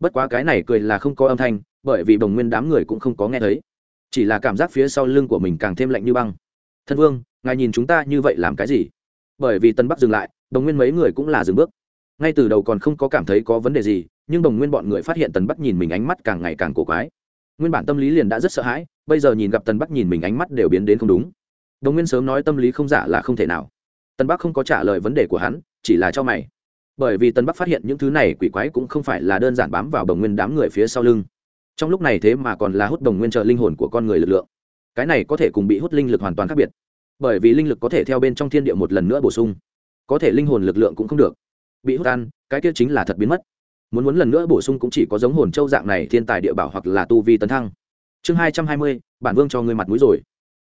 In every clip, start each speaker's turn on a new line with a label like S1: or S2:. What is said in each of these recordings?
S1: bất quá cái này cười là không có âm thanh, bởi vì bồng nguyên đám người cũng không có nghe thấy. Chỉ là cảm giác phía sau lưng của mình càng thêm lạnh như băng. Thân vương, ngài nhìn chúng ta như vậy làm cái gì? Bởi vì tân bắc dừng lại đồng nguyên mấy người cũng là dừng bước. Ngay từ đầu còn không có cảm thấy có vấn đề gì, nhưng đồng nguyên bọn người phát hiện tần bắc nhìn mình ánh mắt càng ngày càng cổ quái. Nguyên bản tâm lý liền đã rất sợ hãi, bây giờ nhìn gặp tần bắc nhìn mình ánh mắt đều biến đến không đúng. Đồng nguyên sớm nói tâm lý không giả là không thể nào. Tần bắc không có trả lời vấn đề của hắn, chỉ là cho mày bởi vì tân bắc phát hiện những thứ này quỷ quái cũng không phải là đơn giản bám vào đồng nguyên đám người phía sau lưng. Trong lúc này thế mà còn là hút đồng nguyên trợ linh hồn của con người lực lượng. Cái này có thể cùng bị hút linh lực hoàn toàn khác biệt, bởi vì linh lực có thể theo bên trong thiên địa một lần nữa bổ sung. Có thể linh hồn lực lượng cũng không được. Bị hút ăn, cái kia chính là thật biến mất. Muốn muốn lần nữa bổ sung cũng chỉ có giống hồn châu dạng này thiên tài địa bảo hoặc là tu vi tấn thăng. Chương hai trăm hai mươi, bản vương cho người mặt mũi rồi.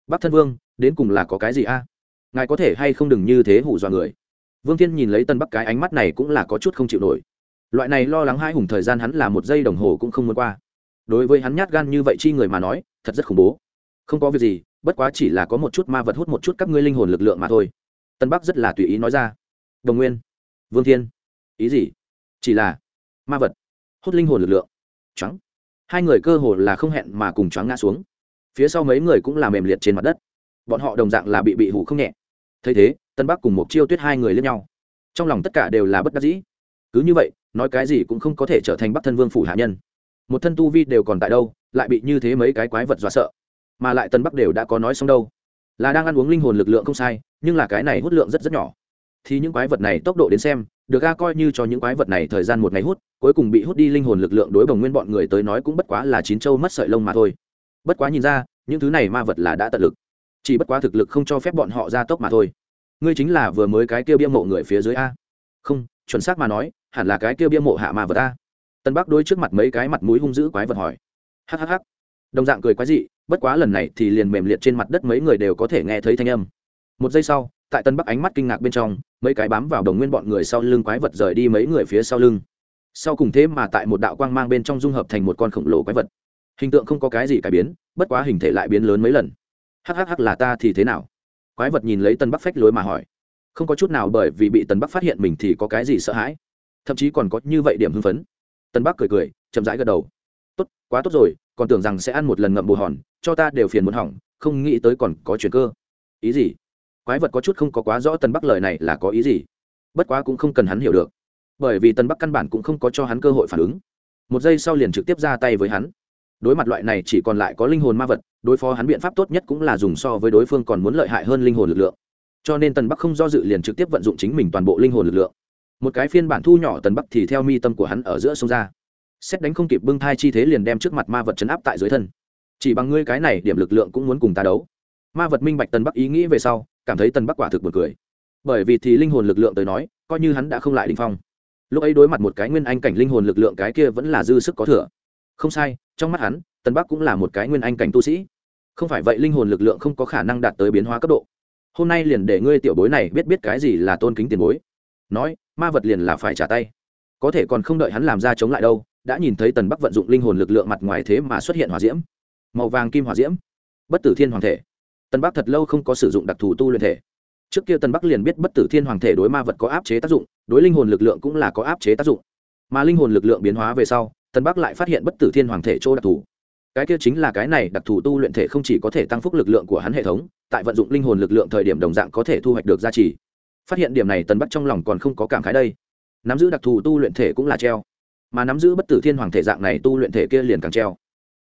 S1: Bắc thân vương, đến cùng là có cái gì a? Ngài có thể hay không đừng như thế hủ dọa người? Vương thiên nhìn lấy tân bắc cái ánh mắt này cũng là có chút không chịu nổi. Loại này lo lắng hai hùng thời gian hắn là một giây đồng hồ cũng không muốn qua. Đối với hắn nhát gan như vậy chi người mà nói, thật rất khủng bố. Không có việc gì, bất quá chỉ là có một chút ma vật hút một chút các ngươi linh hồn lực lượng mà thôi. Tân bắc rất là tùy ý nói ra. Đồng nguyên, vương thiên, ý gì? Chỉ là ma vật hút linh hồn lực lượng. Trắng hai người cơ hồ là không hẹn mà cùng choáng ngã xuống. Phía sau mấy người cũng là mềm liệt trên mặt đất. Bọn họ đồng dạng là bị bị hủ không nhẹ. Thấy thế tân bắc cùng một chiêu tuyết hai người lên nhau. Trong lòng tất cả đều là bất đắc dĩ. Cứ như vậy, nói cái gì cũng không có thể trở thành bắc thân vương phủ hạ nhân. Một thân tu vi đều còn tại đâu, lại bị như thế mấy cái quái vật dọa sợ. Mà lại tân bắc đều đã có nói xong đâu. Là đang ăn uống linh hồn lực lượng không sai, nhưng là cái này hút lượng rất rất nhỏ. Thì những quái vật này tốc độ đến xem, được ga coi như cho những quái vật này thời gian một ngày hút, cuối cùng bị hút đi linh hồn lực lượng đối bồng nguyên bọn người tới nói cũng bất quá là chín châu mất sợi lông mà thôi. Bất quá nhìn ra, những thứ này ma vật là đã tận lực. Chỉ bất quá thực lực không cho phép bọn họ ra tốc mà thôi ngươi chính là vừa mới cái kia bia mộ người phía dưới a. Không, chuẩn xác mà nói, hẳn là cái kia bia mộ hạ mà vật a. Tân bắc đôi trước mặt mấy cái mặt mũi hung dữ quái vật hỏi. Hhh đồng dạng cười quái dị, bất quá lần này thì liền mềm liệt trên mặt đất mấy người đều có thể nghe thấy thanh âm. Một giây sau, tại tân bắc ánh mắt kinh ngạc bên trong, mấy cái bám vào đồng nguyên bọn người sau lưng quái vật rời đi mấy người phía sau lưng. Sau cùng thế mà tại một đạo quang mang bên trong dung hợp thành một con khổng lồ quái vật. Hình tượng không có cái gì cải biến, bất quá hình thể lại biến lớn mấy lần. Hhh là ta thì thế nào? Quái vật nhìn lấy tân bắc phách lối mà hỏi. Không có chút nào bởi vì bị tân bắc phát hiện mình thì có cái gì sợ hãi. Thậm chí còn có như vậy điểm hưng phấn. Tân bắc cười cười, chậm rãi gật đầu. Tốt, quá tốt rồi, còn tưởng rằng sẽ ăn một lần ngậm bù hòn, cho ta đều phiền muốn hỏng, không nghĩ tới còn có chuyện cơ. Ý gì? Quái vật có chút không có quá rõ tân bắc lời này là có ý gì. Bất quá cũng không cần hắn hiểu được. Bởi vì tân bắc căn bản cũng không có cho hắn cơ hội phản ứng. Một giây sau liền trực tiếp ra tay với hắn. Đối mặt loại này chỉ còn lại có linh hồn ma vật đối phó hắn biện pháp tốt nhất cũng là dùng so với đối phương còn muốn lợi hại hơn linh hồn lực lượng. Cho nên tần bắc không do dự liền trực tiếp vận dụng chính mình toàn bộ linh hồn lực lượng. Một cái phiên bản thu nhỏ tần bắc thì theo mi tâm của hắn ở giữa sông ra. Xét đánh không kịp bưng thai chi thế liền đem trước mặt ma vật chấn áp tại dưới thân. Chỉ bằng ngươi cái này, điểm lực lượng cũng muốn cùng ta đấu. Ma vật minh bạch tần bắc ý nghĩ về sau, cảm thấy tần bắc quả thực buồn cười. Bởi vì thì linh hồn lực lượng tới nói, coi như hắn đã không lại đình phong. Lúc ấy đối mặt một cái nguyên anh cảnh linh hồn lực lượng cái kia vẫn là dư sức có thừa. Không sai, trong mắt hắn, tần bắc cũng là một cái nguyên anh cảnh tu sĩ không phải vậy linh hồn lực lượng không có khả năng đạt tới biến hóa cấp độ. Hôm nay liền để ngươi tiểu bối này biết biết cái gì là tôn kính tiền bối. Nói, ma vật liền là phải trả tay. Có thể còn không đợi hắn làm ra chống lại đâu, đã nhìn thấy tần bắc vận dụng linh hồn lực lượng mặt ngoài thế mà xuất hiện hỏa diễm. Màu vàng kim hỏa diễm. Bất tử thiên hoàng thể. Tần bắc thật lâu không có sử dụng đặc thù tu luyện thể. Trước kia tần bắc liền biết bất tử thiên hoàng thể đối ma vật có áp chế tác dụng, đối linh hồn lực lượng cũng là có áp chế tác dụng. Mà linh hồn lực lượng biến hóa về sau, tần bắc lại phát hiện bất tử thiên hoàng thể chỗ đặc thù cái kia chính là cái này, đặc thù tu luyện thể không chỉ có thể tăng phúc lực lượng của hắn hệ thống, tại vận dụng linh hồn lực lượng thời điểm đồng dạng có thể thu hoạch được giá trị. Phát hiện điểm này, tần bắc trong lòng còn không có cảm khái đây. Nắm giữ đặc thù tu luyện thể cũng là treo. Mà nắm giữ bất tử thiên hoàng thể dạng này tu luyện thể kia liền càng treo.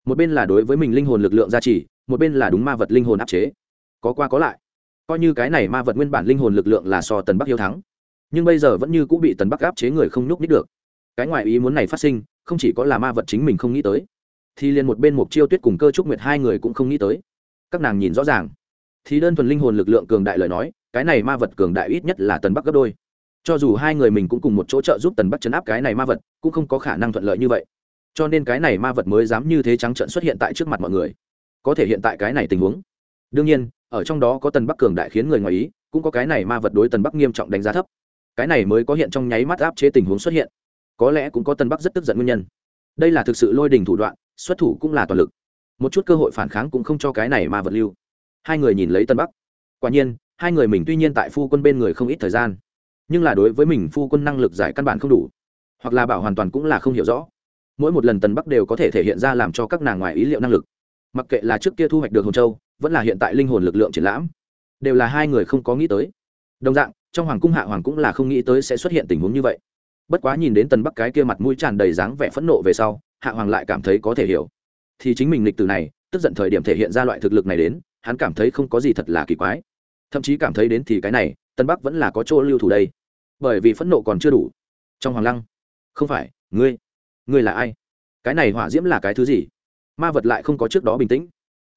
S1: Một bên là đối với mình linh hồn lực lượng gia trì, một bên là đúng ma vật linh hồn áp chế. Có qua có lại. Coi như cái này ma vật nguyên bản linh hồn lực lượng là so tần bắc hiếu thắng. Nhưng bây giờ vẫn như cũng bị tần bắc áp chế người không nhúc nít được. Cái ngoài ý muốn này phát sinh, không chỉ có là ma vật chính mình không nghĩ tới thì liền một bên mục chiêu tuyết cùng cơ trúc nguyệt hai người cũng không nghĩ tới. Các nàng nhìn rõ ràng. Thì đơn thuần linh hồn lực lượng cường đại lời nói, cái này ma vật cường đại ít nhất là tần bắc gấp đôi. Cho dù hai người mình cũng cùng một chỗ trợ giúp tần bắc chấn áp cái này ma vật, cũng không có khả năng thuận lợi như vậy. Cho nên cái này ma vật mới dám như thế trắng trận xuất hiện tại trước mặt mọi người. Có thể hiện tại cái này tình huống. Đương nhiên, ở trong đó có tần bắc cường đại khiến người ngoài ý, cũng có cái này ma vật đối tần bắc nghiêm trọng đánh giá thấp. Cái này mới có hiện trong nháy mắt áp chế tình huống xuất hiện. Có lẽ cũng có tần bắc rất tức giận nguyên nhân. Đây là thực sự lôi đình thủ đoạn xuất thủ cũng là toàn lực. Một chút cơ hội phản kháng cũng không cho cái này mà vật lưu. Hai người nhìn lấy tân bắc. Quả nhiên, hai người mình tuy nhiên tại phu quân bên người không ít thời gian, nhưng là đối với mình phu quân năng lực giải căn bản không đủ, hoặc là bảo hoàn toàn cũng là không hiểu rõ. Mỗi một lần tần bắc đều có thể thể hiện ra làm cho các nàng ngoài ý liệu năng lực. Mặc kệ là trước kia thu hoạch được hồn châu, vẫn là hiện tại linh hồn lực lượng triển lãm, đều là hai người không có nghĩ tới. Đồng dạng, trong hoàng cung hạ hoàng cũng là không nghĩ tới sẽ xuất hiện tình huống như vậy. Bất quá nhìn đến tần bắc cái kia mặt mũi tràn đầy dáng vẻ phẫn nộ về sau hạ hoàng lại cảm thấy có thể hiểu. Thì chính mình lịch từ này, tức giận thời điểm thể hiện ra loại thực lực này đến, hắn cảm thấy không có gì thật là kỳ quái. Thậm chí cảm thấy đến thì cái này, tân bắc vẫn là có chỗ lưu thủ đây. Bởi vì phẫn nộ còn chưa đủ. Trong hoàng lăng, không phải, ngươi ngươi là ai? Cái này hỏa diễm là cái thứ gì? Ma vật lại không có trước đó bình tĩnh.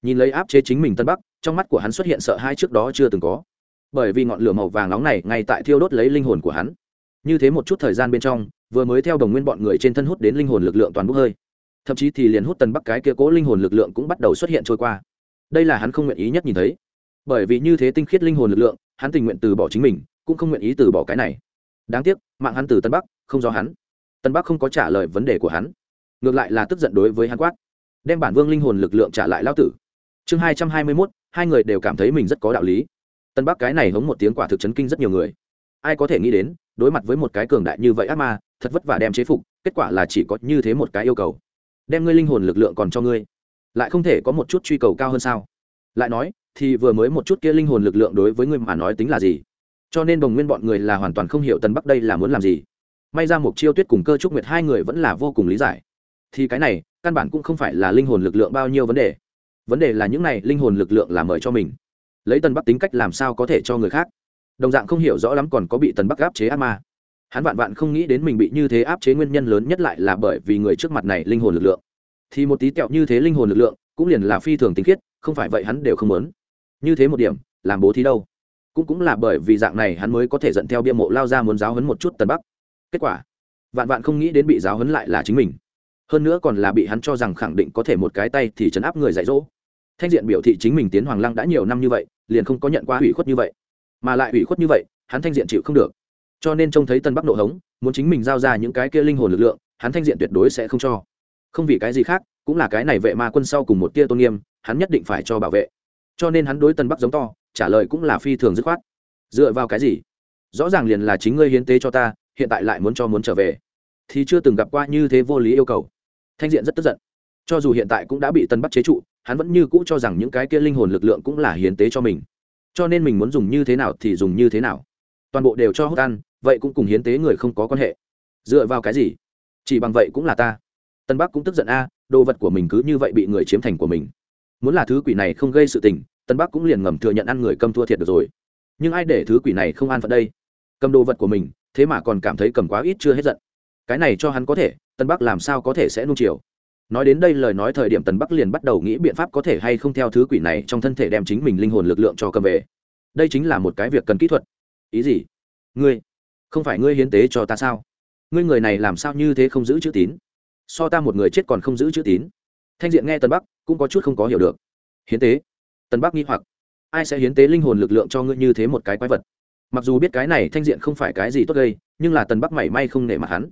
S1: Nhìn lấy áp chế chính mình tân bắc, trong mắt của hắn xuất hiện sợ hai trước đó chưa từng có. Bởi vì ngọn lửa màu vàng nóng này ngay tại thiêu đốt lấy linh hồn của hắn như thế một chút thời gian bên trong, vừa mới theo đồng nguyên bọn người trên thân hút đến linh hồn lực lượng toàn bốc hơi. Thậm chí thì liền hút tần bắc cái kia cố linh hồn lực lượng cũng bắt đầu xuất hiện trôi qua. Đây là hắn không nguyện ý nhất nhìn thấy. Bởi vì như thế tinh khiết linh hồn lực lượng, hắn tình nguyện từ bỏ chính mình, cũng không nguyện ý từ bỏ cái này. Đáng tiếc, mạng hắn từ tân bắc, không do hắn. Tân bắc không có trả lời vấn đề của hắn. Ngược lại là tức giận đối với hắn quát. Đem bản vương linh hồn lực lượng trả lại lao tử. Chương hai trăm hai mươi mốt, hai người đều cảm thấy mình rất có đạo lý. Tân bắc cái này hống một tiếng quả thực chấn kinh rất nhiều người ai có thể nghĩ đến, đối mặt với một cái cường đại như vậy ác ma, thật vất vả đem chế phục, kết quả là chỉ có như thế một cái yêu cầu. Đem ngươi linh hồn lực lượng còn cho ngươi. Lại không thể có một chút truy cầu cao hơn sao? Lại nói, thì vừa mới một chút kia linh hồn lực lượng đối với ngươi mà nói tính là gì? Cho nên đồng nguyên bọn người là hoàn toàn không hiểu tân bắc đây là muốn làm gì. May ra một chiêu tuyết cùng cơ trúc nguyệt hai người vẫn là vô cùng lý giải. Thì cái này, căn bản cũng không phải là linh hồn lực lượng bao nhiêu vấn đề. Vấn đề là những này linh hồn lực lượng là mời cho mình. Lấy tân bắc tính cách làm sao có thể cho người khác? Đồng dạng không hiểu rõ lắm còn có bị tần bắc áp chế ác ma. Hắn vạn vạn không nghĩ đến mình bị như thế áp chế nguyên nhân lớn nhất lại là bởi vì người trước mặt này linh hồn lực lượng. Thì một tí kẹo như thế linh hồn lực lượng, cũng liền là phi thường tinh khiết, không phải vậy hắn đều không muốn. Như thế một điểm, làm bố thí đâu? Cũng cũng là bởi vì dạng này hắn mới có thể dẫn theo bia mộ lao ra muốn giáo hấn một chút tần bắc. Kết quả, vạn vạn không nghĩ đến bị giáo hấn lại là chính mình. Hơn nữa còn là bị hắn cho rằng khẳng định có thể một cái tay thì chấn áp người dạy dỗ. Thanh diện biểu thị chính mình tiến hoàng lăng đã nhiều năm như vậy, liền không có nhận qua hủy khuất như vậy mà lại ủy khuất như vậy, hắn thanh diện chịu không được. Cho nên trông thấy tân bắc nộ hống, muốn chính mình giao ra những cái kia linh hồn lực lượng, hắn thanh diện tuyệt đối sẽ không cho. Không vì cái gì khác, cũng là cái này vệ ma quân sau cùng một tia tôn nghiêm, hắn nhất định phải cho bảo vệ. Cho nên hắn đối tân bắc giống to, trả lời cũng là phi thường dứt khoát. Dựa vào cái gì? Rõ ràng liền là chính ngươi hiến tế cho ta, hiện tại lại muốn cho muốn trở về. Thì chưa từng gặp qua như thế vô lý yêu cầu. Thanh diện rất tức giận. Cho dù hiện tại cũng đã bị tân bắc chế trụ, hắn vẫn như cũ cho rằng những cái kia linh hồn lực lượng cũng là hiến tế cho mình cho nên mình muốn dùng như thế nào thì dùng như thế nào. Toàn bộ đều cho hút ăn, vậy cũng cùng hiến tế người không có quan hệ. Dựa vào cái gì? Chỉ bằng vậy cũng là ta. Tân bắc cũng tức giận a, đồ vật của mình cứ như vậy bị người chiếm thành của mình. Muốn là thứ quỷ này không gây sự tình, tân bắc cũng liền ngầm thừa nhận ăn người cầm thua thiệt được rồi. Nhưng ai để thứ quỷ này không an phận đây? Cầm đồ vật của mình, thế mà còn cảm thấy cầm quá ít chưa hết giận. Cái này cho hắn có thể, tân bắc làm sao có thể sẽ nung chiều? Nói đến đây lời nói thời điểm tần bắc liền bắt đầu nghĩ biện pháp có thể hay không theo thứ quỷ này trong thân thể đem chính mình linh hồn lực lượng cho cầm về. Đây chính là một cái việc cần kỹ thuật. Ý gì? Ngươi, không phải ngươi hiến tế cho ta sao? Ngươi người này làm sao như thế không giữ chữ tín? So ta một người chết còn không giữ chữ tín. Thanh diện nghe tần bắc, cũng có chút không có hiểu được. Hiến tế? Tần bắc nghi hoặc. Ai sẽ hiến tế linh hồn lực lượng cho ngươi như thế một cái quái vật? Mặc dù biết cái này thanh diện không phải cái gì tốt gây, nhưng là tần bắc mảy may không nể mặt hắn.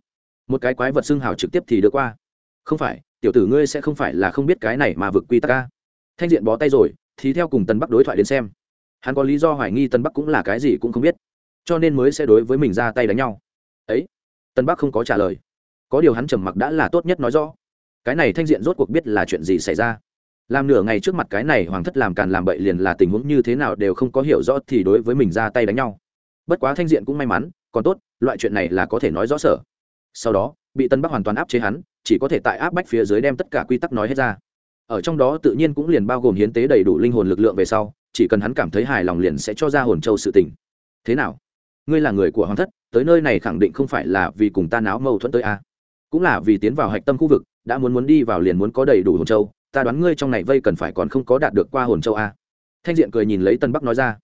S1: Một cái quái vật xưng hào trực tiếp thì đưa qua. Không phải tiểu tử ngươi sẽ không phải là không biết cái này mà vượt quy tắc ca thanh diện bó tay rồi, thì theo cùng Tân bắc đối thoại đến xem. Hắn có lý do hoài nghi tân bắc cũng là cái gì cũng không biết, cho nên mới sẽ đối với mình ra tay đánh nhau. Ấy, tân bắc không có trả lời. Có điều hắn trầm mặc đã là tốt nhất nói rõ. Cái này thanh diện rốt cuộc biết là chuyện gì xảy ra. Làm nửa ngày trước mặt cái này hoàng thất làm càn làm bậy liền là tình huống như thế nào đều không có hiểu rõ thì đối với mình ra tay đánh nhau. Bất quá thanh diện cũng may mắn, còn tốt, loại chuyện này là có thể nói rõ sở. Sau đó, bị tân bắc hoàn toàn áp chế hắn chỉ có thể tại áp bách phía dưới đem tất cả quy tắc nói hết ra. Ở trong đó tự nhiên cũng liền bao gồm hiến tế đầy đủ linh hồn lực lượng về sau, chỉ cần hắn cảm thấy hài lòng liền sẽ cho ra hồn châu sự tình. Thế nào? Ngươi là người của hoàng thất, tới nơi này khẳng định không phải là vì cùng ta náo mâu thuẫn tới a cũng là vì tiến vào hạch tâm khu vực, đã muốn muốn đi vào liền muốn có đầy đủ hồn châu, ta đoán ngươi trong này vây cần phải còn không có đạt được qua hồn châu a thanh diện cười nhìn lấy tân bắc nói ra.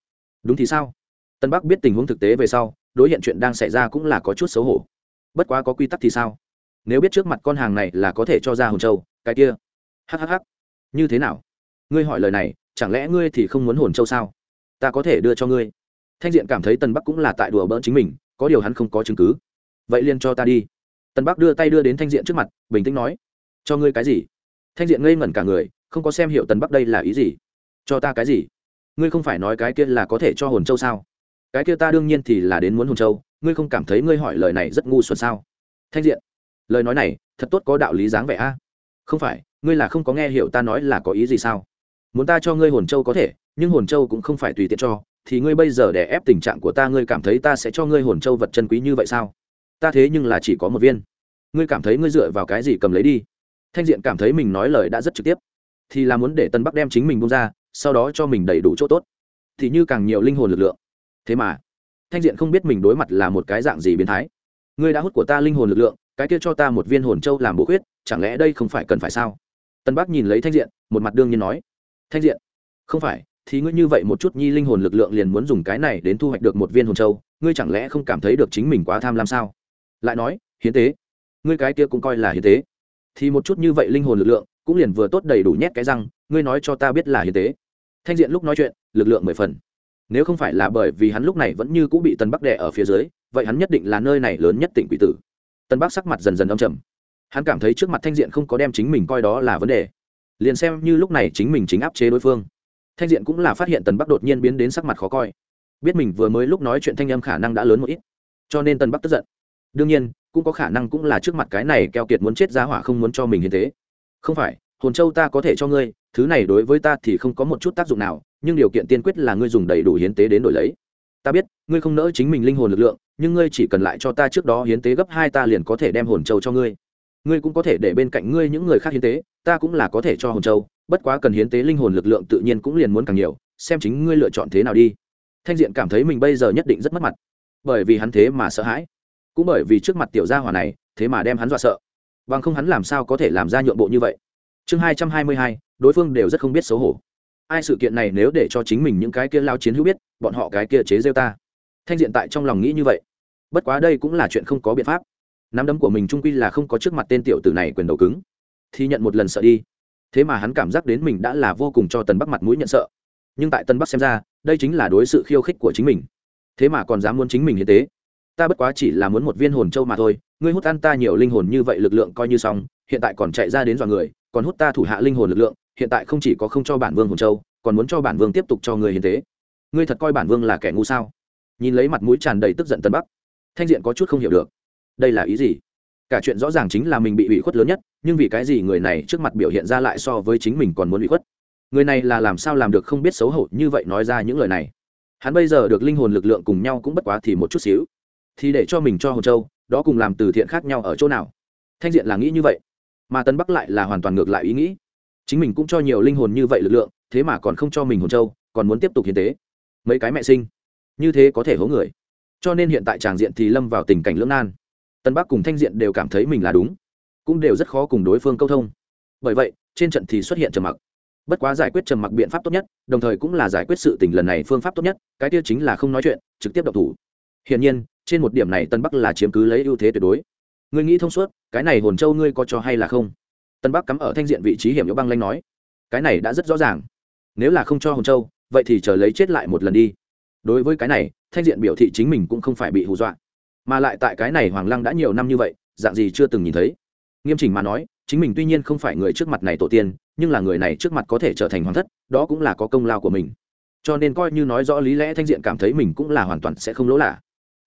S1: Đúng thì sao? Tân bắc biết tình huống thực tế về sau, đối hiện chuyện đang xảy ra cũng là có chút xấu hổ. Bất quá có quy tắc thì sao? Nếu biết trước mặt con hàng này là có thể cho ra hồn châu, cái kia. Hhh như thế nào? Ngươi hỏi lời này, chẳng lẽ ngươi thì không muốn hồn châu sao? Ta có thể đưa cho ngươi. Thanh diện cảm thấy tân bắc cũng là tại đùa bỡn chính mình, có điều hắn không có chứng cứ. Vậy liền cho ta đi. Tân bắc đưa tay đưa đến thanh diện trước mặt, bình tĩnh nói, cho ngươi cái gì? Thanh diện ngây ngẩn cả người, không có xem hiệu tần bắc đây là ý gì. Cho ta cái gì? Ngươi không phải nói cái kia là có thể cho hồn châu sao? Cái kia ta đương nhiên thì là đến muốn hồn châu, ngươi không cảm thấy ngươi hỏi lời này rất ngu xuẩn sao? Thanh diện lời nói này thật tốt có đạo lý dáng vẻ a. Không phải, ngươi là không có nghe hiểu ta nói là có ý gì sao? Muốn ta cho ngươi hồn châu có thể, nhưng hồn châu cũng không phải tùy tiện cho, thì ngươi bây giờ để ép tình trạng của ta, ngươi cảm thấy ta sẽ cho ngươi hồn châu vật chân quý như vậy sao? Ta thế nhưng là chỉ có một viên. Ngươi cảm thấy ngươi dựa vào cái gì cầm lấy đi? Thanh diện cảm thấy mình nói lời đã rất trực tiếp. Thì là muốn để tân bắc đem chính mình bung ra, sau đó cho mình đầy đủ chỗ tốt. Thì như càng nhiều linh hồn lực lượng. Thế mà, thanh diện không biết mình đối mặt là một cái dạng gì biến thái. Ngươi đã hút của ta linh hồn lực lượng cái kia cho ta một viên hồn châu làm bổ khuyết, chẳng lẽ đây không phải cần phải sao? Tân bắc nhìn lấy thanh diện, một mặt đương nhiên nói. Thanh diện, không phải, thì ngươi như vậy một chút nhi linh hồn lực lượng liền muốn dùng cái này đến thu hoạch được một viên hồn châu, ngươi chẳng lẽ không cảm thấy được chính mình quá tham lam sao? Lại nói, hiến tế. Ngươi cái kia cũng coi là hiến tế. Thì một chút như vậy linh hồn lực lượng, cũng liền vừa tốt đầy đủ nhét cái răng, ngươi nói cho ta biết là hiến tế. Thanh diện lúc nói chuyện, lực lượng mười phần. Nếu không phải là bởi vì hắn lúc này vẫn như cũng bị Tần bắc đè ở phía dưới, vậy hắn nhất định là nơi này lớn nhất tỉnh quỷ tử tân bắc sắc mặt dần dần âm trầm. Hắn cảm thấy trước mặt thanh diện không có đem chính mình coi đó là vấn đề. Liền xem như lúc này chính mình chính áp chế đối phương, thanh diện cũng là phát hiện tần bắc đột nhiên biến đến sắc mặt khó coi. Biết mình vừa mới lúc nói chuyện thanh âm khả năng đã lớn một ít, cho nên tần bắc tức giận. Đương nhiên, cũng có khả năng cũng là trước mặt cái này keo kiệt muốn chết giá hỏa không muốn cho mình hiến tế không phải, hồn châu ta có thể cho ngươi, thứ này đối với ta thì không có một chút tác dụng nào, nhưng điều kiện tiên quyết là ngươi dùng đầy đủ hiến tế đến đổi lấy. Ta biết, ngươi không nỡ chính mình linh hồn lực lượng nhưng ngươi chỉ cần lại cho ta trước đó hiến tế gấp hai ta liền có thể đem hồn châu cho ngươi. Ngươi cũng có thể để bên cạnh ngươi những người khác hiến tế, ta cũng là có thể cho hồn châu, bất quá cần hiến tế linh hồn lực lượng tự nhiên cũng liền muốn càng nhiều, xem chính ngươi lựa chọn thế nào đi. Thanh diện cảm thấy mình bây giờ nhất định rất mất mặt, bởi vì hắn thế mà sợ hãi, cũng bởi vì trước mặt tiểu gia hỏa này, thế mà đem hắn dọa sợ. Bằng không hắn làm sao có thể làm ra nhượng bộ như vậy? Chương hai trăm hai mươi hai, đối phương đều rất không biết xấu hổ. Ai sự kiện này nếu để cho chính mình những cái kia lao chiến hữu biết, bọn họ cái kia chế rêu ta thanh diện tại trong lòng nghĩ như vậy. Bất quá đây cũng là chuyện không có biện pháp. Nắm đấm của mình trung quy là không có trước mặt tên tiểu tử này quyền đầu cứng. Thì nhận một lần sợ đi. Thế mà hắn cảm giác đến mình đã là vô cùng cho tần bắc mặt mũi nhận sợ. Nhưng tại tân bắc xem ra, đây chính là đối sự khiêu khích của chính mình. Thế mà còn dám muốn chính mình hiến tế ta bất quá chỉ là muốn một viên hồn châu mà thôi. Ngươi hút ăn ta nhiều linh hồn như vậy lực lượng coi như xong, hiện tại còn chạy ra đến dọa người, còn hút ta thủ hạ linh hồn lực lượng, hiện tại không chỉ có không cho bản vương hồn châu, còn muốn cho bản vương tiếp tục cho người hiến tế. Ngươi thật coi bản vương là kẻ ngu sao? Nhìn lấy mặt mũi tràn đầy tức giận tân bắc. Thanh diện có chút không hiểu được. Đây là ý gì? Cả chuyện rõ ràng chính là mình bị ủy khuất lớn nhất, nhưng vì cái gì người này trước mặt biểu hiện ra lại so với chính mình còn muốn ủy khuất? Người này là làm sao làm được không biết xấu hổ như vậy nói ra những lời này? Hắn bây giờ được linh hồn lực lượng cùng nhau cũng bất quá thì một chút xíu. Thì để cho mình cho hồ châu, đó cùng làm từ thiện khác nhau ở chỗ nào? Thanh diện là nghĩ như vậy, mà tân bắc lại là hoàn toàn ngược lại ý nghĩ. Chính mình cũng cho nhiều linh hồn như vậy lực lượng, thế mà còn không cho mình hồn châu, còn muốn tiếp tục hiến tế. Mấy cái mẹ sinh như thế có thể hố người. Cho nên hiện tại tràng diện thì lâm vào tình cảnh lưỡng nan. Tân bắc cùng thanh diện đều cảm thấy mình là đúng, cũng đều rất khó cùng đối phương câu thông. Bởi vậy, trên trận thì xuất hiện trầm mặc. Bất quá giải quyết trầm mặc biện pháp tốt nhất, đồng thời cũng là giải quyết sự tình lần này phương pháp tốt nhất, cái tiêu chính là không nói chuyện, trực tiếp độc thủ. Hiển nhiên, trên một điểm này tân bắc là chiếm cứ lấy ưu thế tuyệt đối. Ngươi nghĩ thông suốt, cái này hồn châu ngươi có cho hay là không? Tân bắc cắm ở thanh diện vị trí hiểm yếu băng lanh nói. Cái này đã rất rõ ràng. Nếu là không cho hồn châu, vậy thì chờ lấy chết lại một lần đi đối với cái này, thanh diện biểu thị chính mình cũng không phải bị hù dọa. Mà lại tại cái này hoàng lăng đã nhiều năm như vậy, dạng gì chưa từng nhìn thấy. Nghiêm chỉnh mà nói, chính mình tuy nhiên không phải người trước mặt này tổ tiên, nhưng là người này trước mặt có thể trở thành hoàng thất, đó cũng là có công lao của mình. Cho nên coi như nói rõ lý lẽ thanh diện cảm thấy mình cũng là hoàn toàn sẽ không lỗ lạ.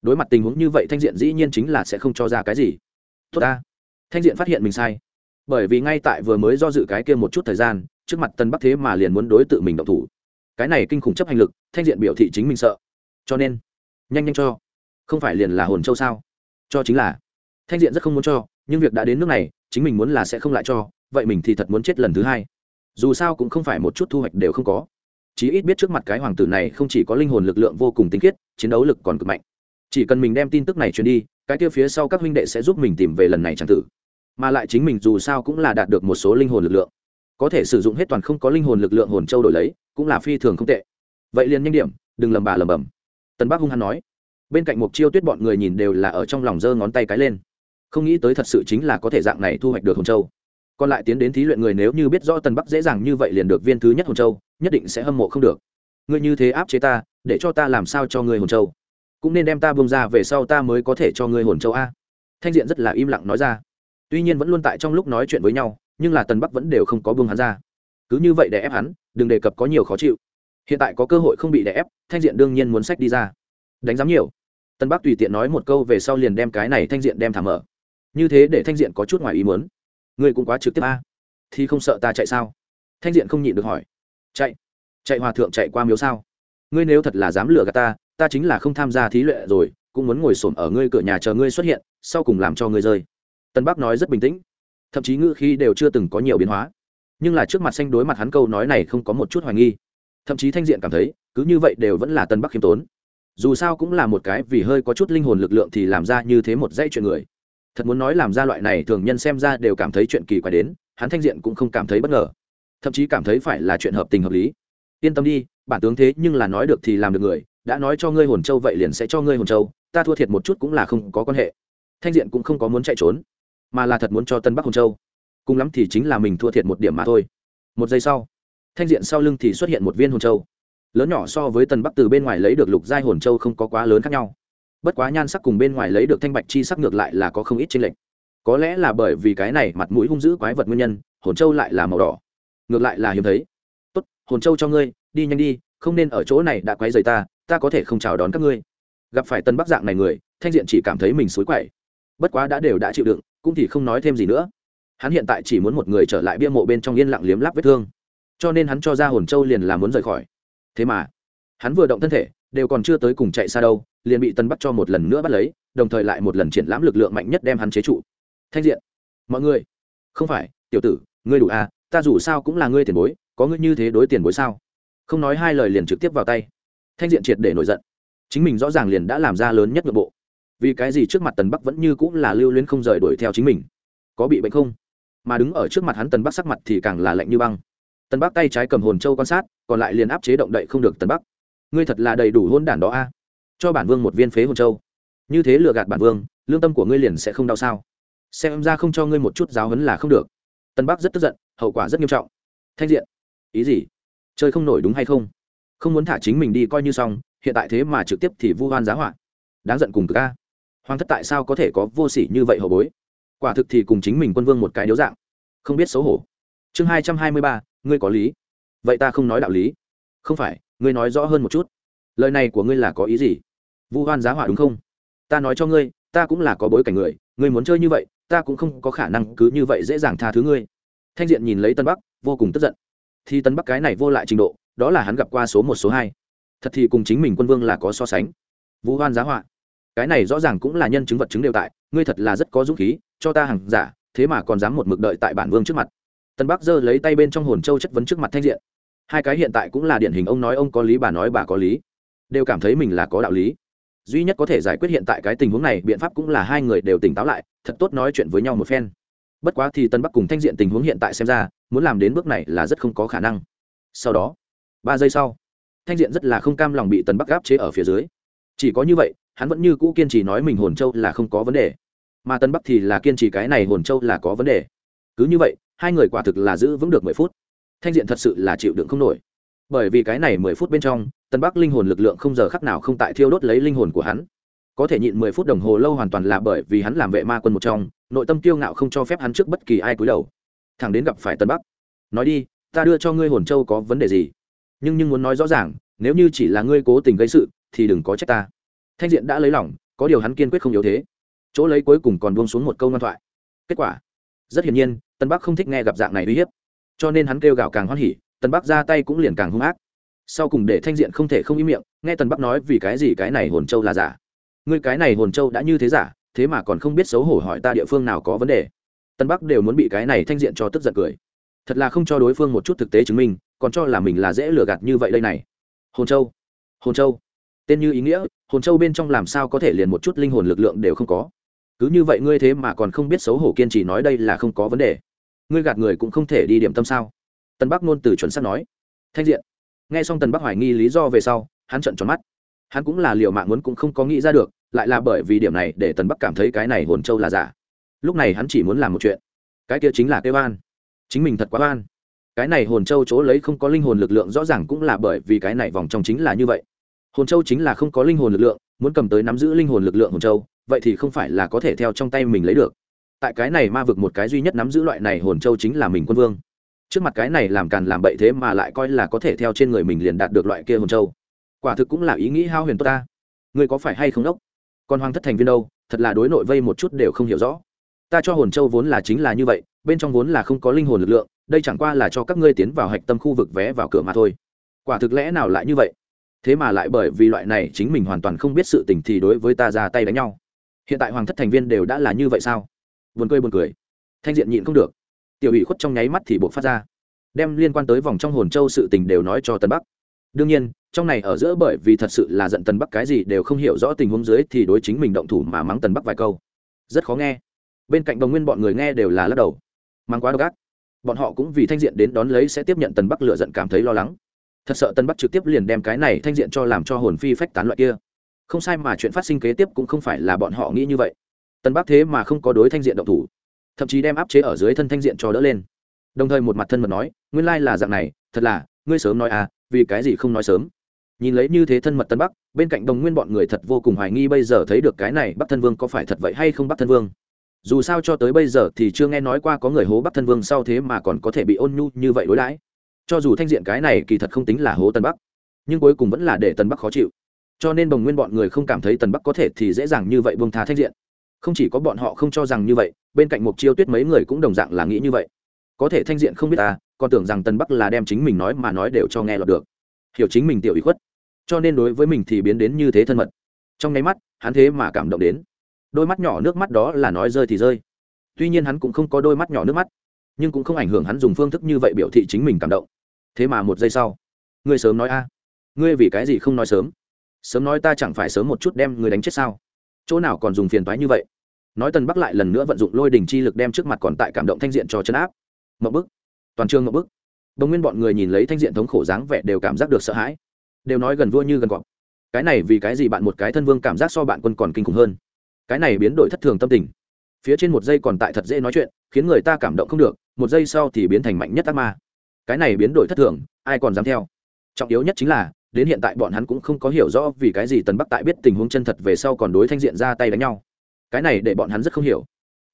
S1: Đối mặt tình huống như vậy thanh diện dĩ nhiên chính là sẽ không cho ra cái gì. Tốt ta. Thanh diện phát hiện mình sai. Bởi vì ngay tại vừa mới do dự cái kia một chút thời gian, trước mặt tân bắc thế mà liền muốn đối tự mình động thủ cái này kinh khủng chấp hành lực, thanh diện biểu thị chính mình sợ. Cho nên, nhanh nhanh cho. Không phải liền là hồn châu sao? Cho chính là. Thanh diện rất không muốn cho, nhưng việc đã đến nước này, chính mình muốn là sẽ không lại cho, vậy mình thì thật muốn chết lần thứ hai. Dù sao cũng không phải một chút thu hoạch đều không có. Chí ít biết trước mặt cái hoàng tử này không chỉ có linh hồn lực lượng vô cùng tinh khiết, chiến đấu lực còn cực mạnh. Chỉ cần mình đem tin tức này truyền đi, cái kia phía sau các huynh đệ sẽ giúp mình tìm về lần này trang tử. Mà lại chính mình dù sao cũng là đạt được một số linh hồn lực lượng. Có thể sử dụng hết toàn không có linh hồn lực lượng hồn châu đổi lấy cũng là phi thường không tệ. Vậy liền nhanh điểm, đừng lầm bà lầm bầm. Tân bắc hung hăng nói. Bên cạnh mục chiêu tuyết bọn người nhìn đều là ở trong lòng giơ ngón tay cái lên. Không nghĩ tới thật sự chính là có thể dạng này thu hoạch được hồng châu. Còn lại tiến đến thí luyện người nếu như biết rõ tân bắc dễ dàng như vậy liền được viên thứ nhất hồng châu, nhất định sẽ hâm mộ không được. Ngươi như thế áp chế ta, để cho ta làm sao cho ngươi hồn châu? Cũng nên đem ta bông ra, về sau ta mới có thể cho ngươi hồn châu a. Thanh diện rất là im lặng nói ra. Tuy nhiên vẫn luôn tại trong lúc nói chuyện với nhau, nhưng là tần bắc vẫn đều không có bông hắn ra. Cứ như vậy để ép hắn đừng đề cập có nhiều khó chịu. Hiện tại có cơ hội không bị đè ép, thanh diện đương nhiên muốn sách đi ra. Đánh giám nhiều. Tân bắc tùy tiện nói một câu về sau liền đem cái này thanh diện đem thả mở. Như thế để thanh diện có chút ngoài ý muốn. Ngươi cũng quá trực tiếp a. Thì không sợ ta chạy sao? Thanh diện không nhịn được hỏi. Chạy. Chạy hòa thượng chạy qua miếu sao? Ngươi nếu thật là dám lừa gạt ta ta chính là không tham gia thí luyện rồi, cũng muốn ngồi xổm ở ngươi cửa nhà chờ ngươi xuất hiện, sau cùng làm cho ngươi rơi. Tân bắc nói rất bình tĩnh. Thậm chí ngữ khi đều chưa từng có nhiều biến hóa nhưng là trước mặt xanh đối mặt hắn câu nói này không có một chút hoài nghi. Thậm chí thanh diện cảm thấy, cứ như vậy đều vẫn là tân bắc khiêm tốn. Dù sao cũng là một cái vì hơi có chút linh hồn lực lượng thì làm ra như thế một dãy chuyện người. Thật muốn nói làm ra loại này thường nhân xem ra đều cảm thấy chuyện kỳ quái đến, hắn thanh diện cũng không cảm thấy bất ngờ. Thậm chí cảm thấy phải là chuyện hợp tình hợp lý. Yên tâm đi, bản tướng thế nhưng là nói được thì làm được người, đã nói cho ngươi hồn châu vậy liền sẽ cho ngươi hồn châu, ta thua thiệt một chút cũng là không có quan hệ. Thanh diện cũng không có muốn chạy trốn, mà là thật muốn cho tân bắc hồn châu cùng lắm thì chính là mình thua thiệt một điểm mà thôi. Một giây sau, thanh diện sau lưng thì xuất hiện một viên hồn châu. Lớn nhỏ so với tần bắc từ bên ngoài lấy được lục giai hồn châu không có quá lớn khác nhau. Bất quá nhan sắc cùng bên ngoài lấy được thanh bạch chi sắc ngược lại là có không ít trên lệch. Có lẽ là bởi vì cái này mặt mũi hung dữ quái vật nguyên nhân, hồn châu lại là màu đỏ. Ngược lại là hiếm thấy. Tốt, hồn châu cho ngươi, đi nhanh đi, không nên ở chỗ này đã quấy rầy ta ta có thể không chào đón các ngươi. Gặp phải tân bắc dạng này người, thanh diện chỉ cảm thấy mình xối quậy. Bất quá đã đều đã chịu đựng, cũng thì không nói thêm gì nữa hắn hiện tại chỉ muốn một người trở lại bia mộ bên trong yên lặng liếm láp vết thương. Cho nên hắn cho ra hồn châu liền là muốn rời khỏi. Thế mà, hắn vừa động thân thể, đều còn chưa tới cùng chạy xa đâu, liền bị tân bắc cho một lần nữa bắt lấy, đồng thời lại một lần triển lãm lực lượng mạnh nhất đem hắn chế trụ. Thanh diện, mọi người, không phải, tiểu tử, ngươi đủ à ta dù sao cũng là ngươi tiền bối, có ngươi như thế đối tiền bối sao? Không nói hai lời liền trực tiếp vào tay. Thanh diện triệt để nổi giận. Chính mình rõ ràng liền đã làm ra lớn nhất nội bộ. Vì cái gì trước mặt tần bắc vẫn như cũng là lưu luyến không rời đuổi theo chính mình? Có bị bệnh không? Mà đứng ở trước mặt hắn tần bắc sắc mặt thì càng là lạnh như băng. Tần bắc tay trái cầm hồn châu quan sát, còn lại liền áp chế động đậy không được tần bắc. Ngươi thật là đầy đủ hôn đản đó a. Cho bản vương một viên phế hồn châu. Như thế lừa gạt bản vương, lương tâm của ngươi liền sẽ không đau sao? Xem ra không cho ngươi một chút giáo hấn là không được. Tân bắc rất tức giận, hậu quả rất nghiêm trọng. Thanh diện, ý gì? Chơi không nổi đúng hay không? Không muốn thả chính mình đi coi như xong, hiện tại thế mà trực tiếp thì vu hoan giá họa. Đáng giận cùng ca hoàng thất tại sao có thể có vô sỉ như vậy hậu bối? Quả thực thì cùng chính mình quân vương một cái điếu dạng không biết xấu hổ. Chương hai trăm hai mươi ba, ngươi có lý. Vậy ta không nói đạo lý. Không phải, ngươi nói rõ hơn một chút. Lời này của ngươi là có ý gì? Vu hoan giá hỏa đúng không? Ta nói cho ngươi, ta cũng là có bối cảnh người, ngươi muốn chơi như vậy, ta cũng không có khả năng cứ như vậy dễ dàng tha thứ ngươi. Thanh diện nhìn lấy tân bắc, vô cùng tức giận. Thì tân bắc cái này vô lại trình độ, đó là hắn gặp qua số một, số hai. Thật thì cùng chính mình quân vương là có so sánh. Vũ hoan giá họa. Cái này rõ ràng cũng là nhân chứng vật chứng đều tại, ngươi thật là rất có dũng khí, cho ta hàng giả thế mà còn dám một mực đợi tại bản vương trước mặt. Tân bắc giơ lấy tay bên trong hồn châu chất vấn trước mặt thanh diện. Hai cái hiện tại cũng là điển hình ông nói ông có lý, bà nói bà có lý. Đều cảm thấy mình là có đạo lý. Duy nhất có thể giải quyết hiện tại cái tình huống này, biện pháp cũng là hai người đều tỉnh táo lại, thật tốt nói chuyện với nhau một phen. Bất quá thì tân bắc cùng thanh diện tình huống hiện tại xem ra, muốn làm đến bước này là rất không có khả năng. Sau đó, ba giây sau, thanh diện rất là không cam lòng bị tần bắc gáp chế ở phía dưới. Chỉ có như vậy, hắn vẫn như cũ kiên trì nói mình hồn châu là không có vấn đề mà tân bắc thì là kiên trì cái này hồn châu là có vấn đề. Cứ như vậy, hai người quả thực là giữ vững được mười phút. Thanh diện thật sự là chịu đựng không nổi. Bởi vì cái này mười phút bên trong, tân bắc linh hồn lực lượng không giờ khắc nào không tại thiêu đốt lấy linh hồn của hắn. Có thể nhịn mười phút đồng hồ lâu hoàn toàn là bởi vì hắn làm vệ ma quân một trong, nội tâm kiêu ngạo không cho phép hắn trước bất kỳ ai cúi đầu. Thẳng đến gặp phải tân bắc. Nói đi, ta đưa cho ngươi hồn châu có vấn đề gì? Nhưng nhưng muốn nói rõ ràng, nếu như chỉ là ngươi cố tình gây sự, thì đừng có trách ta. Thanh diện đã lấy lòng, có điều hắn kiên quyết không yếu thế chỗ lấy cuối cùng còn buông xuống một câu ngoan thoại. Kết quả, rất hiển nhiên tân bắc không thích nghe gặp dạng này uy hiếp. Cho nên hắn kêu gào càng hoan hỉ tân bắc ra tay cũng liền càng hung ác. Sau cùng để thanh diện không thể không im miệng, nghe tần bắc nói vì cái gì cái này hồn châu là giả. Ngươi cái này hồn châu đã như thế giả, thế mà còn không biết xấu hổ hỏi ta địa phương nào có vấn đề. Tân bắc đều muốn bị cái này thanh diện cho tức giận cười. Thật là không cho đối phương một chút thực tế chứng minh, còn cho là mình là dễ lừa gạt như vậy đây này. Hồn châu hồn châu. Tên như ý nghĩa, hồn châu bên trong làm sao có thể liền một chút linh hồn lực lượng đều không có cứ như vậy ngươi thế mà còn không biết xấu hổ kiên trì nói đây là không có vấn đề. Ngươi gạt người cũng không thể đi điểm tâm sao? Tân bắc ngôn từ chuẩn xác nói. Thanh diện. Nghe xong tần bắc hoài nghi lý do về sau, hắn trận tròn mắt. Hắn cũng là liệu mạng muốn cũng không có nghĩ ra được, lại là bởi vì điểm này để tần bắc cảm thấy cái này hồn châu là giả. Lúc này hắn chỉ muốn làm một chuyện. Cái kia chính là kêu an chính mình thật quá an cái này hồn châu chỗ lấy không có linh hồn lực lượng rõ ràng cũng là bởi vì cái này vòng trong chính là như vậy. Hồn châu chính là không có linh hồn lực lượng, muốn cầm tới nắm giữ linh hồn lực lượng hồn châu vậy thì không phải là có thể theo trong tay mình lấy được. Tại cái này ma vực một cái duy nhất nắm giữ loại này hồn châu chính là mình quân vương. Trước mặt cái này làm càn làm bậy thế mà lại coi là có thể theo trên người mình liền đạt được loại kia hồn châu. Quả thực cũng là ý nghĩ hao huyền tốt ta. Người có phải hay không đốc? Còn hoàng thất thành viên đâu? Thật là đối nội vây một chút đều không hiểu rõ. Ta cho hồn châu vốn là chính là như vậy, bên trong vốn là không có linh hồn lực lượng, đây chẳng qua là cho các ngươi tiến vào hạch tâm khu vực vé vào cửa mà thôi. Quả thực lẽ nào lại như vậy? Thế mà lại bởi vì loại này chính mình hoàn toàn không biết sự tình thì đối với ta ra tay đánh nhau hiện tại hoàng thất thành viên đều đã là như vậy sao? Buồn cười buồn cười. Thanh diện nhịn không được. Tiểu ủy khuất trong nháy mắt thì buộc phát ra. Đem liên quan tới vòng trong hồn châu sự tình đều nói cho tân bắc. Đương nhiên, trong này ở giữa bởi vì thật sự là giận tân bắc cái gì đều không hiểu rõ tình huống dưới thì đối chính mình động thủ mà mắng tân bắc vài câu. Rất khó nghe. Bên cạnh đồng nguyên bọn người nghe đều là lắc đầu. Mang quá độc ác. Bọn họ cũng vì thanh diện đến đón lấy sẽ tiếp nhận tần bắc lựa giận cảm thấy lo lắng. Thật sợ tân bắc trực tiếp liền đem cái này thanh diện cho làm cho hồn phi phách tán loại kia không sai mà chuyện phát sinh kế tiếp cũng không phải là bọn họ nghĩ như vậy. Tân bắc thế mà không có đối thanh diện động thủ, thậm chí đem áp chế ở dưới thân thanh diện cho đỡ lên. Đồng thời một mặt thân mật nói, nguyên lai là dạng này, thật là, ngươi sớm nói à vì cái gì không nói sớm? Nhìn lấy như thế thân mật tân bắc, bên cạnh đồng nguyên bọn người thật vô cùng hoài nghi bây giờ thấy được cái này bắc thân vương có phải thật vậy hay không bắc thân vương. Dù sao cho tới bây giờ thì chưa nghe nói qua có người hố bắc thân vương sau thế mà còn có thể bị ôn nhu như vậy đối đãi. Cho dù thanh diện cái này kỳ thật không tính là hố tân bắc, nhưng cuối cùng vẫn là để tân bắc khó chịu cho nên bồng nguyên bọn người không cảm thấy tần bắc có thể thì dễ dàng như vậy buông tha thanh diện. Không chỉ có bọn họ không cho rằng như vậy, bên cạnh mục chiêu tuyết mấy người cũng đồng dạng là nghĩ như vậy. Có thể thanh diện không biết ta, còn tưởng rằng tần bắc là đem chính mình nói mà nói đều cho nghe lọt được. Hiểu chính mình tiểu ý khuất. Cho nên đối với mình thì biến đến như thế thân mật. Trong nháy mắt, hắn thế mà cảm động đến. Đôi mắt nhỏ nước mắt đó là nói rơi thì rơi. Tuy nhiên hắn cũng không có đôi mắt nhỏ nước mắt, nhưng cũng không ảnh hưởng hắn dùng phương thức như vậy biểu thị chính mình cảm động. Thế mà một giây sau, ngươi sớm nói a. Ngươi vì cái gì không nói sớm? Sớm nói ta chẳng phải sớm một chút đem người đánh chết sao? Chỗ nào còn dùng phiền toái như vậy? Nói tần bắc lại lần nữa vận dụng lôi đình chi lực đem trước mặt còn tại cảm động thanh diện cho chấn áp. Mậu bức. Toàn trường mậu bức. Bỗng nguyên bọn người nhìn lấy thanh diện thống khổ dáng vẻ đều cảm giác được sợ hãi. Đều nói gần vua như gần cọp. Cái này vì cái gì bạn một cái thân vương cảm giác so bạn quân còn kinh khủng hơn? Cái này biến đổi thất thường tâm tình. Phía trên một giây còn tại thật dễ nói chuyện, khiến người ta cảm động không được, một giây sau thì biến thành mạnh nhất ác ma. Cái này biến đổi thất thường, ai còn dám theo? Trọng yếu nhất chính là đến hiện tại bọn hắn cũng không có hiểu rõ vì cái gì tần bắc tại biết tình huống chân thật về sau còn đối thanh diện ra tay đánh nhau. Cái này để bọn hắn rất không hiểu.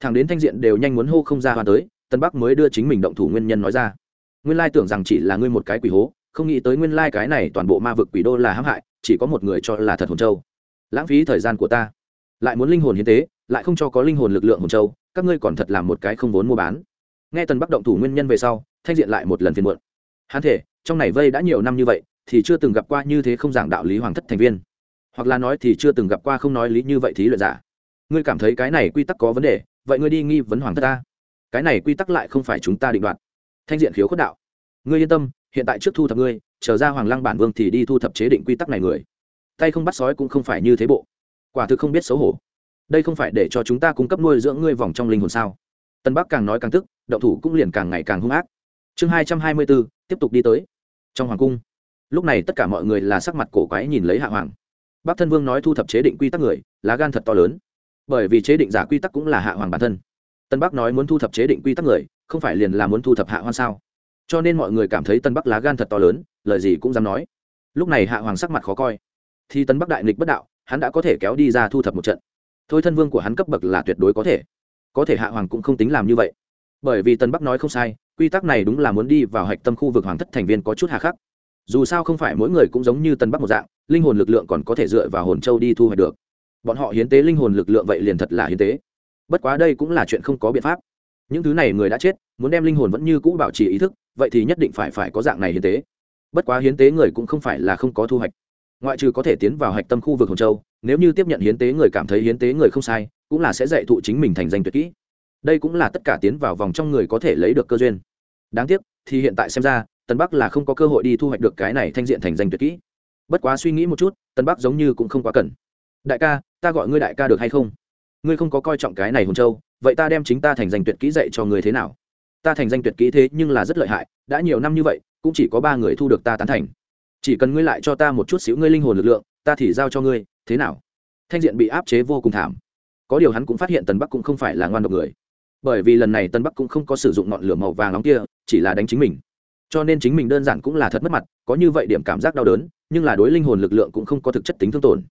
S1: Thằng đến thanh diện đều nhanh muốn hô không ra hoa tới, tần bắc mới đưa chính mình động thủ nguyên nhân nói ra. Nguyên lai tưởng rằng chỉ là ngươi một cái quỷ hố, không nghĩ tới nguyên lai cái này toàn bộ ma vực quỷ đô là hãm hại, chỉ có một người cho là thật hồn châu. Lãng phí thời gian của ta. Lại muốn linh hồn hiến tế, lại không cho có linh hồn lực lượng hồn châu, các ngươi còn thật là một cái không vốn mua bán. Nghe tần bắc động thủ nguyên nhân về sau, thanh diện lại một lần phiền muộn. Hắn thể, trong này vây đã nhiều năm như vậy thì chưa từng gặp qua như thế không giảng đạo lý hoàng thất thành viên. Hoặc là nói thì chưa từng gặp qua không nói lý như vậy thí luyện giả. Ngươi cảm thấy cái này quy tắc có vấn đề, vậy ngươi đi nghi vấn hoàng thất ta. Cái này quy tắc lại không phải chúng ta định đoạt. Thanh diện khiếu khuất đạo. Ngươi yên tâm, hiện tại trước thu thập ngươi trở ra hoàng lăng bản vương thì đi thu thập chế định quy tắc này người. Tay không bắt sói cũng không phải như thế bộ. Quả thực không biết xấu hổ. Đây không phải để cho chúng ta cung cấp nuôi dưỡng ngươi vòng trong linh hồn sao? Tân bắc càng nói càng tức đậu thủ cũng liền càng ngày càng hung ác. Chương hai trăm hai mươi bốn, tiếp tục đi tới. Trong hoàng cung lúc này tất cả mọi người là sắc mặt cổ quái nhìn lấy hạ hoàng. Bắc thân vương nói thu thập chế định quy tắc người, lá gan thật to lớn. Bởi vì chế định giả quy tắc cũng là hạ hoàng bản thân. Tân bắc nói muốn thu thập chế định quy tắc người, không phải liền là muốn thu thập hạ hoan sao? Cho nên mọi người cảm thấy tân bắc lá gan thật to lớn, lời gì cũng dám nói. Lúc này hạ hoàng sắc mặt khó coi. Thì tân bắc đại nghịch bất đạo, hắn đã có thể kéo đi ra thu thập một trận. Thôi thân vương của hắn cấp bậc là tuyệt đối có thể. Có thể hạ hoàng cũng không tính làm như vậy. Bởi vì tân bắc nói không sai, quy tắc này đúng là muốn đi vào hạch tâm khu vực hoàng thất thành viên có chút hà khắc dù sao không phải mỗi người cũng giống như tân bắc một dạng, linh hồn lực lượng còn có thể dựa vào hồn châu đi thu hoạch được. Bọn họ hiến tế linh hồn lực lượng vậy liền thật là hiến tế. Bất quá đây cũng là chuyện không có biện pháp. Những thứ này người đã chết, muốn đem linh hồn vẫn như cũ bảo trì ý thức, vậy thì nhất định phải phải có dạng này hiến tế. Bất quá hiến tế người cũng không phải là không có thu hoạch. Ngoại trừ có thể tiến vào hạch tâm khu vực hồn châu, nếu như tiếp nhận hiến tế người cảm thấy hiến tế người không sai, cũng là sẽ dạy thụ chính mình thành danh tuyệt kỹ. Đây cũng là tất cả tiến vào vòng trong người có thể lấy được cơ duyên. Đáng tiếc, thì hiện tại xem ra tân bắc là không có cơ hội đi thu hoạch được cái này thanh diện thành danh tuyệt kỹ. Bất quá suy nghĩ một chút tân bắc giống như cũng không quá cần. Đại ca, ta gọi ngươi đại ca được hay không? Ngươi không có coi trọng cái này hồn châu, vậy ta đem chính ta thành danh tuyệt kỹ dạy cho ngươi thế nào? Ta thành danh tuyệt kỹ thế nhưng là rất lợi hại, đã nhiều năm như vậy, cũng chỉ có ba người thu được ta tán thành. Chỉ cần ngươi lại cho ta một chút xíu ngươi linh hồn lực lượng, ta thì giao cho ngươi, thế nào? Thanh diện bị áp chế vô cùng thảm. Có điều hắn cũng phát hiện tần bắc cũng không phải là ngoan độc người. Bởi vì lần này tân bắc cũng không có sử dụng ngọn lửa màu vàng nóng kia, chỉ là đánh chính mình cho nên chính mình đơn giản cũng là thật mất mặt, có như vậy điểm cảm giác đau đớn, nhưng là đối linh hồn lực lượng cũng không có thực chất tính thương tổn.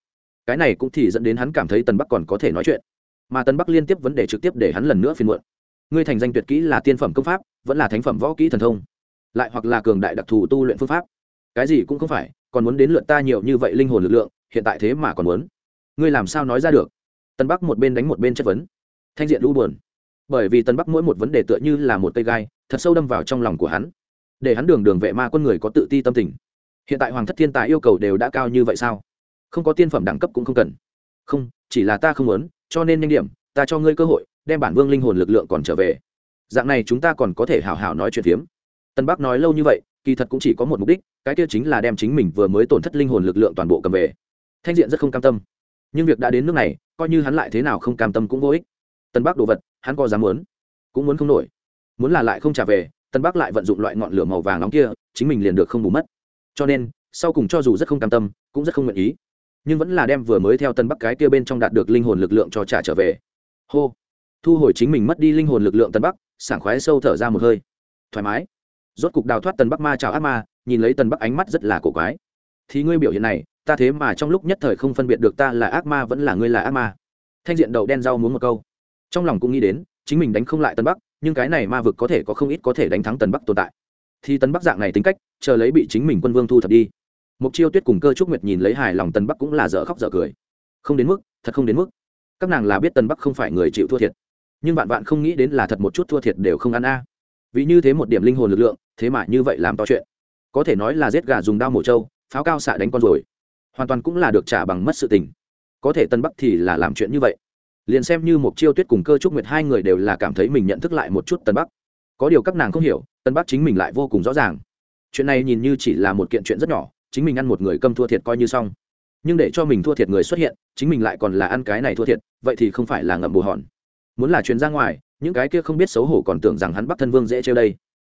S1: Cái này cũng thì dẫn đến hắn cảm thấy tân bắc còn có thể nói chuyện. Mà tân bắc liên tiếp vấn đề trực tiếp để hắn lần nữa phiền muộn. Ngươi thành danh tuyệt kỹ là tiên phẩm công pháp, vẫn là thánh phẩm võ kỹ thần thông. Lại hoặc là cường đại đặc thù tu luyện phương pháp. Cái gì cũng không phải, còn muốn đến lượt ta nhiều như vậy linh hồn lực lượng, hiện tại thế mà còn muốn. Ngươi làm sao nói ra được? Tân bắc một bên đánh một bên chất vấn. Thanh diện lũ buồn. Bởi vì tân bắc mỗi một vấn đề tựa như là một cây gai, thật sâu đâm vào trong lòng của hắn để hắn đường đường vệ ma quân người có tự ti tâm tình. Hiện tại hoàng thất thiên tài yêu cầu đều đã cao như vậy sao? Không có tiên phẩm đẳng cấp cũng không cần. Không, chỉ là ta không muốn, cho nên nhanh điểm, ta cho ngươi cơ hội, đem bản vương linh hồn lực lượng còn trở về. Dạng này chúng ta còn có thể hào hào nói chuyện phiếm. Tân bắc nói lâu như vậy, kỳ thật cũng chỉ có một mục đích, cái kia chính là đem chính mình vừa mới tổn thất linh hồn lực lượng toàn bộ cầm về. Thanh diện rất không cam tâm. Nhưng việc đã đến nước này, coi như hắn lại thế nào không cam tâm cũng vô ích. Tân bắc đồ vật, hắn có dám muốn, cũng muốn không nổi. Muốn là lại không trả về tân bắc lại vận dụng loại ngọn lửa màu vàng nóng kia, chính mình liền được không bù mất. Cho nên, sau cùng cho dù rất không cam tâm, cũng rất không nguyện ý. Nhưng vẫn là đem vừa mới theo tân bắc cái kia bên trong đạt được linh hồn lực lượng cho trả trở về. Hô. Thu hồi chính mình mất đi linh hồn lực lượng tân bắc sảng khoái sâu thở ra một hơi. Thoải mái. Rốt cục đào thoát Tân bắc ma chào ác ma, nhìn lấy Tân bắc ánh mắt rất là cổ quái. Thì ngươi biểu hiện này, ta thế mà trong lúc nhất thời không phân biệt được ta là ác ma vẫn là ngươi là ác ma. Thanh diện đầu đen rau muốn một câu. Trong lòng cũng nghĩ đến, chính mình đánh không lại tân bắc nhưng cái này ma vực có thể có không ít có thể đánh thắng tần bắc tồn tại. Thì tần bắc dạng này tính cách, chờ lấy bị chính mình quân vương thu thập đi. Mục chiêu tuyết cùng cơ trúc nguyệt nhìn lấy hài lòng tần bắc cũng là dở khóc dở cười. Không đến mức, thật không đến mức. Các nàng là biết tần bắc không phải người chịu thua thiệt. Nhưng bạn bạn không nghĩ đến là thật một chút thua thiệt đều không ăn a. Vì như thế một điểm linh hồn lực lượng, thế mà như vậy làm to chuyện. Có thể nói là giết gà dùng đao mổ trâu, pháo cao xạ đánh con rồi. Hoàn toàn cũng là được trả bằng mất sự tình. Có thể tân bắc thì là làm chuyện như vậy liền xem như một chiêu tuyết cùng cơ trúc nguyệt hai người đều là cảm thấy mình nhận thức lại một chút tân bắc. Có điều các nàng không hiểu tân bắc chính mình lại vô cùng rõ ràng. Chuyện này nhìn như chỉ là một kiện chuyện rất nhỏ, chính mình ăn một người câm thua thiệt coi như xong. Nhưng để cho mình thua thiệt người xuất hiện, chính mình lại còn là ăn cái này thua thiệt, vậy thì không phải là ngậm bù hòn. Muốn là chuyện ra ngoài, những cái kia không biết xấu hổ còn tưởng rằng hắn bắc thân vương dễ chơi đây.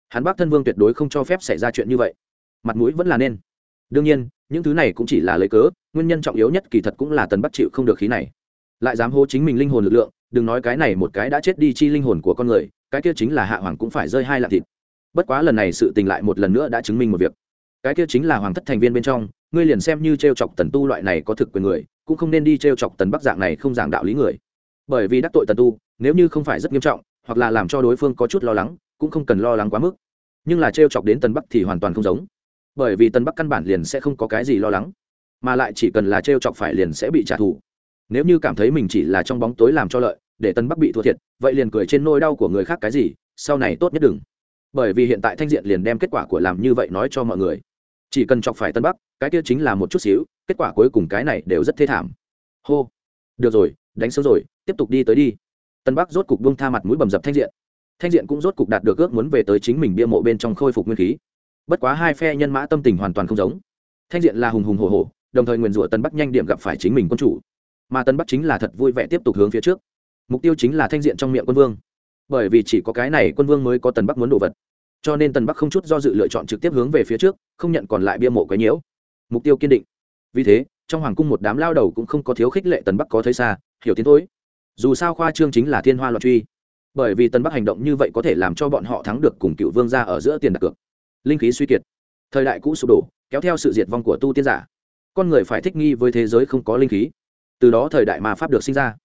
S1: Hắn bắc thân vương tuyệt đối không cho phép xảy ra chuyện như vậy. Mặt mũi vẫn là nên. Đương nhiên, những thứ này cũng chỉ là lấy cớ, nguyên nhân trọng yếu nhất kỳ thật cũng là tần bắc chịu không được khí này lại dám hô chính mình linh hồn lực lượng, đừng nói cái này một cái đã chết đi chi linh hồn của con người, cái kia chính là hạ hoàng cũng phải rơi hai lạng thịt. Bất quá lần này sự tình lại một lần nữa đã chứng minh một việc. Cái kia chính là hoàng thất thành viên bên trong, ngươi liền xem như t r e o chọc tần tu loại này có thực quyền người, cũng không nên đi t r e o chọc tần bắc dạng này không giảng đạo lý người. Bởi vì đắc tội tần tu, nếu như không phải rất nghiêm trọng, hoặc là làm cho đối phương có chút lo lắng, cũng không cần lo lắng quá mức. Nhưng là t chọc đến tần bắc thì hoàn toàn không giống. Bởi vì tần bắc căn bản liền sẽ không có cái gì lo lắng, mà lại chỉ cần là t chọc phải liền sẽ bị trả thù nếu như cảm thấy mình chỉ là trong bóng tối làm cho lợi để tân bắc bị thua thiệt vậy liền cười trên nôi đau của người khác cái gì sau này tốt nhất đừng. Bởi vì hiện tại thanh diện liền đem kết quả của làm như vậy nói cho mọi người. Chỉ cần chọc phải tân bắc cái kia chính là một chút xíu kết quả cuối cùng cái này đều rất thê thảm. Hô. Được rồi đánh sớm rồi tiếp tục đi tới đi. Tân bắc rốt cục buông tha mặt mũi bầm dập thanh diện. Thanh diện cũng rốt cục đạt được ước muốn về tới chính mình bia mộ bên trong khôi phục nguyên khí. Bất quá hai phe nhân mã tâm tình hoàn toàn không giống. Thanh diện là hùng hùng hồ hồ, đồng thời nguyền rủa tân bắc nhanh điểm gặp phải chính mình quân chủ mà tân bắc chính là thật vui vẻ tiếp tục hướng phía trước mục tiêu chính là thanh diện trong miệng quân vương bởi vì chỉ có cái này quân vương mới có tần bắc muốn đồ vật cho nên tần bắc không chút do dự lựa chọn trực tiếp hướng về phía trước không nhận còn lại bia mộ quấy nhiễu mục tiêu kiên định vì thế trong hoàng cung một đám lao đầu cũng không có thiếu khích lệ tần bắc có thấy xa hiểu tiến thối dù sao khoa trương chính là thiên hoa loạn truy bởi vì Tần bắc hành động như vậy có thể làm cho bọn họ thắng được cùng cựu vương ra ở giữa tiền đặt cược linh khí suy kiệt thời đại cũ sụp đổ kéo theo sự diệt vong của tu tiên giả con người phải thích nghi với thế giới không có linh khí từ đó thời đại ma pháp được sinh ra.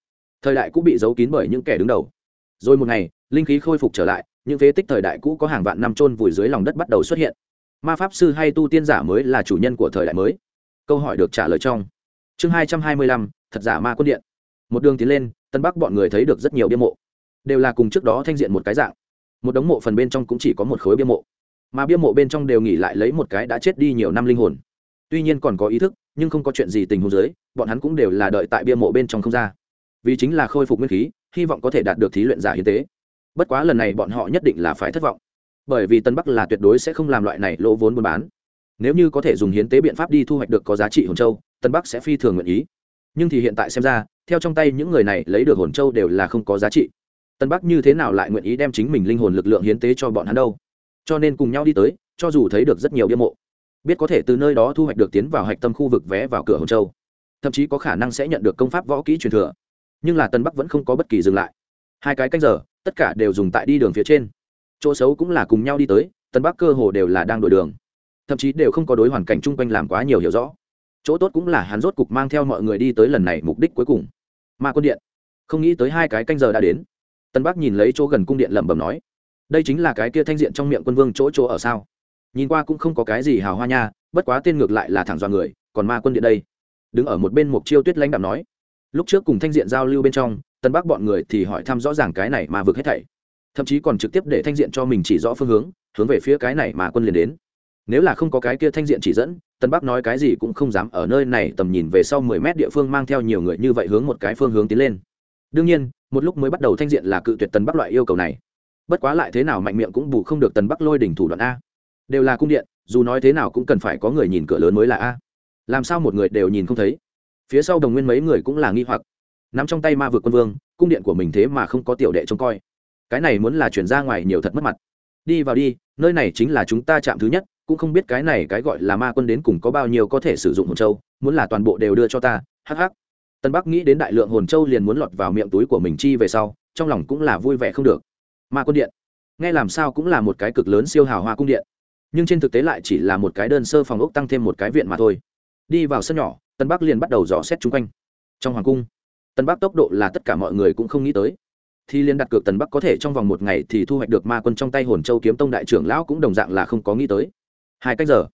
S1: Thời đại cũ bị giấu kín bởi những kẻ đứng đầu. Rồi một ngày, linh khí khôi phục trở lại, những phế tích thời đại cũ có hàng vạn năm trôn vùi dưới lòng đất bắt đầu xuất hiện. Ma pháp sư hay tu tiên giả mới là chủ nhân của thời đại mới. Câu hỏi được trả lời trong chương hai trăm hai mươi lăm, thật giả ma quân điện. Một đường tiến lên, tân bắc bọn người thấy được rất nhiều bia mộ. Đều là cùng trước đó thanh diện một cái dạng. Một đống mộ phần bên trong cũng chỉ có một khối bia mộ. Mà bia mộ bên trong đều nghỉ lại lấy một cái đã chết đi nhiều năm linh hồn. Tuy nhiên còn có ý thức nhưng không có chuyện gì tình huống dưới, bọn hắn cũng đều là đợi tại bia mộ bên trong không ra. Vì chính là khôi phục nguyên khí, hy vọng có thể đạt được thí luyện giả hiến tế. Bất quá lần này bọn họ nhất định là phải thất vọng. Bởi vì tân bắc là tuyệt đối sẽ không làm loại này lỗ vốn buôn bán. Nếu như có thể dùng hiến tế biện pháp đi thu hoạch được có giá trị hồn châu, tân bắc sẽ phi thường nguyện ý. Nhưng thì hiện tại xem ra, theo trong tay những người này lấy được hồn châu đều là không có giá trị. Tân bắc như thế nào lại nguyện ý đem chính mình linh hồn lực lượng hiến tế cho bọn hắn đâu? Cho nên cùng nhau đi tới, cho dù thấy được rất nhiều bia mộ biết có thể từ nơi đó thu hoạch được tiến vào hạch tâm khu vực vé vào cửa Hồng châu. Thậm chí có khả năng sẽ nhận được công pháp võ kỹ truyền thừa. Nhưng là tân bắc vẫn không có bất kỳ dừng lại. Hai cái canh giờ, tất cả đều dùng tại đi đường phía trên. Chỗ xấu cũng là cùng nhau đi tới, tân bắc cơ hồ đều là đang đổi đường. Thậm chí đều không có đối hoàn cảnh chung quanh làm quá nhiều hiểu rõ. Chỗ tốt cũng là hắn rốt cục mang theo mọi người đi tới lần này mục đích cuối cùng. Ma quân điện. Không nghĩ tới hai cái canh giờ đã đến. Tân bắc nhìn lấy chỗ gần cung điện lẩm bẩm nói, đây chính là cái kia thanh diện trong miệng quân vương chỗ chỗ ở sao? Nhìn qua cũng không có cái gì hào hoa nha, bất quá tên ngược lại là thẳng do người, còn ma quân điện đây. Đứng ở một bên mục chiêu tuyết lãnh đạm nói. Lúc trước cùng thanh diện giao lưu bên trong tân bắc bọn người thì hỏi thăm rõ ràng cái này mà vượt hết thảy. Thậm chí còn trực tiếp để thanh diện cho mình chỉ rõ phương hướng hướng về phía cái này mà quân liền đến. Nếu là không có cái kia thanh diện chỉ dẫn tân bắc nói cái gì cũng không dám ở nơi này tầm nhìn về sau mười mét địa phương mang theo nhiều người như vậy hướng một cái phương hướng tiến lên. Đương nhiên, một lúc mới bắt đầu thanh diện là cự tuyệt tân bắc loại yêu cầu này. Bất quá lại thế nào mạnh miệng cũng bù không được tần bắc lôi đỉnh thủ đoạn a đều là cung điện, dù nói thế nào cũng cần phải có người nhìn cửa lớn mới là a. Làm sao một người đều nhìn không thấy? Phía sau đồng nguyên mấy người cũng là nghi hoặc. Nắm trong tay ma vực quân vương, cung điện của mình thế mà không có tiểu đệ trông coi. Cái này muốn là chuyển ra ngoài nhiều thật mất mặt. Đi vào đi, nơi này chính là chúng ta chạm thứ nhất, cũng không biết cái này cái gọi là ma quân đến cùng có bao nhiêu có thể sử dụng hồn châu, muốn là toàn bộ đều đưa cho ta, hắc hắc. Tân bắc nghĩ đến đại lượng hồn châu liền muốn lọt vào miệng túi của mình chi về sau, trong lòng cũng là vui vẻ không được. Ma quân điện, nghe làm sao cũng là một cái cực lớn siêu hào hoa cung điện nhưng trên thực tế lại chỉ là một cái đơn sơ phòng ốc tăng thêm một cái viện mà thôi. Đi vào sân nhỏ, tân bắc liền bắt đầu dò xét chung quanh. Trong hoàng cung, tân bắc tốc độ là tất cả mọi người cũng không nghĩ tới. Thì liên đặt cược tần bắc có thể trong vòng một ngày thì thu hoạch được ma quân trong tay hồn châu kiếm tông đại trưởng lão cũng đồng dạng là không có nghĩ tới. Hai cách giờ,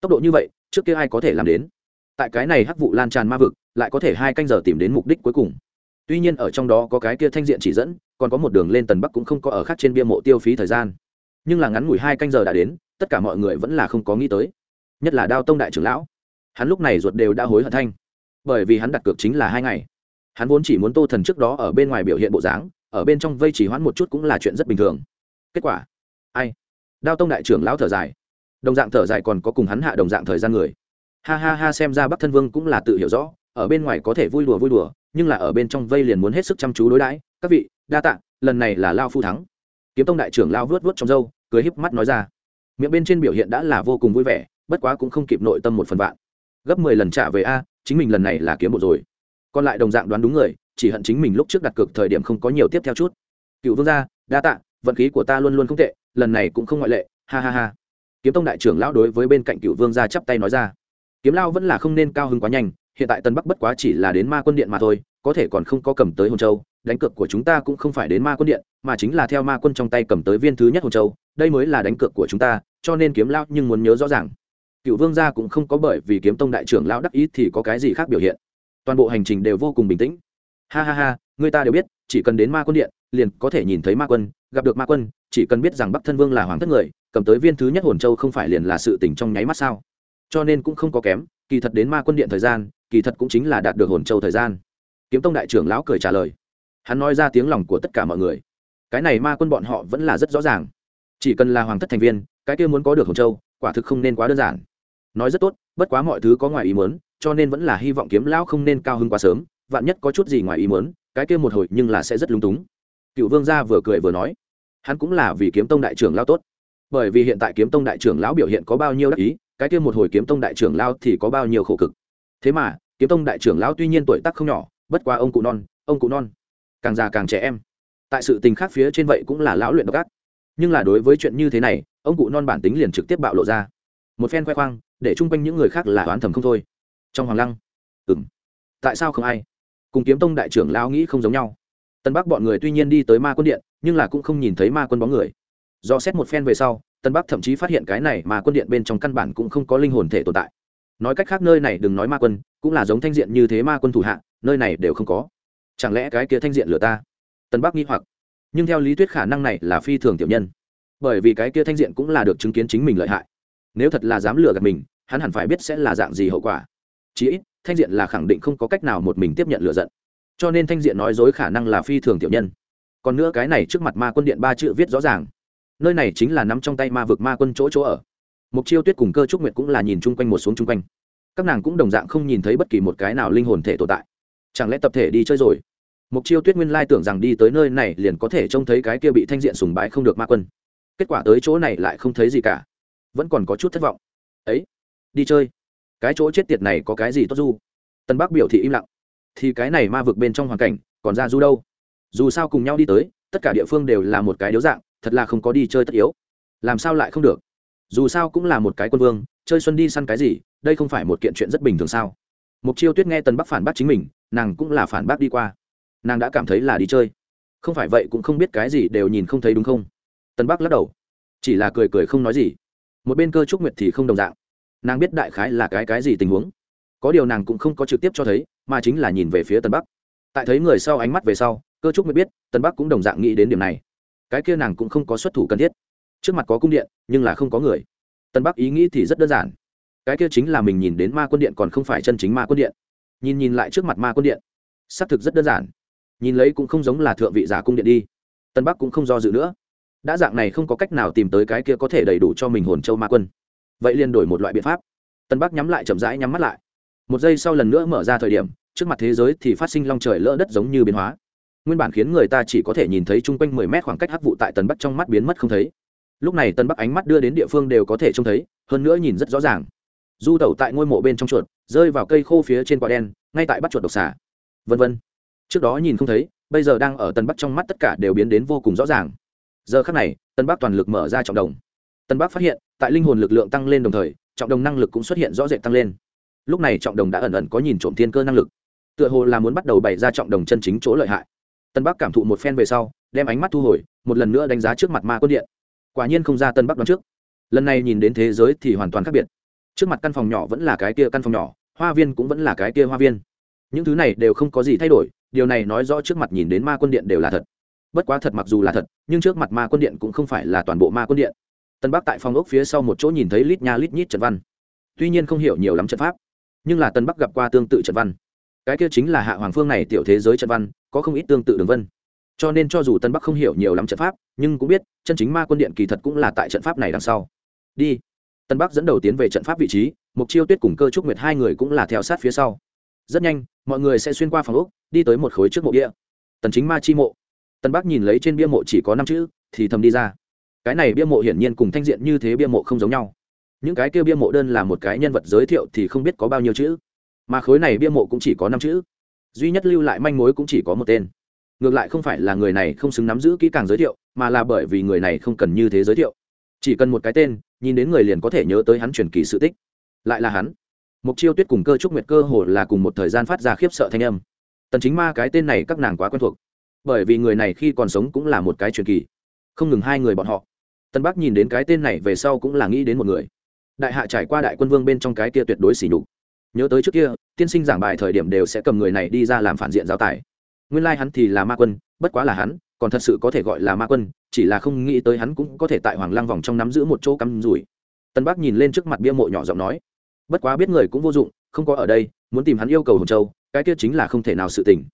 S1: tốc độ như vậy, trước kia ai có thể làm đến? Tại cái này hắc vụ lan tràn ma vực, lại có thể hai canh giờ tìm đến mục đích cuối cùng. Tuy nhiên ở trong đó có cái kia thanh diện chỉ dẫn, còn có một đường lên tần bắc cũng không có ở khác trên bia mộ tiêu phí thời gian. Nhưng là ngắn ngủi hai canh giờ đã đến tất cả mọi người vẫn là không có nghĩ tới. Nhất là đao tông đại trưởng lão. Hắn lúc này ruột đều đã hối hận thanh. Bởi vì hắn đặt cược chính là hai ngày. Hắn vốn chỉ muốn tô thần trước đó ở bên ngoài biểu hiện bộ dáng, ở bên trong vây chỉ hoãn một chút cũng là chuyện rất bình thường. Kết quả, ai? Đao tông đại trưởng lão thở dài. Đồng dạng thở dài còn có cùng hắn hạ đồng dạng thời gian người. Ha ha ha, xem ra bắc thân vương cũng là tự hiểu rõ, ở bên ngoài có thể vui đùa vui đùa, nhưng là ở bên trong vây liền muốn hết sức chăm chú đối đãi. Các vị, đa tạ, lần này là lao phu thắng. Kiếm tông đại trưởng lao vớt vớt trong râu, cười híp mắt nói ra miệng bên trên biểu hiện đã là vô cùng vui vẻ, bất quá cũng không kịp nội tâm một phần vạn. Gấp mười lần trả về a, chính mình lần này là kiếm một rồi. Còn lại đồng dạng đoán đúng người, chỉ hận chính mình lúc trước đặt cược thời điểm không có nhiều tiếp theo chút. Cựu vương gia, đa tạ, vận khí của ta luôn luôn không tệ, lần này cũng không ngoại lệ, ha ha ha. Kiếm tông đại trưởng lão đối với bên cạnh cựu vương gia chắp tay nói ra. Kiếm lao vẫn là không nên cao hứng quá nhanh, hiện tại tân bắc bất quá chỉ là đến ma quân điện mà thôi, có thể còn không có cầm tới hồn châu, đánh cược của chúng ta cũng không phải đến ma quân điện, mà chính là theo ma quân trong tay cầm tới viên thứ nhất hồn châu đây mới là đánh cược của chúng ta, cho nên kiếm lao nhưng muốn nhớ rõ ràng. Cựu vương gia cũng không có bởi vì kiếm tông đại trưởng lão đắc ý thì có cái gì khác biểu hiện. Toàn bộ hành trình đều vô cùng bình tĩnh. Ha ha ha, người ta đều biết, chỉ cần đến ma quân điện, liền có thể nhìn thấy ma quân, gặp được ma quân, chỉ cần biết rằng bắc thân vương là hoàng thất người, cầm tới viên thứ nhất hồn châu không phải liền là sự tỉnh trong nháy mắt sao? Cho nên cũng không có kém, kỳ thật đến ma quân điện thời gian, kỳ thật cũng chính là đạt được hồn châu thời gian. Kiếm tông đại trưởng lão cười trả lời. Hắn nói ra tiếng lòng của tất cả mọi người. Cái này ma quân bọn họ vẫn là rất rõ ràng chỉ cần là hoàng thất thành viên, cái kia muốn có được hồng châu, quả thực không nên quá đơn giản. Nói rất tốt, bất quá mọi thứ có ngoài ý muốn, cho nên vẫn là hy vọng kiếm lão không nên cao hơn quá sớm, vạn nhất có chút gì ngoài ý muốn, cái kia một hồi nhưng là sẽ rất lung túng. Cựu vương gia vừa cười vừa nói, hắn cũng là vì kiếm tông đại trưởng lão tốt. Bởi vì hiện tại kiếm tông đại trưởng lão biểu hiện có bao nhiêu đắc ý, cái kia một hồi kiếm tông đại trưởng lão thì có bao nhiêu khổ cực. Thế mà, kiếm tông đại trưởng lão tuy nhiên tuổi tác không nhỏ, bất quá ông cụ non, ông cụ non, càng già càng trẻ em. Tại sự tình khác phía trên vậy cũng là lão luyện độc ác nhưng là đối với chuyện như thế này, ông cụ non bản tính liền trực tiếp bạo lộ ra. Một phen khoe khoang, để chung quanh những người khác là oán thầm không thôi. Trong hoàng lăng ừ m tại sao không ai? Cùng kiếm tông đại trưởng lao nghĩ không giống nhau. Tân bắc bọn người tuy nhiên đi tới ma quân điện, nhưng là cũng không nhìn thấy ma quân bóng người. Do xét một phen về sau, tân bắc thậm chí phát hiện cái này mà quân điện bên trong căn bản cũng không có linh hồn thể tồn tại. Nói cách khác nơi này đừng nói ma quân, cũng là giống thanh diện như thế ma quân thủ hạ, nơi này đều không có. Chẳng lẽ cái kia thanh diện lừa ta? Tân bắc nghi hoặc nhưng theo lý thuyết khả năng này là phi thường tiểu nhân. Bởi vì cái kia thanh diện cũng là được chứng kiến chính mình lợi hại. Nếu thật là dám lừa gạt mình, hắn hẳn phải biết sẽ là dạng gì hậu quả. Chí ít, thanh diện là khẳng định không có cách nào một mình tiếp nhận lựa giận. Cho nên thanh diện nói dối khả năng là phi thường tiểu nhân. Còn nữa cái này trước mặt ma quân điện ba chữ viết rõ ràng. Nơi này chính là nắm trong tay ma vực ma quân chỗ chỗ ở. Mục chiêu tuyết cùng cơ trúc nguyệt cũng là nhìn chung quanh một xuống chung quanh. Các nàng cũng đồng dạng không nhìn thấy bất kỳ một cái nào linh hồn thể tồn tại. Chẳng lẽ tập thể đi chơi rồi? Mục chiêu tuyết nguyên lai tưởng rằng đi tới nơi này liền có thể trông thấy cái kia bị thanh diện sùng bái không được ma quân. Kết quả tới chỗ này lại không thấy gì cả. Vẫn còn có chút thất vọng. Ấy, đi chơi. Cái chỗ chết tiệt này có cái gì tốt du? Tân bắc biểu thị im lặng. Thì cái này ma vực bên trong hoàn cảnh, còn ra du đâu? Dù sao cùng nhau đi tới, tất cả địa phương đều là một cái điếu dạng, thật là không có đi chơi tất yếu. Làm sao lại không được? Dù sao cũng là một cái quân vương, chơi xuân đi săn cái gì, đây không phải một kiện chuyện rất bình thường sao? Mục chiêu tuyết nghe Tần bắc phản bác chính mình, nàng cũng là phản bác đi qua nàng đã cảm thấy là đi chơi. Không phải vậy cũng không biết cái gì đều nhìn không thấy đúng không? Tân bắc lắc đầu. Chỉ là cười cười không nói gì. Một bên cơ trúc nguyệt thì không đồng dạng. Nàng biết đại khái là cái cái gì tình huống. Có điều nàng cũng không có trực tiếp cho thấy, mà chính là nhìn về phía tân bắc. Tại thấy người sau ánh mắt về sau, cơ trúc mới biết, tân bắc cũng đồng dạng nghĩ đến điểm này. Cái kia nàng cũng không có xuất thủ cần thiết. Trước mặt có cung điện, nhưng là không có người. Tân bắc ý nghĩ thì rất đơn giản. Cái kia chính là mình nhìn đến ma quân điện còn không phải chân chính ma quân điện. Nhìn nhìn lại trước mặt ma quân điện. Xác thực rất đơn giản nhìn lấy cũng không giống là thượng vị giả cung điện đi. Tân bắc cũng không do dự nữa. Đã dạng này không có cách nào tìm tới cái kia có thể đầy đủ cho mình hồn châu ma quân. Vậy liền đổi một loại biện pháp. Tân bắc nhắm lại chậm rãi nhắm mắt lại. Một giây sau lần nữa mở ra thời điểm, trước mặt thế giới thì phát sinh long trời lỡ đất giống như biến hóa. Nguyên bản khiến người ta chỉ có thể nhìn thấy chung quanh mười mét khoảng cách hắc vụ tại tần bắc trong mắt biến mất không thấy. Lúc này tân bắc ánh mắt đưa đến địa phương đều có thể trông thấy, hơn nữa nhìn rất rõ ràng. Du tẩu tại ngôi mộ bên trong chuột, rơi vào cây khô phía trên quả đen, ngay tại bắt chuột độc xả vân vân trước đó nhìn không thấy, bây giờ đang ở tân bắc trong mắt tất cả đều biến đến vô cùng rõ ràng. Giờ khắc này, tân bắc toàn lực mở ra trọng đồng. Tân bắc phát hiện, tại linh hồn lực lượng tăng lên đồng thời, trọng đồng năng lực cũng xuất hiện rõ rệt tăng lên. Lúc này trọng đồng đã ẩn ẩn có nhìn trộm thiên cơ năng lực. Tựa hồ là muốn bắt đầu bày ra trọng đồng chân chính chỗ lợi hại. Tân bắc cảm thụ một phen về sau, đem ánh mắt thu hồi, một lần nữa đánh giá trước mặt ma quân điện. Quả nhiên không ra tân bắc đoán trước. Lần này nhìn đến thế giới thì hoàn toàn khác biệt. Trước mặt căn phòng nhỏ vẫn là cái kia căn phòng nhỏ, hoa viên cũng vẫn là cái kia hoa viên. Những thứ này đều không có gì thay đổi điều này nói rõ trước mặt nhìn đến ma quân điện đều là thật. Bất quá thật mặc dù là thật, nhưng trước mặt ma quân điện cũng không phải là toàn bộ ma quân điện. Tân bắc tại phòng ốc phía sau một chỗ nhìn thấy lít nha lít nhít trận văn. Tuy nhiên không hiểu nhiều lắm trận pháp, nhưng là tân bắc gặp qua tương tự trận văn. Cái kia chính là hạ hoàng phương này tiểu thế giới trận văn, có không ít tương tự đường vân. Cho nên cho dù tân bắc không hiểu nhiều lắm trận pháp, nhưng cũng biết, chân chính ma quân điện kỳ thật cũng là tại trận pháp này đằng sau. Đi. Tân bắc dẫn đầu tiến về trận pháp vị trí mục chiêu tuyết cùng cơ trúc nguyệt hai người cũng là theo sát phía sau rất nhanh, mọi người sẽ xuyên qua phòng úc đi tới một khối trước mộ bia. Tần chính ma chi mộ. Tần bắc nhìn lấy trên bia mộ chỉ có năm chữ, thì thầm đi ra. Cái này bia mộ hiển nhiên cùng thanh diện như thế bia mộ không giống nhau. Những cái kia bia mộ đơn là một cái nhân vật giới thiệu thì không biết có bao nhiêu chữ. Mà khối này bia mộ cũng chỉ có năm chữ. Duy nhất lưu lại manh mối cũng chỉ có một tên. Ngược lại không phải là người này không xứng nắm giữ kỹ càng giới thiệu, mà là bởi vì người này không cần như thế giới thiệu. Chỉ cần một cái tên, nhìn đến người liền có thể nhớ tới hắn truyền kỳ sự tích. Lại là hắn mục chiêu tuyết cùng cơ trúc nguyệt cơ hồ là cùng một thời gian phát ra khiếp sợ thanh âm. Tần chính ma cái tên này các nàng quá quen thuộc, bởi vì người này khi còn sống cũng là một cái truyền kỳ. Không ngừng hai người bọn họ. Tân bắc nhìn đến cái tên này về sau cũng là nghĩ đến một người. Đại hạ trải qua đại quân vương bên trong cái kia tuyệt đối xỉ nhục. Nhớ tới trước kia, tiên sinh giảng bài thời điểm đều sẽ cầm người này đi ra làm phản diện giáo tài. Nguyên lai hắn thì là ma quân, bất quá là hắn, còn thật sự có thể gọi là ma quân, chỉ là không nghĩ tới hắn cũng có thể tại hoàng lang vòng trong nắm giữ một chỗ cắm rủi. Tân bắc nhìn lên trước mặt bia mộ nhỏ giọng nói bất quá biết người cũng vô dụng, không có ở đây, muốn tìm hắn yêu cầu hồn châu, cái kia chính là không thể nào sự tình.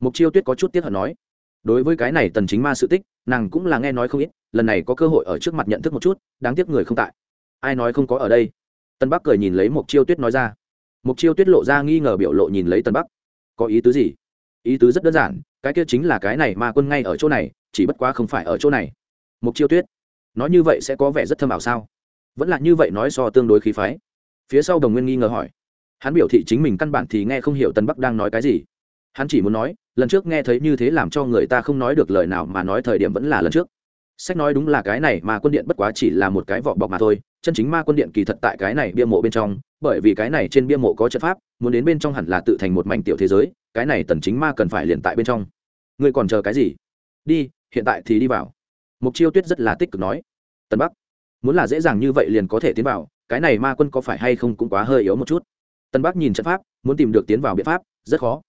S1: Mục chiêu tuyết có chút tiếc hận nói, đối với cái này tần chính ma sự tích, nàng cũng là nghe nói không ít, lần này có cơ hội ở trước mặt nhận thức một chút, đáng tiếc người không tại. Ai nói không có ở đây? Tân bắc cười nhìn lấy mục chiêu tuyết nói ra. Mục chiêu tuyết lộ ra nghi ngờ biểu lộ nhìn lấy tân bắc. Có ý tứ gì? Ý tứ rất đơn giản, cái kia chính là cái này ma quân ngay ở chỗ này, chỉ bất quá không phải ở chỗ này. Mục chiêu tuyết, nói như vậy sẽ có vẻ rất thâm ảo sao? Vẫn là như vậy nói so tương đối khí phái phía sau đồng nguyên nghi ngờ hỏi. Hắn biểu thị chính mình căn bản thì nghe không hiểu tân bắc đang nói cái gì. Hắn chỉ muốn nói, lần trước nghe thấy như thế làm cho người ta không nói được lời nào mà nói thời điểm vẫn là lần trước. Sách nói đúng là cái này mà quân điện bất quá chỉ là một cái vỏ bọc mà thôi, chân chính ma quân điện kỳ thật tại cái này bia mộ bên trong, bởi vì cái này trên bia mộ có trận pháp, muốn đến bên trong hẳn là tự thành một mảnh tiểu thế giới, cái này tần chính ma cần phải liền tại bên trong. Ngươi còn chờ cái gì? Đi, hiện tại thì đi vào. Mục chiêu tuyết rất là tích cực nói. Tần bắc, muốn là dễ dàng như vậy liền có thể tiến vào cái này ma quân có phải hay không cũng quá hơi yếu một chút. Tân bắc nhìn trận pháp, muốn tìm được tiến vào biện pháp, rất khó.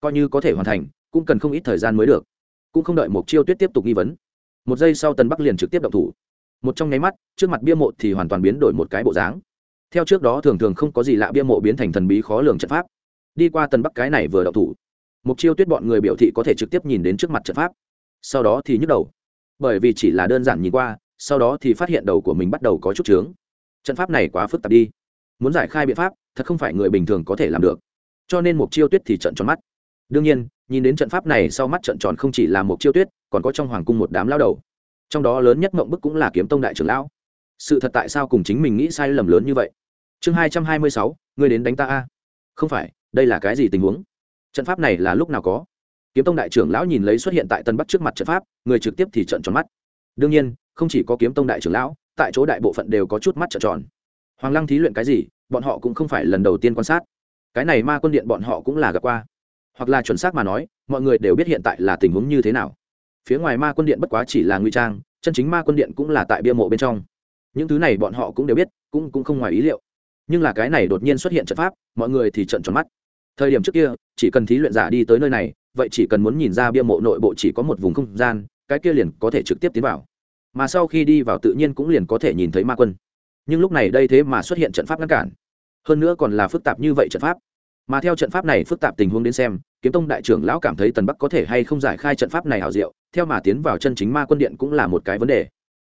S1: Coi như có thể hoàn thành, cũng cần không ít thời gian mới được. Cũng không đợi mục chiêu tuyết tiếp tục nghi vấn. Một giây sau tân bắc liền trực tiếp động thủ. Một trong nháy mắt, trước mặt bia mộ thì hoàn toàn biến đổi một cái bộ dáng. Theo trước đó thường thường không có gì lạ bia mộ biến thành thần bí khó lường trận pháp. Đi qua tân bắc cái này vừa động thủ mục chiêu tuyết bọn người biểu thị có thể trực tiếp nhìn đến trước mặt trận pháp. Sau đó thì nhức đầu. Bởi vì chỉ là đơn giản nhìn qua, sau đó thì phát hiện đầu của mình bắt đầu có chút trướng trận pháp này quá phức tạp đi. Muốn giải khai biện pháp, thật không phải người bình thường có thể làm được. Cho nên mục chiêu tuyết thì trận tròn mắt. Đương nhiên, nhìn đến trận pháp này sau mắt trận tròn không chỉ là một chiêu tuyết, còn có trong hoàng cung một đám lao đầu. Trong đó lớn nhất mộng bức cũng là kiếm tông đại trưởng lão. Sự thật tại sao cùng chính mình nghĩ sai lầm lớn như vậy? Chương hai trăm hai mươi sáu người đến đánh ta a. Không phải, đây là cái gì tình huống? Trận pháp này là lúc nào có? Kiếm tông đại trưởng lão nhìn lấy xuất hiện tại tân bắc trước mặt trận pháp, người trực tiếp thì trận tròn mắt. Đương nhiên, không chỉ có kiếm tông đại trưởng lão tại chỗ đại bộ phận đều có chút mắt trợn tròn. Hoàng lăng thí luyện cái gì, bọn họ cũng không phải lần đầu tiên quan sát. Cái này ma quân điện bọn họ cũng là gặp qua. Hoặc là chuẩn xác mà nói, mọi người đều biết hiện tại là tình huống như thế nào. Phía ngoài ma quân điện bất quá chỉ là nguy trang, chân chính ma quân điện cũng là tại bia mộ bên trong. Những thứ này bọn họ cũng đều biết, cũng cũng không ngoài ý liệu. Nhưng là cái này đột nhiên xuất hiện trận pháp, mọi người thì trận tròn mắt. Thời điểm trước kia, chỉ cần thí luyện giả đi tới nơi này, vậy chỉ cần muốn nhìn ra bia mộ nội bộ chỉ có một vùng không gian, cái kia liền có thể trực tiếp tiến vào mà sau khi đi vào tự nhiên cũng liền có thể nhìn thấy ma quân. Nhưng lúc này đây thế mà xuất hiện trận pháp ngăn cản. Hơn nữa còn là phức tạp như vậy trận pháp. Mà theo trận pháp này phức tạp tình huống đến xem, kiếm tông đại trưởng lão cảm thấy tần bắc có thể hay không giải khai trận pháp này hảo diệu, theo mà tiến vào chân chính ma quân điện cũng là một cái vấn đề.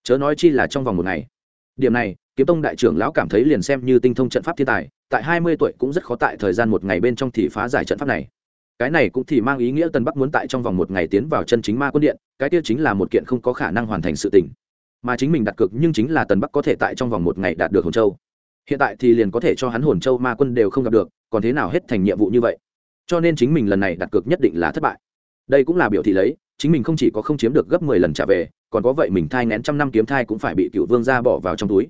S1: Chớ nói chi là trong vòng một ngày. Điểm này, kiếm tông đại trưởng lão cảm thấy liền xem như tinh thông trận pháp thiên tài, tại hai mươi tuổi cũng rất khó tại thời gian một ngày bên trong thì phá giải trận pháp này cái này cũng thì mang ý nghĩa tần bắc muốn tại trong vòng một ngày tiến vào chân chính ma quân điện, cái kia chính là một kiện không có khả năng hoàn thành sự tình. Mà chính mình đặt cược nhưng chính là tần bắc có thể tại trong vòng một ngày đạt được hồn châu. Hiện tại thì liền có thể cho hắn hồn châu ma quân đều không gặp được, còn thế nào hết thành nhiệm vụ như vậy? Cho nên chính mình lần này đặt cược nhất định là thất bại. Đây cũng là biểu thị lấy, chính mình không chỉ có không chiếm được gấp mười lần trả về, còn có vậy mình thai ngén trăm năm kiếm thai cũng phải bị cựu vương gia bỏ vào trong túi.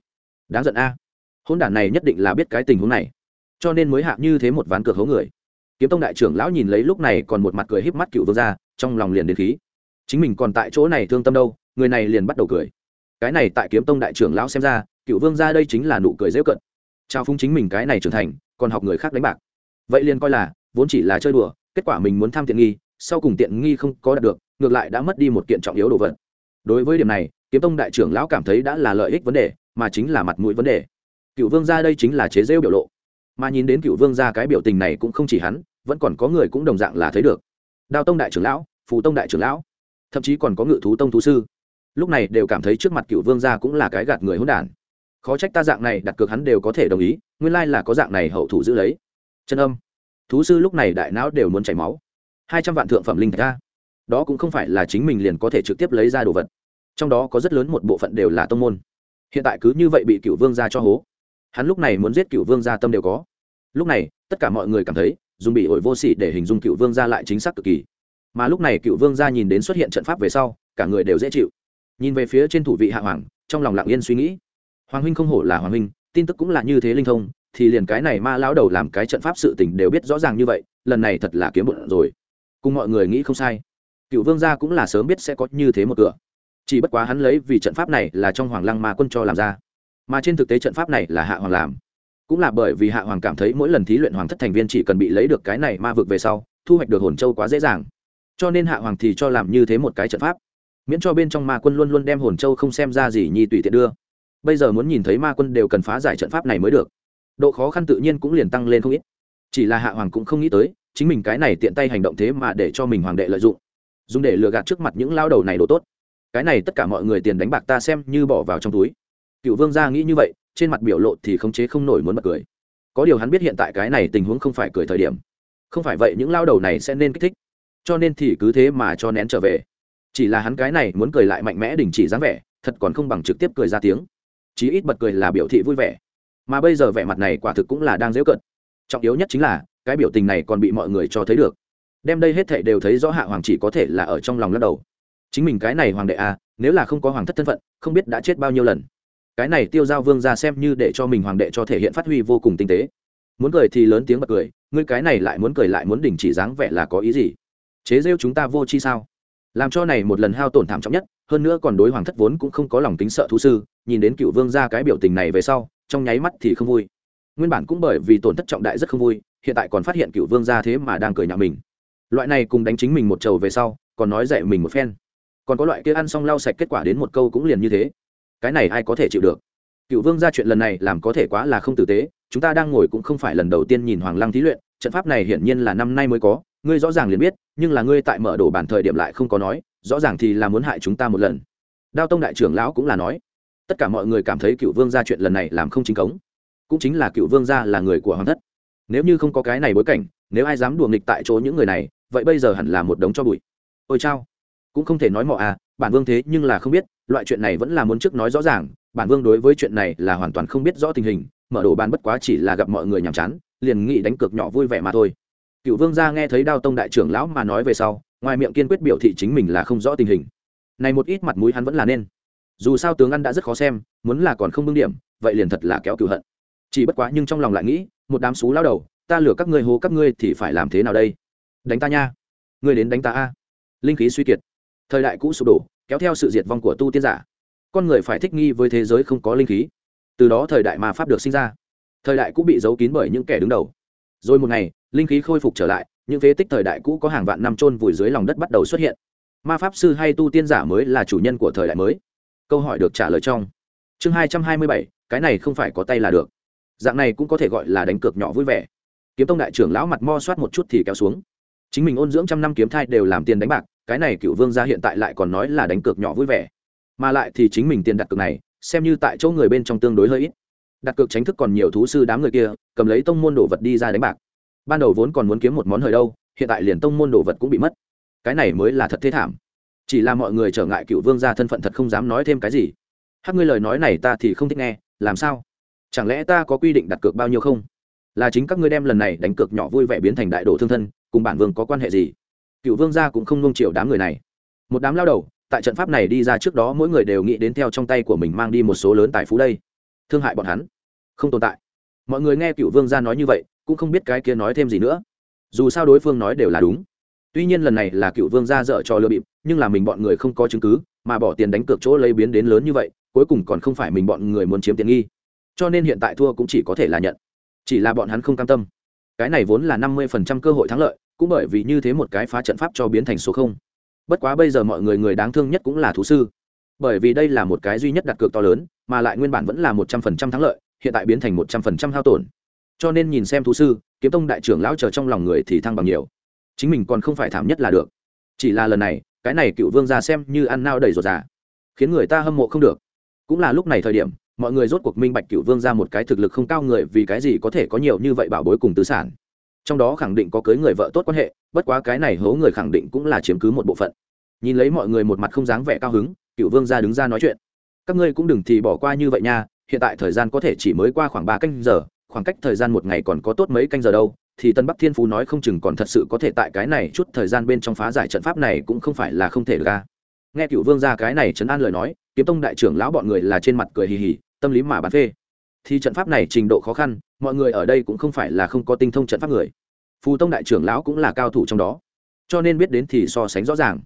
S1: Đáng giận a. À. hôn đản này nhất định là biết cái tình huống này. Cho nên mới hạ như thế một ván cược hố người kiếm tông đại trưởng lão nhìn lấy lúc này còn một mặt cười híp mắt cựu vương gia, trong lòng liền đến khí. Chính mình còn tại chỗ này thương tâm đâu, người này liền bắt đầu cười. Cái này tại kiếm tông đại trưởng lão xem ra, cựu vương gia đây chính là nụ cười dễ cận. Trao phung chính mình cái này trưởng thành, còn học người khác đánh bạc. Vậy liền coi là, vốn chỉ là chơi đùa, kết quả mình muốn tham tiện nghi, sau cùng tiện nghi không có đạt được, ngược lại đã mất đi một kiện trọng yếu đồ vật. Đối với điểm này, kiếm tông đại trưởng lão cảm thấy đã là lợi ích vấn đề, mà chính là mặt mũi vấn đề. Cựu vương gia đây chính là chế rêu biểu lộ. Mà nhìn đến cựu vương gia cái biểu tình này cũng không chỉ hắn vẫn còn có người cũng đồng dạng là thấy được. Đao tông đại trưởng lão, phù tông đại trưởng lão, thậm chí còn có ngự thú tông thú sư. Lúc này đều cảm thấy trước mặt cựu vương gia cũng là cái gạt người hỗn đản. Khó trách ta dạng này đặt cược hắn đều có thể đồng ý, nguyên lai là có dạng này hậu thủ giữ lấy. Chân âm, thú sư lúc này đại não đều muốn chảy máu. Hai trăm vạn thượng phẩm linh thạch ra đó cũng không phải là chính mình liền có thể trực tiếp lấy ra đồ vật. Trong đó có rất lớn một bộ phận đều là tông môn. Hiện tại cứ như vậy bị cựu vương gia cho hố. Hắn lúc này muốn giết cựu vương gia tâm đều có. Lúc này, tất cả mọi người cảm thấy dùng bị ổi vô sỉ để hình dung cựu vương gia lại chính xác cực kỳ. Mà lúc này cựu vương gia nhìn đến xuất hiện trận pháp về sau, cả người đều dễ chịu. Nhìn về phía trên thủ vị hạ hoàng, trong lòng lặng yên suy nghĩ. Hoàng huynh không hổ là hoàng huynh, tin tức cũng là như thế linh thông, thì liền cái này ma lão đầu làm cái trận pháp sự tình đều biết rõ ràng như vậy, lần này thật là kiếm bụng rồi. Cùng mọi người nghĩ không sai. Cựu vương gia cũng là sớm biết sẽ có như thế một cửa. Chỉ bất quá hắn lấy vì trận pháp này là trong hoàng lăng ma quân cho làm ra. Mà trên thực tế trận pháp này là hạ hoàng làm cũng là bởi vì hạ hoàng cảm thấy mỗi lần thí luyện hoàng thất thành viên chỉ cần bị lấy được cái này ma vực về sau, thu hoạch được hồn châu quá dễ dàng. Cho nên hạ hoàng thì cho làm như thế một cái trận pháp. Miễn cho bên trong ma quân luôn luôn đem hồn châu không xem ra gì nhi tùy tiện đưa. Bây giờ muốn nhìn thấy ma quân đều cần phá giải trận pháp này mới được. Độ khó khăn tự nhiên cũng liền tăng lên không ít. Chỉ là hạ hoàng cũng không nghĩ tới, chính mình cái này tiện tay hành động thế mà để cho mình hoàng đệ lợi dụng. Dùng để lừa gạt trước mặt những lao đầu này đồ tốt. Cái này tất cả mọi người tiền đánh bạc ta xem như bỏ vào trong túi. Cựu vương gia nghĩ như vậy trên mặt biểu lộ thì khống chế không nổi muốn bật cười. Có điều hắn biết hiện tại cái này tình huống không phải cười thời điểm. Không phải vậy những lao đầu này sẽ nên kích thích. Cho nên thì cứ thế mà cho nén trở về. Chỉ là hắn cái này muốn cười lại mạnh mẽ đình chỉ dáng vẻ thật còn không bằng trực tiếp cười ra tiếng. Chí ít bật cười là biểu thị vui vẻ. Mà bây giờ vẻ mặt này quả thực cũng là đang dễ cận trọng yếu nhất chính là cái biểu tình này còn bị mọi người cho thấy được. Đem đây hết thảy đều thấy rõ hạ hoàng chỉ có thể là ở trong lòng lắc đầu. Chính mình cái này hoàng đệ a à, nếu là không có hoàng thất thân phận không biết đã chết bao nhiêu lần cái này tiêu giao vương ra xem như để cho mình hoàng đệ cho thể hiện phát huy vô cùng tinh tế. Muốn cười thì lớn tiếng bật cười, ngươi cái này lại muốn cười lại muốn đình chỉ dáng vẻ là có ý gì? Chế rêu chúng ta vô chi sao? Làm cho này một lần hao tổn thảm trọng nhất, hơn nữa còn đối hoàng thất vốn cũng không có lòng tính sợ thú sư, nhìn đến cựu vương ra cái biểu tình này về sau, trong nháy mắt thì không vui. Nguyên bản cũng bởi vì tổn thất trọng đại rất không vui, hiện tại còn phát hiện cựu vương ra thế mà đang cười nhạo mình. Loại này cùng đánh chính mình một trầu về sau, còn nói dạy mình một phen. Còn có loại kia ăn xong lau sạch kết quả đến một câu cũng liền như thế cái này ai có thể chịu được? Cựu vương ra chuyện lần này làm có thể quá là không tử tế, chúng ta đang ngồi cũng không phải lần đầu tiên nhìn hoàng lăng thí luyện, trận pháp này hiển nhiên là năm nay mới có, ngươi rõ ràng liền biết, nhưng là ngươi tại mở đổ bản thời điểm lại không có nói, rõ ràng thì là muốn hại chúng ta một lần. Đao tông đại trưởng lão cũng là nói, tất cả mọi người cảm thấy cựu vương gia chuyện lần này làm không chính cống, cũng chính là cựu vương gia là người của hoàng thất. Nếu như không có cái này bối cảnh, nếu ai dám đùa nghịch tại chỗ những người này, vậy bây giờ hẳn là một đống cho bụi. Ôi chao, cũng không thể nói mọ à bản vương thế nhưng là không biết loại chuyện này vẫn là muốn trước nói rõ ràng, bản vương đối với chuyện này là hoàn toàn không biết rõ tình hình, mở đồ bàn bất quá chỉ là gặp mọi người nhàm chán, liền nghĩ đánh cược nhỏ vui vẻ mà thôi. Cựu vương gia nghe thấy đao tông đại trưởng lão mà nói về sau, ngoài miệng kiên quyết biểu thị chính mình là không rõ tình hình. Này một ít mặt mũi hắn vẫn là nên. Dù sao tướng ăn đã rất khó xem, muốn là còn không bưng điểm, vậy liền thật là kéo cựu hận. Chỉ bất quá nhưng trong lòng lại nghĩ, một đám xú lao đầu, ta lừa các ngươi hố các ngươi thì phải làm thế nào đây? Đánh ta nha. Ngươi đến đánh ta a. Linh khí suy kiệt. Thời đại cũ sụp đổ kéo theo sự diệt vong của tu tiên giả. Con người phải thích nghi với thế giới không có linh khí. Từ đó thời đại mà pháp được sinh ra. Thời đại cũ bị giấu kín bởi những kẻ đứng đầu. Rồi một ngày, linh khí khôi phục trở lại, những phế tích thời đại cũ có hàng vạn năm trôn vùi dưới lòng đất bắt đầu xuất hiện. Ma pháp sư hay tu tiên giả mới là chủ nhân của thời đại mới. Câu hỏi được trả lời trong chương hai trăm hai mươi bảy, cái này không phải có tay là được. Dạng này cũng có thể gọi là đánh cược nhỏ vui vẻ. Kiếm tông đại trưởng lão mặt mo soát một chút thì kéo xuống. Chính mình ôn dưỡng trăm năm kiếm thai đều làm tiền đánh bạc cái này cựu vương gia hiện tại lại còn nói là đánh cược nhỏ vui vẻ. Mà lại thì chính mình tiền đặt cược này, xem như tại chỗ người bên trong tương đối hơi ít. Đặt cược tránh thức còn nhiều thú sư đám người kia, cầm lấy tông môn đồ vật đi ra đánh bạc. Ban đầu vốn còn muốn kiếm một món hời đâu, hiện tại liền tông môn đồ vật cũng bị mất. Cái này mới là thật thế thảm. Chỉ là mọi người trở ngại cựu vương gia thân phận thật không dám nói thêm cái gì. Hát ngươi lời nói này ta thì không thích nghe, làm sao? Chẳng lẽ ta có quy định đặt cược bao nhiêu không? Là chính các ngươi đem lần này đánh cược nhỏ vui vẻ biến thành đại đồ thương thân, cùng bản vương có quan hệ gì? Cựu vương gia cũng không nung chiều đám người này. Một đám lao đầu, tại trận pháp này đi ra trước đó mỗi người đều nghĩ đến theo trong tay của mình mang đi một số lớn tài phú đây. Thương hại bọn hắn. Không tồn tại. Mọi người nghe cựu vương gia nói như vậy, cũng không biết cái kia nói thêm gì nữa. Dù sao đối phương nói đều là đúng. Tuy nhiên lần này là cựu vương gia dợ cho lừa bịp, nhưng là mình bọn người không có chứng cứ, mà bỏ tiền đánh cược chỗ lấy biến đến lớn như vậy, cuối cùng còn không phải mình bọn người muốn chiếm tiền nghi. Cho nên hiện tại thua cũng chỉ có thể là nhận. Chỉ là bọn hắn không cam tâm. Cái này vốn là năm mươi phần trăm cơ hội thắng lợi cũng bởi vì như thế một cái phá trận pháp cho biến thành số không. Bất quá bây giờ mọi người người đáng thương nhất cũng là thú sư. Bởi vì đây là một cái duy nhất đặt cược to lớn, mà lại nguyên bản vẫn là một trăm phần trăm thắng lợi, hiện tại biến thành một trăm phần trăm hao tổn. Cho nên nhìn xem thú sư, kiếm tông đại trưởng lão chờ trong lòng người thì thăng bằng nhiều. Chính mình còn không phải thảm nhất là được. Chỉ là lần này, cái này cựu vương ra xem như ăn nao đầy ruột già. Khiến người ta hâm mộ không được. Cũng là lúc này thời điểm, mọi người rốt cuộc minh bạch cựu vương ra một cái thực lực không cao người vì cái gì có thể có nhiều như vậy bảo bối cùng tư sản trong đó khẳng định có cưới người vợ tốt quan hệ, bất quá cái này hố người khẳng định cũng là chiếm cứ một bộ phận. Nhìn lấy mọi người một mặt không dáng vẻ cao hứng cựu vương ra đứng ra nói chuyện. Các ngươi cũng đừng thì bỏ qua như vậy nha, hiện tại thời gian có thể chỉ mới qua khoảng ba canh giờ, khoảng cách thời gian một ngày còn có tốt mấy canh giờ đâu, thì tân bắc thiên phú nói không chừng còn thật sự có thể tại cái này chút thời gian bên trong phá giải trận pháp này cũng không phải là không thể được ra nghe cựu vương ra cái này chấn an lời nói, kiếm tông đại trưởng lão bọn người là trên mặt cười hì hì, tâm lý mà bán phê thì trận pháp này trình độ khó khăn, mọi người ở đây cũng không phải là không có tinh thông trận pháp người. Phù tông đại trưởng lão cũng là cao thủ trong đó. Cho nên biết đến thì so sánh rõ ràng.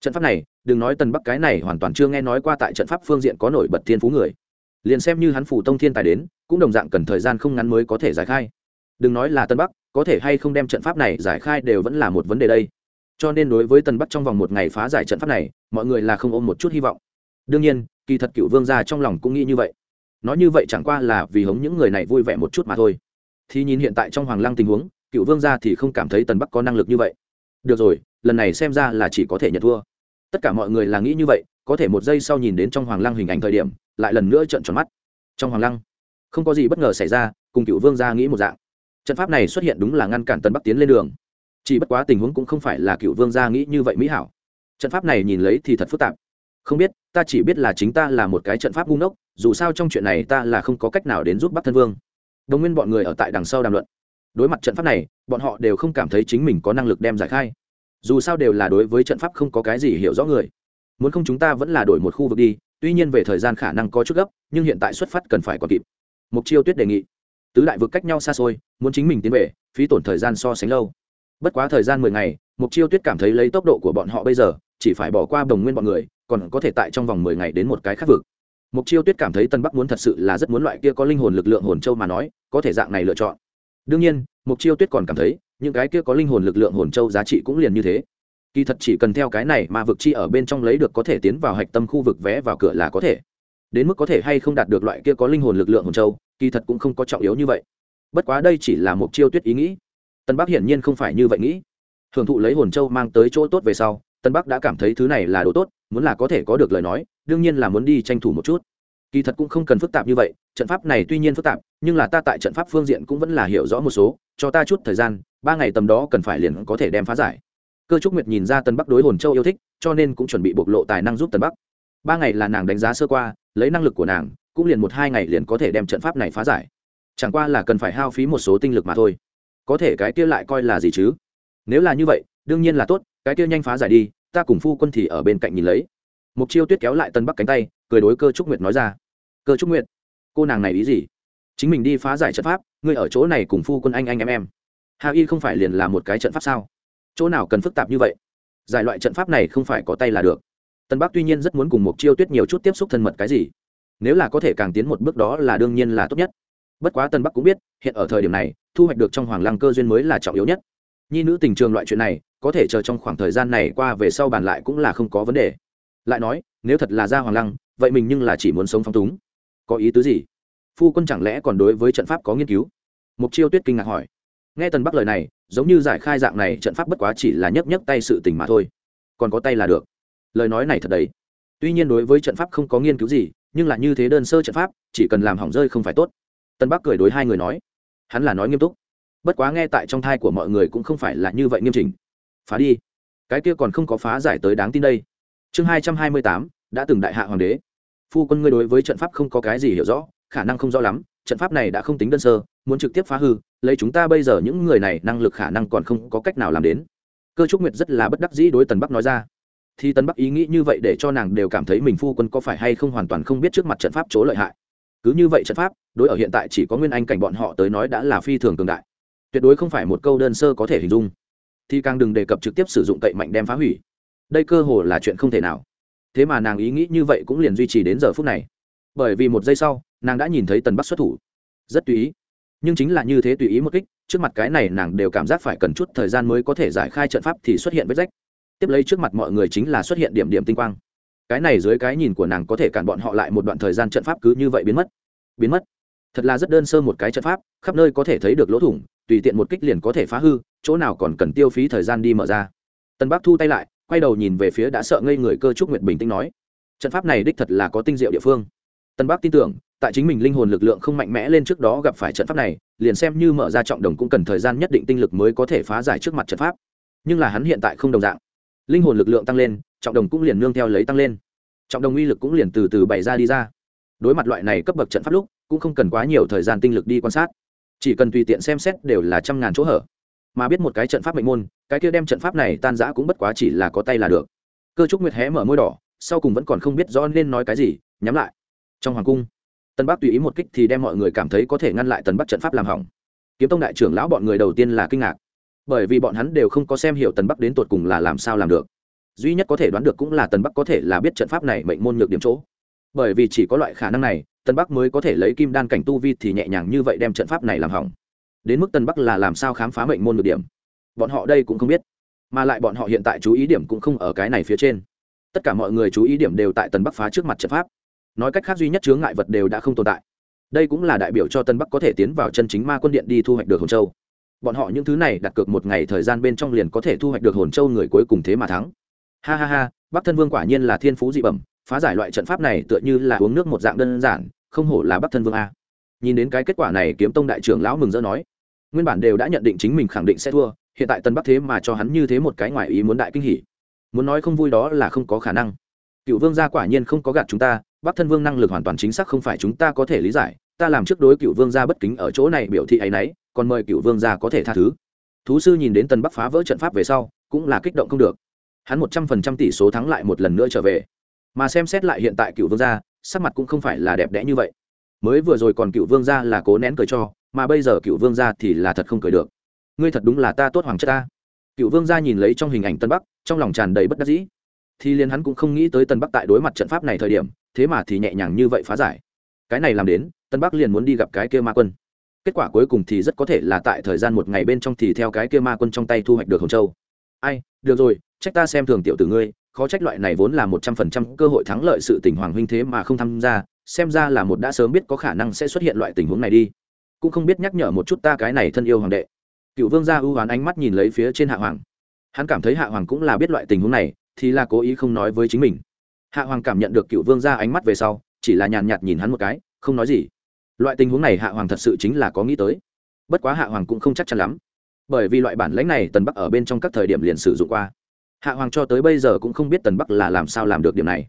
S1: Trận pháp này, đừng nói tần bắc cái này hoàn toàn chưa nghe nói qua tại trận pháp phương diện có nổi bật thiên phú người. Liền xem như hắn phù tông thiên tài đến, cũng đồng dạng cần thời gian không ngắn mới có thể giải khai. Đừng nói là tân bắc, có thể hay không đem trận pháp này giải khai đều vẫn là một vấn đề đây. Cho nên đối với tân bắc trong vòng một ngày phá giải trận pháp này, mọi người là không ôm một chút hy vọng. Đương nhiên, kỳ thật cựu vương gia trong lòng cũng nghĩ như vậy nói như vậy chẳng qua là vì hống những người này vui vẻ một chút mà thôi. Thì nhìn hiện tại trong hoàng lăng tình huống, cựu vương gia thì không cảm thấy tần bắc có năng lực như vậy. Được rồi, lần này xem ra là chỉ có thể nhận thua. Tất cả mọi người là nghĩ như vậy, có thể một giây sau nhìn đến trong hoàng lăng hình ảnh thời điểm, lại lần nữa trận tròn mắt. Trong hoàng lăng, không có gì bất ngờ xảy ra, cùng cựu vương gia nghĩ một dạng. Trận pháp này xuất hiện đúng là ngăn cản tần bắc tiến lên đường. Chỉ bất quá tình huống cũng không phải là cựu vương gia nghĩ như vậy mỹ hảo. Trận pháp này nhìn lấy thì thật phức tạp không biết, ta chỉ biết là chính ta là một cái trận pháp ngu ngốc, dù sao trong chuyện này ta là không có cách nào đến giúp bắc thân vương. Đồng nguyên bọn người ở tại đằng sau đàm luận. Đối mặt trận pháp này, bọn họ đều không cảm thấy chính mình có năng lực đem giải khai. Dù sao đều là đối với trận pháp không có cái gì hiểu rõ người. Muốn không chúng ta vẫn là đổi một khu vực đi, tuy nhiên về thời gian khả năng có chút gấp, nhưng hiện tại xuất phát cần phải còn kịp. Mục chiêu tuyết đề nghị. Tứ đại vực cách nhau xa xôi, muốn chính mình tiến về, phí tổn thời gian so sánh lâu. Bất quá thời gian mười ngày, mục chiêu tuyết cảm thấy lấy tốc độ của bọn họ bây giờ, chỉ phải bỏ qua đồng nguyên bọn người còn có thể tại trong vòng mười ngày đến một cái khác vực. Mục chiêu tuyết cảm thấy tân bắc muốn thật sự là rất muốn loại kia có linh hồn lực lượng hồn châu mà nói, có thể dạng này lựa chọn. Đương nhiên mục chiêu tuyết còn cảm thấy, những cái kia có linh hồn lực lượng hồn châu giá trị cũng liền như thế. Kỳ thật chỉ cần theo cái này mà vực chi ở bên trong lấy được có thể tiến vào hạch tâm khu vực vé vào cửa là có thể. Đến mức có thể hay không đạt được loại kia có linh hồn lực lượng hồn châu, kỳ thật cũng không có trọng yếu như vậy. Bất quá đây chỉ là một chiêu tuyết ý nghĩ. Tân bắc hiển nhiên không phải như vậy nghĩ. Hưởng thụ lấy hồn châu mang tới chỗ tốt về sau tân bắc đã cảm thấy thứ này là đồ tốt, muốn là có thể có được lời nói, đương nhiên là muốn đi tranh thủ một chút. Kỳ thật cũng không cần phức tạp như vậy, trận pháp này tuy nhiên phức tạp, nhưng là ta tại trận pháp phương diện cũng vẫn là hiểu rõ một số, cho ta chút thời gian, ba ngày tầm đó cần phải liền có thể đem phá giải. Cơ trúc nguyệt nhìn ra tân bắc đối hồn châu yêu thích, cho nên cũng chuẩn bị bộc lộ tài năng giúp tân bắc. Ba ngày là nàng đánh giá sơ qua, lấy năng lực của nàng, cũng liền một hai ngày liền có thể đem trận pháp này phá giải. Chẳng qua là cần phải hao phí một số tinh lực mà thôi. Có thể cái kia lại coi là gì chứ? Nếu là như vậy, đương nhiên là tốt cái kia nhanh phá giải đi, ta cùng phu quân thì ở bên cạnh nhìn lấy. Mục chiêu tuyết kéo lại tân bắc cánh tay, cười đối cơ trúc nguyệt nói ra. Cơ trúc nguyệt, cô nàng này ý gì? Chính mình đi phá giải trận pháp, ngươi ở chỗ này cùng phu quân anh anh em em. Hà y không phải liền là một cái trận pháp sao? Chỗ nào cần phức tạp như vậy? Giải loại trận pháp này không phải có tay là được. Tân bắc tuy nhiên rất muốn cùng mục chiêu tuyết nhiều chút tiếp xúc thân mật cái gì, nếu là có thể càng tiến một bước đó là đương nhiên là tốt nhất. Bất quá tân bắc cũng biết, hiện ở thời điểm này, thu hoạch được trong hoàng lăng cơ duyên mới là trọng yếu nhất. Nhi nữ tình trường loại chuyện này có thể chờ trong khoảng thời gian này qua về sau bàn lại cũng là không có vấn đề. Lại nói, nếu thật là ra hoàng lăng, vậy mình nhưng là chỉ muốn sống phong túng. Có ý tứ gì? Phu quân chẳng lẽ còn đối với trận pháp có nghiên cứu? Mục chiêu tuyết kinh ngạc hỏi. Nghe tần bắc lời này, giống như giải khai dạng này trận pháp bất quá chỉ là nhấc nhấc tay sự tình mà thôi. Còn có tay là được. Lời nói này thật đấy. Tuy nhiên đối với trận pháp không có nghiên cứu gì, nhưng là như thế đơn sơ trận pháp, chỉ cần làm hỏng rơi không phải tốt. Tân bắc cười đối hai người nói. Hắn là nói nghiêm túc. Bất quá nghe tại trong thai của mọi người cũng không phải là như vậy nghiêm chỉnh phá đi. Cái kia còn không có phá giải tới đáng tin đây. Chương hai trăm hai mươi tám, đã từng đại hạ hoàng đế. Phu quân ngươi đối với trận pháp không có cái gì hiểu rõ, khả năng không rõ lắm, trận pháp này đã không tính đơn sơ, muốn trực tiếp phá hư, lấy chúng ta bây giờ những người này năng lực khả năng còn không có cách nào làm đến. Cơ trúc nguyệt rất là bất đắc dĩ đối tần bắc nói ra. Thì tần bắc ý nghĩ như vậy để cho nàng đều cảm thấy mình phu quân có phải hay không hoàn toàn không biết trước mặt trận pháp chỗ lợi hại. Cứ như vậy trận pháp, đối ở hiện tại chỉ có nguyên anh cảnh bọn họ tới nói đã là phi thường cường đại. Tuyệt đối không phải một câu đơn sơ có thể hình dung thì càng đừng đề cập trực tiếp sử dụng cậy mạnh đem phá hủy. Đây cơ hồ là chuyện không thể nào. Thế mà nàng ý nghĩ như vậy cũng liền duy trì đến giờ phút này. Bởi vì một giây sau, nàng đã nhìn thấy tần bắc xuất thủ. Rất tùy ý. Nhưng chính là như thế tùy ý một kích, trước mặt cái này nàng đều cảm giác phải cần chút thời gian mới có thể giải khai trận pháp thì xuất hiện vết rách. Tiếp lấy trước mặt mọi người chính là xuất hiện điểm điểm tinh quang. Cái này dưới cái nhìn của nàng có thể cản bọn họ lại một đoạn thời gian trận pháp cứ như vậy biến mất. Biến mất. Thật là rất đơn sơ một cái trận pháp, khắp nơi có thể thấy được lỗ thủng tùy tiện một kích liền có thể phá hư, chỗ nào còn cần tiêu phí thời gian đi mở ra. Tân bắc thu tay lại, quay đầu nhìn về phía đã sợ ngây người cơ trúc nguyệt bình tĩnh nói, trận pháp này đích thật là có tinh diệu địa phương. Tân bắc tin tưởng, tại chính mình linh hồn lực lượng không mạnh mẽ lên trước đó gặp phải trận pháp này, liền xem như mở ra trọng đồng cũng cần thời gian nhất định tinh lực mới có thể phá giải trước mặt trận pháp. Nhưng là hắn hiện tại không đồng dạng. Linh hồn lực lượng tăng lên, trọng đồng cũng liền nương theo lấy tăng lên. Trọng đồng uy lực cũng liền từ từ bày ra đi ra. Đối mặt loại này cấp bậc trận pháp lúc, cũng không cần quá nhiều thời gian tinh lực đi quan sát chỉ cần tùy tiện xem xét đều là trăm ngàn chỗ hở. Mà biết một cái trận pháp mệnh môn, cái kia đem trận pháp này tan giã cũng bất quá chỉ là có tay là được. Cơ trúc nguyệt hé mở môi đỏ, sau cùng vẫn còn không biết rõ nên nói cái gì, nhắm lại. Trong hoàng cung tân bắc tùy ý một kích thì đem mọi người cảm thấy có thể ngăn lại tần bắc trận pháp làm hỏng. Kiếm tông đại trưởng lão bọn người đầu tiên là kinh ngạc. Bởi vì bọn hắn đều không có xem hiểu tần bắc đến tột cùng là làm sao làm được. Duy nhất có thể đoán được cũng là tần bắc có thể là biết trận pháp này mệnh môn nhược điểm chỗ. Bởi vì chỉ có loại khả năng này Tân bắc mới có thể lấy kim đan cảnh tu vi thì nhẹ nhàng như vậy đem trận pháp này làm hỏng. Đến mức Tân bắc là làm sao khám phá mệnh môn được điểm? Bọn họ đây cũng không biết. Mà lại bọn họ hiện tại chú ý điểm cũng không ở cái này phía trên. Tất cả mọi người chú ý điểm đều tại Tân bắc phá trước mặt trận pháp. Nói cách khác duy nhất chướng ngại vật đều đã không tồn tại. Đây cũng là đại biểu cho tân bắc có thể tiến vào chân chính ma quân điện đi thu hoạch được hồn châu. Bọn họ những thứ này đặt cược một ngày thời gian bên trong liền có thể thu hoạch được hồn châu người cuối cùng thế mà thắng. Ha ha ha, bắc thân vương quả nhiên là thiên phú dị bẩm, phá giải loại trận pháp này tựa như là uống nước một dạng đơn giản không hổ là bắc thân vương a. Nhìn đến cái kết quả này, kiếm tông đại trưởng lão mừng rỡ nói, nguyên bản đều đã nhận định chính mình khẳng định sẽ thua, hiện tại tân bắc thế mà cho hắn như thế một cái ngoài ý muốn đại kinh hỉ. Muốn nói không vui đó là không có khả năng. Cựu vương gia quả nhiên không có gạt chúng ta, bắc thân vương năng lực hoàn toàn chính xác không phải chúng ta có thể lý giải, ta làm trước đối cựu vương gia bất kính ở chỗ này biểu thị ấ y n ấ y còn mời cựu vương gia có thể tha thứ. Thú sư nhìn đến tần bắc phá vỡ trận pháp về sau, cũng là kích động không được. Hắn một trăm phần trăm tỷ số thắng lại một lần nữa trở về. Mà xem xét lại hiện tại cựu vương gia sắc mặt cũng không phải là đẹp đẽ như vậy. Mới vừa rồi còn cựu vương gia là cố nén cười cho, mà bây giờ cựu vương gia thì là thật không cười được. Ngươi thật đúng là ta tốt hoàng chất ta. Cựu vương gia nhìn lấy trong hình ảnh tân bắc, trong lòng tràn đầy bất đắc dĩ. Thì liền hắn cũng không nghĩ tới tân bắc tại đối mặt trận pháp này thời điểm, thế mà thì nhẹ nhàng như vậy phá giải. Cái này làm đến, tân bắc liền muốn đi gặp cái kia ma quân. Kết quả cuối cùng thì rất có thể là tại thời gian một ngày bên trong thì theo cái kia ma quân trong tay thu hoạch được hồng châu. Ai, được rồi, trách ta xem thường tiểu tử ngươi khó trách loại này vốn là một trăm phần trăm cơ hội thắng lợi sự tình hoàng huynh thế mà không tham gia, xem ra là một đã sớm biết có khả năng sẽ xuất hiện loại tình huống này đi. Cũng không biết nhắc nhở một chút ta cái này thân yêu hoàng đệ. Cựu vương gia ưu hoán ánh mắt nhìn lấy phía trên hạ hoàng. Hắn cảm thấy hạ hoàng cũng là biết loại tình huống này, thì là cố ý không nói với chính mình. Hạ hoàng cảm nhận được cựu vương gia ánh mắt về sau, chỉ là nhàn nhạt nhìn hắn một cái, không nói gì. Loại tình huống này hạ hoàng thật sự chính là có nghĩ tới. Bất quá hạ hoàng cũng không chắc chắn lắm. Bởi vì loại bản lãnh này tần bắc ở bên trong các thời điểm liền sử dụng qua hạ hoàng cho tới bây giờ cũng không biết tần bắc là làm sao làm được điểm này.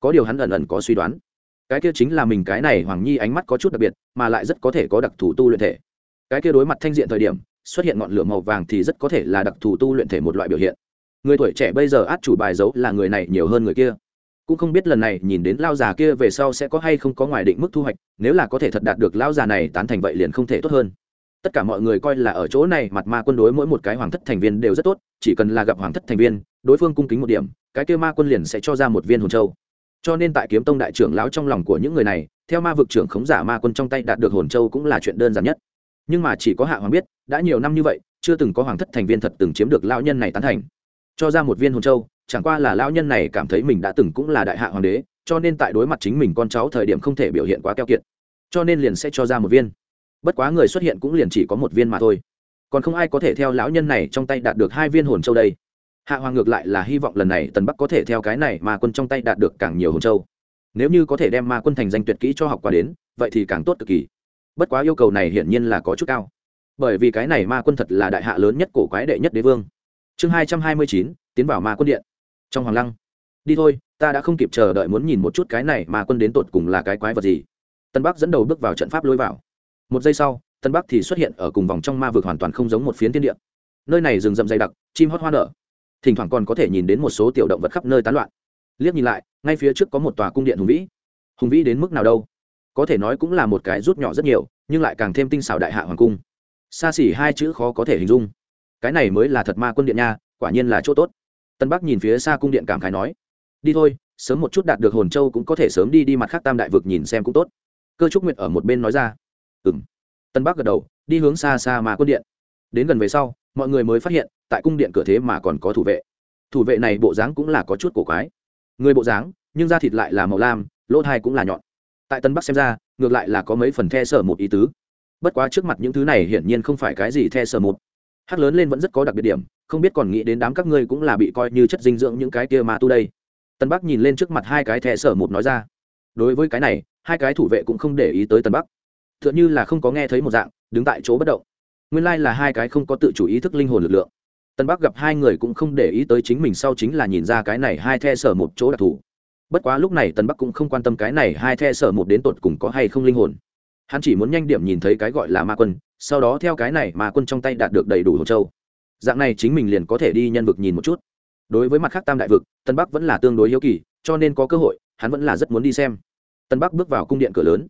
S1: Có điều hắn ẩn ẩn có suy đoán. Cái kia chính là mình cái này hoàng nhi ánh mắt có chút đặc biệt, mà lại rất có thể có đặc thù tu luyện thể. Cái kia đối mặt thanh diện thời điểm, xuất hiện ngọn lửa màu vàng thì rất có thể là đặc thù tu luyện thể một loại biểu hiện. Người tuổi trẻ bây giờ át chủ bài giấu là người này nhiều hơn người kia. Cũng không biết lần này nhìn đến lao già kia về sau sẽ có hay không có ngoài định mức thu hoạch, nếu là có thể thật đạt được lao già này tán thành vậy liền không thể tốt hơn tất cả mọi người coi là ở chỗ này, mặt ma quân đối mỗi một cái hoàng thất thành viên đều rất tốt, chỉ cần là gặp hoàng thất thành viên, đối phương cung kính một điểm, cái kêu ma quân liền sẽ cho ra một viên hồn châu. Cho nên tại kiếm tông đại trưởng lão trong lòng của những người này, theo ma vực trưởng khống giả ma quân trong tay đạt được hồn châu cũng là chuyện đơn giản nhất. Nhưng mà chỉ có hạ hoàng biết, đã nhiều năm như vậy, chưa từng có hoàng thất thành viên thật từng chiếm được lão nhân này tán thành. Cho ra một viên hồn châu, chẳng qua là lão nhân này cảm thấy mình đã từng cũng là đại hạ hoàng đế, cho nên tại đối mặt chính mình con cháu thời điểm không thể biểu hiện quá keo kiệt. Cho nên liền sẽ cho ra một viên bất quá người xuất hiện cũng liền chỉ có một viên mà thôi. Còn không ai có thể theo lão nhân này trong tay đạt được hai viên hồn châu đây. Hạ hoàng ngược lại là hy vọng lần này tần bắc có thể theo cái này mà quân trong tay đạt được càng nhiều hồn châu. Nếu như có thể đem ma quân thành danh tuyệt kỹ cho học qua đến, vậy thì càng tốt cực kỳ. Bất quá yêu cầu này hiển nhiên là có chút cao. Bởi vì cái này ma quân thật là đại hạ lớn nhất cổ quái đệ nhất đế vương. Chương hai trăm hai mươi chín, tiến vào ma quân điện. Trong hoàng lăng. Đi thôi, ta đã không kịp chờ đợi muốn nhìn một chút cái này mà quân đến tột cùng là cái quái vật gì. Tân bắc dẫn đầu bước vào trận pháp lối vào một giây sau, tân bắc thì xuất hiện ở cùng vòng trong ma vực hoàn toàn không giống một phiến tiên địa. Nơi này rừng rậm dày đặc, chim hót hoa nở. Thỉnh thoảng còn có thể nhìn đến một số tiểu động vật khắp nơi tán loạn. Liếc nhìn lại, ngay phía trước có một tòa cung điện hùng vĩ. Hùng vĩ đến mức nào đâu? Có thể nói cũng là một cái rút nhỏ rất nhiều, nhưng lại càng thêm tinh xảo đại hạ hoàng cung. Xa xỉ hai chữ khó có thể hình dung. Cái này mới là thật ma quân điện nha, quả nhiên là chỗ tốt. Tân bắc nhìn phía xa cung điện cảm khái nói, đi thôi, sớm một chút đạt được hồn châu cũng có thể sớm đi đi mặt khác tam đại vực nhìn xem cũng tốt. Cơ trúc nguyệt ở một bên nói ra ừng tân bắc gật đầu, đi hướng xa xa mà quân điện. Đến gần về sau, mọi người mới phát hiện, tại cung điện cửa thế mà còn có thủ vệ. Thủ vệ này bộ dáng cũng là có chút cổ quái. Người bộ dáng, nhưng da thịt lại là màu lam, lỗ thai cũng là nhọn. Tại tân bắc xem ra, ngược lại là có mấy phần the sở một ý tứ. Bất quá trước mặt những thứ này hiển nhiên không phải cái gì the sở một. Hát lớn lên vẫn rất có đặc biệt điểm, không biết còn nghĩ đến đám các ngươi cũng là bị coi như chất dinh dưỡng những cái kia mà tu đây. Tân bắc nhìn lên trước mặt hai cái the sở một nói ra. Đối với cái này, hai cái thủ vệ cũng không để ý tới tân bắc t h ư ợ n là không có nghe thấy một dạng, đứng tại chỗ bất động. Nguyên lai、like、là hai cái không có tự chủ ý thức linh hồn lực lượng. Tân bắc gặp hai người cũng không để ý tới chính mình sau chính là nhìn ra cái này hai the sở một chỗ đặc thù. Bất quá lúc này tân bắc cũng không quan tâm cái này hai the sở một đến tột cùng có hay không linh hồn. Hắn chỉ muốn nhanh điểm nhìn thấy cái gọi là ma quân, sau đó theo cái này ma quân trong tay đạt được đầy đủ hồ châu. Dạng này chính mình liền có thể đi nhân vực nhìn một chút. Đối với mặt khác tam đại vực, tân bắc vẫn là tương đối hiếu kỳ, cho nên có cơ hội, hắn vẫn là rất muốn đi xem. Tân bắc bước vào cung điện cửa lớn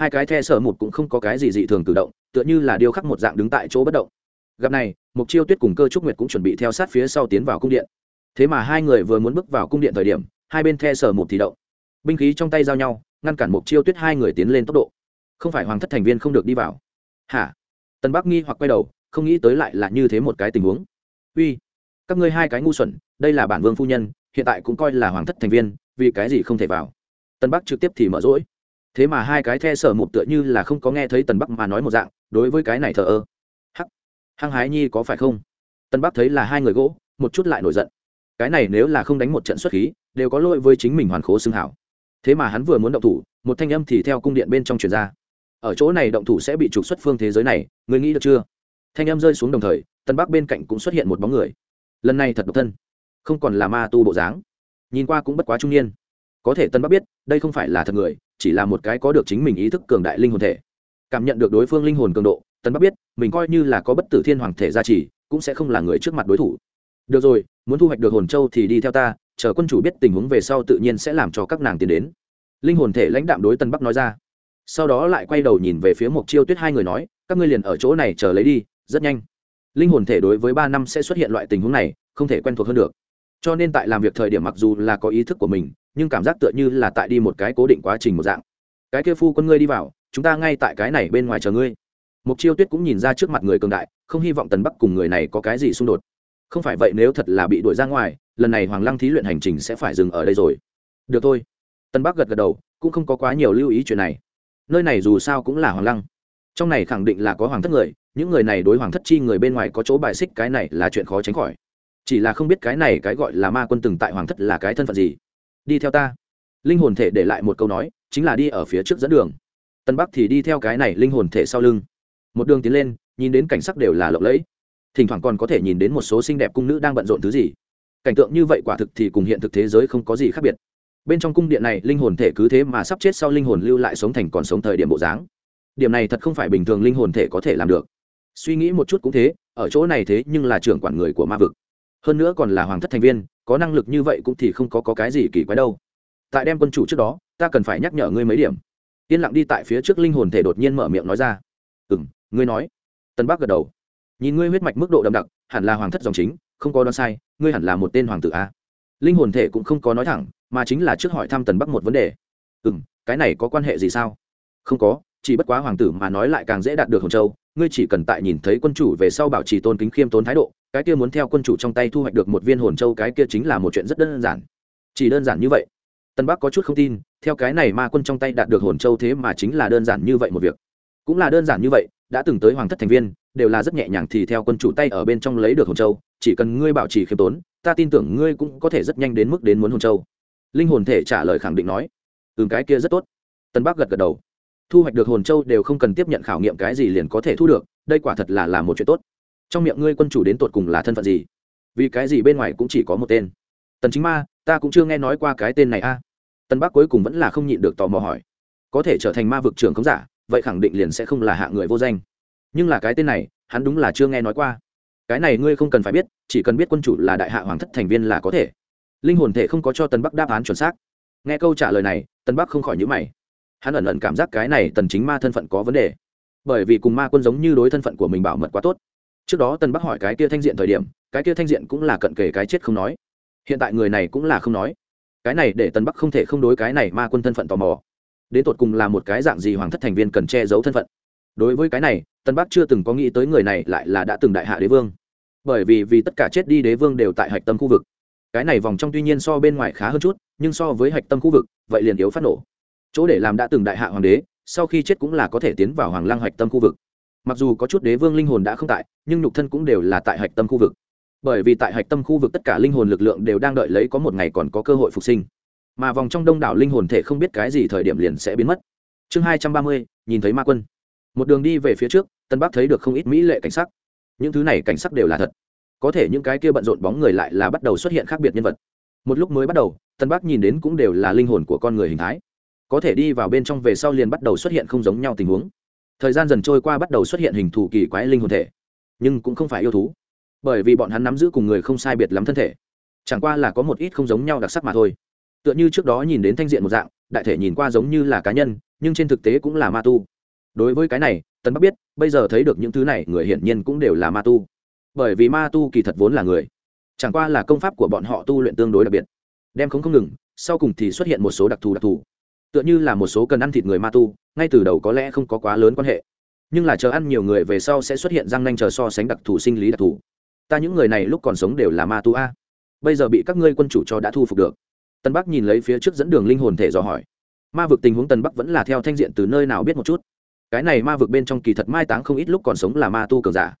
S1: hai cái the sở một cũng không có cái gì dị thường cử động, tựa như là điêu khắc một dạng đứng tại chỗ bất động. Gặp này mục chiêu tuyết cùng cơ trúc nguyệt cũng chuẩn bị theo sát phía sau tiến vào cung điện. Thế mà hai người vừa muốn bước vào cung điện thời điểm, hai bên the sở một thì động. Binh khí trong tay giao nhau, ngăn cản mục chiêu tuyết hai người tiến lên tốc độ. Không phải hoàng thất thành viên không được đi vào. Hả? Tân bắc nghi hoặc quay đầu, không nghĩ tới lại là như thế một cái tình huống. Uy, các ngươi hai cái ngu xuẩn, đây là bản vương phu nhân, hiện tại cũng coi là hoàng thất thành viên, vì cái gì không thể vào? Tân bắc trực tiếp thì mở rỗi thế mà hai cái the sở một tựa như là không có nghe thấy tần bắc mà nói một dạng, đối với cái này thờ ơ. Hắc. Hăng hái nhi có phải không? Tần bắc thấy là hai người gỗ, một chút lại nổi giận. Cái này nếu là không đánh một trận xuất khí, đều có lỗi với chính mình hoàn khố xưng hảo. Thế mà hắn vừa muốn động thủ, một thanh âm thì theo cung điện bên trong truyền ra. Ở chỗ này động thủ sẽ bị trục xuất phương thế giới này người nghĩ được chưa? Thanh âm rơi xuống đồng thời tân bắc bên cạnh cũng xuất hiện một bóng người. Lần này thật độc thân, không còn là ma tu bộ dáng. Nhìn qua cũng bất quá trung niên có thể tân bắc biết, đây không phải là thật người, chỉ là một cái có được chính mình ý thức cường đại linh hồn thể. Cảm nhận được đối phương linh hồn cường độ, tân bắc biết, mình coi như là có bất tử thiên hoàng thể gia trì, cũng sẽ không là người trước mặt đối thủ. Được rồi, muốn thu hoạch được hồn châu thì đi theo ta, chờ quân chủ biết tình huống về sau tự nhiên sẽ làm cho các nàng tiến đến. Linh hồn thể lãnh đạm đối tân bắc nói ra. Sau đó lại quay đầu nhìn về phía mộc chiêu tuyết hai người nói, các ngươi liền ở chỗ này chờ lấy đi, rất nhanh. Linh hồn thể đối với ba năm sẽ xuất hiện loại tình huống này, không thể quen thuộc hơn được. Cho nên tại làm việc thời điểm mặc dù là có ý thức của mình nhưng cảm giác tựa như là tại đi một cái cố định quá trình một dạng. Cái kia phu quân ngươi đi vào, chúng ta ngay tại cái này bên ngoài chờ ngươi. Mục chiêu tuyết cũng nhìn ra trước mặt người cường đại, không hy vọng tần bắc cùng người này có cái gì xung đột. Không phải vậy nếu thật là bị đuổi ra ngoài, lần này hoàng lăng thí luyện hành trình sẽ phải dừng ở đây rồi. Được thôi. Tân bắc gật gật đầu, cũng không có quá nhiều lưu ý chuyện này. Nơi này dù sao cũng là hoàng lăng. Trong này khẳng định là có hoàng thất người, những người này đối hoàng thất chi người bên ngoài có chỗ bài xích cái này là chuyện khó tránh khỏi. Chỉ là không biết cái này cái gọi là ma quân từng tại hoàng thất là cái thân phận gì đi theo ta. Linh hồn thể để lại một câu nói, chính là đi ở phía trước dẫn đường. Tân bắc thì đi theo cái này linh hồn thể sau lưng. Một đường tiến lên, nhìn đến cảnh sắc đều là lộng lẫy. Thỉnh thoảng còn có thể nhìn đến một số xinh đẹp cung nữ đang bận rộn thứ gì. Cảnh tượng như vậy quả thực thì cùng hiện thực thế giới không có gì khác biệt. Bên trong cung điện này, linh hồn thể cứ thế mà sắp chết sau linh hồn lưu lại sống thành còn sống thời điểm bộ dáng. Điểm này thật không phải bình thường linh hồn thể có thể làm được. Suy nghĩ một chút cũng thế, ở chỗ này thế nhưng là trưởng quản người của ma vực. Hơn nữa còn là hoàng thất thành viên có năng lực như vậy cũng thì không có, có cái gì kỳ quái đâu. Tại đem quân chủ trước đó ta cần phải nhắc nhở ngươi mấy điểm. Yên lặng đi tại phía trước linh hồn thể đột nhiên mở miệng nói ra. Ừ m ngươi nói. Tân bắc gật đầu. Nhìn ngươi huyết mạch mức độ đậm đặc hẳn là hoàng thất dòng chính không có đoán sai ngươi hẳn là một tên hoàng tử a. Linh hồn thể cũng không có nói thẳng mà chính là trước hỏi thăm tần bắc một vấn đề. Ừ m cái này có quan hệ gì sao? Không có chỉ bất quá hoàng tử mà nói lại càng dễ đạt được hồng châu ngươi chỉ cần tại nhìn thấy quân chủ về sau bảo trì tôn kính khiêm tốn thái độ cái kia muốn theo quân chủ trong tay thu hoạch được một viên hồn châu, cái kia chính là một chuyện rất đơn giản. Chỉ đơn giản như vậy. Tân bắc có chút không tin, theo cái này ma quân trong tay đạt được hồn châu thế mà chính là đơn giản như vậy một việc. Cũng là đơn giản như vậy, đã từng tới hoàng thất thành viên, đều là rất nhẹ nhàng thì theo quân chủ tay ở bên trong lấy được hồn châu, chỉ cần ngươi bảo trì khiêm tốn, ta tin tưởng ngươi cũng có thể rất nhanh đến mức đến muốn hồn châu. Linh hồn thể trả lời khẳng định nói. Ừ cái kia rất tốt. Tân bắc gật gật đầu. Thu hoạch được hồn châu đều không cần tiếp nhận khảo nghiệm cái gì liền có thể thu được, đây quả thật là là một chuyện tốt trong miệng ngươi quân chủ đến tột cùng là thân phận gì? Vì cái gì bên ngoài cũng chỉ có một tên? Tần chính ma, ta cũng chưa nghe nói qua cái tên này a. À. bắc cuối cùng vẫn là không nhịn được tò mò hỏi. Có thể trở thành ma vực trưởng không giả, vậy khẳng định liền sẽ không là hạ người vô danh. Nhưng là cái tên này, hắn đúng là chưa nghe nói qua. Cái này ngươi không cần phải biết, chỉ cần biết quân chủ là đại hạ hoàng thất thành viên là có thể. Linh hồn thể không có cho tần bắc đáp án chuẩn xác. Nghe câu trả lời này, tần bắc không khỏi nhữ mày. Hắn ẩn ẩn cảm giác cái này tần chính ma thân phận có vấn đề. Bởi vì cùng ma quân giống như đối thân phận của mình bảo mật quá tốt trước đó tân bắc hỏi cái kia thanh diện thời điểm, cái kia thanh diện cũng là cận kề cái chết không nói. Hiện tại người này cũng là không nói. Cái này để tân bắc không thể không đối cái này ma quân thân phận tò mò. Đến tột cùng là một cái dạng gì hoàng thất thành viên cần che giấu thân phận. Đối với cái này, tân bắc chưa từng có nghĩ tới người này lại là đã từng đại hạ đế vương. Bởi vì vì tất cả chết đi đế vương đều tại hạch tâm khu vực. Cái này vòng trong tuy nhiên so bên ngoài khá hơn chút, nhưng so với hạch tâm khu vực, vậy liền yếu phát nổ. Chỗ để làm đã từng đại hạ hoàng đế, sau khi chết cũng là có thể tiến vào hoàng lang hạch tâm khu vực mặc dù có chút đế vương linh hồn đã không tại, nhưng nhục thân cũng đều là tại hạch tâm khu vực. Bởi vì tại hạch tâm khu vực tất cả linh hồn lực lượng đều đang đợi lấy có một ngày còn có cơ hội phục sinh. Mà vòng trong đông đảo linh hồn thể không biết cái gì thời điểm liền sẽ biến mất. Chương hai trăm ba mươi, nhìn thấy ma quân. Một đường đi về phía trước, tân bắc thấy được không ít mỹ lệ cảnh sắc. Những thứ này cảnh sắc đều là thật. Có thể những cái kia bận rộn bóng người lại là bắt đầu xuất hiện khác biệt nhân vật. Một lúc mới bắt đầu, tân bắc nhìn đến cũng đều là linh hồn của con người hình thái. Có thể đi vào bên trong về sau liền bắt đầu xuất hiện không giống nhau tình huống thời gian dần trôi qua bắt đầu xuất hiện hình thù kỳ quái linh hồn thể. Nhưng cũng không phải yêu thú, bởi vì bọn hắn nắm giữ cùng người không sai biệt lắm thân thể. Chẳng qua là có một ít không giống nhau đặc sắc mà thôi. Tựa như trước đó nhìn đến thanh diện một dạng, đại thể nhìn qua giống như là cá nhân, nhưng trên thực tế cũng là ma tu. Đối với cái này tấn bắc biết, bây giờ thấy được những thứ này, người hiển nhiên cũng đều là ma tu. Bởi vì ma tu kỳ thật vốn là người. Chẳng qua là công pháp của bọn họ tu luyện tương đối đặc biệt. Đem không không ngừng, sau cùng thì xuất hiện một số đặc thù đặc thù tựa như là một số cần ăn thịt người ma tu, ngay từ đầu có lẽ không có quá lớn quan hệ. Nhưng là chờ ăn nhiều người về sau sẽ xuất hiện răng nanh chờ so sánh đặc thù sinh lý đặc thù. Ta những người này lúc còn sống đều là ma tu a. Bây giờ bị các ngươi quân chủ cho đã thu phục được. Tân bắc nhìn lấy phía trước dẫn đường linh hồn thể dò hỏi. Ma vực tình huống tân bắc vẫn là theo thanh diện từ nơi nào biết một chút. Cái này ma vực bên trong kỳ thật mai táng không ít lúc còn sống là ma tu cường giả.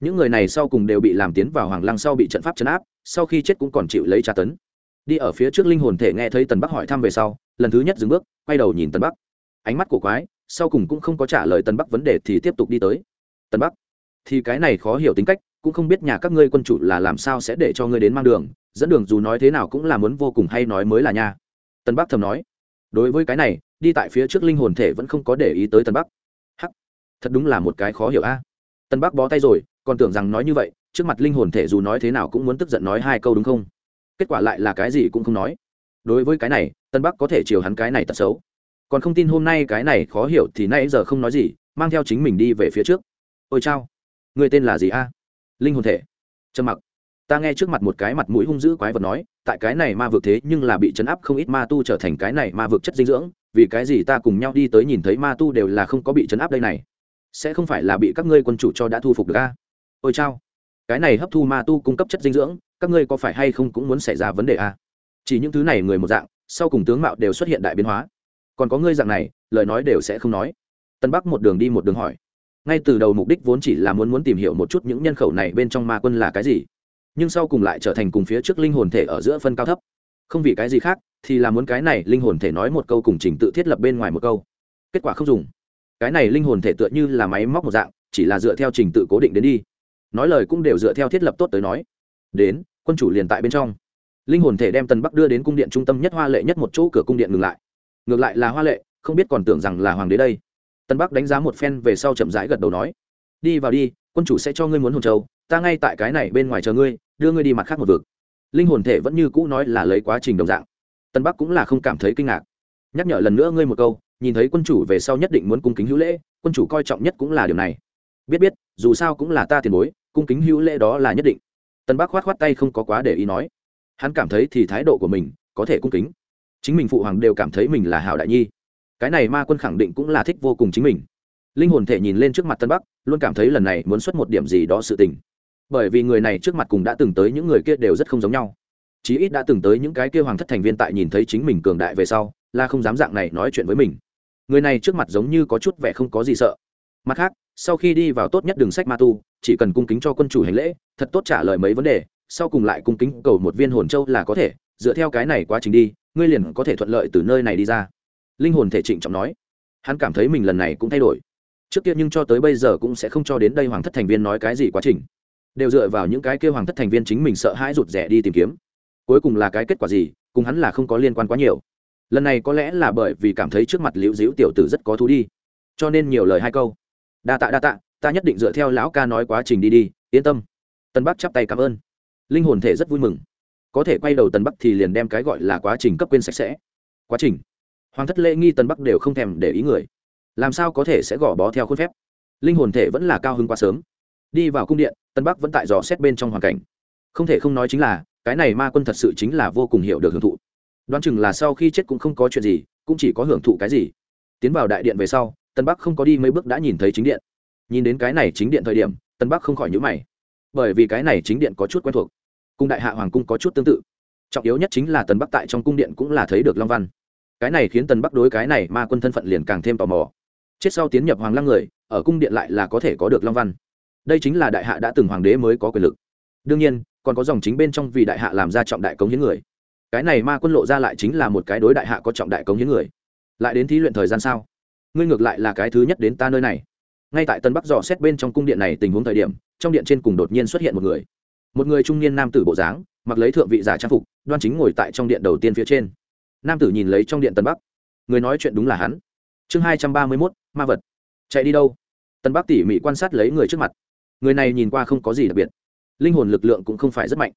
S1: Những người này sau cùng đều bị làm tiến vào hoàng lăng sau bị trận pháp chấn áp, sau khi chết cũng còn chịu lấy tra tấn đi ở phía trước linh hồn thể nghe thấy tần bắc hỏi thăm về sau, lần thứ nhất dừng bước, quay đầu nhìn tần bắc. Ánh mắt của quái, sau cùng cũng không có trả lời tần bắc vấn đề thì tiếp tục đi tới. Tần bắc, thì cái này khó hiểu tính cách, cũng không biết nhà các ngươi quân chủ là làm sao sẽ để cho ngươi đến mang đường, dẫn đường dù nói thế nào cũng là muốn vô cùng hay nói mới là nha. Tần bắc thầm nói. Đối với cái này, đi tại phía trước linh hồn thể vẫn không có để ý tới tần bắc. Hắc, thật đúng là một cái khó hiểu a. Tần bắc bó tay rồi, còn tưởng rằng nói như vậy, trước mặt linh hồn thể dù nói thế nào cũng muốn tức giận nói hai câu đúng không? Kết quả lại là cái gì cũng không nói. Đối với cái này, tân bắc có thể chiều hắn cái này tật xấu. Còn không tin hôm nay cái này khó hiểu thì nay giờ không nói gì, mang theo chính mình đi về phía trước. Ôi chao, người tên là gì a? Linh hồn thể. Trầm mặc. Ta nghe trước mặt một cái mặt mũi hung dữ quái vật nói, tại cái này ma vực thế nhưng là bị chấn áp không ít ma tu trở thành cái này ma vực chất dinh dưỡng, vì cái gì ta cùng nhau đi tới nhìn thấy ma tu đều là không có bị chấn áp đây này? Sẽ không phải là bị các ngươi quân chủ cho đã thu phục được a? Ôi chao, cái này hấp thu ma tu cung cấp chất dinh dưỡng các ngươi có phải hay không cũng muốn xảy ra vấn đề a chỉ những thứ này người một dạng, sau cùng tướng mạo đều xuất hiện đại biến hóa. Còn có ngươi dạng này, lời nói đều sẽ không nói. Tân bắc một đường đi một đường hỏi. Ngay từ đầu mục đích vốn chỉ là muốn muốn tìm hiểu một chút những nhân khẩu này bên trong ma quân là cái gì. Nhưng sau cùng lại trở thành cùng phía trước linh hồn thể ở giữa phân cao thấp. Không vì cái gì khác, thì là muốn cái này linh hồn thể nói một câu cùng trình tự thiết lập bên ngoài một câu. Kết quả không dùng. Cái này linh hồn thể tựa như là máy móc một dạng, chỉ là dựa theo trình tự cố định đến đi. Nói lời cũng đều dựa theo thiết lập tốt tới nói đến, quân chủ liền tại bên trong. Linh hồn thể đem tần bắc đưa đến cung điện trung tâm nhất hoa lệ nhất một chỗ cửa cung điện ngừng lại. Ngược lại là hoa lệ, không biết còn tưởng rằng là hoàng đế đây. Tân bắc đánh giá một phen về sau chậm rãi gật đầu nói, đi vào đi, quân chủ sẽ cho ngươi muốn hồn châu, ta ngay tại cái này bên ngoài chờ ngươi, đưa ngươi đi mặt khác một vực. Linh hồn thể vẫn như cũ nói là lấy quá trình đồng dạng. Tân bắc cũng là không cảm thấy kinh ngạc. Nhắc nhở lần nữa ngươi một câu, nhìn thấy quân chủ về sau nhất định muốn cung kính hữu lễ, quân chủ coi trọng nhất cũng là điều này. Biết biết, dù sao cũng là ta tiền bối, cung kính hữu lễ đó là nhất định tân bắc khoát khoát tay không có quá để ý nói. Hắn cảm thấy thì thái độ của mình có thể cung kính. Chính mình phụ hoàng đều cảm thấy mình là hảo đại nhi. Cái này ma quân khẳng định cũng là thích vô cùng chính mình. Linh hồn thể nhìn lên trước mặt tân bắc luôn cảm thấy lần này muốn xuất một điểm gì đó sự tình. Bởi vì người này trước mặt cùng đã từng tới những người kia đều rất không giống nhau. Chí ít đã từng tới những cái kia hoàng thất thành viên tại nhìn thấy chính mình cường đại về sau, là không dám dạng này nói chuyện với mình. Người này trước mặt giống như có chút vẻ không có gì sợ. Mặt khác, sau khi đi vào tốt nhất đường sách ma tu chỉ cần cung kính cho quân chủ hành lễ, thật tốt trả lời mấy vấn đề, sau cùng lại cung kính cầu một viên hồn châu là có thể, dựa theo cái này quá trình đi, ngươi liền có thể thuận lợi từ nơi này đi ra. Linh hồn thể trịnh trọng nói. Hắn cảm thấy mình lần này cũng thay đổi. Trước kia nhưng cho tới bây giờ cũng sẽ không cho đến đây hoàng thất thành viên nói cái gì quá trình. Đều dựa vào những cái kêu hoàng thất thành viên chính mình sợ hãi rụt rẻ đi tìm kiếm. Cuối cùng là cái kết quả gì, cùng hắn là không có liên quan quá nhiều. Lần này có lẽ là bởi vì cảm thấy trước mặt liễu diễu tiểu tử rất có thú đi. Cho nên nhiều lời hai câu. Đa tạ đa tạ ta nhất định dựa theo lão ca nói quá trình đi đi, yên tâm. Tân bắc chắp tay cảm ơn. Linh hồn thể rất vui mừng. Có thể quay đầu tân bắc thì liền đem cái gọi là quá trình cấp quên sạch sẽ. Quá trình. Hoàng thất lễ nghi tân bắc đều không thèm để ý người. Làm sao có thể sẽ gõ bó theo khuôn phép? Linh hồn thể vẫn là cao hơn quá sớm. Đi vào cung điện, tân bắc vẫn tại dò xét bên trong hoàn cảnh. Không thể không nói chính là, cái này ma quân thật sự chính là vô cùng hiểu được hưởng thụ. Đoán chừng là sau khi chết cũng không có chuyện gì, cũng chỉ có hưởng thụ cái gì. Tiến vào đại điện về sau, tân bắc không có đi mấy bước đã nhìn thấy chính điện nhìn đến cái này chính điện thời điểm, tân bắc không khỏi nhữ mày. Bởi vì cái này chính điện có chút quen thuộc. Cung đại hạ hoàng cung có chút tương tự. Trọng yếu nhất chính là tân bắc tại trong cung điện cũng là thấy được long văn. Cái này khiến tân bắc đối cái này ma quân thân phận liền càng thêm tò mò. Chết sau tiến nhập hoàng lăng người, ở cung điện lại là có thể có được long văn. Đây chính là đại hạ đã từng hoàng đế mới có quyền lực. Đương nhiên, còn có dòng chính bên trong vì đại hạ làm ra trọng đại cống hiến người. Cái này ma quân lộ ra lại chính là một cái đối đại hạ có trọng đại cống hiến người. Lại đến thí luyện thời gian sao? Ngươi ngược lại là cái thứ nhất đến ta nơi này ngay tại tân bắc dò xét bên trong cung điện này tình huống thời điểm, trong điện trên cùng đột nhiên xuất hiện một người. Một người trung niên nam tử bộ dáng, mặc lấy thượng vị giả trang phục, đoan chính ngồi tại trong điện đầu tiên phía trên. Nam tử nhìn lấy trong điện tân bắc. Người nói chuyện đúng là hắn. Chương hai trăm ba mươi mốt, ma vật. Chạy đi đâu? Tân bắc tỉ mỉ quan sát lấy người trước mặt. Người này nhìn qua không có gì đặc biệt. Linh hồn lực lượng cũng không phải rất mạnh.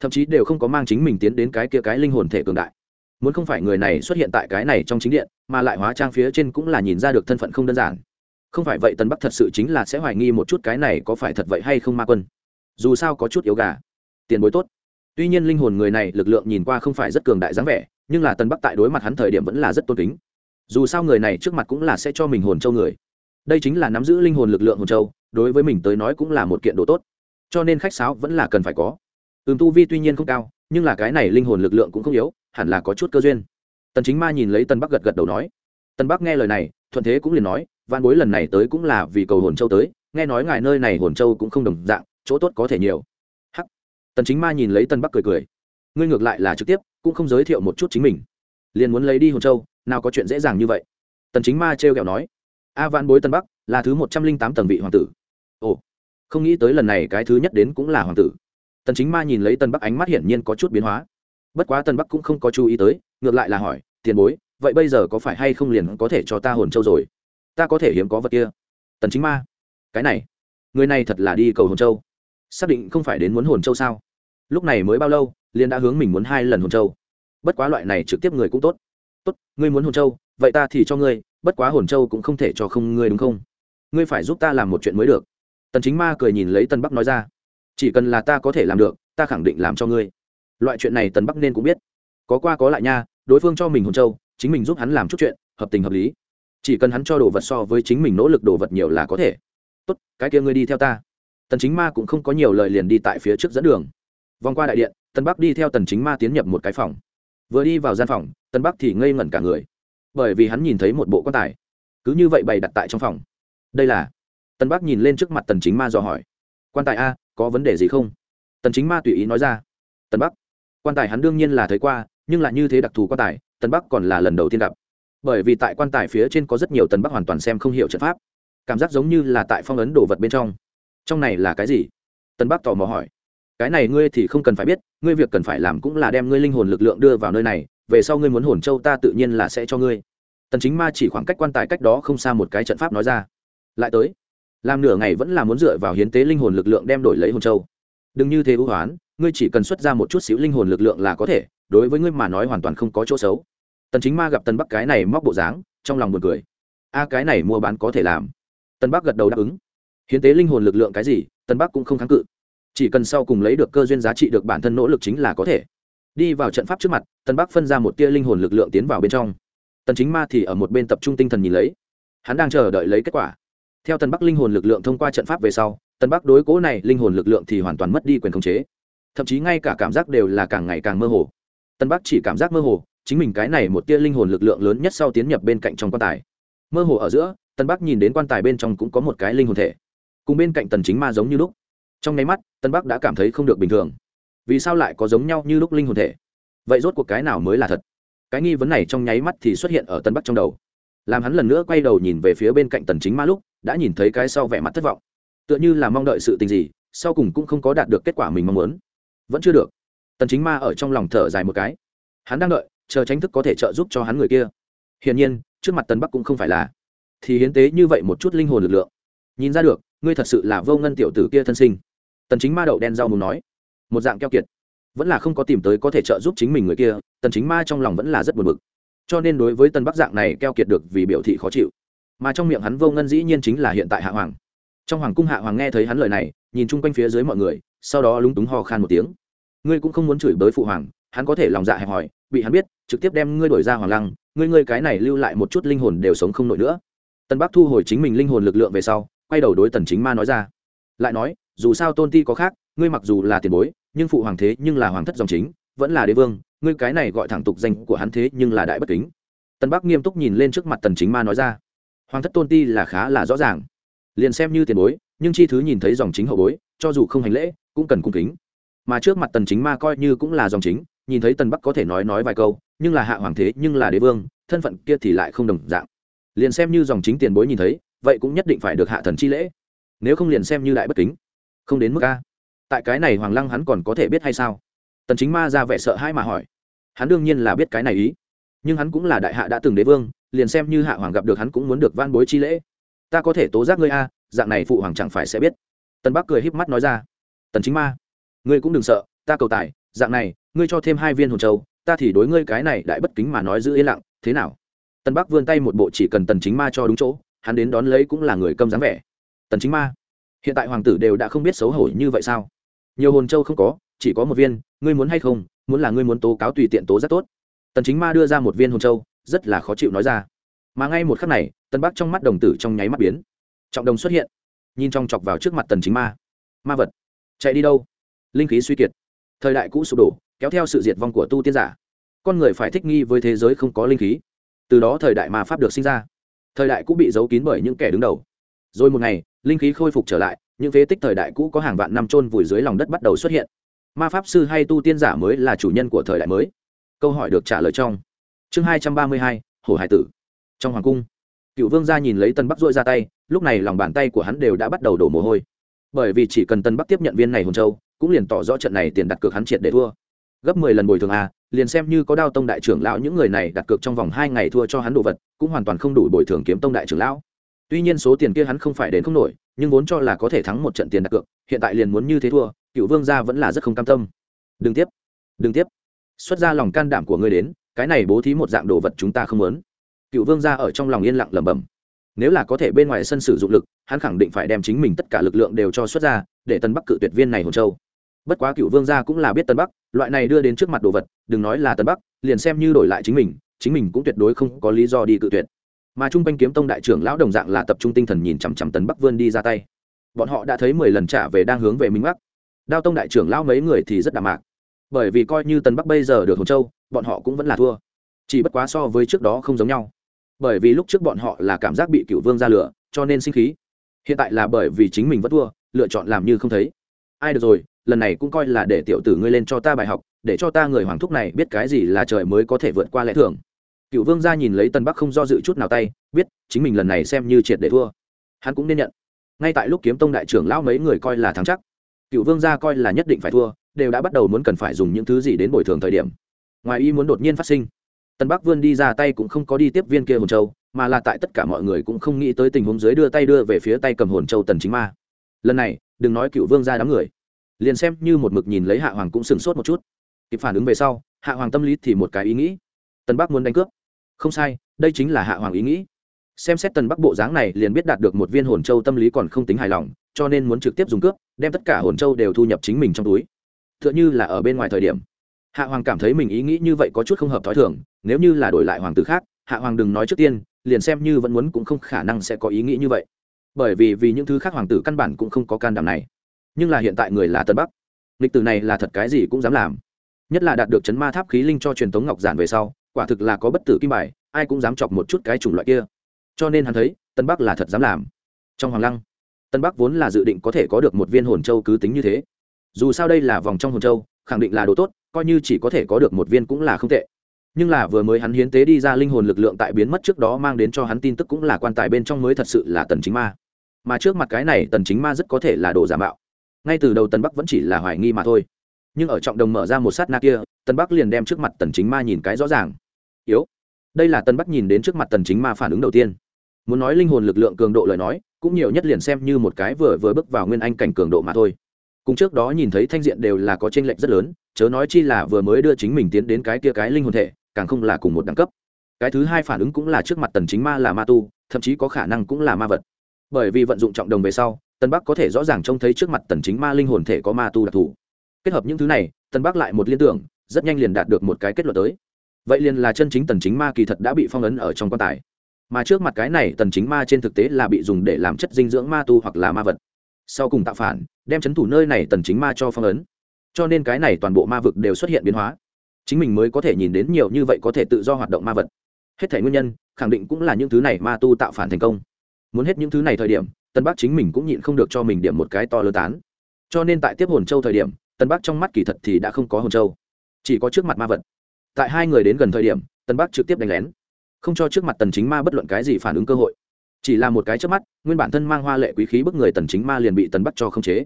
S1: Thậm chí đều không có mang chính mình tiến đến cái kia cái linh hồn thể cường đại. Muốn không phải người này xuất hiện tại cái này trong chính điện, mà lại hóa trang phía trên cũng là nhìn ra được thân phận không đơn giản không phải vậy tân bắc thật sự chính là sẽ hoài nghi một chút cái này có phải thật vậy hay không ma quân. Dù sao có chút yếu gà. Tiền bối tốt. Tuy nhiên linh hồn người này lực lượng nhìn qua không phải rất cường đại dáng vẻ, nhưng là tân bắc tại đối mặt hắn thời điểm vẫn là rất tôn kính. Dù sao người này trước mặt cũng là sẽ cho mình hồn châu người. Đây chính là nắm giữ linh hồn lực lượng hồn châu, đối với mình tới nói cũng là một kiện đồ tốt. Cho nên khách sáo vẫn là cần phải có. Ừm, tu vi tuy nhiên không cao, nhưng là cái này linh hồn lực lượng cũng không yếu, hẳn là có chút cơ duyên. Tần chính ma nhìn lấy tân bắc gật gật đầu nói. Tân bắc nghe lời này, thuận thế cũng liền nói văn bối lần này tới cũng là vì cầu hồn châu tới, nghe nói ngài nơi này hồn châu cũng không đồng dạng, chỗ tốt có thể nhiều. Hắc. Tần chính ma nhìn lấy tân bắc cười cười. Ngươi ngược lại là trực tiếp, cũng không giới thiệu một chút chính mình. Liền muốn lấy đi hồn châu, nào có chuyện dễ dàng như vậy. Tần chính ma treo kẹo nói. A văn bối tân bắc, là thứ một trăm linh tám tầng vị hoàng tử. Ồ. Không nghĩ tới lần này cái thứ nhất đến cũng là hoàng tử. Tần chính ma nhìn lấy tân bắc ánh mắt hiển nhiên có chút biến hóa. Bất quá tân bắc cũng không có chú ý tới, ngược lại là hỏi, tiền bối, vậy bây giờ có phải hay không liền có thể cho ta hồn châu rồi? Ta có thể hiếm có vật kia. Tần chính ma, cái này, người này thật là đi cầu hồn châu. Xác định không phải đến muốn hồn châu sao? Lúc này mới bao lâu, liền đã hướng mình muốn hai lần hồn châu. Bất quá loại này trực tiếp người cũng tốt. Tốt, ngươi muốn hồn châu, vậy ta thì cho ngươi, bất quá hồn châu cũng không thể cho không ngươi đúng không? Ngươi phải giúp ta làm một chuyện mới được. Tần chính ma cười nhìn lấy Tần bắc nói ra. Chỉ cần là ta có thể làm được, ta khẳng định làm cho ngươi. Loại chuyện này tần bắc nên cũng biết. Có qua có lại nha, đối phương cho mình hồn châu, chính mình giúp hắn làm chút chuyện, hợp tình hợp lý chỉ cần hắn cho đồ vật so với chính mình nỗ lực đồ vật nhiều là có thể. Tốt, cái kia ngươi đi theo ta. Tần chính ma cũng không có nhiều lời liền đi tại phía trước dẫn đường. Vòng qua đại điện, tần bắc đi theo tần chính ma tiến nhập một cái phòng. Vừa đi vào gian phòng, tần bắc thì ngây ngẩn cả người. Bởi vì hắn nhìn thấy một bộ quan tài. Cứ như vậy bày đặt tại trong phòng. Đây là? Tần bắc nhìn lên trước mặt tần chính ma dò hỏi. Quan tài a, có vấn đề gì không? Tần chính ma tùy ý nói ra. Tần bắc. Quan tài hắn đương nhiên là thấy qua, nhưng là như thế đặc thù quan tài, tần bắc còn là lần đầu tiên gặp bởi vì tại quan tài phía trên có rất nhiều tần bắc hoàn toàn xem không hiểu trận pháp. Cảm giác giống như là tại phong ấn đồ vật bên trong. Trong này là cái gì? Tần bắc tò mò hỏi. Cái này ngươi thì không cần phải biết, ngươi việc cần phải làm cũng là đem ngươi linh hồn lực lượng đưa vào nơi này, về sau ngươi muốn hồn châu ta tự nhiên là sẽ cho ngươi. Tần chính ma chỉ khoảng cách quan tài cách đó không xa một cái trận pháp nói ra. Lại tới. Làm nửa ngày vẫn là muốn dựa vào hiến tế linh hồn lực lượng đem đổi lấy hồn châu. Đừng như thế ưu hoán, ngươi chỉ cần xuất ra một chút xíu linh hồn lực lượng là có thể, đối với ngươi mà nói hoàn toàn không có chỗ xấu tần chính ma gặp tần bắc cái này móc bộ dáng, trong lòng buồn cười. A, cái này mua bán có thể làm. Tần bắc gật đầu đáp ứng. Hiến tế linh hồn lực lượng cái gì, tần bắc cũng không kháng cự. Chỉ cần sau cùng lấy được cơ duyên giá trị được bản thân nỗ lực chính là có thể. Đi vào trận pháp trước mặt, tần bắc phân ra một tia linh hồn lực lượng tiến vào bên trong. Tần chính ma thì ở một bên tập trung tinh thần nhìn lấy. Hắn đang chờ đợi lấy kết quả. Theo Tần bắc linh hồn lực lượng thông qua trận pháp về sau, Tần bắc đối cố này linh hồn lực lượng thì hoàn toàn mất đi quyền khống chế. Thậm chí ngay cả cảm giác đều là càng ngày càng mơ hồ. Tần bắc chỉ cảm giác mơ hồ chính mình cái này một tia linh hồn lực lượng lớn nhất sau tiến nhập bên cạnh trong quan tài. Mơ hồ ở giữa tân bắc nhìn đến quan tài bên trong cũng có một cái linh hồn thể. Cùng bên cạnh tần chính ma giống như lúc. Trong nháy mắt tân bắc đã cảm thấy không được bình thường. Vì sao lại có giống nhau như lúc linh hồn thể? Vậy rốt cuộc cái nào mới là thật? Cái nghi vấn này trong nháy mắt thì xuất hiện ở tân bắc trong đầu. Làm hắn lần nữa quay đầu nhìn về phía bên cạnh tần chính ma lúc, đã nhìn thấy cái sau vẻ mặt thất vọng. Tựa như là mong đợi sự tình gì, sau cùng cũng không có đạt được kết quả mình mong muốn. Vẫn chưa được. Tần chính ma ở trong lòng thở dài một cái. Hắn đang đợi chờ tránh thức có thể trợ giúp cho hắn người kia. Hiển nhiên, trước mặt tần bắc cũng không phải là. Thì hiến tế như vậy một chút linh hồn lực lượng. Nhìn ra được, ngươi thật sự là vô ngân tiểu tử kia thân sinh. Tần chính ma đậu đen rau muốn nói. Một dạng keo kiệt. Vẫn là không có tìm tới có thể trợ giúp chính mình người kia, tần chính ma trong lòng vẫn là rất buồn bực. Cho nên đối với tân bắc dạng này keo kiệt được vì biểu thị khó chịu. Mà trong miệng hắn vô ngân dĩ nhiên chính là hiện tại hạ hoàng. Trong hoàng cung hạ hoàng nghe thấy hắn lời này, nhìn chung quanh phía dưới mọi người, sau đó lúng túng ho khan một tiếng. Ngươi cũng không muốn chửi bới phụ hoàng hắn có thể lòng dạ hẹp hòi, bị hắn biết, trực tiếp đem ngươi đổi ra hoàng lăng, ngươi ngươi cái này lưu lại một chút linh hồn đều sống không nổi nữa. Tân bắc thu hồi chính mình linh hồn lực lượng về sau, quay đầu đối tần chính ma nói ra. Lại nói, dù sao tôn ti có khác, ngươi mặc dù là tiền bối, nhưng phụ hoàng thế nhưng là hoàng thất dòng chính, vẫn là đế vương, ngươi cái này gọi thẳng tục danh của hắn thế nhưng là đại bất kính. Tân bắc nghiêm túc nhìn lên trước mặt tần chính ma nói ra. Hoàng thất tôn ti là khá là rõ ràng. Liền xem như tiền bối, nhưng chi thứ nhìn thấy dòng chính hậu bối, cho dù không hành lễ, cũng cần cung kính. Mà trước mặt tần chính ma coi như cũng là dòng chính nhìn thấy tần bắc có thể nói nói vài câu, nhưng là hạ hoàng thế, nhưng là đế vương, thân phận kia thì lại không đồng dạng. Liền xem như dòng chính tiền bối nhìn thấy, vậy cũng nhất định phải được hạ thần chi lễ. Nếu không liền xem như đại bất kính. Không đến mức a. Tại cái này hoàng lăng hắn còn có thể biết hay sao? Tần chính ma ra vẻ sợ hãi mà hỏi. Hắn đương nhiên là biết cái này ý. Nhưng hắn cũng là đại hạ đã từng đế vương, liền xem như hạ hoàng gặp được hắn cũng muốn được van bối chi lễ. Ta có thể tố giác ngươi a, dạng này phụ hoàng chẳng phải sẽ biết. Tần bắc cười híp mắt nói ra. Tần chính ma, ngươi cũng đừng sợ ta cầu tài, dạng này, ngươi cho thêm hai viên hồn châu, ta thì đối ngươi cái này đại bất kính mà nói giữ yên lặng, thế nào? Tần bắc vươn tay một bộ chỉ cần tần chính ma cho đúng chỗ, hắn đến đón lấy cũng là người câm dáng vẻ. Tần chính ma, hiện tại hoàng tử đều đã không biết xấu hổ như vậy sao? Nhiều hồn châu không có, chỉ có một viên, ngươi muốn hay không? Muốn là ngươi muốn tố cáo tùy tiện tố rất tốt. Tần chính ma đưa ra một viên hồn châu, rất là khó chịu nói ra. Mà ngay một khắc này, tần bắc trong mắt đồng tử trong nháy mắt biến. Trọng đồng xuất hiện. Nhìn trong chọc vào trước mặt tần chính ma. Ma vật, chạy đi đâu? Linh khí suy kiệt thời đại cũ sụp đổ, kéo theo sự diệt vong của tu tiên giả. Con người phải thích nghi với thế giới không có linh khí. Từ đó thời đại ma pháp được sinh ra. Thời đại cũ bị giấu kín bởi những kẻ đứng đầu. Rồi một ngày, linh khí khôi phục trở lại, những phế tích thời đại cũ có hàng vạn năm trôn vùi dưới lòng đất bắt đầu xuất hiện. Ma pháp sư hay tu tiên giả mới là chủ nhân của thời đại mới. Câu hỏi được trả lời trong chương hai trăm ba mươi hai, hồ hải tử. Trong hoàng cung, cựu vương gia nhìn lấy tân bắc dội ra tay, lúc này lòng bàn tay của hắn đều đã bắt đầu đổ mồ hôi. Bởi vì chỉ cần tân bắc tiếp nhận viên này hồn châu cũng liền tỏ rõ trận này tiền đặt cược hắn triệt để thua. Gấp mười lần bồi thường a liền xem như có đao tông đại trưởng lão những người này đặt cược trong vòng hai ngày thua cho hắn đồ vật, cũng hoàn toàn không đủ bồi thường kiếm tông đại trưởng lão. Tuy nhiên số tiền kia hắn không phải đến không nổi, nhưng vốn cho là có thể thắng một trận tiền đặt cược, hiện tại liền muốn như thế thua, cựu vương gia vẫn là rất không cam tâm. Đừng tiếp đừng tiếp. Xuất ra lòng can đảm của ngươi đến, cái này bố thí một dạng đồ vật chúng ta không muốn. Cựu vương gia ở trong lòng yên lặng lẩm bẩm. Nếu là có thể bên ngoài sân sử dụng lực, hắn khẳng định phải đem chính mình tất cả lực lượng đều cho xuất ra, để tân bắc cự tuyệt viên này hồn châu bất quá cựu vương gia cũng là biết tân bắc, loại này đưa đến trước mặt đồ vật, đừng nói là tân bắc, liền xem như đổi lại chính mình chính mình cũng tuyệt đối không có lý do đi cự tuyệt. Mà trung quanh kiếm tông đại trưởng lão đồng dạng là tập trung tinh thần nhìn chằm chằm tần bắc vươn đi ra tay. Bọn họ đã thấy mười lần trả về đang hướng về minh bắc. Đao tông đại trưởng lão mấy người thì rất đạm mạc. Bởi vì coi như tần bắc bây giờ được hồng châu, bọn họ cũng vẫn là thua. Chỉ bất quá so với trước đó không giống nhau. Bởi vì lúc trước bọn họ là cảm giác bị cựu vương ra lửa, cho nên sinh khí. Hiện tại là bởi vì chính mình vẫn thua, lựa chọn làm như không thấy. Ai được rồi lần này cũng coi là để tiểu tử ngươi lên cho ta bài học, để cho ta người hoàng thúc này biết cái gì là trời mới có thể vượt qua lẽ thường. Cựu vương gia nhìn lấy tân bắc không do dự chút nào tay, biết chính mình lần này xem như triệt để thua. Hắn cũng nên nhận. Ngay tại lúc kiếm tông đại trưởng lão mấy người coi là thắng chắc, cựu vương gia coi là nhất định phải thua, đều đã bắt đầu muốn cần phải dùng những thứ gì đến bồi thường thời điểm. Ngoài y muốn đột nhiên phát sinh tân bắc vươn đi ra tay cũng không có đi tiếp viên kia hồn châu, mà là tại tất cả mọi người cũng không nghĩ tới tình huống dưới đưa tay đưa về phía tay cầm hồn châu tần chính ma. Lần này, đừng nói cựu vương gia đám người liền xem như một mực nhìn lấy hạ hoàng cũng sửng sốt một chút. Kịp phản ứng về sau, hạ hoàng tâm lý thì một cái ý nghĩ. Tân bắc muốn đánh cướp. Không sai, đây chính là hạ hoàng ý nghĩ. Xem xét tần bắc bộ dáng này liền biết đạt được một viên hồn châu tâm lý còn không tính hài lòng, cho nên muốn trực tiếp dùng cướp, đem tất cả hồn châu đều thu nhập chính mình trong túi. T h ư ợ n h ư là ở bên ngoài thời điểm. Hạ hoàng cảm thấy mình ý nghĩ như vậy có chút không hợp t h ó i thường, nếu như là đổi lại hoàng tử khác, hạ hoàng đừng nói trước tiên, liền xem như vẫn muốn cũng không khả năng sẽ có ý nghĩ như vậy. Bởi vì vì những thứ khác hoàng tử căn bản cũng không có can đảm này nhưng là hiện tại người là tân bắc. Lịch tử này là thật cái gì cũng dám làm. Nhất là đạt được chấn ma tháp khí linh cho truyền thống ngọc giản về sau, quả thực là có bất tử kim bài, ai cũng dám chọc một chút cái chủng loại kia. Cho nên hắn thấy tân bắc là thật dám làm. Trong hoàng lăng tân bắc vốn là dự định có thể có được một viên hồn châu cứ tính như thế. Dù sao đây là vòng trong hồn châu, khẳng định là đồ tốt, coi như chỉ có thể có được một viên cũng là không tệ. Nhưng là vừa mới hắn hiến tế đi ra linh hồn lực lượng tại biến mất trước đó mang đến cho hắn tin tức cũng là quan tài bên trong mới thật sự là tần chính ma. Mà trước mặt cái này tần chính ma rất có thể là đồ giả mạo ngay từ đầu tần bắc vẫn chỉ là hoài nghi mà thôi. Nhưng ở trọng đồng mở ra một sát na kia, tần bắc liền đem trước mặt tần chính ma nhìn cái rõ ràng. Yếu. Đây là tần bắc nhìn đến trước mặt tần chính ma phản ứng đầu tiên. Muốn nói linh hồn lực lượng cường độ lời nói, cũng nhiều nhất liền xem như một cái vừa vừa bước vào nguyên anh cảnh cường độ mà thôi. Cùng trước đó nhìn thấy thanh diện đều là có tranh lệch rất lớn, chớ nói chi là vừa mới đưa chính mình tiến đến cái kia cái linh hồn thể, càng không là cùng một đẳng cấp. Cái thứ hai phản ứng cũng là trước mặt tần chính ma là ma tu, thậm chí có khả năng cũng là ma vật. Bởi vì vận dụng trọng đồng về sau tân bắc có thể rõ ràng trông thấy trước mặt tần chính ma linh hồn thể có ma tu đặc thù. Kết hợp những thứ này tân bắc lại một liên tưởng, rất nhanh liền đạt được một cái kết luận tới. Vậy liền là chân chính tần chính ma kỳ thật đã bị phong ấn ở trong quan tài. Mà trước mặt cái này, tần chính ma trên thực tế là bị dùng để làm chất dinh dưỡng ma tu hoặc là ma vật. Sau cùng tạo phản, đem chấn thủ nơi này tần chính ma cho phong ấn. Cho nên cái này toàn bộ ma vực đều xuất hiện biến hóa. Chính mình mới có thể nhìn đến nhiều như vậy có thể tự do hoạt động ma vật. Hết thể nguyên nhân, khẳng định cũng là những thứ này ma tu tạo phản thành công. Muốn hết những thứ này thời điểm tân bắc chính mình cũng nhịn không được cho mình điểm một cái to lớn tán. Cho nên tại tiếp hồn châu thời điểm, tân bắc trong mắt kỳ thật thì đã không có hồn châu. Chỉ có trước mặt ma vật. Tại hai người đến gần thời điểm, tân bắc trực tiếp đánh lén. Không cho trước mặt tần chính ma bất luận cái gì phản ứng cơ hội. Chỉ là một cái trước mắt, nguyên bản thân mang hoa lệ quý khí bức người tần chính ma liền bị tần bắc cho không chế.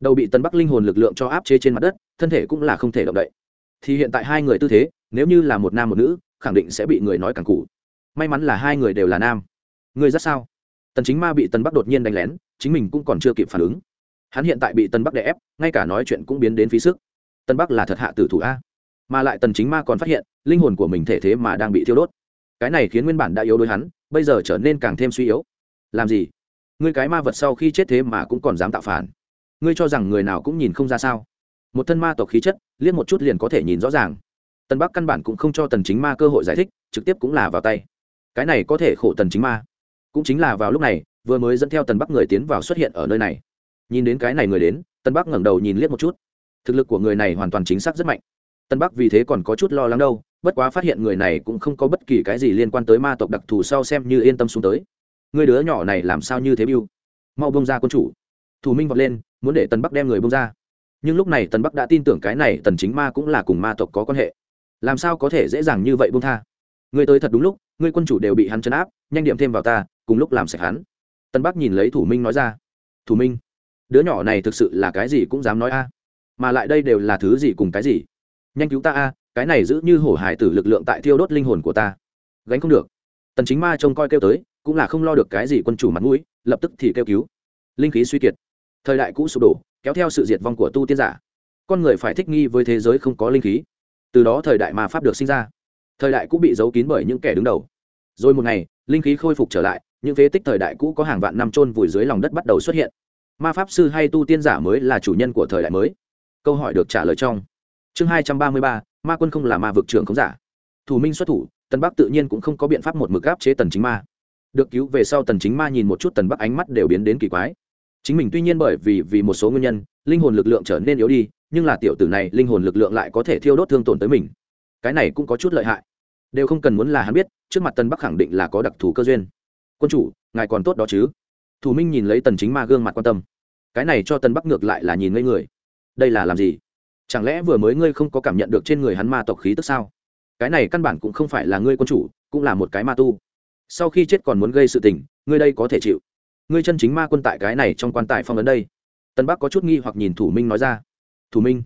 S1: Đầu bị tần bắc linh hồn lực lượng cho áp chế trên mặt đất, thân thể cũng là không thể động đậy. Thì hiện tại hai người tư thế, nếu như là một nam một nữ, khẳng định sẽ bị người nói càng cụ may mắn là hai người đều là nam. Người rất sao? Tần chính ma bị tần bắc đột nhiên đánh lén, chính mình cũng còn chưa kịp phản ứng. Hắn hiện tại bị tần bắc đè ép, ngay cả nói chuyện cũng biến đến phí sức. Tần bắc là thật hạ tử thủ a. Mà lại tần chính ma còn phát hiện, linh hồn của mình thể thế mà đang bị thiêu đốt. Cái này khiến nguyên bản đã yếu đối hắn, bây giờ trở nên càng thêm suy yếu. Làm gì? Ngươi cái ma vật sau khi chết thế mà cũng còn dám tạo phản. Ngươi cho rằng người nào cũng nhìn không ra sao? Một thân ma tộc khí chất, liếc một chút liền có thể nhìn rõ ràng. Tần bắc căn bản cũng không cho tần chính ma cơ hội giải thích, trực tiếp cũng là vào tay. Cái này có thể khổ tần chính ma cũng chính là vào lúc này, vừa mới dẫn theo tần bắc người tiến vào xuất hiện ở nơi này. Nhìn đến cái này người đến, tần bắc ngẩng đầu nhìn liếc một chút. Thực lực của người này hoàn toàn chính xác rất mạnh. Tân bắc vì thế còn có chút lo lắng đâu, bất quá phát hiện người này cũng không có bất kỳ cái gì liên quan tới ma tộc đặc thù sau xem như yên tâm xuống tới. Người đứa nhỏ này làm sao như thế biêu mau bông ra quân chủ. Thủ minh vọt lên, muốn để tân bắc đem người bông ra. Nhưng lúc này tân bắc đã tin tưởng cái này tần chính ma cũng là cùng ma tộc có quan hệ. Làm sao có thể dễ dàng như vậy bông tha? Người tới thật đúng lúc, người quân chủ đều bị hắn chấn áp, nhanh điểm thêm vào ta cùng lúc làm sạch hắn. Tân bắc nhìn lấy thủ minh nói ra, thủ minh, đứa nhỏ này thực sự là cái gì cũng dám nói a, mà lại đây đều là thứ gì cùng cái gì? Nhanh cứu ta a, cái này giữ như hổ hải tử lực lượng tại thiêu đốt linh hồn của ta. Gánh không được. Tần chính ma trông coi kêu tới, cũng là không lo được cái gì quân chủ mặt mũi, lập tức thì kêu cứu. Linh khí suy kiệt. Thời đại cũ sụp đổ, kéo theo sự diệt vong của tu tiên giả. Con người phải thích nghi với thế giới không có linh khí. Từ đó thời đại ma pháp được sinh ra. Thời đại cũ bị giấu kín bởi những kẻ đứng đầu. Rồi một ngày, linh khí khôi phục trở lại những phế tích thời đại cũ có hàng vạn năm trôn vùi dưới lòng đất bắt đầu xuất hiện. Ma pháp sư hay tu tiên giả mới là chủ nhân của thời đại mới. Câu hỏi được trả lời trong chương hai trăm ba mươi ba, ma quân không là ma vực trưởng không giả. Thủ minh xuất thủ, tần bắc tự nhiên cũng không có biện pháp một mực áp chế tần chính ma. Được cứu về sau tần chính ma nhìn một chút tần bắc ánh mắt đều biến đến kỳ quái. Chính mình tuy nhiên bởi vì vì một số nguyên nhân, linh hồn lực lượng trở nên yếu đi, nhưng là tiểu tử này linh hồn lực lượng lại có thể thiêu đốt thương tổn tới mình. Cái này cũng có chút lợi hại. Đều không cần muốn là hắn biết, trước mặt tần bắc khẳng định là có đặc thù cơ duyên quân chủ, ngài còn tốt đó chứ? Thủ minh nhìn lấy tần chính ma gương mặt quan tâm. Cái này cho tần bắc ngược lại là nhìn ngây người. Đây là làm gì? Chẳng lẽ vừa mới ngươi không có cảm nhận được trên người hắn ma tộc khí tức sao? Cái này căn bản cũng không phải là ngươi quân chủ, cũng là một cái ma tu. Sau khi chết còn muốn gây sự tình, ngươi đây có thể chịu. Ngươi chân chính ma quân tại cái này trong quan tài phong ấn đây. Tân bắc có chút nghi hoặc nhìn thủ minh nói ra. Thủ minh,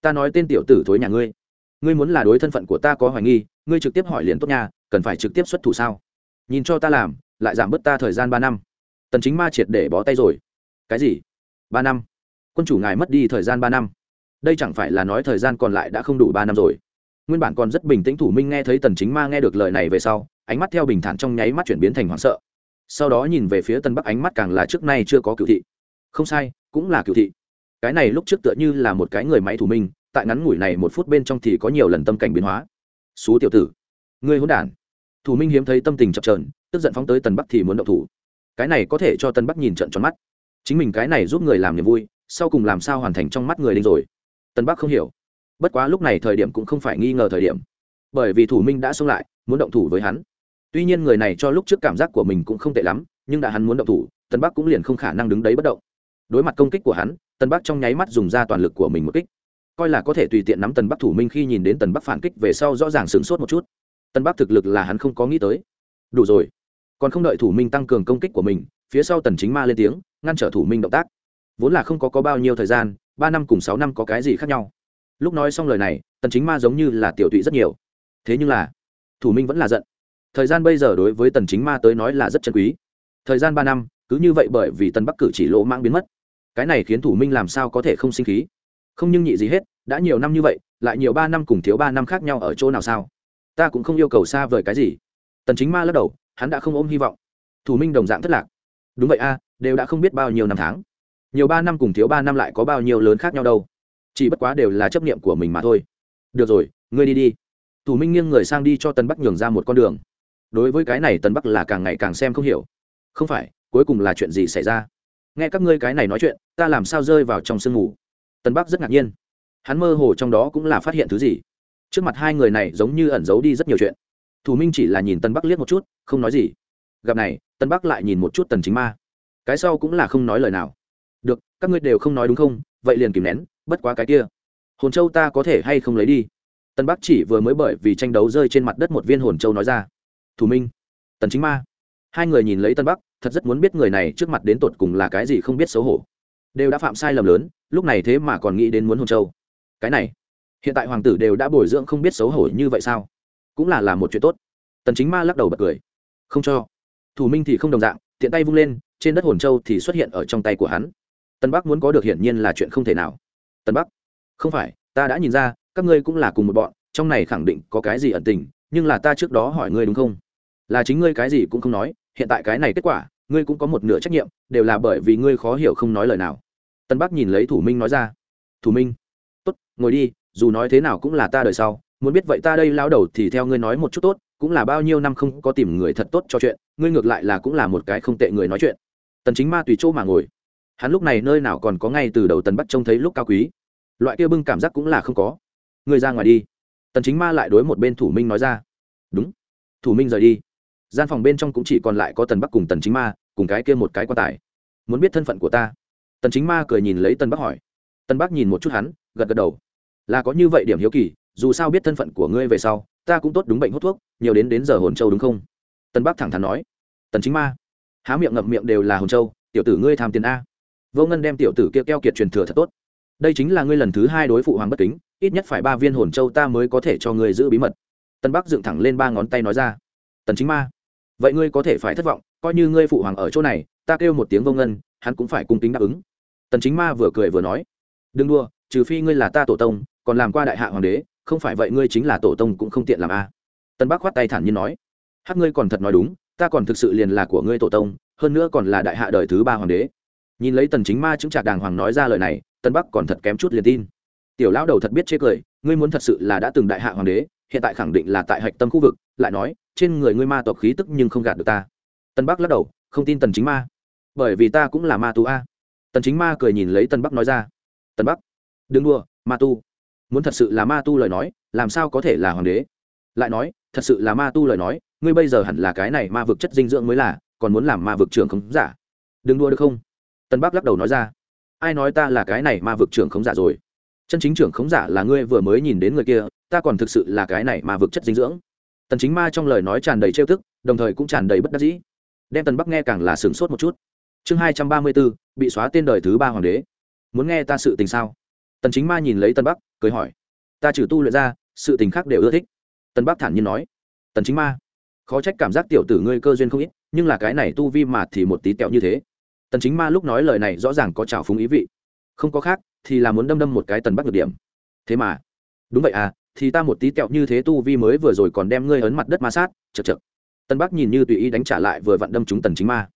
S1: ta nói tên tiểu tử thối nhà ngươi. Ngươi muốn là đối thân phận của ta có hoài nghi, ngươi trực tiếp hỏi liền tốt nhà cần phải trực tiếp xuất thủ sao? Nhìn cho ta làm lại giảm bớt ta thời gian ba năm. Tần chính ma triệt để bó tay rồi. Cái gì? Ba năm? Quân chủ ngài mất đi thời gian ba năm. Đây chẳng phải là nói thời gian còn lại đã không đủ ba năm rồi. Nguyên bản còn rất bình tĩnh thủ minh nghe thấy tần chính ma nghe được lời này về sau, ánh mắt theo bình thản trong nháy mắt chuyển biến thành hoảng sợ. Sau đó nhìn về phía tân bắc ánh mắt càng là trước nay chưa có cựu thị. Không sai, cũng là cựu thị. Cái này lúc trước tựa như là một cái người máy thủ minh, tại ngắn ngủi này một phút bên trong thì có nhiều lần tâm cảnh biến hóa. Xú tiểu tử, ngươi hỗn đản thủ minh hiếm thấy tâm tình chập trờn tức giận phóng tới tần bắc thì muốn động thủ. Cái này có thể cho tân bắc nhìn trận tròn mắt. Chính mình cái này giúp người làm niềm vui, sau cùng làm sao hoàn thành trong mắt người đinh rồi? Tân bắc không hiểu. Bất quá lúc này thời điểm cũng không phải nghi ngờ thời điểm. Bởi vì thủ minh đã xông lại, muốn động thủ với hắn. Tuy nhiên người này cho lúc trước cảm giác của mình cũng không tệ lắm, nhưng đã hắn muốn động thủ tân bắc cũng liền không khả năng đứng đấy bất động. Đối mặt công kích của hắn tân bắc trong nháy mắt dùng ra toàn lực của mình một kích. Coi là có thể tùy tiện nắm tần bắc thủ minh khi nhìn đến tần bắc phản kích về sau rõ ràng sửng sốt một chút tần bắc thực lực là hắn không có nghĩ tới. Đủ rồi. Còn không đợi thủ minh tăng cường công kích của mình, phía sau tần chính ma lên tiếng, ngăn trở thủ minh động tác. Vốn là không có có bao nhiêu thời gian, ba năm cùng sáu năm có cái gì khác nhau. Lúc nói xong lời này, tần chính ma giống như là tiểu tụy rất nhiều. Thế nhưng là, thủ minh vẫn là giận. Thời gian bây giờ đối với tần chính ma tới nói là rất chân quý. Thời gian ba năm, cứ như vậy bởi vì tần bắc cử chỉ lỗ mãng biến mất. Cái này khiến thủ minh làm sao có thể không sinh khí? Không nhưng nhị gì hết, đã nhiều năm như vậy, lại nhiều ba năm cùng thiếu ba năm khác nhau ở chỗ nào sao? Ta cũng không yêu cầu xa vời cái gì. Tần chính ma lắc đầu, hắn đã không ôm hy vọng. Thủ minh đồng dạng thất lạc. Đúng vậy a, đều đã không biết bao nhiêu năm tháng. Nhiều ba năm cùng thiếu ba năm lại có bao nhiêu lớn khác nhau đâu. Chỉ bất quá đều là chấp niệm của mình mà thôi. Được rồi, ngươi đi đi. Thủ minh nghiêng người sang đi cho tần bắc nhường ra một con đường. Đối với cái này tần bắc là càng ngày càng xem không hiểu. Không phải, cuối cùng là chuyện gì xảy ra? Nghe các ngươi cái này nói chuyện, ta làm sao rơi vào trong sương mù? Tần bắc rất ngạc nhiên. Hắn mơ hồ trong đó cũng là phát hiện thứ gì trước mặt hai người này giống như ẩn giấu đi rất nhiều chuyện. Thủ minh chỉ là nhìn tân bắc liếc một chút, không nói gì. Gặp này, tân bắc lại nhìn một chút tần chính ma. Cái sau cũng là không nói lời nào. Được, các ngươi đều không nói đúng không? Vậy liền kìm nén, bất quá cái kia. Hồn châu ta có thể hay không lấy đi? Tân bắc chỉ vừa mới bởi vì tranh đấu rơi trên mặt đất một viên hồn châu nói ra. Thủ minh, tần chính ma. Hai người nhìn lấy tân bắc, thật rất muốn biết người này trước mặt đến tột cùng là cái gì không biết xấu hổ. Đều đã phạm sai lầm lớn, lúc này thế mà còn nghĩ đến muốn hồn châu. Cái này hiện tại hoàng tử đều đã bồi dưỡng không biết xấu hổ như vậy sao? Cũng là là một chuyện tốt. Tần chính ma lắc đầu bật cười. Không cho. Thủ minh thì không đồng dạng, tiện tay vung lên, trên đất hồn châu thì xuất hiện ở trong tay của hắn. Tân bắc muốn có được hiển nhiên là chuyện không thể nào. Tân bắc, không phải, ta đã nhìn ra, các ngươi cũng là cùng một bọn, trong này khẳng định có cái gì ẩn tình, nhưng là ta trước đó hỏi ngươi đúng không? Là chính ngươi cái gì cũng không nói, hiện tại cái này kết quả, ngươi cũng có một nửa trách nhiệm, đều là bởi vì ngươi khó hiểu không nói lời nào. Tân bắc nhìn lấy thủ minh nói ra. Thủ minh, tốt, ngồi đi dù nói thế nào cũng là ta đời sau, muốn biết vậy ta đây lao đầu thì theo ngươi nói một chút tốt, cũng là bao nhiêu năm không có tìm người thật tốt cho chuyện, ngươi ngược lại là cũng là một cái không tệ người nói chuyện. Tần chính ma tùy chỗ mà ngồi. Hắn lúc này nơi nào còn có ngay từ đầu tần bắt trông thấy lúc cao quý. Loại kia bưng cảm giác cũng là không có. Ngươi ra ngoài đi. Tần chính ma lại đối một bên thủ minh nói ra. Đúng. Thủ minh rời đi. Gian phòng bên trong cũng chỉ còn lại có tần bắc cùng tần chính ma, cùng cái kia một cái quan tài. Muốn biết thân phận của ta. Tần chính ma cười nhìn lấy tần bắc hỏi. Tần bắc nhìn một chút hắn, gật gật đầu là có như vậy điểm hiếu kỳ, dù sao biết thân phận của ngươi về sau, ta cũng tốt đúng bệnh hút thuốc, nhiều đến đến giờ hồn châu đúng không? Tân bắc thẳng thắn nói. Tần chính ma. Há miệng ngậm miệng đều là hồn châu, tiểu tử ngươi tham tiền a. Vô ngân đem tiểu tử kia keo kiệt truyền thừa thật tốt. Đây chính là ngươi lần thứ hai đối phụ hoàng bất kính, ít nhất phải ba viên hồn châu ta mới có thể cho ngươi giữ bí mật. Tân bắc dựng thẳng lên ba ngón tay nói ra. Tần chính ma. Vậy ngươi có thể phải thất vọng, coi như ngươi phụ hoàng ở chỗ này, ta kêu một tiếng vô ngân, hắn cũng phải cung kính đáp ứng. Tần chính ma vừa cười vừa nói. Đừng đua trừ phi ngươi là ta tổ tông còn làm qua đại hạ hoàng đế, không phải vậy ngươi chính là tổ tông cũng không tiện làm a. Tân bắc khoát tay thản nhiên nói hát ngươi còn thật nói đúng, ta còn thực sự liền là của ngươi tổ tông, hơn nữa còn là đại hạ đời thứ ba hoàng đế. Nhìn lấy tần chính ma chứng trạc đàng hoàng nói ra lời này, tân bắc còn thật kém chút liền tin. Tiểu lão đầu thật biết chê cười, ngươi muốn thật sự là đã từng đại hạ hoàng đế, hiện tại khẳng định là tại hạch tâm khu vực, lại nói, trên người ngươi ma tộc khí tức nhưng không gạt được ta. Tân bắc lắc đầu, không tin tần chính ma. Bởi vì ta cũng là ma tu a. Tần chính ma cười nhìn lấy tân bắc nói ra, tân bắc, đừng đua ma tu muốn thật sự là ma tu lời nói làm sao có thể là hoàng đế? Lại nói thật sự là ma tu lời nói ngươi bây giờ hẳn là cái này ma vực chất dinh dưỡng mới là còn muốn làm ma vực trưởng khống giả. Đừng đua được không? Tân bắc lắc đầu nói ra. Ai nói ta là cái này ma vực trưởng khống giả rồi? Chân chính trưởng khống giả là ngươi vừa mới nhìn đến người kia ta còn thực sự là cái này ma vực chất dinh dưỡng. Tần chính ma trong lời nói tràn đầy trêu thức đồng thời cũng tràn đầy bất đắc dĩ. Đem tần bắc nghe càng là sửng sốt một chút. Chương hai trăm ba mươi 234, bị xóa tên đời thứ ba hoàng đế. Muốn nghe ta sự tình sao? Tần chính ma nhìn lấy tân bắc, cười hỏi, ta trừ tu luyện ra, sự tình khác đều ưa thích. Tân bắc thản nhiên nói, tần chính ma, khó trách cảm giác tiểu tử ngươi cơ duyên không ít, nhưng là cái này tu vi mà thì một tí tẹo như thế. Tần chính ma lúc nói lời này rõ ràng có trào phúng ý vị. Không có khác, thì là muốn đâm đâm một cái tần bắc được điểm. Thế mà. Đúng vậy à thì ta một tí tẹo như thế tu vi mới vừa rồi còn đem ngươi ấn mặt đất ma sát chật chật tân bắc nhìn như tùy ý đánh trả lại vừa vặn đâm chúng tần chính ma.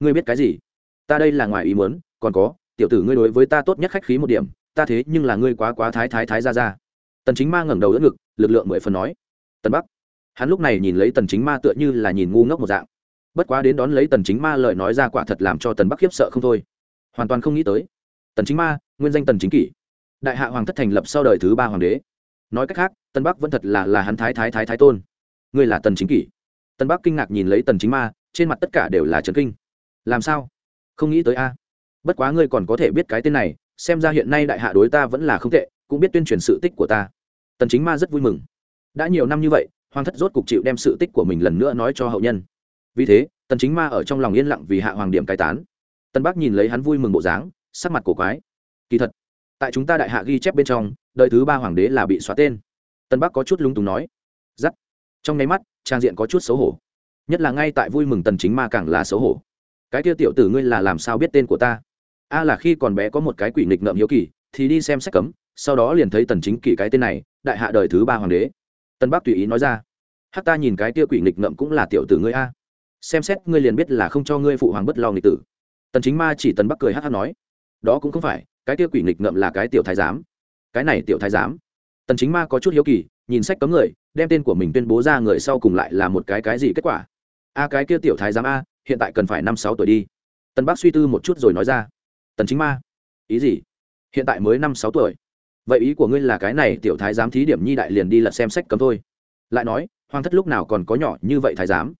S1: Ngươi biết cái gì? Ta đây là ngoài ý muốn, còn có, tiểu tử ngươi đối với ta tốt nhất khách khí một điểm ta thế nhưng là ngươi quá quá thái thái thái ra ra. Tần chính ma ngẩng đầu đỡ ngực, lực lượng mười phần nói. Tần bắc. Hắn lúc này nhìn lấy tần chính ma tựa như là nhìn ngu ngốc một dạng. Bất quá đến đón lấy tần chính ma lời nói ra quả thật làm cho tần bắc khiếp sợ không thôi. Hoàn toàn không nghĩ tới. Tần chính ma, nguyên danh tần chính kỷ. Đại hạ hoàng thất thành lập sau đời thứ ba hoàng đế. Nói cách khác tân bắc vẫn thật là là hắn thái thái thái thái tôn. Ngươi là tần chính kỷ. Tân bắc kinh ngạc nhìn lấy tần chính ma, trên mặt tất cả đều là trấn kinh. Làm sao? Không nghĩ tới a. Bất quá ngươi còn có thể biết cái tên này xem ra hiện nay đại hạ đối ta vẫn là không tệ, cũng biết tuyên truyền sự tích của ta. Tần chính ma rất vui mừng. Đã nhiều năm như vậy, hoàng thất rốt cục chịu đem sự tích của mình lần nữa nói cho hậu nhân. Vì thế, tần chính ma ở trong lòng yên lặng vì hạ hoàng điểm cai tán. Tần bắc nhìn lấy hắn vui mừng bộ dáng, sắc mặt cổ quái. Kỳ thật, tại chúng ta đại hạ ghi chép bên trong, đời thứ ba hoàng đế là bị xóa tên. Tần bắc có chút lung túng nói. Giắt. Trong nháy mắt, trang diện có chút xấu hổ. Nhất là ngay tại vui mừng tần chính ma càng là xấu hổ. Cái kia tiểu tử ngươi là làm sao biết tên của ta? A là khi còn bé có một cái quỷ nghịch ngợm hiếu kỳ, thì đi xem sách cấm, sau đó liền thấy tần chính kỳ cái tên này, đại hạ đời thứ ba hoàng đế. Tân bắc tùy ý nói ra, hát ta nhìn cái kia quỷ nghịch ngợm cũng là tiểu tử ngươi a. Xem xét ngươi liền biết là không cho ngươi phụ hoàng bất lo nghịch tử. Tần chính ma chỉ tần bắc cười hát hát nói, đó cũng không phải, cái kia quỷ nghịch ngợm là cái tiểu thái giám. Cái này tiểu thái giám. Tần chính ma có chút hiếu kỳ, nhìn sách cấm người, đem tên của mình tuyên bố ra người sau cùng lại là một cái cái gì kết quả? A, cái kia tiểu thái giám a, hiện tại cần phải năm sáu tuổi đi. Tần bắc suy tư một chút rồi nói ra tần chính ma. Ý gì? Hiện tại mới năm sáu tuổi. Vậy ý của ngươi là cái này tiểu thái giám thí điểm nhi đại liền đi lật xem sách cấm thôi. Lại nói, hoàng thất lúc nào còn có nhỏ như vậy thái giám?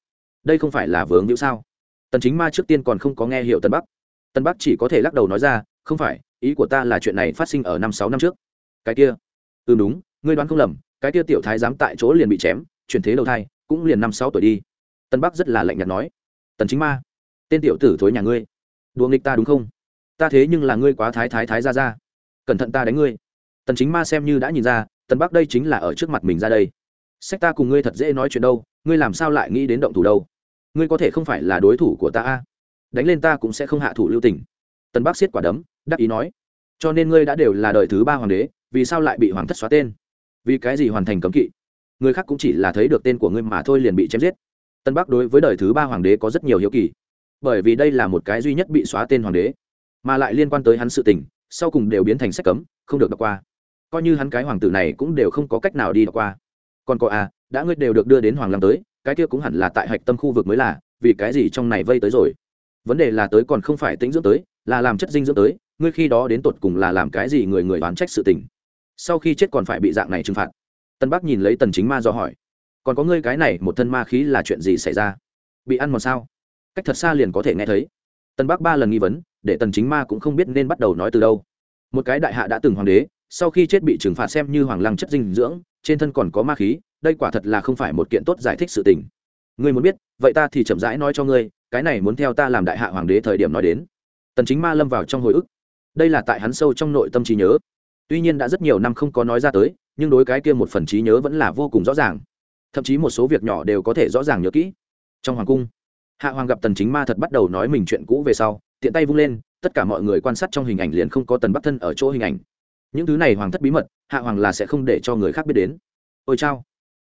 S1: Đây không phải là vướng hữu sao? Tần chính ma trước tiên còn không có nghe hiểu tân bắc. Tân bắc chỉ có thể lắc đầu nói ra, không phải, ý của ta là chuyện này phát sinh ở năm sáu năm trước. Cái kia. Ừ đúng, ngươi đoán không lầm, cái kia tiểu thái giám tại chỗ liền bị chém, chuyển thế đầu thai, cũng liền năm sáu tuổi đi. Tân bắc rất là lạnh nhạt nói. Tần chính ma, tên tiểu tử thối nhà ngươi, đùa nghịch ta đúng không? Ta thế nhưng là ngươi quá thái thái thái ra ra. Cẩn thận ta đánh ngươi. Tần chính ma xem như đã nhìn ra, tần bắc đây chính là ở trước mặt mình ra đây. Sách ta cùng ngươi thật dễ nói chuyện đâu, ngươi làm sao lại nghĩ đến động thủ đâu? Ngươi có thể không phải là đối thủ của ta a? Đánh lên ta cũng sẽ không hạ thủ lưu tình. Tần bắc siết quả đấm, đắc ý nói. Cho nên ngươi đã đều là đời thứ ba hoàng đế, vì sao lại bị hoàng thất xóa tên? Vì cái gì hoàn thành cấm kỵ? Người khác cũng chỉ là thấy được tên của ngươi mà thôi liền bị chém giết. Tân bắc đối với đời thứ ba hoàng đế có rất nhiều hiếu kỳ. Bởi vì đây là một cái duy nhất bị xóa tên hoàng đế mà lại liên quan tới hắn sự tình, sau cùng đều biến thành sách cấm, không được đọc qua. Coi như hắn cái hoàng tử này cũng đều không có cách nào đi đọc qua. Còn có à đã ngươi đều được đưa đến hoàng lăng tới, cái kia cũng hẳn là tại hạch tâm khu vực mới là, vì cái gì trong này vây tới rồi? Vấn đề là tới còn không phải tính dưỡng tới, là làm chất dinh dưỡng tới, ngươi khi đó đến tột cùng là làm cái gì người người đoán trách sự tình? Sau khi chết còn phải bị dạng này trừng phạt. Tân bắc nhìn lấy tần chính ma do hỏi. Còn có ngươi cái này, một thân ma khí là chuyện gì xảy ra? Bị ăn mòn sao? Cách thật xa liền có thể nghe thấy. Tân bắc ba lần nghi vấn để tần chính ma cũng không biết nên bắt đầu nói từ đâu. Một cái đại hạ đã từng hoàng đế, sau khi chết bị trừng phạt xem như hoàng lăng chất dinh dưỡng, trên thân còn có ma khí, đây quả thật là không phải một kiện tốt giải thích sự tình. Ngươi muốn biết, vậy ta thì chậm rãi nói cho ngươi, cái này muốn theo ta làm đại hạ hoàng đế thời điểm nói đến. Tần chính ma lâm vào trong hồi ức. Đây là tại hắn sâu trong nội tâm trí nhớ. Tuy nhiên đã rất nhiều năm không có nói ra tới, nhưng đối cái kia một phần trí nhớ vẫn là vô cùng rõ ràng. Thậm chí một số việc nhỏ đều có thể rõ ràng nhớ kỹ. Trong hoàng cung, hạ hoàng gặp tần chính ma thật bắt đầu nói mình chuyện cũ về sau tiện tay vung lên, tất cả mọi người quan sát trong hình ảnh liền không có tần bắc thân ở chỗ hình ảnh. Những thứ này hoàng thất bí mật, hạ hoàng là sẽ không để cho người khác biết đến. Ôi chao,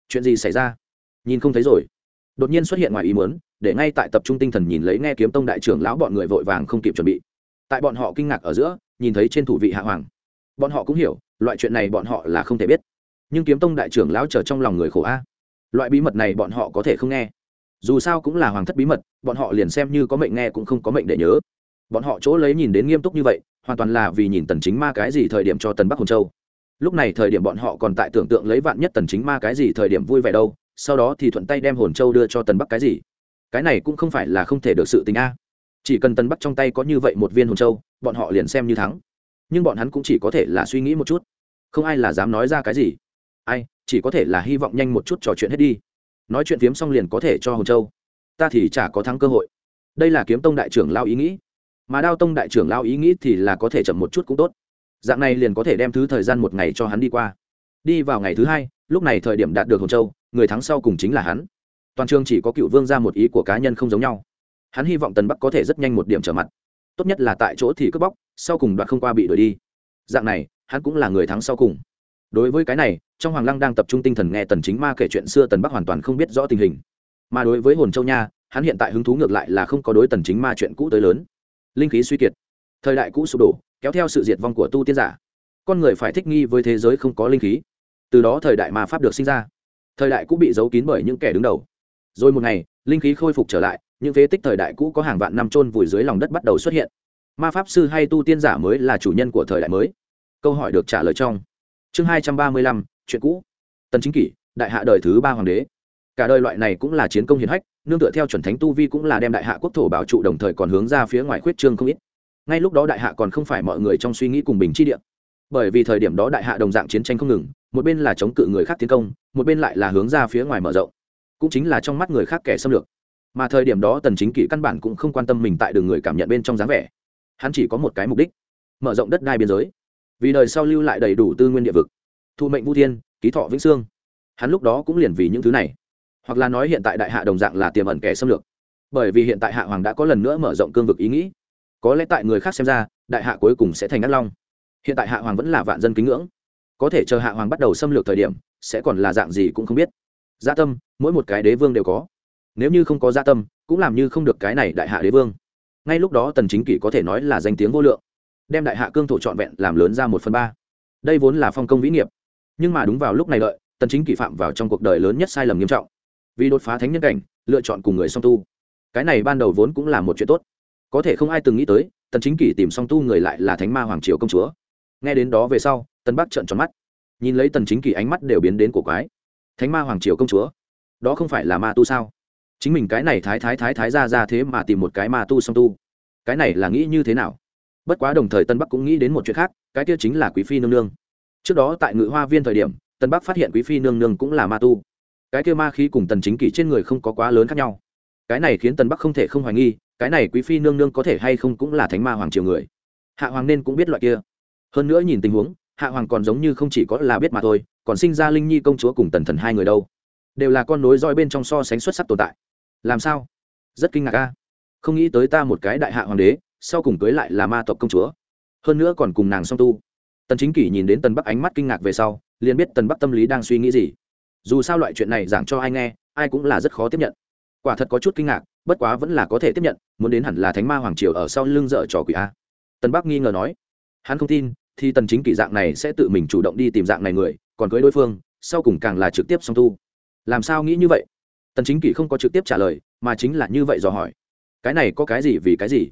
S1: chuyện gì xảy ra? Nhìn không thấy rồi. Đột nhiên xuất hiện ngoài ý muốn, để ngay tại tập trung tinh thần nhìn lấy nghe kiếm tông đại trưởng lão bọn người vội vàng không kịp chuẩn bị. Tại bọn họ kinh ngạc ở giữa, nhìn thấy trên thủ vị hạ hoàng. Bọn họ cũng hiểu, loại chuyện này bọn họ là không thể biết. Nhưng kiếm tông đại trưởng lão chờ trong lòng người khổ a. Loại bí mật này bọn họ có thể không nghe. Dù sao cũng là hoàng thất bí mật, bọn họ liền xem như có mệnh nghe cũng không có mệnh để nhớ bọn họ chỗ lấy nhìn đến nghiêm túc như vậy, hoàn toàn là vì nhìn tần chính ma cái gì thời điểm cho tần bắc hồn châu. Lúc này thời điểm bọn họ còn tại tưởng tượng lấy vạn nhất tần chính ma cái gì thời điểm vui vẻ đâu, sau đó thì thuận tay đem hồn châu đưa cho tần bắc cái gì. Cái này cũng không phải là không thể được sự tình a. Chỉ cần tần bắc trong tay có như vậy một viên hồn châu, bọn họ liền xem như thắng. Nhưng bọn hắn cũng chỉ có thể là suy nghĩ một chút. Không ai là dám nói ra cái gì. Ai, chỉ có thể là hy vọng nhanh một chút trò chuyện hết đi. Nói chuyện phiếm xong liền có thể cho hồn châu. Ta thì chả có thắng cơ hội. Đây là kiếm tông đại trưởng lao ý nghĩ mà đao tông đại trưởng lao ý nghĩ thì là có thể chậm một chút cũng tốt. Dạng này liền có thể đem thứ thời gian một ngày cho hắn đi qua. Đi vào ngày thứ hai, lúc này thời điểm đạt được hồn châu, người thắng sau cùng chính là hắn. Toàn trường chỉ có cựu vương ra một ý của cá nhân không giống nhau. Hắn hy vọng tần bắc có thể rất nhanh một điểm trở mặt. Tốt nhất là tại chỗ thì cướp bóc, sau cùng đoạt không qua bị đuổi đi. Dạng này, hắn cũng là người thắng sau cùng. Đối với cái này, trong hoàng lăng đang tập trung tinh thần nghe tần chính ma kể chuyện xưa tần bắc hoàn toàn không biết rõ tình hình. Mà đối với hồn châu nha, hắn hiện tại hứng thú ngược lại là không có đối tần chính ma chuyện cũ tới lớn linh khí suy kiệt. Thời đại cũ sụp đổ, kéo theo sự diệt vong của tu tiên giả. Con người phải thích nghi với thế giới không có linh khí. Từ đó thời đại ma pháp được sinh ra. Thời đại cũ bị giấu kín bởi những kẻ đứng đầu. Rồi một ngày, linh khí khôi phục trở lại, những phế tích thời đại cũ có hàng vạn năm trôn vùi dưới lòng đất bắt đầu xuất hiện. Ma pháp sư hay tu tiên giả mới là chủ nhân của thời đại mới. Câu hỏi được trả lời trong chương hai trăm ba mươi lăm, chuyện cũ. Tần chính kỷ, đại hạ đời thứ ba hoàng đế. Cả đời loại này cũng là chiến công hiển hách nương tựa theo chuẩn thánh tu vi cũng là đem đại hạ quốc thổ bảo trụ đồng thời còn hướng ra phía ngoài khuyết trương không ít. Ngay lúc đó đại hạ còn không phải mọi người trong suy nghĩ cùng bình chi địa. Bởi vì thời điểm đó đại hạ đồng dạng chiến tranh không ngừng, một bên là chống cự người khác tiến công, một bên lại là hướng ra phía ngoài mở rộng. Cũng chính là trong mắt người khác kẻ xâm lược. Mà thời điểm đó tần chính kỷ căn bản cũng không quan tâm mình tại đường người cảm nhận bên trong dáng vẻ. Hắn chỉ có một cái mục đích, mở rộng đất đai biên giới. Vì đời sau lưu lại đầy đủ tư nguyên địa vực. Thu mệnh vũ thiên, ký thọ vĩnh sương. Hắn lúc đó cũng liền vì những thứ này hoặc là nói hiện tại đại hạ đồng dạng là tiềm ẩn kẻ xâm lược. Bởi vì hiện tại hạ hoàng đã có lần nữa mở rộng cương vực ý nghĩ. Có lẽ tại người khác xem ra, đại hạ cuối cùng sẽ thành ác long. Hiện tại hạ hoàng vẫn là vạn dân kính ngưỡng. Có thể chờ hạ hoàng bắt đầu xâm lược thời điểm, sẽ còn là dạng gì cũng không biết. Gia tâm, mỗi một cái đế vương đều có. Nếu như không có gia tâm, cũng làm như không được cái này đại hạ đế vương. Ngay lúc đó tần chính kỷ có thể nói là danh tiếng vô lượng, đem đại hạ cương thổ trọn vẹn làm lớn ra một phần ba. Đây vốn là phong công vĩ nghiệp. Nhưng mà đúng vào lúc này đợi, tần chính kỷ phạm vào trong cuộc đời lớn nhất sai lầm nghiêm trọng vì đột phá thánh nhân cảnh, lựa chọn cùng người song tu. Cái này ban đầu vốn cũng là một chuyện tốt. Có thể không ai từng nghĩ tới, tần chính kỷ tìm song tu người lại là thánh ma hoàng triều công chúa. Nghe đến đó về sau, tần bắc trợn tròn mắt. Nhìn lấy tần chính kỷ ánh mắt đều biến đến cổ quái. Thánh ma hoàng triều công chúa? Đó không phải là ma tu sao? Chính mình cái này thái thái thái thái ra ra thế mà tìm một cái ma tu song tu. Cái này là nghĩ như thế nào? Bất quá đồng thời tân bắc cũng nghĩ đến một chuyện khác, cái kia chính là quý phi nương nương. Trước đó tại ngự hoa viên thời điểm tân bắc phát hiện quý phi nương nương cũng là ma tu cái kia ma khí cùng tần chính kỷ trên người không có quá lớn khác nhau. Cái này khiến tần bắc không thể không hoài nghi, cái này quý phi nương nương có thể hay không cũng là thánh ma hoàng triều người. Hạ hoàng nên cũng biết loại kia. Hơn nữa nhìn tình huống, hạ hoàng còn giống như không chỉ có là biết mà thôi, còn sinh ra linh nhi công chúa cùng tần thần hai người đâu. Đều là con nối roi bên trong so sánh xuất sắc tồn tại. Làm sao? Rất kinh ngạc a. Không nghĩ tới ta một cái đại hạ hoàng đế, sau cùng cưới lại là ma tộc công chúa. Hơn nữa còn cùng nàng song tu. Tần chính kỷ nhìn đến tần bắc ánh mắt kinh ngạc về sau, liền biết tần bắc tâm lý đang suy nghĩ gì dù sao loại chuyện này giảng cho ai nghe, ai cũng là rất khó tiếp nhận. Quả thật có chút kinh ngạc, bất quá vẫn là có thể tiếp nhận, muốn đến hẳn là thánh ma hoàng triều ở sau lưng dở trò quỷ a. Tần bắc nghi ngờ nói, hắn không tin, thì tần chính kỷ dạng này sẽ tự mình chủ động đi tìm dạng này người, còn cưới đối phương, sau cùng càng là trực tiếp song tu. Làm sao nghĩ như vậy? Tần chính kỷ không có trực tiếp trả lời, mà chính là như vậy dò hỏi. Cái này có cái gì vì cái gì?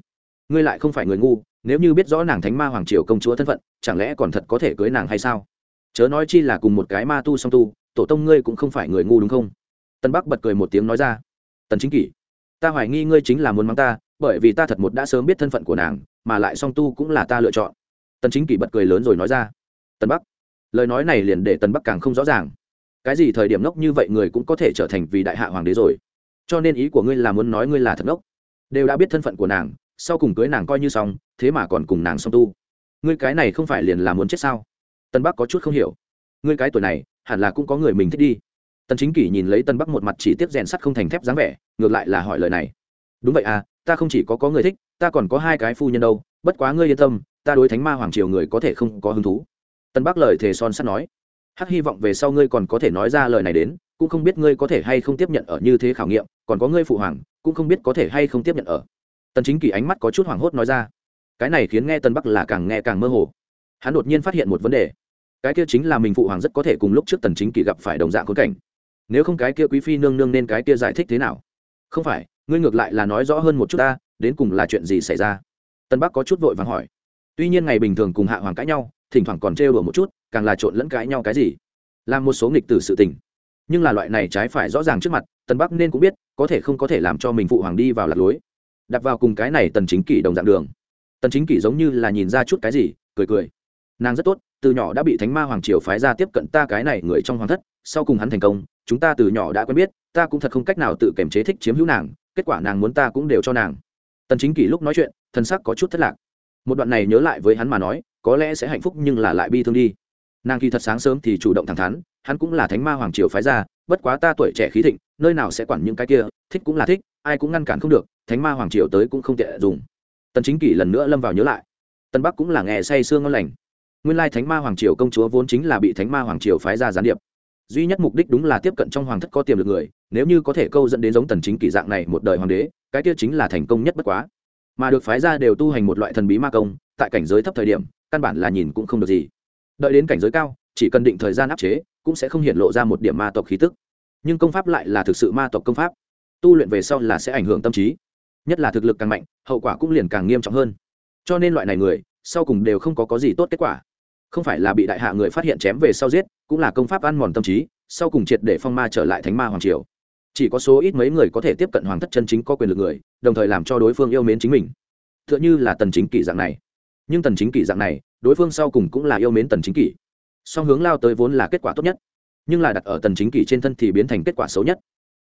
S1: Ngươi lại không phải người ngu, nếu như biết rõ nàng thánh ma hoàng triều công chúa thân phận, chẳng lẽ còn thật có thể cưới nàng hay sao? Chớ nói chi là cùng một cái ma tu song tu tổ tông ngươi cũng không phải người ngu đúng không? Tân bắc bật cười một tiếng nói ra. Tần chính kỷ, ta hoài nghi ngươi chính là muốn mắng ta, bởi vì ta thật một đã sớm biết thân phận của nàng, mà lại song tu cũng là ta lựa chọn. Tần chính kỷ bật cười lớn rồi nói ra. Tần bắc, lời nói này liền để tần bắc càng không rõ ràng. Cái gì thời điểm ngốc như vậy người cũng có thể trở thành vì đại hạ hoàng đế rồi? Cho nên ý của ngươi là muốn nói ngươi là thật ngốc. Đều đã biết thân phận của nàng, sau cùng cưới nàng coi như xong, thế mà còn cùng nàng song tu. Ngươi cái này không phải liền là muốn chết sao? Tân bắc có chút không hiểu. Ngươi cái tuổi này hẳn là cũng có người mình thích đi. Tần chính kỷ nhìn lấy tân bắc một mặt chỉ tiếp rèn sắt không thành thép dáng vẻ, ngược lại là hỏi lời này. Đúng vậy à ta không chỉ có có người thích, ta còn có hai cái phu nhân đâu, bất quá ngươi yên tâm, ta đối thánh ma hoàng triều người có thể không có hứng thú. Tân bắc lời thề son sắt nói. Hắc hy vọng về sau ngươi còn có thể nói ra lời này đến, cũng không biết ngươi có thể hay không tiếp nhận ở như thế khảo nghiệm, còn có ngươi phụ hoàng, cũng không biết có thể hay không tiếp nhận ở. Tần chính kỳ ánh mắt có chút hoảng hốt nói ra. Cái này khiến nghe tần bắc là càng nghe càng mơ hồ. Hắn đột nhiên phát hiện một vấn đề cái kia chính là mình phụ hoàng rất có thể cùng lúc trước tần chính kỳ gặp phải đồng dạng khốn cảnh. Nếu không cái kia quý phi nương nương nên cái kia giải thích thế nào? Không phải, ngươi ngược lại là nói rõ hơn một chút ta, đến cùng là chuyện gì xảy ra? Tân bắc có chút vội vàng hỏi. Tuy nhiên ngày bình thường cùng hạ hoàng cãi nhau, thỉnh thoảng còn trêu đùa một chút, càng là trộn lẫn cãi nhau cái gì? Làm một số nghịch tử sự tình. Nhưng là loại này trái phải rõ ràng trước mặt, tân bắc nên cũng biết, có thể không có thể làm cho mình phụ hoàng đi vào lạc lối. Đặt vào cùng cái này tần chính kỷ đồng dạng đường. Tần chính kỷ giống như là nhìn ra chút cái gì, cười cười. Nàng rất tốt từ nhỏ đã bị thánh ma hoàng triều phái ra tiếp cận ta cái này người trong hoàng thất, sau cùng hắn thành công, chúng ta từ nhỏ đã quen biết, ta cũng thật không cách nào tự kiềm chế thích chiếm hữu nàng, kết quả nàng muốn ta cũng đều cho nàng. Tần chính kỷ lúc nói chuyện, thân sắc có chút thất lạc. Một đoạn này nhớ lại với hắn mà nói, có lẽ sẽ hạnh phúc nhưng là lại bi thương đi. Nàng khi thật sáng sớm thì chủ động thẳng thắn, hắn cũng là thánh ma hoàng triều phái ra, bất quá ta tuổi trẻ khí thịnh, nơi nào sẽ quản những cái kia, thích cũng là thích, ai cũng ngăn cản không được, thánh ma hoàng triều tới cũng không tiện dùng. Tần chính kỷ lần nữa lâm vào nhớ lại. Tân bắc cũng là nghe say sương ngon lành nguyên lai thánh ma hoàng triều công chúa vốn chính là bị thánh ma hoàng triều phái ra gián điệp. Duy nhất mục đích đúng là tiếp cận trong hoàng thất có tiềm lực người, nếu như có thể câu dẫn đến giống tần chính kỷ dạng này một đời hoàng đế, cái kia chính là thành công nhất bất quá. Mà được phái ra đều tu hành một loại thần bí ma công, tại cảnh giới thấp thời điểm, căn bản là nhìn cũng không được gì. Đợi đến cảnh giới cao, chỉ cần định thời gian áp chế, cũng sẽ không hiện lộ ra một điểm ma tộc khí tức. Nhưng công pháp lại là thực sự ma tộc công pháp. Tu luyện về sau là sẽ ảnh hưởng tâm trí. Nhất là thực lực càng mạnh, hậu quả cũng liền càng nghiêm trọng hơn. Cho nên loại này người, sau cùng đều không có có gì tốt kết quả không phải là bị đại hạ người phát hiện chém về sau giết, cũng là công pháp ăn mòn tâm trí, sau cùng triệt để phong ma trở lại thánh ma hoàng triều. Chỉ có số ít mấy người có thể tiếp cận hoàng thất chân chính có quyền lực người, đồng thời làm cho đối phương yêu mến chính mình. T h ư ợ n h ư là tần chính kỷ dạng này. Nhưng tần chính kỷ dạng này, đối phương sau cùng cũng là yêu mến tần chính kỷ. Song hướng lao tới vốn là kết quả tốt nhất. Nhưng là đặt ở tần chính kỷ trên thân thì biến thành kết quả xấu nhất.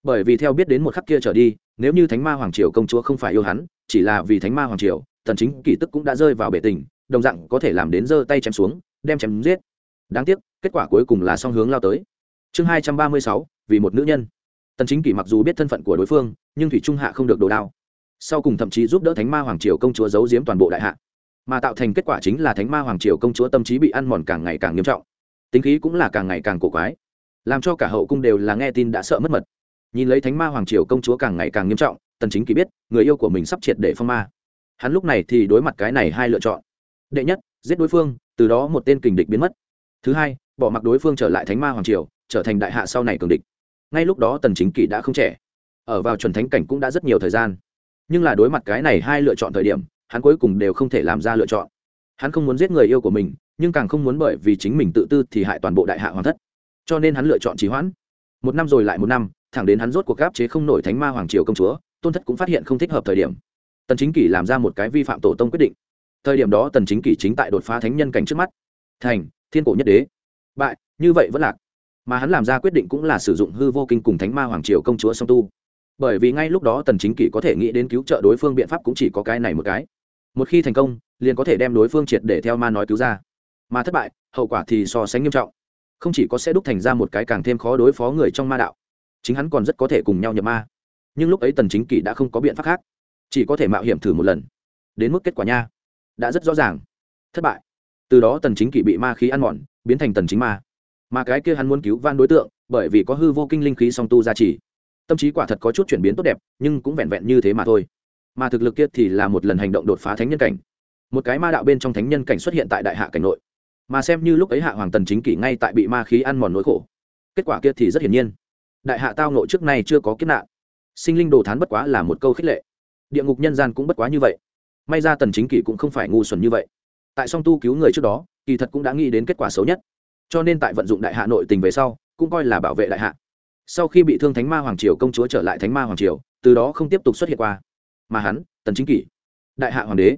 S1: Bởi vì theo biết đến một khắc kia trở đi, nếu như thánh ma hoàng triều công chúa không phải yêu hắn, chỉ là vì thánh ma hoàng triều, tần chính kỷ tức cũng đã rơi vào bể tình, đồng dạng có thể làm đến giơ tay chém xuống đem chém giết. Đáng tiếc, kết quả cuối cùng là song hướng lao tới. Chương hai trăm ba mươi sáu, vì một nữ nhân. Tần chính kỷ mặc dù biết thân phận của đối phương, nhưng thủy trung hạ không được đồ đao. Sau cùng thậm chí giúp đỡ thánh ma hoàng triều công chúa giấu giếm toàn bộ đại hạ. Mà tạo thành kết quả chính là thánh ma hoàng triều công chúa tâm trí bị ăn mòn càng ngày càng nghiêm trọng. Tính khí cũng là càng ngày càng cổ quái. Làm cho cả hậu cung đều là nghe tin đã sợ mất mật. Nhìn lấy thánh ma hoàng triều công chúa càng ngày càng nghiêm trọng, tần chính kỳ biết, người yêu của mình sắp triệt để phong ma. Hắn lúc này thì đối mặt cái này hai lựa chọn. Đệ nhất, giết đối phương từ đó một tên kình địch biến mất. Thứ hai, bỏ mặc đối phương trở lại thánh ma hoàng triều, trở thành đại hạ sau này cường địch. Ngay lúc đó tần chính kỷ đã không trẻ. Ở vào chuẩn thánh cảnh cũng đã rất nhiều thời gian. Nhưng là đối mặt cái này hai lựa chọn thời điểm, hắn cuối cùng đều không thể làm ra lựa chọn. Hắn không muốn giết người yêu của mình, nhưng càng không muốn bởi vì chính mình tự tư thì hại toàn bộ đại hạ hoàng thất. Cho nên hắn lựa chọn trì hoãn. Một năm rồi lại một năm, thẳng đến hắn rốt cuộc gáp chế không nổi thánh ma hoàng triều công chúa, tôn thất cũng phát hiện không thích hợp thời điểm. Tần chính kỷ làm ra một cái vi phạm tổ tông quyết định thời điểm đó tần chính kỷ chính tại đột phá thánh nhân cảnh trước mắt. Thành, thiên cổ nhất đế. Bại, như vậy vẫn lạc. Mà hắn làm ra quyết định cũng là sử dụng hư vô kinh cùng thánh ma hoàng triều công chúa song tu. Bởi vì ngay lúc đó tần chính kỷ có thể nghĩ đến cứu trợ đối phương biện pháp cũng chỉ có cái này một cái. Một khi thành công, liền có thể đem đối phương triệt để theo ma nói cứu ra. Mà thất bại, hậu quả thì so sánh nghiêm trọng. Không chỉ có sẽ đúc thành ra một cái càng thêm khó đối phó người trong ma đạo, chính hắn còn rất có thể cùng nhau nhập ma. Nhưng lúc ấy tần chính kỷ đã không có biện pháp khác, chỉ có thể mạo hiểm thử một lần. Đến mức kết quả nha đã rất rõ ràng. Thất bại. Từ đó tần chính kỷ bị ma khí ăn mòn, biến thành tần chính ma. Mà cái kia hắn muốn cứu van đối tượng, bởi vì có hư vô kinh linh khí song tu gia trì. Tâm trí quả thật có chút chuyển biến tốt đẹp, nhưng cũng vẹn vẹn như thế mà thôi. Mà thực lực kia thì là một lần hành động đột phá thánh nhân cảnh. Một cái ma đạo bên trong thánh nhân cảnh xuất hiện tại đại hạ cảnh nội. Mà xem như lúc ấy hạ hoàng tần chính kỷ ngay tại bị ma khí ăn mòn nỗi khổ. Kết quả kia thì rất hiển nhiên. Đại hạ tao nội trước nay chưa có kiếp nạn. Sinh linh đồ thán bất quá là một câu khích lệ. Địa ngục nhân gian cũng bất quá như vậy may ra tần chính kỷ cũng không phải ngu xuẩn như vậy. Tại song tu cứu người trước đó, kỳ thật cũng đã nghĩ đến kết quả xấu nhất. Cho nên tại vận dụng đại hạ nội tình về sau, cũng coi là bảo vệ đại hạ. Sau khi bị thương thánh ma hoàng triều công chúa trở lại thánh ma hoàng triều, từ đó không tiếp tục xuất hiện qua. Mà hắn, tần chính kỷ đại hạ hoàng đế,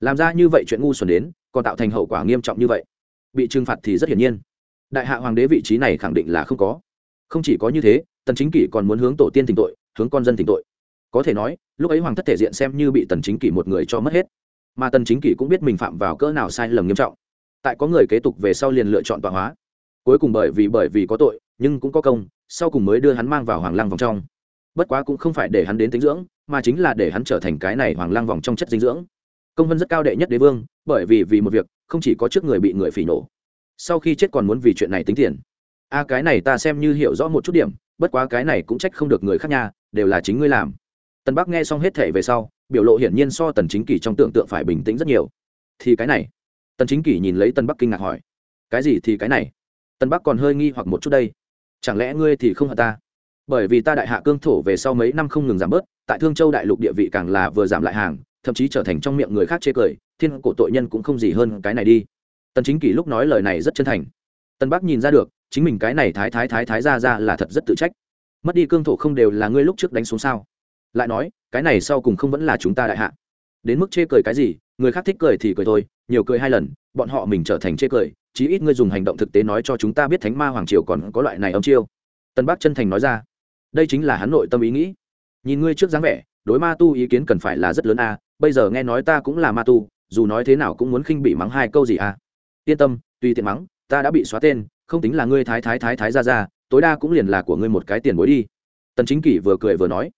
S1: làm ra như vậy chuyện ngu xuẩn đến, còn tạo thành hậu quả nghiêm trọng như vậy. Bị trừng phạt thì rất hiển nhiên. Đại hạ hoàng đế vị trí này khẳng định là không có. Không chỉ có như thế, tần chính kỷ còn muốn hướng tổ tiên tình tội, hướng con dân tình tội có thể nói, lúc ấy hoàng thất thể diện xem như bị tần chính kỷ một người cho mất hết. Mà tần chính kỷ cũng biết mình phạm vào cỡ nào sai lầm nghiêm trọng. Tại có người kế tục về sau liền lựa chọn tọa hóa. Cuối cùng bởi vì bởi vì có tội, nhưng cũng có công, sau cùng mới đưa hắn mang vào hoàng lăng vòng trong. Bất quá cũng không phải để hắn đến tính dưỡng, mà chính là để hắn trở thành cái này hoàng lăng vòng trong chất dinh dưỡng. Công vân rất cao đệ nhất đế vương, bởi vì vì một việc, không chỉ có trước người bị người phỉ nổ. Sau khi chết còn muốn vì chuyện này tính tiền. A cái này ta xem như hiểu rõ một chút điểm, bất quá cái này cũng trách không được người khác nha đều là chính ngươi làm. Tần bắc nghe xong hết thể về sau, biểu lộ hiển nhiên so tần chính kỷ trong tưởng tượng phải bình tĩnh rất nhiều. Thì cái này? Tần chính kỷ nhìn lấy Tần bắc kinh ngạc hỏi. Cái gì thì cái này? Tần bắc còn hơi nghi hoặc một chút đây. Chẳng lẽ ngươi thì không hận ta? Bởi vì ta đại hạ cương thổ về sau mấy năm không ngừng giảm bớt, tại thương châu đại lục địa vị càng là vừa giảm lại hàng, thậm chí trở thành trong miệng người khác chê cười, thiên cổ tội nhân cũng không gì hơn cái này đi. Tần chính kỷ lúc nói lời này rất chân thành. Tân bắc nhìn ra được, chính mình cái này thái thái thái thái ra ra là thật rất tự trách. Mất đi cương thổ không đều là ngươi lúc trước đánh xuống sao? Lại nói, cái này sau cùng không vẫn là chúng ta đại hạ. Đến mức chê cười cái gì, người khác thích cười thì cười thôi, nhiều cười hai lần, bọn họ mình trở thành chê cười, chí ít ngươi dùng hành động thực tế nói cho chúng ta biết thánh ma hoàng triều còn có loại này âm chiêu. Tân bắc chân thành nói ra. Đây chính là hắn nội tâm ý nghĩ. Nhìn ngươi trước dáng vẻ, đối ma tu ý kiến cần phải là rất lớn a, bây giờ nghe nói ta cũng là ma tu, dù nói thế nào cũng muốn khinh bị mắng hai câu gì a. Yên tâm, tùy tiện mắng, ta đã bị xóa tên, không tính là ngươi thái thái thái thái ra ra, tối đa cũng liền là của ngươi một cái tiền bối đi. Tần chính kỷ vừa cười vừa nói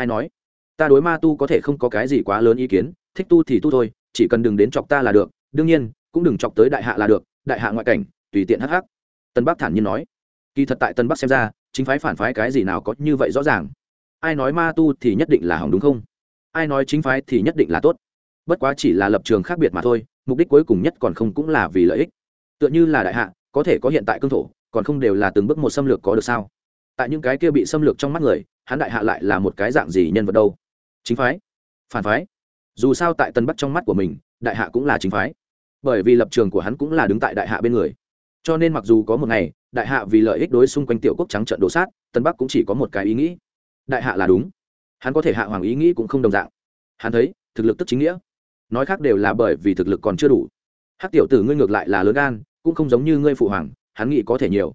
S1: ai nói? Ta đối ma tu có thể không có cái gì quá lớn ý kiến, thích tu thì tu thôi, chỉ cần đừng đến chọc ta là được. Đương nhiên, cũng đừng chọc tới đại hạ là được, đại hạ ngoại cảnh, tùy tiện hắc hắc. Tân bắc thản nhiên nói. Kỳ thật tại tân bắc xem ra, chính phái phản phái cái gì nào có như vậy rõ ràng. Ai nói ma tu thì nhất định là hỏng đúng không? Ai nói chính phái thì nhất định là tốt. Bất quá chỉ là lập trường khác biệt mà thôi, mục đích cuối cùng nhất còn không cũng là vì lợi ích. Tựa như là đại hạ, có thể có hiện tại cương thổ, còn không đều là từng bước một xâm lược có được sao? Tại những cái kia bị xâm lược trong mắt người, hắn đại hạ lại là một cái dạng gì nhân vật đâu? Chính phái? Phản phái? Dù sao tại tân bắc trong mắt của mình, đại hạ cũng là chính phái. Bởi vì lập trường của hắn cũng là đứng tại đại hạ bên người. Cho nên mặc dù có một ngày, đại hạ vì lợi ích đối xung quanh tiểu quốc trắng trận đổ sát, tân bắc cũng chỉ có một cái ý nghĩ. Đại hạ là đúng. Hắn có thể hạ hoàng ý nghĩ cũng không đồng dạng. Hắn thấy, thực lực tức chính nghĩa. Nói khác đều là bởi vì thực lực còn chưa đủ. Hát tiểu tử ngươi ngược lại là lớn gan, cũng không giống như ngươi phụ hoàng, hắn nghĩ có thể nhiều.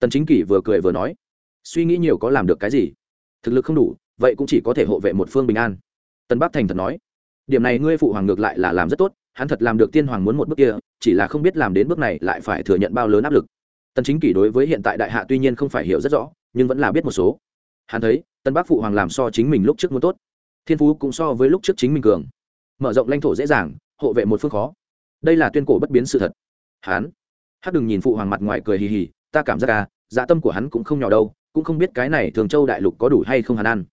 S1: Tần chính kỷ vừa cười vừa nói suy nghĩ nhiều có làm được cái gì? Thực lực không đủ, vậy cũng chỉ có thể hộ vệ một phương bình an. Tân bắc thành thật nói. Điểm này ngươi phụ hoàng ngược lại là làm rất tốt, hắn thật làm được tiên hoàng muốn một bước kia, chỉ là không biết làm đến bước này lại phải thừa nhận bao lớn áp lực. Tần chính kỷ đối với hiện tại đại hạ tuy nhiên không phải hiểu rất rõ, nhưng vẫn là biết một số. Hắn thấy, tân bắc phụ hoàng làm so chính mình lúc trước muốn tốt. Thiên phú cũng so với lúc trước chính mình cường. Mở rộng lãnh thổ dễ dàng, hộ vệ một phương khó. Đây là tuyên cổ bất biến sự thật. Hắn hát đừng nhìn phụ hoàng mặt ngoài cười hì hì, ta cảm giác à dạ tâm của hắn cũng không nhỏ đâu cũng không biết cái này thường châu đại lục có đủ hay không hắn ăn.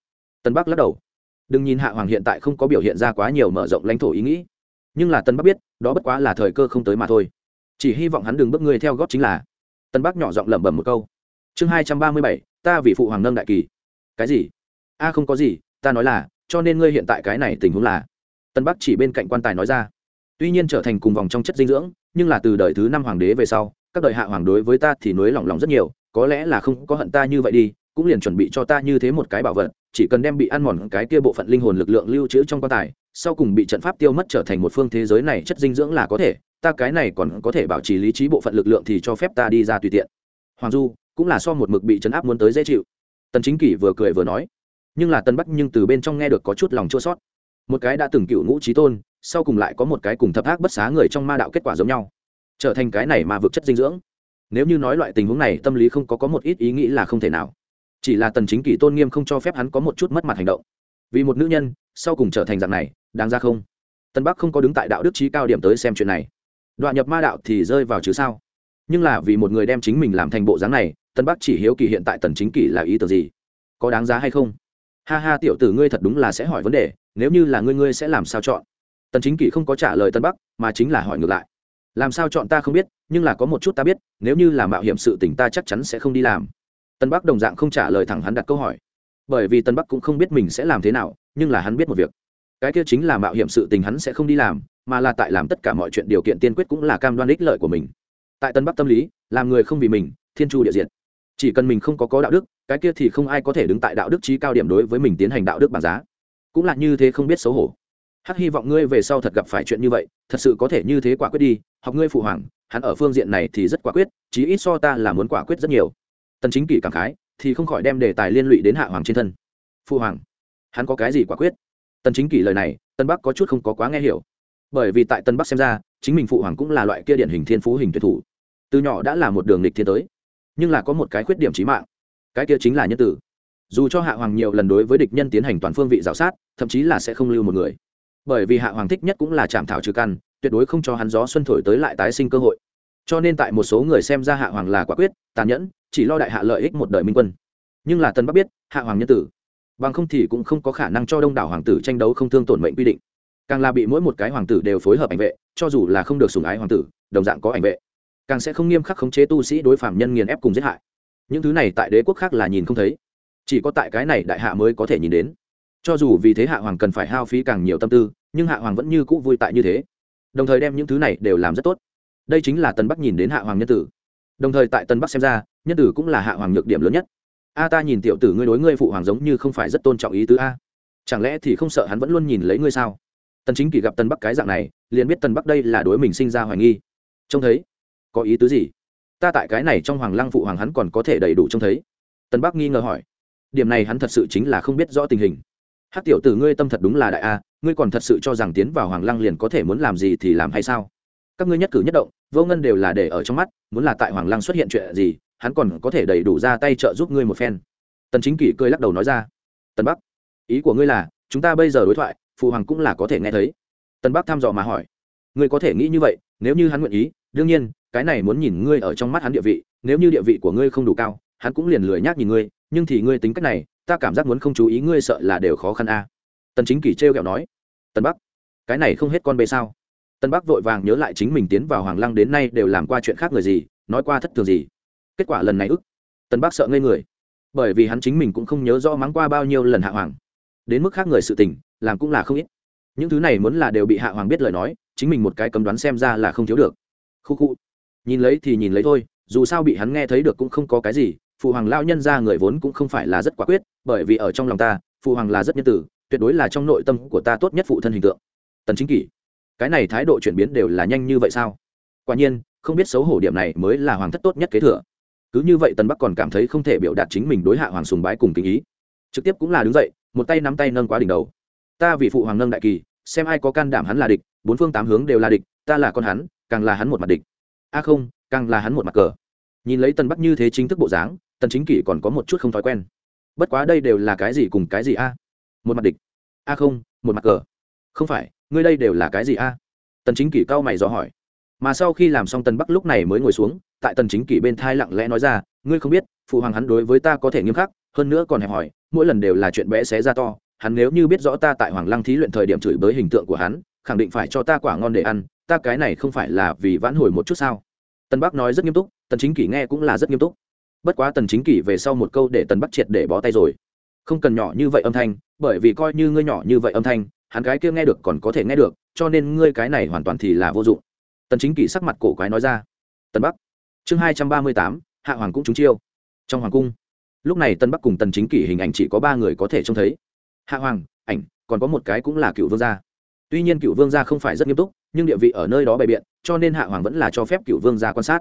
S1: Tân bắc lắc đầu. Đừng nhìn hạ hoàng hiện tại không có biểu hiện ra quá nhiều mở rộng lãnh thổ ý nghĩ. Nhưng là tân bắc biết, đó bất quá là thời cơ không tới mà thôi. Chỉ hy vọng hắn đừng bước người theo góp chính là. Tân bắc nhỏ giọng lẩm bẩm một câu. Chương hai trăm ba mươi bảy, ta vì phụ hoàng nâng đại kỳ. Cái gì? A, không có gì, ta nói là, cho nên ngươi hiện tại cái này tình huống là. Tân bắc chỉ bên cạnh quan tài nói ra. Tuy nhiên trở thành cùng vòng trong chất dinh dưỡng, nhưng là từ đời thứ năm hoàng đế về sau, các đời hạ hoàng đối với ta thì nối lỏng lòng rất nhiều có lẽ là không có hận ta như vậy đi, cũng liền chuẩn bị cho ta như thế một cái bảo vật, chỉ cần đem bị ăn mòn cái kia bộ phận linh hồn lực lượng lưu trữ trong quan tài, sau cùng bị trận pháp tiêu mất trở thành một phương thế giới này chất dinh dưỡng là có thể, ta cái này còn có thể bảo trì lý trí bộ phận lực lượng thì cho phép ta đi ra tùy tiện. Hoàng du, cũng là so một mực bị chấn áp muốn tới dễ chịu. Tần chính kỷ vừa cười vừa nói, nhưng là tân bắc nhưng từ bên trong nghe được có chút lòng chua sót một cái đã từng cựu ngũ trí tôn, sau cùng lại có một cái cùng thập ác bất xá người trong ma đạo kết quả giống nhau, trở thành cái này mà vượt chất dinh dưỡng nếu như nói loại tình huống này, tâm lý không có có một ít ý nghĩ là không thể nào. Chỉ là tần chính kỷ tôn nghiêm không cho phép hắn có một chút mất mặt hành động. Vì một nữ nhân, sau cùng trở thành dạng này, đáng ra không? Tân bắc không có đứng tại đạo đức trí cao điểm tới xem chuyện này. Đoạn nhập ma đạo thì rơi vào chứ sao? Nhưng là vì một người đem chính mình làm thành bộ dáng này, tân bắc chỉ hiếu kỳ hiện tại tần chính kỷ là ý tưởng gì? Có đáng giá hay không? Ha ha, tiểu tử ngươi thật đúng là sẽ hỏi vấn đề, nếu như là ngươi ngươi sẽ làm sao chọn? Tần chính kỷ không có trả lời tân bắc, mà chính là hỏi ngược lại làm sao chọn ta không biết, nhưng là có một chút ta biết, nếu như là mạo hiểm sự tình ta chắc chắn sẽ không đi làm. Tân bắc đồng dạng không trả lời thẳng hắn đặt câu hỏi. Bởi vì tân bắc cũng không biết mình sẽ làm thế nào, nhưng là hắn biết một việc. Cái kia chính là mạo hiểm sự tình hắn sẽ không đi làm, mà là tại làm tất cả mọi chuyện điều kiện tiên quyết cũng là cam đoan ích lợi của mình. Tại tân bắc tâm lý, làm người không vì mình, thiên chu địa diện chỉ cần mình không có có đạo đức, cái kia thì không ai có thể đứng tại đạo đức trí cao điểm đối với mình tiến hành đạo đức bản giá. Cũng là như thế không biết xấu hổ hắc hy vọng ngươi về sau thật gặp phải chuyện như vậy, thật sự có thể như thế quả quyết đi, học ngươi phụ hoàng, hắn ở phương diện này thì rất quả quyết, chí ít so ta là muốn quả quyết rất nhiều. Tần chính kỷ cảm khái, thì không khỏi đem đề tài liên lụy đến hạ hoàng trên thân. Phụ hoàng, hắn có cái gì quả quyết? Tần chính kỷ lời này tân bắc có chút không có quá nghe hiểu. Bởi vì tại tân bắc xem ra, chính mình phụ hoàng cũng là loại kia điển hình thiên phú hình tuyệt thủ. Từ nhỏ đã là một đường lịch thiên tới, nhưng là có một cái khuyết điểm chí mạng. Cái kia chính là nhân tử. Dù cho hạ hoàng nhiều lần đối với địch nhân tiến hành toàn phương vị g sát, thậm chí là sẽ không lưu một người bởi vì hạ hoàng thích nhất cũng là chạm thảo trừ căn, tuyệt đối không cho hắn gió xuân thổi tới lại tái sinh cơ hội. Cho nên tại một số người xem ra hạ hoàng là quả quyết, tàn nhẫn, chỉ lo đại hạ lợi ích một đời minh quân. Nhưng là tân bắc biết, hạ hoàng nhân tử, bằng không thì cũng không có khả năng cho đông đảo hoàng tử tranh đấu không thương tổn mệnh quy định. Càng là bị mỗi một cái hoàng tử đều phối hợp ảnh vệ, cho dù là không được sùng ái hoàng tử, đồng dạng có ảnh vệ, càng sẽ không nghiêm khắc khống chế tu sĩ đối phạm nhân nghiền ép cùng giết hại. Những thứ này tại đế quốc khác là nhìn không thấy, chỉ có tại cái này đại hạ mới có thể nhìn đến cho dù vì thế hạ hoàng cần phải hao phí càng nhiều tâm tư, nhưng hạ hoàng vẫn như cũ vui tại như thế. Đồng thời đem những thứ này đều làm rất tốt. Đây chính là tân bắc nhìn đến hạ hoàng nhân tử. Đồng thời tại tân bắc xem ra, nhân tử cũng là hạ hoàng nhược điểm lớn nhất. A, ta nhìn tiểu tử ngươi đối ngươi phụ hoàng giống như không phải rất tôn trọng ý tứ a. Chẳng lẽ thì không sợ hắn vẫn luôn nhìn lấy ngươi sao? Tần chính kỳ gặp tân bắc cái dạng này, liền biết tân bắc đây là đối mình sinh ra hoài nghi. Trông thấy. Có ý tứ gì? Ta tại cái này trong hoàng lăng phụ hoàng hắn còn có thể đầy đủ trông thấy. Tân bắc nghi ngờ hỏi. Điểm này hắn thật sự chính là không biết rõ tình hình hát tiểu tử ngươi tâm thật đúng là đại a, ngươi còn thật sự cho rằng tiến vào hoàng lăng liền có thể muốn làm gì thì làm hay sao? Các ngươi nhất cử nhất động, vô ngân đều là để ở trong mắt, muốn là tại hoàng lăng xuất hiện chuyện gì, hắn còn có thể đầy đủ ra tay trợ giúp ngươi một phen. Tần chính kỷ cười lắc đầu nói ra. Tần bắc, ý của ngươi là, chúng ta bây giờ đối thoại, phụ hoàng cũng là có thể nghe thấy. Tần bắc thăm dò mà hỏi. Ngươi có thể nghĩ như vậy, nếu như hắn nguyện ý, đương nhiên, cái này muốn nhìn ngươi ở trong mắt hắn địa vị, nếu như địa vị của ngươi không đủ cao hắn cũng liền lười nhác nhìn ngươi, nhưng thì ngươi tính cách này, ta cảm giác muốn không chú ý ngươi sợ là đều khó khăn a. Tần chính kỷ trêu ghẹo nói, tần bắc, cái này không hết con bê sao? Tần bắc vội vàng nhớ lại chính mình tiến vào hoàng lăng đến nay đều làm qua chuyện khác người gì, nói qua thất thường gì. Kết quả lần này ức, tần bắc sợ ngây người, bởi vì hắn chính mình cũng không nhớ rõ mắng qua bao nhiêu lần hạ hoàng. Đến mức khác người sự tình, làm cũng là không ít. Những thứ này muốn là đều bị hạ hoàng biết lời nói, chính mình một cái cấm đoán xem ra là không thiếu được. Khu khu, nhìn lấy thì nhìn lấy thôi, dù sao bị hắn nghe thấy được cũng không có cái gì phụ hoàng lao nhân ra người vốn cũng không phải là rất quả quyết, bởi vì ở trong lòng ta, phụ hoàng là rất nhân tử, tuyệt đối là trong nội tâm của ta tốt nhất phụ thân hình tượng. Tần chính kỷ, cái này thái độ chuyển biến đều là nhanh như vậy sao? Quả nhiên, không biết xấu hổ điểm này mới là hoàng thất tốt nhất kế thừa. Cứ như vậy tần bắc còn cảm thấy không thể biểu đạt chính mình đối hạ hoàng sùng bái cùng kính ý. Trực tiếp cũng là đứng dậy, một tay nắm tay nâng quá đỉnh đầu. Ta vì phụ hoàng nâng đại kỳ, xem ai có can đảm hắn là địch, bốn phương tám hướng đều là địch, ta là con hắn, càng là hắn một mặt địch. A không, càng là hắn một mặt cờ. Nhìn lấy tần bắc như thế chính thức bộ dáng tần chính kỷ còn có một chút không thói quen. Bất quá đây đều là cái gì cùng cái gì a? Một mặt địch. A không, một mặt cờ. Không phải, ngươi đây đều là cái gì a? Tần chính kỷ cao mày dò hỏi. Mà sau khi làm xong tần bắc lúc này mới ngồi xuống, tại tần chính kỷ bên thai lặng lẽ nói ra, ngươi không biết, phụ hoàng hắn đối với ta có thể nghiêm khắc, hơn nữa còn hẹp hỏi mỗi lần đều là chuyện bé xé ra to, hắn nếu như biết rõ ta tại hoàng lăng thí luyện thời điểm chửi bới hình tượng của hắn, khẳng định phải cho ta quả ngon để ăn, ta cái này không phải là vì vãn hồi một chút sao? Tân bắc nói rất nghiêm túc, tần chính kỷ nghe cũng là rất nghiêm túc bất quá tần chính kỷ về sau một câu để tần bắc triệt để bó tay rồi. Không cần nhỏ như vậy âm thanh, bởi vì coi như ngươi nhỏ như vậy âm thanh, hắn cái kia nghe được còn có thể nghe được, cho nên ngươi cái này hoàn toàn thì là vô dụng. Tần chính kỷ sắc mặt cổ quái nói ra. Tần bắc, chương hai trăm ba mươi tám, hạ hoàng cũng trúng chiêu. Trong hoàng cung, lúc này tân bắc cùng tần chính kỷ hình ảnh chỉ có ba người có thể trông thấy. Hạ hoàng, ảnh, còn có một cái cũng là cựu vương gia. Tuy nhiên cựu vương gia không phải rất nghiêm túc, nhưng địa vị ở nơi đó bày biện, cho nên hạ hoàng vẫn là cho phép cựu vương gia quan sát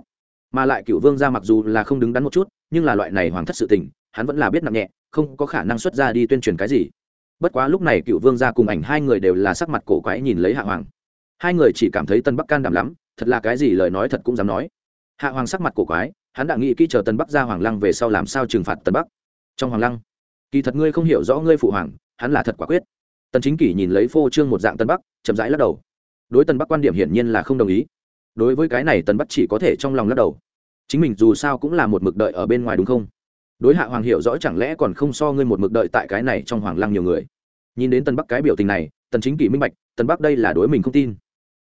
S1: mà lại cựu vương gia mặc dù là không đứng đắn một chút, nhưng là loại này hoàng thất sự tình, hắn vẫn là biết nặng nhẹ, không có khả năng xuất ra đi tuyên truyền cái gì. Bất quá lúc này cựu vương gia cùng ảnh hai người đều là sắc mặt cổ quái nhìn lấy hạ hoàng. Hai người chỉ cảm thấy tân bắc can đảm lắm, thật là cái gì lời nói thật cũng dám nói. Hạ hoàng sắc mặt cổ quái, hắn đã nghĩ kỹ chờ tân bắc ra hoàng lăng về sau làm sao trừng phạt tân bắc. Trong hoàng lăng, kỳ thật ngươi không hiểu rõ ngươi phụ hoàng, hắn là thật quả quyết. Tần chính kỷ nhìn lấy phô trương một dạng tân bắc, chậm rãi lắc đầu. Đối tân bắc quan điểm hiển nhiên là không đồng ý. Đối với cái này tân bắc chỉ có thể trong lòng lắc đầu chính mình dù sao cũng là một mực đợi ở bên ngoài đúng không? Đối hạ hoàng hiểu rõ chẳng lẽ còn không so ngươi một mực đợi tại cái này trong hoàng lăng nhiều người? Nhìn đến tân bắc cái biểu tình này, tần chính kỷ minh bạch tân bắc đây là đối mình không tin.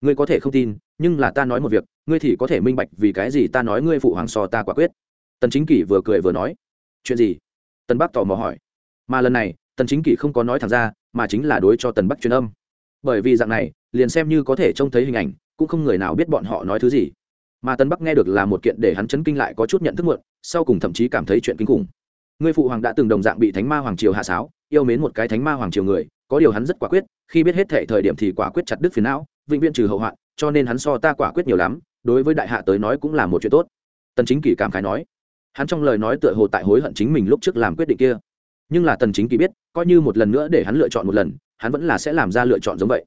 S1: Ngươi có thể không tin, nhưng là ta nói một việc, ngươi thì có thể minh bạch vì cái gì ta nói ngươi phụ hoàng so ta quả quyết. Tần chính kỷ vừa cười vừa nói. Chuyện gì? Tần bắc tò mò hỏi. Mà lần này, tần chính kỷ không có nói thẳng ra, mà chính là đối cho tần bắc truyền âm. Bởi vì dạng này, liền xem như có thể trông thấy hình ảnh, cũng không người nào biết bọn họ nói thứ gì mà tần bắc nghe được là một kiện để hắn chấn kinh lại có chút nhận thức muộn, sau cùng thậm chí cảm thấy chuyện kinh khủng. Ngươi phụ hoàng đã từng đồng dạng bị thánh ma hoàng triều hạ sáo, yêu mến một cái thánh ma hoàng triều người, có điều hắn rất quả quyết, khi biết hết thể thời điểm thì quả quyết chặt đứt phiền não, vĩnh viễn trừ hậu hoạn, cho nên hắn so ta quả quyết nhiều lắm, đối với đại hạ tới nói cũng là một chuyện tốt. Tần chính kỷ cảm khái nói. Hắn trong lời nói tựa hồ tại hối hận chính mình lúc trước làm quyết định kia. Nhưng là tần chính kỷ biết, coi như một lần nữa để hắn lựa chọn một lần, hắn vẫn là sẽ làm ra lựa chọn giống vậy.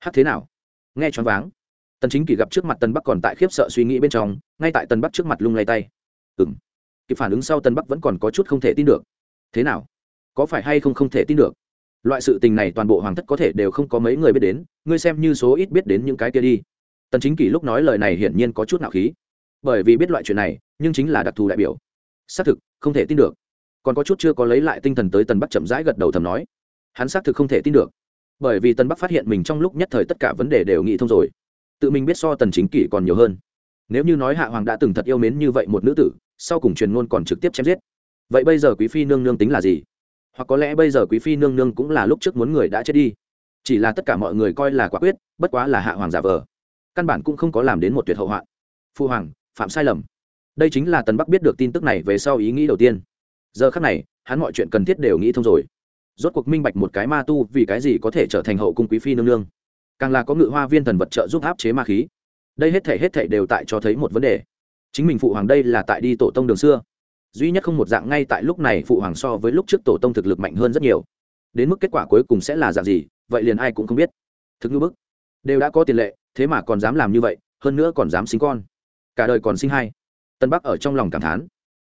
S1: Hát thế nào? Nghe choáng váng tần chính kỷ gặp trước mặt tần bắc còn tại khiếp sợ suy nghĩ bên trong, ngay tại tần bắc trước mặt lung lay tay. Ừm. Kịp phản ứng sau tần bắc vẫn còn có chút không thể tin được. Thế nào? Có phải hay không không thể tin được? Loại sự tình này toàn bộ hoàng thất có thể đều không có mấy người biết đến, ngươi xem như số ít biết đến những cái kia đi. Tần chính kỷ lúc nói lời này hiển nhiên có chút nạo khí. Bởi vì biết loại chuyện này, nhưng chính là đặc thù đại biểu. Xác thực, không thể tin được. Còn có chút chưa có lấy lại tinh thần tới tần bắc chậm rãi gật đầu thầm nói. Hắn xác thực không thể tin được. Bởi vì tần bắc phát hiện mình trong lúc nhất thời tất cả vấn đề đều nghĩ thông rồi tự mình biết so tần chính kỷ còn nhiều hơn. Nếu như nói hạ hoàng đã từng thật yêu mến như vậy một nữ tử, sau cùng truyền ngôn còn trực tiếp chém giết. Vậy bây giờ quý phi nương nương tính là gì? Hoặc có lẽ bây giờ quý phi nương nương cũng là lúc trước muốn người đã chết đi. Chỉ là tất cả mọi người coi là quả quyết, bất quá là hạ hoàng giả vờ. Căn bản cũng không có làm đến một tuyệt hậu hoạn. Phu hoàng, phạm sai lầm. Đây chính là tần bắc biết được tin tức này về sau ý nghĩ đầu tiên. Giờ khác này, hắn mọi chuyện cần thiết đều nghĩ thông rồi. Rốt cuộc minh bạch một cái ma tu vì cái gì có thể trở thành hậu cung quý phi nương nương càng là có ngự hoa viên thần vật trợ giúp áp chế ma khí. Đây hết thể hết thể đều tại cho thấy một vấn đề. Chính mình phụ hoàng đây là tại đi tổ tông đường xưa. Duy nhất không một dạng ngay tại lúc này phụ hoàng so với lúc trước tổ tông thực lực mạnh hơn rất nhiều. Đến mức kết quả cuối cùng sẽ là dạng gì, vậy liền ai cũng không biết. Thực ngữ bức. Đều đã có tiền lệ, thế mà còn dám làm như vậy, hơn nữa còn dám sinh con. Cả đời còn sinh hai. Tân bắc ở trong lòng cảm thán.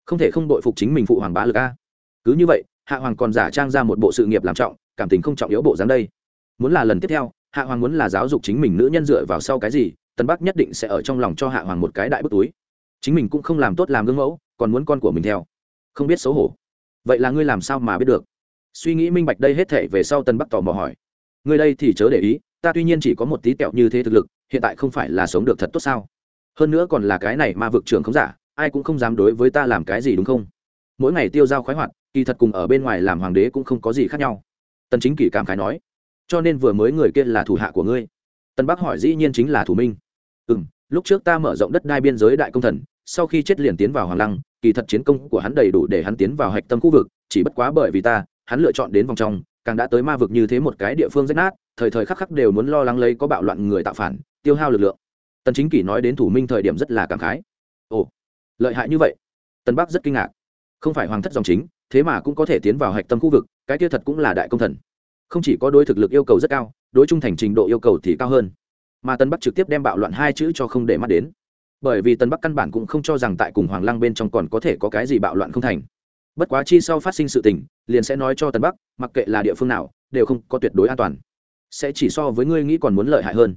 S1: Không thể không đội phục chính mình phụ hoàng bá lực a. Cứ như vậy, hạ hoàng còn giả trang ra một bộ sự nghiệp làm trọng, cảm tình không trọng yếu bộ dáng đây. Muốn là lần tiếp theo hạ hoàng muốn là giáo dục chính mình nữ nhân dựa vào sau cái gì tân bắc nhất định sẽ ở trong lòng cho hạ hoàng một cái đại bức túi. Chính mình cũng không làm tốt làm gương mẫu, còn muốn con của mình theo. Không biết xấu hổ. Vậy là ngươi làm sao mà biết được? Suy nghĩ minh bạch đây hết thể về sau tân bắc tò mò hỏi. Ngươi đây thì chớ để ý, ta tuy nhiên chỉ có một tí tẹo như thế thực lực, hiện tại không phải là sống được thật tốt sao? Hơn nữa còn là cái này mà vực trưởng không giả, ai cũng không dám đối với ta làm cái gì đúng không? Mỗi ngày tiêu dao khoái hoạt, kỳ thật cùng ở bên ngoài làm hoàng đế cũng không có gì khác nhau. Tần chính kỷ cảm khái nói cho nên vừa mới người kia là thủ hạ của ngươi. Tân bắc hỏi dĩ nhiên chính là thủ minh. Ừ m lúc trước ta mở rộng đất đai biên giới đại công thần, sau khi chết liền tiến vào hoàng lăng, kỳ thật chiến công của hắn đầy đủ để hắn tiến vào hạch tâm khu vực, chỉ bất quá bởi vì ta, hắn lựa chọn đến vòng trong, càng đã tới ma vực như thế một cái địa phương rách nát, thời thời khắc khắc đều muốn lo lắng lấy có bạo loạn người tạo phản, tiêu hao lực lượng. Tần chính kỷ nói đến thủ minh thời điểm rất là cảm khái. Ồ, lợi hại như vậy. Tân bắc rất kinh ngạc. Không phải hoàng thất dòng chính, thế mà cũng có thể tiến vào hạch tâm khu vực, cái kia thật cũng là đại công thần không chỉ có đối thực lực yêu cầu rất cao, đối trung thành trình độ yêu cầu thì cao hơn. Mà tân bắc trực tiếp đem bạo loạn hai chữ cho không để mắt đến. Bởi vì tân bắc căn bản cũng không cho rằng tại cùng hoàng lăng bên trong còn có thể có cái gì bạo loạn không thành. Bất quá chi sau phát sinh sự tình, liền sẽ nói cho tân bắc, mặc kệ là địa phương nào, đều không có tuyệt đối an toàn. Sẽ chỉ so với ngươi nghĩ còn muốn lợi hại hơn.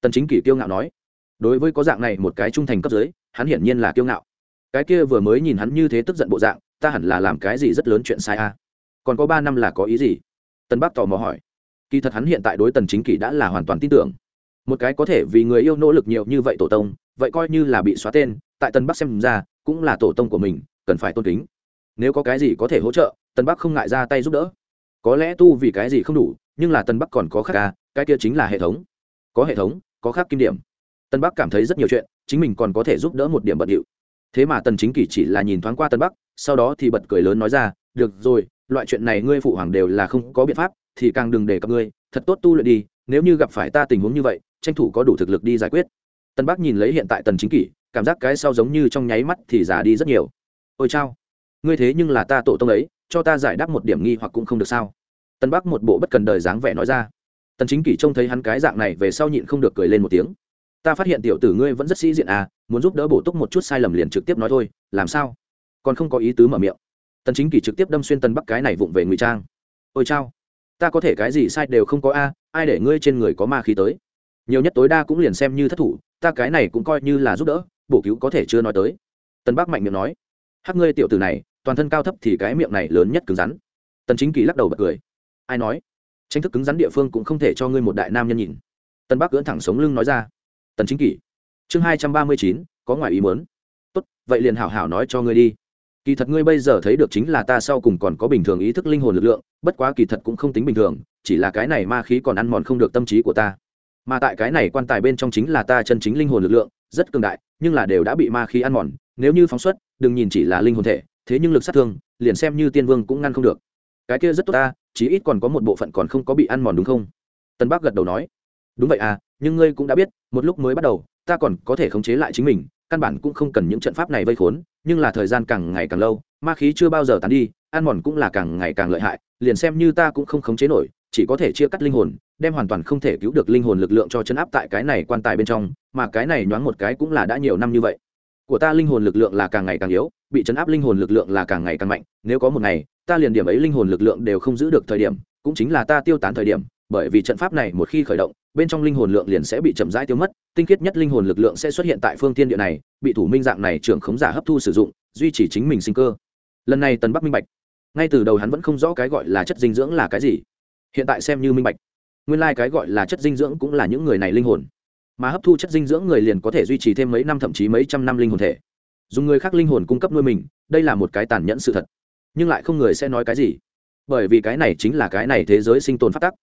S1: Tần chính kỷ kiêu ngạo nói. Đối với có dạng này một cái trung thành cấp dưới, hắn hiển nhiên là kiêu ngạo. Cái kia vừa mới nhìn hắn như thế tức giận bộ dạng, ta hẳn là làm cái gì rất lớn chuyện sai a à? còn có ba năm là có ý gì? Tân bắc tò mò hỏi. Kỳ thật hắn hiện tại đối tần chính kỷ đã là hoàn toàn tin tưởng. Một cái có thể vì người yêu nỗ lực nhiều như vậy tổ tông, vậy coi như là bị xóa tên, tại tân bắc xem ra, cũng là tổ tông của mình, cần phải tôn kính. Nếu có cái gì có thể hỗ trợ tân bắc không ngại ra tay giúp đỡ. Có lẽ tu vì cái gì không đủ, nhưng là tân bắc còn có khác ca cái kia chính là hệ thống. Có hệ thống, có khác kim điểm. Tân bắc cảm thấy rất nhiều chuyện, chính mình còn có thể giúp đỡ một điểm bận điệu. Thế mà tần chính kỷ chỉ là nhìn thoáng qua tân bắc, sau đó thì bật cười lớn nói ra được rồi, loại chuyện này ngươi phụ hoàng đều là không có biện pháp, thì càng đừng để cặp ngươi, thật tốt tu luyện đi, nếu như gặp phải ta tình huống như vậy, tranh thủ có đủ thực lực đi giải quyết. Tân bắc nhìn lấy hiện tại tần chính kỷ, cảm giác cái sau giống như trong nháy mắt thì già đi rất nhiều. Ôi chao, ngươi thế nhưng là ta tổ tông ấy, cho ta giải đáp một điểm nghi hoặc cũng không được sao? Tân bắc một bộ bất cần đời dáng vẻ nói ra. Tần chính kỷ trông thấy hắn cái dạng này về sau nhịn không được cười lên một tiếng. Ta phát hiện tiểu tử ngươi vẫn rất sĩ diện à muốn giúp đỡ bổ túc một chút sai lầm liền trực tiếp nói thôi, làm sao? Còn không có ý tứ mở miệng tần chính kỷ trực tiếp đâm xuyên tân bắc cái này vụng về ngụy trang. Ôi chao, ta có thể cái gì sai đều không có a, ai để ngươi trên người có ma khí tới? Nhiều nhất tối đa cũng liền xem như thất thủ, ta cái này cũng coi như là giúp đỡ, bổ cứu có thể chưa nói tới. Tân bắc mạnh miệng nói, hắc ngươi tiểu tử này, toàn thân cao thấp thì cái miệng này lớn nhất cứng rắn. Tần chính kỳ lắc đầu bật cười. Ai nói? Tranh thức cứng rắn địa phương cũng không thể cho ngươi một đại nam nhân nhìn. Tân bắc cưỡn thẳng sống lưng nói ra. Tần chính kỳ, chương hai trăm ba mươi chín, có ngoài ý muốn. Tốt, vậy liền hảo hảo nói cho ngươi đi kỳ thật ngươi bây giờ thấy được chính là ta sau cùng còn có bình thường ý thức linh hồn lực lượng, bất quá kỳ thật cũng không tính bình thường, chỉ là cái này ma khí còn ăn mòn không được tâm trí của ta. Mà tại cái này quan tài bên trong chính là ta chân chính linh hồn lực lượng, rất cường đại, nhưng là đều đã bị ma khí ăn mòn, nếu như phóng xuất, đừng nhìn chỉ là linh hồn thể, thế nhưng lực sát thương, liền xem như tiên vương cũng ngăn không được. Cái kia rất tốt ta, chí ít còn có một bộ phận còn không có bị ăn mòn đúng không? Tân bắc gật đầu nói. Đúng vậy à nhưng ngươi cũng đã biết, một lúc mới bắt đầu, ta còn có thể khống chế lại chính mình, căn bản cũng không cần những trận pháp này vây khốn nhưng là thời gian càng ngày càng lâu, ma khí chưa bao giờ tán đi, ăn mòn cũng là càng ngày càng lợi hại, liền xem như ta cũng không khống chế nổi, chỉ có thể chia cắt linh hồn, đem hoàn toàn không thể cứu được linh hồn lực lượng cho chấn áp tại cái này quan tài bên trong, mà cái này nhoáng một cái cũng là đã nhiều năm như vậy. Của ta linh hồn lực lượng là càng ngày càng yếu, bị chấn áp linh hồn lực lượng là càng ngày càng mạnh, nếu có một ngày, ta liền điểm ấy linh hồn lực lượng đều không giữ được thời điểm, cũng chính là ta tiêu tán thời điểm bởi vì trận pháp này một khi khởi động, bên trong linh hồn lượng liền sẽ bị chậm rãi tiêu mất, tinh khiết nhất linh hồn lực lượng sẽ xuất hiện tại phương tiên địa này, bị thủ minh dạng này trưởng khống giả hấp thu sử dụng, duy trì chính mình sinh cơ. Lần này tần bắc minh bạch. Ngay từ đầu hắn vẫn không rõ cái gọi là chất dinh dưỡng là cái gì. Hiện tại xem như minh bạch. Nguyên lai、like、cái gọi là chất dinh dưỡng cũng là những người này linh hồn. Mà hấp thu chất dinh dưỡng người liền có thể duy trì thêm mấy năm thậm chí mấy trăm năm linh hồn thể. Dùng người khác linh hồn cung cấp nuôi mình, đây là một cái tàn nhẫn sự thật. Nhưng lại không người sẽ nói cái gì. Bởi vì cái này chính là cái này thế giới sinh tồn phát tắc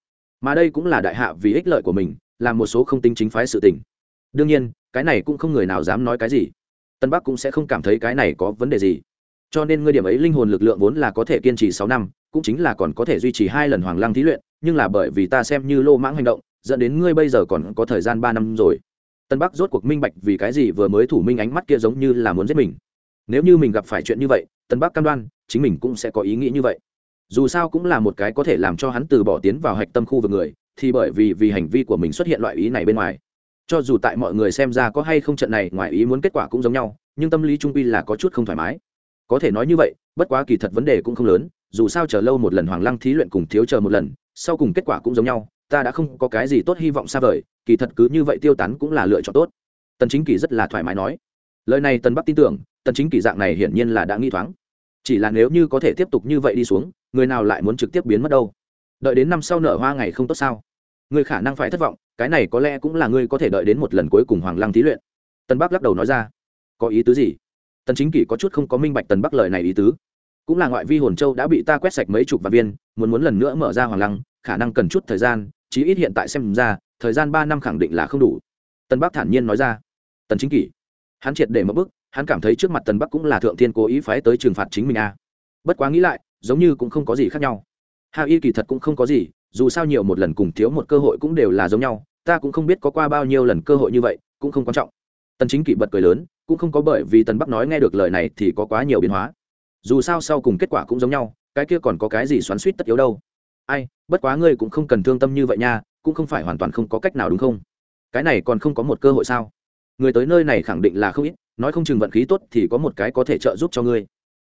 S1: mà đây cũng là đại hạ vì ích lợi của mình làm một số không tính chính phái sự tình. Đương nhiên, cái này cũng không người nào dám nói cái gì. Tân bắc cũng sẽ không cảm thấy cái này có vấn đề gì. Cho nên ngươi điểm ấy linh hồn lực lượng vốn là có thể kiên trì sáu năm, cũng chính là còn có thể duy trì hai lần hoàng lăng thí luyện, nhưng là bởi vì ta xem như lô mãng hành động, dẫn đến ngươi bây giờ còn có thời gian ba năm rồi. Tân bắc rốt cuộc minh bạch vì cái gì vừa mới thủ minh ánh mắt kia giống như là muốn giết mình. Nếu như mình gặp phải chuyện như vậy, tân bắc cam đoan, chính mình cũng sẽ có ý nghĩ như vậy dù sao cũng là một cái có thể làm cho hắn từ bỏ tiến vào hạch tâm khu vực người, thì bởi vì vì hành vi của mình xuất hiện loại ý này bên ngoài. Cho dù tại mọi người xem ra có hay không trận này, ngoài ý muốn kết quả cũng giống nhau, nhưng tâm lý trung quy là có chút không thoải mái. Có thể nói như vậy, bất quá kỳ thật vấn đề cũng không lớn, dù sao chờ lâu một lần hoàng lăng thí luyện cùng thiếu chờ một lần, sau cùng kết quả cũng giống nhau, ta đã không có cái gì tốt hy vọng xa vời, kỳ thật cứ như vậy tiêu tán cũng là lựa chọn tốt. Tần chính kỳ rất là thoải mái nói. Lời này tần bắc tin tưởng, tần chính kỳ dạng này hiển nhiên là đã nghi thoáng. Chỉ là nếu như có thể tiếp tục như vậy đi xuống người nào lại muốn trực tiếp biến mất đâu? Đợi đến năm sau nở hoa ngày không tốt sao? Người khả năng phải thất vọng, cái này có lẽ cũng là ngươi có thể đợi đến một lần cuối cùng hoàng lăng thí luyện. Tân bắc lắc đầu nói ra. Có ý tứ gì? Tần chính kỷ có chút không có minh bạch tần bắc lời này ý tứ. Cũng là ngoại vi hồn châu đã bị ta quét sạch mấy chục vạn viên, muốn muốn lần nữa mở ra hoàng lăng, khả năng cần chút thời gian, chí ít hiện tại xem ra, thời gian ba năm khẳng định là không đủ. Tân bắc thản nhiên nói ra. Tần chính kỷ, hắn triệt để mất bức, hắn cảm thấy trước mặt tần bắc cũng là thượng thiên cố ý phái tới trừng phạt chính mình a bất quá nghĩ lại giống như cũng không có gì khác nhau. Hạ y kỳ thật cũng không có gì, dù sao nhiều một lần cùng thiếu một cơ hội cũng đều là giống nhau, ta cũng không biết có qua bao nhiêu lần cơ hội như vậy, cũng không quan trọng. Tần chính kỷ bật cười lớn, cũng không có bởi vì tần bắc nói nghe được lời này thì có quá nhiều biến hóa. Dù sao sau cùng kết quả cũng giống nhau, cái kia còn có cái gì xoắn suýt tất yếu đâu. Ai, bất quá ngươi cũng không cần thương tâm như vậy nha, cũng không phải hoàn toàn không có cách nào đúng không? Cái này còn không có một cơ hội sao? Người tới nơi này khẳng định là không ít, nói không chừng vận khí tốt thì có một cái có thể trợ giúp cho ngươi.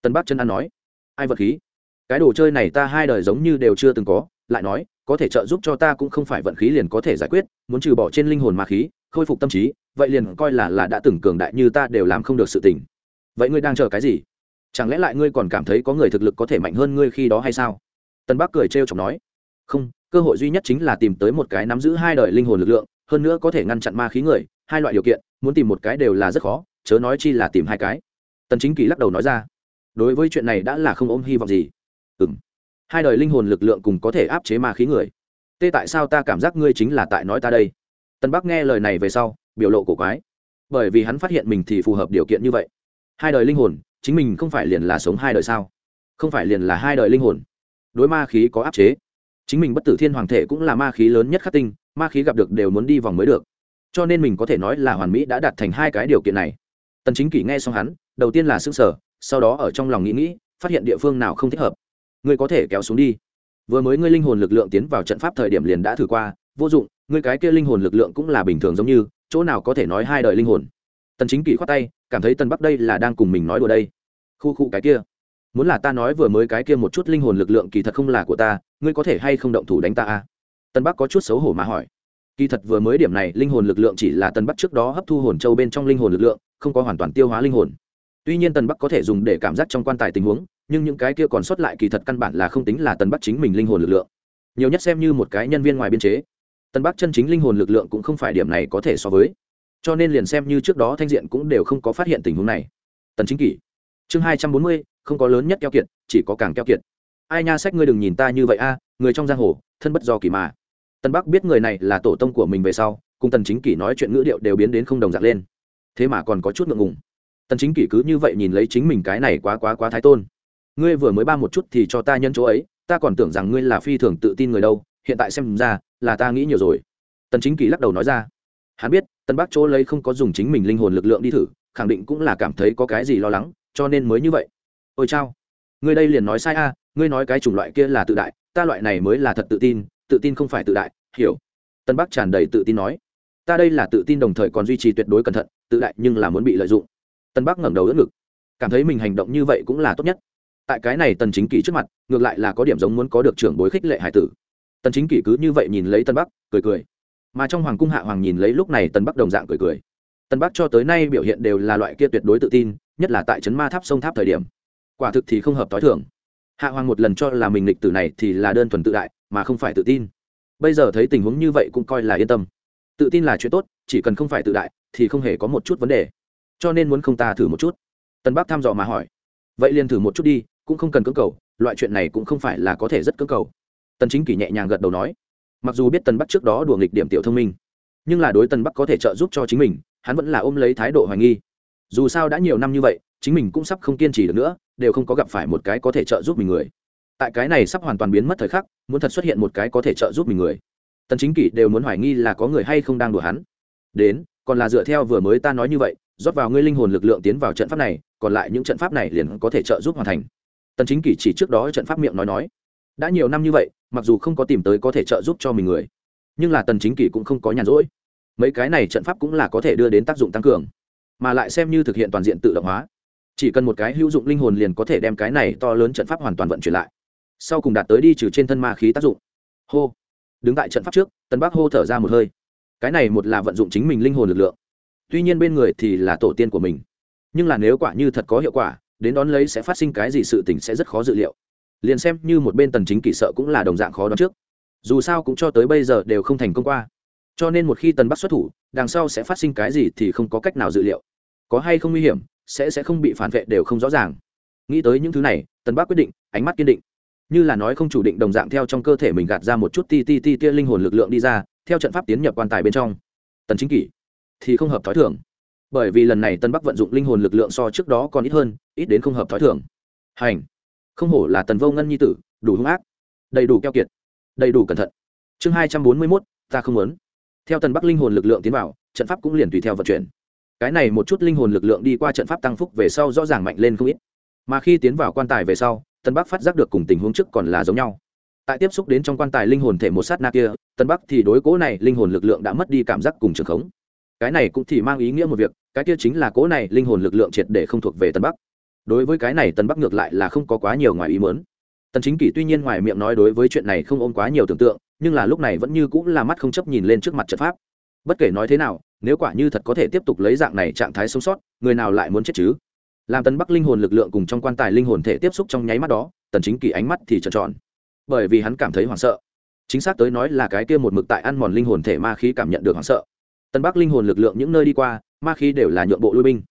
S1: Tân bắc chân an nói. Ai vận khí? Cái đồ chơi này ta hai đời giống như đều chưa từng có, lại nói, có thể trợ giúp cho ta cũng không phải vận khí liền có thể giải quyết, muốn trừ bỏ trên linh hồn ma khí, khôi phục tâm trí, vậy liền coi là là đã từng cường đại như ta đều làm không được sự tình. Vậy ngươi đang chờ cái gì? Chẳng lẽ lại ngươi còn cảm thấy có người thực lực có thể mạnh hơn ngươi khi đó hay sao? Tân bắc cười trêu chọc nói. Không, cơ hội duy nhất chính là tìm tới một cái nắm giữ hai đời linh hồn lực lượng, hơn nữa có thể ngăn chặn ma khí người, hai loại điều kiện, muốn tìm một cái đều là rất khó, chớ nói chi là tìm hai cái. Tần chính kỳ lắc đầu nói ra. Đối với chuyện này đã là không ôm hy vọng gì ừng hai đời linh hồn lực lượng cùng có thể áp chế ma khí người. Tê tại sao ta cảm giác ngươi chính là tại nói ta đây? Tân bắc nghe lời này về sau, biểu lộ cổ quái. Bởi vì hắn phát hiện mình thì phù hợp điều kiện như vậy. Hai đời linh hồn, chính mình không phải liền là sống hai đời sao? Không phải liền là hai đời linh hồn. Đối ma khí có áp chế. Chính mình bất tử thiên hoàng thể cũng là ma khí lớn nhất khắc tinh, ma khí gặp được đều muốn đi vòng mới được. Cho nên mình có thể nói là hoàn mỹ đã đạt thành hai cái điều kiện này. Tần chính kỷ nghe xong hắn, đầu tiên là sức sở sau đó ở trong lòng nghĩ nghĩ, phát hiện địa phương nào không thích hợp ngươi có thể kéo xuống đi. Vừa mới ngươi linh hồn lực lượng tiến vào trận pháp thời điểm liền đã thử qua, vô dụng, ngươi cái kia linh hồn lực lượng cũng là bình thường giống như, chỗ nào có thể nói hai đời linh hồn. Tần chính kỷ khoát tay, cảm thấy tần bắc đây là đang cùng mình nói đùa đây. Khu khu cái kia. Muốn là ta nói vừa mới cái kia một chút linh hồn lực lượng kỳ thật không là của ta, ngươi có thể hay không động thủ đánh ta à? a tân bắc có chút xấu hổ mà hỏi. Kỳ thật vừa mới điểm này, linh hồn lực lượng chỉ là tân bắc trước đó hấp thu hồn châu bên trong linh hồn lực lượng, không có hoàn toàn tiêu hóa linh hồn. Tuy nhiên tần bắc có thể dùng để cảm giác trong quan tài tình huống nhưng những cái kia còn sót lại kỳ thật căn bản là không tính là tần bắc chính mình linh hồn lực lượng. Nhiều nhất xem như một cái nhân viên ngoài biên chế. Tần bắc chân chính linh hồn lực lượng cũng không phải điểm này có thể so với. Cho nên liền xem như trước đó thanh diện cũng đều không có phát hiện tình huống này. Tần chính kỷ, chương hai trăm bốn mươi, không có lớn nhất keo kiệt, chỉ có càng keo kiệt. Ai nha sách ngươi đừng nhìn ta như vậy a, người trong giang hồ, thân bất do kỳ mà. Tần bắc biết người này là tổ tông của mình về sau, cùng tần chính kỷ nói chuyện ngữ điệu đều biến đến không đồng dạng lên. Thế mà còn có chút ngượng ngùng. Tần chính kỷ cứ như vậy nhìn lấy chính mình cái này quá quá quá thái tôn ngươi vừa mới ba một chút thì cho ta nhân chỗ ấy, ta còn tưởng rằng ngươi là phi thường tự tin người đâu, hiện tại xem ra, là ta nghĩ nhiều rồi. Tần chính kỳ lắc đầu nói ra. Hắn biết, Tần bắc chỗ lấy không có dùng chính mình linh hồn lực lượng đi thử, khẳng định cũng là cảm thấy có cái gì lo lắng, cho nên mới như vậy. Ôi chao, ngươi đây liền nói sai a, ngươi nói cái chủng loại kia là tự đại, ta loại này mới là thật tự tin tự tin không phải tự đại, hiểu. Tân bắc tràn đầy tự tin nói. Ta đây là tự tin đồng thời còn duy trì tuyệt đối cẩn thận, tự đại nhưng là muốn bị lợi dụng. Tân bắc ngẩng đầu đỡ ngực. Cảm thấy mình hành động như vậy cũng là tốt nhất tại cái này tần chính kỷ trước mặt, ngược lại là có điểm giống muốn có được trưởng bối khích lệ hải tử. Tần chính kỷ cứ như vậy nhìn lấy tân bắc, cười cười. Mà trong hoàng cung hạ hoàng nhìn lấy lúc này tân bắc đồng dạng cười cười. Tân bắc cho tới nay biểu hiện đều là loại kia tuyệt đối tự tin, nhất là tại trấn ma tháp sông tháp thời điểm. Quả thực thì không hợp t h i thường. Hạ hoàng một lần cho là mình lịch tử này thì là đơn thuần tự đại, mà không phải tự tin. Bây giờ thấy tình huống như vậy cũng coi là yên tâm. Tự tin là chuyện tốt, chỉ cần không phải tự đại thì không hề có một chút vấn đề. Cho nên muốn không ta thử một chút. Tân bắc thăm dò mà hỏi. Vậy liền thử một chút đi cũng không cần cưỡng cầu, loại chuyện này cũng không phải là có thể rất cưỡng cầu. Tần chính kỷ nhẹ nhàng gật đầu nói, mặc dù biết tần bắc trước đó đùa nghịch điểm tiểu thông minh, nhưng là đối tần bắc có thể trợ giúp cho chính mình, hắn vẫn là ôm lấy thái độ hoài nghi. Dù sao đã nhiều năm như vậy, chính mình cũng sắp không kiên trì được nữa, đều không có gặp phải một cái có thể trợ giúp mình người. Tại cái này sắp hoàn toàn biến mất thời khắc, muốn thật xuất hiện một cái có thể trợ giúp mình người. Tần chính kỷ đều muốn hoài nghi là có người hay không đang đùa hắn. Đến, còn là dựa theo vừa mới ta nói như vậy, rót vào ngươi linh hồn lực lượng tiến vào trận pháp này, còn lại những trận pháp này liền có thể trợ giúp hoàn thành tần chính kỷ chỉ trước đó trận pháp miệng nói nói. Đã nhiều năm như vậy, mặc dù không có tìm tới có thể trợ giúp cho mình người, nhưng là tần chính kỷ cũng không có nhàn rỗi. Mấy cái này trận pháp cũng là có thể đưa đến tác dụng tăng cường, mà lại xem như thực hiện toàn diện tự động hóa. Chỉ cần một cái hữu dụng linh hồn liền có thể đem cái này to lớn trận pháp hoàn toàn vận chuyển lại. Sau cùng đạt tới đi trừ trên thân ma khí tác dụng. Hô. Đứng tại trận pháp trước tân bắc hô thở ra một hơi. Cái này một là vận dụng chính mình linh hồn lực lượng. Tuy nhiên bên người thì là tổ tiên của mình. Nhưng là nếu quả như thật có hiệu quả đến đón lấy sẽ phát sinh cái gì sự tình sẽ rất khó dự liệu. Liền xem như một bên tần chính kỷ sợ cũng là đồng dạng khó đoán trước. Dù sao cũng cho tới bây giờ đều không thành công qua. Cho nên một khi tần bắc xuất thủ, đằng sau sẽ phát sinh cái gì thì không có cách nào dự liệu. Có hay không nguy hiểm, sẽ sẽ không bị phản vệ đều không rõ ràng. Nghĩ tới những thứ này, tần bắc quyết định, ánh mắt kiên định. Như là nói không chủ định đồng dạng theo trong cơ thể mình gạt ra một chút ti ti ti tia linh hồn lực lượng đi ra, theo trận pháp tiến nhập quan tài bên trong. Tần chính kỷ thì không hợp thói thường bởi vì lần này tân bắc vận dụng linh hồn lực lượng so trước đó còn ít hơn, ít đến không hợp thói thường. Hành. Không hổ là tần vô ngân nhi tử, đủ hung ác, đầy đủ keo kiệt, đầy đủ cẩn thận. Chương hai trăm bốn mươi mốt, ta không muốn. Theo tần bắc linh hồn lực lượng tiến vào, trận pháp cũng liền tùy theo vận chuyển. Cái này một chút linh hồn lực lượng đi qua trận pháp tăng phúc về sau rõ ràng mạnh lên không ít. Mà khi tiến vào quan tài về sau tân bắc phát giác được cùng tình huống trước còn là giống nhau. Tại tiếp xúc đến trong quan tài linh hồn thể một sát na kia tân bắc thì đối cố này linh hồn lực lượng đã mất đi cảm giác cùng trường khống. Cái này cũng thì mang ý nghĩa một việc cái kia chính là cố này linh hồn lực lượng triệt để không thuộc về tân bắc. Đối với cái này tân bắc ngược lại là không có quá nhiều ngoài ý mớn tần chính kỷ tuy nhiên ngoài miệng nói đối với chuyện này không ôm quá nhiều tưởng tượng, nhưng là lúc này vẫn như cũng là mắt không chấp nhìn lên trước mặt trận pháp. Bất kể nói thế nào, nếu quả như thật có thể tiếp tục lấy dạng này trạng thái sống sót, người nào lại muốn chết chứ? Làm tân bắc linh hồn lực lượng cùng trong quan tài linh hồn thể tiếp xúc trong nháy mắt đó, tần chính kỳ ánh mắt thì trợn tròn. Bởi vì hắn cảm thấy hoảng sợ. Chính xác tới nói là cái kia một mực tại ăn mòn linh hồn thể ma khí cảm nhận được hoảng sợ. Tân bắc linh hồn lực lượng những nơi đi qua ma khí đều là nhượng bộ lui binh.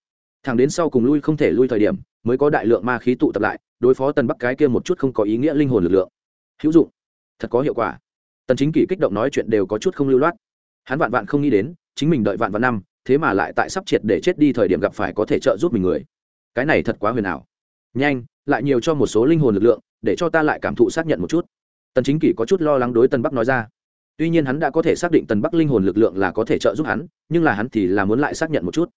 S1: Thẳng đến sau cùng lui không thể lui thời điểm, mới có đại lượng ma khí tụ tập lại, đối phó tần bắc cái kia một chút không có ý nghĩa linh hồn lực lượng. Hữu dụng. Thật có hiệu quả. Tần chính kỷ kích động nói chuyện đều có chút không lưu loát. Hắn vạn vạn không nghĩ đến, chính mình đợi vạn vạn năm, thế mà lại tại sắp triệt để chết đi thời điểm gặp phải có thể trợ giúp mình người. Cái này thật quá huyền ảo. Nhanh, lại nhiều cho một số linh hồn lực lượng, để cho ta lại cảm thụ xác nhận một chút. Tần chính kỷ có chút lo lắng đối tần bắc nói ra tuy nhiên hắn đã có thể xác định tần bắc linh hồn lực lượng là có thể trợ giúp hắn, nhưng là hắn thì là muốn lại xác nhận một chút.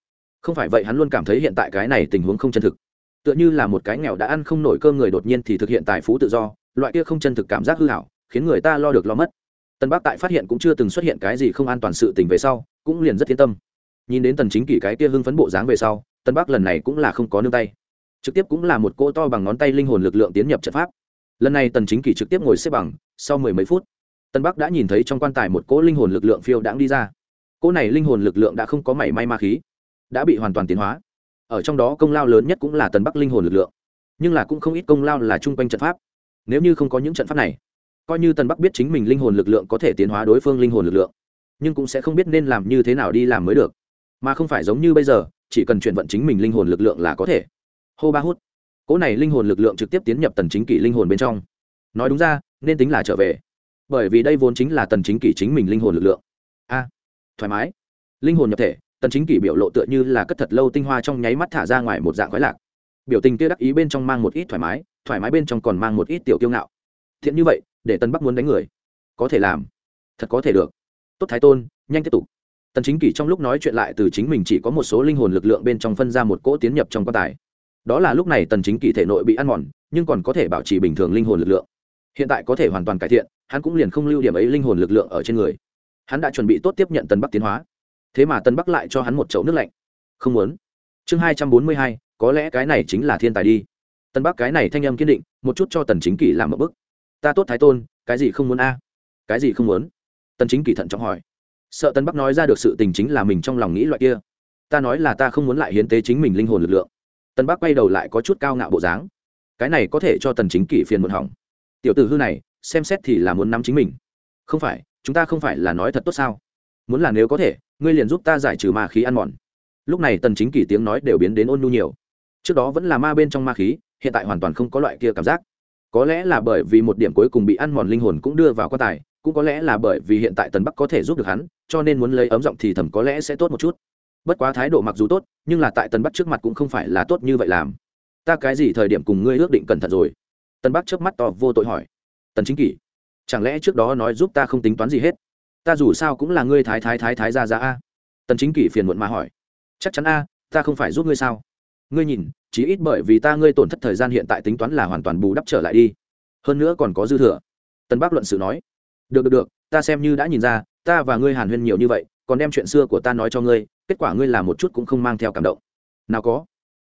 S1: Không phải vậy hắn luôn cảm thấy hiện tại cái này tình huống không chân thực. Tựa như là một cái nghèo đã ăn không nổi cơm người đột nhiên thì thực hiện tài phú tự do, loại kia không chân thực cảm giác hư hảo, khiến người ta lo được lo mất. Tần bắc tại phát hiện cũng chưa từng xuất hiện cái gì không an toàn sự tình về sau, cũng liền rất yên tâm. Nhìn đến tần chính kỷ cái kia hưng phấn bộ dáng về sau tân bắc lần này cũng là không có nương tay. Trực tiếp cũng là một cô to bằng ngón tay linh hồn lực lượng tiến nhập trận pháp. Lần này tần chính kỷ trực tiếp ngồi xếp bằng, sau mười mấy phút tân bắc đã nhìn thấy trong quan tài một cỗ linh hồn lực lượng phiêu đãng đi ra. Cỗ này linh hồn lực lượng đã không có mảy may ma khí, đã bị hoàn toàn tiến hóa. Ở trong đó công lao lớn nhất cũng là tần bắc linh hồn lực lượng. Nhưng là cũng không ít công lao là chung quanh trận pháp. Nếu như không có những trận pháp này, coi như tần bắc biết chính mình linh hồn lực lượng có thể tiến hóa đối phương linh hồn lực lượng, nhưng cũng sẽ không biết nên làm như thế nào đi làm mới được. Mà không phải giống như bây giờ, chỉ cần chuyển vận chính mình linh hồn lực lượng là có thể. Hô ba hút. Cỗ này linh hồn lực lượng trực tiếp tiến nhập tần chính kỷ linh hồn bên trong. Nói đúng ra, nên tính là trở về bởi vì đây vốn chính là tần chính kỷ chính mình linh hồn lực lượng. A, thoải mái. Linh hồn nhập thể, tần chính kỷ biểu lộ tựa như là cất thật lâu tinh hoa trong nháy mắt thả ra ngoài một dạng khoái lạc. Biểu tình kia đắc ý bên trong mang một ít thoải mái thoải mái bên trong còn mang một ít tiểu kiêu ngạo. Thiện như vậy, để tân bắc muốn đánh người. Có thể làm. Thật có thể được. Tốt thái tôn, nhanh tiếp tục. Tần chính kỷ trong lúc nói chuyện lại từ chính mình chỉ có một số linh hồn lực lượng bên trong phân ra một cỗ tiến nhập trong quan tài. Đó là lúc này tần chính kỷ thể nội bị ăn mòn, nhưng còn có thể bảo trì bình thường linh hồn lực lượng. Hiện tại có thể hoàn toàn cải thiện hắn cũng liền không lưu điểm ấy linh hồn lực lượng ở trên người. Hắn đã chuẩn bị tốt tiếp nhận tân bắc tiến hóa. Thế mà tân bắc lại cho hắn một chậu nước lạnh. Không muốn. Chương hai trăm bốn mươi hai, có lẽ cái này chính là thiên tài đi. Tân bắc cái này thanh âm kiên định, một chút cho tần chính kỷ làm một bức. Ta tốt thái tôn, cái gì không muốn a? Cái gì không muốn? Tần chính kỷ thận trọng hỏi. Sợ tân bắc nói ra được sự tình chính là mình trong lòng nghĩ loại kia. Ta nói là ta không muốn lại hiến tế chính mình linh hồn lực lượng. Tân bắc quay đầu lại có chút cao ngạo bộ dáng. Cái này có thể cho tần chính kỷ phiền muộn hỏng. Tiểu tử hư này xem xét thì là muốn nắm chính mình. Không phải, chúng ta không phải là nói thật tốt sao? Muốn là nếu có thể, ngươi liền giúp ta giải trừ ma khí ăn mòn. Lúc này tần chính kỷ tiếng nói đều biến đến ôn nhu nhiều. Trước đó vẫn là ma bên trong ma khí, hiện tại hoàn toàn không có loại kia cảm giác. Có lẽ là bởi vì một điểm cuối cùng bị ăn mòn linh hồn cũng đưa vào quan tài, cũng có lẽ là bởi vì hiện tại tần bắc có thể giúp được hắn, cho nên muốn lấy ấm giọng thì thầm có lẽ sẽ tốt một chút. Bất quá thái độ mặc dù tốt, nhưng là tại tần bắc trước mặt cũng không phải là tốt như vậy làm. Ta cái gì thời điểm cùng ngươi ước định cẩn thận rồi? Tần bắc trước mắt to vô tội hỏi tần chính kỷ. Chẳng lẽ trước đó nói giúp ta không tính toán gì hết? Ta dù sao cũng là ngươi thái thái thái thái ra ra a. Tần chính kỷ phiền muộn mà hỏi. Chắc chắn a, ta không phải giúp ngươi sao? Ngươi nhìn chỉ ít bởi vì ta ngươi tổn thất thời gian hiện tại tính toán là hoàn toàn bù đắp trở lại đi. Hơn nữa còn có dư thừa. Tân bác luận sự nói. Được được được, ta xem như đã nhìn ra, ta và ngươi hàn huyên nhiều như vậy, còn đem chuyện xưa của ta nói cho ngươi, kết quả ngươi làm một chút cũng không mang theo cảm động. Nào có.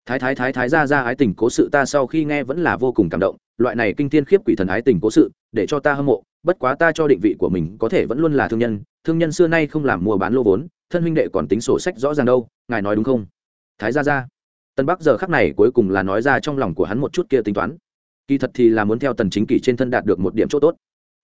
S1: Thái thái thái thái ra ra ái tình cố sự ta sau khi nghe vẫn là vô cùng cảm động loại này kinh thiên khiếp quỷ thần ái tình cố sự, để cho ta hâm mộ, bất quá ta cho định vị của mình có thể vẫn luôn là thương nhân thương nhân xưa nay không làm mua bán lô vốn, thân huynh đệ còn tính sổ sách rõ ràng đâu, ngài nói đúng không? Thái ra ra tân bắc giờ khắc này cuối cùng là nói ra trong lòng của hắn một chút kia tính toán. Kỳ thật thì là muốn theo tần chính kỷ trên thân đạt được một điểm chỗ tốt.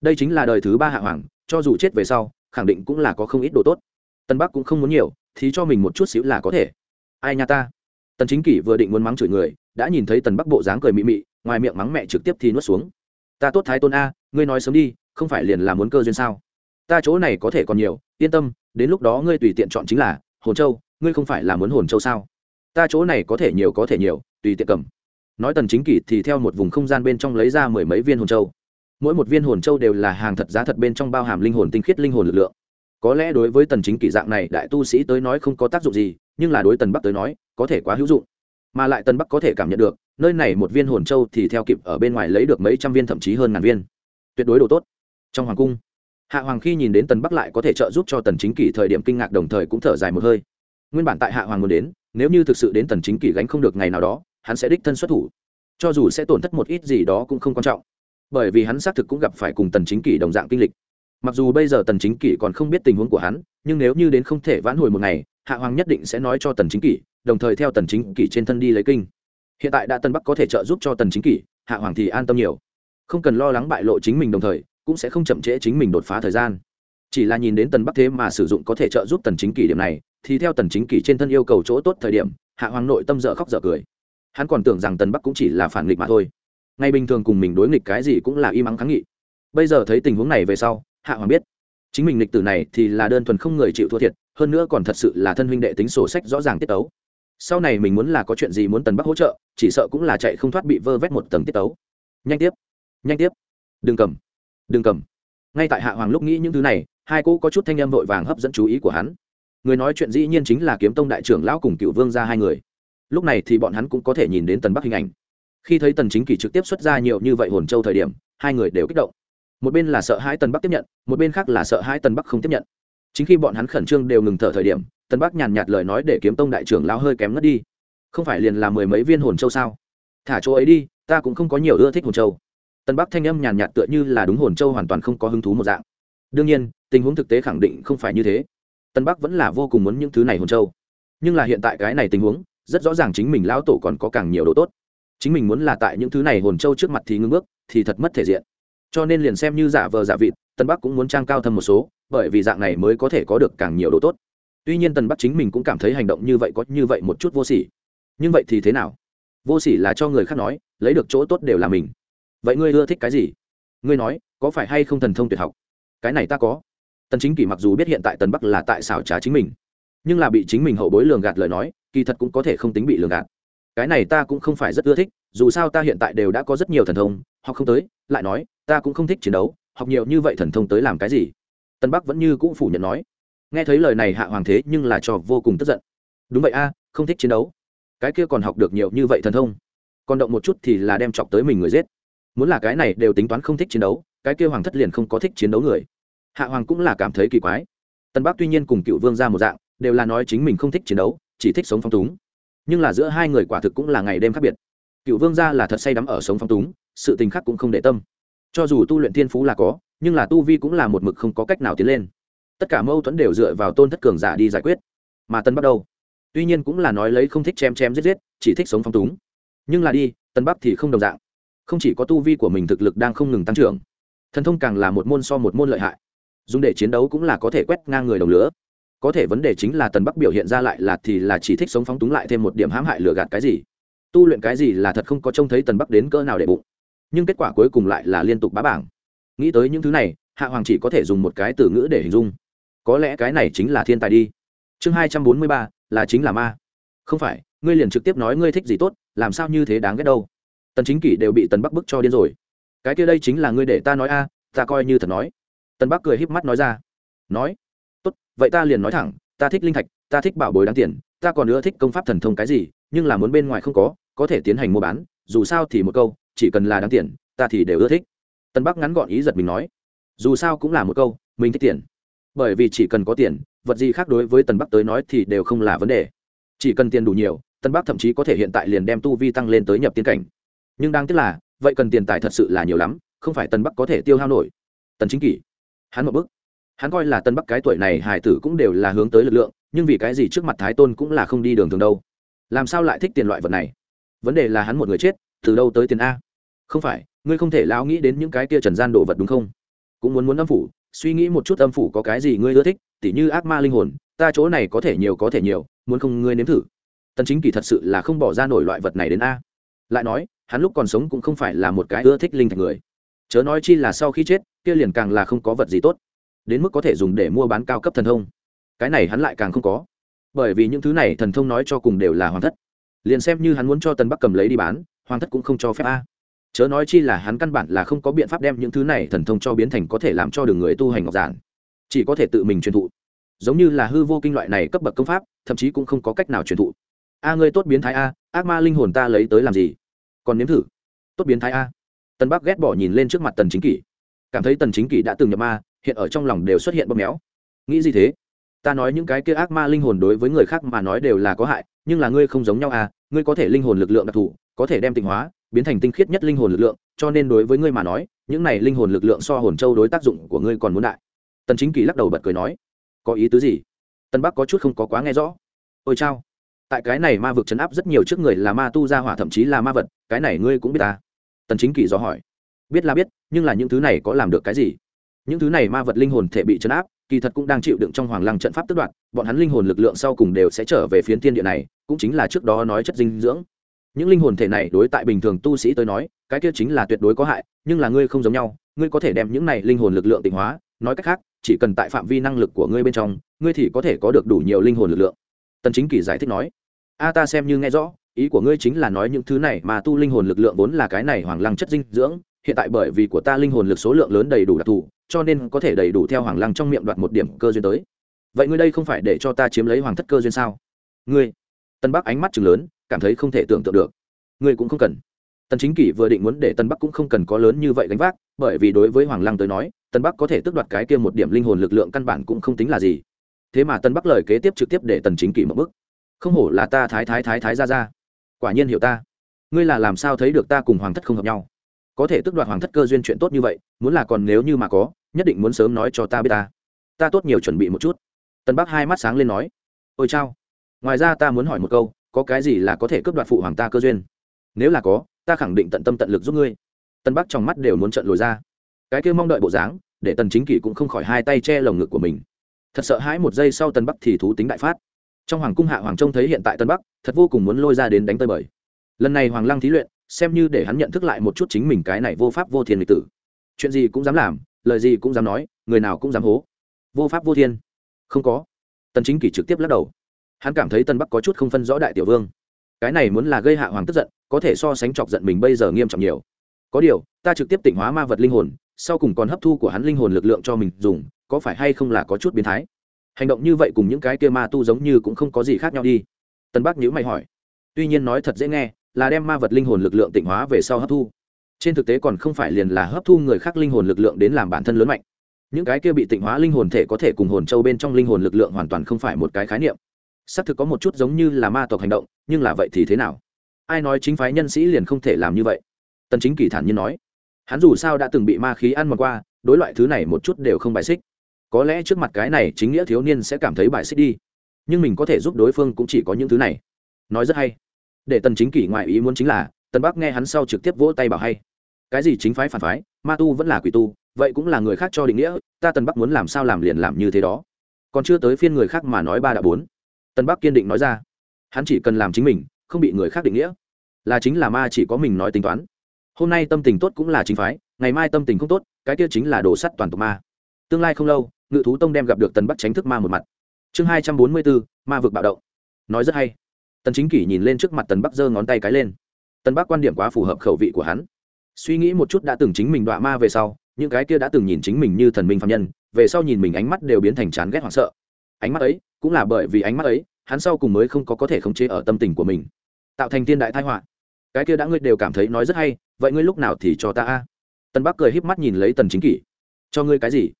S1: Đây chính là đời thứ ba hạ hoàng, cho dù chết về sau, khẳng định cũng là có không ít đồ tốt. Tân bắc cũng không muốn nhiều, thì cho mình một chút xíu là có thể. Ai nha ta? Tần chính kỷ vừa định muốn mắng chửi người, đã nhìn thấy tần bắc bộ dáng cười mị mị ngoài miệng mắng mẹ trực tiếp thì nuốt xuống. Ta tốt thái tôn a, ngươi nói sớm đi, không phải liền là muốn cơ duyên sao? Ta chỗ này có thể còn nhiều, yên tâm, đến lúc đó ngươi tùy tiện chọn chính là, hồn châu, ngươi không phải là muốn hồn châu sao? Ta chỗ này có thể nhiều có thể nhiều, tùy tiện cầm. Nói tần chính kỷ thì theo một vùng không gian bên trong lấy ra mười mấy viên hồn châu. Mỗi một viên hồn châu đều là hàng thật giá thật bên trong bao hàm linh hồn tinh khiết linh hồn lực lượng. Có lẽ đối với tần chính kỷ dạng này, đại tu sĩ tới nói không có tác dụng gì, nhưng là đối tần bắc tới nói, có thể quá hữu dụng. Mà lại tần bắc có thể cảm nhận được nơi này một viên hồn châu thì theo kịp ở bên ngoài lấy được mấy trăm viên thậm chí hơn ngàn viên. Tuyệt đối đồ tốt. Trong hoàng cung, hạ hoàng khi nhìn đến tần bắc lại có thể trợ giúp cho tần chính kỷ thời điểm kinh ngạc đồng thời cũng thở dài một hơi. Nguyên bản tại hạ hoàng muốn đến, nếu như thực sự đến tần chính kỷ gánh không được ngày nào đó, hắn sẽ đích thân xuất thủ. Cho dù sẽ tổn thất một ít gì đó cũng không quan trọng. Bởi vì hắn xác thực cũng gặp phải cùng tần chính kỷ đồng dạng kinh lịch. Mặc dù bây giờ tần chính kỷ còn không biết tình huống của hắn, nhưng nếu như đến không thể vãn hồi một ngày, hạ hoàng nhất định sẽ nói cho tần chính kỷ, đồng thời theo tần chính kỷ trên thân đi lấy kinh hiện tại đã tân bắc có thể trợ giúp cho tần chính kỷ, hạ hoàng thì an tâm nhiều. Không cần lo lắng bại lộ chính mình đồng thời, cũng sẽ không chậm trễ chính mình đột phá thời gian. Chỉ là nhìn đến tần bắc thế mà sử dụng có thể trợ giúp tần chính kỷ điểm này, thì theo tần chính kỷ trên thân yêu cầu chỗ tốt thời điểm, hạ hoàng nội tâm dở khóc dở cười. Hắn còn tưởng rằng tần bắc cũng chỉ là phản nghịch mà thôi. Ngay bình thường cùng mình đối nghịch cái gì cũng là im ắng kháng nghị. Bây giờ thấy tình huống này về sau, hạ hoàng biết, chính mình lịch tử này thì là đơn thuần không người chịu thua thiệt, hơn nữa còn thật sự là thân huynh đệ tính sổ sách rõ ràng tiết tấu sau này mình muốn là có chuyện gì muốn tần bắc hỗ trợ, chỉ sợ cũng là chạy không thoát bị vơ vét một tầng tiết tấu. Nhanh tiếp nhanh tiếp. Đừng cầm đừng cầm. Ngay tại hạ hoàng lúc nghĩ những thứ này, hai cô có chút thanh âm vội vàng hấp dẫn chú ý của hắn. Người nói chuyện dĩ nhiên chính là kiếm tông đại trưởng lão cùng cựu vương ra hai người. Lúc này thì bọn hắn cũng có thể nhìn đến tần bắc hình ảnh. Khi thấy tần chính kỳ trực tiếp xuất ra nhiều như vậy hồn châu thời điểm, hai người đều kích động. Một bên là sợ hãi tần bắc tiếp nhận, một bên khác là sợ hãi tần bắc không tiếp nhận. Chính khi bọn hắn khẩn trương đều ngừng thở thời điểm Tân bắc nhàn nhạt lời nói để kiếm tông đại trưởng lão hơi kém ngất đi. Không phải liền là mười mấy viên hồn châu sao? Thả chỗ ấy đi, ta cũng không có nhiều ưa thích hồn châu. Tân bắc thanh âm nhàn nhạt tựa như là đúng hồn châu hoàn toàn không có hứng thú một dạng. Đương nhiên, tình huống thực tế khẳng định không phải như thế. Tân bắc vẫn là vô cùng muốn những thứ này hồn châu. Nhưng là hiện tại cái này tình huống, rất rõ ràng chính mình lão tổ còn có càng nhiều độ tốt. Chính mình muốn là tại những thứ này hồn châu trước mặt thì ngưng bước, thì thật mất thể diện. Cho nên liền xem như giả vờ giả vịt tân bắc cũng muốn trang cao thâm một số, bởi vì dạng này mới có thể có được càng nhiều độ tốt tuy nhiên tần bắc chính mình cũng cảm thấy hành động như vậy có như vậy một chút vô sỉ. Nhưng vậy thì thế nào? Vô sỉ là cho người khác nói, lấy được chỗ tốt đều là mình. Vậy ngươi ưa thích cái gì? Ngươi nói, có phải hay không thần thông tuyệt học? Cái này ta có. Tần chính kỷ mặc dù biết hiện tại tần bắc là tại xảo trá chính mình, nhưng là bị chính mình hậu bối lường gạt lời nói, kỳ thật cũng có thể không tính bị lường gạt. Cái này ta cũng không phải rất ưa thích, dù sao ta hiện tại đều đã có rất nhiều thần thông, học không tới, lại nói, ta cũng không thích chiến đấu, học nhiều như vậy thần thông tới làm cái gì? Tân bắc vẫn như cũng phủ nhận nói nghe thấy lời này hạ hoàng thế nhưng là trò vô cùng tức giận. Đúng vậy a, không thích chiến đấu. Cái kia còn học được nhiều như vậy thần thông. Còn động một chút thì là đem chọc tới mình người giết. Muốn là cái này đều tính toán không thích chiến đấu, cái kia hoàng thất liền không có thích chiến đấu người. Hạ hoàng cũng là cảm thấy kỳ quái. Tân bắc tuy nhiên cùng cựu vương ra một dạng, đều là nói chính mình không thích chiến đấu, chỉ thích sống phong túng. Nhưng là giữa hai người quả thực cũng là ngày đêm khác biệt. Cựu vương gia là thật say đắm ở sống phong túng, sự tình khác cũng không để tâm. Cho dù tu luyện thiên phú là có, nhưng là tu vi cũng là một mực không có cách nào tiến lên tất cả mâu thuẫn đều dựa vào tôn thất cường giả đi giải quyết. Mà tân bắt đầu tuy nhiên cũng là nói lấy không thích chém chém giết giết chỉ thích sống phong túng. Nhưng là đi tân bắc thì không đồng dạng. Không chỉ có tu vi của mình thực lực đang không ngừng tăng trưởng thần thông càng là một môn so một môn lợi hại. Dùng để chiến đấu cũng là có thể quét ngang người đồng lửa, có thể vấn đề chính là tần bắc biểu hiện ra lại là thì là chỉ thích sống phóng túng lại thêm một điểm hãm hại lừa gạt cái gì. Tu luyện cái gì là thật không có trông thấy tần bắc đến cỡ nào để bụng. Nhưng kết quả cuối cùng lại là liên tục bá bảng. Nghĩ tới những thứ này hạ hoàng chỉ có thể dùng một cái từ ngữ để hình dung có lẽ cái này chính là thiên tài đi. Chương hai trăm bốn mươi ba, là chính là ma. Không phải, ngươi liền trực tiếp nói ngươi thích gì tốt, làm sao như thế đáng ghét đâu. Tần chính kỷ đều bị tần bắc bức cho điên rồi. Cái kia đây chính là ngươi để ta nói a, ta coi như thật nói. Tần bắc cười híp mắt nói ra. Nói. Tốt, vậy ta liền nói thẳng, ta thích linh thạch, ta thích bảo bối đáng tiền, ta còn nữa thích công pháp thần thông cái gì, nhưng là muốn bên ngoài không có có thể tiến hành mua bán, dù sao thì một câu, chỉ cần là đáng tiền, ta thì đều ưa thích. Tân bắc ngắn gọn ý giật mình nói. Dù sao cũng là một câu, mình thích tiền bởi vì chỉ cần có tiền, vật gì khác đối với tần bắc tới nói thì đều không là vấn đề. Chỉ cần tiền đủ nhiều tân bắc thậm chí có thể hiện tại liền đem tu vi tăng lên tới nhập tiến cảnh. Nhưng đáng tiếc là, vậy cần tiền tài thật sự là nhiều lắm, không phải tần bắc có thể tiêu hao nổi. Tần chính kỷ, hắn một bức hắn coi là tân bắc cái tuổi này hải tử cũng đều là hướng tới lực lượng, nhưng vì cái gì trước mặt thái tôn cũng là không đi đường thường đâu? Làm sao lại thích tiền loại vật này? Vấn đề là hắn một người chết, từ đâu tới tiền a? Không phải, ngươi không thể lao nghĩ đến những cái kia trần gian đồ vật đúng không? Cũng muốn muốn âm phủ suy nghĩ một chút âm phủ có cái gì ngươi ưa thích, tỉ như ác ma linh hồn, ta chỗ này có thể nhiều có thể nhiều, muốn không ngươi nếm thử. Tần chính kỳ thật sự là không bỏ ra nổi loại vật này đến a. Lại nói, hắn lúc còn sống cũng không phải là một cái ưa thích linh thạch người. Chớ nói chi là sau khi chết, kia liền càng là không có vật gì tốt. Đến mức có thể dùng để mua bán cao cấp thần thông. Cái này hắn lại càng không có. Bởi vì những thứ này thần thông nói cho cùng đều là hoàng thất. Liền xem như hắn muốn cho tần bắc cầm lấy đi bán, hoàng thất cũng không cho phép a chớ nói chi là hắn căn bản là không có biện pháp đem những thứ này thần thông cho biến thành có thể làm cho đường người tu hành ngọc giản. Chỉ có thể tự mình truyền thụ. Giống như là hư vô kinh loại này cấp bậc công pháp, thậm chí cũng không có cách nào truyền thụ. A, ngươi tốt biến thái a, ác ma linh hồn ta lấy tới làm gì? Còn nếm thử. Tốt biến thái a. Tân bắc ghét bỏ nhìn lên trước mặt tần chính kỷ. Cảm thấy tần chính kỷ đã từng nhập ma, hiện ở trong lòng đều xuất hiện bóp méo. Nghĩ gì thế? Ta nói những cái kia ác ma linh hồn đối với người khác mà nói đều là có hại, nhưng là ngươi không giống nhau à ngươi có thể linh hồn lực lượng đặc thù, có thể đem tịnh hóa biến thành tinh khiết nhất linh hồn lực lượng, cho nên đối với ngươi mà nói, những này linh hồn lực lượng so hồn châu đối tác dụng của ngươi còn muốn đại. Tần chính kỳ lắc đầu bật cười nói, có ý tứ gì? Tân bắc có chút không có quá nghe rõ. Ôi chao, tại cái này ma vực chấn áp rất nhiều trước người là ma tu gia hỏa, thậm chí là ma vật, cái này ngươi cũng biết ta. Tần chính kỳ dò hỏi. Biết là biết, nhưng là những thứ này có làm được cái gì? Những thứ này ma vật linh hồn thể bị chấn áp, kỳ thật cũng đang chịu đựng trong hoàng lăng trận pháp tức đoạn bọn hắn linh hồn lực lượng sau cùng đều sẽ trở về phiến thiên địa này, cũng chính là trước đó nói chất dinh dưỡng những linh hồn thể này đối tại bình thường tu sĩ tới nói, cái kia chính là tuyệt đối có hại, nhưng là ngươi không giống nhau, ngươi có thể đem những này linh hồn lực lượng tịnh hóa, nói cách khác, chỉ cần tại phạm vi năng lực của ngươi bên trong, ngươi thì có thể có được đủ nhiều linh hồn lực lượng. Tần chính kỳ giải thích nói. A, ta xem như nghe rõ, ý của ngươi chính là nói những thứ này mà tu linh hồn lực lượng vốn là cái này hoàng lăng chất dinh dưỡng, hiện tại bởi vì của ta linh hồn lực số lượng lớn đầy đủ đặc thù, cho nên có thể đầy đủ theo hoàng lăng trong miệng đoạt một điểm cơ duyên tới. Vậy ngươi đây không phải để cho ta chiếm lấy hoàng thất cơ duyên sao? Ngươi. Tân bắc ánh mắt chừng lớn cảm thấy không thể tưởng tượng được. Ngươi cũng không cần. Tần chính kỷ vừa định muốn để tân bắc cũng không cần có lớn như vậy gánh vác, bởi vì đối với hoàng lăng tới nói tân bắc có thể tước đoạt cái kia một điểm linh hồn lực lượng căn bản cũng không tính là gì. Thế mà tân bắc lời kế tiếp trực tiếp để tần chính kỷ một bước. không hổ là ta thái thái thái thái ra ra. Quả nhiên hiểu ta. Ngươi là làm sao thấy được ta cùng hoàng thất không hợp nhau? Có thể tước đoạt hoàng thất cơ duyên chuyện tốt như vậy, muốn là còn nếu như mà có, nhất định muốn sớm nói cho ta biết ta. Ta tốt nhiều chuẩn bị một chút. Tân bắc hai mắt sáng lên nói, ôi chao. Ngoài ra ta muốn hỏi một câu có cái gì là có thể cướp đoạt phụ hoàng ta cơ duyên? Nếu là có, ta khẳng định tận tâm tận lực giúp ngươi. Tân bắc trong mắt đều muốn trận lồi ra. Cái kia mong đợi bộ dáng, để tần chính kỷ cũng không khỏi hai tay che lồng ngực của mình. Thật sợ hãi một giây sau tân bắc thì thú tính đại phát. Trong hoàng cung hạ hoàng trông thấy hiện tại tân bắc, thật vô cùng muốn lôi ra đến đánh tơi bời. Lần này hoàng lăng thí luyện, xem như để hắn nhận thức lại một chút chính mình cái này vô pháp vô thiên lịch tử. Chuyện gì cũng dám làm, lời gì cũng dám nói, người nào cũng dám hố. Vô pháp vô thiên. Không có. Tần chính kỷ trực tiếp lắc đầu hắn cảm thấy tân bắc có chút không phân rõ đại tiểu vương. Cái này muốn là gây hạ hoàng tức giận, có thể so sánh chọc giận mình bây giờ nghiêm trọng nhiều. Có điều, ta trực tiếp tịnh hóa ma vật linh hồn, sau cùng còn hấp thu của hắn linh hồn lực lượng cho mình dùng, có phải hay không là có chút biến thái? Hành động như vậy cùng những cái kia ma tu giống như cũng không có gì khác nhau đi. Tân bắc nhữ mày hỏi. Tuy nhiên nói thật dễ nghe, là đem ma vật linh hồn lực lượng tịnh hóa về sau hấp thu. Trên thực tế còn không phải liền là hấp thu người khác linh hồn lực lượng đến làm bản thân lớn mạnh. Những cái kia bị tịnh hóa linh hồn thể có thể cùng hồn châu bên trong linh hồn lực lượng hoàn toàn không phải một cái khái niệm xác thực có một chút giống như là ma tộc hành động, nhưng là vậy thì thế nào? Ai nói chính phái nhân sĩ liền không thể làm như vậy? Tần chính kỳ thản nhiên nói. Hắn dù sao đã từng bị ma khí ăn mòn qua, đối loại thứ này một chút đều không bài xích. Có lẽ trước mặt cái này chính nghĩa thiếu niên sẽ cảm thấy bài xích đi. Nhưng mình có thể giúp đối phương cũng chỉ có những thứ này. Nói rất hay. Để tần chính kỷ ngoại ý muốn chính là, tần bắc nghe hắn sau trực tiếp vỗ tay bảo hay. Cái gì chính phái phản phái? Ma tu vẫn là quỷ tu, vậy cũng là người khác cho định nghĩa, ta tần bắc muốn làm sao làm liền làm như thế đó. Còn chưa tới phiên người khác mà nói ba đã bốn tần bắc kiên định nói ra, hắn chỉ cần làm chính mình, không bị người khác định nghĩa. Là chính là ma chỉ có mình nói tính toán. Hôm nay tâm tình tốt cũng là chính phái, ngày mai tâm tình không tốt, cái kia chính là đồ sắt toàn tộc ma. Tương lai không lâu, ngự thú tông đem gặp được tần bắc tránh thức ma một mặt. Chương hai trăm bốn mươi bốn, ma vực bạo động. Nói rất hay. Tần chính kỷ nhìn lên trước mặt tần bắc giơ ngón tay cái lên. Tần bắc quan điểm quá phù hợp khẩu vị của hắn. Suy nghĩ một chút đã từng chính mình đọa ma về sau, những cái kia đã từng nhìn chính mình như thần minh phạm nhân, về sau nhìn mình ánh mắt đều biến thành chán ghét hoảng sợ ánh mắt ấy cũng là bởi vì ánh mắt ấy, hắn sau cùng mới không có có thể khống chế ở tâm tình của mình. Tạo thành thiên đại thái họa. Cái kia đã ngươi đều cảm thấy nói rất hay, vậy ngươi lúc nào thì cho ta a? Tân bắc cười híp mắt nhìn lấy tần chính kỷ. Cho ngươi cái gì?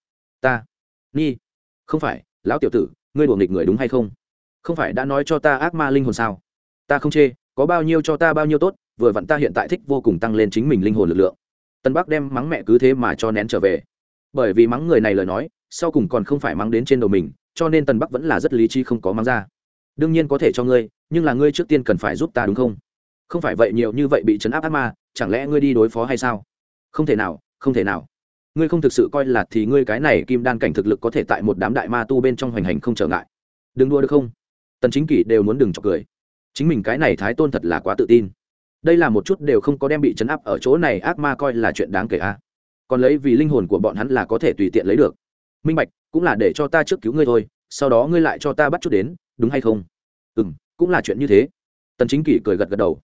S1: Ta. Nhi không phải, lão tiểu tử, ngươi đùa nghịch người đúng hay không? Không phải đã nói cho ta ác ma linh hồn sao? Ta không chê, có bao nhiêu cho ta bao nhiêu tốt, vừa vặn ta hiện tại thích vô cùng tăng lên chính mình linh hồn lực lượng. Tân bắc đem mắng mẹ cứ thế mà cho nén trở về. Bởi vì mắng người này lời nói, sau cùng còn không phải mắng đến trên đầu mình cho nên tần bắc vẫn là rất lý trí không có mang ra. Đương nhiên có thể cho ngươi, nhưng là ngươi trước tiên cần phải giúp ta đúng không? Không phải vậy nhiều như vậy bị chấn áp ác ma, chẳng lẽ ngươi đi đối phó hay sao? Không thể nào, không thể nào. Ngươi không thực sự coi là thì ngươi cái này kim đan cảnh thực lực có thể tại một đám đại ma tu bên trong hoành hành không trở ngại. Đừng đua được không? Tần chính kỷ đều muốn đừng chọc cười. Chính mình cái này thái tôn thật là quá tự tin. Đây là một chút đều không có đem bị chấn áp ở chỗ này ác ma coi là chuyện đáng kể a. À. còn lấy vì linh hồn của bọn hắn là có thể tùy tiện lấy được minh bạch, cũng là để cho ta trước cứu ngươi thôi, sau đó ngươi lại cho ta bắt chút đến, đúng hay không? Ừ m cũng là chuyện như thế. Tần chính kỷ cười gật gật đầu.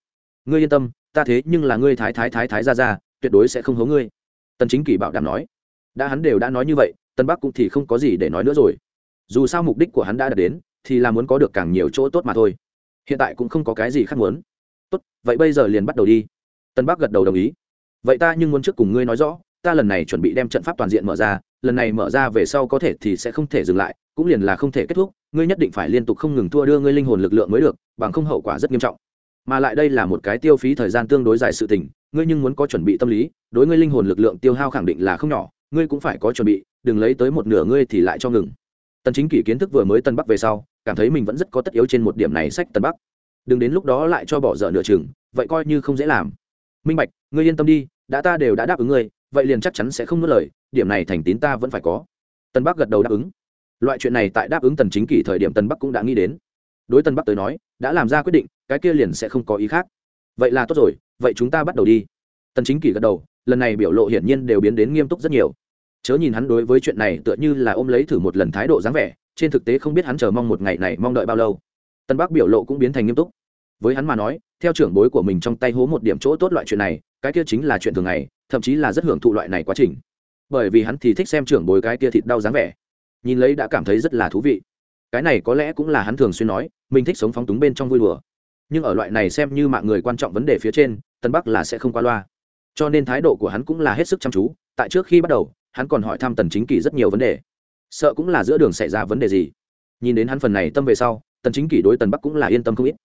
S1: Ngươi yên tâm, ta thế nhưng là ngươi thái thái thái thái ra ra tuyệt đối sẽ không hố ngươi. Tần chính kỷ bảo đảm nói. Đã hắn đều đã nói như vậy tân bắc cũng thì không có gì để nói nữa rồi. Dù sao mục đích của hắn đã đạt đến, thì là muốn có được càng nhiều chỗ tốt mà thôi. Hiện tại cũng không có cái gì khác muốn. Tốt, vậy bây giờ liền bắt đầu đi. Tân bắc gật đầu đồng ý. Vậy ta nhưng muốn trước cùng ngươi nói rõ, ta lần này chuẩn bị đem trận pháp toàn diện mở ra lần này mở ra về sau có thể thì sẽ không thể dừng lại, cũng liền là không thể kết thúc, ngươi nhất định phải liên tục không ngừng thua đưa ngươi linh hồn lực lượng mới được, bằng không hậu quả rất nghiêm trọng. Mà lại đây là một cái tiêu phí thời gian tương đối dài sự tình, ngươi nhưng muốn có chuẩn bị tâm lý, đối ngươi linh hồn lực lượng tiêu hao khẳng định là không nhỏ, ngươi cũng phải có chuẩn bị, đừng lấy tới một nửa ngươi thì lại cho ngừng. Tần chính kỷ kiến thức vừa mới tân bắc về sau, cảm thấy mình vẫn rất có tất yếu trên một điểm này sách tân bắc. Đừng đến lúc đó lại cho bỏ dở nửa chừng, vậy coi như không dễ làm. Minh bạch, ngươi yên tâm đi, đã ta đều đã đáp ứng ngươi vậy liền chắc chắn sẽ không nuốt lời, điểm này thành tín ta vẫn phải có. Tân bắc gật đầu đáp ứng. Loại chuyện này tại đáp ứng tần chính kỷ thời điểm tân bắc cũng đã nghĩ đến. Đối tân bắc tới nói, đã làm ra quyết định, cái kia liền sẽ không có ý khác. Vậy là tốt rồi, vậy chúng ta bắt đầu đi. Tần chính kỷ gật đầu, lần này biểu lộ hiển nhiên đều biến đến nghiêm túc rất nhiều. Chớ nhìn hắn đối với chuyện này tựa như là ôm lấy thử một lần thái độ dáng vẻ, trên thực tế không biết hắn chờ mong một ngày này mong đợi bao lâu. Tân bắc biểu lộ cũng biến thành nghiêm túc. Với hắn mà nói, theo trưởng bối của mình trong tay hố một điểm chỗ tốt loại chuyện này, cái kia chính là chuyện thường ngày thậm chí là rất hưởng thụ loại này quá trình. Bởi vì hắn thì thích xem trưởng bối cái kia thịt đau dáng vẻ. Nhìn lấy đã cảm thấy rất là thú vị. Cái này có lẽ cũng là hắn thường xuyên nói, mình thích sống phóng túng bên trong vui đùa. Nhưng ở loại này xem như mạng người quan trọng vấn đề phía trên, tân bắc là sẽ không qua loa. Cho nên thái độ của hắn cũng là hết sức chăm chú, tại trước khi bắt đầu, hắn còn hỏi thăm tần chính kỳ rất nhiều vấn đề. Sợ cũng là giữa đường xảy ra vấn đề gì. Nhìn đến hắn phần này tâm về sau, tần chính kỳ đối tần bắc cũng là yên tâm không ít.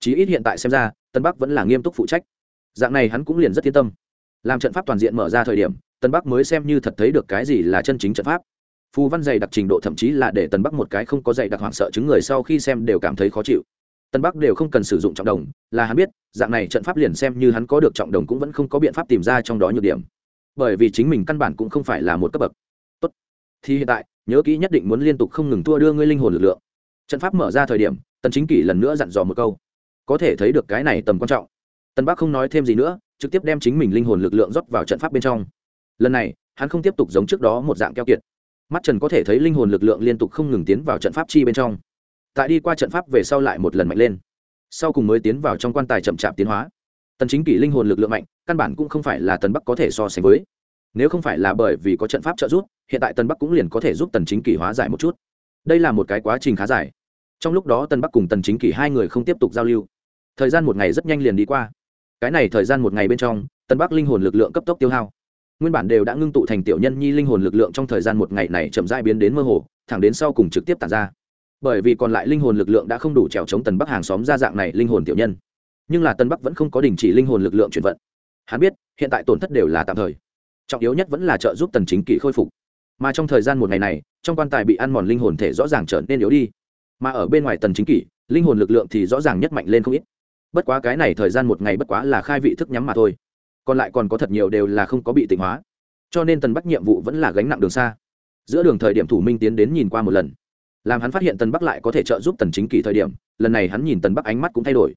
S1: Chí ít hiện tại xem ra, tần bắc vẫn là nghiêm túc phụ trách. Dạng này hắn cũng liền rất yên tâm làm trận pháp toàn diện mở ra thời điểm tần bắc mới xem như thật thấy được cái gì là chân chính trận pháp. Phù văn dày đặc trình độ thậm chí là để tần bắc một cái không có dày đặc hoảng sợ chứng người sau khi xem đều cảm thấy khó chịu. Tân bắc đều không cần sử dụng trọng đồng, là hắn biết, dạng này trận pháp liền xem như hắn có được trọng đồng cũng vẫn không có biện pháp tìm ra trong đó nhược điểm. Bởi vì chính mình căn bản cũng không phải là một cấp bậc. Tốt. Thì hiện tại, nhớ kỹ nhất định muốn liên tục không ngừng thua đưa ngươi linh hồn lực lượng. Trận pháp mở ra thời điểm, tần chính kỷ lần nữa dặn dò một câu. Có thể thấy được cái này tầm quan trọng tân bắc không nói thêm gì nữa, trực tiếp đem chính mình linh hồn lực lượng rót vào trận pháp bên trong. Lần này, hắn không tiếp tục giống trước đó một dạng keo kiệt. Mắt trần có thể thấy linh hồn lực lượng liên tục không ngừng tiến vào trận pháp chi bên trong. Tại đi qua trận pháp về sau lại một lần mạnh lên. Sau cùng mới tiến vào trong quan tài chậm chạp tiến hóa. Tần chính kỷ linh hồn lực lượng mạnh, căn bản cũng không phải là tần bắc có thể so sánh với. Nếu không phải là bởi vì có trận pháp trợ giúp, hiện tại tần bắc cũng liền có thể giúp tần chính kỷ hóa giải một chút. Đây là một cái quá trình khá dài. Trong lúc đó tần bắc cùng tần chính kỷ hai người không tiếp tục giao lưu. Thời gian một ngày rất nhanh liền đi qua cái này thời gian một ngày bên trong, tân bắc linh hồn lực lượng cấp tốc tiêu hao. Nguyên bản đều đã ngưng tụ thành tiểu nhân nhi linh hồn lực lượng trong thời gian một ngày này chậm rãi biến đến mơ hồ, thẳng đến sau cùng trực tiếp tản ra. Bởi vì còn lại linh hồn lực lượng đã không đủ trèo chống tần bắc hàng xóm ra dạng này linh hồn tiểu nhân. Nhưng là tân bắc vẫn không có đình chỉ linh hồn lực lượng chuyển vận. Hắn biết, hiện tại tổn thất đều là tạm thời. Trọng yếu nhất vẫn là trợ giúp tần chính kỷ khôi phục. Mà trong thời gian một ngày này, trong quan tài bị ăn mòn linh hồn thể rõ ràng trở nên yếu đi. Mà ở bên ngoài tần chính kỷ linh hồn lực lượng thì rõ ràng nhất mạnh lên không ít bất quá cái này thời gian một ngày bất quá là khai vị thức nhắm mà thôi. Còn lại còn có thật nhiều đều là không có bị tỉnh hóa. Cho nên tần bắc nhiệm vụ vẫn là gánh nặng đường xa. Giữa đường thời điểm thủ minh tiến đến nhìn qua một lần. Làm hắn phát hiện tần bắc lại có thể trợ giúp tần chính kỳ thời điểm, lần này hắn nhìn tần bắc ánh mắt cũng thay đổi.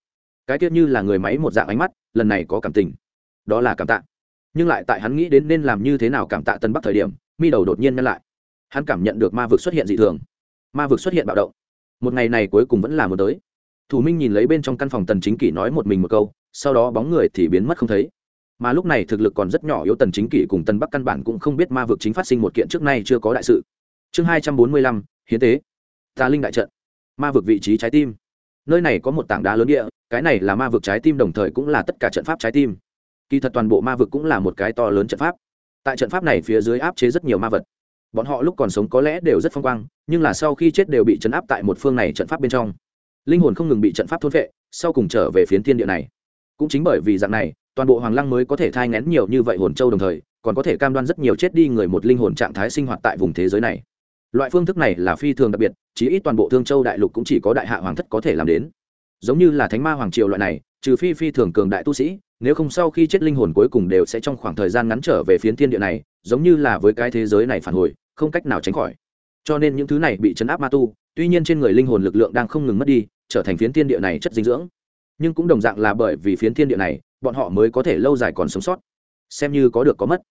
S1: Cái tiết như là người máy một dạng ánh mắt, lần này có cảm tình. Đó là cảm tạ. Nhưng lại tại hắn nghĩ đến nên làm như thế nào cảm tạ tần bắc thời điểm, mi đầu đột nhiên nhăn lại. Hắn cảm nhận được ma vực xuất hiện dị thường. Ma vực xuất hiện bạo động. Một ngày này cuối cùng vẫn là một tới thủ minh nhìn lấy bên trong căn phòng tần chính kỷ nói một mình một câu, sau đó bóng người thì biến mất không thấy. Mà lúc này thực lực còn rất nhỏ yếu tần chính kỷ cùng tần bắc căn bản cũng không biết ma vực chính phát sinh một kiện trước nay chưa có đại sự. Chương hai trăm bốn mươi lăm, hiến tế. Tà linh đại trận. Ma vực vị trí trái tim. Nơi này có một tảng đá lớn địa, cái này là ma vực trái tim đồng thời cũng là tất cả trận pháp trái tim. Kỳ thật toàn bộ ma vực cũng là một cái to lớn trận pháp. Tại trận pháp này phía dưới áp chế rất nhiều ma vật. Bọn họ lúc còn sống có lẽ đều rất phong quang, nhưng là sau khi chết đều bị chấn áp tại một phương này trận pháp bên trong linh hồn không ngừng bị trận pháp thôn vệ, sau cùng trở về phiến thiên địa này. Cũng chính bởi vì dạng này, toàn bộ hoàng lăng mới có thể thai ngén nhiều như vậy hồn châu đồng thời, còn có thể cam đoan rất nhiều chết đi người một linh hồn trạng thái sinh hoạt tại vùng thế giới này. Loại phương thức này là phi thường đặc biệt, chí ít toàn bộ thương châu đại lục cũng chỉ có đại hạ hoàng thất có thể làm đến. Giống như là thánh ma hoàng triều loại này, trừ phi phi thường cường đại tu sĩ, nếu không sau khi chết linh hồn cuối cùng đều sẽ trong khoảng thời gian ngắn trở về phiến thiên địa này, giống như là với cái thế giới này phản hồi, không cách nào tránh khỏi. Cho nên những thứ này bị chấn áp ma tu, tuy nhiên trên người linh hồn lực lượng đang không ngừng mất đi trở thành phiến thiên địa này chất dinh dưỡng. Nhưng cũng đồng dạng là bởi vì phiến thiên địa này, bọn họ mới có thể lâu dài còn sống sót. Xem như có được có mất.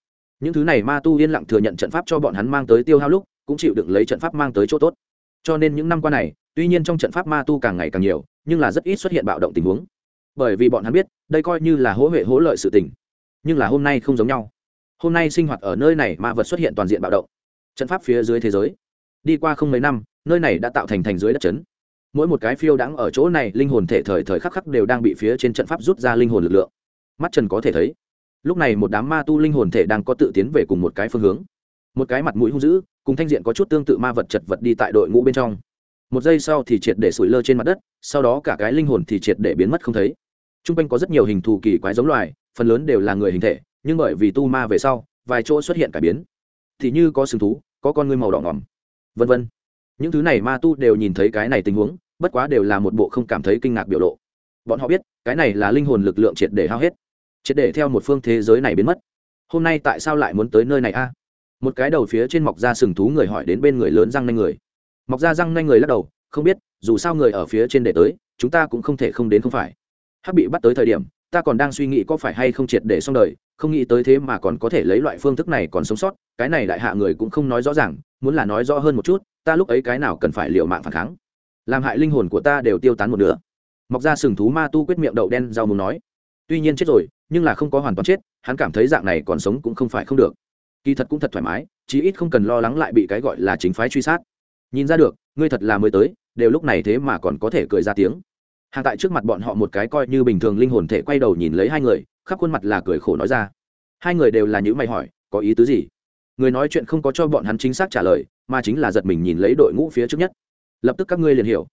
S1: Những thứ này ma tu yên lặng thừa nhận trận pháp cho bọn hắn mang tới tiêu hao lúc, cũng chịu đựng lấy trận pháp mang tới chỗ tốt. Cho nên những năm qua này, tuy nhiên trong trận pháp ma tu càng ngày càng nhiều, nhưng là rất ít xuất hiện bạo động tình huống. Bởi vì bọn hắn biết, đây coi như là hỗ huệ hỗ lợi sự tình. Nhưng là hôm nay không giống nhau. Hôm nay sinh hoạt ở nơi này ma vật xuất hiện toàn diện bạo động. Trận pháp phía dưới thế giới. Đi qua không mấy năm, nơi này đã tạo thành thành dưới đất chấn mỗi một cái phiêu đãng ở chỗ này, linh hồn thể thời thời khắc khắc đều đang bị phía trên trận pháp rút ra linh hồn lực lượng. Mắt trần có thể thấy, lúc này một đám ma tu linh hồn thể đang có tự tiến về cùng một cái phương hướng. Một cái mặt mũi hung dữ, cùng thanh diện có chút tương tự ma vật chật vật đi tại đội ngũ bên trong. Một giây sau thì triệt để sủi lơ trên mặt đất, sau đó cả cái linh hồn thì triệt để biến mất không thấy. T r u n g quanh có rất nhiều hình thù kỳ quái giống loài, phần lớn đều là người hình thể, nhưng bởi vì tu ma về sau, vài chỗ xuất hiện cải biến. Thì như có sừng thú, có con ngươi màu đỏ ngỏm, vân vân. Những thứ này ma tu đều nhìn thấy cái này tình huống bất quá đều là một bộ không cảm thấy kinh ngạc biểu lộ. Bọn họ biết, cái này là linh hồn lực lượng triệt để hao hết. Triệt để theo một phương thế giới này biến mất. Hôm nay tại sao lại muốn tới nơi này a? Một cái đầu phía trên mọc ra sừng thú người hỏi đến bên người lớn răng nanh người. Mọc ra răng nanh người lắc đầu, không biết, dù sao người ở phía trên để tới, chúng ta cũng không thể không đến không phải. Hắc bị bắt tới thời điểm, ta còn đang suy nghĩ có phải hay không triệt để xong đời, không nghĩ tới thế mà còn có thể lấy loại phương thức này còn sống sót, cái này đại hạ người cũng không nói rõ ràng, muốn là nói rõ hơn một chút, ta lúc ấy cái nào cần phải liệu mạng phản kháng làm hại linh hồn của ta đều tiêu tán một nửa. Mọc ra sừng thú ma tu quyết miệng đậu đen rau muốn nói. Tuy nhiên chết rồi, nhưng là không có hoàn toàn chết, hắn cảm thấy dạng này còn sống cũng không phải không được. Kỳ thật cũng thật thoải mái, chí ít không cần lo lắng lại bị cái gọi là chính phái truy sát. Nhìn ra được, ngươi thật là mới tới, đều lúc này thế mà còn có thể cười ra tiếng. Hàng tại trước mặt bọn họ một cái coi như bình thường linh hồn thể quay đầu nhìn lấy hai người, khắp khuôn mặt là cười khổ nói ra. Hai người đều là những mày hỏi, có ý tứ gì? Người nói chuyện không có cho bọn hắn chính xác trả lời, mà chính là giật mình nhìn lấy đội ngũ phía trước nhất lập tức các ngươi liền hiểu.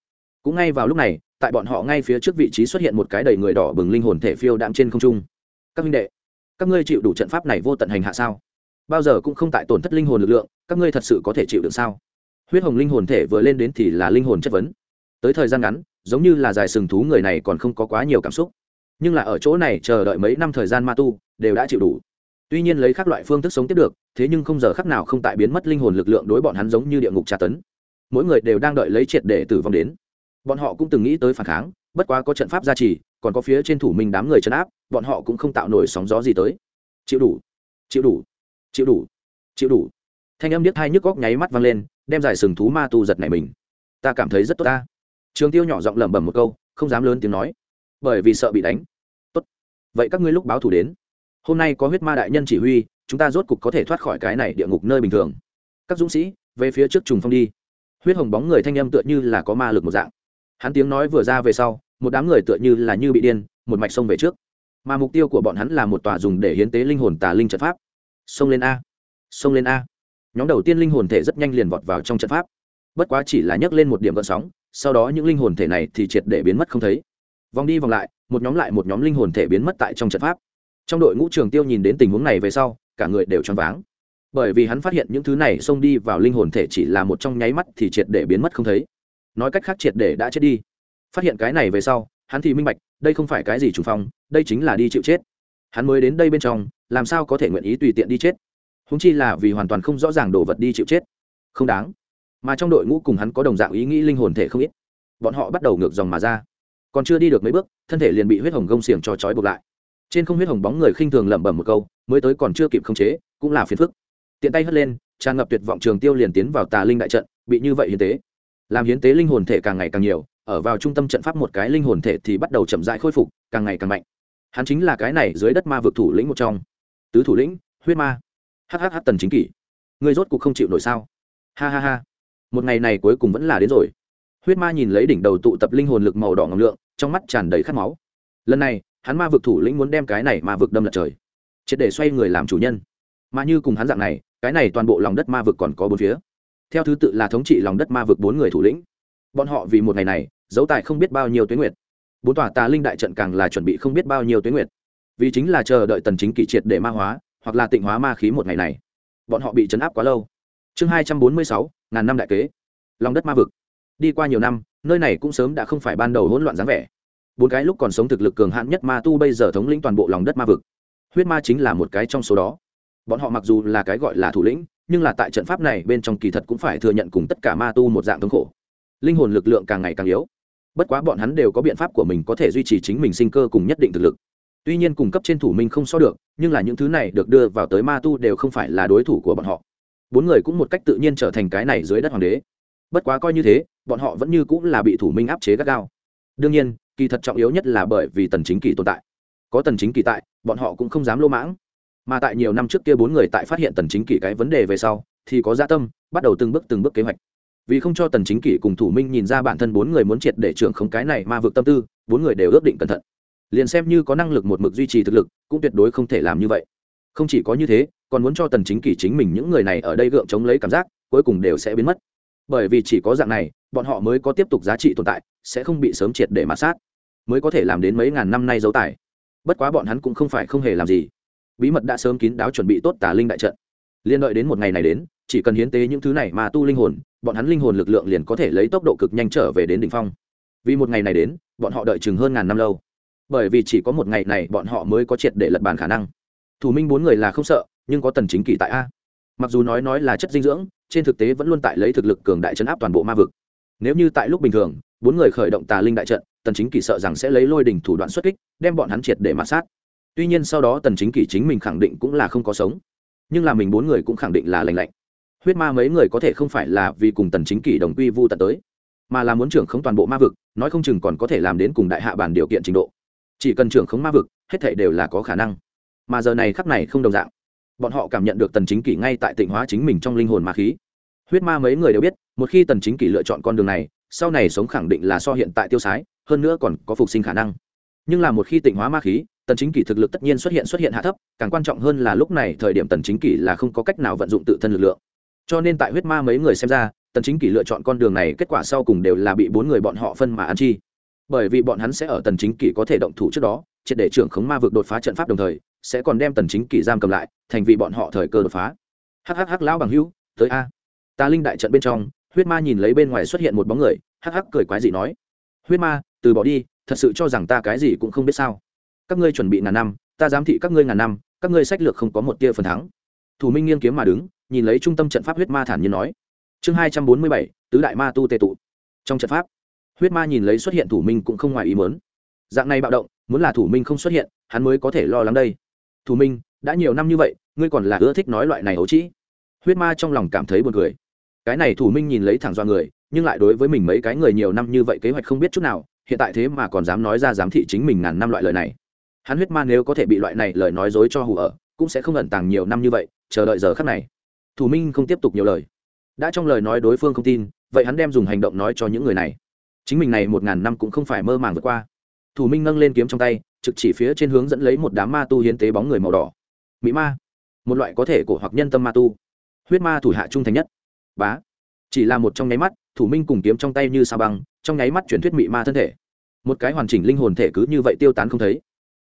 S1: Cũng ngay vào lúc này, tại bọn họ ngay phía trước vị trí xuất hiện một cái đầy người đỏ bừng linh hồn thể phiêu đạm trên không trung. Các minh đệ, các ngươi chịu đủ trận pháp này vô tận hành hạ sao? Bao giờ cũng không tại tổn thất linh hồn lực lượng, các ngươi thật sự có thể chịu được sao? Huyết hồng linh hồn thể vừa lên đến thì là linh hồn chất vấn. Tới thời gian ngắn, giống như là dài sừng thú người này còn không có quá nhiều cảm xúc. Nhưng là ở chỗ này chờ đợi mấy năm thời gian ma tu, đều đã chịu đủ. Tuy nhiên lấy các loại phương thức sống tiếp được, thế nhưng không giờ khắc nào không tại biến mất linh hồn lực lượng đối bọn hắn giống như địa ngục tra tấn mỗi người đều đang đợi lấy triệt để tử vong đến. Bọn họ cũng từng nghĩ tới phản kháng, bất quá có trận pháp gia trì, còn có phía trên thủ minh đám người chấn áp, bọn họ cũng không tạo nổi sóng gió gì tới. Chịu đủ chịu đủ chịu đủ chịu đủ. Thanh âm điếc hai nhức góc nháy mắt vang lên, đem giải sừng thú ma tu giật này mình. Ta cảm thấy rất tốt ta. Trường tiêu nhỏ giọng lẩm bẩm một câu, không dám lớn tiếng nói. Bởi vì sợ bị đánh. Tốt. Vậy các ngươi lúc báo thủ đến. Hôm nay có huyết ma đại nhân chỉ huy, chúng ta rốt cục có thể thoát khỏi cái này địa ngục nơi bình thường. Các dũng sĩ, về phía trước trùng phong đi huyết hồng bóng người thanh âm tựa như là có ma lực một dạng. Hắn tiếng nói vừa ra về sau, một đám người tựa như là như bị điên, một mạch sông về trước. Mà mục tiêu của bọn hắn là một tòa dùng để hiến tế linh hồn tà linh trận pháp. Xông lên a. Xông lên a. Nhóm đầu tiên linh hồn thể rất nhanh liền vọt vào trong trận pháp. Bất quá chỉ là nhấc lên một điểm gợn sóng, sau đó những linh hồn thể này thì triệt để biến mất không thấy. Vòng đi vòng lại, một nhóm lại một nhóm linh hồn thể biến mất tại trong trận pháp. Trong đội ngũ trường tiêu nhìn đến tình huống này về sau, cả người đều choáng váng bởi vì hắn phát hiện những thứ này xông đi vào linh hồn thể chỉ là một trong nháy mắt thì triệt để biến mất không thấy. Nói cách khác triệt để đã chết đi. Phát hiện cái này về sau, hắn thì minh bạch, đây không phải cái gì trùng phong, đây chính là đi chịu chết. Hắn mới đến đây bên trong, làm sao có thể nguyện ý tùy tiện đi chết? Húng chi là vì hoàn toàn không rõ ràng đồ vật đi chịu chết. Không đáng. Mà trong đội ngũ cùng hắn có đồng dạng ý nghĩ linh hồn thể không ít. Bọn họ bắt đầu ngược dòng mà ra. Còn chưa đi được mấy bước, thân thể liền bị huyết hồng gông xiềng cho trói buộc lại. Trên không huyết hồng bóng người khinh thường lẩm bẩm một câu, mới tới còn chưa kịp khống chế, cũng là phiền phức tiện tay hất lên, tràn ngập tuyệt vọng trường tiêu liền tiến vào tà linh đại trận, bị như vậy hiến tế. Làm hiến tế linh hồn thể càng ngày càng nhiều, ở vào trung tâm trận pháp một cái linh hồn thể thì bắt đầu chậm rãi khôi phục, càng ngày càng mạnh. Hắn chính là cái này dưới đất ma vực thủ lĩnh một trong. Tứ thủ lĩnh, huyết ma. Hhh tần chính kỷ. Người rốt cuộc không chịu nổi sao? Ha ha ha. Một ngày này cuối cùng vẫn là đến rồi. Huyết ma nhìn lấy đỉnh đầu tụ tập linh hồn lực màu đỏ ngầm lượng, trong mắt tràn đầy khát máu. Lần này, hắn ma vực thủ lĩnh muốn đem cái này ma vực đâm lật trời. Triệt để xoay người làm chủ nhân. Mà như cùng hắn dạng này cái này toàn bộ lòng đất ma vực còn có bốn phía. Theo thứ tự là thống trị lòng đất ma vực bốn người thủ lĩnh. Bọn họ vì một ngày này, giấu tài không biết bao nhiêu tuyến nguyệt. Bốn tòa tà linh đại trận càng là chuẩn bị không biết bao nhiêu tuyến nguyệt. Vì chính là chờ đợi tần chính kỵ triệt để ma hóa, hoặc là tịnh hóa ma khí một ngày này, bọn họ bị chấn áp quá lâu. Chương hai trăm bốn mươi sáu, ngàn năm đại kế. Lòng đất ma vực. Đi qua nhiều năm, nơi này cũng sớm đã không phải ban đầu hỗn loạn dáng vẻ. Bốn cái lúc còn sống thực lực cường hãn nhất ma tu bây giờ thống lĩnh toàn bộ lòng đất ma vực. Huyết ma chính là một cái trong số đó bọn họ mặc dù là cái gọi là thủ lĩnh, nhưng là tại trận pháp này bên trong kỳ thật cũng phải thừa nhận cùng tất cả ma tu một dạng thống khổ. Linh hồn lực lượng càng ngày càng yếu. Bất quá bọn hắn đều có biện pháp của mình có thể duy trì chính mình sinh cơ cùng nhất định thực lực. Tuy nhiên cung cấp trên thủ minh không so được, nhưng là những thứ này được đưa vào tới ma tu đều không phải là đối thủ của bọn họ. Bốn người cũng một cách tự nhiên trở thành cái này dưới đất hoàng đế. Bất quá coi như thế, bọn họ vẫn như cũng là bị thủ minh áp chế gắt gao. Đương nhiên, kỳ thật trọng yếu nhất là bởi vì tần chính kỳ tồn tại. Có tần chính kỳ tại, bọn họ cũng không dám lô mãng mà tại nhiều năm trước kia bốn người tại phát hiện tần chính kỷ cái vấn đề về sau, thì có gia tâm, bắt đầu từng bước từng bước kế hoạch. Vì không cho tần chính kỷ cùng thủ minh nhìn ra bản thân bốn người muốn triệt để trưởng không cái này mà vượt tâm tư, bốn người đều ước định cẩn thận. Liền xem như có năng lực một mực duy trì thực lực, cũng tuyệt đối không thể làm như vậy. Không chỉ có như thế, còn muốn cho tần chính kỷ chính mình những người này ở đây gượng chống lấy cảm giác, cuối cùng đều sẽ biến mất. Bởi vì chỉ có dạng này, bọn họ mới có tiếp tục giá trị tồn tại, sẽ không bị sớm triệt để mà sát, mới có thể làm đến mấy ngàn năm nay dấu tài bất quá bọn hắn cũng không phải không hề làm gì bí mật đã sớm kín đáo chuẩn bị tốt tà linh đại trận. Liên đợi đến một ngày này đến, chỉ cần hiến tế những thứ này mà tu linh hồn, bọn hắn linh hồn lực lượng liền có thể lấy tốc độ cực nhanh trở về đến đỉnh phong. Vì một ngày này đến, bọn họ đợi chừng hơn ngàn năm lâu. Bởi vì chỉ có một ngày này bọn họ mới có triệt để lật bàn khả năng. Thủ minh bốn người là không sợ, nhưng có tần chính kỳ tại a. Mặc dù nói nói là chất dinh dưỡng, trên thực tế vẫn luôn tại lấy thực lực cường đại chấn áp toàn bộ ma vực. Nếu như tại lúc bình thường, bốn người khởi động tà linh đại trận, tần chính kỳ sợ rằng sẽ lấy lôi đỉnh thủ đoạn xuất kích, đem bọn hắn triệt để mạt sát tuy nhiên sau đó tần chính kỷ chính mình khẳng định cũng là không có sống. Nhưng là mình bốn người cũng khẳng định là lành lạnh. Huyết ma mấy người có thể không phải là vì cùng tần chính kỷ đồng quy vu tận tới, mà là muốn trưởng khống toàn bộ ma vực, nói không chừng còn có thể làm đến cùng đại hạ bản điều kiện trình độ. Chỉ cần trưởng khống ma vực, hết thảy đều là có khả năng. Mà giờ này khắc này không đồng dạng. Bọn họ cảm nhận được tần chính kỷ ngay tại tịnh hóa chính mình trong linh hồn ma khí. Huyết ma mấy người đều biết, một khi tần chính kỷ lựa chọn con đường này, sau này sống khẳng định là so hiện tại tiêu sái, hơn nữa còn có phục sinh khả năng. Nhưng là một khi tịnh hóa ma khí tần chính kỷ thực lực tất nhiên xuất hiện xuất hiện hạ thấp, càng quan trọng hơn là lúc này thời điểm tần chính kỷ là không có cách nào vận dụng tự thân lực lượng. Cho nên tại huyết ma mấy người xem ra, tần chính kỷ lựa chọn con đường này kết quả sau cùng đều là bị bốn người bọn họ phân mà ăn chi. Bởi vì bọn hắn sẽ ở tần chính kỷ có thể động thủ trước đó, triệt để trưởng khống ma vực đột phá trận pháp đồng thời, sẽ còn đem tần chính kỷ giam cầm lại, thành vì bọn họ thời cơ đột phá. Hắc hắc hắc, lão bằng hữu, tới a. Ta linh đại trận bên trong, huyết ma nhìn lấy bên ngoài xuất hiện một bóng người, hắc hắc cười quái gì nói. Huyết ma, từ bỏ đi, thật sự cho rằng ta cái gì cũng không biết sao các ngươi chuẩn bị ngàn năm, ta giám thị các ngươi ngàn năm, các ngươi sách lược không có một tia phần thắng. Thủ minh nghiêng kiếm mà đứng, nhìn lấy trung tâm trận pháp huyết ma thản nhiên nói. Chương hai trăm bốn mươi bảy, tứ đại ma tu tệ tụ. Trong trận pháp, huyết ma nhìn lấy xuất hiện thủ minh cũng không ngoài ý mớn dạng này bạo động, muốn là thủ minh không xuất hiện, hắn mới có thể lo lắng đây. Thủ minh, đã nhiều năm như vậy, ngươi còn là ưa thích nói loại này ấu trĩ? Huyết ma trong lòng cảm thấy buồn cười. Cái này thủ minh nhìn lấy thẳng do người, nhưng lại đối với mình mấy cái người nhiều năm như vậy kế hoạch không biết chút nào, hiện tại thế mà còn dám nói ra giám thị chính mình ngàn năm loại lời này hắn huyết ma nếu có thể bị loại này lời nói dối cho hù ở, cũng sẽ không ẩn tàng nhiều năm như vậy, chờ đợi giờ khắc này. Thủ minh không tiếp tục nhiều lời. Đã trong lời nói đối phương không tin, vậy hắn đem dùng hành động nói cho những người này. Chính mình này một ngàn năm cũng không phải mơ màng vượt qua. Thủ minh nâng lên kiếm trong tay, trực chỉ phía trên hướng dẫn lấy một đám ma tu hiến tế bóng người màu đỏ. Mỹ ma, một loại có thể cổ hoặc nhân tâm ma tu. Huyết ma thủ hạ trung thành nhất. Bá, chỉ là một trong nháy mắt, thủ minh cùng kiếm trong tay như sa băng, trong nháy mắt chuyển thuyết mị ma thân thể. Một cái hoàn chỉnh linh hồn thể cứ như vậy tiêu tán không thấy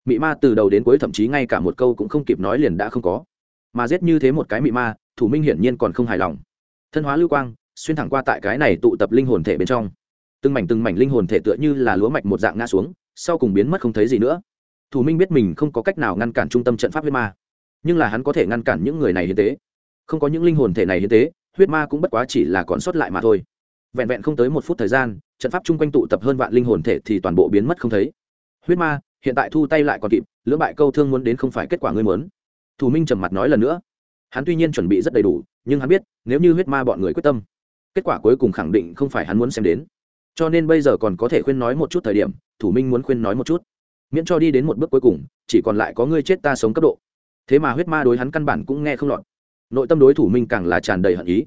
S1: mị ma từ đầu đến cuối thậm chí ngay cả một câu cũng không kịp nói liền đã không có. Mà giết như thế một cái mị ma, thủ minh hiển nhiên còn không hài lòng. Thân hóa lưu quang, xuyên thẳng qua tại cái này tụ tập linh hồn thể bên trong. Từng mảnh từng mảnh linh hồn thể tựa như là lúa mạch một dạng ngã xuống, sau cùng biến mất không thấy gì nữa. Thủ minh biết mình không có cách nào ngăn cản trung tâm trận pháp huyết ma, nhưng là hắn có thể ngăn cản những người này hiến tế. Không có những linh hồn thể này hiến tế, huyết ma cũng bất quá chỉ là còn sót lại mà thôi. Vẹn vẹn không tới một phút thời gian, trận pháp chung quanh tụ tập hơn vạn linh hồn thể thì toàn bộ biến mất không thấy. Huyết ma hiện tại thu tay lại còn kịp, lưỡng bại câu thương muốn đến không phải kết quả ngươi muốn. Thủ minh trầm mặt nói lần nữa. Hắn tuy nhiên chuẩn bị rất đầy đủ, nhưng hắn biết, nếu như huyết ma bọn người quyết tâm, kết quả cuối cùng khẳng định không phải hắn muốn xem đến. Cho nên bây giờ còn có thể khuyên nói một chút thời điểm, thủ minh muốn khuyên nói một chút. Miễn cho đi đến một bước cuối cùng, chỉ còn lại có ngươi chết ta sống cấp độ. Thế mà huyết ma đối hắn căn bản cũng nghe không lọt. Nội tâm đối thủ minh càng là tràn đầy hận ý.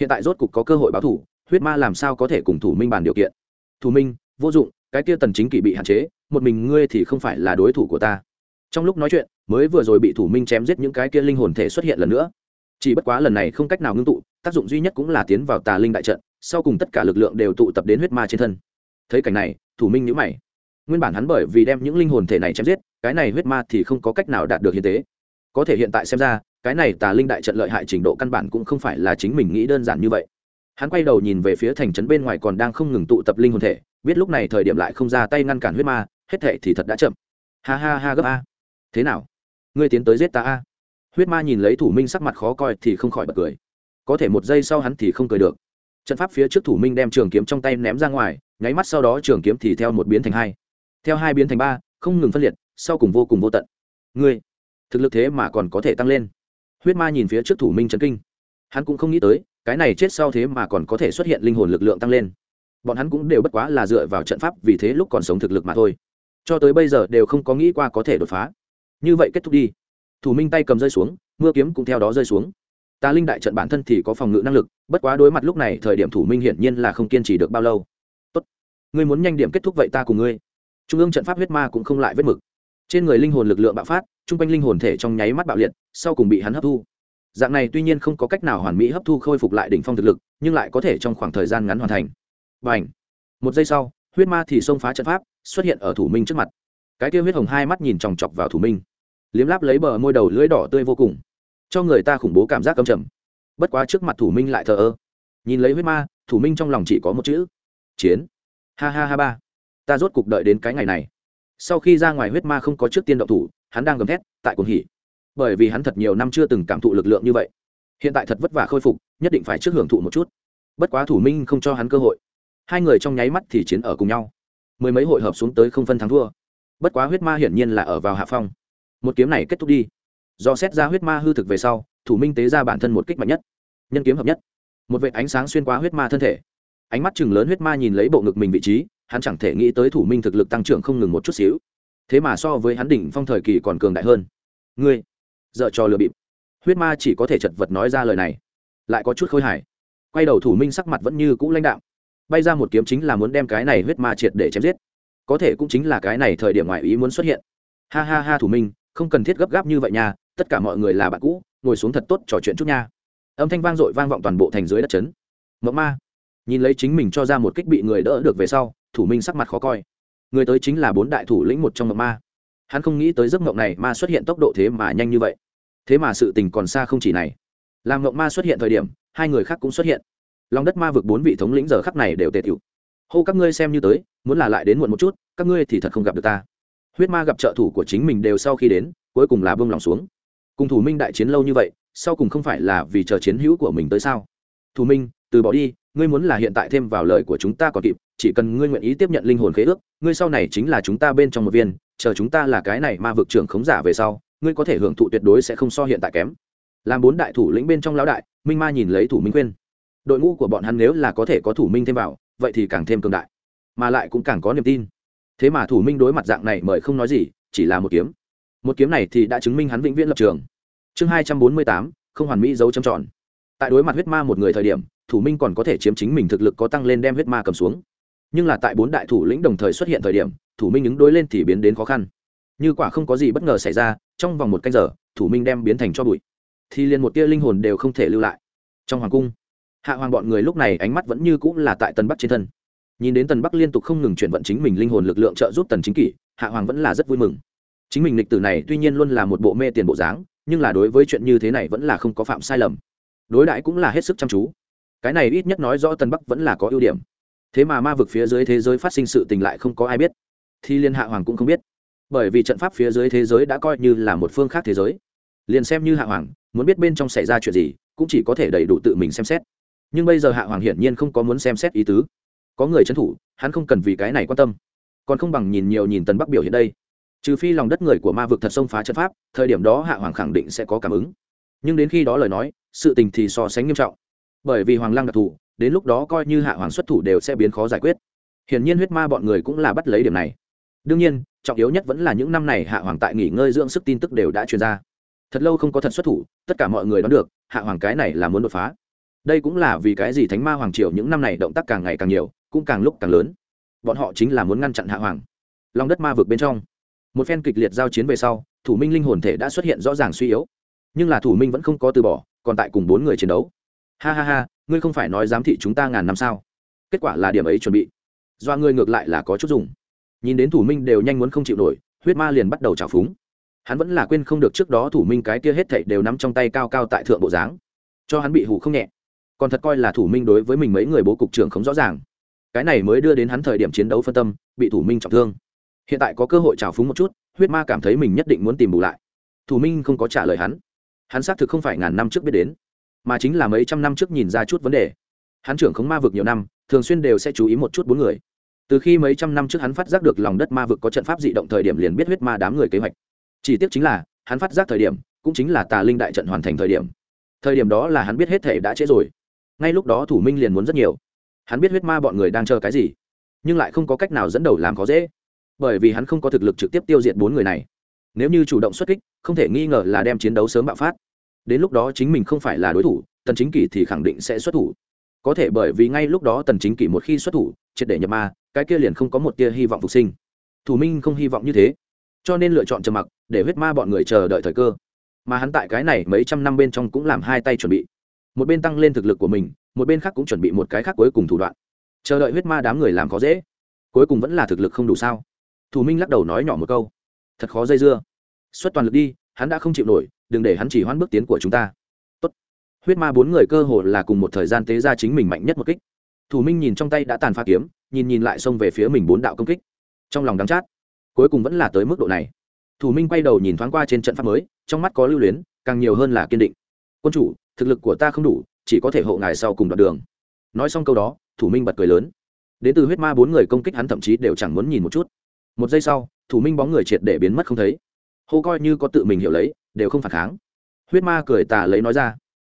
S1: Hiện tại rốt cục có cơ hội báo thủ, huyết ma làm sao có thể cùng thủ minh bàn điều kiện? Thủ minh, vô dụng, cái kia tần chính kỷ bị hạn chế một mình ngươi thì không phải là đối thủ của ta. Trong lúc nói chuyện, mới vừa rồi bị thủ minh chém giết những cái kia linh hồn thể xuất hiện lần nữa. Chỉ bất quá lần này không cách nào ngưng tụ, tác dụng duy nhất cũng là tiến vào tà linh đại trận, sau cùng tất cả lực lượng đều tụ tập đến huyết ma trên thân. Thấy cảnh này, thủ minh nhữ mày. Nguyên bản hắn bởi vì đem những linh hồn thể này chém giết, cái này huyết ma thì không có cách nào đạt được hiến tế. Có thể hiện tại xem ra, cái này tà linh đại trận lợi hại trình độ căn bản cũng không phải là chính mình nghĩ đơn giản như vậy. Hắn quay đầu nhìn về phía thành trấn bên ngoài còn đang không ngừng tụ tập linh hồn thể, biết lúc này thời điểm lại không ra tay ngăn cản huyết ma hết thệ thì thật đã chậm. Ha ha ha, gấp a. Thế nào? Ngươi tiến tới giết ta a? Huyết ma nhìn lấy thủ minh sắc mặt khó coi thì không khỏi bật cười. Có thể một giây sau hắn thì không cười được. Trận pháp phía trước thủ minh đem trường kiếm trong tay ném ra ngoài, nháy mắt sau đó trường kiếm thì theo một biến thành hai. Theo hai biến thành ba, không ngừng phân liệt, sau cùng vô cùng vô tận. Ngươi, thực lực thế mà còn có thể tăng lên. Huyết ma nhìn phía trước thủ minh trấn kinh. Hắn cũng không nghĩ tới, cái này chết sau thế mà còn có thể xuất hiện linh hồn lực lượng tăng lên. Bọn hắn cũng đều bất quá là dựa vào trận pháp vì thế lúc còn sống thực lực mà thôi cho tới bây giờ đều không có nghĩ qua có thể đột phá. Như vậy kết thúc đi. Thủ minh tay cầm rơi xuống, mưa kiếm cũng theo đó rơi xuống. Tà linh đại trận bản thân thì có phòng ngự năng lực, bất quá đối mặt lúc này thời điểm thủ minh hiển nhiên là không kiên trì được bao lâu. Tốt, ngươi muốn nhanh điểm kết thúc vậy ta cùng ngươi. Trung ương trận pháp huyết ma cũng không lại vết mực. Trên người linh hồn lực lượng bạo phát chung quanh linh hồn thể trong nháy mắt bạo liệt, sau cùng bị hắn hấp thu. Dạng này tuy nhiên không có cách nào hoàn mỹ hấp thu khôi phục lại đỉnh phong thực lực, nhưng lại có thể trong khoảng thời gian ngắn hoàn thành. Và ảnh một giây sau, huyết ma thì xông phá trận pháp xuất hiện ở thủ minh trước mặt. Cái kia huyết hồng hai mắt nhìn chòng chọc vào thủ minh. Liếm láp lấy bờ môi đầu lưỡi đỏ tươi vô cùng. Cho người ta khủng bố cảm giác cầm trầm. Bất quá trước mặt thủ minh lại thờ ơ. Nhìn lấy huyết ma, thủ minh trong lòng chỉ có một chữ. Chiến. Ha ha ha ba. Ta rốt cục đợi đến cái ngày này. Sau khi ra ngoài huyết ma không có trước tiên động thủ, hắn đang gầm thét, tại cuồng hỉ. Bởi vì hắn thật nhiều năm chưa từng cảm thụ lực lượng như vậy. Hiện tại thật vất vả khôi phục, nhất định phải trước hưởng thụ một chút. Bất quá thủ minh không cho hắn cơ hội. Hai người trong nháy mắt thì chiến ở cùng nhau mười mấy hội hợp xuống tới không phân thắng thua. Bất quá huyết ma hiển nhiên là ở vào hạ phong. Một kiếm này kết thúc đi. Do xét ra huyết ma hư thực về sau, thủ minh tế ra bản thân một kích mạnh nhất. Nhân kiếm hợp nhất. Một vệ ánh sáng xuyên qua huyết ma thân thể. Ánh mắt chừng lớn huyết ma nhìn lấy bộ ngực mình vị trí, hắn chẳng thể nghĩ tới thủ minh thực lực tăng trưởng không ngừng một chút xíu. Thế mà so với hắn đỉnh phong thời kỳ còn cường đại hơn. Ngươi dợ trò lừa bịp. Huyết ma chỉ có thể chật vật nói ra lời này. Lại có chút khôi hài. Quay đầu thủ minh sắc mặt vẫn như cũ lãnh đạo bay ra một kiếm chính là muốn đem cái này huyết ma triệt để chém giết. Có thể cũng chính là cái này thời điểm ngoại ý muốn xuất hiện. Ha ha ha thủ minh, không cần thiết gấp gáp như vậy nha, tất cả mọi người là bạn cũ, ngồi xuống thật tốt trò chuyện chút nha. Âm thanh vang dội vang vọng toàn bộ thành dưới đất trấn mộng ma, nhìn lấy chính mình cho ra một kích bị người đỡ được về sau, thủ minh sắc mặt khó coi. Người tới chính là bốn đại thủ lĩnh một trong mộng ma. Hắn không nghĩ tới giấc mộng này ma xuất hiện tốc độ thế mà nhanh như vậy. Thế mà sự tình còn xa không chỉ này. Làm mộng ma xuất hiện thời điểm, hai người khác cũng xuất hiện lòng đất ma vực bốn vị thống lĩnh giờ khắc này đều tề tiểu hô, các ngươi xem như tới, muốn là lại đến muộn một chút, các ngươi thì thật không gặp được ta. Huyết ma gặp trợ thủ của chính mình đều sau khi đến, cuối cùng là bông lòng xuống. Cùng thủ minh đại chiến lâu như vậy, sau cùng không phải là vì chờ chiến hữu của mình tới sao? Thủ minh, từ bỏ đi, ngươi muốn là hiện tại thêm vào lời của chúng ta còn kịp, chỉ cần ngươi nguyện ý tiếp nhận linh hồn khế ước, ngươi sau này chính là chúng ta bên trong một viên, chờ chúng ta là cái này ma vực trưởng khống giả về sau, ngươi có thể hưởng thụ tuyệt đối sẽ không so hiện tại kém. Làm bốn đại thủ lĩnh bên trong lão đại, minh ma nhìn lấy thủ minh khuyên đội ngũ của bọn hắn nếu là có thể có thủ minh thêm vào, vậy thì càng thêm cường đại, mà lại cũng càng có niềm tin. Thế mà thủ minh đối mặt dạng này mời không nói gì, chỉ là một kiếm. Một kiếm này thì đã chứng minh hắn vĩnh viễn lập trường. Chương hai trăm bốn mươi tám, không hoàn mỹ dấu châm tròn. Tại đối mặt huyết ma một người thời điểm, thủ minh còn có thể chiếm chính mình thực lực có tăng lên đem huyết ma cầm xuống. Nhưng là tại bốn đại thủ lĩnh đồng thời xuất hiện thời điểm, thủ minh ứng đối lên thì biến đến khó khăn. Như quả không có gì bất ngờ xảy ra, trong vòng một canh giờ, thủ minh đem biến thành cho bụi. Thì liền một tia linh hồn đều không thể lưu lại. Trong hoàng cung hạ hoàng bọn người lúc này ánh mắt vẫn như cũng là tại tân bắc trên thân. Nhìn đến tần bắc liên tục không ngừng chuyển vận chính mình linh hồn lực lượng trợ giúp tần chính kỷ, hạ hoàng vẫn là rất vui mừng. Chính mình lịch tử này tuy nhiên luôn là một bộ mê tiền bộ dáng, nhưng là đối với chuyện như thế này vẫn là không có phạm sai lầm. Đối đại cũng là hết sức chăm chú. Cái này ít nhất nói rõ tần bắc vẫn là có ưu điểm. Thế mà ma vực phía dưới thế giới phát sinh sự tình lại không có ai biết. Thì liên hạ hoàng cũng không biết. Bởi vì trận pháp phía dưới thế giới đã coi như là một phương khác thế giới. Liền xem như hạ hoàng, muốn biết bên trong xảy ra chuyện gì, cũng chỉ có thể đầy đủ tự mình xem xét nhưng bây giờ hạ hoàng hiển nhiên không có muốn xem xét ý tứ. Có người trấn thủ, hắn không cần vì cái này quan tâm. Còn không bằng nhìn nhiều nhìn tần bắc biểu hiện đây. Trừ phi lòng đất người của ma vực thật xông phá trận pháp, thời điểm đó hạ hoàng khẳng định sẽ có cảm ứng. Nhưng đến khi đó lời nói, sự tình thì so sánh nghiêm trọng. Bởi vì hoàng lăng đặc thù, đến lúc đó coi như hạ hoàng xuất thủ đều sẽ biến khó giải quyết. Hiển nhiên huyết ma bọn người cũng là bắt lấy điểm này. Đương nhiên, trọng yếu nhất vẫn là những năm này hạ hoàng tại nghỉ ngơi dưỡng sức tin tức đều đã truyền ra. Thật lâu không có thật xuất thủ, tất cả mọi người đoán được, hạ hoàng cái này là muốn đột phá đây cũng là vì cái gì thánh ma hoàng triều những năm này động tác càng ngày càng nhiều, cũng càng lúc càng lớn. Bọn họ chính là muốn ngăn chặn hạ hoàng. Lòng đất ma vực bên trong. Một phen kịch liệt giao chiến về sau, thủ minh linh hồn thể đã xuất hiện rõ ràng suy yếu. Nhưng là thủ minh vẫn không có từ bỏ, còn tại cùng bốn người chiến đấu. Ha ha ha, ngươi không phải nói giám thị chúng ta ngàn năm sao? Kết quả là điểm ấy chuẩn bị. Do ngươi ngược lại là có chút dùng. Nhìn đến thủ minh đều nhanh muốn không chịu nổi, huyết ma liền bắt đầu trào phúng. Hắn vẫn là quên không được trước đó thủ minh cái kia hết thảy đều nắm trong tay cao cao tại thượng bộ dáng. Cho hắn bị hủ không nhẹ còn thật coi là thủ minh đối với mình mấy người bố cục trưởng không rõ ràng. Cái này mới đưa đến hắn thời điểm chiến đấu phân tâm, bị thủ minh trọng thương. Hiện tại có cơ hội trào phúng một chút, huyết ma cảm thấy mình nhất định muốn tìm bù lại. Thủ minh không có trả lời hắn. Hắn xác thực không phải ngàn năm trước biết đến, mà chính là mấy trăm năm trước nhìn ra chút vấn đề. Hắn trưởng khống ma vực nhiều năm, thường xuyên đều sẽ chú ý một chút bốn người. Từ khi mấy trăm năm trước hắn phát giác được lòng đất ma vực có trận pháp dị động thời điểm liền biết huyết ma đám người kế hoạch. Chỉ tiếc chính là, hắn phát giác thời điểm, cũng chính là tà linh đại trận hoàn thành thời điểm. Thời điểm đó là hắn biết hết thể đã trễ rồi ngay lúc đó thủ minh liền muốn rất nhiều. Hắn biết huyết ma bọn người đang chờ cái gì, nhưng lại không có cách nào dẫn đầu làm khó dễ, bởi vì hắn không có thực lực trực tiếp tiêu diệt bốn người này. Nếu như chủ động xuất kích, không thể nghi ngờ là đem chiến đấu sớm bạo phát. Đến lúc đó chính mình không phải là đối thủ, tần chính kỷ thì khẳng định sẽ xuất thủ. Có thể bởi vì ngay lúc đó tần chính kỷ một khi xuất thủ, triệt để nhập ma, cái kia liền không có một tia hy vọng phục sinh. Thủ minh không hy vọng như thế, cho nên lựa chọn trầm mặc, để huyết ma bọn người chờ đợi thời cơ. Mà hắn tại cái này mấy trăm năm bên trong cũng làm hai tay chuẩn bị một bên tăng lên thực lực của mình, một bên khác cũng chuẩn bị một cái khác cuối cùng thủ đoạn. Chờ đợi huyết ma đám người làm khó dễ. Cuối cùng vẫn là thực lực không đủ sao? Thủ minh lắc đầu nói nhỏ một câu. Thật khó dây dưa. Xuất toàn lực đi, hắn đã không chịu nổi, đừng để hắn chỉ hoãn bước tiến của chúng ta. Tốt. huyết ma bốn người cơ hồ là cùng một thời gian tế ra chính mình mạnh nhất một kích. Thủ minh nhìn trong tay đã tàn pha kiếm, nhìn nhìn lại xông về phía mình bốn đạo công kích. Trong lòng đắng chát. Cuối cùng vẫn là tới mức độ này. Thủ minh quay đầu nhìn thoáng qua trên trận pháp mới, trong mắt có lưu luyến, càng nhiều hơn là kiên định. Quân chủ thực lực của ta không đủ, chỉ có thể hộ ngài sau cùng đoạn đường. Nói xong câu đó, thủ minh bật cười lớn. Đến từ huyết ma bốn người công kích hắn thậm chí đều chẳng muốn nhìn một chút. Một giây sau, thủ minh bóng người triệt để biến mất không thấy. Hô coi như có tự mình hiểu lấy, đều không phản kháng. Huyết ma cười tà lấy nói ra.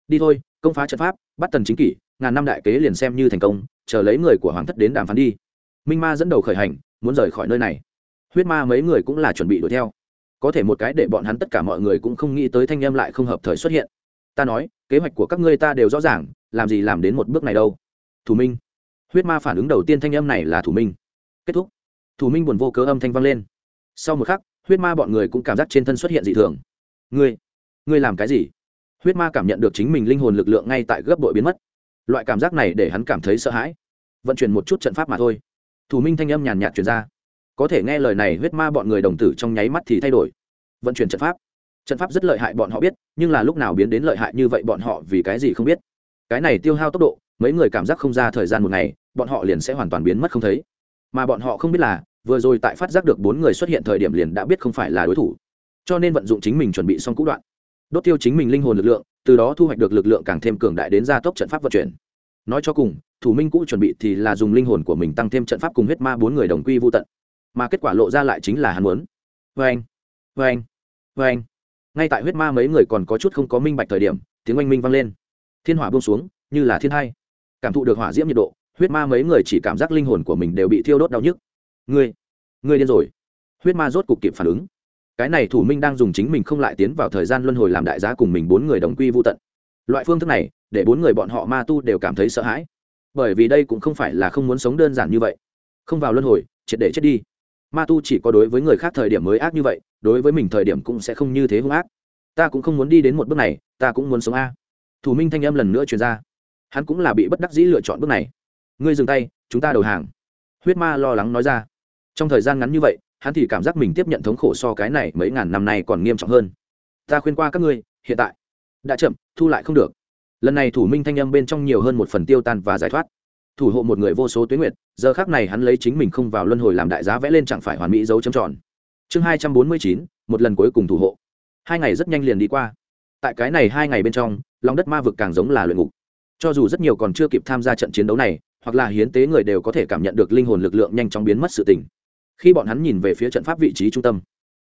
S1: Đi thôi, công phá trận pháp, bắt tần chính kỷ, ngàn năm đại kế liền xem như thành công, chờ lấy người của hoàng thất đến đàm phán đi. Minh ma dẫn đầu khởi hành, muốn rời khỏi nơi này. Huyết ma mấy người cũng là chuẩn bị đuổi theo. Có thể một cái để bọn hắn tất cả mọi người cũng không nghĩ tới thanh âm lại không hợp thời xuất hiện ta nói, kế hoạch của các ngươi ta đều rõ ràng, làm gì làm đến một bước này đâu. Thủ minh. Huyết ma phản ứng đầu tiên thanh âm này là thủ minh. Kết thúc. Thủ minh buồn vô cớ âm thanh vang lên. Sau một khắc, huyết ma bọn người cũng cảm giác trên thân xuất hiện dị thường. Ngươi ngươi làm cái gì? Huyết ma cảm nhận được chính mình linh hồn lực lượng ngay tại gấp đội biến mất. Loại cảm giác này để hắn cảm thấy sợ hãi. Vận chuyển một chút trận pháp mà thôi. Thủ minh thanh âm nhàn nhạt chuyển ra. Có thể nghe lời này, huyết ma bọn người đồng tử trong nháy mắt thì thay đổi. Vận chuyển trận pháp trận pháp rất lợi hại bọn họ biết, nhưng là lúc nào biến đến lợi hại như vậy bọn họ vì cái gì không biết? Cái này tiêu hao tốc độ, mấy người cảm giác không ra thời gian một ngày, bọn họ liền sẽ hoàn toàn biến mất không thấy. Mà bọn họ không biết là, vừa rồi tại phát giác được bốn người xuất hiện thời điểm liền đã biết không phải là đối thủ. Cho nên vận dụng chính mình chuẩn bị xong cũ đoạn. Đốt tiêu chính mình linh hồn lực lượng, từ đó thu hoạch được lực lượng càng thêm cường đại đến gia tốc trận pháp vận chuyển. Nói cho cùng, thủ minh cũ chuẩn bị thì là dùng linh hồn của mình tăng thêm trận pháp cùng huyết ma bốn người đồng quy vô tận. Mà kết quả lộ ra lại chính là hắn muốn. Vê anh vê anh vê anh ngay tại huyết ma mấy người còn có chút không có minh bạch thời điểm, tiếng oanh minh vang lên. Thiên hỏa buông xuống, như là thiên hai. Cảm thụ được hỏa diễm nhiệt độ, huyết ma mấy người chỉ cảm giác linh hồn của mình đều bị thiêu đốt đau nhức. Ngươi ngươi điên rồi. Huyết ma rốt cục kịp phản ứng. Cái này thủ minh đang dùng chính mình không lại tiến vào thời gian luân hồi làm đại giá cùng mình bốn người đồng quy vô tận. Loại phương thức này, để bốn người bọn họ ma tu đều cảm thấy sợ hãi. Bởi vì đây cũng không phải là không muốn sống đơn giản như vậy. Không vào luân hồi, triệt để chết đi. Ma tu chỉ có đối với người khác thời điểm mới ác như vậy đối với mình thời điểm cũng sẽ không như thế hung ác. Ta cũng không muốn đi đến một bước này, ta cũng muốn sống a. Thủ minh thanh âm lần nữa truyền ra. Hắn cũng là bị bất đắc dĩ lựa chọn bước này. Ngươi dừng tay, chúng ta đầu hàng. Huyết ma lo lắng nói ra. Trong thời gian ngắn như vậy, hắn thì cảm giác mình tiếp nhận thống khổ so cái này mấy ngàn năm nay còn nghiêm trọng hơn. Ta khuyên qua các ngươi, hiện tại đã chậm, thu lại không được. Lần này thủ minh thanh âm bên trong nhiều hơn một phần tiêu tan và giải thoát. Thủ hộ một người vô số tuyến nguyệt, giờ khác này hắn lấy chính mình không vào luân hồi làm đại giá vẽ lên chẳng phải hoàn mỹ dấu chấm tròn chương hai trăm bốn mươi chín, một lần cuối cùng thủ hộ. Hai ngày rất nhanh liền đi qua. Tại cái này hai ngày bên trong, lòng đất ma vực càng giống là luyện ngục. Cho dù rất nhiều còn chưa kịp tham gia trận chiến đấu này, hoặc là hiến tế người đều có thể cảm nhận được linh hồn lực lượng nhanh chóng biến mất sự tình. Khi bọn hắn nhìn về phía trận pháp vị trí trung tâm,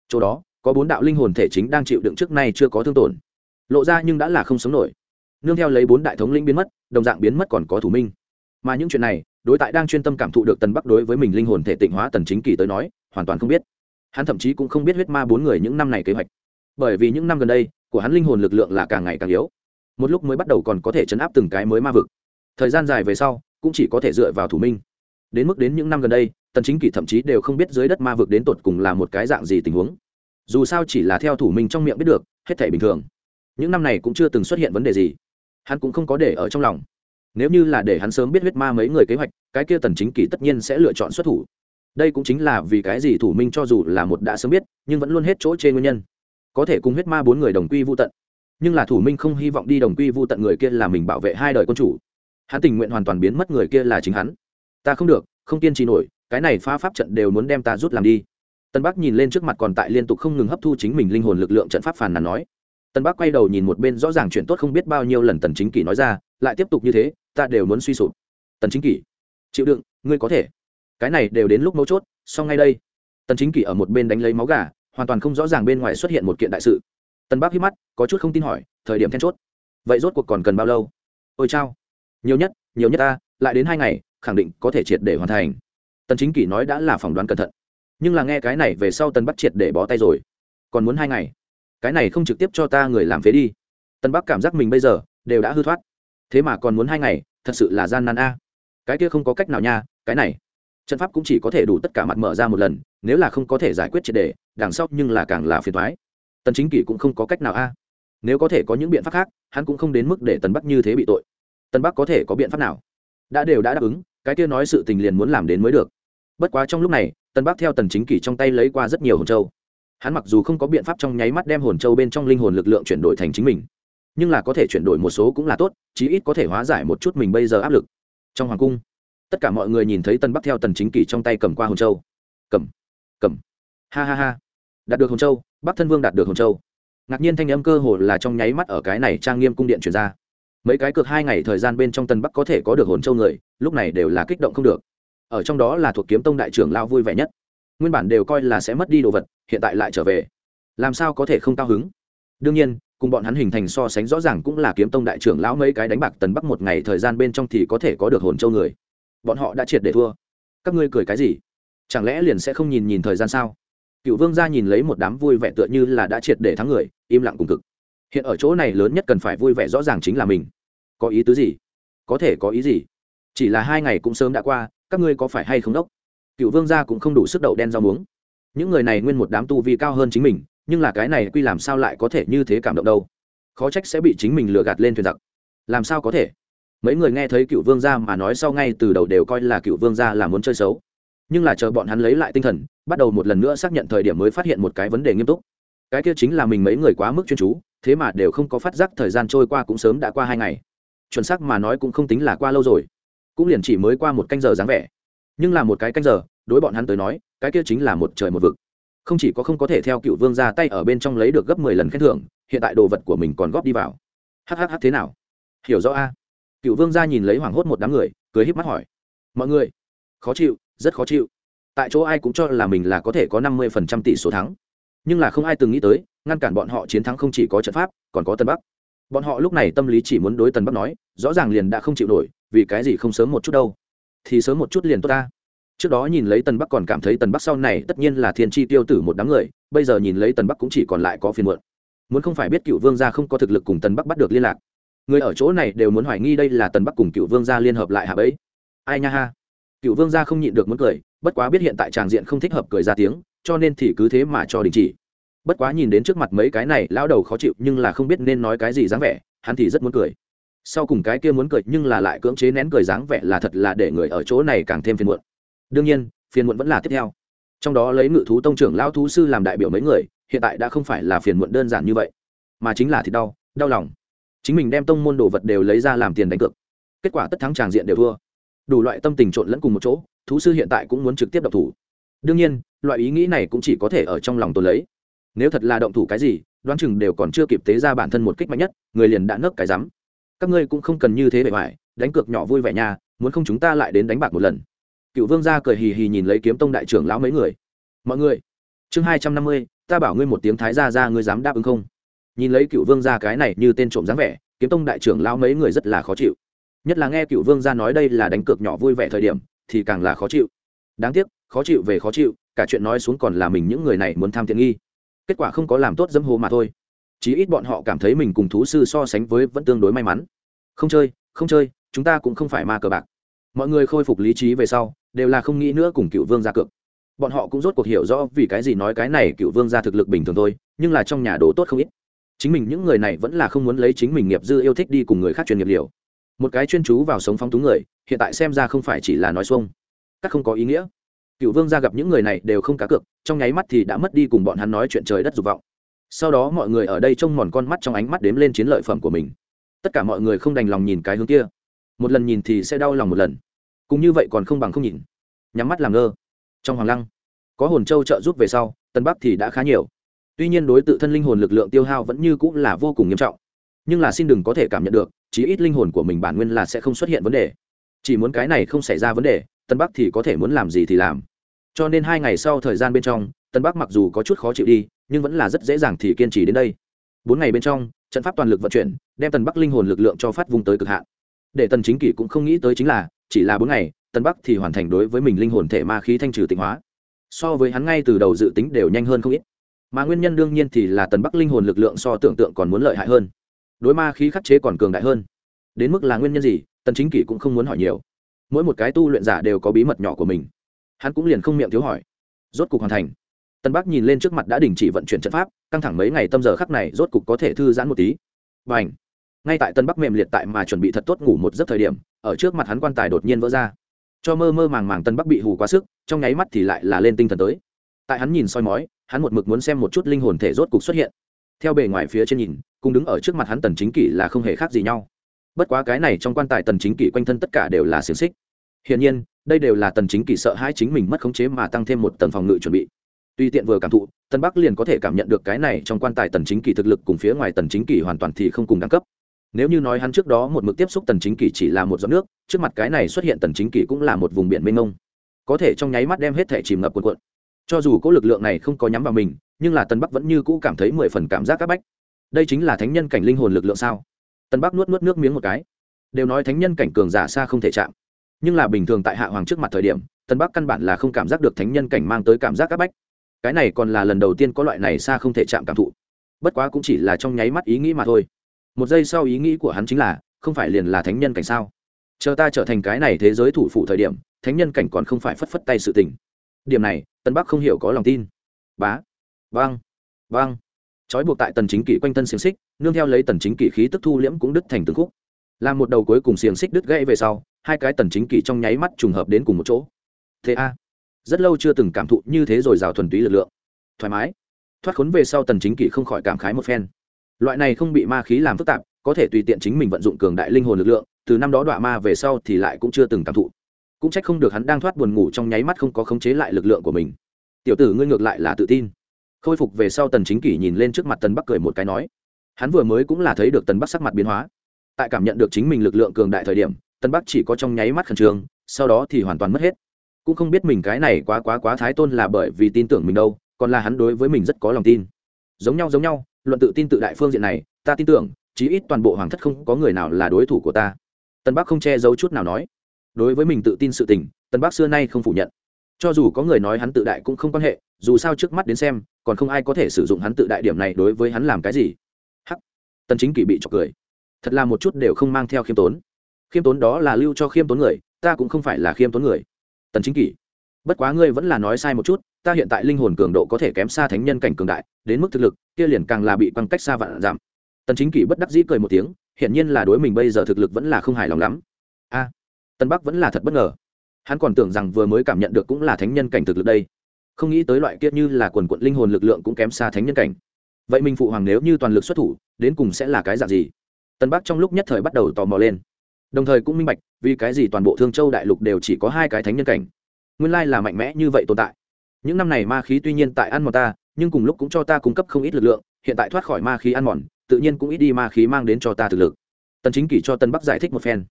S1: chỗ đó, có bốn đạo linh hồn thể chính đang chịu đựng trước nay chưa có thương tổn. Lộ ra nhưng đã là không sống nổi. Nương theo lấy bốn đại thống linh biến mất, đồng dạng biến mất còn có thủ minh. Mà những chuyện này, đối tại đang chuyên tâm cảm thụ được tần bắc đối với mình linh hồn thể tịnh hóa tần chính kỳ tới nói, hoàn toàn không biết hắn thậm chí cũng không biết huyết ma bốn người những năm này kế hoạch. Bởi vì những năm gần đây, của hắn linh hồn lực lượng là càng ngày càng yếu. Một lúc mới bắt đầu còn có thể chấn áp từng cái mới ma vực. Thời gian dài về sau, cũng chỉ có thể dựa vào thủ minh. Đến mức đến những năm gần đây, tần chính kỷ thậm chí đều không biết dưới đất ma vực đến tột cùng là một cái dạng gì tình huống. Dù sao chỉ là theo thủ minh trong miệng biết được, hết thể bình thường. Những năm này cũng chưa từng xuất hiện vấn đề gì. Hắn cũng không có để ở trong lòng. Nếu như là để hắn sớm biết huyết ma mấy người kế hoạch, cái kia tần chính kỷ tất nhiên sẽ lựa chọn xuất thủ đây cũng chính là vì cái gì thủ minh cho dù là một đã sớm biết, nhưng vẫn luôn hết chỗ trên nguyên nhân. Có thể cùng huyết ma bốn người đồng quy vô tận. Nhưng là thủ minh không hy vọng đi đồng quy vô tận người kia là mình bảo vệ hai đời con chủ. Hắn tình nguyện hoàn toàn biến mất người kia là chính hắn. Ta không được, không kiên trì nổi, cái này phá pháp trận đều muốn đem ta rút làm đi. Tân bắc nhìn lên trước mặt còn tại liên tục không ngừng hấp thu chính mình linh hồn lực lượng trận pháp phàn nàn nói. Tân bắc quay đầu nhìn một bên rõ ràng chuyện tốt không biết bao nhiêu lần tần chính kỷ nói ra, lại tiếp tục như thế, ta đều muốn suy sụp. Tần chính kỷ, chịu đựng, ngươi có thể cái này đều đến lúc mấu chốt, xong ngay đây. Tần chính kỷ ở một bên đánh lấy máu gà, hoàn toàn không rõ ràng bên ngoài xuất hiện một kiện đại sự. Tần bác hít mắt, có chút không tin hỏi, thời điểm then chốt. Vậy rốt cuộc còn cần bao lâu? Ôi chao. Nhiều nhất nhiều nhất ta, lại đến hai ngày, khẳng định có thể triệt để hoàn thành. Tần chính kỷ nói đã là phỏng đoán cẩn thận. Nhưng là nghe cái này về sau tần bắc triệt để bó tay rồi. Còn muốn hai ngày? Cái này không trực tiếp cho ta người làm phế đi. Tần bắc cảm giác mình bây giờ đều đã hư thoát. Thế mà còn muốn hai ngày, thật sự là gian nan a. Cái kia không có cách nào nha, cái này trận pháp cũng chỉ có thể đủ tất cả mặt mở ra một lần, nếu là không có thể giải quyết triệt đề, đằng sau nhưng là càng là phiền thoái tần chính kỷ cũng không có cách nào a. À. Nếu có thể có những biện pháp khác, hắn cũng không đến mức để tần bắc như thế bị tội. Tần bắc có thể có biện pháp nào? Đã đều đã đáp ứng, cái kia nói sự tình liền muốn làm đến mới được. Bất quá trong lúc này, tần bắc theo tần chính kỷ trong tay lấy qua rất nhiều hồn châu. Hắn mặc dù không có biện pháp trong nháy mắt đem hồn châu bên trong linh hồn lực lượng chuyển đổi thành chính mình, nhưng là có thể chuyển đổi một số cũng là tốt, chí ít có thể hóa giải một chút mình bây giờ áp lực. Trong hoàng cung tất cả mọi người nhìn thấy tân bắc theo tần chính kỷ trong tay cầm qua hồn châu. Cầm cầm. Ha ha ha. Đạt được hồn châu, bắc thân vương đạt được hồn châu. Ngạc nhiên thanh âm cơ hồ là trong nháy mắt ở cái này trang nghiêm cung điện truyền ra. Mấy cái cược hai ngày thời gian bên trong tân bắc có thể có được hồn châu người, lúc này đều là kích động không được. Ở trong đó là thuộc kiếm tông đại trưởng lao vui vẻ nhất. Nguyên bản đều coi là sẽ mất đi đồ vật, hiện tại lại trở về. Làm sao có thể không cao hứng? Đương nhiên, cùng bọn hắn hình thành so sánh rõ ràng cũng là kiếm tông đại trưởng lão mấy cái đánh bạc tần bắc một ngày thời gian bên trong thì có thể có được hồn châu người bọn họ đã triệt để thua. Các ngươi cười cái gì? Chẳng lẽ liền sẽ không nhìn nhìn thời gian sao? Cựu vương gia nhìn lấy một đám vui vẻ tựa như là đã triệt để thắng người, im lặng cùng cực. Hiện ở chỗ này lớn nhất cần phải vui vẻ rõ ràng chính là mình. Có ý tứ gì? Có thể có ý gì? Chỉ là hai ngày cũng sớm đã qua, các ngươi có phải hay không đốc? Cựu vương gia cũng không đủ sức đậu đen rau muống. Những người này nguyên một đám tu vi cao hơn chính mình, nhưng là cái này quy làm sao lại có thể như thế cảm động đâu? Khó trách sẽ bị chính mình lừa gạt lên thuyền giặc. Làm sao có thể? Mấy người nghe thấy cựu vương gia mà nói sau ngay từ đầu đều coi là cựu vương gia là muốn chơi xấu. Nhưng là chờ bọn hắn lấy lại tinh thần, bắt đầu một lần nữa xác nhận thời điểm mới phát hiện một cái vấn đề nghiêm túc. Cái kia chính là mình mấy người quá mức chuyên chú, thế mà đều không có phát giác thời gian trôi qua cũng sớm đã qua hai ngày. Chuẩn xác mà nói cũng không tính là qua lâu rồi. Cũng liền chỉ mới qua một canh giờ dáng vẻ. Nhưng là một cái canh giờ, đối bọn hắn tới nói, cái kia chính là một trời một vực. Không chỉ có không có thể theo cựu vương ra tay ở bên trong lấy được gấp mười lần khen thưởng, hiện tại đồ vật của mình còn góp đi vào. Hhh thế nào? Hiểu rõ a? Cựu vương ra nhìn lấy hoảng hốt một đám người, cười híp mắt hỏi. Mọi người, khó chịu, rất khó chịu. Tại chỗ ai cũng cho là mình là có thể có năm mươi phần trăm tỷ số thắng. Nhưng là không ai từng nghĩ tới, ngăn cản bọn họ chiến thắng không chỉ có trận pháp, còn có tân bắc. Bọn họ lúc này tâm lý chỉ muốn đối tân bắc nói, rõ ràng liền đã không chịu nổi, vì cái gì không sớm một chút đâu? Thì sớm một chút liền tốt ta. Trước đó nhìn lấy tần bắc còn cảm thấy tần bắc sau này tất nhiên là thiên tri tiêu tử một đám người, bây giờ nhìn lấy tần bắc cũng chỉ còn lại có phiền muộn. Muốn không phải biết cựu vương gia không có thực lực cùng tần bắc bắt được liên lạc người ở chỗ này đều muốn hoài nghi đây là tần bắc cùng cựu vương gia liên hợp lại hạ bấy ai nha ha. Cựu vương gia không nhịn được muốn cười, bất quá biết hiện tại tràng diện không thích hợp cười ra tiếng, cho nên thì cứ thế mà cho đình chỉ. Bất quá nhìn đến trước mặt mấy cái này, lão đầu khó chịu, nhưng là không biết nên nói cái gì dáng vẻ, hắn thì rất muốn cười. Sau cùng cái kia muốn cười, nhưng là lại cưỡng chế nén cười dáng vẻ là thật là để người ở chỗ này càng thêm phiền muộn. Đương nhiên, phiền muộn vẫn là tiếp theo. Trong đó lấy ngự thú tông trưởng lão thú sư làm đại biểu mấy người, hiện tại đã không phải là phiền muộn đơn giản như vậy, mà chính là thì đau đau lòng chính mình đem tông môn đồ vật đều lấy ra làm tiền đánh cược. Kết quả tất thắng tràng diện đều thua. Đủ loại tâm tình trộn lẫn cùng một chỗ, thú sư hiện tại cũng muốn trực tiếp động thủ. Đương nhiên, loại ý nghĩ này cũng chỉ có thể ở trong lòng tôi lấy. Nếu thật là động thủ cái gì, đoán chừng đều còn chưa kịp tế ra bản thân một kích mạnh nhất, người liền đã nấc cái rắm. Các ngươi cũng không cần như thế bề ngoài, đánh cược nhỏ vui vẻ nha, muốn không chúng ta lại đến đánh bạc một lần. Cựu vương gia cười hì hì nhìn lấy kiếm tông đại trưởng lão mấy người. Mọi người, chương hai trăm năm mươi, ta bảo ngươi một tiếng thái gia ra ngươi dám đáp ứng không? Nhìn lấy cựu vương gia cái này như tên trộm dáng vẻ, kiếm tông đại trưởng lão mấy người rất là khó chịu. Nhất là nghe cựu vương gia nói đây là đánh cược nhỏ vui vẻ thời điểm, thì càng là khó chịu. Đáng tiếc, khó chịu về khó chịu, cả chuyện nói xuống còn là mình những người này muốn tham tiện nghi. Kết quả không có làm tốt dâm hồ mà thôi. Chí ít bọn họ cảm thấy mình cùng thú sư so sánh với vẫn tương đối may mắn. Không chơi không chơi, chúng ta cũng không phải ma cờ bạc. Mọi người khôi phục lý trí về sau, đều là không nghĩ nữa cùng cựu vương ra cược. Bọn họ cũng rốt cuộc hiểu rõ vì cái gì nói cái này cựu vương ra thực lực bình thường thôi, nhưng là trong nhà đồ tốt không ít chính mình những người này vẫn là không muốn lấy chính mình nghiệp dư yêu thích đi cùng người khác chuyên nghiệp liều. Một cái chuyên chú vào sống phong túng người, hiện tại xem ra không phải chỉ là nói xuông. Các không có ý nghĩa. Cựu vương gia gặp những người này đều không cá cược, trong nháy mắt thì đã mất đi cùng bọn hắn nói chuyện trời đất dục vọng. Sau đó mọi người ở đây trông mòn con mắt trong ánh mắt đếm lên chiến lợi phẩm của mình. Tất cả mọi người không đành lòng nhìn cái hướng kia. Một lần nhìn thì sẽ đau lòng một lần. Cũng như vậy còn không bằng không nhìn. Nhắm mắt làm ngơ. Trong hoàng lăng, có hồn châu trợ giúp về sau, tân bắc thì đã khá nhiều tuy nhiên đối tự thân linh hồn lực lượng tiêu hao vẫn như cũng là vô cùng nghiêm trọng. Nhưng là xin đừng có thể cảm nhận được, chí ít linh hồn của mình bản nguyên là sẽ không xuất hiện vấn đề. Chỉ muốn cái này không xảy ra vấn đề, tân bắc thì có thể muốn làm gì thì làm. Cho nên hai ngày sau thời gian bên trong, tân bắc mặc dù có chút khó chịu đi, nhưng vẫn là rất dễ dàng thì kiên trì đến đây. Bốn ngày bên trong, trận pháp toàn lực vận chuyển, đem Tân bắc linh hồn lực lượng cho phát vùng tới cực hạn. Để tần chính kỷ cũng không nghĩ tới chính là, chỉ là bốn ngày, Tân bắc thì hoàn thành đối với mình linh hồn thể ma khí thanh trừ tịnh hóa. So với hắn ngay từ đầu dự tính đều nhanh hơn không ít mà nguyên nhân đương nhiên thì là tần bắc linh hồn lực lượng so tưởng tượng còn muốn lợi hại hơn. Đối ma khí khắc chế còn cường đại hơn. Đến mức là nguyên nhân gì, tần chính kỷ cũng không muốn hỏi nhiều. Mỗi một cái tu luyện giả đều có bí mật nhỏ của mình. Hắn cũng liền không miệng thiếu hỏi. Rốt cục hoàn thành. Tân bắc nhìn lên trước mặt đã đình chỉ vận chuyển trận pháp, căng thẳng mấy ngày tâm giờ khắc này rốt cục có thể thư giãn một tí. Và ảnh ngay tại tân bắc mềm liệt tại mà chuẩn bị thật tốt ngủ một giấc thời điểm, ở trước mặt hắn quan tài đột nhiên vỡ ra. Cho mơ mơ màng màng tân bắc bị hù quá sức, trong nháy mắt thì lại là lên tinh thần tới. Tại hắn nhìn soi mói hắn một mực muốn xem một chút linh hồn thể rốt cục xuất hiện. Theo bề ngoài phía trên nhìn, cùng đứng ở trước mặt hắn tần chính kỷ là không hề khác gì nhau. Bất quá cái này trong quan tài tần chính kỷ quanh thân tất cả đều là xiềng xích. Hiển nhiên, đây đều là tần chính kỷ sợ hãi chính mình mất khống chế mà tăng thêm một tầng phòng ngự chuẩn bị. Tuy tiện vừa cảm thụ tân bắc liền có thể cảm nhận được cái này trong quan tài tần chính kỷ thực lực cùng phía ngoài tần chính kỷ hoàn toàn thì không cùng đẳng cấp. Nếu như nói hắn trước đó một mực tiếp xúc tần chính kỷ chỉ là một giọt nước, trước mặt cái này xuất hiện tần chính kỷ cũng là một vùng biển mênh mông. Có thể trong nháy mắt đem hết thể chìm ngập cuộn cuộn cho dù cỗ lực lượng này không có nhắm vào mình, nhưng là tân bắc vẫn như cũ cảm thấy mười phần cảm giác áp bách. Đây chính là thánh nhân cảnh linh hồn lực lượng sao? Tân bắc nuốt nuốt nước miếng một cái. Đều nói thánh nhân cảnh cường giả xa không thể chạm. Nhưng là bình thường tại hạ hoàng trước mặt thời điểm, tân bắc căn bản là không cảm giác được thánh nhân cảnh mang tới cảm giác áp bách. Cái này còn là lần đầu tiên có loại này xa không thể chạm cảm thụ. Bất quá cũng chỉ là trong nháy mắt ý nghĩ mà thôi. Một giây sau ý nghĩ của hắn chính là, không phải liền là thánh nhân cảnh sao? Chờ ta trở thành cái này thế giới thủ phủ thời điểm, thánh nhân cảnh còn không phải phất phất tay sự tình điểm này, tân bắc không hiểu có lòng tin. Bá. Vang vang trói buộc tại tần chính kỷ quanh thân xiềng xích, nương theo lấy tần chính kỷ khí tức thu liễm cũng đứt thành từng khúc. Làm một đầu cuối cùng xiềng xích đứt gãy về sau, hai cái tần chính kỷ trong nháy mắt trùng hợp đến cùng một chỗ. Thế a. Rất lâu chưa từng cảm thụ như thế rồi rào thuần túy lực lượng. Thoải mái. Thoát khốn về sau tần chính kỷ không khỏi cảm khái một phen. Loại này không bị ma khí làm phức tạp, có thể tùy tiện chính mình vận dụng cường đại linh hồn lực lượng, từ năm đó đọa ma về sau thì lại cũng chưa từng cảm thụ cũng trách không được hắn đang thoát buồn ngủ trong nháy mắt không có khống chế lại lực lượng của mình. Tiểu tử, ngươi ngược lại là tự tin. Khôi phục về sau tần chính kỷ nhìn lên trước mặt tần bắc cười một cái nói. Hắn vừa mới cũng là thấy được tần bắc sắc mặt biến hóa. Tại cảm nhận được chính mình lực lượng cường đại thời điểm, tần bắc chỉ có trong nháy mắt khẩn trương, sau đó thì hoàn toàn mất hết. Cũng không biết mình cái này quá quá quá thái tôn là bởi vì tin tưởng mình đâu, còn là hắn đối với mình rất có lòng tin. Giống nhau giống nhau, luận tự tin tự đại phương diện này, ta tin tưởng, chí ít toàn bộ hoàng thất không có người nào là đối thủ của ta. Tân bắc không che giấu chút nào nói đối với mình tự tin sự tình, tân bắc xưa nay không phủ nhận. Cho dù có người nói hắn tự đại cũng không quan hệ, dù sao trước mắt đến xem, còn không ai có thể sử dụng hắn tự đại điểm này đối với hắn làm cái gì. Hắc. Tần chính kỷ bị chọc cười. Thật là một chút đều không mang theo khiêm tốn. Khiêm tốn đó là lưu cho khiêm tốn người, ta cũng không phải là khiêm tốn người. Tần chính kỷ bất quá ngươi vẫn là nói sai một chút, ta hiện tại linh hồn cường độ có thể kém xa thánh nhân cảnh cường đại, đến mức thực lực, kia liền càng là bị quăng cách xa vạn giảm. Tần chính kỷ bất đắc dĩ cười một tiếng, hiển nhiên là đối mình bây giờ thực lực vẫn là không hài lòng lắm. A tân bắc vẫn là thật bất ngờ. Hắn còn tưởng rằng vừa mới cảm nhận được cũng là thánh nhân cảnh thực lực đây. Không nghĩ tới loại kia như là quần quận linh hồn lực lượng cũng kém xa thánh nhân cảnh. Vậy mình phụ hoàng nếu như toàn lực xuất thủ, đến cùng sẽ là cái dạng gì? Tân bắc trong lúc nhất thời bắt đầu tò mò lên. Đồng thời cũng minh bạch, vì cái gì toàn bộ thương châu đại lục đều chỉ có hai cái thánh nhân cảnh. Nguyên lai là mạnh mẽ như vậy tồn tại. Những năm này ma khí tuy nhiên tại ăn mòn ta, nhưng cùng lúc cũng cho ta cung cấp không ít lực lượng, hiện tại thoát khỏi ma khí ăn mòn, tự nhiên cũng ít đi ma khí mang đến cho ta thực lực. Tần chính kỷ cho tân bắc giải thích một phen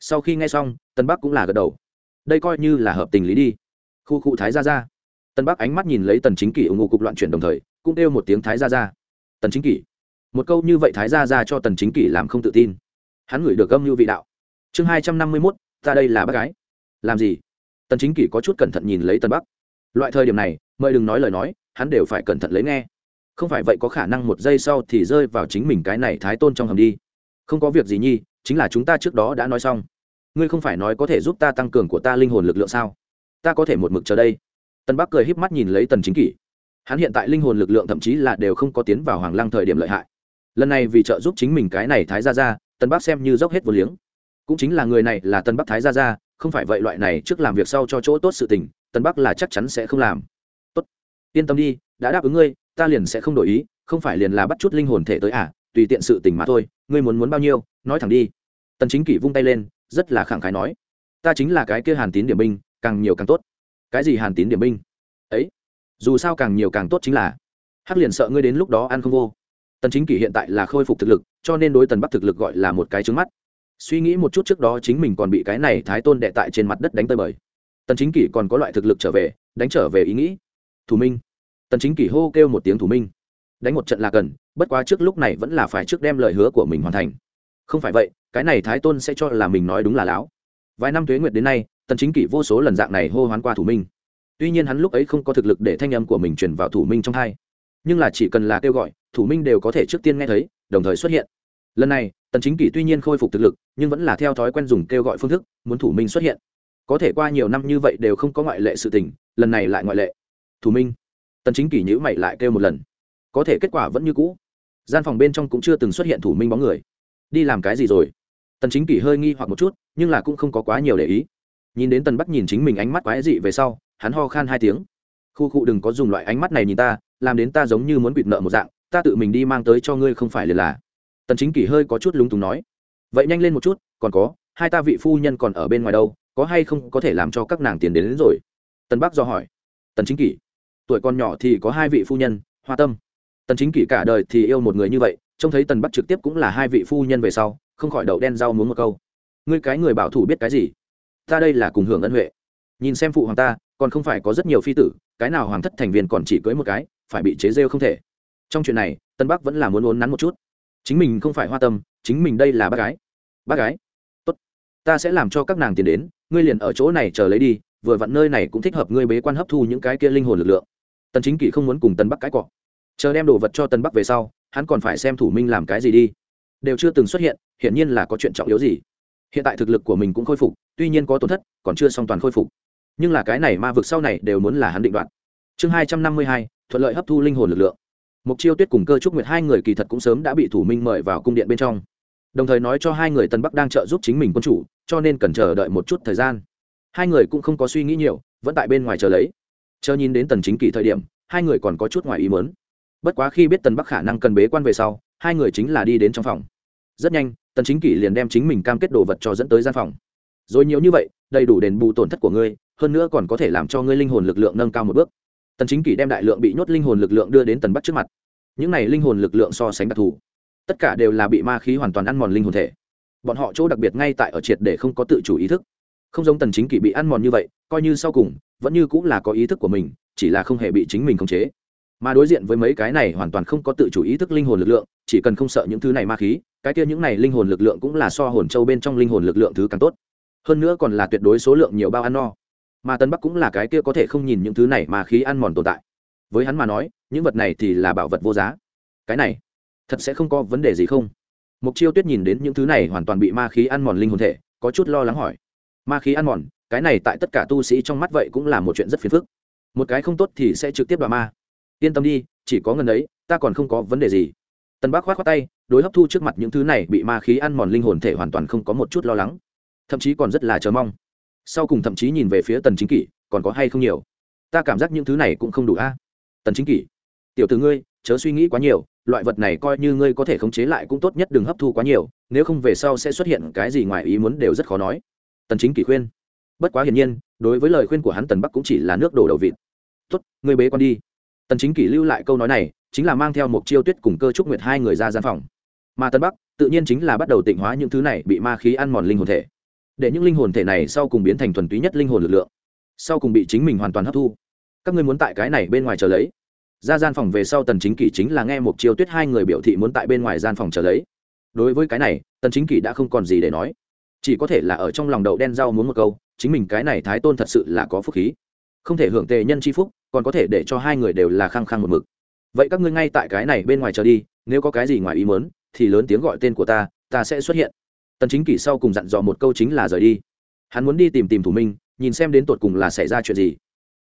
S1: sau khi nghe xong tân bắc cũng là gật đầu. Đây coi như là hợp tình lý đi. Khu khu thái ra ra tân bắc ánh mắt nhìn lấy tần chính kỷ ủng hộ cục loạn chuyển đồng thời cũng kêu một tiếng thái ra ra tần chính kỷ. Một câu như vậy thái ra ra cho tần chính kỷ làm không tự tin. Hắn gửi được âm như vị đạo. Chương hai trăm năm mươi 251, ta đây là bác gái. Làm gì? Tần chính kỷ có chút cẩn thận nhìn lấy tân bắc. Loại thời điểm này mời đừng nói lời nói hắn đều phải cẩn thận lấy nghe. Không phải vậy có khả năng một giây sau thì rơi vào chính mình cái này thái tôn trong hầm đi. Không có việc gì nhi chính là chúng ta trước đó đã nói xong. Ngươi không phải nói có thể giúp ta tăng cường của ta linh hồn lực lượng sao? Ta có thể một mực chờ đây. Tân bắc cười híp mắt nhìn lấy tần chính kỷ. Hắn hiện tại linh hồn lực lượng thậm chí là đều không có tiến vào hoàng lăng thời điểm lợi hại. Lần này vì trợ giúp chính mình cái này thái ra ra tân bắc xem như dốc hết vô liếng. Cũng chính là người này là tân bắc thái ra ra không phải vậy loại này trước làm việc sau cho chỗ tốt sự tình tân bắc là chắc chắn sẽ không làm. Tốt. Yên tâm đi, đã đáp ứng ngươi, ta liền sẽ không đổi ý, không phải liền là bắt chút linh hồn thể tới à tùy tiện sự tình mà thôi, ngươi muốn muốn bao nhiêu, nói thẳng đi tần chính kỷ vung tay lên, rất là khẳng khái nói, ta chính là cái kia hàn tín điểm binh, càng nhiều càng tốt. Cái gì hàn tín điểm binh? Ấy, dù sao càng nhiều càng tốt chính là, hắc liền sợ ngươi đến lúc đó ăn không vô. Tần chính kỷ hiện tại là khôi phục thực lực, cho nên đối tần bắc thực lực gọi là một cái trứng mắt. Suy nghĩ một chút trước đó chính mình còn bị cái này thái tôn đệ tại trên mặt đất đánh tơi bời. Tần chính kỷ còn có loại thực lực trở về, đánh trở về ý nghĩ. Thủ minh. Tần chính kỷ hô kêu một tiếng thủ minh. Đánh một trận là cần, bất quá trước lúc này vẫn là phải trước đem lời hứa của mình hoàn thành không phải vậy, cái này thái tôn sẽ cho là mình nói đúng là láo vài năm tuế nguyệt đến nay, tần chính kỷ vô số lần dạng này hô hoán qua thủ minh. Tuy nhiên hắn lúc ấy không có thực lực để thanh âm của mình truyền vào thủ minh trong hai. Nhưng là chỉ cần là kêu gọi, thủ minh đều có thể trước tiên nghe thấy, đồng thời xuất hiện. Lần này, tần chính kỷ tuy nhiên khôi phục thực lực, nhưng vẫn là theo thói quen dùng kêu gọi phương thức, muốn thủ minh xuất hiện. Có thể qua nhiều năm như vậy đều không có ngoại lệ sự tình, lần này lại ngoại lệ. Thủ minh. Tần chính kỷ nhữ mày lại kêu một lần. Có thể kết quả vẫn như cũ. Gian phòng bên trong cũng chưa từng xuất hiện thủ minh bóng người đi làm cái gì rồi? Tần chính kỷ hơi nghi hoặc một chút nhưng là cũng không có quá nhiều để ý. Nhìn đến tần bắc nhìn chính mình ánh mắt quái dị về sau hắn ho khan hai tiếng. Khu khu đừng có dùng loại ánh mắt này nhìn ta làm đến ta giống như muốn quỵt nợ một dạng ta tự mình đi mang tới cho ngươi không phải liền là. Tần chính kỷ hơi có chút lúng túng nói. Vậy nhanh lên một chút còn có hai ta vị phu nhân còn ở bên ngoài đâu có hay không có thể làm cho các nàng tiền đến, đến rồi? Tần bắc do hỏi. Tần chính kỷ tuổi còn nhỏ thì có hai vị phu nhân hoa tâm. Tần chính kỷ cả đời thì yêu một người như vậy trông thấy tần bắc trực tiếp cũng là hai vị phu nhân về sau, không khỏi đậu đen rau muốn một câu. Ngươi cái người bảo thủ biết cái gì? Ta đây là cùng hưởng ân huệ. Nhìn xem phụ hoàng ta, còn không phải có rất nhiều phi tử, cái nào hoàng thất thành viên còn chỉ cưới một cái, phải bị chế rêu không thể. Trong chuyện này tân bắc vẫn là muốn uốn nắn một chút. Chính mình không phải hoa tâm, chính mình đây là bác gái. Bác gái? Tốt. Ta sẽ làm cho các nàng tiền đến, ngươi liền ở chỗ này chờ lấy đi, vừa vặn nơi này cũng thích hợp ngươi bế quan hấp thu những cái kia linh hồn lực lượng. Tần chính kỷ không muốn cùng tân bắc cãi cọ. Chờ đem đồ vật cho tân bắc về sau hắn còn phải xem thủ minh làm cái gì đi. Đều chưa từng xuất hiện, hiển nhiên là có chuyện trọng yếu gì. Hiện tại thực lực của mình cũng khôi phục, tuy nhiên có tổn thất, còn chưa song toàn khôi phục. Nhưng là cái này ma vực sau này đều muốn là hắn định đoạt. chương hai trăm năm mươi hai, thuận lợi hấp thu linh hồn lực lượng. Mục chiêu tuyết cùng cơ trúc nguyệt hai người kỳ thật cũng sớm đã bị thủ minh mời vào cung điện bên trong. Đồng thời nói cho hai người tân bắc đang trợ giúp chính mình quân chủ, cho nên cần chờ đợi một chút thời gian. Hai người cũng không có suy nghĩ nhiều, vẫn tại bên ngoài chờ lấy. Chờ nhìn đến tần chính kỳ thời điểm, hai người còn có chút ngoài ý mớn bất quá khi biết tần bắc khả năng cần bế quan về sau, hai người chính là đi đến trong phòng. Rất nhanh, tần chính kỷ liền đem chính mình cam kết đồ vật cho dẫn tới gian phòng. Rồi nhiều như vậy, đầy đủ đền bù tổn thất của ngươi, hơn nữa còn có thể làm cho ngươi linh hồn lực lượng nâng cao một bước. Tần chính kỷ đem đại lượng bị nhốt linh hồn lực lượng đưa đến tần bắc trước mặt. Những này linh hồn lực lượng so sánh đặc thù, tất cả đều là bị ma khí hoàn toàn ăn mòn linh hồn thể. Bọn họ chỗ đặc biệt ngay tại ở triệt để không có tự chủ ý thức. Không giống tần chính kỷ bị ăn mòn như vậy, coi như sau cùng, vẫn như cũng là có ý thức của mình, chỉ là không hề bị chính mình khống chế mà đối diện với mấy cái này hoàn toàn không có tự chủ ý thức linh hồn lực lượng, chỉ cần không sợ những thứ này ma khí, cái kia những này linh hồn lực lượng cũng là so hồn châu bên trong linh hồn lực lượng thứ càng tốt. Hơn nữa còn là tuyệt đối số lượng nhiều bao ăn no. Mà tân bắc cũng là cái kia có thể không nhìn những thứ này mà khí ăn mòn tồn tại. Với hắn mà nói, những vật này thì là bảo vật vô giá. Cái này, thật sẽ không có vấn đề gì không? Mục chiêu tuyết nhìn đến những thứ này hoàn toàn bị ma khí ăn mòn linh hồn thể, có chút lo lắng hỏi. Ma khí ăn mòn, cái này tại tất cả tu sĩ trong mắt vậy cũng là một chuyện rất phiền phức. Một cái không tốt thì sẽ trực tiếp đọa ma yên tâm đi, chỉ có ngần ấy, ta còn không có vấn đề gì. Tân bác khoát khoát tay, đối hấp thu trước mặt những thứ này bị ma khí ăn mòn linh hồn thể hoàn toàn không có một chút lo lắng. Thậm chí còn rất là chờ mong. Sau cùng thậm chí nhìn về phía tần chính kỷ, còn có hay không nhiều? Ta cảm giác những thứ này cũng không đủ a. À? Tần chính kỷ, tiểu tử ngươi, chớ suy nghĩ quá nhiều, loại vật này coi như ngươi có thể khống chế lại cũng tốt nhất đừng hấp thu quá nhiều, nếu không về sau sẽ xuất hiện cái gì ngoài ý muốn đều rất khó nói. Tần chính kỷ khuyên. Bất quá hiển nhiên, đối với lời khuyên của hắn tần bắc cũng chỉ là nước đổ đầu vịt. Tốt, ngươi bế con đi tần chính kỷ lưu lại câu nói này, chính là mang theo một chiêu tuyết cùng cơ trúc nguyệt hai người ra gian phòng. Mà tân bắc, tự nhiên chính là bắt đầu tịnh hóa những thứ này bị ma khí ăn mòn linh hồn thể. Để những linh hồn thể này sau cùng biến thành thuần túy nhất linh hồn lực lượng, sau cùng bị chính mình hoàn toàn hấp thu. Các ngươi muốn tại cái này bên ngoài chờ lấy. Ra gian phòng về sau tần chính kỷ chính là nghe một chiêu tuyết hai người biểu thị muốn tại bên ngoài gian phòng chờ lấy. Đối với cái này, tần chính kỷ đã không còn gì để nói. Chỉ có thể là ở trong lòng đầu đen rau muốn một câu, chính mình cái này thái tôn thật sự là có phúc khí. Không thể hưởng tề nhân chi phúc còn có thể để cho hai người đều là khăng khăng một mực. Vậy các ngươi ngay tại cái này bên ngoài chờ đi, nếu có cái gì ngoài ý muốn, thì lớn tiếng gọi tên của ta ta sẽ xuất hiện. Tần chính kỷ sau cùng dặn dò một câu chính là rời đi. Hắn muốn đi tìm tìm thủ minh, nhìn xem đến tột cùng là xảy ra chuyện gì.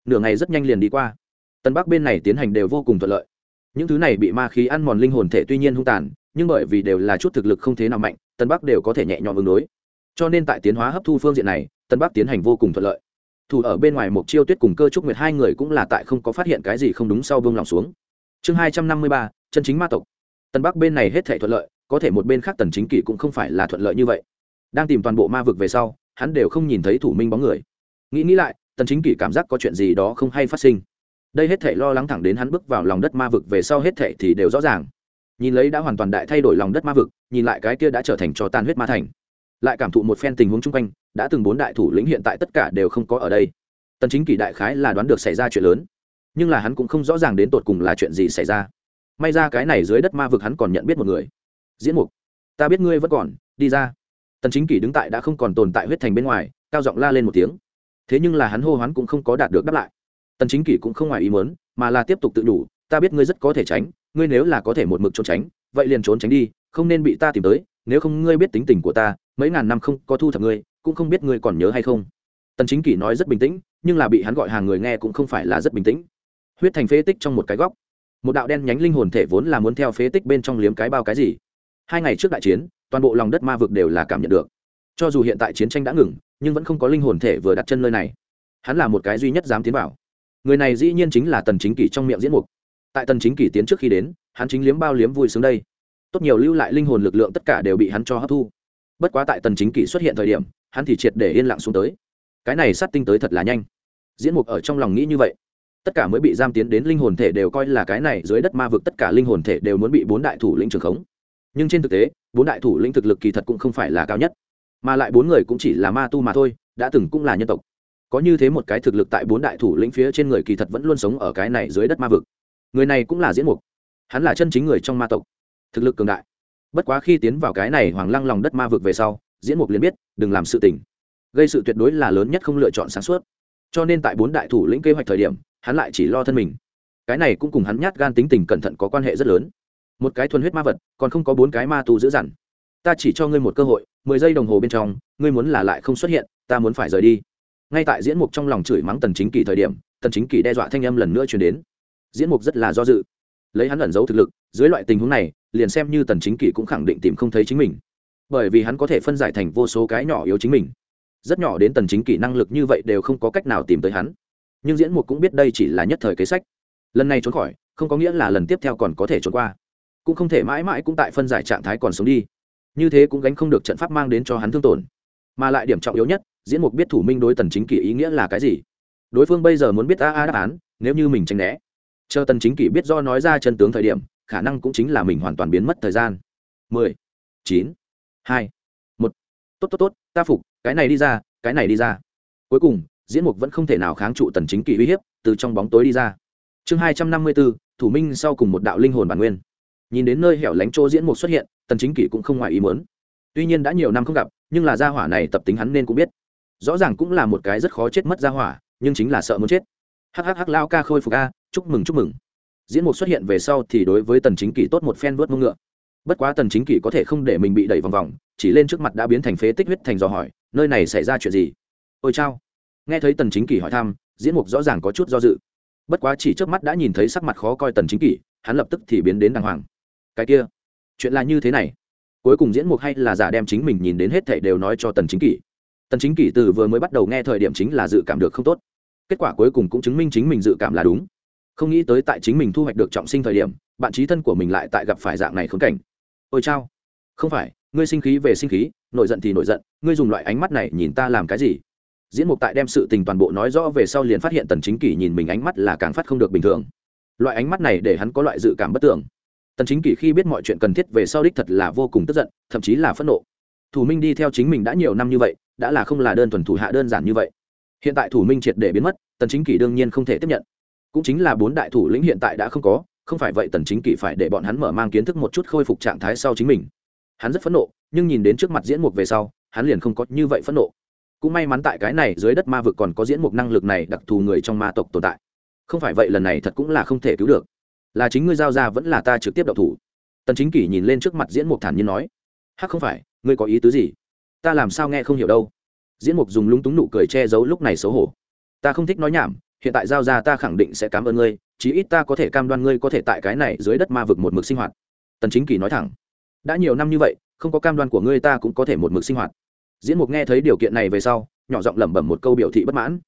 S1: Nửa ngày rất nhanh liền đi qua. Tân bắc bên này tiến hành đều vô cùng thuận lợi. Những thứ này bị ma khí ăn mòn linh hồn thể tuy nhiên hung tàn, nhưng bởi vì đều là chút thực lực không thế nào mạnh tân bắc đều có thể nhẹ nhõm ứng đối. Cho nên tại tiến hóa hấp thu phương diện này tân bắc tiến hành vô cùng thuận lợi thủ ở bên ngoài một chiêu tuyết cùng cơ trúc nguyệt hai người cũng là tại không có phát hiện cái gì không đúng sau bông lòng xuống. Chương hai trăm năm mươi ba, chân chính ma tộc. Tân bắc bên này hết thể thuận lợi, có thể một bên khác tần chính kỷ cũng không phải là thuận lợi như vậy. Đang tìm toàn bộ ma vực về sau, hắn đều không nhìn thấy thủ minh bóng người. Nghĩ nghĩ lại, tần chính kỷ cảm giác có chuyện gì đó không hay phát sinh. Đây hết thể lo lắng thẳng đến hắn bước vào lòng đất ma vực về sau hết thể thì đều rõ ràng. Nhìn lấy đã hoàn toàn đại thay đổi lòng đất ma vực, nhìn lại cái kia đã trở thành cho tan huyết ma thành lại cảm thụ một phen tình huống chung quanh, đã từng bốn đại thủ lĩnh hiện tại tất cả đều không có ở đây. Tần chính kỷ đại khái là đoán được xảy ra chuyện lớn, nhưng là hắn cũng không rõ ràng đến tột cùng là chuyện gì xảy ra. May ra cái này dưới đất ma vực hắn còn nhận biết một người. Diễn mục, ta biết ngươi vẫn còn, đi ra. Tần chính kỷ đứng tại đã không còn tồn tại huyết thành bên ngoài, cao giọng la lên một tiếng. Thế nhưng là hắn hô hoán cũng không có đạt được đáp lại. Tần chính kỷ cũng không ngoài ý muốn, mà là tiếp tục tự đủ ta biết ngươi rất có thể tránh, ngươi nếu là có thể một mực trốn tránh, vậy liền trốn tránh đi, không nên bị ta tìm tới, nếu không ngươi biết tính tình của ta mấy ngàn năm không có thu thập ngươi, cũng không biết ngươi còn nhớ hay không. Tần chính kỷ nói rất bình tĩnh, nhưng là bị hắn gọi hàng người nghe cũng không phải là rất bình tĩnh. Huyết thành phế tích trong một cái góc. Một đạo đen nhánh linh hồn thể vốn là muốn theo phế tích bên trong liếm cái bao cái gì. Hai ngày trước đại chiến, toàn bộ lòng đất ma vực đều là cảm nhận được. Cho dù hiện tại chiến tranh đã ngừng, nhưng vẫn không có linh hồn thể vừa đặt chân nơi này. Hắn là một cái duy nhất dám tiến vào. Người này dĩ nhiên chính là tần chính kỷ trong miệng diễn mục. Tại tần chính kỷ tiến trước khi đến, hắn chính liếm bao liếm vui sướng đây. Tốt nhiều lưu lại linh hồn lực lượng tất cả đều bị hắn cho hấp thu bất quá tại tần chính kỷ xuất hiện thời điểm, hắn thì triệt để yên lặng xuống tới. Cái này sát tinh tới thật là nhanh. Diễn mục ở trong lòng nghĩ như vậy. Tất cả mới bị giam tiến đến linh hồn thể đều coi là cái này dưới đất ma vực tất cả linh hồn thể đều muốn bị bốn đại thủ lĩnh trường khống. Nhưng trên thực tế, bốn đại thủ lĩnh thực lực kỳ thật cũng không phải là cao nhất. Mà lại bốn người cũng chỉ là ma tu mà thôi, đã từng cũng là nhân tộc. Có như thế một cái thực lực tại bốn đại thủ lĩnh phía trên người kỳ thật vẫn luôn sống ở cái này dưới đất ma vực. Người này cũng là diễn mục. Hắn là chân chính người trong ma tộc. Thực lực cường đại bất quá khi tiến vào cái này hoàng lăng lòng đất ma vực về sau, diễn mục liền biết, đừng làm sự tình. Gây sự tuyệt đối là lớn nhất không lựa chọn sáng suốt. Cho nên tại bốn đại thủ lĩnh kế hoạch thời điểm, hắn lại chỉ lo thân mình. Cái này cũng cùng hắn nhát gan tính tình cẩn thận có quan hệ rất lớn. Một cái thuần huyết ma vật, còn không có bốn cái ma tu giữ dằn. Ta chỉ cho ngươi một cơ hội, mười giây đồng hồ bên trong, ngươi muốn là lại không xuất hiện, ta muốn phải rời đi. Ngay tại diễn mục trong lòng chửi mắng tần chính kỳ thời điểm, tần chính kỳ đe dọa thanh âm lần nữa truyền đến. Diễn mục rất là do dự lấy hắn ẩn giấu thực lực, dưới loại tình huống này, liền xem như tần chính kỷ cũng khẳng định tìm không thấy chính mình. Bởi vì hắn có thể phân giải thành vô số cái nhỏ yếu chính mình. Rất nhỏ đến tần chính kỷ năng lực như vậy đều không có cách nào tìm tới hắn. Nhưng diễn mục cũng biết đây chỉ là nhất thời kế sách. Lần này trốn khỏi, không có nghĩa là lần tiếp theo còn có thể trốn qua. Cũng không thể mãi mãi cũng tại phân giải trạng thái còn sống đi. Như thế cũng gánh không được trận pháp mang đến cho hắn thương tổn. Mà lại điểm trọng yếu nhất, diễn mục biết thủ minh đối tần chính kỷ ý nghĩa là cái gì. Đối phương bây giờ muốn biết a a đáp án, nếu như mình tránh né chờ tần chính kỷ biết do nói ra chân tướng thời điểm khả năng cũng chính là mình hoàn toàn biến mất thời gian. 10, 9, 2, 1. tốt tốt tốt ta phục cái này đi ra cái này đi ra. Cuối cùng diễn mục vẫn không thể nào kháng trụ tần chính kỷ uy hiếp từ trong bóng tối đi ra. Chương 254, thủ minh sau cùng một đạo linh hồn bản nguyên. Nhìn đến nơi hẻo lánh chỗ diễn mục xuất hiện tần chính kỷ cũng không ngoài ý muốn. Tuy nhiên đã nhiều năm không gặp nhưng là gia hỏa này tập tính hắn nên cũng biết. Rõ ràng cũng là một cái rất khó chết mất gia hỏa nhưng chính là sợ muốn chết. Hắc hắc hắc lao ca khôi phục a chúc mừng chúc mừng. Diễn mục xuất hiện về sau thì đối với tần chính kỷ tốt một phen vớt mông ngựa. Bất quá tần chính kỷ có thể không để mình bị đẩy vòng vòng, chỉ lên trước mặt đã biến thành phế tích huyết thành dò hỏi, nơi này xảy ra chuyện gì? Ôi chao. Nghe thấy tần chính kỷ hỏi thăm, diễn mục rõ ràng có chút do dự. Bất quá chỉ trước mắt đã nhìn thấy sắc mặt khó coi tần chính kỷ, hắn lập tức thì biến đến đàng hoàng. Cái kia, chuyện là như thế này. Cuối cùng diễn mục hay là giả đem chính mình nhìn đến hết thảy đều nói cho tần chính kỷ. Tần chính kỷ từ vừa mới bắt đầu nghe thời điểm chính là dự cảm được không tốt. Kết quả cuối cùng cũng chứng minh chính mình dự cảm là đúng không nghĩ tới tại chính mình thu hoạch được trọng sinh thời điểm, bạn trí thân của mình lại tại gặp phải dạng này khốn cảnh. Ôi chao. Không phải, ngươi sinh khí về sinh khí, nổi giận thì nổi giận, ngươi dùng loại ánh mắt này nhìn ta làm cái gì? Diễn mục tại đem sự tình toàn bộ nói rõ về sau liền phát hiện tần chính kỷ nhìn mình ánh mắt là càng phát không được bình thường. Loại ánh mắt này để hắn có loại dự cảm bất tưởng tần chính kỷ khi biết mọi chuyện cần thiết về sau đích thật là vô cùng tức giận, thậm chí là phẫn nộ. Thủ minh đi theo chính mình đã nhiều năm như vậy, đã là không là đơn thuần thủ hạ đơn giản như vậy. Hiện tại thủ minh triệt để biến mất, tần chính kỷ đương nhiên không thể tiếp nhận cũng chính là bốn đại thủ lĩnh hiện tại đã không có, không phải vậy tần chính kỷ phải để bọn hắn mở mang kiến thức một chút khôi phục trạng thái sau chính mình. Hắn rất phẫn nộ, nhưng nhìn đến trước mặt diễn mục về sau, hắn liền không có như vậy phẫn nộ. Cũng may mắn tại cái này dưới đất ma vực còn có diễn mục năng lực này đặc thù người trong ma tộc tồn tại. Không phải vậy lần này thật cũng là không thể cứu được. Là chính ngươi giao ra vẫn là ta trực tiếp đậu thủ. Tần chính kỷ nhìn lên trước mặt diễn mục thản nhiên nói, hắc không phải, ngươi có ý tứ gì? Ta làm sao nghe không hiểu đâu. Diễn mục dùng lúng túng nụ cười che giấu lúc này xấu hổ. Ta không thích nói nhảm hiện tại giao ra ta khẳng định sẽ cảm ơn ngươi, chí ít ta có thể cam đoan ngươi có thể tại cái này dưới đất ma vực một mực sinh hoạt. Tần chính Kỳ nói thẳng. Đã nhiều năm như vậy, không có cam đoan của ngươi ta cũng có thể một mực sinh hoạt. Diễn mục nghe thấy điều kiện này về sau, nhỏ giọng lẩm bẩm một câu biểu thị bất mãn.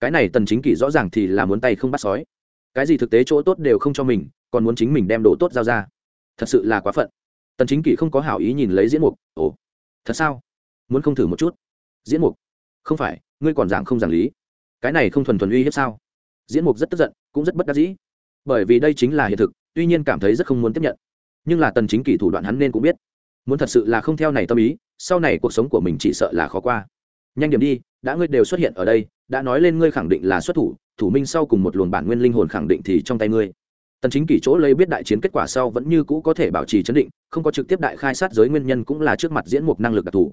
S1: Cái này tần chính Kỳ rõ ràng thì là muốn tay không bắt sói. Cái gì thực tế chỗ tốt đều không cho mình, còn muốn chính mình đem đồ tốt giao ra. Thật sự là quá phận. Tần chính Kỳ không có hảo ý nhìn lấy diễn mục. Ồ, thật sao? Muốn không thử một chút? Diễn mục, không phải, ngươi còn giảng không giảng lý. Cái này không thuần thuần uy hiếp sao? Diễn mục rất tức giận, cũng rất bất đắc dĩ. Bởi vì đây chính là hiện thực, tuy nhiên cảm thấy rất không muốn tiếp nhận. Nhưng là tần chính kỷ thủ đoạn hắn nên cũng biết. Muốn thật sự là không theo này tâm ý, sau này cuộc sống của mình chỉ sợ là khó qua. Nhanh điểm đi, đã ngươi đều xuất hiện ở đây, đã nói lên ngươi khẳng định là xuất thủ thủ minh sau cùng một luồng bản nguyên linh hồn khẳng định thì trong tay ngươi. Tần chính kỷ chỗ lấy biết đại chiến kết quả sau vẫn như cũ có thể bảo trì chấn định, không có trực tiếp đại khai sát giới nguyên nhân cũng là trước mặt diễn mục năng lực đặc thù.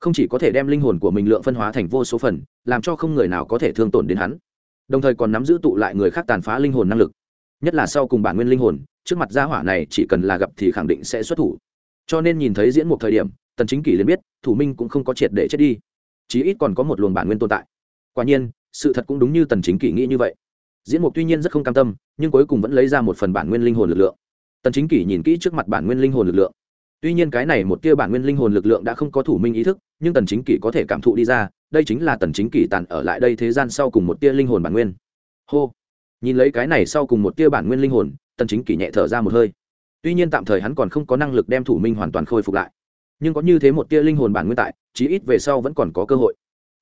S1: Không chỉ có thể đem linh hồn của mình lượng phân hóa thành vô số phần, làm cho không người nào có thể thương tổn đến hắn đồng thời còn nắm giữ tụ lại người khác tàn phá linh hồn năng lực. Nhất là sau cùng bản nguyên linh hồn, trước mặt gia hỏa này chỉ cần là gặp thì khẳng định sẽ xuất thủ. Cho nên nhìn thấy diễn một thời điểm, tần chính kỷ liền biết, thủ minh cũng không có triệt để chết đi. Chí ít còn có một luồng bản nguyên tồn tại. Quả nhiên, sự thật cũng đúng như tần chính kỷ nghĩ như vậy. Diễn mục tuy nhiên rất không cam tâm, nhưng cuối cùng vẫn lấy ra một phần bản nguyên linh hồn lực lượng. Tần chính kỷ nhìn kỹ trước mặt bản nguyên linh hồn lực lượng. Tuy nhiên cái này một tia bản nguyên linh hồn lực lượng đã không có thủ minh ý thức nhưng tần chính kỷ có thể cảm thụ đi ra, đây chính là tần chính kỷ tàn ở lại đây thế gian sau cùng một tia linh hồn bản nguyên. Hô! Nhìn lấy cái này sau cùng một tia bản nguyên linh hồn, tần chính kỷ nhẹ thở ra một hơi. Tuy nhiên tạm thời hắn còn không có năng lực đem thủ minh hoàn toàn khôi phục lại. Nhưng có như thế một tia linh hồn bản nguyên tại, chí ít về sau vẫn còn có cơ hội.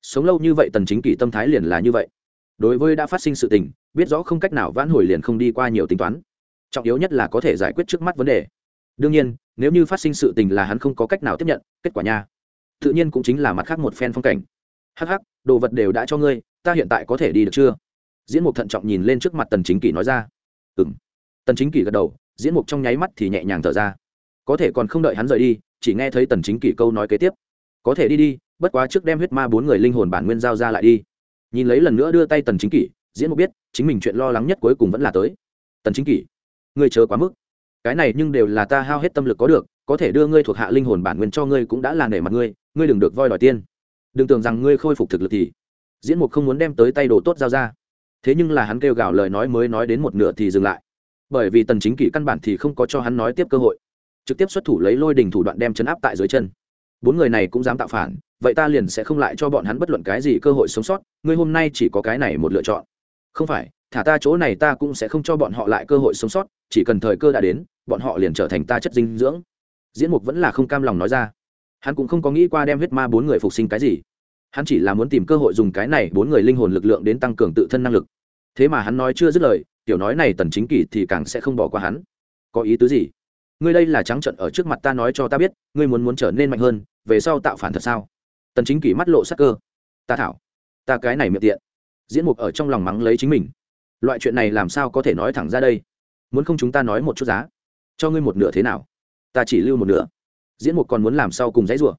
S1: Sống lâu như vậy tần chính kỷ tâm thái liền là như vậy. Đối với đã phát sinh sự tình, biết rõ không cách nào vãn hồi liền không đi qua nhiều tính toán. Trọng yếu nhất là có thể giải quyết trước mắt vấn đề. Đương nhiên, nếu như phát sinh sự tình là hắn không có cách nào tiếp nhận, kết quả nha tự nhiên cũng chính là mặt khác một phen phong cảnh. Hắc hắc, đồ vật đều đã cho ngươi, ta hiện tại có thể đi được chưa? Diễn mục thận trọng nhìn lên trước mặt tần chính kỷ nói ra. Ừ m tần chính kỷ gật đầu, diễn mục trong nháy mắt thì nhẹ nhàng thở ra. Có thể còn không đợi hắn rời đi, chỉ nghe thấy tần chính kỷ câu nói kế tiếp. Có thể đi đi, bất quá trước đem huyết ma bốn người linh hồn bản nguyên giao ra lại đi. Nhìn lấy lần nữa đưa tay tần chính kỷ, diễn mục biết, chính mình chuyện lo lắng nhất cuối cùng vẫn là tới. Tần chính kỷ, ngươi chờ quá mức. Cái này nhưng đều là ta hao hết tâm lực có được có thể đưa ngươi thuộc hạ linh hồn bản nguyên cho ngươi cũng đã là nể mặt ngươi ngươi đừng được voi đòi tiên. Đừng tưởng rằng ngươi khôi phục thực lực thì. Diễn mục không muốn đem tới tay đồ tốt giao ra. Thế nhưng là hắn kêu gào lời nói mới nói đến một nửa thì dừng lại. Bởi vì tần chính kỷ căn bản thì không có cho hắn nói tiếp cơ hội. Trực tiếp xuất thủ lấy lôi đình thủ đoạn đem chấn áp tại dưới chân. Bốn người này cũng dám tạo phản, vậy ta liền sẽ không lại cho bọn hắn bất luận cái gì cơ hội sống sót, ngươi hôm nay chỉ có cái này một lựa chọn. Không phải, thả ta chỗ này ta cũng sẽ không cho bọn họ lại cơ hội sống sót, chỉ cần thời cơ đã đến, bọn họ liền trở thành ta chất dinh dưỡng diễn mục vẫn là không cam lòng nói ra. Hắn cũng không có nghĩ qua đem huyết ma bốn người phục sinh cái gì. Hắn chỉ là muốn tìm cơ hội dùng cái này bốn người linh hồn lực lượng đến tăng cường tự thân năng lực. Thế mà hắn nói chưa dứt lời, tiểu nói này tần chính kỷ thì càng sẽ không bỏ qua hắn. Có ý tứ gì? Ngươi đây là trắng trận ở trước mặt ta nói cho ta biết, ngươi muốn muốn trở nên mạnh hơn, về sau tạo phản thật sao? Tần chính kỷ mắt lộ sắc cơ. Ta thảo. Ta cái này miệng tiện. Diễn mục ở trong lòng mắng lấy chính mình. Loại chuyện này làm sao có thể nói thẳng ra đây? Muốn không chúng ta nói một chút giá? Cho ngươi một nửa thế nào? Ta chỉ lưu một nửa. Diễn mục còn muốn làm sao cùng dãy rủa.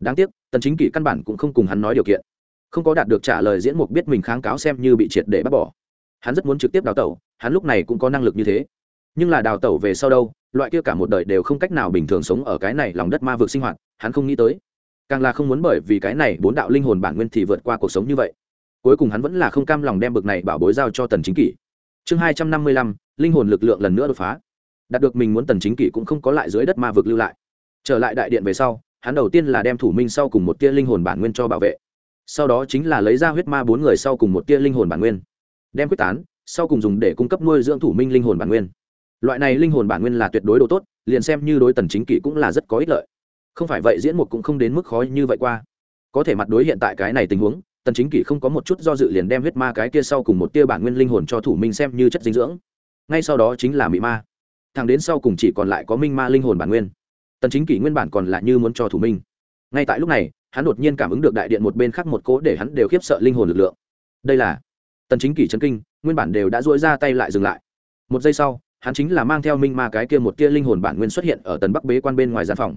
S1: Đáng tiếc, tần chính kỷ căn bản cũng không cùng hắn nói điều kiện. Không có đạt được trả lời, diễn mục biết mình kháng cáo xem như bị triệt để bắt bỏ. Hắn rất muốn trực tiếp đào tẩu, hắn lúc này cũng có năng lực như thế. Nhưng là đào tẩu về sau đâu, loại kia cả một đời đều không cách nào bình thường sống ở cái này lòng đất ma vực sinh hoạt, hắn không nghĩ tới. Càng là không muốn bởi vì cái này bốn đạo linh hồn bản nguyên thì vượt qua cuộc sống như vậy. Cuối cùng hắn vẫn là không cam lòng đem bực này bảo bối giao cho tần chính kỷ. Chương hai trăm năm mươi lăm, linh hồn lực lượng lần nữa đột phá đạt được mình muốn tần chính kỷ cũng không có lại dưới đất ma vực lưu lại. Trở lại đại điện về sau, hắn đầu tiên là đem thủ minh sau cùng một tia linh hồn bản nguyên cho bảo vệ. Sau đó chính là lấy ra huyết ma bốn người sau cùng một tia linh hồn bản nguyên. Đem quyết tán, sau cùng dùng để cung cấp nuôi dưỡng thủ minh linh hồn bản nguyên. Loại này linh hồn bản nguyên là tuyệt đối độ tốt, liền xem như đối tần chính kỷ cũng là rất có ích lợi. Không phải vậy diễn một cũng không đến mức khó như vậy qua. Có thể mặt đối hiện tại cái này tình huống, tần chính kỷ không có một chút do dự liền đem huyết ma cái kia sau cùng một tia bản nguyên linh hồn cho thủ minh xem như chất dinh dưỡng. Ngay sau đó chính là mị ma thằng đến sau cùng chỉ còn lại có minh ma linh hồn bản nguyên. Tần chính kỷ nguyên bản còn lại như muốn cho thủ minh. Ngay tại lúc này, hắn đột nhiên cảm ứng được đại điện một bên khác một cố để hắn đều khiếp sợ linh hồn lực lượng. Đây là tần chính kỷ chấn kinh, nguyên bản đều đã duỗi ra tay lại dừng lại. Một giây sau, hắn chính là mang theo minh ma cái kia một kia linh hồn bản nguyên xuất hiện ở tần bắc bế quan bên ngoài gian phòng.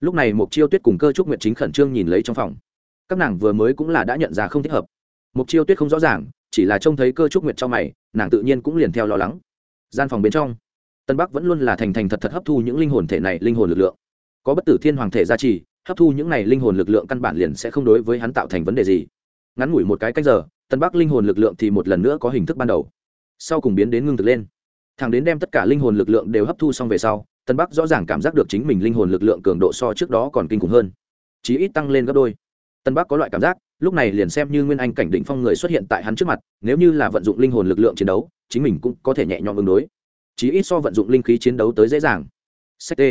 S1: Lúc này một chiêu tuyết cùng cơ trúc nguyệt chính khẩn trương nhìn lấy trong phòng. Các nàng vừa mới cũng là đã nhận ra không thích hợp. Một chiêu tuyết không rõ ràng, chỉ là trông thấy cơ trúc nguyệt trong mày, nàng tự nhiên cũng liền theo lo lắng. Gian phòng bên trong tân bắc vẫn luôn là thành thành thật thật hấp thu những linh hồn thể này, linh hồn lực lượng. Có bất tử thiên hoàng thể gia trì, hấp thu những này linh hồn lực lượng căn bản liền sẽ không đối với hắn tạo thành vấn đề gì. Ngắn ngủi một cái cách giờ, tân bắc linh hồn lực lượng thì một lần nữa có hình thức ban đầu. Sau cùng biến đến ngưng thực lên. Thằng đến đem tất cả linh hồn lực lượng đều hấp thu xong về sau, tân bắc rõ ràng cảm giác được chính mình linh hồn lực lượng cường độ so trước đó còn kinh khủng hơn. Chí ít tăng lên gấp đôi. Tân bắc có loại cảm giác, lúc này liền xem như nguyên anh cảnh định phong người xuất hiện tại hắn trước mặt, nếu như là vận dụng linh hồn lực lượng chiến đấu, chính mình cũng có thể nhẹ nhõm ứng đối chí ít so vận dụng linh khí chiến đấu tới dễ dàng. Ct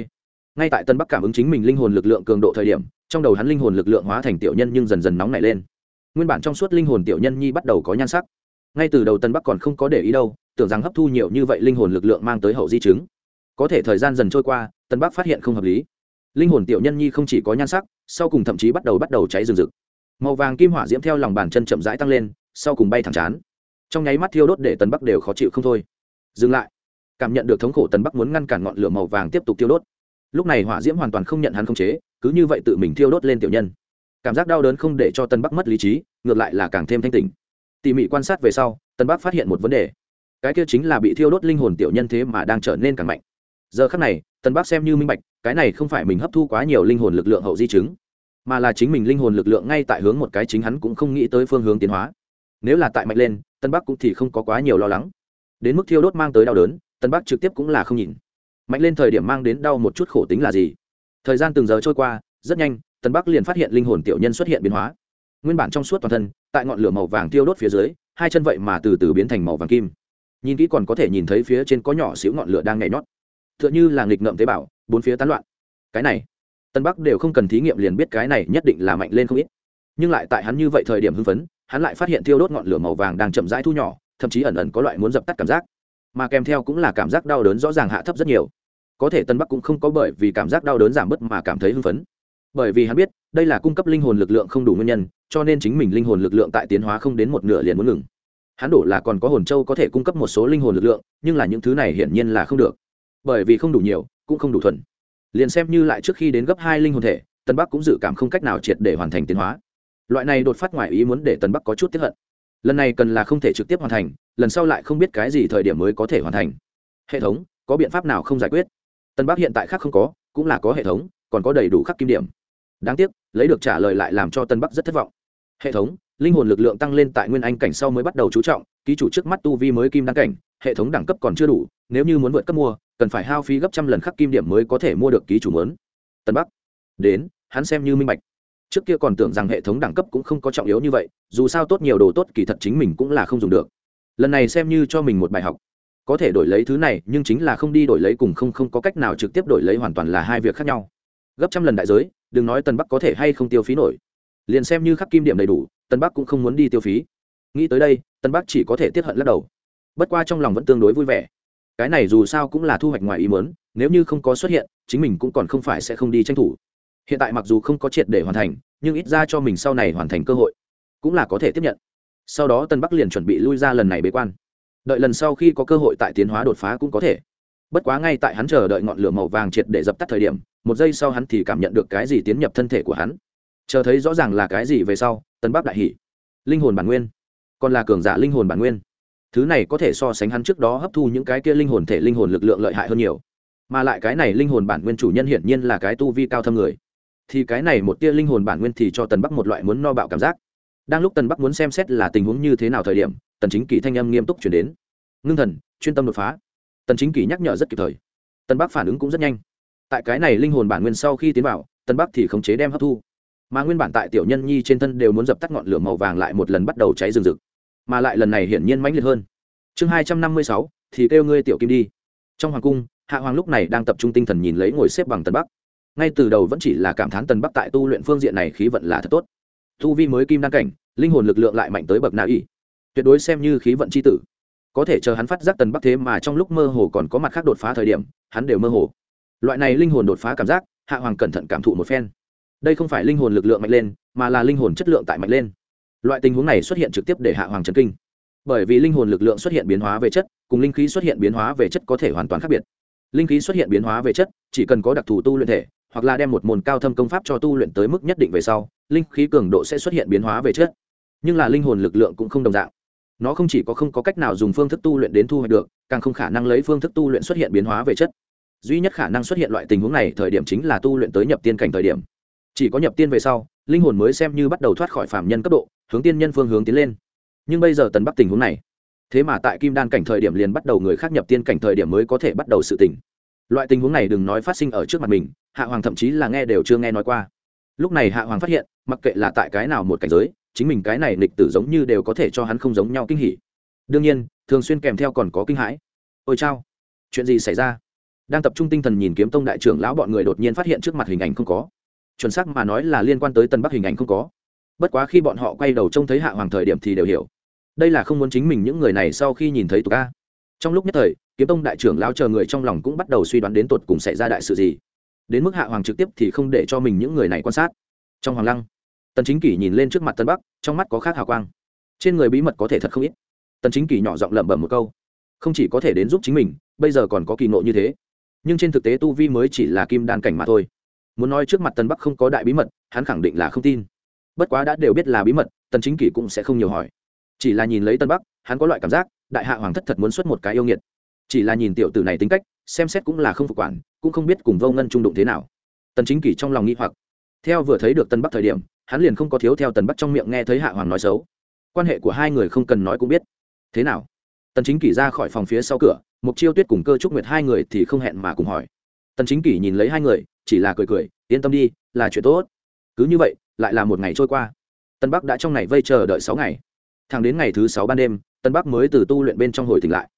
S1: ngay tại tân bắc cảm ứng chính mình linh hồn lực lượng cường độ thời điểm, trong đầu hắn linh hồn lực lượng hóa thành tiểu nhân nhưng dần dần nóng nảy lên. Nguyên bản trong suốt linh hồn tiểu nhân nhi bắt đầu có nhan sắc. Ngay từ đầu tân bắc còn không có để ý đâu, tưởng rằng hấp thu nhiều như vậy linh hồn lực lượng mang tới hậu di chứng. Có thể thời gian dần trôi qua, tân bắc phát hiện không hợp lý. Linh hồn tiểu nhân nhi không chỉ có nhan sắc, sau cùng thậm chí bắt đầu bắt đầu cháy rừng rực. Màu vàng kim hỏa diễm theo lòng bàn chân chậm rãi tăng lên, sau cùng bay thẳng chán. Trong nháy mắt thiêu đốt để tần bắc đều khó chịu không thôi. Dừng lại cảm nhận được thống khổ tần bắc muốn ngăn cản ngọn lửa màu vàng tiếp tục tiêu đốt. Lúc này hỏa diễm hoàn toàn không nhận hắn không chế, cứ như vậy tự mình thiêu đốt lên tiểu nhân. Cảm giác đau đớn không để cho tân bắc mất lý trí, ngược lại là càng thêm thanh tỉnh. Tỉ mỉ quan sát về sau tân bắc phát hiện một vấn đề. Cái kia chính là bị thiêu đốt linh hồn tiểu nhân thế mà đang trở nên càng mạnh. Giờ khắc này tân bắc xem như minh bạch, cái này không phải mình hấp thu quá nhiều linh hồn lực lượng hậu di chứng, mà là chính mình linh hồn lực lượng ngay tại hướng một cái chính hắn cũng không nghĩ tới phương hướng tiến hóa. Nếu là tại mạnh lên tân bắc cũng thì không có quá nhiều lo lắng. Đến mức thiêu đốt mang tới đau đớn tân bắc trực tiếp cũng là không nhìn. Mạnh lên thời điểm mang đến đau một chút khổ tính là gì? Thời gian từng giờ trôi qua, rất nhanh tân bắc liền phát hiện linh hồn tiểu nhân xuất hiện biến hóa. Nguyên bản trong suốt toàn thân, tại ngọn lửa màu vàng tiêu đốt phía dưới, hai chân vậy mà từ từ biến thành màu vàng kim. Nhìn kỹ còn có thể nhìn thấy phía trên có nhỏ xíu ngọn lửa đang nhảy nhót. T h ư ợ n h ư là nghịch ngợm tế bào, bốn phía tán loạn. Cái này tân bắc đều không cần thí nghiệm liền biết cái này nhất định là mạnh lên không ít. Nhưng lại tại hắn như vậy thời điểm hưng phấn, hắn lại phát hiện thiêu đốt ngọn lửa màu vàng đang chậm rãi thu nhỏ, thậm chí ẩn ẩn có loại muốn dập tắt cảm giác mà kèm theo cũng là cảm giác đau đớn rõ ràng hạ thấp rất nhiều. Có thể tân bắc cũng không có bởi vì cảm giác đau đớn giảm bớt mà cảm thấy hưng phấn. Bởi vì hắn biết, đây là cung cấp linh hồn lực lượng không đủ nguyên nhân, cho nên chính mình linh hồn lực lượng tại tiến hóa không đến một nửa liền muốn ngừng. Hắn đổ là còn có hồn châu có thể cung cấp một số linh hồn lực lượng, nhưng là những thứ này hiển nhiên là không được. Bởi vì không đủ nhiều, cũng không đủ thuần. Liền xem như lại trước khi đến gấp hai linh hồn thể, tân bắc cũng dự cảm không cách nào triệt để hoàn thành tiến hóa. Loại này đột phát ngoài ý muốn để tân bắc có chút tiếp hận lần này cần là không thể trực tiếp hoàn thành, lần sau lại không biết cái gì thời điểm mới có thể hoàn thành. Hệ thống, có biện pháp nào không giải quyết? Tân bắc hiện tại khác không có, cũng là có hệ thống, còn có đầy đủ khắc kim điểm. Đáng tiếc, lấy được trả lời lại làm cho tân bắc rất thất vọng. Hệ thống, linh hồn lực lượng tăng lên tại nguyên anh cảnh sau mới bắt đầu chú trọng, ký chủ trước mắt tu vi mới kim đăng cảnh, hệ thống đẳng cấp còn chưa đủ, nếu như muốn vượt cấp mua, cần phải hao phí gấp trăm lần khắc kim điểm mới có thể mua được ký chủ mới tân bắc, đến, hắn xem như minh bạch trước kia còn tưởng rằng hệ thống đẳng cấp cũng không có trọng yếu như vậy, dù sao tốt nhiều đồ tốt kỳ thật chính mình cũng là không dùng được. Lần này xem như cho mình một bài học. Có thể đổi lấy thứ này, nhưng chính là không đi đổi lấy cùng không không có cách nào trực tiếp đổi lấy hoàn toàn là hai việc khác nhau. Gấp trăm lần đại giới, đừng nói tân bắc có thể hay không tiêu phí nổi. Liền xem như khắc kim điểm đầy đủ, tân bắc cũng không muốn đi tiêu phí. Nghĩ tới đây, tân bắc chỉ có thể tiếp hận lắc đầu. Bất qua trong lòng vẫn tương đối vui vẻ. Cái này dù sao cũng là thu hoạch ngoài ý mớn nếu như không có xuất hiện, chính mình cũng còn không phải sẽ không đi tranh thủ hiện tại mặc dù không có triệt để hoàn thành, nhưng ít ra cho mình sau này hoàn thành cơ hội, cũng là có thể tiếp nhận. Sau đó tân bắc liền chuẩn bị lui ra lần này bế quan. Đợi lần sau khi có cơ hội tại tiến hóa đột phá cũng có thể. Bất quá ngay tại hắn chờ đợi ngọn lửa màu vàng triệt để dập tắt thời điểm, một giây sau hắn thì cảm nhận được cái gì tiến nhập thân thể của hắn. Chờ thấy rõ ràng là cái gì về sau, tân bắc đại hỷ linh hồn bản nguyên. Còn là cường giả linh hồn bản nguyên. Thứ này có thể so sánh hắn trước đó hấp thu những cái kia linh hồn thể linh hồn lực lượng lợi hại hơn nhiều. Mà lại cái này linh hồn bản nguyên chủ nhân hiển nhiên là cái tu vi cao thâm người thì cái này một tia linh hồn bản nguyên thì cho tần bắc một loại muốn no bạo cảm giác. Đang lúc tần bắc muốn xem xét là tình huống như thế nào thời điểm, tần chính kỷ thanh âm nghiêm túc chuyển đến. Ngưng thần, chuyên tâm đột phá. Tần chính kỷ nhắc nhở rất kịp thời. Tần bắc phản ứng cũng rất nhanh. Tại cái này linh hồn bản nguyên sau khi tiến vào, tần bắc thì khống chế đem hấp thu. Mà nguyên bản tại tiểu nhân nhi trên thân đều muốn dập tắt ngọn lửa màu vàng lại một lần bắt đầu cháy rừng rực. Mà lại lần này hiển nhiên mãnh liệt hơn. Chương hai trăm năm mươi sáu, thì kêu ngươi tiểu kim đi. Trong hoàng cung, hạ hoàng lúc này đang tập trung tinh thần nhìn lấy ngồi xếp bằng tần bắc ngay từ đầu vẫn chỉ là cảm thán tần bắc tại tu luyện phương diện này khí vận là thật tốt. Tu vi mới kim đăng cảnh, linh hồn lực lượng lại mạnh tới bậc nào y tuyệt đối xem như khí vận c h i tử. Có thể chờ hắn phát giác tần bắc thế mà trong lúc mơ hồ còn có mặt khác đột phá thời điểm, hắn đều mơ hồ. Loại này linh hồn đột phá cảm giác, hạ hoàng cẩn thận cảm thụ một phen. Đây không phải linh hồn lực lượng mạnh lên, mà là linh hồn chất lượng tại mạnh lên. Loại tình huống này xuất hiện trực tiếp để hạ hoàng trần kinh. Bởi vì linh hồn lực lượng xuất hiện biến hóa về chất, cùng linh khí xuất hiện biến hóa về chất có thể hoàn toàn khác biệt. Linh khí xuất hiện biến hóa về chất, chỉ cần có đặc thù tu luyện thể hoặc là đem một môn cao thâm công pháp cho tu luyện tới mức nhất định về sau, linh khí cường độ sẽ xuất hiện biến hóa về chất nhưng là linh hồn lực lượng cũng không đồng dạng. Nó không chỉ có không có cách nào dùng phương thức tu luyện đến thu hoạch được, càng không khả năng lấy phương thức tu luyện xuất hiện biến hóa về chất duy nhất khả năng xuất hiện loại tình huống này thời điểm chính là tu luyện tới nhập tiên cảnh thời điểm. Chỉ có nhập tiên về sau, linh hồn mới xem như bắt đầu thoát khỏi phạm nhân cấp độ, hướng tiên nhân phương hướng tiến lên. Nhưng bây giờ tần bắc tình huống này, thế mà tại kim đan cảnh thời điểm liền bắt đầu người khác nhập tiên cảnh thời điểm mới có thể bắt đầu sự tỉnh loại tình huống này đừng nói phát sinh ở trước mặt mình hạ hoàng thậm chí là nghe đều chưa nghe nói qua. Lúc này hạ hoàng phát hiện, mặc kệ là tại cái nào một cảnh giới, chính mình cái này lịch tử giống như đều có thể cho hắn không giống nhau kinh hỉ. Đương nhiên, thường xuyên kèm theo còn có kinh hãi. Ôi chao, chuyện gì xảy ra? Đang tập trung tinh thần nhìn kiếm tông đại trưởng lão bọn người đột nhiên phát hiện trước mặt hình ảnh không có. Chuẩn xác mà nói là liên quan tới tân bắc hình ảnh không có. Bất quá khi bọn họ quay đầu trông thấy hạ hoàng thời điểm thì đều hiểu. Đây là không muốn chính mình những người này sau khi nhìn thấy tục ca. Trong lúc nhất thời, kiếm tông đại trưởng lão chờ người trong lòng cũng bắt đầu suy đoán đến tột cùng xảy ra đại sự gì đến mức hạ hoàng trực tiếp thì không để cho mình những người này quan sát. Trong hoàng lăng, tần chính kỷ nhìn lên trước mặt tân bắc, trong mắt có khác hào quang. Trên người bí mật có thể thật không ít. Tần chính kỷ nhỏ giọng lẩm bẩm một câu, không chỉ có thể đến giúp chính mình, bây giờ còn có kỳ ngộ như thế. Nhưng trên thực tế tu vi mới chỉ là kim đan cảnh mà thôi. Muốn nói trước mặt tân bắc không có đại bí mật, hắn khẳng định là không tin. Bất quá đã đều biết là bí mật, tần chính kỷ cũng sẽ không nhiều hỏi. Chỉ là nhìn lấy tân bắc, hắn có loại cảm giác, đại hạ hoàng thất thật muốn xuất một cái yêu nghiệt. Chỉ là nhìn tiểu tử này tính cách xem xét cũng là không phục quản, cũng không biết cùng vô ngân trung đụng thế nào. Tần chính kỷ trong lòng nghi hoặc. Theo vừa thấy được tân bắc thời điểm, hắn liền không có thiếu theo tần bắc trong miệng nghe thấy hạ hoàng nói xấu. Quan hệ của hai người không cần nói cũng biết. Thế nào? Tần chính kỷ ra khỏi phòng phía sau cửa mục chiêu tuyết cùng cơ trúc nguyệt hai người thì không hẹn mà cùng hỏi. Tần chính kỷ nhìn lấy hai người, chỉ là cười cười, yên tâm đi, là chuyện tốt. Cứ như vậy, lại là một ngày trôi qua. Tân bắc đã trong ngày vây chờ đợi sáu ngày. Thẳng đến ngày thứ sáu ban đêm tân bắc mới từ tu luyện bên trong hồi tỉnh lại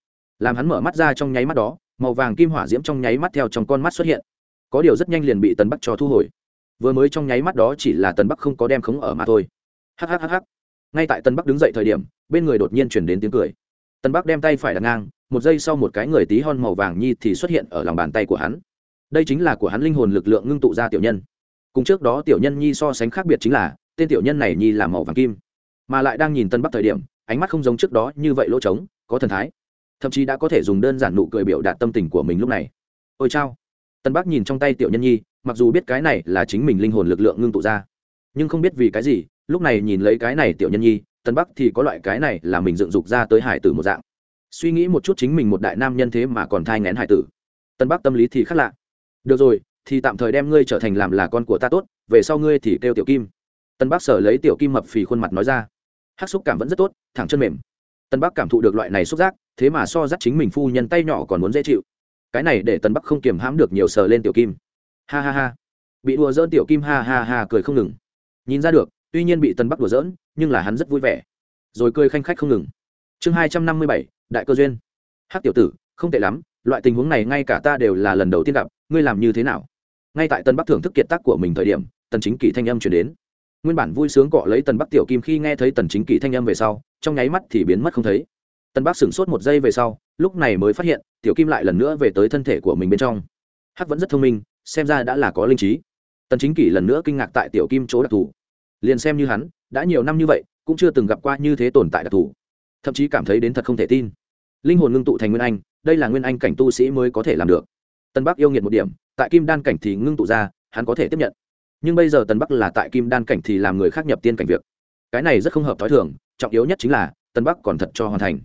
S1: làm hắn mở mắt ra trong nháy mắt đó, màu vàng kim hỏa diễm trong nháy mắt theo trong con mắt xuất hiện. Có điều rất nhanh liền bị tân bắc cho thu hồi. Vừa mới trong nháy mắt đó chỉ là tân bắc không có đem khống ở mà thôi. Hhhh ngay tại tân bắc đứng dậy thời điểm, bên người đột nhiên chuyển đến tiếng cười. Tân bắc đem tay phải đặt ngang, một giây sau một cái người tí hon màu vàng nhi thì xuất hiện ở lòng bàn tay của hắn. Đây chính là của hắn linh hồn lực lượng ngưng tụ ra tiểu nhân. Cùng trước đó tiểu nhân nhi so sánh khác biệt chính là, tên tiểu nhân này nhi là màu vàng kim. Mà lại đang nhìn tân bắc thời điểm, ánh mắt không giống trước đó như vậy lỗ trống, có thần thái thậm chí đã có thể dùng đơn giản nụ cười biểu đạt tâm tình của mình lúc này. Ôi chao. Tân bắc nhìn trong tay tiểu nhân nhi, mặc dù biết cái này là chính mình linh hồn lực lượng ngưng tụ ra, nhưng không biết vì cái gì, lúc này nhìn lấy cái này tiểu nhân nhi, tân bắc thì có loại cái này là mình dựng dục ra tới hải tử một dạng. Suy nghĩ một chút chính mình một đại nam nhân thế mà còn thai ngén hải tử. Tân bắc tâm lý thì khác lạ. Được rồi, thì tạm thời đem ngươi trở thành làm là con của ta tốt, về sau ngươi thì kêu tiểu kim. Tân bắc sở lấy tiểu kim mập phì khuôn mặt nói ra. Hát xúc cảm vẫn rất tốt, thẳng chân mềm. Tân bắc cảm thụ được loại này xúc giác thế mà so dắt chính mình phu nhân tay nhỏ còn muốn dễ chịu. Cái này để tần bắc không kiềm hãm được nhiều sờ lên tiểu kim. Ha ha ha. Bị đùa dỡn tiểu kim ha ha ha cười không ngừng. Nhìn ra được, tuy nhiên bị tần bắc đùa dỡn nhưng là hắn rất vui vẻ. Rồi cười khanh khách không ngừng. Chương hai trăm năm mươi bảy, đại cơ duyên. Hát tiểu tử, không tệ lắm, loại tình huống này ngay cả ta đều là lần đầu tiên gặp, ngươi làm như thế nào? Ngay tại tân bắc thưởng thức kiệt tác của mình thời điểm, tần chính kỷ thanh âm chuyển đến. Nguyên bản vui sướng cọ lấy tần bắc tiểu kim khi nghe thấy tần chính kỷ thanh âm về sau, trong nháy mắt thì biến mất không thấy. Tân bắc sửng sốt một giây về sau, lúc này mới phát hiện, tiểu kim lại lần nữa về tới thân thể của mình bên trong. Hắc vẫn rất thông minh, xem ra đã là có linh trí. Tần chính kỷ lần nữa kinh ngạc tại tiểu kim chỗ đặc thù. Liền xem như hắn, đã nhiều năm như vậy, cũng chưa từng gặp qua như thế tồn tại đặc thù. Thậm chí cảm thấy đến thật không thể tin. Linh hồn ngưng tụ thành nguyên anh, đây là nguyên anh cảnh tu sĩ mới có thể làm được. Tân bắc yêu nghiệt một điểm, tại kim đan cảnh thì ngưng tụ ra, hắn có thể tiếp nhận. Nhưng bây giờ tân bắc là tại kim đan cảnh thì làm người khác nhập tiên cảnh việc. Cái này rất không hợp t h ó i thường, trọng yếu nhất chính là tân bắc còn thật cho hoàn thành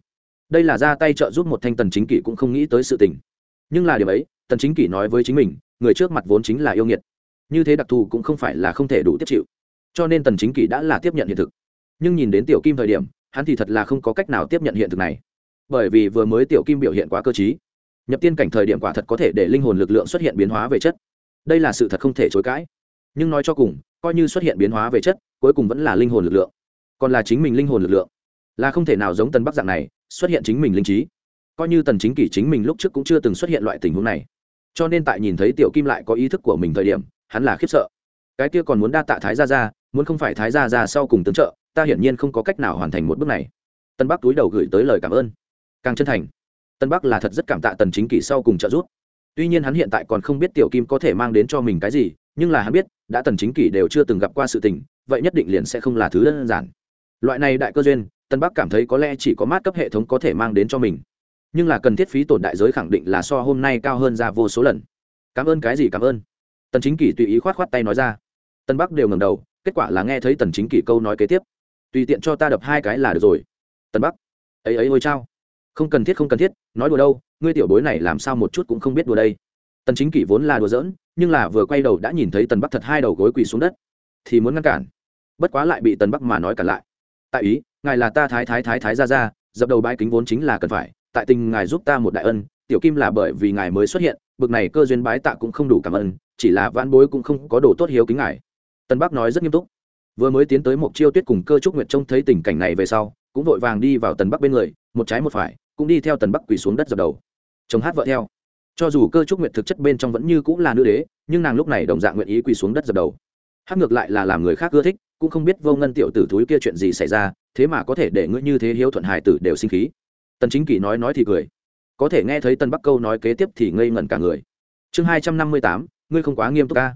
S1: đây là ra tay trợ giúp một thanh tần chính kỷ cũng không nghĩ tới sự tình. Nhưng là điều ấy, tần chính kỷ nói với chính mình, người trước mặt vốn chính là yêu nghiệt. Như thế đặc thù cũng không phải là không thể đủ tiếp chịu. Cho nên tần chính kỷ đã là tiếp nhận hiện thực. Nhưng nhìn đến tiểu kim thời điểm, hắn thì thật là không có cách nào tiếp nhận hiện thực này. Bởi vì vừa mới tiểu kim biểu hiện quá cơ t nhập tiên cảnh thời điểm quả thật có thể để linh hồn lực lượng xuất hiện biến hóa về chất. Đây là sự thật không thể chối cãi. Nhưng nói cho cùng, coi như xuất hiện biến hóa về chất, cuối cùng vẫn là linh hồn lực lượng. Còn là chính mình linh hồn lực lượng. Là không thể nào giống tân bắc dạng này xuất hiện chính mình linh trí. Coi như tần chính kỷ chính mình lúc trước cũng chưa từng xuất hiện loại tình huống này. Cho nên tại nhìn thấy tiểu kim lại có ý thức của mình thời điểm hắn là khiếp sợ. Cái kia còn muốn đa tạ thái gia gia, muốn không phải thái gia gia sau cùng tướng trợ ta hiển nhiên không có cách nào hoàn thành một bước này. Tân bắc túi đầu gửi tới lời cảm ơn. Càng chân thành. Tân bắc là thật rất cảm tạ tần chính kỷ sau cùng trợ giúp. Tuy nhiên hắn hiện tại còn không biết tiểu kim có thể mang đến cho mình cái gì nhưng là hắn biết đã tần chính kỷ đều chưa từng gặp qua sự tình vậy nhất định liền sẽ không là thứ đơn giản. Loại này đại cơ duyên tân bắc cảm thấy có lẽ chỉ có mát cấp hệ thống có thể mang đến cho mình. Nhưng là cần thiết phí tổn đại giới khẳng định là so hôm nay cao hơn ra vô số lần. Cảm ơn cái gì cảm ơn? Tần chính kỷ tùy ý khoát khoát tay nói ra. Tân bắc đều ngẩng đầu, kết quả là nghe thấy tần chính kỷ câu nói kế tiếp. Tùy tiện cho ta đập hai cái là được rồi. Tân bắc, ấy ấy ôi chao. Không cần thiết, không cần thiết, nói đùa đâu, ngươi tiểu bối này làm sao một chút cũng không biết đùa đây. Tần chính kỷ vốn là đùa giỡn, nhưng là vừa quay đầu đã nhìn thấy tần bắc thật hai đầu gối quỳ xuống đất. Thì muốn ngăn cản. Bất quá lại bị tần bắc mà nói cản lại. Tại ý ngài là ta thái thái thái thái ra ra, dập đầu bãi kính vốn chính là cần phải, tại tình ngài giúp ta một đại ân, tiểu kim là bởi vì ngài mới xuất hiện, bực này cơ duyên bái tạ cũng không đủ cảm ơn, chỉ là vãn bối cũng không có đồ tốt hiếu kính ngài. Tân bắc nói rất nghiêm túc. Vừa mới tiến tới một chiêu tuyết cùng cơ trúc nguyệt trông thấy tình cảnh này về sau, cũng vội vàng đi vào tần bắc bên người, một trái một phải, cũng đi theo tần bắc quỳ xuống đất dập đầu. Chồng hát vợ theo. Cho dù cơ trúc nguyệt thực chất bên trong vẫn như cũng là nữ đế, nhưng nàng lúc này đồng dạng nguyện ý quỳ xuống đất dập đầu. Hát ngược lại là làm người khác ưa thích, cũng không biết vô ngân tiểu tử thúi kia chuyện gì xảy ra thế mà có thể để ngươi như thế hiếu thuận hải tử đều sinh khí. Tần chính kỷ nói nói thì cười. Có thể nghe thấy tần bắc câu nói kế tiếp thì ngây ngẩn cả người. Chương hai trăm năm mươi tám, ngươi không quá nghiêm túc ca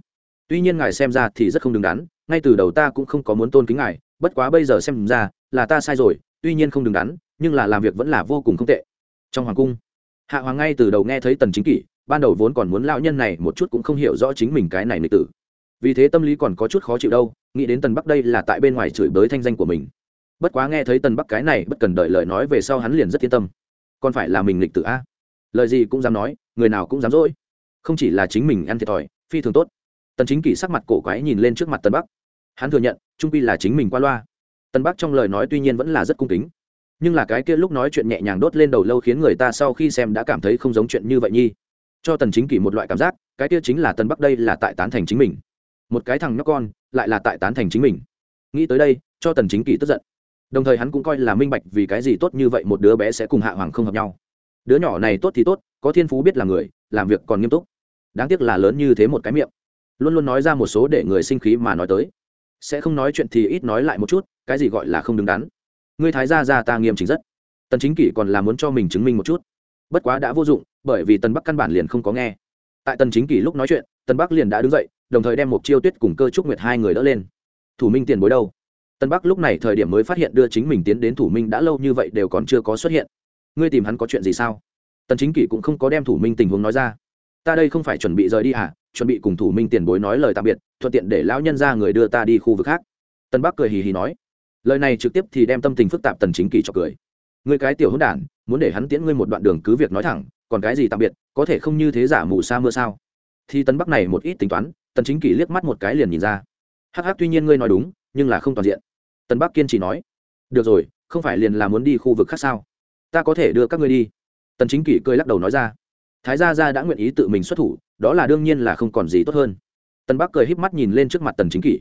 S1: tuy nhiên ngài xem ra thì rất không đứng đắn, ngay từ đầu ta cũng không có muốn tôn kính ngài, bất quá bây giờ xem ra là ta sai rồi, tuy nhiên không đứng đắn, nhưng là làm việc vẫn là vô cùng không tệ. Trong hoàng cung, hạ hoàng ngay từ đầu nghe thấy tần chính kỷ ban đầu vốn còn muốn lão nhân này một chút cũng không hiểu rõ chính mình cái này nghịch tử. Vì thế tâm lý còn có chút khó chịu đâu, nghĩ đến tần bắc đây là tại bên ngoài chửi bới thanh danh của mình bất quá nghe thấy tần bắc cái này bất cần đợi lời nói về sau hắn liền rất yên tâm. Còn phải là mình lịch tử a. Lời gì cũng dám nói, người nào cũng dám dỗi. Không chỉ là chính mình ăn thiệt thòi, phi thường tốt. Tần chính kỷ sắc mặt cổ quái nhìn lên trước mặt tần bắc. Hắn thừa nhận, trung pi là chính mình qua loa. Tần bắc trong lời nói tuy nhiên vẫn là rất cung kính. Nhưng là cái kia lúc nói chuyện nhẹ nhàng đốt lên đầu lâu khiến người ta sau khi xem đã cảm thấy không giống chuyện như vậy nhi. Cho tần chính kỷ một loại cảm giác, cái kia chính là tần bắc đây là tại tán thành chính mình. Một cái thằng nhóc con, lại là tại tán thành chính mình. Nghĩ tới đây, cho tần chính kỷ tức giận đồng thời hắn cũng coi là minh bạch vì cái gì tốt như vậy một đứa bé sẽ cùng hạ hoàng không hợp nhau. Đứa nhỏ này tốt thì tốt, có thiên phú biết là người, làm việc còn nghiêm túc. Đáng tiếc là lớn như thế một cái miệng. Luôn luôn nói ra một số để người sinh khí mà nói tới. Sẽ không nói chuyện thì ít nói lại một chút, cái gì gọi là không đứng đắn. Ngươi thái gia ra ta nghiêm chỉnh rất. Tần chính kỷ còn là muốn cho mình chứng minh một chút. Bất quá đã vô dụng, bởi vì tần bắc căn bản liền không có nghe. Tại tần chính kỷ lúc nói chuyện, tần bắc liền đã đứng dậy, đồng thời đem một chiêu tuyết cùng cơ trúc nguyệt hai người đỡ lên. Thủ minh tiền bối đâu? Tân bắc lúc này thời điểm mới phát hiện đưa chính mình tiến đến thủ minh đã lâu như vậy đều còn chưa có xuất hiện. Ngươi tìm hắn có chuyện gì sao? Tần chính kỷ cũng không có đem thủ minh tình huống nói ra. Ta đây không phải chuẩn bị rời đi à? Chuẩn bị cùng thủ minh tiền bối nói lời tạm biệt, thuận tiện để lão nhân ra người đưa ta đi khu vực khác. Tân bắc cười hì hì nói. Lời này trực tiếp thì đem tâm tình phức tạp tần chính kỷ cho cười. Ngươi cái tiểu hỗn đản, muốn để hắn tiễn ngươi một đoạn đường cứ việc nói thẳng, còn cái gì tạm biệt, có thể không như thế giả mù sa mưa sao? Thì tân bắc này một ít tính toán, tần chính kỷ liếc mắt một cái liền nhìn ra. Hắc hắc, tuy nhiên ngươi nói đúng, nhưng là không toàn diện tần bắc kiên trì nói, được rồi, không phải liền là muốn đi khu vực khác sao? Ta có thể đưa các ngươi đi. Tần chính kỷ cười lắc đầu nói ra, thái gia gia đã nguyện ý tự mình xuất thủ, đó là đương nhiên là không còn gì tốt hơn. Tần bắc cười híp mắt nhìn lên trước mặt tần chính kỷ,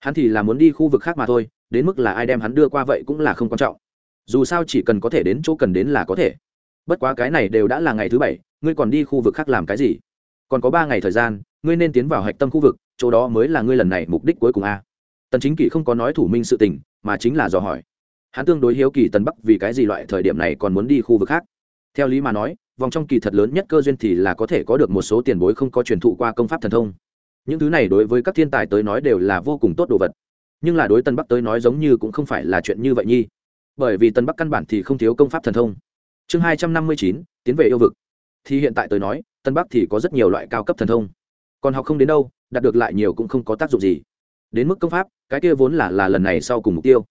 S1: hắn thì là muốn đi khu vực khác mà thôi, đến mức là ai đem hắn đưa qua vậy cũng là không quan trọng. Dù sao chỉ cần có thể đến chỗ cần đến là có thể. Bất quá cái này đều đã là ngày thứ bảy, ngươi còn đi khu vực khác làm cái gì? Còn có ba ngày thời gian, ngươi nên tiến vào hạch tâm khu vực, chỗ đó mới là ngươi lần này mục đích cuối cùng a. Tần chính kỷ không có nói thủ minh sự tình mà chính là dò hỏi. Hắn tương đối hiếu kỳ tân bắc vì cái gì loại thời điểm này còn muốn đi khu vực khác. Theo lý mà nói, vòng trong kỳ thật lớn nhất cơ duyên thì là có thể có được một số tiền bối không có truyền thụ qua công pháp thần thông. Những thứ này đối với các thiên tài tới nói đều là vô cùng tốt đồ vật. Nhưng là đối tân bắc tới nói giống như cũng không phải là chuyện như vậy nhi. Bởi vì tân bắc căn bản thì không thiếu công pháp thần thông. Chương hai trăm năm mươi chín, tiến về yêu vực. Thì hiện tại tới nói tân bắc thì có rất nhiều loại cao cấp thần thông. Còn học không đến đâu, đạt được lại nhiều cũng không có tác dụng gì đến mức công pháp, cái kia vốn là là lần này sau cùng mục tiêu.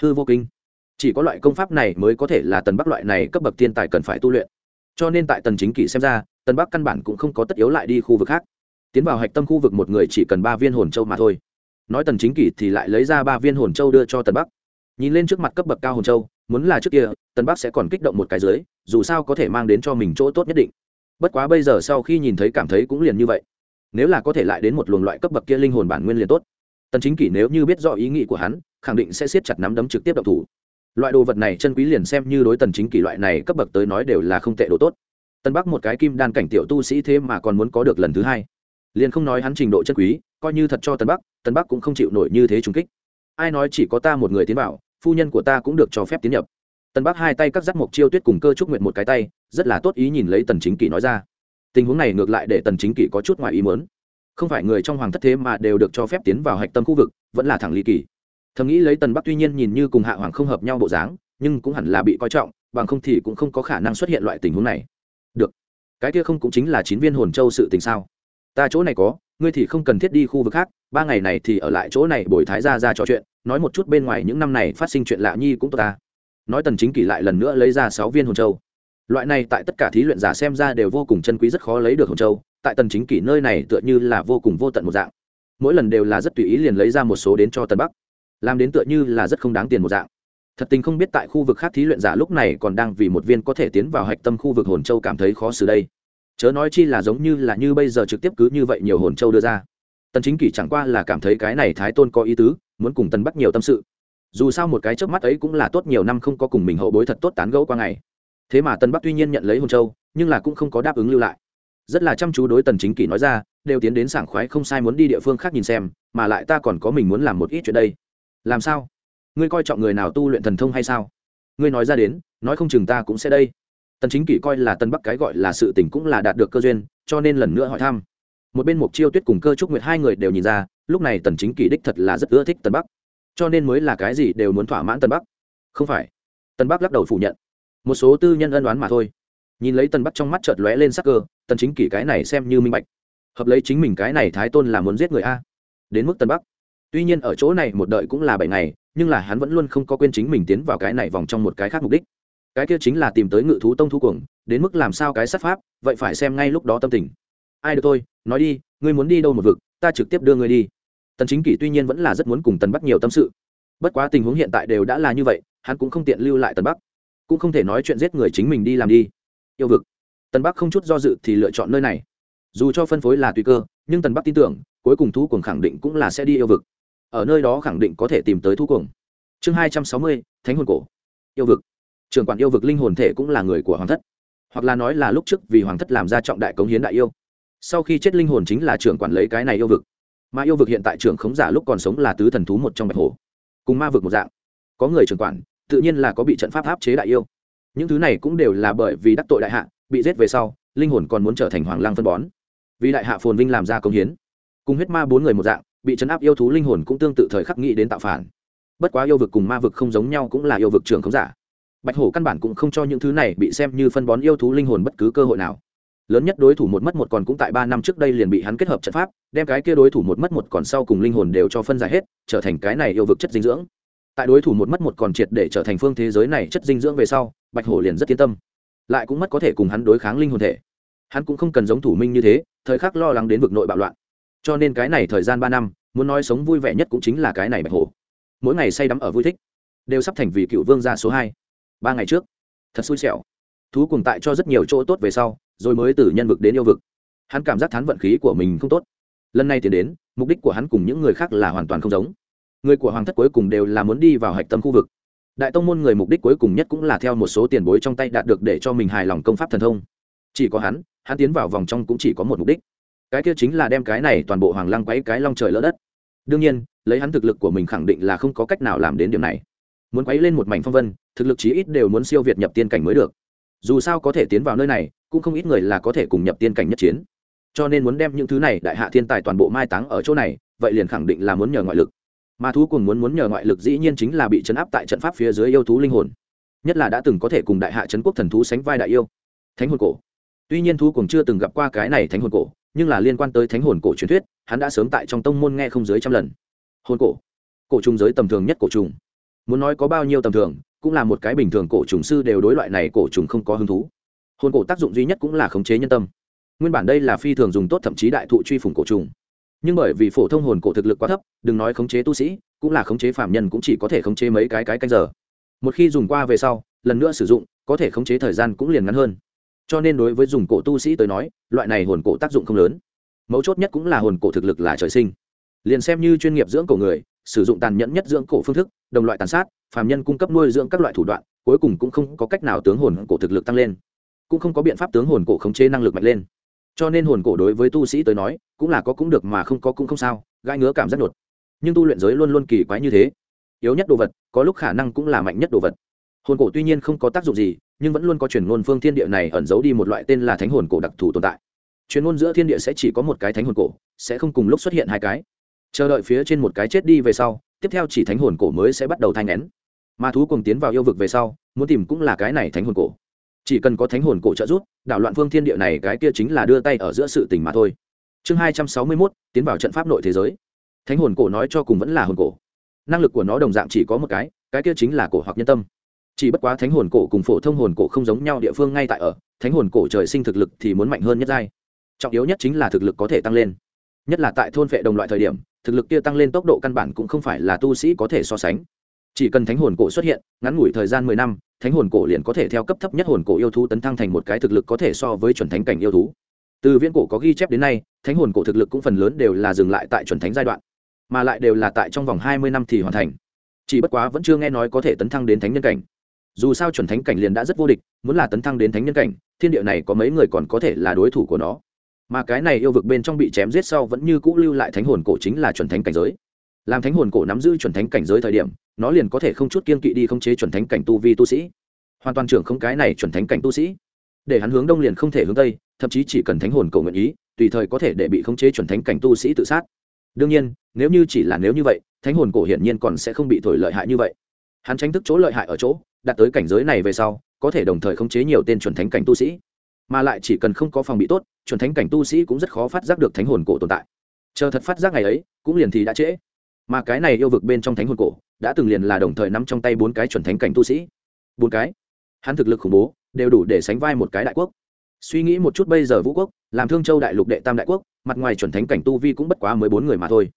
S1: Hư vô kinh. Chỉ có loại công pháp này mới có thể là tần bắc loại này cấp bậc thiên tài cần phải tu luyện. Cho nên tại tần chính kỷ xem ra, tần bắc căn bản cũng không có tất yếu lại đi khu vực khác. Tiến vào hạch tâm khu vực một người chỉ cần ba viên hồn châu mà thôi. Nói tần chính kỷ thì lại lấy ra ba viên hồn châu đưa cho tần bắc. Nhìn lên trước mặt cấp bậc cao hồn châu, muốn là trước kia, tần bắc sẽ còn kích động một cái dưới, dù sao có thể mang đến cho mình chỗ tốt nhất định. Bất quá bây giờ sau khi nhìn thấy cảm thấy cũng liền như vậy. Nếu là có thể lại đến một luồng loại cấp bậc kia linh hồn bản nguyên liền tốt tần chính kỷ nếu như biết rõ ý nghĩ của hắn, khẳng định sẽ siết chặt nắm đấm trực tiếp động thủ. Loại đồ vật này chân quý liền xem như đối tần chính kỷ loại này cấp bậc tới nói đều là không tệ đồ tốt. Tân bắc một cái kim đan cảnh tiểu tu sĩ thế mà còn muốn có được lần thứ hai. Liền không nói hắn trình độ chân quý, coi như thật cho tân bắc tân bắc cũng không chịu nổi như thế trùng kích. Ai nói chỉ có ta một người tiến vào, phu nhân của ta cũng được cho phép tiến nhập. Tân bắc hai tay cắt giắt một chiêu tuyết cùng cơ trúc nguyện một cái tay, rất là tốt ý nhìn lấy tần chính kỷ nói ra. Tình huống này ngược lại để tần chính kỷ có chút ngoài ý muốn không phải người trong hoàng thất thế mà đều được cho phép tiến vào hạch tâm khu vực, vẫn là thẳng ly kỳ. Thầm nghĩ lấy tần bắc tuy nhiên nhìn như cùng hạ hoàng không hợp nhau bộ dáng, nhưng cũng hẳn là bị coi trọng, bằng không thì cũng không có khả năng xuất hiện loại tình huống này. Được. Cái kia không cũng chính là chín viên hồn châu sự tình sao? Ta chỗ này có, ngươi thì không cần thiết đi khu vực khác, ba ngày này thì ở lại chỗ này bồi thái ra ra trò chuyện, nói một chút bên ngoài những năm này phát sinh chuyện lạ nhi cũng tốt ta. Nói tần chính kỷ lại lần nữa lấy ra sáu viên hồn châu. Loại này tại tất cả thí luyện giả xem ra đều vô cùng chân quý, rất khó lấy được hồn châu tại tần chính kỷ nơi này tựa như là vô cùng vô tận một dạng. Mỗi lần đều là rất tùy ý liền lấy ra một số đến cho tần bắc. Làm đến tựa như là rất không đáng tiền một dạng. Thật tình không biết tại khu vực khác thí luyện giả lúc này còn đang vì một viên có thể tiến vào hạch tâm khu vực hồn châu cảm thấy khó xử đây. Chớ nói chi là giống như là như bây giờ trực tiếp cứ như vậy nhiều hồn châu đưa ra. Tần chính kỷ chẳng qua là cảm thấy cái này thái tôn có ý tứ, muốn cùng tần bắc nhiều tâm sự. Dù sao một cái trước mắt ấy cũng là tốt nhiều năm không có cùng mình hậu bối thật tốt tán gẫu qua ngày. Thế mà tần bắc tuy nhiên nhận lấy hồn châu, nhưng là cũng không có đáp ứng lưu lại rất là chăm chú đối tần chính kỷ nói ra, đều tiến đến sảng khoái không sai muốn đi địa phương khác nhìn xem, mà lại ta còn có mình muốn làm một ít chuyện đây. Làm sao? Ngươi coi trọng người nào tu luyện thần thông hay sao? Ngươi nói ra đến, nói không chừng ta cũng sẽ đây. Tần chính kỷ coi là tân bắc cái gọi là sự tình cũng là đạt được cơ duyên, cho nên lần nữa hỏi thăm. Một bên mục chiêu tuyết cùng cơ trúc nguyệt hai người đều nhìn ra, lúc này tần chính kỷ đích thật là rất ưa thích tần bắc. Cho nên mới là cái gì đều muốn thỏa mãn tần bắc. Không phải. Tần bắc lắc đầu phủ nhận. Một số tư nhân ân đoán mà thôi nhìn lấy tần bắc trong mắt chợt lóe lên sắc cơ, tần chính kỷ cái này xem như minh bạch. Hợp lấy chính mình cái này thái tôn là muốn giết người a. Đến mức tần bắc. Tuy nhiên ở chỗ này một đợi cũng là bảy ngày, nhưng là hắn vẫn luôn không có quên chính mình tiến vào cái này vòng trong một cái khác mục đích. Cái kia chính là tìm tới ngự thú tông thu cuồng, đến mức làm sao cái sát pháp, vậy phải xem ngay lúc đó tâm tình. Ai được thôi, nói đi, ngươi muốn đi đâu một vực, ta trực tiếp đưa ngươi đi. Tần chính kỷ tuy nhiên vẫn là rất muốn cùng tần bắc nhiều tâm sự. Bất quá tình huống hiện tại đều đã là như vậy, hắn cũng không tiện lưu lại tần bắc. Cũng không thể nói chuyện giết người chính mình đi làm đi yêu vực. Tần bắc không chút do dự thì lựa chọn nơi này. Dù cho phân phối là tùy cơ, nhưng tần bắc tin tưởng, cuối cùng thú cuồng khẳng định cũng là sẽ đi yêu vực. Ở nơi đó khẳng định có thể tìm tới thú cuồng. Chương hai trăm sáu mươi, thánh hồn cổ. Yêu vực. Trưởng quản yêu vực linh hồn thể cũng là người của hoàng thất. Hoặc là nói là lúc trước vì hoàng thất làm ra trọng đại cống hiến đại yêu. Sau khi chết linh hồn chính là trưởng quản lấy cái này yêu vực. Mà yêu vực hiện tại trưởng khống giả lúc còn sống là tứ thần thú một trong bạch hồ cùng ma vực một dạng. Có người trưởng quản, tự nhiên là có bị trận pháp áp chế đại yêu những thứ này cũng đều là bởi vì đắc tội đại hạ, bị giết về sau, linh hồn còn muốn trở thành hoàng lang phân bón. Vì đại hạ phồn vinh làm ra công hiến. Cùng huyết ma bốn người một dạng, bị chấn áp yêu thú linh hồn cũng tương tự thời khắc nghĩ đến tạo phản. Bất quá yêu vực cùng ma vực không giống nhau cũng là yêu vực trường không giả. Bạch hổ căn bản cũng không cho những thứ này bị xem như phân bón yêu thú linh hồn bất cứ cơ hội nào. Lớn nhất đối thủ một mất một còn cũng tại ba năm trước đây liền bị hắn kết hợp trận pháp, đem cái kia đối thủ một mất một còn sau cùng linh hồn đều cho phân giải hết, trở thành cái này yêu vực chất dinh dưỡng. Tại đối thủ một mất một còn triệt để trở thành phương thế giới này chất dinh dưỡng về sau bạch hổ liền rất yên tâm. Lại cũng mất có thể cùng hắn đối kháng linh hồn thể. Hắn cũng không cần giống thủ minh như thế, thời khắc lo lắng đến vực nội bạo loạn. Cho nên cái này thời gian ba năm, muốn nói sống vui vẻ nhất cũng chính là cái này bạch hổ. Mỗi ngày say đắm ở vui thích, đều sắp thành vì cựu vương gia số hai. Ba ngày trước, thật xui xẻo. Thú cùng tại cho rất nhiều chỗ tốt về sau, rồi mới từ nhân vực đến yêu vực. Hắn cảm giác thán vận khí của mình không tốt. Lần này tiến đến, mục đích của hắn cùng những người khác là hoàn toàn không giống. Người của hoàng thất cuối cùng đều là muốn đi vào hạch tâm khu vực đại tông môn người mục đích cuối cùng nhất cũng là theo một số tiền bối trong tay đạt được để cho mình hài lòng công pháp thần thông. Chỉ có hắn hắn tiến vào vòng trong cũng chỉ có một mục đích. Cái kia chính là đem cái này toàn bộ hoàng lăng quấy cái long trời lỡ đất. Đương nhiên, lấy hắn thực lực của mình khẳng định là không có cách nào làm đến điểm này. Muốn quấy lên một mảnh phong vân, thực lực chí ít đều muốn siêu việt nhập tiên cảnh mới được. Dù sao có thể tiến vào nơi này, cũng không ít người là có thể cùng nhập tiên cảnh nhất chiến. Cho nên muốn đem những thứ này đại hạ thiên tài toàn bộ mai táng ở chỗ này, vậy liền khẳng định là muốn nhờ ngoại lực mà thú cùng muốn muốn nhờ ngoại lực dĩ nhiên chính là bị chấn áp tại trận pháp phía dưới yêu thú linh hồn. Nhất là đã từng có thể cùng đại hạ trấn quốc thần thú sánh vai đại yêu. Thánh hồn cổ. Tuy nhiên thú cùng chưa từng gặp qua cái này thánh hồn cổ, nhưng là liên quan tới thánh hồn cổ truyền thuyết, hắn đã sớm tại trong tông môn nghe không dưới trăm lần. Hồn cổ. Cổ trùng giới tầm thường nhất cổ trùng. Muốn nói có bao nhiêu tầm thường, cũng là một cái bình thường cổ trùng sư đều đối loại này cổ trùng không có hứng thú. Hồn cổ tác dụng duy nhất cũng là khống chế nhân tâm. Nguyên bản đây là phi thường dùng tốt thậm chí đại thụ truy phủng cổ trùng nhưng bởi vì phổ thông hồn cổ thực lực quá thấp, đừng nói khống chế tu sĩ, cũng là khống chế phạm nhân cũng chỉ có thể khống chế mấy cái cái canh giờ. Một khi dùng qua về sau, lần nữa sử dụng, có thể khống chế thời gian cũng liền ngắn hơn. Cho nên đối với dùng cổ tu sĩ tới nói, loại này hồn cổ tác dụng không lớn. Mấu chốt nhất cũng là hồn cổ thực lực là trời sinh. Liền xem như chuyên nghiệp dưỡng cổ người, sử dụng tàn nhẫn nhất dưỡng cổ phương thức, đồng loại tàn sát, phàm nhân cung cấp nuôi dưỡng các loại thủ đoạn, cuối cùng cũng không có cách nào tướng hồn cổ thực lực tăng lên. Cũng không có biện pháp tướng hồn cổ khống chế năng lực mạnh lên cho nên hồn cổ đối với tu sĩ tới nói, cũng là có cũng được mà không có cũng không sao gai ngứa cảm giác đột. Nhưng tu luyện giới luôn luôn kỳ quái như thế. Yếu nhất đồ vật, có lúc khả năng cũng là mạnh nhất đồ vật. Hồn cổ tuy nhiên không có tác dụng gì, nhưng vẫn luôn có truyền ngôn phương thiên địa này ẩn giấu đi một loại tên là thánh hồn cổ đặc thù tồn tại. Truyền ngôn giữa thiên địa sẽ chỉ có một cái thánh hồn cổ, sẽ không cùng lúc xuất hiện hai cái. Chờ đợi phía trên một cái chết đi về sau, tiếp theo chỉ thánh hồn cổ mới sẽ bắt đầu thanh n ma thú cùng tiến vào yêu vực về sau, muốn tìm cũng là cái này thánh hồn cổ chỉ cần có thánh hồn cổ trợ giúp, đảo loạn phương thiên địa này cái kia chính là đưa tay ở giữa sự tình mà thôi. Chương hai trăm sáu mươi mốt, tiến vào trận pháp nội thế giới. Thánh hồn cổ nói cho cùng vẫn là hồn cổ. Năng lực của nó đồng dạng chỉ có một cái cái kia chính là cổ hoặc nhân tâm. Chỉ bất quá thánh hồn cổ cùng phổ thông hồn cổ không giống nhau địa phương ngay tại ở, thánh hồn cổ trời sinh thực lực thì muốn mạnh hơn nhất giai. Trọng yếu nhất chính là thực lực có thể tăng lên. Nhất là tại thôn vệ đồng loại thời điểm, thực lực kia tăng lên tốc độ căn bản cũng không phải là tu sĩ có thể so sánh chỉ cần thánh hồn cổ xuất hiện, ngắn ngủi thời gian mười năm, thánh hồn cổ liền có thể theo cấp thấp nhất hồn cổ yêu thú tấn thăng thành một cái thực lực có thể so với chuẩn thánh cảnh yêu thú. Từ viễn cổ có ghi chép đến nay, thánh hồn cổ thực lực cũng phần lớn đều là dừng lại tại chuẩn thánh giai đoạn, mà lại đều là tại trong vòng hai mươi năm thì hoàn thành. Chỉ bất quá vẫn chưa nghe nói có thể tấn thăng đến thánh nhân cảnh. Dù sao chuẩn thánh cảnh liền đã rất vô địch, muốn là tấn thăng đến thánh nhân cảnh, thiên địa này có mấy người còn có thể là đối thủ của nó. Mà cái này yêu vực bên trong bị chém giết sau vẫn như cũ lưu lại thánh hồn cổ chính là chuẩn thánh cảnh giới làm thánh hồn cổ nắm giữ chuẩn thánh cảnh giới thời điểm, nó liền có thể không chút kiên kỵ đi khống chế chuẩn thánh cảnh tu vi tu sĩ. Hoàn toàn trưởng không cái này chuẩn thánh cảnh tu sĩ. Để hắn hướng đông liền không thể hướng tây, thậm chí chỉ cần thánh hồn cầu nguyện ý, tùy thời có thể để bị khống chế chuẩn thánh cảnh tu sĩ tự sát. Đương nhiên, nếu như chỉ là nếu như vậy, thánh hồn cổ hiển nhiên còn sẽ không bị thổi lợi hại như vậy. Hắn tránh thức chỗ lợi hại ở chỗ, đạt tới cảnh giới này về sau, có thể đồng thời khống chế nhiều tên chuẩn thánh cảnh tu sĩ. Mà lại chỉ cần không có phòng bị tốt, chuẩn thánh cảnh tu sĩ cũng rất khó phát giác được thánh hồn cổ tồn tại. Chờ thật phát giác ngày ấy, cũng liền thì đã trễ mà cái này yêu vực bên trong thánh hồn cổ đã từng liền là đồng thời nắm trong tay bốn cái chuẩn thánh cảnh tu sĩ. Bốn cái? Hắn thực lực khủng bố, đều đủ để sánh vai một cái đại quốc. Suy nghĩ một chút bây giờ vũ quốc, làm thương châu đại lục đệ tam đại quốc, mặt ngoài chuẩn thánh cảnh tu vi cũng bất quá mới bốn người mà thôi.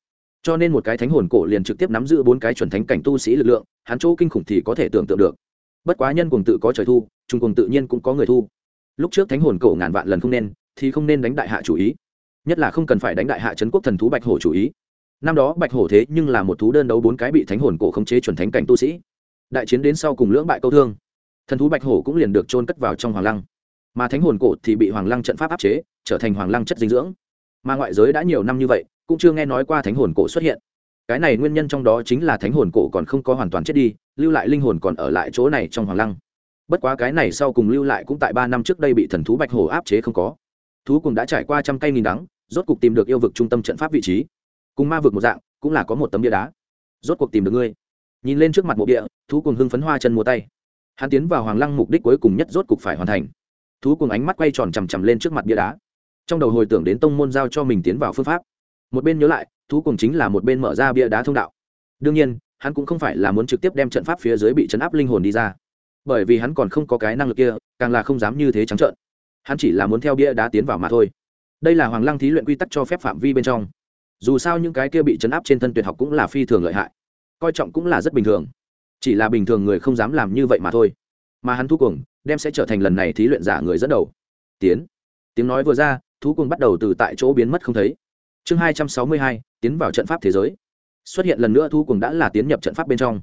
S1: Cho nên một cái thánh hồn cổ liền trực tiếp nắm giữ bốn cái chuẩn thánh cảnh tu sĩ lực lượng, hắn chỗ kinh khủng thì có thể tưởng tượng được. Bất quá nhân cùng tự có trời thu, trung cùng tự nhiên cũng có người thu. Lúc trước thánh hồn cổ ngàn vạn lần không nên, thì không nên đánh đại hạ chủ ý. Nhất là không cần phải đánh đại hạ trấn quốc thần thú bạch hổ chủ ý năm đó bạch hổ thế nhưng là một thú đơn đấu bốn cái bị thánh hồn cổ khống chế chuẩn thánh cảnh tu sĩ. Đại chiến đến sau cùng lưỡng bại câu thương. Thần thú bạch hổ cũng liền được trôn cất vào trong hoàng lăng. Mà thánh hồn cổ thì bị hoàng lăng trận pháp áp chế, trở thành hoàng lăng chất dinh dưỡng. Mà ngoại giới đã nhiều năm như vậy, cũng chưa nghe nói qua thánh hồn cổ xuất hiện. Cái này nguyên nhân trong đó chính là thánh hồn cổ còn không có hoàn toàn chết đi, lưu lại linh hồn còn ở lại chỗ này trong hoàng lăng. Bất quá cái này sau cùng lưu lại cũng tại ba năm trước đây bị thần thú bạch hổ áp chế không có. Thú cùng đã trải qua trăm cây nghìn đắng, rốt cục tìm được yêu vực trung tâm trận pháp vị trí cùng ma vực một dạng, cũng là có một tấm bia đá. Rốt cuộc tìm được ngươi. Nhìn lên trước mặt mộ địa thú cùng hưng phấn hoa chân mua tay. Hắn tiến vào hoàng lăng mục đích cuối cùng nhất rốt cuộc phải hoàn thành. Thú cùng ánh mắt quay tròn chằm chằm lên trước mặt bia đá. Trong đầu hồi tưởng đến tông môn giao cho mình tiến vào phương pháp. Một bên nhớ lại, thú cùng chính là một bên mở ra bia đá thông đạo. Đương nhiên, hắn cũng không phải là muốn trực tiếp đem trận pháp phía dưới bị chấn áp linh hồn đi ra. Bởi vì hắn còn không có cái năng lực kia, càng là không dám như thế trắng trợn. Hắn chỉ là muốn theo bia đá tiến vào mà thôi. Đây là hoàng lăng thí luyện quy tắc cho phép phạm vi bên trong dù sao những cái kia bị chấn áp trên thân tuyệt học cũng là phi thường lợi hại, coi trọng cũng là rất bình thường, chỉ là bình thường người không dám làm như vậy mà thôi. Mà hắn thu cuồng, đem sẽ trở thành lần này thí luyện giả người dẫn đầu. Tiến. Tiếng nói vừa ra, thú cuồng bắt đầu từ tại chỗ biến mất không thấy. Chương hai trăm sáu mươi hai, tiến vào trận pháp thế giới. Xuất hiện lần nữa thú cuồng đã là tiến nhập trận pháp bên trong.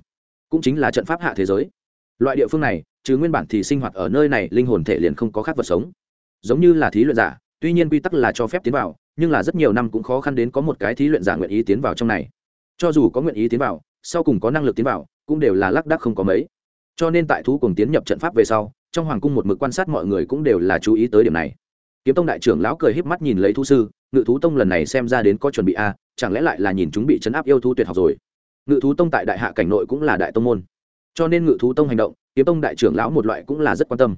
S1: Cũng chính là trận pháp hạ thế giới. Loại địa phương này, chứ nguyên bản thì sinh hoạt ở nơi này, linh hồn thể liền không có khác vật sống. Giống như là thí luyện giả, tuy nhiên quy tắc là cho phép tiến vào nhưng là rất nhiều năm cũng khó khăn đến có một cái thí luyện giả nguyện ý tiến vào trong này. Cho dù có nguyện ý tiến vào, sau cùng có năng lực tiến vào, cũng đều là lác đác không có mấy. Cho nên tại thú cùng tiến nhập trận pháp về sau, trong hoàng cung một mực quan sát mọi người cũng đều là chú ý tới điểm này. Kiếm tông đại trưởng lão cười híp mắt nhìn lấy thú sư, ngự thú tông lần này xem ra đến có chuẩn bị a, chẳng lẽ lại là nhìn chúng bị chấn áp yêu thú tuyệt học rồi? Ngự thú tông tại đại hạ cảnh nội cũng là đại tông môn. Cho nên ngự thú tông hành động, kiếm tông đại trưởng lão một loại cũng là rất quan tâm.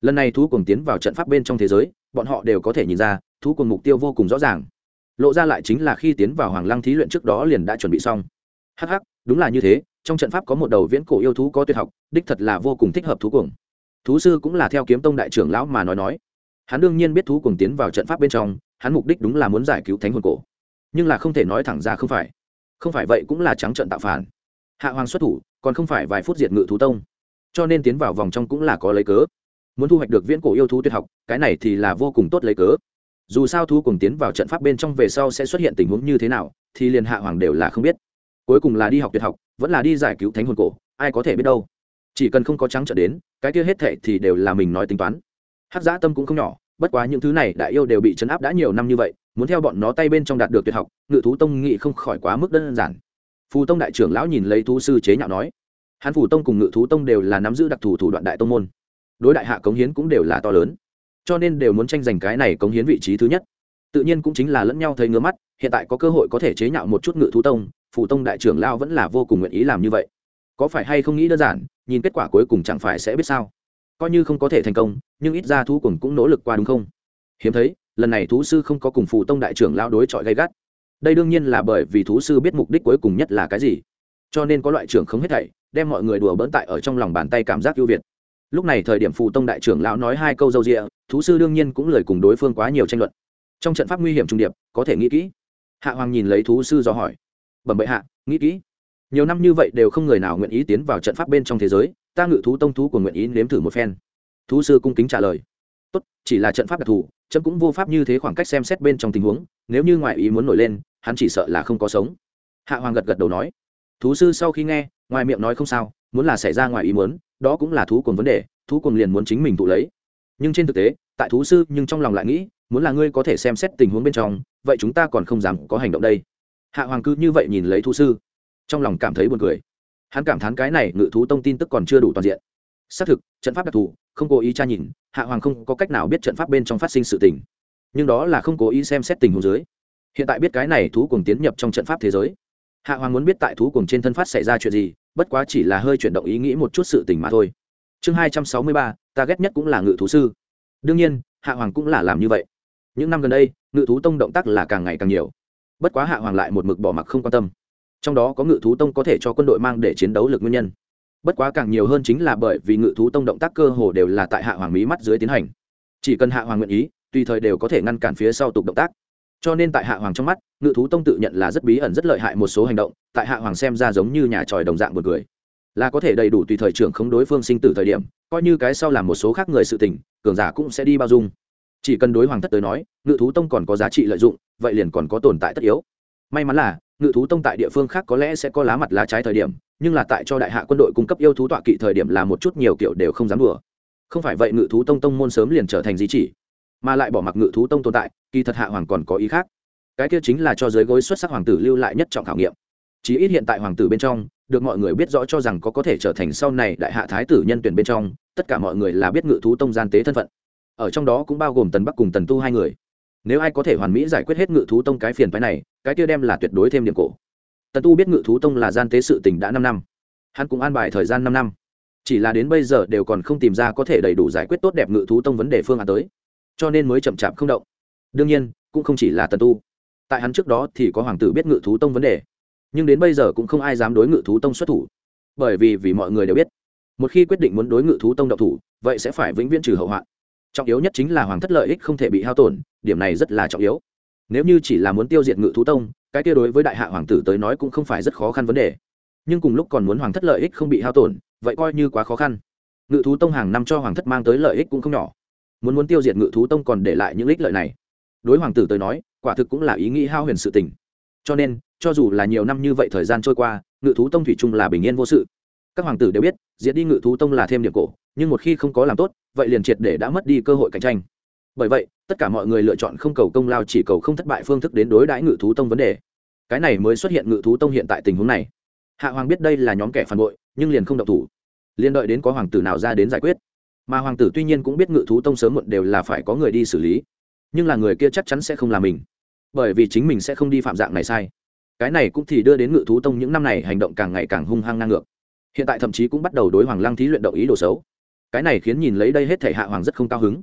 S1: Lần này thú cùng tiến vào trận pháp bên trong thế giới, bọn họ đều có thể nhìn ra thú cùng mục tiêu vô cùng rõ ràng. Lộ ra lại chính là khi tiến vào hoàng lăng thí luyện trước đó liền đã chuẩn bị xong. Hh đúng là như thế, trong trận pháp có một đầu viễn cổ yêu thú có tuyệt học, đích thật là vô cùng thích hợp thú cuồng. Thú sư cũng là theo kiếm tông đại trưởng lão mà nói nói. Hắn đương nhiên biết thú cuồng tiến vào trận pháp bên trong, hắn mục đích đúng là muốn giải cứu thánh hồn cổ. Nhưng là không thể nói thẳng ra không phải. Không phải vậy cũng là trắng trận tạo phản. Hạ hoàng xuất thủ, còn không phải vài phút diệt ngự thú tông. Cho nên tiến vào vòng trong cũng là có lấy cớ. Muốn thu hoạch được viễn cổ yêu thú tuyệt học, cái này thì là vô cùng tốt lấy cớ dù sao thú cùng tiến vào trận pháp bên trong về sau sẽ xuất hiện tình huống như thế nào, thì liền hạ hoàng đều là không biết. Cuối cùng là đi học tuyệt học, vẫn là đi giải cứu thánh hồn cổ, ai có thể biết đâu. Chỉ cần không có trắng trở đến, cái kia hết thệ thì đều là mình nói tính toán. Hát giã tâm cũng không nhỏ, bất quá những thứ này đại yêu đều bị chấn áp đã nhiều năm như vậy, muốn theo bọn nó tay bên trong đạt được tuyệt học, ngự thú tông nghị không khỏi quá mức đơn giản. Phù tông đại trưởng lão nhìn lấy thú sư chế nhạo nói, hắn phù tông cùng ngự thú tông đều là nắm giữ đặc thù thủ đoạn đại tông môn. Đối đại hạ cống hiến cũng đều là to lớn cho nên đều muốn tranh giành cái này cống hiến vị trí thứ nhất. Tự nhiên cũng chính là lẫn nhau thấy ngứa mắt, hiện tại có cơ hội có thể chế nhạo một chút ngự thú tông phụ tông đại trưởng lao vẫn là vô cùng nguyện ý làm như vậy. Có phải hay không nghĩ đơn giản, nhìn kết quả cuối cùng chẳng phải sẽ biết sao? Coi như không có thể thành công, nhưng ít ra thú cùng cũng nỗ lực qua đúng không? Hiếm thấy, lần này thú sư không có cùng phụ tông đại trưởng lao đối chọi gay gắt. Đây đương nhiên là bởi vì thú sư biết mục đích cuối cùng nhất là cái gì. Cho nên có loại trưởng không hết thảy, đem mọi người đùa bỡn tại ở trong lòng bàn tay cảm giác ưu việt lúc này thời điểm phù tông đại trưởng lão nói hai câu dâu rịa thú sư đương nhiên cũng lời cùng đối phương quá nhiều tranh luận. Trong trận pháp nguy hiểm trung điệp, có thể nghĩ kỹ. Hạ hoàng nhìn lấy thú sư do hỏi. Bẩm bệ hạ, nghĩ kỹ. Nhiều năm như vậy đều không người nào nguyện ý tiến vào trận pháp bên trong thế giới, ta ngự thú tông thú của nguyện ý nếm thử một phen. Thú sư cung kính trả lời. Tốt, chỉ là trận pháp đặc thù, chấm cũng vô pháp như thế khoảng cách xem xét bên trong tình huống, nếu như ngoại ý muốn nổi lên, hắn chỉ sợ là không có sống. Hạ hoàng gật gật đầu nói thú sư sau khi nghe, ngoài miệng nói không sao, muốn là xảy ra ngoài ý muốn, đó cũng là thú cùng vấn đề, thú cùng liền muốn chính mình tụ lấy. Nhưng trên thực tế, tại thú sư nhưng trong lòng lại nghĩ, muốn là ngươi có thể xem xét tình huống bên trong, vậy chúng ta còn không dám có hành động đây. Hạ hoàng cư như vậy nhìn lấy thú sư, trong lòng cảm thấy buồn cười. Hắn cảm thán cái này ngự thú tông tin tức còn chưa đủ toàn diện. Xác thực, trận pháp đặc thù, không cố ý tra nhìn, hạ hoàng không có cách nào biết trận pháp bên trong phát sinh sự tình. Nhưng đó là không cố ý xem xét tình huống dưới. Hiện tại biết cái này thú cùng tiến nhập trong trận pháp thế giới hạ hoàng muốn biết tại thú cùng trên thân phát xảy ra chuyện gì, bất quá chỉ là hơi chuyển động ý nghĩ một chút sự tình mà thôi. Chương hai trăm sáu mươi ba, ta ghét nhất cũng là ngự thú sư. Đương nhiên, hạ hoàng cũng là làm như vậy. Những năm gần đây, ngự thú tông động tác là càng ngày càng nhiều. Bất quá hạ hoàng lại một mực bỏ mặc không quan tâm. Trong đó có ngự thú tông có thể cho quân đội mang để chiến đấu lực nguyên nhân. Bất quá càng nhiều hơn chính là bởi vì ngự thú tông động tác cơ hồ đều là tại hạ hoàng mỹ mắt dưới tiến hành. Chỉ cần hạ hoàng nguyện ý, tùy thời đều có thể ngăn cản phía sau tục động tác cho nên tại hạ hoàng trong mắt, ngự thú tông tự nhận là rất bí ẩn, rất lợi hại một số hành động, tại hạ hoàng xem ra giống như nhà tròi đồng dạng một người là có thể đầy đủ tùy thời trưởng không đối phương sinh tử thời điểm, coi như cái sau làm một số khác người sự tình, cường giả cũng sẽ đi bao dung. Chỉ cần đối hoàng thất tới nói, ngự thú tông còn có giá trị lợi dụng, vậy liền còn có tồn tại tất yếu. May mắn là, ngự thú tông tại địa phương khác có lẽ sẽ có lá mặt lá trái thời điểm, nhưng là tại cho đại hạ quân đội cung cấp yêu thú tọa kỵ thời điểm là một chút nhiều kiểu đều không dám đùa. Không phải vậy ngự thú tông tông môn sớm liền trở thành di chỉ mà lại bỏ mặc ngự thú tông tồn tại, kỳ thật hạ hoàng còn có ý khác. Cái kia chính là cho giới gối xuất sắc hoàng tử lưu lại nhất trọng khảo nghiệm. Chí ít hiện tại hoàng tử bên trong, được mọi người biết rõ cho rằng có có thể trở thành sau này đại hạ thái tử nhân tuyển bên trong, tất cả mọi người là biết ngự thú tông gian tế thân phận. Ở trong đó cũng bao gồm tần bắc cùng tần tu hai người. Nếu ai có thể hoàn mỹ giải quyết hết ngự thú tông cái phiền phái này, cái kia đem là tuyệt đối thêm điểm cổ. Tần tu biết ngự thú tông là gian tế sự tình đã năm năm. Hắn cũng an bài thời gian năm năm. Chỉ là đến bây giờ đều còn không tìm ra có thể đầy đủ giải quyết tốt đẹp ngự thú tông vấn đề phương án tới cho nên mới chậm chạp không động. Đương nhiên, cũng không chỉ là tần tu. Tại hắn trước đó thì có hoàng tử biết ngự thú tông vấn đề, nhưng đến bây giờ cũng không ai dám đối ngự thú tông xuất thủ. Bởi vì vì mọi người đều biết, một khi quyết định muốn đối ngự thú tông độc thủ, vậy sẽ phải vĩnh viễn trừ hậu hoạn. Trọng yếu nhất chính là hoàng thất lợi ích không thể bị hao tổn, điểm này rất là trọng yếu. Nếu như chỉ là muốn tiêu diệt ngự thú tông, cái kia đối với đại hạ hoàng tử tới nói cũng không phải rất khó khăn vấn đề. Nhưng cùng lúc còn muốn hoàng thất lợi ích không bị hao tổn, vậy coi như quá khó khăn. Ngự thú tông hàng năm cho hoàng thất mang tới lợi ích cũng không nhỏ muốn muốn tiêu diệt ngự thú tông còn để lại những ích lợi này. Đối hoàng tử tới nói, quả thực cũng là ý nghĩ hao huyền sự tình. Cho nên, cho dù là nhiều năm như vậy thời gian trôi qua, ngự thú tông thủy chung là bình yên vô sự. Các hoàng tử đều biết, diệt đi ngự thú tông là thêm điểm cổ, nhưng một khi không có làm tốt, vậy liền triệt để đã mất đi cơ hội cạnh tranh. Bởi vậy, tất cả mọi người lựa chọn không cầu công lao chỉ cầu không thất bại phương thức đến đối đãi ngự thú tông vấn đề. Cái này mới xuất hiện ngự thú tông hiện tại tình huống này. Hạ hoàng biết đây là nhóm kẻ phản bội, nhưng liền không độc thủ. Liền đợi đến có hoàng tử nào ra đến giải quyết mà hoàng tử tuy nhiên cũng biết ngự thú tông sớm muộn đều là phải có người đi xử lý, nhưng là người kia chắc chắn sẽ không là mình, bởi vì chính mình sẽ không đi phạm dạng này sai. Cái này cũng thì đưa đến ngự thú tông những năm này hành động càng ngày càng hung hăng ngang ngược. Hiện tại thậm chí cũng bắt đầu đối hoàng lăng thí luyện động ý đồ xấu. Cái này khiến nhìn lấy đây hết thể hạ hoàng rất không cao hứng.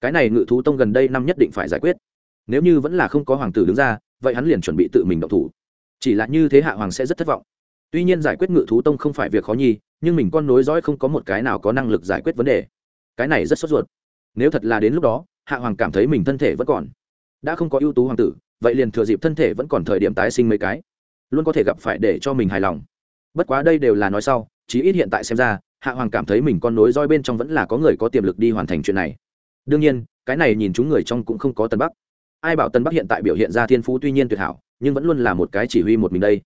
S1: Cái này ngự thú tông gần đây năm nhất định phải giải quyết. Nếu như vẫn là không có hoàng tử đứng ra, vậy hắn liền chuẩn bị tự mình động thủ. Chỉ là như thế hạ hoàng sẽ rất thất vọng. Tuy nhiên giải quyết ngự thú tông không phải việc khó nhi nhưng mình con nối dõi không có một cái nào có năng lực giải quyết vấn đề cái này rất sốt ruột. Nếu thật là đến lúc đó, hạ hoàng cảm thấy mình thân thể vẫn còn đã không có ưu tú hoàng tử, vậy liền thừa dịp thân thể vẫn còn thời điểm tái sinh mấy cái, luôn có thể gặp phải để cho mình hài lòng. Bất quá đây đều là nói sau, chí ít hiện tại xem ra, hạ hoàng cảm thấy mình con nối roi bên trong vẫn là có người có tiềm lực đi hoàn thành chuyện này. Đương nhiên, cái này nhìn chúng người trong cũng không có tân bắc. Ai bảo tân bắc hiện tại biểu hiện ra thiên phú tuy nhiên tuyệt hảo, nhưng vẫn luôn là một cái chỉ huy một mình đây.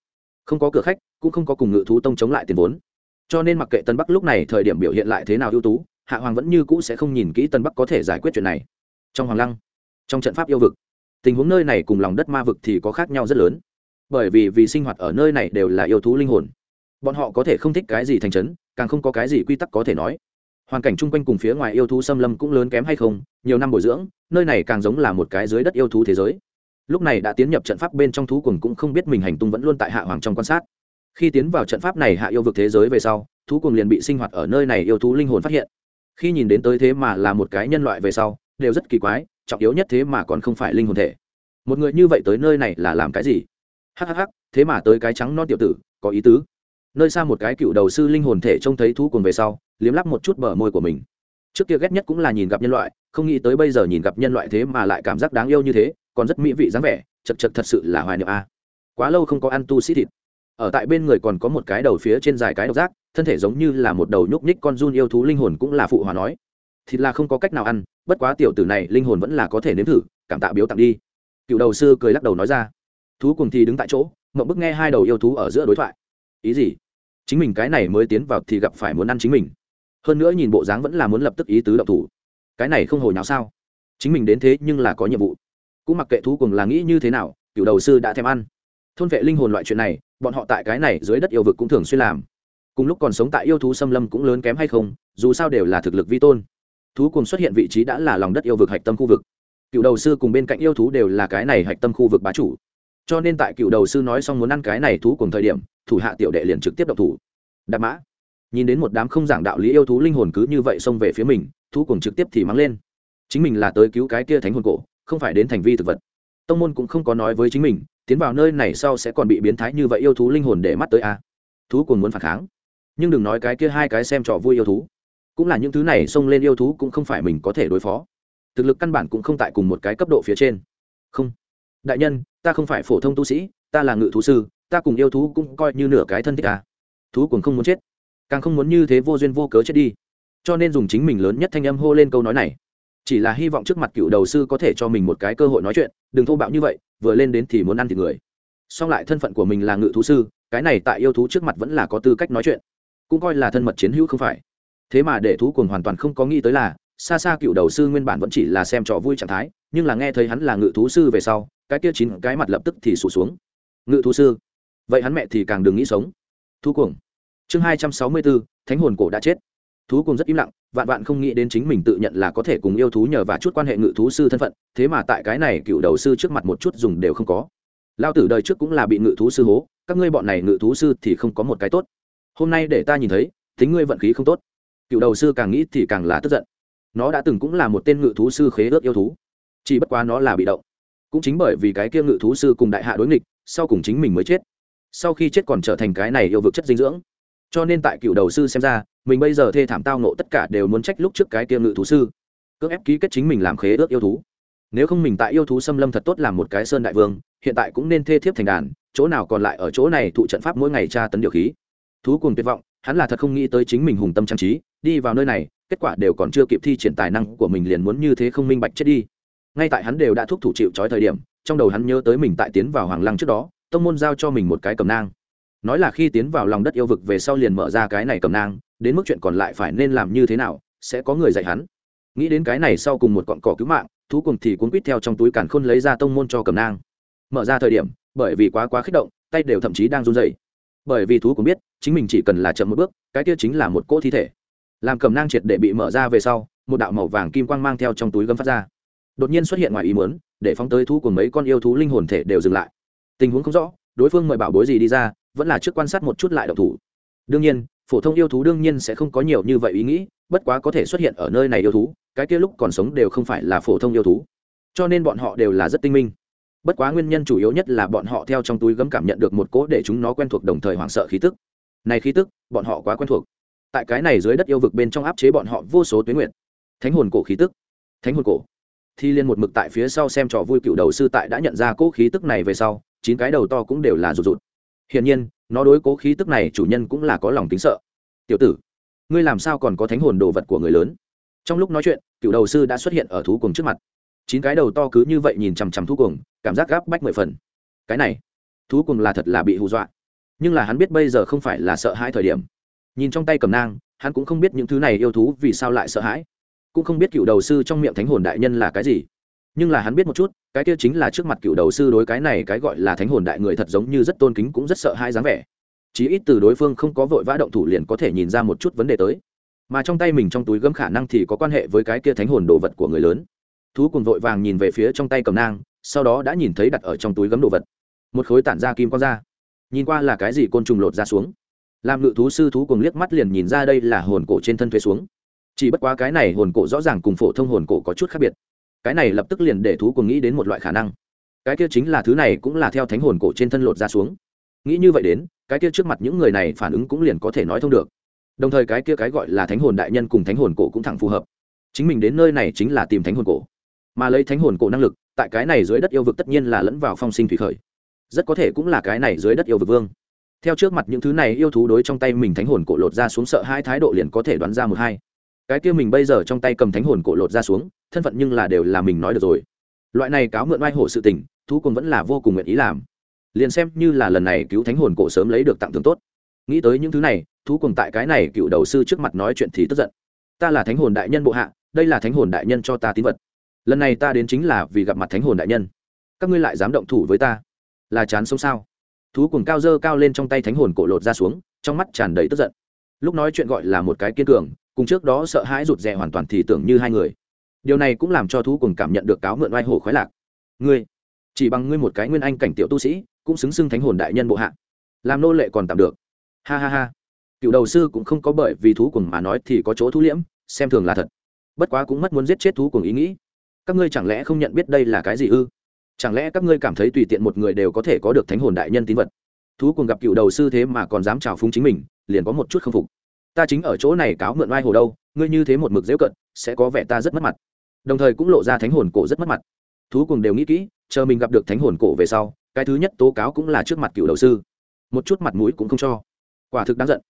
S1: Không có cửa khách, cũng không có cùng ngự thú tông chống lại tiền vốn. Cho nên mặc kệ tân bắc lúc này thời điểm biểu hiện lại thế nào ưu tú hạ hoàng vẫn như cũ sẽ không nhìn kỹ tân bắc có thể giải quyết chuyện này trong hoàng lăng trong trận pháp yêu vực tình huống nơi này cùng lòng đất ma vực thì có khác nhau rất lớn bởi vì vì sinh hoạt ở nơi này đều là yêu thú linh hồn bọn họ có thể không thích cái gì thành trấn càng không có cái gì quy tắc có thể nói hoàn cảnh chung quanh cùng phía ngoài yêu thú xâm lâm cũng lớn kém hay không nhiều năm bồi dưỡng nơi này càng giống là một cái dưới đất yêu thú thế giới lúc này đã tiến nhập trận pháp bên trong thú cùng cũng không biết mình hành tung vẫn luôn tại hạ hoàng trong quan sát khi tiến vào trận pháp này hạ yêu vực thế giới về sau thú cùng liền bị sinh hoạt ở nơi này yêu thú linh hồn phát hiện khi nhìn đến tới thế mà là một cái nhân loại về sau, đều rất kỳ quái, trọng yếu nhất thế mà còn không phải linh hồn thể. Một người như vậy tới nơi này là làm cái gì? Hhh thế mà tới cái trắng non tiểu tử, có ý tứ. Nơi xa một cái cựu đầu sư linh hồn thể trông thấy thú cùng về sau, liếm lắp một chút bờ môi của mình. Trước kia ghét nhất cũng là nhìn gặp nhân loại, không nghĩ tới bây giờ nhìn gặp nhân loại thế mà lại cảm giác đáng yêu như thế, còn rất mỹ vị dáng vẻ, chật chật thật sự là hoài niệm a. Quá lâu không có ăn tu sĩ thịt. Ở tại bên người còn có một cái đầu phía trên dài cái độc giác thân thể giống như là một đầu nhúc nhích con run yêu thú linh hồn cũng là phụ hòa nói. Thịt là không có cách nào ăn, bất quá tiểu tử này linh hồn vẫn là có thể nếm thử, cảm tạ biếu tặng đi. Cựu đầu sư cười lắc đầu nói ra. Thú cùng thì đứng tại chỗ, mộng bức nghe hai đầu yêu thú ở giữa đối thoại. Ý gì? Chính mình cái này mới tiến vào thì gặp phải muốn ăn chính mình. Hơn nữa nhìn bộ dáng vẫn là muốn lập tức ý tứ độc thủ. Cái này không hồi nào sao? Chính mình đến thế nhưng là có nhiệm vụ. Cũng mặc kệ thú cùng là nghĩ như thế nào, cựu đầu sư đã thèm ăn. Thôn vệ linh hồn loại chuyện này, bọn họ tại cái này dưới đất yêu vực cũng thường xuyên làm cùng lúc còn sống tại yêu thú xâm lâm cũng lớn kém hay không, dù sao đều là thực lực vi tôn. Thú cùng xuất hiện vị trí đã là lòng đất yêu vực hạch tâm khu vực. Cựu đầu sư cùng bên cạnh yêu thú đều là cái này hạch tâm khu vực bá chủ. Cho nên tại cựu đầu sư nói xong muốn ăn cái này thú cùng thời điểm, thủ hạ tiểu đệ liền trực tiếp độc thủ. Đạp mã. Nhìn đến một đám không giảng đạo lý yêu thú linh hồn cứ như vậy xông về phía mình, thú cùng trực tiếp thì mắng lên. Chính mình là tới cứu cái kia thánh hồn cổ, không phải đến thành vi thực vật. Tông môn cũng không có nói với chính mình, tiến vào nơi này sau sẽ còn bị biến thái như vậy yêu thú linh hồn để mắt tới a. Thú cùng muốn phản kháng nhưng đừng nói cái kia hai cái xem trò vui yêu thú. Cũng là những thứ này xông lên yêu thú cũng không phải mình có thể đối phó. Thực lực căn bản cũng không tại cùng một cái cấp độ phía trên. Không. Đại nhân, ta không phải phổ thông tu sĩ, ta là ngự thú sư, ta cùng yêu thú cũng coi như nửa cái thân thích à. Thú cũng không muốn chết. Càng không muốn như thế vô duyên vô cớ chết đi. Cho nên dùng chính mình lớn nhất thanh âm hô lên câu nói này. Chỉ là hy vọng trước mặt cựu đầu sư có thể cho mình một cái cơ hội nói chuyện, đừng thô bạo như vậy, vừa lên đến thì muốn ăn thịt người. Song lại thân phận của mình là ngự thú sư, cái này tại yêu thú trước mặt vẫn là có tư cách nói chuyện cũng coi là thân mật chiến hữu không phải. Thế mà để thú cuồng hoàn toàn không có nghĩ tới là xa xa cựu đầu sư nguyên bản vẫn chỉ là xem trò vui trạng thái, nhưng là nghe thấy hắn là ngự thú sư về sau, cái kia chín cái mặt lập tức thì sụt xuống. Ngự thú sư? Vậy hắn mẹ thì càng đừng nghĩ sống. Thú cuồng. Chương hai trăm sáu mươi bốn, thánh hồn cổ đã chết. Thú cuồng rất im lặng, vạn vạn không nghĩ đến chính mình tự nhận là có thể cùng yêu thú nhờ và chút quan hệ ngự thú sư thân phận, thế mà tại cái này cựu đầu sư trước mặt một chút dùng đều không có. Lao tử đời trước cũng là bị ngự thú sư hố, các ngươi bọn này ngự thú sư thì không có một cái tốt hôm nay để ta nhìn thấy, tính ngươi vận khí không tốt. Cựu đầu sư càng nghĩ thì càng là tức giận. Nó đã từng cũng là một tên ngự thú sư khế ước yêu thú. Chỉ bất quá nó là bị động. Cũng chính bởi vì cái kia ngự thú sư cùng đại hạ đối nghịch, sau cùng chính mình mới chết. Sau khi chết còn trở thành cái này yêu vực chất dinh dưỡng. Cho nên tại cựu đầu sư xem ra, mình bây giờ thê thảm tao nộ tất cả đều muốn trách lúc trước cái kia ngự thú sư. Cưỡng ép ký kết chính mình làm khế ước yêu thú. Nếu không mình tại yêu thú xâm lâm thật tốt làm một cái sơn đại vương, hiện tại cũng nên thê thiếp thành đàn, chỗ nào còn lại ở chỗ này thụ trận pháp mỗi ngày tra tấn điều khí thú cùng tuyệt vọng, hắn là thật không nghĩ tới chính mình hùng tâm trang trí, đi vào nơi này, kết quả đều còn chưa kịp thi triển tài năng của mình liền muốn như thế không minh bạch chết đi. Ngay tại hắn đều đã thúc thủ chịu trói thời điểm, trong đầu hắn nhớ tới mình tại tiến vào hoàng lăng trước đó, tông môn giao cho mình một cái cầm nang. Nói là khi tiến vào lòng đất yêu vực về sau liền mở ra cái này cầm nang, đến mức chuyện còn lại phải nên làm như thế nào, sẽ có người dạy hắn. Nghĩ đến cái này sau cùng một cọn cỏ cứu mạng, thú cùng thì cuốn quýt theo trong túi càn khôn lấy ra tông môn cho cầm nang. Mở ra thời điểm, bởi vì quá quá kích động, tay đều thậm chí đang run dày bởi vì thú cũng biết, chính mình chỉ cần là chậm một bước, cái kia chính là một cỗ thi thể. Làm cầm nang triệt để bị mở ra về sau, một đạo màu vàng kim quang mang theo trong túi gấm phát ra. Đột nhiên xuất hiện ngoài ý muốn, để phóng tới thú của mấy con yêu thú linh hồn thể đều dừng lại. Tình huống không rõ, đối phương mời bảo bối gì đi ra, vẫn là trước quan sát một chút lại độc thủ. Đương nhiên, phổ thông yêu thú đương nhiên sẽ không có nhiều như vậy ý nghĩ, bất quá có thể xuất hiện ở nơi này yêu thú, cái kia lúc còn sống đều không phải là phổ thông yêu thú. Cho nên bọn họ đều là rất tinh minh bất quá nguyên nhân chủ yếu nhất là bọn họ theo trong túi gấm cảm nhận được một cỗ để chúng nó quen thuộc đồng thời hoảng sợ khí tức. Này khí tức, bọn họ quá quen thuộc. Tại cái này dưới đất yêu vực bên trong áp chế bọn họ vô số tuyến nguyện thánh hồn cổ khí tức. Thánh hồn cổ. Thi liên một mực tại phía sau xem trò vui cựu đầu sư tại đã nhận ra cỗ khí tức này về sau, chín cái đầu to cũng đều là rụt rụt. Hiển nhiên, nó đối cố khí tức này chủ nhân cũng là có lòng tính sợ. Tiểu tử, ngươi làm sao còn có thánh hồn đồ vật của người lớn? Trong lúc nói chuyện, cựu đầu sư đã xuất hiện ở thú cùng trước mặt chín cái đầu to cứ như vậy nhìn chằm chằm thú cùng cảm giác gáp bách mười phần. Cái này, thú cùng là thật là bị hù dọa. Nhưng là hắn biết bây giờ không phải là sợ hãi thời điểm. Nhìn trong tay cầm nang, hắn cũng không biết những thứ này yêu thú vì sao lại sợ hãi. Cũng không biết cựu đầu sư trong miệng thánh hồn đại nhân là cái gì. Nhưng là hắn biết một chút, cái kia chính là trước mặt cựu đầu sư đối cái này cái gọi là thánh hồn đại người thật giống như rất tôn kính cũng rất sợ hai dáng vẻ. Chí ít từ đối phương không có vội vã động thủ liền có thể nhìn ra một chút vấn đề tới. Mà trong tay mình trong túi gấm khả năng thì có quan hệ với cái kia thánh hồn đồ vật của người lớn thú cùng vội vàng nhìn về phía trong tay cầm nang, sau đó đã nhìn thấy đặt ở trong túi gấm đồ vật. Một khối tản ra kim quang ra. Nhìn qua là cái gì côn trùng lột ra xuống. Làm ngự thú sư thú cùng liếc mắt liền nhìn ra đây là hồn cổ trên thân thuế xuống. Chỉ bất quá cái này hồn cổ rõ ràng cùng phổ thông hồn cổ có chút khác biệt. Cái này lập tức liền để thú cùng nghĩ đến một loại khả năng. Cái kia chính là thứ này cũng là theo thánh hồn cổ trên thân lột ra xuống. Nghĩ như vậy đến, cái kia trước mặt những người này phản ứng cũng liền có thể nói thông được. Đồng thời cái kia cái gọi là thánh hồn đại nhân cùng thánh hồn cổ cũng thẳng phù hợp. Chính mình đến nơi này chính là tìm thánh hồn cổ mà lấy thánh hồn cổ năng lực, tại cái này dưới đất yêu vực tất nhiên là lẫn vào phong sinh thủy khởi. Rất có thể cũng là cái này dưới đất yêu vực vương. Theo trước mặt những thứ này yêu thú đối trong tay mình thánh hồn cổ lột ra xuống sợ hai thái độ liền có thể đoán ra một hai. Cái kia mình bây giờ trong tay cầm thánh hồn cổ lột ra xuống, thân phận nhưng là đều là mình nói được rồi. Loại này cáo mượn oai hổ sự tình, thú cùng vẫn là vô cùng nguyện ý làm. Liền xem như là lần này cứu thánh hồn cổ sớm lấy được tặng thưởng tốt. Nghĩ tới những thứ này, thú cùng tại cái này cựu đầu sư trước mặt nói chuyện thì tức giận. Ta là thánh hồn đại nhân bộ hạ, đây là thánh hồn đại nhân cho ta tín vật lần này ta đến chính là vì gặp mặt thánh hồn đại nhân. Các ngươi lại dám động thủ với ta? Là chán sống sao? Thú cùng cao dơ cao lên trong tay thánh hồn cổ lột ra xuống, trong mắt tràn đầy tức giận. Lúc nói chuyện gọi là một cái kiên cường, cùng trước đó sợ hãi rụt rè hoàn toàn thì tưởng như hai người. Điều này cũng làm cho thú cùng cảm nhận được cáo mượn oai hổ khoái lạc. Ngươi, chỉ bằng ngươi một cái nguyên anh cảnh tiểu tu sĩ, cũng xứng xưng thánh hồn đại nhân bộ hạ. Làm nô lệ còn tạm được. Ha ha ha. Cựu đầu sư cũng không có bởi vì thú cùng mà nói thì có chỗ thú liễm, xem thường là thật. Bất quá cũng mất muốn giết chết thú cùng ý nghĩ các ngươi chẳng lẽ không nhận biết đây là cái gì ư? Chẳng lẽ các ngươi cảm thấy tùy tiện một người đều có thể có được thánh hồn đại nhân tín vật? Thú cùng gặp cựu đầu sư thế mà còn dám trào phúng chính mình, liền có một chút k phục. Ta chính ở chỗ này cáo mượn oai hồ đâu, ngươi như thế một mực dễu cận, sẽ có vẻ ta rất mất mặt. Đồng thời cũng lộ ra thánh hồn cổ rất mất mặt. Thú cùng đều nghĩ kỹ, chờ mình gặp được thánh hồn cổ về sau, cái thứ nhất tố cáo cũng là trước mặt cựu đầu sư. Một chút mặt mũi cũng không cho. Quả thực đáng giận.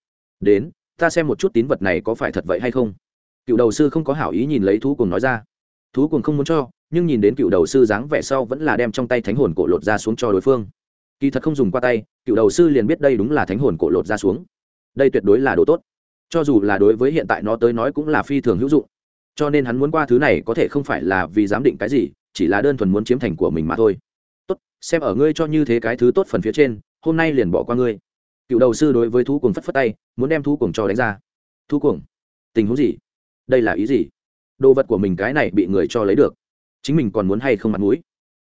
S1: Đến, ta xem một chút tín vật này có phải thật vậy hay không? Cựu đầu sư không có hảo ý nhìn lấy thú cùng nói ra thú cùng không muốn cho, nhưng nhìn đến cựu đầu sư dáng vẻ sau vẫn là đem trong tay thánh hồn cổ lột ra xuống cho đối phương. Kỳ thật không dùng qua tay, cựu đầu sư liền biết đây đúng là thánh hồn cổ lột ra xuống. Đây tuyệt đối là đồ tốt. Cho dù là đối với hiện tại nó tới nói cũng là phi thường hữu dụng. Cho nên hắn muốn qua thứ này có thể không phải là vì giám định cái gì, chỉ là đơn thuần muốn chiếm thành của mình mà thôi. Tốt, xem ở ngươi cho như thế cái thứ tốt phần phía trên, hôm nay liền bỏ qua ngươi. Cựu đầu sư đối với thú cuồng phất phất tay, muốn đem thú cuồng cho đánh ra. Thú cuồng? Tình huống gì? Đây là ý gì? Đồ vật của mình cái này bị người cho lấy được. Chính mình còn muốn hay không mặt mũi?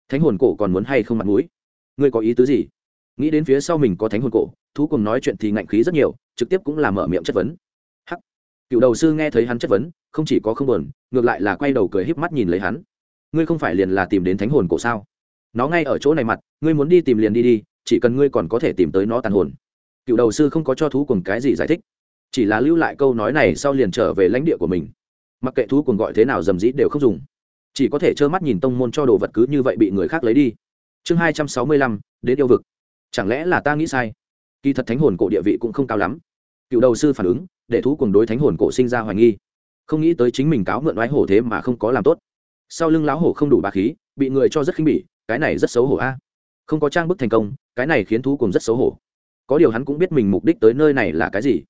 S1: Thánh hồn cổ còn muốn hay không mặt mũi? Ngươi có ý tứ gì? Nghĩ đến phía sau mình có thánh hồn cổ, thú cùng nói chuyện thì ngạnh khí rất nhiều, trực tiếp cũng là mở miệng chất vấn. Hắc. Cựu đầu sư nghe thấy hắn chất vấn, không chỉ có không buồn, ngược lại là quay đầu cười híp mắt nhìn lấy hắn. Ngươi không phải liền là tìm đến thánh hồn cổ sao? Nó ngay ở chỗ này mặt, ngươi muốn đi tìm liền đi đi, chỉ cần ngươi còn có thể tìm tới nó tàn hồn. Cựu đầu sư không có cho thú cùng cái gì giải thích, chỉ là lưu lại câu nói này sau liền trở về lãnh địa của mình mặc kệ thú cùng gọi thế nào dầm dĩ đều không dùng. Chỉ có thể trơ mắt nhìn tông môn cho đồ vật cứ như vậy bị người khác lấy đi. Chương hai trăm sáu mươi lăm, đến yêu vực. Chẳng lẽ là ta nghĩ sai? Kỳ thật thánh hồn cổ địa vị cũng không cao lắm. Cựu đầu sư phản ứng, để thú cùng đối thánh hồn cổ sinh ra hoài nghi. Không nghĩ tới chính mình cáo mượn oái hổ thế mà không có làm tốt. Sau lưng lão hổ không đủ bà khí, bị người cho rất khinh bỉ, cái này rất xấu hổ a. Không có trang bức thành công, cái này khiến thú cùng rất xấu hổ. Có điều hắn cũng biết mình mục đích tới nơi này là cái gì.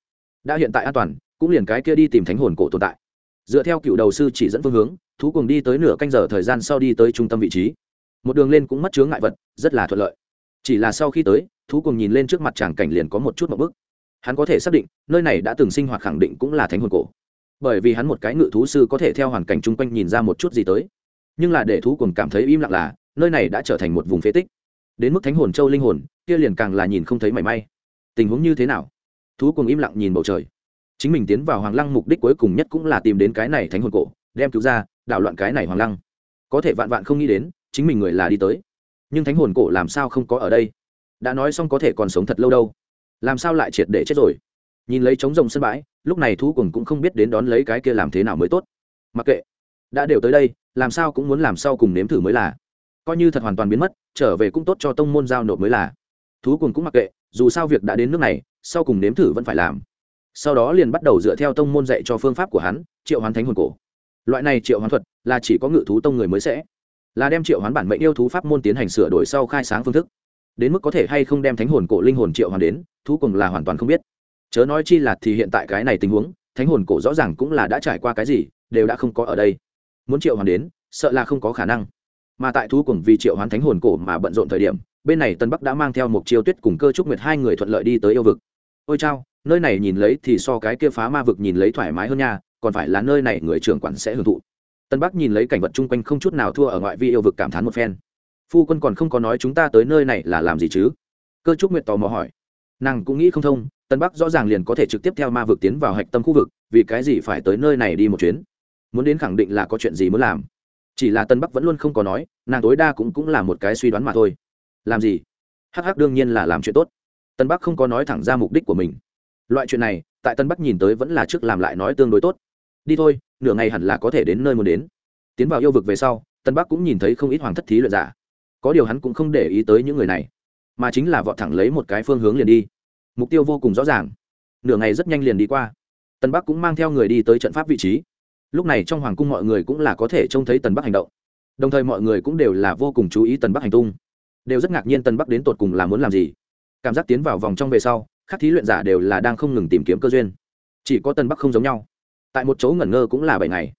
S1: Đã hiện tại an toàn, cũng liền cái kia đi tìm thánh hồn cổ tồn tại dựa theo cựu đầu sư chỉ dẫn phương hướng, thú cùng đi tới nửa canh giờ thời gian sau đi tới trung tâm vị trí. Một đường lên cũng mất chướng ngại vật, rất là thuận lợi. Chỉ là sau khi tới, thú cùng nhìn lên trước mặt tràng cảnh liền có một chút một bức. Hắn có thể xác định, nơi này đã từng sinh hoạt khẳng định cũng là thánh hồn cổ. Bởi vì hắn một cái ngự thú sư có thể theo hoàn cảnh chung quanh nhìn ra một chút gì tới. Nhưng là để thú cùng cảm thấy im lặng là, nơi này đã trở thành một vùng phế tích. Đến mức thánh hồn châu linh hồn, kia liền càng là nhìn không thấy mảy may. Tình huống như thế nào? Thú cùng im lặng nhìn bầu trời chính mình tiến vào hoàng lăng mục đích cuối cùng nhất cũng là tìm đến cái này thánh hồn cổ, đem cứu ra, đảo loạn cái này hoàng lăng. Có thể vạn vạn không nghĩ đến, chính mình người là đi tới. Nhưng thánh hồn cổ làm sao không có ở đây? Đã nói xong có thể còn sống thật lâu đâu. Làm sao lại triệt để chết rồi? Nhìn lấy trống rồng sân bãi, lúc này thú cùng cũng không biết đến đón lấy cái kia làm thế nào mới tốt. Mặc kệ, đã đều tới đây, làm sao cũng muốn làm sao cùng nếm thử mới là. Coi như thật hoàn toàn biến mất, trở về cũng tốt cho tông môn giao nộp mới là. Thú cùng cũng mặc kệ, dù sao việc đã đến nước này, sau cùng nếm thử vẫn phải làm sau đó liền bắt đầu dựa theo tông môn dạy cho phương pháp của hắn, triệu hoán thánh hồn cổ. Loại này triệu hoán thuật là chỉ có ngự thú tông người mới sẽ, là đem triệu hoán bản mệnh yêu thú pháp môn tiến hành sửa đổi sau khai sáng phương thức. Đến mức có thể hay không đem thánh hồn cổ linh hồn triệu hoán đến, thú cùng là hoàn toàn không biết. Chớ nói chi là thì hiện tại cái này tình huống, thánh hồn cổ rõ ràng cũng là đã trải qua cái gì, đều đã không có ở đây. Muốn triệu hoán đến, sợ là không có khả năng. Mà tại thú cùng vì triệu hoán thánh hồn cổ mà bận rộn thời điểm, bên này tân bắc đã mang theo một chiêu tuyết cùng cơ trúc nguyệt hai người thuận lợi đi tới yêu vực. Ôi chao nơi này nhìn lấy thì so cái kia phá ma vực nhìn lấy thoải mái hơn nha, còn phải là nơi này người trưởng quản sẽ hưởng thụ. Tân bắc nhìn lấy cảnh vật chung quanh không chút nào thua ở ngoại vi yêu vực cảm thán một phen. Phu quân còn không có nói chúng ta tới nơi này là làm gì chứ? Cơ trúc nguyệt tò mò hỏi. Nàng cũng nghĩ không thông, tân bắc rõ ràng liền có thể trực tiếp theo ma vực tiến vào hạch tâm khu vực, vì cái gì phải tới nơi này đi một chuyến? Muốn đến khẳng định là có chuyện gì muốn làm. Chỉ là tân bắc vẫn luôn không có nói, nàng tối đa cũng cũng là một cái suy đoán mà thôi. Làm gì? Hắc hắc đương nhiên là làm chuyện tốt. Tân bắc không có nói thẳng ra mục đích của mình loại chuyện này, tại tân bắc nhìn tới vẫn là trước làm lại nói tương đối tốt. Đi thôi, nửa ngày hẳn là có thể đến nơi muốn đến. Tiến vào yêu vực về sau, tân bắc cũng nhìn thấy không ít hoàng thất thí luyện giả. Có điều hắn cũng không để ý tới những người này, mà chính là vọt thẳng lấy một cái phương hướng liền đi. Mục tiêu vô cùng rõ ràng. Nửa ngày rất nhanh liền đi qua. Tân bắc cũng mang theo người đi tới trận pháp vị trí. Lúc này trong hoàng cung mọi người cũng là có thể trông thấy tần bắc hành động. Đồng thời mọi người cũng đều là vô cùng chú ý tần bắc hành tung. Đều rất ngạc nhiên tần bắc đến tột cùng là muốn làm gì. Cảm giác tiến vào vòng trong về sau các thí luyện giả đều là đang không ngừng tìm kiếm cơ duyên. Chỉ có tần bắc không giống nhau. Tại một chỗ ngẩn ngơ cũng là bảy ngày.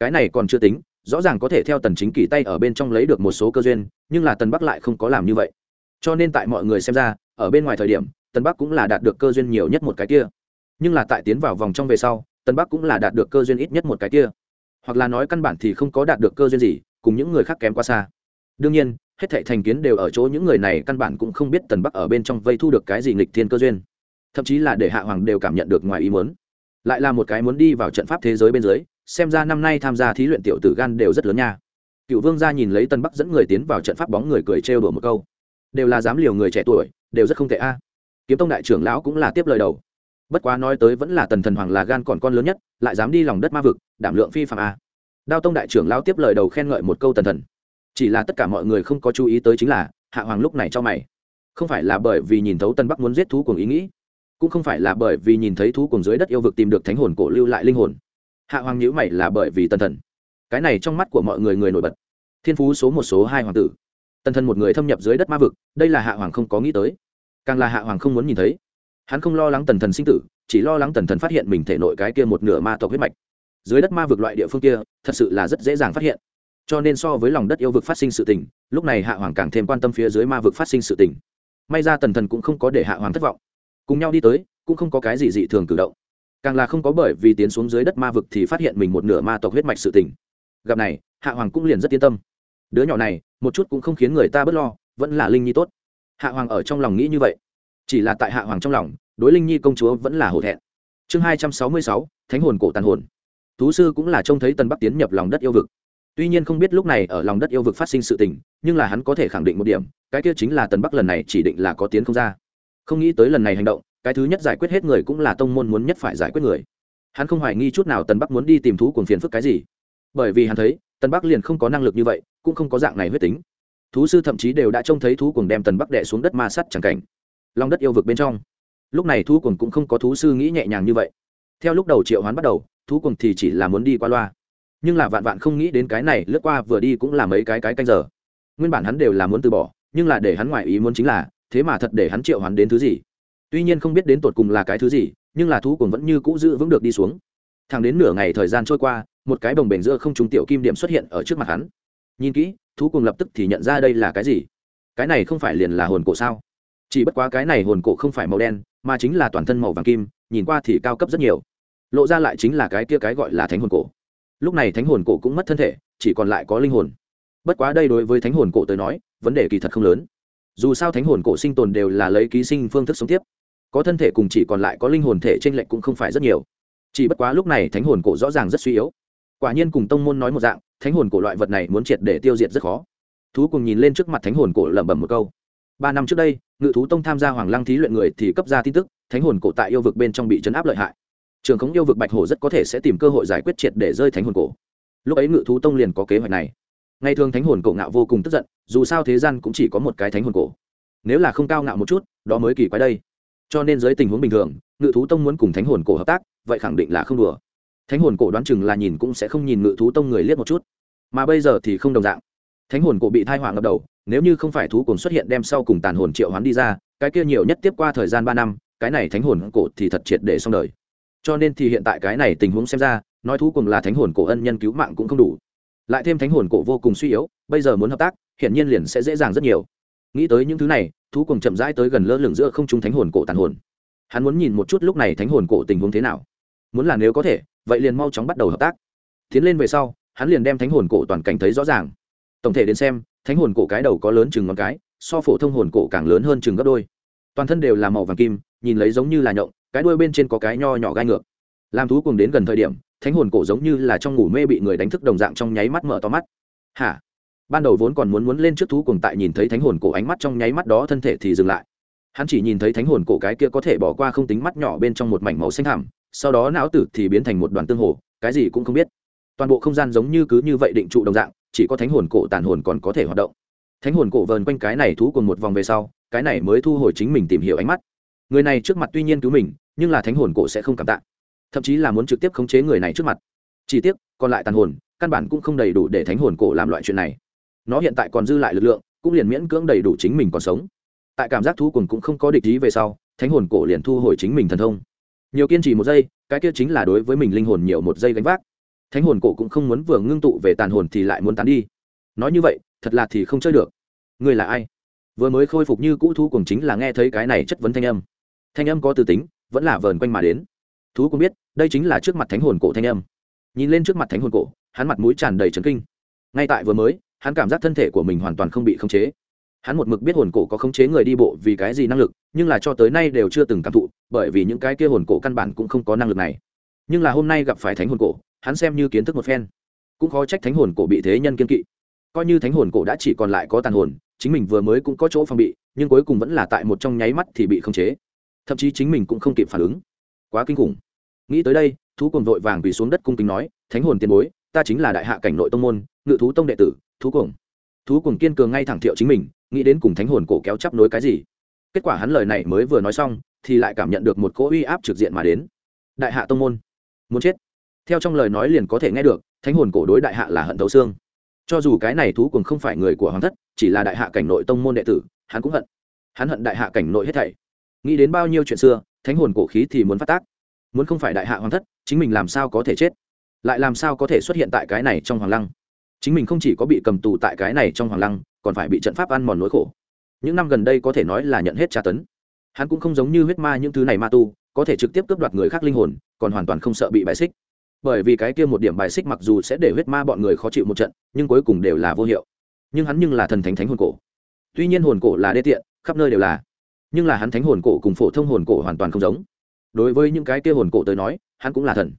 S1: Cái này còn chưa tính, rõ ràng có thể theo tần chính kỳ tay ở bên trong lấy được một số cơ duyên, nhưng là tần bắc lại không có làm như vậy. Cho nên tại mọi người xem ra, ở bên ngoài thời điểm, tần bắc cũng là đạt được cơ duyên nhiều nhất một cái kia. Nhưng là tại tiến vào vòng trong về sau, tần bắc cũng là đạt được cơ duyên ít nhất một cái kia. Hoặc là nói căn bản thì không có đạt được cơ duyên gì, cùng những người khác kém quá xa. Đương nhiên, hết thảy thành kiến đều ở chỗ những người này căn bản cũng không biết tần bắc ở bên trong vây thu được cái gì nghịch thiên cơ duyên thậm chí là để hạ hoàng đều cảm nhận được ngoài ý muốn. Lại là một cái muốn đi vào trận pháp thế giới bên dưới, xem ra năm nay tham gia thí luyện tiểu tử gan đều rất lớn nha. Cựu vương gia nhìn lấy tân bắc dẫn người tiến vào trận pháp bóng người cười trêu đùa một câu. Đều là dám liều người trẻ tuổi, đều rất không tệ a. Kiếm tông đại trưởng lão cũng là tiếp lời đầu. Bất quá nói tới vẫn là tần thần hoàng là gan còn con lớn nhất, lại dám đi lòng đất ma vực, đảm lượng phi phạm a. Đao tông đại trưởng lão tiếp lời đầu khen ngợi một câu tần thần. Chỉ là tất cả mọi người không có chú ý tới chính là, hạ hoàng lúc này cho mày. Không phải là bởi vì nhìn thấu tân bắc muốn giết thú cùng ý nghĩ cũng không phải là bởi vì nhìn thấy thú cùng dưới đất yêu vực tìm được thánh hồn cổ lưu lại linh hồn. Hạ hoàng nhữ mày là bởi vì tần thần. Cái này trong mắt của mọi người người nổi bật. Thiên phú số một số hai hoàng tử. Tần thần một người thâm nhập dưới đất ma vực, đây là hạ hoàng không có nghĩ tới. Càng là hạ hoàng không muốn nhìn thấy. Hắn không lo lắng tần thần sinh tử, chỉ lo lắng tần thần phát hiện mình thể nội cái kia một nửa ma tộc huyết mạch. Dưới đất ma vực loại địa phương kia, thật sự là rất dễ dàng phát hiện. Cho nên so với lòng đất yêu vực phát sinh sự tình, lúc này hạ hoàng càng thêm quan tâm phía dưới ma vực phát sinh sự tình. May ra tần thần cũng không có để hạ hoàng thất vọng cùng nhau đi tới, cũng không có cái gì dị thường cử động. Càng là không có bởi vì tiến xuống dưới đất ma vực thì phát hiện mình một nửa ma tộc huyết mạch sự tình. Gặp này, hạ hoàng cũng liền rất yên tâm. Đứa nhỏ này, một chút cũng không khiến người ta bớt lo, vẫn là linh nhi tốt. Hạ hoàng ở trong lòng nghĩ như vậy. Chỉ là tại hạ hoàng trong lòng, đối linh nhi công chúa vẫn là hổ thẹn. Chương hai trăm sáu mươi sáu, thánh hồn cổ tàn hồn. Thú sư cũng là trông thấy tân bắc tiến nhập lòng đất yêu vực. Tuy nhiên không biết lúc này ở lòng đất yêu vực phát sinh sự tình, nhưng là hắn có thể khẳng định một điểm, cái kia chính là tần bắc lần này chỉ định là có tiến không ra không nghĩ tới lần này hành động, cái thứ nhất giải quyết hết người cũng là tông môn muốn nhất phải giải quyết người. Hắn không hoài nghi chút nào tần bắc muốn đi tìm thú cùng phiền phức cái gì. Bởi vì hắn thấy, tần bắc liền không có năng lực như vậy, cũng không có dạng này huyết tính. Thú sư thậm chí đều đã trông thấy thú cùng đem tần bắc đệ xuống đất ma sắt chẳng cảnh. Lòng đất yêu vực bên trong. Lúc này thú cùng cũng không có thú sư nghĩ nhẹ nhàng như vậy. Theo lúc đầu triệu hoán bắt đầu, thú cùng thì chỉ là muốn đi qua loa. Nhưng là vạn vạn không nghĩ đến cái này lướt qua vừa đi cũng là mấy cái cái canh giờ. Nguyên bản hắn đều là muốn từ bỏ, nhưng là để hắn ngoại ý muốn chính là thế mà thật để hắn triệu hoán đến thứ gì? Tuy nhiên không biết đến tột cùng là cái thứ gì, nhưng là thú cùng vẫn như cũ giữ vững được đi xuống. Thẳng đến nửa ngày thời gian trôi qua, một cái bồng bềnh giữa không trúng tiểu kim điểm xuất hiện ở trước mặt hắn. Nhìn kỹ, thú cùng lập tức thì nhận ra đây là cái gì? Cái này không phải liền là hồn cổ sao? Chỉ bất quá cái này hồn cổ không phải màu đen, mà chính là toàn thân màu vàng kim, nhìn qua thì cao cấp rất nhiều. Lộ ra lại chính là cái kia cái gọi là thánh hồn cổ. Lúc này thánh hồn cổ cũng mất thân thể, chỉ còn lại có linh hồn. Bất quá đây đối với thánh hồn cổ tới nói, vấn đề kỳ thật không lớn dù sao thánh hồn cổ sinh tồn đều là lấy ký sinh phương thức sống tiếp. Có thân thể cùng chỉ còn lại có linh hồn thể t r ê n lệch cũng không phải rất nhiều. Chỉ bất quá lúc này thánh hồn cổ rõ ràng rất suy yếu. Quả nhiên cùng tông môn nói một dạng, thánh hồn cổ loại vật này muốn triệt để tiêu diệt rất khó. Thú cùng nhìn lên trước mặt thánh hồn cổ lẩm bẩm một câu. Ba năm trước đây, ngự thú tông tham gia hoàng lăng thí luyện người thì cấp ra tin tức, thánh hồn cổ tại yêu vực bên trong bị chấn áp lợi hại. Trường khống yêu vực bạch hổ rất có thể sẽ tìm cơ hội giải quyết triệt để rơi thánh hồn cổ. Lúc ấy ngự thú tông liền có kế hoạch này ngày thường thánh hồn cổ ngạo vô cùng tức giận, dù sao thế gian cũng chỉ có một cái thánh hồn cổ. Nếu là không cao ngạo một chút, đó mới kỳ quái đây. Cho nên dưới tình huống bình thường, ngự thú tông muốn cùng thánh hồn cổ hợp tác, vậy khẳng định là không đùa. Thánh hồn cổ đoán chừng là nhìn cũng sẽ không nhìn ngự thú tông người liếc một chút. Mà bây giờ thì không đồng dạng. Thánh hồn cổ bị thai hỏa ngập đầu, nếu như không phải thú cồn xuất hiện đem sau cùng tàn hồn triệu hoán đi ra, cái kia nhiều nhất tiếp qua thời gian ba năm, cái này thánh hồn cổ thì thật triệt để xong đời. Cho nên thì hiện tại cái này tình huống xem ra, nói thú cùng là thánh hồn cổ ân nhân cứu mạng cũng không đủ lại thêm thánh hồn cổ vô cùng suy yếu, bây giờ muốn hợp tác, hiển nhiên liền sẽ dễ dàng rất nhiều. Nghĩ tới những thứ này, thú cùng chậm rãi tới gần lơ lửng giữa không trung thánh hồn cổ tàn hồn. Hắn muốn nhìn một chút lúc này thánh hồn cổ tình huống thế nào. Muốn là nếu có thể, vậy liền mau chóng bắt đầu hợp tác. Tiến lên về sau, hắn liền đem thánh hồn cổ toàn cảnh thấy rõ ràng. Tổng thể đến xem, thánh hồn cổ cái đầu có lớn chừng ngón cái, so phổ thông hồn cổ càng lớn hơn chừng gấp đôi. Toàn thân đều là màu vàng kim, nhìn lấy giống như là nhộng, cái đuôi bên trên có cái nho nhỏ gai ngược. Làm thú cùng đến gần thời điểm thánh hồn cổ giống như là trong ngủ mê bị người đánh thức đồng dạng trong nháy mắt mở to mắt. Hả? Ban đầu vốn còn muốn muốn lên trước thú cùng tại nhìn thấy thánh hồn cổ ánh mắt trong nháy mắt đó thân thể thì dừng lại. Hắn chỉ nhìn thấy thánh hồn cổ cái kia có thể bỏ qua không tính mắt nhỏ bên trong một mảnh màu xanh thẳm, sau đó não tử thì biến thành một đoàn tương hồ, cái gì cũng không biết. Toàn bộ không gian giống như cứ như vậy định trụ đồng dạng, chỉ có thánh hồn cổ tàn hồn còn có thể hoạt động. Thánh hồn cổ vờn quanh cái này thú cùng một vòng về sau, cái này mới thu hồi chính mình tìm hiểu ánh mắt. Người này trước mặt tuy nhiên cứu mình, nhưng là thánh hồn cổ sẽ không cảm tạ thậm chí là muốn trực tiếp khống chế người này trước mặt. Chỉ tiếc, còn lại tàn hồn, căn bản cũng không đầy đủ để thánh hồn cổ làm loại chuyện này. Nó hiện tại còn dư lại lực lượng, cũng liền miễn cưỡng đầy đủ chính mình còn sống. Tại cảm giác thú cùng cũng không có địch ý về sau, thánh hồn cổ liền thu hồi chính mình thần thông. Nhiều kiên trì một giây, cái kia chính là đối với mình linh hồn nhiều một giây gánh vác. Thánh hồn cổ cũng không muốn vừa ngưng tụ về tàn hồn thì lại muốn tán đi. Nói như vậy, thật là thì không chơi được. Ngươi là ai? Vừa mới khôi phục như cũ thú cùng chính là nghe thấy cái này chất vấn thanh âm. Thanh âm có tư tính, vẫn là vờn quanh mà đến thú cũng biết, đây chính là trước mặt thánh hồn cổ thanh âm. Nhìn lên trước mặt thánh hồn cổ, hắn mặt mũi tràn đầy trấn kinh. Ngay tại vừa mới, hắn cảm giác thân thể của mình hoàn toàn không bị khống chế. Hắn một mực biết hồn cổ có khống chế người đi bộ vì cái gì năng lực, nhưng là cho tới nay đều chưa từng cảm thụ, bởi vì những cái kia hồn cổ căn bản cũng không có năng lực này. Nhưng là hôm nay gặp phải thánh hồn cổ, hắn xem như kiến thức một phen. Cũng khó trách thánh hồn cổ bị thế nhân kiên kỵ. Coi như thánh hồn cổ đã chỉ còn lại có tàn hồn, chính mình vừa mới cũng có chỗ phòng bị, nhưng cuối cùng vẫn là tại một trong nháy mắt thì bị khống chế. Thậm chí chính mình cũng không kịp phản ứng quá kinh khủng. Nghĩ tới đây, thú cùng vội vàng quỳ xuống đất cung kính nói, thánh hồn tiền bối, ta chính là đại hạ cảnh nội tông môn, ngự thú tông đệ tử, thú cùng thú cùng kiên cường ngay thẳng thiệu chính mình, nghĩ đến cùng thánh hồn cổ kéo chấp nối cái gì. Kết quả hắn lời này mới vừa nói xong, thì lại cảm nhận được một cỗ uy áp trực diện mà đến. Đại hạ tông môn, muốn chết. Theo trong lời nói liền có thể nghe được, thánh hồn cổ đối đại hạ là hận thấu xương. Cho dù cái này thú cùng không phải người của hoàng thất, chỉ là đại hạ cảnh nội tông môn đệ tử, hắn cũng hận. Hắn hận đại hạ cảnh nội hết thảy. Nghĩ đến bao nhiêu chuyện xưa thánh hồn cổ khí thì muốn phát tác. Muốn không phải đại hạ hoàng thất, chính mình làm sao có thể chết? Lại làm sao có thể xuất hiện tại cái này trong hoàng lăng? Chính mình không chỉ có bị cầm tù tại cái này trong hoàng lăng, còn phải bị trận pháp ăn mòn nỗi khổ. Những năm gần đây có thể nói là nhận hết tra tấn. Hắn cũng không giống như huyết ma những thứ này ma tu, có thể trực tiếp cướp đoạt người khác linh hồn, còn hoàn toàn không sợ bị bài xích. Bởi vì cái kia một điểm bài xích mặc dù sẽ để huyết ma bọn người khó chịu một trận, nhưng cuối cùng đều là vô hiệu. Nhưng hắn nhưng là thần thánh thánh hồn cổ. Tuy nhiên hồn cổ là đê tiện, khắp nơi đều là nhưng là hắn thánh hồn cổ cùng phổ thông hồn cổ hoàn toàn không giống. Đối với những cái kia hồn cổ tới nói, hắn cũng là thần.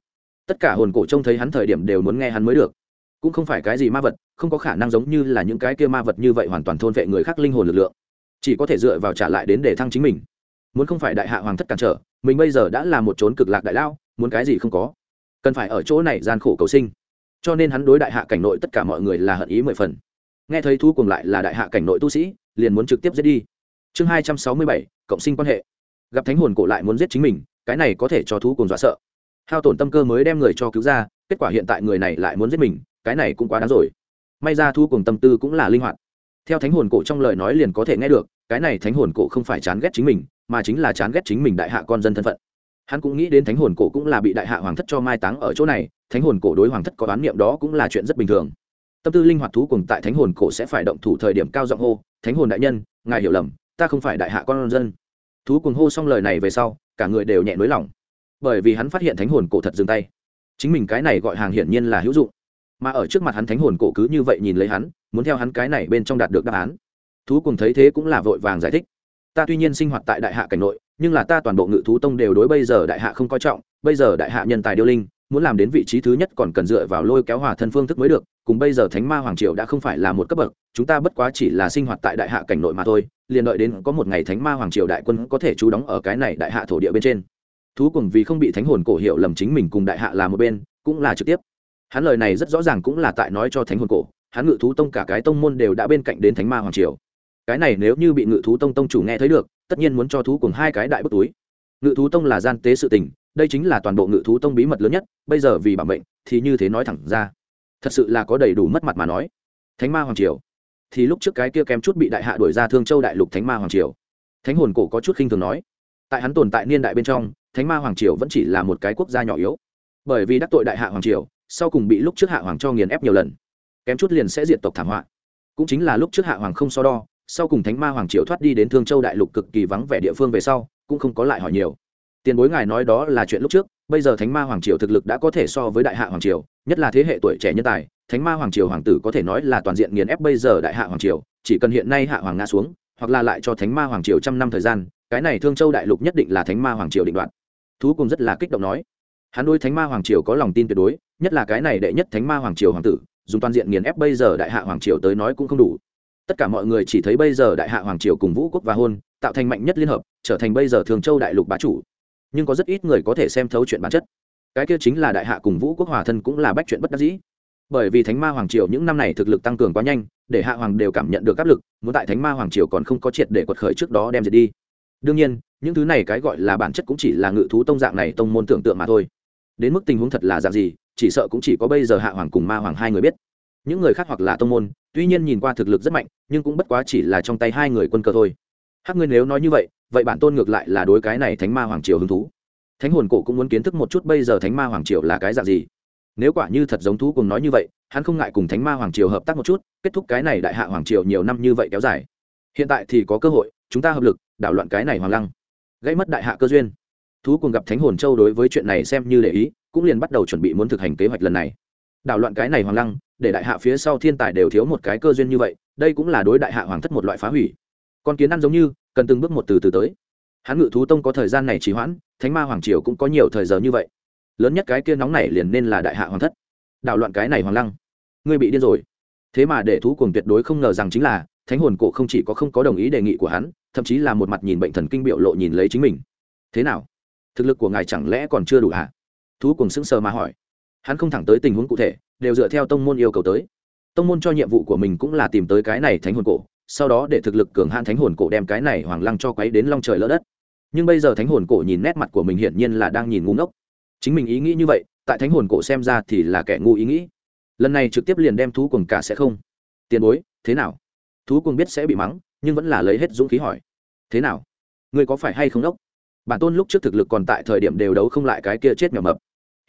S1: Tất cả hồn cổ trông thấy hắn thời điểm đều muốn nghe hắn mới được. Cũng không phải cái gì ma vật, không có khả năng giống như là những cái kia ma vật như vậy hoàn toàn thôn vệ người khác linh hồn lực lượng. Chỉ có thể dựa vào trả lại đến để thăng chính mình. Muốn không phải đại hạ hoàng thất cản trở, mình bây giờ đã là một trốn cực lạc đại lao, muốn cái gì không có. Cần phải ở chỗ này gian khổ cầu sinh. Cho nên hắn đối đại hạ cảnh nội tất cả mọi người là hận ý mười phần. Nghe thấy thu cùng lại là đại hạ cảnh nội tu sĩ, liền muốn trực tiếp giết đi chương hai trăm sáu mươi bảy, cộng sinh quan hệ. Gặp thánh hồn cổ lại muốn giết chính mình, cái này có thể cho thú cùng dọa sợ. Hao tổn tâm cơ mới đem người cho cứu ra, kết quả hiện tại người này lại muốn giết mình, cái này cũng quá đáng rồi. May ra thu cùng tâm tư cũng là linh hoạt. Theo thánh hồn cổ trong lời nói liền có thể nghe được, cái này thánh hồn cổ không phải chán ghét chính mình, mà chính là chán ghét chính mình đại hạ con dân thân phận. Hắn cũng nghĩ đến thánh hồn cổ cũng là bị đại hạ hoàng thất cho mai táng ở chỗ này, thánh hồn cổ đối hoàng thất có đoán niệm đó cũng là chuyện rất bình thường. Tâm tư linh hoạt thú cùng tại thánh hồn cổ sẽ phải động thủ thời điểm cao giọng hô, thánh hồn đại nhân, ngài hiểu lầm ta không phải đại hạ con dân. Thú cùng hô xong lời này về sau, cả người đều nhẹ nới lỏng. Bởi vì hắn phát hiện thánh hồn cổ thật dừng tay. Chính mình cái này gọi hàng hiển nhiên là hữu dụng. Mà ở trước mặt hắn thánh hồn cổ cứ như vậy nhìn lấy hắn, muốn theo hắn cái này bên trong đạt được đáp án. Thú cùng thấy thế cũng là vội vàng giải thích. Ta tuy nhiên sinh hoạt tại đại hạ cảnh nội, nhưng là ta toàn bộ ngự thú tông đều đối bây giờ đại hạ không coi trọng, bây giờ đại hạ nhân tài điêu linh, muốn làm đến vị trí thứ nhất còn cần dựa vào lôi kéo hòa thân phương thức mới được, cùng bây giờ thánh ma hoàng triều đã không phải là một cấp bậc, chúng ta bất quá chỉ là sinh hoạt tại đại hạ cảnh nội mà thôi liền đợi đến có một ngày thánh ma hoàng triều đại quân có thể trú đóng ở cái này đại hạ thổ địa bên trên. Thú cùng vì không bị thánh hồn cổ hiệu lầm chính mình cùng đại hạ là một bên, cũng là trực tiếp. Hắn lời này rất rõ ràng cũng là tại nói cho thánh hồn cổ, hắn ngự thú tông cả cái tông môn đều đã bên cạnh đến thánh ma hoàng triều. Cái này nếu như bị ngự thú tông tông chủ nghe thấy được, tất nhiên muốn cho thú cùng hai cái đại bức túi. Ngự thú tông là gian tế sự tình, đây chính là toàn bộ ngự thú tông bí mật lớn nhất, bây giờ vì bảo mệnh thì như thế nói thẳng ra. Thật sự là có đầy đủ mất mặt mà nói. Thánh ma hoàng triều thì lúc trước cái kia kém chút bị đại hạ đuổi ra thương châu đại lục thánh ma hoàng triều. Thánh hồn cổ có chút khinh thường nói, tại hắn tồn tại niên đại bên trong, thánh ma hoàng triều vẫn chỉ là một cái quốc gia nhỏ yếu. Bởi vì đắc tội đại hạ hoàng triều, sau cùng bị lúc trước hạ hoàng cho nghiền ép nhiều lần, kém chút liền sẽ diệt tộc thảm họa. Cũng chính là lúc trước hạ hoàng không so đo, sau cùng thánh ma hoàng triều thoát đi đến thương châu đại lục cực kỳ vắng vẻ địa phương về sau, cũng không có lại hỏi nhiều. Tiền bối ngài nói đó là chuyện lúc trước, bây giờ thánh ma hoàng triều thực lực đã có thể so với đại hạ hoàng triều nhất là thế hệ tuổi trẻ nhân tài, thánh ma hoàng triều hoàng tử có thể nói là toàn diện nghiền ép bây giờ đại hạ hoàng triều, chỉ cần hiện nay hạ hoàng nga xuống, hoặc là lại cho thánh ma hoàng triều trăm năm thời gian, cái này thương châu đại lục nhất định là thánh ma hoàng triều định đoạt. Thú cùng rất là kích động nói. Hắn đôi thánh ma hoàng triều có lòng tin tuyệt đối, nhất là cái này đệ nhất thánh ma hoàng triều hoàng tử, dùng toàn diện nghiền ép bây giờ đại hạ hoàng triều tới nói cũng không đủ. Tất cả mọi người chỉ thấy bây giờ đại hạ hoàng triều cùng vũ quốc và hôn, tạo thành mạnh nhất liên hợp, trở thành bây giờ thường châu đại lục bá chủ. Nhưng có rất ít người có thể xem thấu chuyện bản chất cái kia chính là đại hạ cùng vũ quốc hòa thân cũng là bách chuyện bất đắc dĩ. Bởi vì thánh ma hoàng triều những năm này thực lực tăng cường quá nhanh, để hạ hoàng đều cảm nhận được áp lực, muốn tại thánh ma hoàng triều còn không có triệt để quật khởi trước đó đem diệt đi. Đương nhiên, những thứ này cái gọi là bản chất cũng chỉ là ngự thú tông dạng này tông môn tưởng tượng mà thôi. Đến mức tình huống thật là dạng gì, chỉ sợ cũng chỉ có bây giờ hạ hoàng cùng ma hoàng hai người biết. Những người khác hoặc là tông môn, tuy nhiên nhìn qua thực lực rất mạnh, nhưng cũng bất quá chỉ là trong tay hai người quân cơ thôi. Hắc ngươi nếu nói như vậy vậy bản tôn ngược lại là đối cái này thánh ma hoàng triều hứng thú thánh hồn cổ cũng muốn kiến thức một chút bây giờ thánh ma hoàng triều là cái dạng gì. Nếu quả như thật giống thú cùng nói như vậy, hắn không ngại cùng thánh ma hoàng triều hợp tác một chút, kết thúc cái này đại hạ hoàng triều nhiều năm như vậy kéo dài. Hiện tại thì có cơ hội, chúng ta hợp lực, đảo loạn cái này hoàng lăng. Gây mất đại hạ cơ duyên. Thú cùng gặp thánh hồn châu đối với chuyện này xem như để ý, cũng liền bắt đầu chuẩn bị muốn thực hành kế hoạch lần này. Đảo loạn cái này hoàng lăng, để đại hạ phía sau thiên tài đều thiếu một cái cơ duyên như vậy, đây cũng là đối đại hạ hoàng thất một loại phá hủy. Con kiến ăn giống như, cần từng bước một từ từ tới. Hắn ngự thú tông có thời gian này trì hoãn thánh ma hoàng triều cũng có nhiều thời giờ như vậy. Lớn nhất cái kia nóng này liền nên là đại hạ hoàng thất. Đảo loạn cái này hoàng lăng. Ngươi bị điên rồi. Thế mà để thú cuồng tuyệt đối không ngờ rằng chính là, thánh hồn cổ không chỉ có không có đồng ý đề nghị của hắn, thậm chí là một mặt nhìn bệnh thần kinh biểu lộ nhìn lấy chính mình. Thế nào? Thực lực của ngài chẳng lẽ còn chưa đủ hả? Thú cuồng sững sờ mà hỏi. Hắn không thẳng tới tình huống cụ thể, đều dựa theo tông môn yêu cầu tới. Tông môn cho nhiệm vụ của mình cũng là tìm tới cái này thánh hồn cổ, sau đó để thực lực cường hạn thánh hồn cổ đem cái này hoàng lăng cho quấy đến long trời lỡ đất nhưng bây giờ thánh hồn cổ nhìn nét mặt của mình hiển nhiên là đang nhìn ngu ngốc. Chính mình ý nghĩ như vậy, tại thánh hồn cổ xem ra thì là kẻ ngu ý nghĩ. Lần này trực tiếp liền đem thú cùng cả sẽ không. Tiền bối, thế nào? Thú cùng biết sẽ bị mắng, nhưng vẫn là lấy hết dũng khí hỏi. Thế nào? Ngươi có phải hay không đốc? Bản tôn lúc trước thực lực còn tại thời điểm đều đấu không lại cái kia chết mèo mập.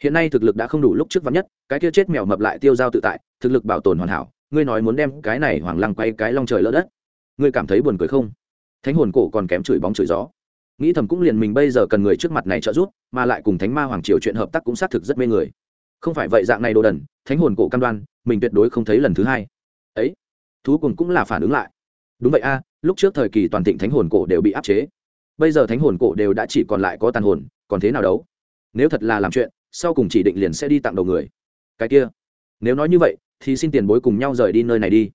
S1: Hiện nay thực lực đã không đủ lúc trước vắn nhất, cái kia chết mèo mập lại tiêu dao tự tại, thực lực bảo tồn hoàn hảo, ngươi nói muốn đem cái này hoàng lăng quay cái long trời lỡ đất. Ngươi cảm thấy buồn cười không? Thánh hồn cổ còn kém chửi bóng chửi gió nghĩ thầm cũng liền mình bây giờ cần người trước mặt này trợ giúp, mà lại cùng thánh ma hoàng triều chuyện hợp tác cũng xác thực rất mê người. Không phải vậy dạng này đồ đần, thánh hồn cổ cam đoan, mình tuyệt đối không thấy lần thứ hai. Ấy, thú cùng cũng là phản ứng lại. Đúng vậy a, lúc trước thời kỳ toàn thịnh thánh hồn cổ đều bị áp chế. Bây giờ thánh hồn cổ đều đã chỉ còn lại có tàn hồn, còn thế nào đấu? Nếu thật là làm chuyện, sau cùng chỉ định liền sẽ đi tặng đầu người. Cái kia, nếu nói như vậy, thì xin tiền bối cùng nhau rời đi nơi này đi.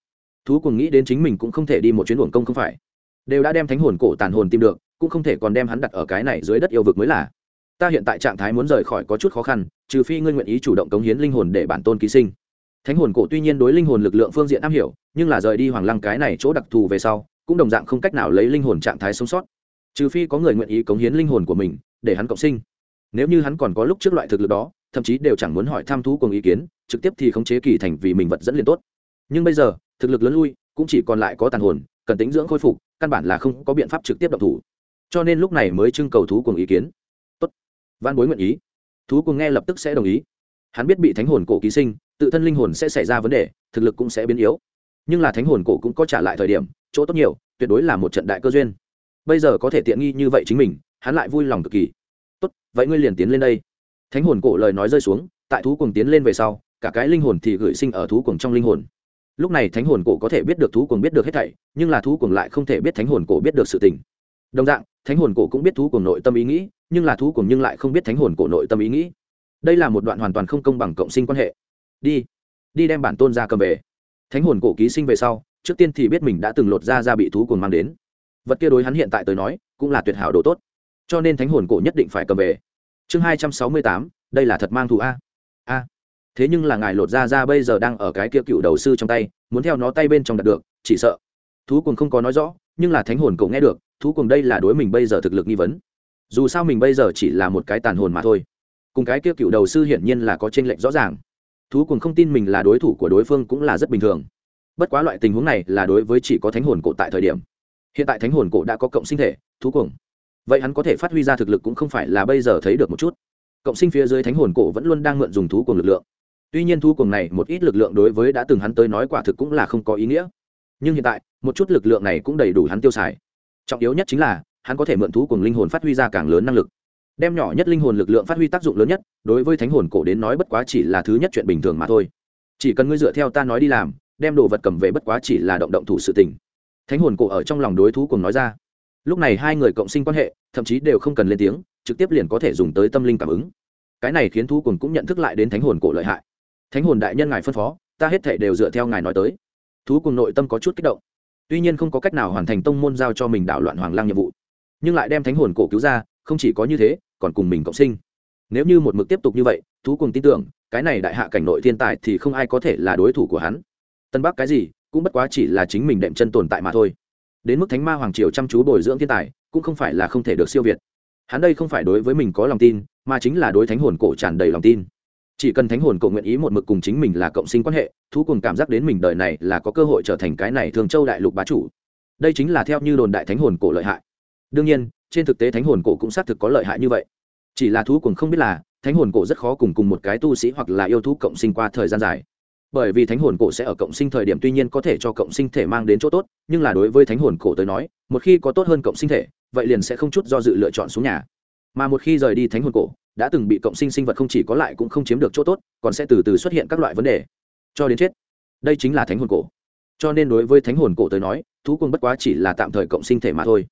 S1: Thú cùng nghĩ đến chính mình cũng không thể đi một chuyến uổng công không phải. Đều đã đem thánh hồn cổ tàn hồn tìm được cũng không thể còn đem hắn đặt ở cái này dưới đất yêu vực mới là. Ta hiện tại trạng thái muốn rời khỏi có chút khó khăn, trừ phi ngươi nguyện ý chủ động cống hiến linh hồn để bản tôn ký sinh. Thánh hồn cổ tuy nhiên đối linh hồn lực lượng phương diện am hiểu, nhưng là rời đi hoàng lăng cái này chỗ đặc thù về sau, cũng đồng dạng không cách nào lấy linh hồn trạng thái sống sót. Trừ phi có người nguyện ý cống hiến linh hồn của mình, để hắn cộng sinh. Nếu như hắn còn có lúc trước loại thực lực đó, thậm chí đều chẳng muốn hỏi tham thú cùng ý kiến, trực tiếp thì khống chế kỳ thành vì mình vật dẫn liền tốt. Nhưng bây giờ, thực lực lớn lui, cũng chỉ còn lại có tàn hồn, cần tính dưỡng khôi phục, căn bản là không có biện pháp trực tiếp độc thủ cho nên lúc này mới trưng cầu thú cùng ý kiến. Tốt. Văn bối nguyện ý. Thú cùng nghe lập tức sẽ đồng ý. Hắn biết bị thánh hồn cổ ký sinh, tự thân linh hồn sẽ xảy ra vấn đề, thực lực cũng sẽ biến yếu. Nhưng là thánh hồn cổ cũng có trả lại thời điểm, chỗ tốt nhiều, tuyệt đối là một trận đại cơ duyên. Bây giờ có thể tiện nghi như vậy chính mình, hắn lại vui lòng cực kỳ. Tốt, vậy ngươi liền tiến lên đây. Thánh hồn cổ lời nói rơi xuống, tại thú cùng tiến lên về sau, cả cái linh hồn thì gửi sinh ở thú cùng trong linh hồn. Lúc này thánh hồn cổ có thể biết được thú cùng biết được hết thảy, nhưng là thú cùng lại không thể biết thánh hồn cổ biết được sự tình. Đồng dạng thánh hồn cổ cũng biết thú cùng nội tâm ý nghĩ, nhưng là thú cùng nhưng lại không biết thánh hồn cổ nội tâm ý nghĩ. Đây là một đoạn hoàn toàn không công bằng cộng sinh quan hệ. Đi đi đem bản tôn ra cầm về. Thánh hồn cổ ký sinh về sau, trước tiên thì biết mình đã từng lột ra ra bị thú cùng mang đến. Vật kia đối hắn hiện tại tới nói, cũng là tuyệt hảo đồ tốt. Cho nên thánh hồn cổ nhất định phải cầm về. Chương hai trăm sáu mươi tám, đây là thật mang thù a. A. Thế nhưng là ngài lột ra ra bây giờ đang ở cái kia cựu đầu sư trong tay, muốn theo nó tay bên trong đặt được, chỉ sợ. Thú cùng không có nói rõ, nhưng là thánh hồn Cổ nghe được thú cùng đây là đối mình bây giờ thực lực nghi vấn. Dù sao mình bây giờ chỉ là một cái tàn hồn mà thôi. Cùng cái kia cựu đầu sư hiển nhiên là có t r ê n lệch rõ ràng. Thú cùng không tin mình là đối thủ của đối phương cũng là rất bình thường. Bất quá loại tình huống này là đối với chỉ có thánh hồn cổ tại thời điểm. Hiện tại thánh hồn cổ đã có cộng sinh thể, thú cùng. Vậy hắn có thể phát huy ra thực lực cũng không phải là bây giờ thấy được một chút. Cộng sinh phía dưới thánh hồn cổ vẫn luôn đang mượn dùng thú cùng lực lượng. Tuy nhiên thú cùng này một ít lực lượng đối với đã từng hắn tới nói quả thực cũng là không có ý nghĩa. Nhưng hiện tại, một chút lực lượng này cũng đầy đủ hắn tiêu xài trọng yếu nhất chính là, hắn có thể mượn thú cùng linh hồn phát huy ra càng lớn năng lực. Đem nhỏ nhất linh hồn lực lượng phát huy tác dụng lớn nhất, đối với thánh hồn cổ đến nói bất quá chỉ là thứ nhất chuyện bình thường mà thôi. Chỉ cần ngươi dựa theo ta nói đi làm, đem đồ vật cầm về bất quá chỉ là động động thủ sự tình. Thánh hồn cổ ở trong lòng đối thú cùng nói ra. Lúc này hai người cộng sinh quan hệ, thậm chí đều không cần lên tiếng, trực tiếp liền có thể dùng tới tâm linh cảm ứng. Cái này khiến thú cùng cũng nhận thức lại đến thánh hồn cổ lợi hại. Thánh hồn đại nhân ngài phân phó, ta hết thể đều dựa theo ngài nói tới. Thú cùng nội tâm có chút kích động tuy nhiên không có cách nào hoàn thành tông môn giao cho mình đảo loạn hoàng lang nhiệm vụ, nhưng lại đem thánh hồn cổ cứu ra, không chỉ có như thế, còn cùng mình cộng sinh. Nếu như một mực tiếp tục như vậy, thú cùng tin tưởng, cái này đại hạ cảnh nội thiên tài thì không ai có thể là đối thủ của hắn. Tân bắc cái gì, cũng bất quá chỉ là chính mình đệm chân tồn tại mà thôi. Đến mức thánh ma hoàng triều chăm chú bồi dưỡng thiên tài, cũng không phải là không thể được siêu việt. Hắn đây không phải đối với mình có lòng tin, mà chính là đối thánh hồn cổ tràn đầy lòng tin chỉ cần thánh hồn cổ nguyện ý một mực cùng chính mình là cộng sinh quan hệ, thú cùng cảm giác đến mình đời này là có cơ hội trở thành cái này thường châu đại lục bá chủ. Đây chính là theo như đồn đại thánh hồn cổ lợi hại. Đương nhiên, trên thực tế thánh hồn cổ cũng xác thực có lợi hại như vậy. Chỉ là thú cùng không biết là, thánh hồn cổ rất khó cùng cùng một cái tu sĩ hoặc là yêu thú cộng sinh qua thời gian dài. Bởi vì thánh hồn cổ sẽ ở cộng sinh thời điểm tuy nhiên có thể cho cộng sinh thể mang đến chỗ tốt, nhưng là đối với thánh hồn cổ tới nói, một khi có tốt hơn cộng sinh thể, vậy liền sẽ không chút do dự lựa chọn xuống nhà. Mà một khi rời đi thánh hồn cổ đã từng bị cộng sinh sinh vật không chỉ có lại cũng không chiếm được chỗ tốt, còn sẽ từ từ xuất hiện các loại vấn đề. Cho đến chết. Đây chính là thánh hồn cổ. Cho nên đối với thánh hồn cổ tới nói, thú quân bất quá chỉ là tạm thời cộng sinh thể mà thôi.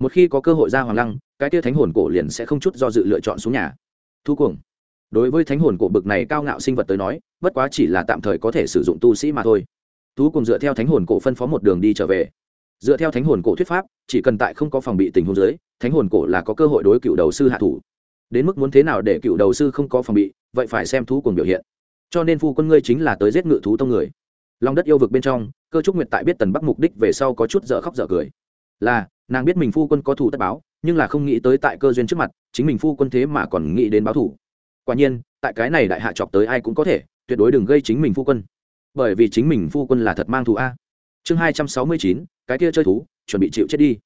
S1: Một khi có cơ hội ra hoàng lăng, cái tia thánh hồn cổ liền sẽ không chút do dự lựa chọn xuống nhà. Thú cuồng đối với thánh hồn cổ bực này cao ngạo sinh vật tới nói, bất quá chỉ là tạm thời có thể sử dụng tu sĩ mà thôi. Thú cùng dựa theo thánh hồn cổ phân phó một đường đi trở về. Dựa theo thánh hồn cổ thuyết pháp, chỉ cần tại không có phòng bị tình huống dưới, thánh hồn cổ là có cơ hội đối cựu đầu sư hạ thủ đến mức muốn thế nào để cựu đầu sư không có phòng bị, vậy phải xem thú cùng biểu hiện. Cho nên phu quân ngươi chính là tới giết ngự thú tông người. Lòng đất yêu vực bên trong, cơ trúc nguyệt tại biết tần bắc mục đích về sau có chút dở khóc dở cười. Là, nàng biết mình phu quân có thủ tất báo, nhưng là không nghĩ tới tại cơ duyên trước mặt, chính mình phu quân thế mà còn nghĩ đến báo thủ quả nhiên, tại cái này đại hạ chọc tới ai cũng có thể, tuyệt đối đừng gây chính mình phu quân. Bởi vì chính mình phu quân là thật mang thù a. Chương hai trăm sáu mươi chín, cái kia chơi thú, chuẩn bị chịu chết đi.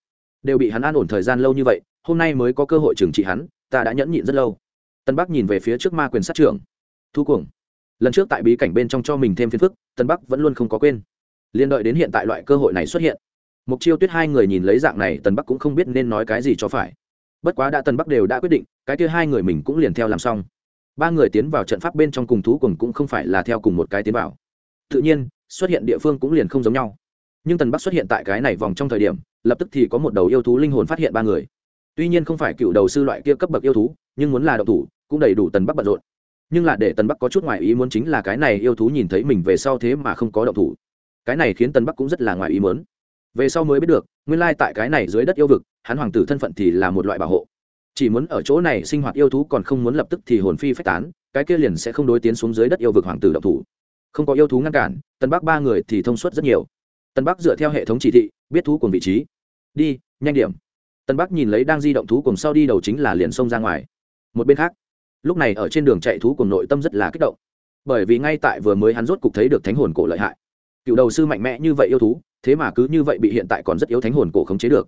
S1: Đều bị hắn an ổn thời gian lâu như vậy, hôm nay mới có cơ hội trừng trị hắn ta đã nhẫn nhịn rất lâu. Tân bắc nhìn về phía trước ma quyền sát trưởng. Thu cuồng. Lần trước tại bí cảnh bên trong cho mình thêm phiền phức, tân bắc vẫn luôn không có quên. Liên đợi đến hiện tại loại cơ hội này xuất hiện. Mục chiêu tuyết hai người nhìn lấy dạng này tần bắc cũng không biết nên nói cái gì cho phải. Bất quá đã tần bắc đều đã quyết định, cái kia hai người mình cũng liền theo làm xong. Ba người tiến vào trận pháp bên trong cùng thú cùng cũng không phải là theo cùng một cái tiến vào. Tự nhiên, xuất hiện địa phương cũng liền không giống nhau. Nhưng tần bắc xuất hiện tại cái này vòng trong thời điểm, lập tức thì có một đầu yêu thú linh hồn phát hiện ba người tuy nhiên không phải cựu đầu sư loại kia cấp bậc yêu thú, nhưng muốn là đậu thủ, cũng đầy đủ tần bắc bận rộn. Nhưng là để tần bắc có chút ngoại ý muốn chính là cái này yêu thú nhìn thấy mình về sau thế mà không có đậu thủ. Cái này khiến tần bắc cũng rất là ngoại ý muốn. Về sau mới biết được, nguyên lai tại cái này dưới đất yêu vực, hắn hoàng tử thân phận thì là một loại bảo hộ. Chỉ muốn ở chỗ này sinh hoạt yêu thú còn không muốn lập tức thì hồn phi phách tán, cái kia liền sẽ không đối tiến xuống dưới đất yêu vực hoàng tử đậu thủ. Không có yêu thú ngăn cản tân bắc ba người thì thông suốt rất nhiều. Tân bắc dựa theo hệ thống chỉ thị, biết thú cùng vị trí. Đi, nhanh điểm tân bắc nhìn lấy đang di động thú cùng sau đi đầu chính là liền xông ra ngoài. Một bên khác, lúc này ở trên đường chạy thú cùng nội tâm rất là kích động. Bởi vì ngay tại vừa mới hắn rốt cục thấy được thánh hồn cổ lợi hại. Cựu đầu sư mạnh mẽ như vậy yêu thú, thế mà cứ như vậy bị hiện tại còn rất yếu thánh hồn cổ khống chế được.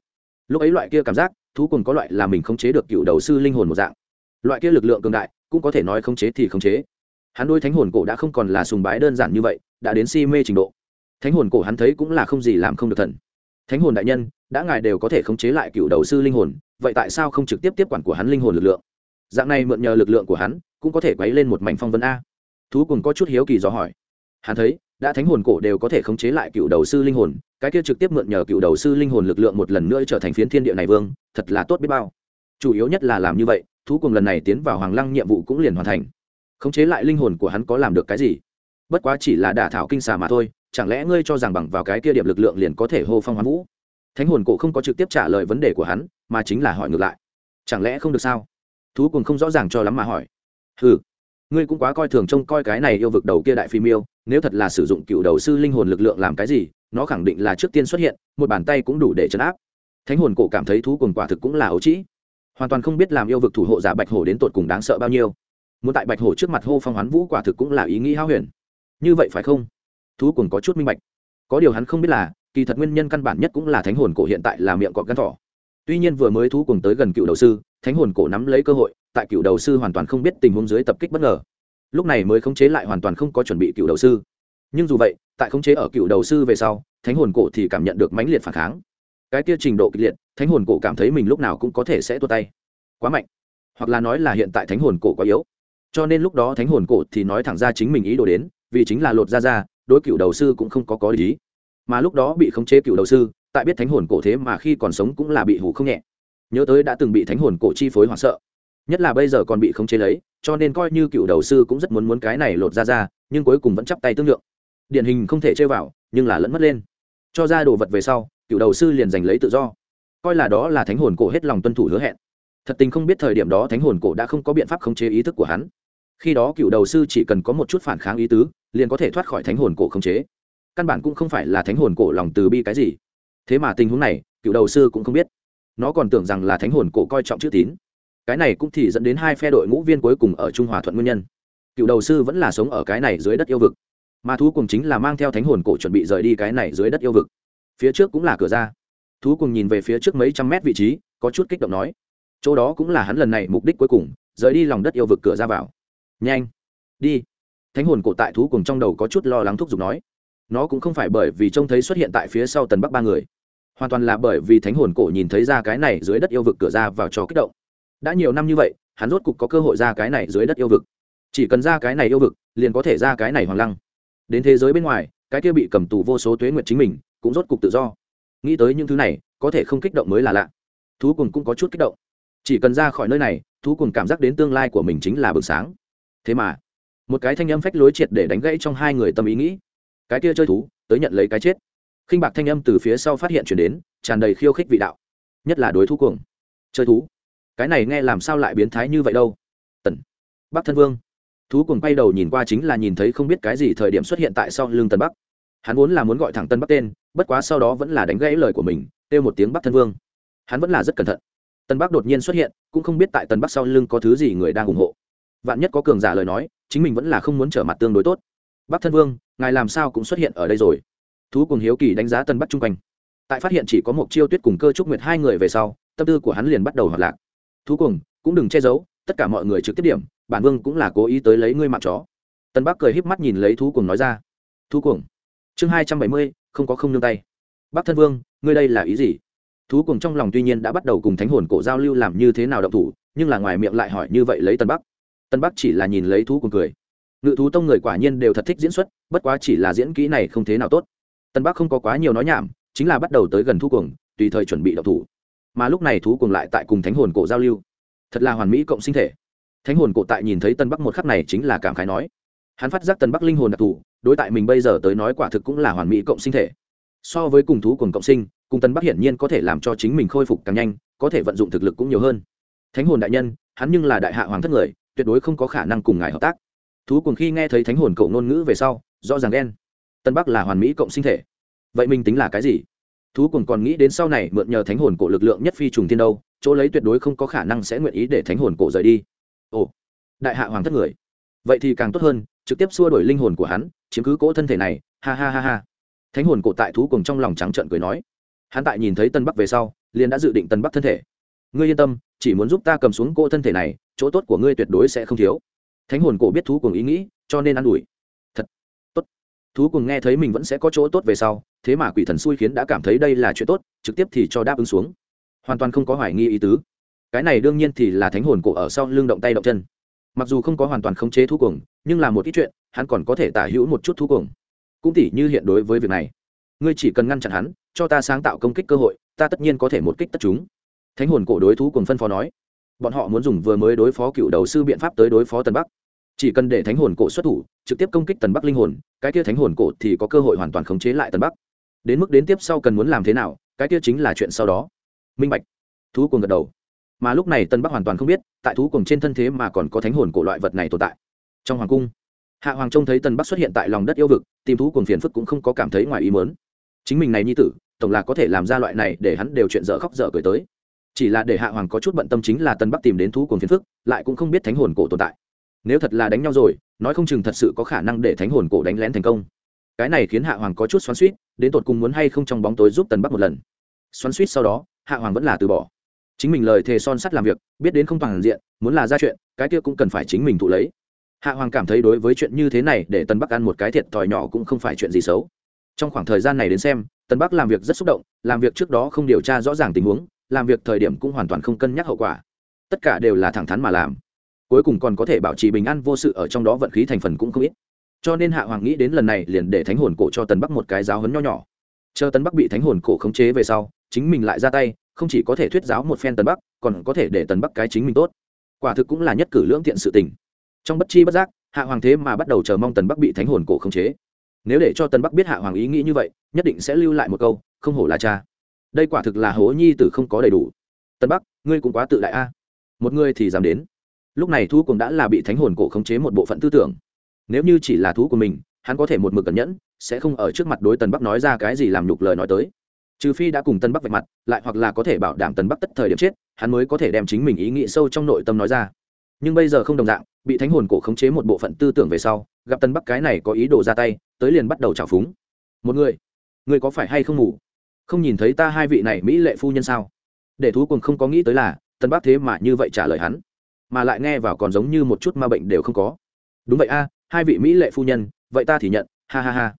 S1: Lúc ấy loại kia cảm giác, thú cùng có loại là mình khống chế được cựu đầu sư linh hồn một dạng. Loại kia lực lượng cường đại, cũng có thể nói khống chế thì khống chế. Hắn đôi thánh hồn cổ đã không còn là sùng bái đơn giản như vậy, đã đến si mê trình độ. Thánh hồn cổ hắn thấy cũng là không gì làm không được thần. Thánh hồn đại nhân đã ngài đều có thể khống chế lại cựu đầu sư linh hồn, vậy tại sao không trực tiếp tiếp quản của hắn linh hồn lực lượng? Dạng này mượn nhờ lực lượng của hắn, cũng có thể quấy lên một mảnh phong vân a. Thú cùng có chút hiếu kỳ dò hỏi. Hắn thấy, đã thánh hồn cổ đều có thể khống chế lại cựu đầu sư linh hồn, cái kia trực tiếp mượn nhờ cựu đầu sư linh hồn lực lượng một lần nữa trở thành phiến thiên địa này vương, thật là tốt biết bao. Chủ yếu nhất là làm như vậy, thú cùng lần này tiến vào hoàng lăng nhiệm vụ cũng liền hoàn thành. Khống chế lại linh hồn của hắn có làm được cái gì? Bất quá chỉ là đả thảo kinh xà mà thôi, chẳng lẽ ngươi cho rằng bằng vào cái kia điểm lực lượng liền có thể hô phong hoán vũ? Thánh hồn cổ không có trực tiếp trả lời vấn đề của hắn, mà chính là hỏi ngược lại. Chẳng lẽ không được sao? Thú cùng không rõ ràng cho lắm mà hỏi. Ừ ngươi cũng quá coi thường trông coi cái này yêu vực đầu kia đại phi miêu, nếu thật là sử dụng cựu đầu sư linh hồn lực lượng làm cái gì, nó khẳng định là trước tiên xuất hiện, một bàn tay cũng đủ để chấn áp. Thánh hồn cổ cảm thấy thú cùng quả thực cũng là ấu trĩ. Hoàn toàn không biết làm yêu vực thủ hộ giả bạch hổ đến tột cùng đáng sợ bao nhiêu. Muốn tại bạch hổ trước mặt hô phong hoán vũ quả thực cũng là ý nghĩ hao huyền. Như vậy phải không? Thú cùng có chút minh bạch. Có điều hắn không biết là kỳ thật nguyên nhân căn bản nhất cũng là thánh hồn cổ hiện tại là miệng cọp gắn thỏ. Tuy nhiên vừa mới thú cùng tới gần cựu đầu sư, thánh hồn cổ nắm lấy cơ hội, tại cựu đầu sư hoàn toàn không biết tình huống dưới tập kích bất ngờ. Lúc này mới khống chế lại hoàn toàn không có chuẩn bị cựu đầu sư. Nhưng dù vậy, tại khống chế ở cựu đầu sư về sau, thánh hồn cổ thì cảm nhận được mãnh liệt phản kháng. Cái kia trình độ kịch liệt, thánh hồn cổ cảm thấy mình lúc nào cũng có thể sẽ tua tay. Quá mạnh. Hoặc là nói là hiện tại thánh hồn cổ quá yếu. Cho nên lúc đó thánh hồn cổ thì nói thẳng ra chính mình ý đồ đến, vì chính là lột ra ra, đối cựu đầu sư cũng không có có lý mà lúc đó bị khống chế cựu đầu sư, tại biết thánh hồn cổ thế mà khi còn sống cũng là bị hủ không nhẹ. Nhớ tới đã từng bị thánh hồn cổ chi phối hoảng sợ. Nhất là bây giờ còn bị khống chế lấy, cho nên coi như cựu đầu sư cũng rất muốn muốn cái này lột ra ra, nhưng cuối cùng vẫn chắp tay tương lượng. Điển hình không thể chơi vào, nhưng là lẫn mất lên. Cho ra đồ vật về sau, cựu đầu sư liền giành lấy tự do. Coi là đó là thánh hồn cổ hết lòng tuân thủ hứa hẹn. Thật tình không biết thời điểm đó thánh hồn cổ đã không có biện pháp khống chế ý thức của hắn. Khi đó cựu đầu sư chỉ cần có một chút phản kháng ý tứ, liền có thể thoát khỏi thánh hồn cổ khống chế căn bản cũng không phải là thánh hồn cổ lòng từ bi cái gì. Thế mà tình huống này, cựu đầu sư cũng không biết. Nó còn tưởng rằng là thánh hồn cổ coi trọng chữ tín. Cái này cũng thì dẫn đến hai phe đội ngũ viên cuối cùng ở trung hòa thuận nguyên nhân. Cựu đầu sư vẫn là sống ở cái này dưới đất yêu vực. Mà thú cùng chính là mang theo thánh hồn cổ chuẩn bị rời đi cái này dưới đất yêu vực. Phía trước cũng là cửa ra. Thú cùng nhìn về phía trước mấy trăm mét vị trí, có chút kích động nói. Chỗ đó cũng là hắn lần này mục đích cuối cùng, rời đi lòng đất yêu vực cửa ra vào. Nhanh. Đi. Thánh hồn cổ tại thú cùng trong đầu có chút lo lắng thúc giục nói nó cũng không phải bởi vì trông thấy xuất hiện tại phía sau tần bắc ba người, hoàn toàn là bởi vì thánh hồn cổ nhìn thấy ra cái này dưới đất yêu vực cửa ra vào cho kích động. Đã nhiều năm như vậy, hắn rốt cục có cơ hội ra cái này dưới đất yêu vực. Chỉ cần ra cái này yêu vực, liền có thể ra cái này hoàng lăng. Đến thế giới bên ngoài, cái kia bị cầm tù vô số tuế nguyệt chính mình, cũng rốt cục tự do. Nghĩ tới những thứ này, có thể không kích động mới là lạ. Thú cùng cũng có chút kích động. Chỉ cần ra khỏi nơi này, thú cùng cảm giác đến tương lai của mình chính là bừng sáng. Thế mà, một cái thanh âm phách lối triệt để đánh gãy trong hai người tâm ý nghĩ cái kia chơi thú, tới nhận lấy cái chết. Khinh bạc thanh âm từ phía sau phát hiện chuyển đến, tràn đầy khiêu khích vị đạo. Nhất là đối thú cuồng. Chơi thú. Cái này nghe làm sao lại biến thái như vậy đâu? Tần. Bắc thân vương. Thú cuồng quay đầu nhìn qua chính là nhìn thấy không biết cái gì thời điểm xuất hiện tại sau lưng tân bắc. Hắn vốn là muốn gọi thẳng tân bắc tên, bất quá sau đó vẫn là đánh gãy lời của mình, kêu một tiếng bắc thân vương. Hắn vẫn là rất cẩn thận. Tân bắc đột nhiên xuất hiện, cũng không biết tại tân bắc sau lưng có thứ gì người đang ủng hộ. Vạn nhất có cường giả lời nói, chính mình vẫn là không muốn trở mặt tương đối tốt bắc thân vương, ngài làm sao cũng xuất hiện ở đây rồi? Thú cùng hiếu kỳ đánh giá tân bắc chung quanh. Tại phát hiện chỉ có một chiêu tuyết cùng cơ trúc nguyệt hai người về sau, tâm tư của hắn liền bắt đầu hoạt lạc. Thú cùng, cũng đừng che giấu, tất cả mọi người trực tiếp điểm, bản vương cũng là cố ý tới lấy ngươi mạng chó. Tân bắc cười híp mắt nhìn lấy thú cùng nói ra. Thú cùng, chương hai trăm bảy mươi, không có không nương tay. Bắc thân vương, ngươi đây là ý gì? Thú cùng trong lòng tuy nhiên đã bắt đầu cùng thánh hồn cổ giao lưu làm như thế nào động thủ, nhưng là ngoài miệng lại hỏi như vậy lấy tân bắc. Tân bắc chỉ là nhìn lấy thú cùng cười ngự thú tông người quả nhiên đều thật thích diễn xuất, bất quá chỉ là diễn kỹ này không thế nào tốt. Tân bắc không có quá nhiều nói nhảm, chính là bắt đầu tới gần thú cuồng, tùy thời chuẩn bị đậu thủ. Mà lúc này thú cuồng lại tại cùng thánh hồn cổ giao lưu. Thật là hoàn mỹ cộng sinh thể. Thánh hồn cổ tại nhìn thấy tân bắc một khắc này chính là cảm khái nói. Hắn phát giác tân bắc linh hồn đặc thù, đối tại mình bây giờ tới nói quả thực cũng là hoàn mỹ cộng sinh thể. So với cùng thú cùng cộng sinh, cùng tân bắc hiển nhiên có thể làm cho chính mình khôi phục càng nhanh, có thể vận dụng thực lực cũng nhiều hơn. Thánh hồn đại nhân, hắn nhưng là đại hạ hoàng thất người, tuyệt đối không có khả năng cùng ngài hợp tác thú cùng khi nghe thấy thánh hồn cậu ngôn ngữ về sau, rõ ràng đen tân bắc là hoàn mỹ cộng sinh thể. Vậy mình tính là cái gì? Thú cùng còn nghĩ đến sau này mượn nhờ thánh hồn cổ lực lượng nhất phi trùng thiên đâu, chỗ lấy tuyệt đối không có khả năng sẽ nguyện ý để thánh hồn cổ rời đi. Ồ, đại hạ hoàng thất người. Vậy thì càng tốt hơn, trực tiếp xua đổi linh hồn của hắn, chiếm cứ cỗ thân thể này, ha ha ha ha. Thánh hồn cổ tại thú cùng trong lòng trắng trợn cười nói. Hắn tại nhìn thấy tân bắc về sau, liền đã dự định tân bắc thân thể. Ngươi yên tâm, chỉ muốn giúp ta cầm xuống cỗ thân thể này, chỗ tốt của ngươi tuyệt đối sẽ không thiếu thánh hồn cổ biết thú cùng ý nghĩ, cho nên ă n ủi. Thật, tốt. Thú cùng nghe thấy mình vẫn sẽ có chỗ tốt về sau, thế mà quỷ thần xui khiến đã cảm thấy đây là chuyện tốt, trực tiếp thì cho đáp ứng xuống. Hoàn toàn không có hoài nghi ý tứ. Cái này đương nhiên thì là thánh hồn cổ ở sau lưng động tay động chân. Mặc dù không có hoàn toàn khống chế thú cùng, nhưng là một ít chuyện, hắn còn có thể tả hữu một chút thú cùng. Cũng tỉ như hiện đối với việc này. Ngươi chỉ cần ngăn chặn hắn, cho ta sáng tạo công kích cơ hội, ta tất nhiên có thể một kích tất chúng. Thánh hồn cổ đối thú cùng phân phó nói. Bọn họ muốn dùng vừa mới đối phó cựu đầu sư biện pháp tới đối phó tân bắc chỉ cần để thánh hồn cổ xuất thủ, trực tiếp công kích tần bắc linh hồn, cái kia thánh hồn cổ thì có cơ hội hoàn toàn khống chế lại tần bắc. Đến mức đến tiếp sau cần muốn làm thế nào, cái kia chính là chuyện sau đó. Minh bạch. Thú cuồng gật đầu. Mà lúc này tân bắc hoàn toàn không biết, tại thú cuồng trên thân thế mà còn có thánh hồn cổ loại vật này tồn tại. Trong hoàng cung, hạ hoàng trông thấy tân bắc xuất hiện tại lòng đất yêu vực, tìm thú cuồng phiền phức cũng không có cảm thấy ngoài ý mớn chính mình này nhi tử, tổng là có thể làm ra loại này để hắn đều chuyện dở khóc dở cười tới. Chỉ là để hạ hoàng có chút bận tâm chính là tân bắc tìm đến thú cuồng phiền phức, lại cũng không biết thánh hồn cổ tồn tại nếu thật là đánh nhau rồi, nói không chừng thật sự có khả năng để thánh hồn cổ đánh lén thành công. Cái này khiến hạ hoàng có chút xoắn suýt đến tột cùng muốn hay không trong bóng tối giúp tần bắc một lần. Xoắn suýt sau đó, hạ hoàng vẫn là từ bỏ. Chính mình lời thề son sắt làm việc, biết đến không toàn diện, muốn là ra chuyện, cái kia cũng cần phải chính mình thụ lấy. Hạ hoàng cảm thấy đối với chuyện như thế này để tân bắc ăn một cái thiệt thòi nhỏ cũng không phải chuyện gì xấu. Trong khoảng thời gian này đến xem tân bắc làm việc rất xúc động, làm việc trước đó không điều tra rõ ràng tình huống, làm việc thời điểm cũng hoàn toàn không cân nhắc hậu quả. Tất cả đều là thẳng thắn mà làm cuối cùng còn có thể bảo trì bình an vô sự ở trong đó vận khí thành phần cũng không ít. Cho nên hạ hoàng nghĩ đến lần này liền để thánh hồn cổ cho tần bắc một cái giáo hấn nho nhỏ. Chờ tần bắc bị thánh hồn cổ khống chế về sau, chính mình lại ra tay, không chỉ có thể thuyết giáo một phen tần bắc, còn có thể để tần bắc cái chính mình tốt. Quả thực cũng là nhất cử lưỡng tiện sự tình. Trong bất chi bất giác, hạ hoàng thế mà bắt đầu chờ mong tần bắc bị thánh hồn cổ khống chế. Nếu để cho tần bắc biết hạ hoàng ý nghĩ như vậy, nhất định sẽ lưu lại một câu, không hổ là cha. Đây quả thực là hố nhi tử không có đầy đủ. Tần bắc, ngươi cũng quá tự đại a. Một người thì dám đến lúc này thú cùng đã là bị thánh hồn cổ khống chế một bộ phận tư tưởng. Nếu như chỉ là thú của mình, hắn có thể một mực cẩn nhẫn, sẽ không ở trước mặt đối tần bắc nói ra cái gì làm nhục lời nói tới. Trừ phi đã cùng tân bắc vạch mặt, lại hoặc là có thể bảo đảm tần bắc tất thời điểm chết, hắn mới có thể đem chính mình ý nghĩ sâu trong nội tâm nói ra. Nhưng bây giờ không đồng dạng, bị thánh hồn cổ khống chế một bộ phận tư tưởng về sau, gặp tân bắc cái này có ý đồ ra tay, tới liền bắt đầu trào phúng. Một người người có phải hay không ngủ? Không nhìn thấy ta hai vị này mỹ lệ phu nhân sao? Để thú cùng không có nghĩ tới là tân bắc thế mà như vậy trả lời hắn mà lại nghe vào còn giống như một chút ma bệnh đều không có. Đúng vậy a, hai vị mỹ lệ phu nhân, vậy ta thì nhận, ha ha ha.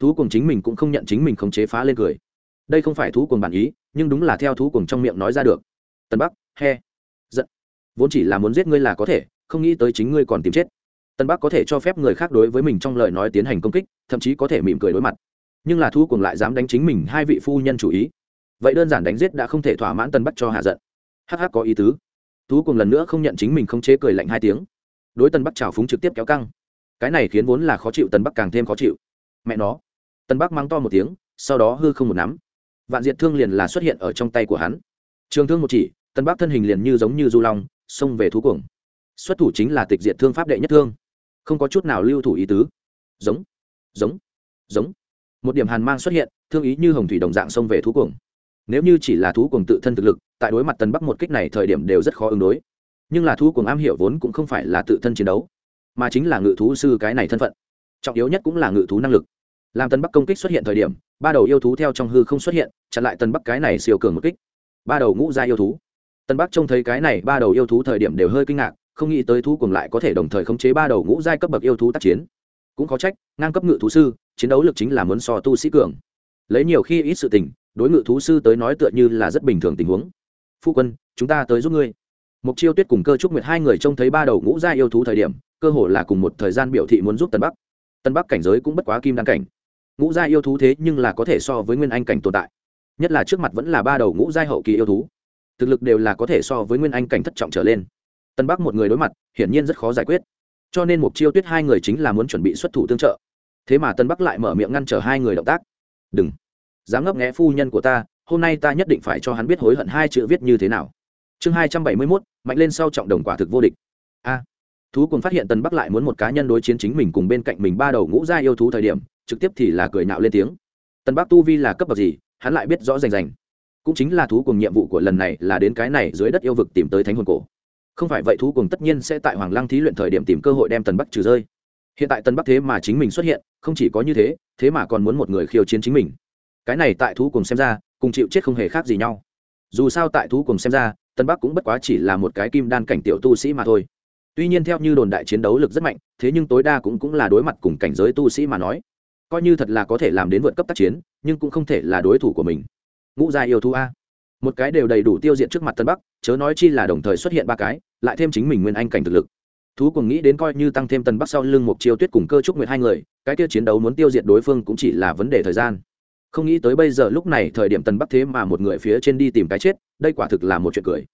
S1: Thú cùng chính mình cũng không nhận chính mình khống chế phá lên cười. Đây không phải thú cùng bản ý, nhưng đúng là theo thú cùng trong miệng nói ra được. Tần bắc, he. Giận. Vốn chỉ là muốn giết ngươi là có thể, không nghĩ tới chính ngươi còn tìm chết. Tân bắc có thể cho phép người khác đối với mình trong lời nói tiến hành công kích, thậm chí có thể mỉm cười đối mặt. Nhưng là thu cùng lại dám đánh chính mình, hai vị phu nhân chủ ý. Vậy đơn giản đánh giết đã không thể thỏa mãn tân bắc cho hạ giận. Hắc hắc có ý tứ thú cùng lần nữa không nhận chính mình không chế cười lạnh hai tiếng. Đối tân bắc trào phúng trực tiếp kéo căng. Cái này khiến vốn là khó chịu tân bắc càng thêm khó chịu. Mẹ nó. Tân bắc mắng to một tiếng, sau đó hư không một nắm. Vạn diệt thương liền là xuất hiện ở trong tay của hắn. Trường thương một chỉ tân bắc thân hình liền như giống như du long, xông về thú cuồng. Xuất thủ chính là tịch diệt thương pháp đệ nhất thương. Không có chút nào lưu thủ ý tứ. Giống. Giống. Giống. Một điểm hàn mang xuất hiện, thương ý như hồng thủy đồng dạng xông về thú cuồng. Nếu như chỉ là thú cuồng tự thân thực lực tại đối mặt tần bắc một kích này thời điểm đều rất khó ứng đối. Nhưng là thú cùng am hiểu vốn cũng không phải là tự thân chiến đấu, mà chính là ngự thú sư cái này thân phận. Trọng yếu nhất cũng là ngự thú năng lực. Làm tần bắc công kích xuất hiện thời điểm, ba đầu yêu thú theo trong hư không xuất hiện, chặn lại tần bắc cái này siêu cường một kích. Ba đầu ngũ ra yêu thú. Tần bắc trông thấy cái này ba đầu yêu thú thời điểm đều hơi kinh ngạc, không nghĩ tới thú cùng lại có thể đồng thời khống chế ba đầu ngũ giai cấp bậc yêu thú tác chiến. Cũng có trách, ngang cấp ngự thú sư, chiến đấu lực chính là muốn so tu sĩ cường. Lấy nhiều khi ít sự tình, đối ngự thú sư tới nói tựa như là rất bình thường tình huống phu quân, chúng ta tới giúp ngươi. Mục chiêu tuyết cùng cơ trúc nguyệt hai người trông thấy ba đầu ngũ gia yêu thú thời điểm, cơ hồ là cùng một thời gian biểu thị muốn giúp tân bắc. Tân bắc cảnh giới cũng bất quá kim đăng cảnh. Ngũ gia yêu thú thế nhưng là có thể so với nguyên anh cảnh tồn tại. Nhất là trước mặt vẫn là ba đầu ngũ giai hậu kỳ yêu thú. Thực lực đều là có thể so với nguyên anh cảnh thất trọng trở lên. Tân bắc một người đối mặt, hiển nhiên rất khó giải quyết. Cho nên mục chiêu tuyết hai người chính là muốn chuẩn bị xuất thủ tương trợ. Thế mà tân bắc lại mở miệng ngăn trở hai người động tác. Đừng. Dám ngấp nghẽ phu nhân của ta hôm nay ta nhất định phải cho hắn biết hối hận hai chữ viết như thế nào. Chương hai trăm bảy mươi mốt, mạnh lên sau trọng đồng quả thực vô địch. A. Thú cùng phát hiện tần bắc lại muốn một cá nhân đối chiến chính mình cùng bên cạnh mình ba đầu ngũ gia yêu thú thời điểm, trực tiếp thì là cười nạo lên tiếng. Tần bắc tu vi là cấp bậc gì, hắn lại biết rõ rành rành. Cũng chính là thú cùng nhiệm vụ của lần này là đến cái này dưới đất yêu vực tìm tới thánh hồn cổ. Không phải vậy thú cùng tất nhiên sẽ tại hoàng lăng thí luyện thời điểm tìm cơ hội đem tần bắc trừ rơi. Hiện tại tần bắc thế mà chính mình xuất hiện, không chỉ có như thế thế mà còn muốn một người khiêu chiến chính mình. Cái này tại thú cùng xem ra cùng chịu chết không hề khác gì nhau. Dù sao tại thú cùng xem ra, tân bắc cũng bất quá chỉ là một cái kim đan cảnh tiểu tu sĩ mà thôi. Tuy nhiên theo như đồn đại chiến đấu lực rất mạnh, thế nhưng tối đa cũng cũng là đối mặt cùng cảnh giới tu sĩ mà nói. Coi như thật là có thể làm đến vượt cấp tác chiến, nhưng cũng không thể là đối thủ của mình. Ngũ gia yêu thú a. Một cái đều đầy đủ tiêu diệt trước mặt tân bắc, chớ nói chi là đồng thời xuất hiện ba cái, lại thêm chính mình nguyên anh cảnh thực lực. Thú cùng nghĩ đến coi như tăng thêm tân bắc sau lưng một chiêu tuyết cùng cơ trúc nguyệt hai người, cái kia chiến đấu muốn tiêu diệt đối phương cũng chỉ là vấn đề thời gian không nghĩ tới bây giờ lúc này thời điểm tần bắc thế mà một người phía trên đi tìm cái chết, đây quả thực là một chuyện cười.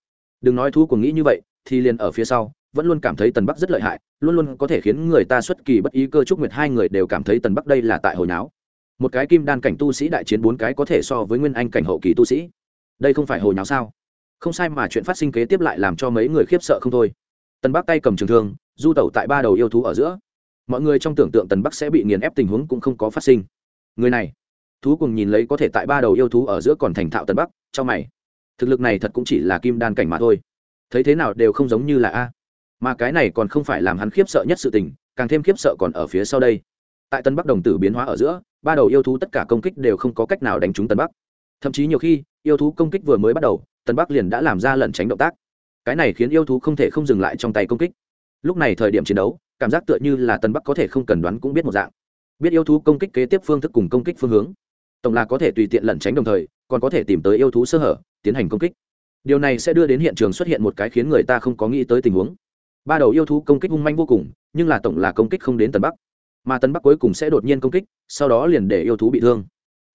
S1: Đừng nói thú cùng nghĩ như vậy, thì liền ở phía sau, vẫn luôn cảm thấy tần bắc rất lợi hại, luôn luôn có thể khiến người ta xuất kỳ bất ý cơ trúc nguyệt hai người đều cảm thấy tần bắc đây là tại hồi náo. Một cái kim đan cảnh tu sĩ đại chiến bốn cái có thể so với nguyên anh cảnh hậu kỳ tu sĩ. Đây không phải hồi náo sao? Không sai mà chuyện phát sinh kế tiếp lại làm cho mấy người khiếp sợ không thôi. Tần bắc tay cầm trường thương, du tẩu tại ba đầu yêu thú ở giữa. Mọi người trong tưởng tượng tần bắc sẽ bị nghiền ép tình huống cũng không có phát sinh. Người này thú cùng nhìn lấy có thể tại ba đầu yêu thú ở giữa còn thành thạo tần bắc, cho mày. Thực lực này thật cũng chỉ là kim đan cảnh mà thôi. Thấy thế nào đều không giống như là a. Mà cái này còn không phải làm hắn khiếp sợ nhất sự tình, càng thêm khiếp sợ còn ở phía sau đây. Tại tân bắc đồng tử biến hóa ở giữa, ba đầu yêu thú tất cả công kích đều không có cách nào đánh trúng tân bắc. Thậm chí nhiều khi, yêu thú công kích vừa mới bắt đầu tân bắc liền đã làm ra lẩn tránh động tác. Cái này khiến yêu thú không thể không dừng lại trong tay công kích. Lúc này thời điểm chiến đấu, cảm giác tựa như là tân bắc có thể không cần đoán cũng biết một dạng. Biết yêu thú công kích kế tiếp phương thức cùng công kích phương hướng tổng là có thể tùy tiện lẩn tránh đồng thời, còn có thể tìm tới yêu thú sơ hở, tiến hành công kích. Điều này sẽ đưa đến hiện trường xuất hiện một cái khiến người ta không có nghĩ tới tình huống. Ba đầu yêu thú công kích hung manh vô cùng, nhưng là tổng là công kích không đến tân bắc. Mà tân bắc cuối cùng sẽ đột nhiên công kích, sau đó liền để yêu thú bị thương.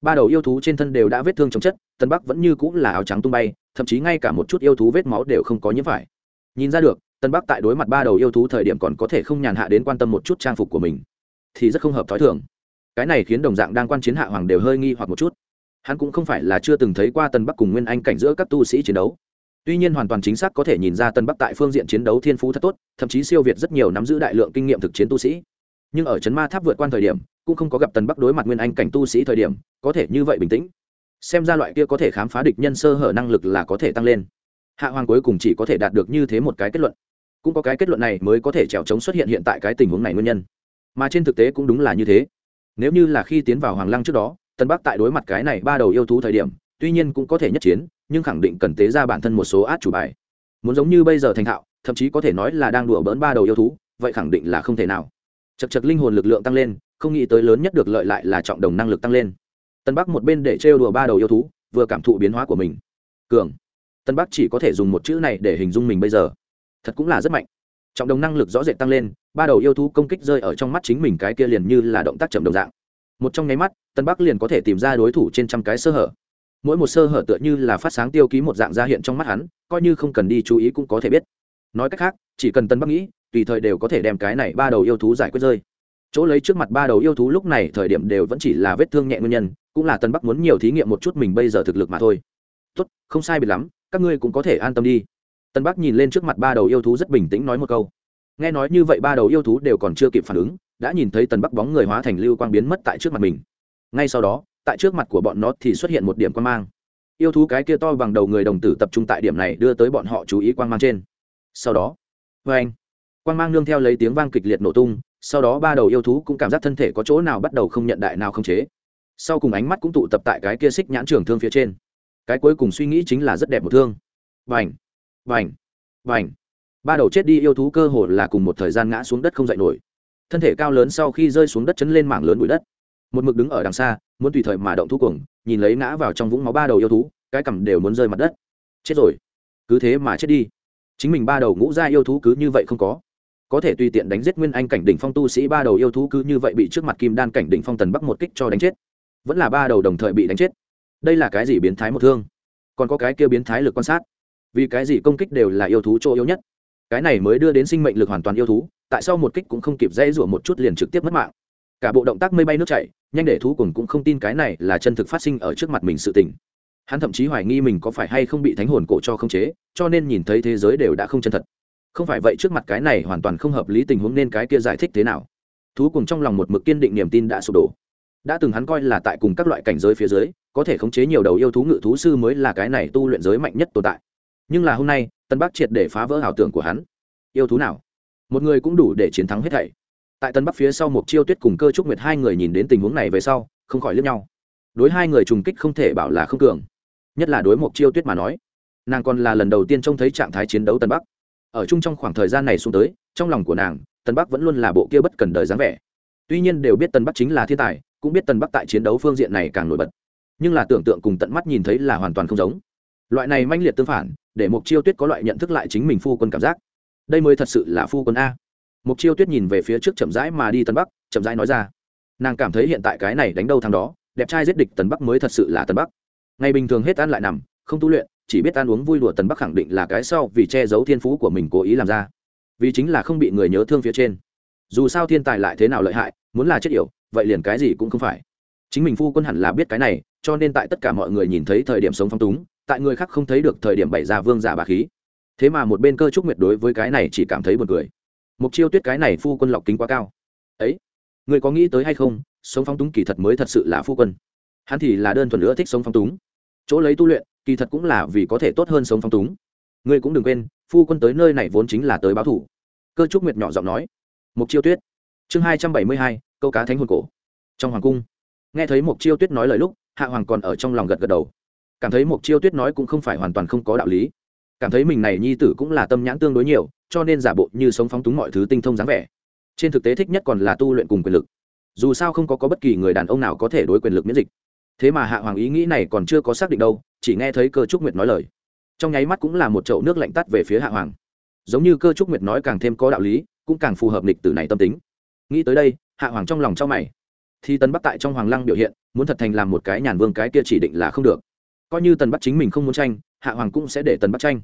S1: Ba đầu yêu thú trên thân đều đã vết thương chống chất tân bắc vẫn như cũng là áo trắng tung bay, thậm chí ngay cả một chút yêu thú vết máu đều không có nhiễm phải. Nhìn ra được tân bắc tại đối mặt ba đầu yêu thú thời điểm còn có thể không nhàn hạ đến quan tâm một chút trang phục của mình, thì rất không hợp t h ó i thường cái này khiến đồng dạng đang quan chiến hạ hoàng đều hơi nghi hoặc một chút. Hắn cũng không phải là chưa từng thấy qua tân bắc cùng nguyên anh cảnh giữa các tu sĩ chiến đấu. Tuy nhiên hoàn toàn chính xác có thể nhìn ra tân bắc tại phương diện chiến đấu thiên phú thật tốt, thậm chí siêu việt rất nhiều nắm giữ đại lượng kinh nghiệm thực chiến tu sĩ. Nhưng ở trấn ma tháp vượt qua thời điểm, cũng không có gặp tần bắc đối mặt nguyên anh cảnh tu sĩ thời điểm, có thể như vậy bình tĩnh. Xem ra loại kia có thể khám phá địch nhân sơ hở năng lực là có thể tăng lên. Hạ hoàng cuối cùng chỉ có thể đạt được như thế một cái kết luận. Cũng có cái kết luận này mới có thể trèo trống xuất hiện hiện tại cái tình huống này nguyên nhân. Mà trên thực tế cũng đúng là như thế nếu như là khi tiến vào hoàng lăng trước đó, tân bắc tại đối mặt cái này ba đầu yêu thú thời điểm, tuy nhiên cũng có thể nhất chiến, nhưng khẳng định cần tế ra bản thân một số át chủ bài. Muốn giống như bây giờ thành thạo, thậm chí có thể nói là đang đùa bỡn ba đầu yêu thú, vậy khẳng định là không thể nào. Chật chật linh hồn lực lượng tăng lên, không nghĩ tới lớn nhất được lợi lại là trọng đồng năng lực tăng lên. Tân bắc một bên để trêu đùa ba đầu yêu thú, vừa cảm thụ biến hóa của mình. Cường. Tân bắc chỉ có thể dùng một chữ này để hình dung mình bây giờ. Thật cũng là rất mạnh. Trọng đồng năng lực rõ rệt tăng lên ba đầu yêu thú công kích rơi ở trong mắt chính mình cái kia liền như là động tác chậm đồng dạng. Một trong nháy mắt, tân bắc liền có thể tìm ra đối thủ trên trăm cái sơ hở. Mỗi một sơ hở tựa như là phát sáng tiêu ký một dạng ra hiện trong mắt hắn, coi như không cần đi chú ý cũng có thể biết. Nói cách khác, chỉ cần tân bắc nghĩ, tùy thời đều có thể đem cái này ba đầu yêu thú giải quyết rơi. Chỗ lấy trước mặt ba đầu yêu thú lúc này thời điểm đều vẫn chỉ là vết thương nhẹ nguyên nhân, cũng là tân bắc muốn nhiều thí nghiệm một chút mình bây giờ thực lực mà thôi. Tốt, không sai biệt lắm, các ngươi cũng có thể an tâm đi. Tân bắc nhìn lên trước mặt ba đầu yêu thú rất bình tĩnh nói một câu nghe nói như vậy ba đầu yêu thú đều còn chưa kịp phản ứng, đã nhìn thấy tần bắc bóng người hóa thành lưu quang biến mất tại trước mặt mình. Ngay sau đó, tại trước mặt của bọn nó thì xuất hiện một điểm quan mang. Yêu thú cái kia to bằng đầu người đồng tử tập trung tại điểm này đưa tới bọn họ chú ý quang mang trên. Sau đó vê anh, quang mang nương theo lấy tiếng vang kịch liệt nổ tung, sau đó ba đầu yêu thú cũng cảm giác thân thể có chỗ nào bắt đầu không nhận đại nào không chế. Sau cùng ánh mắt cũng tụ tập tại cái kia xích nhãn trường thương phía trên. Cái cuối cùng suy nghĩ chính là rất đẹp một thương. Vành vành vành ba đầu chết đi yêu thú cơ hồ là cùng một thời gian ngã xuống đất không dậy nổi. Thân thể cao lớn sau khi rơi xuống đất chấn lên mảng lớn bụi đất. Một mực đứng ở đằng xa, muốn tùy thời mà động thú cuồng, nhìn lấy ngã vào trong vũng máu ba đầu yêu thú, cái cằm đều muốn rơi mặt đất. Chết rồi. Cứ thế mà chết đi. Chính mình ba đầu ngũ gia yêu thú cứ như vậy không có. Có thể tùy tiện đánh giết nguyên anh cảnh đỉnh phong tu sĩ, ba đầu yêu thú cứ như vậy bị trước mặt kim đan cảnh đỉnh phong tần bắc một kích cho đánh chết. Vẫn là ba đầu đồng thời bị đánh chết. Đây là cái gì biến thái một thương? Còn có cái kia biến thái lực quan sát. Vì cái gì công kích đều là yêu thú chỗ yếu nhất? Cái này mới đưa đến sinh mệnh lực hoàn toàn yêu thú, tại sao một kích cũng không kịp dễ rủa một chút liền trực tiếp mất mạng. Cả bộ động tác mây bay nước chảy, nhanh để thú cùng cũng không tin cái này là chân thực phát sinh ở trước mặt mình sự tình. Hắn thậm chí hoài nghi mình có phải hay không bị thánh hồn cổ cho không chế, cho nên nhìn thấy thế giới đều đã không chân thật. Không phải vậy trước mặt cái này hoàn toàn không hợp lý tình huống nên cái kia giải thích thế nào? Thú cùng trong lòng một mực kiên định niềm tin đã sụp đổ. Đã từng hắn coi là tại cùng các loại cảnh giới phía dưới, có thể khống chế nhiều đầu yêu thú ngự thú sư mới là cái này tu luyện giới mạnh nhất tồn tại nhưng là hôm nay, tân bắc triệt để phá vỡ ảo tưởng của hắn. Yêu thú nào? Một người cũng đủ để chiến thắng hết thảy. Tại tân bắc phía sau một chiêu tuyết cùng cơ trúc nguyệt hai người nhìn đến tình huống này về sau, không khỏi lướt nhau. Đối hai người trùng kích không thể bảo là không cường. Nhất là đối một chiêu tuyết mà nói, nàng còn là lần đầu tiên trông thấy trạng thái chiến đấu tân bắc. Ở chung trong khoảng thời gian này xuống tới, trong lòng của nàng, tân bắc vẫn luôn là bộ kia bất cần đời dáng vẻ. Tuy nhiên đều biết tân bắc chính là thiên tài, cũng biết tân bắc tại chiến đấu phương diện này càng nổi bật. Nhưng là tưởng tượng cùng tận mắt nhìn thấy là hoàn toàn không giống loại này manh liệt tương phản, để mục chiêu tuyết có loại nhận thức lại chính mình phu quân cảm giác. Đây mới thật sự là phu quân a. Mục chiêu tuyết nhìn về phía trước chậm rãi mà đi tân bắc, chậm rãi nói ra. Nàng cảm thấy hiện tại cái này đánh đâu thằng đó, đẹp trai giết địch tần bắc mới thật sự là tần bắc. Ngày bình thường hết ăn lại nằm, không tu luyện, chỉ biết ăn uống vui đùa tần bắc khẳng định là cái sau vì che giấu thiên phú của mình cố ý làm ra. Vì chính là không bị người nhớ thương phía trên. Dù sao thiên tài lại thế nào lợi hại, muốn là chết yểu, vậy liền cái gì cũng không phải. Chính mình phu quân hẳn là biết cái này, cho nên tại tất cả mọi người nhìn thấy thời điểm sống phong túng tại người khác không thấy được thời điểm bày ra vương giả bà khí. Thế mà một bên cơ trúc nguyệt đối với cái này chỉ cảm thấy buồn cười. Mục chiêu tuyết cái này phu quân lọc kính quá cao. Ấy, người có nghĩ tới hay không, sống phong túng kỳ thật mới thật sự là phu quân. Hắn thì là đơn thuần nữa thích sống phong túng. Chỗ lấy tu luyện, kỳ thật cũng là vì có thể tốt hơn sống phong túng. Ngươi cũng đừng quên, phu quân tới nơi này vốn chính là tới báo thủ. Cơ trúc nguyệt nhỏ giọng nói. Mục chiêu tuyết. Chương hai trăm bảy mươi hai, câu cá thánh hồn cổ. Trong hoàng cung, nghe thấy mục chiêu tuyết nói lời lúc, hạ hoàng còn ở trong lòng gật gật đầu cảm thấy mục chiêu tuyết nói cũng không phải hoàn toàn không có đạo lý. Cảm thấy mình này nhi tử cũng là tâm nhãn tương đối nhiều cho nên giả bộ như sống phóng túng mọi thứ tinh thông dáng vẻ. Trên thực tế thích nhất còn là tu luyện cùng quyền lực. Dù sao không có, có bất kỳ người đàn ông nào có thể đối quyền lực miễn dịch. Thế mà hạ hoàng ý nghĩ này còn chưa có xác định đâu chỉ nghe thấy cơ trúc nguyệt nói lời. Trong nháy mắt cũng là một chậu nước lạnh tắt về phía hạ hoàng. Giống như cơ trúc nguyệt nói càng thêm có đạo lý cũng càng phù hợp lịch tử này tâm tính. Nghĩ tới đây hạ hoàng trong lòng trong mày. Thì tấn bắc tại trong hoàng lăng biểu hiện muốn thật thành làm một cái nhàn vương cái kia chỉ định là không được coi như tần bắc chính mình không muốn tranh, hạ hoàng cũng sẽ để tần bắc tranh.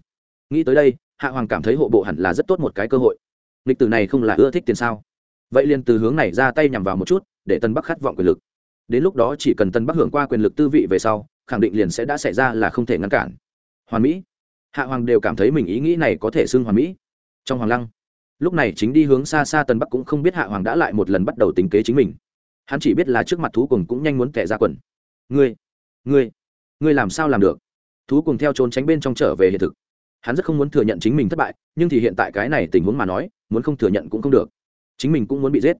S1: Nghĩ tới đây, hạ hoàng cảm thấy hộ bộ hẳn là rất tốt một cái cơ hội. Lịch tử này không là ưa thích tiền sao? Vậy liền từ hướng này ra tay nhằm vào một chút, để tân bắc khát vọng quyền lực. Đến lúc đó chỉ cần tân bắc hưởng qua quyền lực tư vị về sau, khẳng định liền sẽ đã xảy ra là không thể ngăn cản. Hoàn mỹ. Hạ hoàng đều cảm thấy mình ý nghĩ này có thể xưng hoàn mỹ. Trong hoàng lăng, lúc này chính đi hướng xa xa tân bắc cũng không biết hạ hoàng đã lại một lần bắt đầu tính kế chính mình. Hắn chỉ biết là trước mặt thú cùng cũng nhanh muốn kẻ ra quần. Ngươi ngươi ngươi làm sao làm được? Thú cùng theo trốn tránh bên trong trở về hiện thực. Hắn rất không muốn thừa nhận chính mình thất bại, nhưng thì hiện tại cái này tình huống mà nói, muốn không thừa nhận cũng không được. Chính mình cũng muốn bị giết.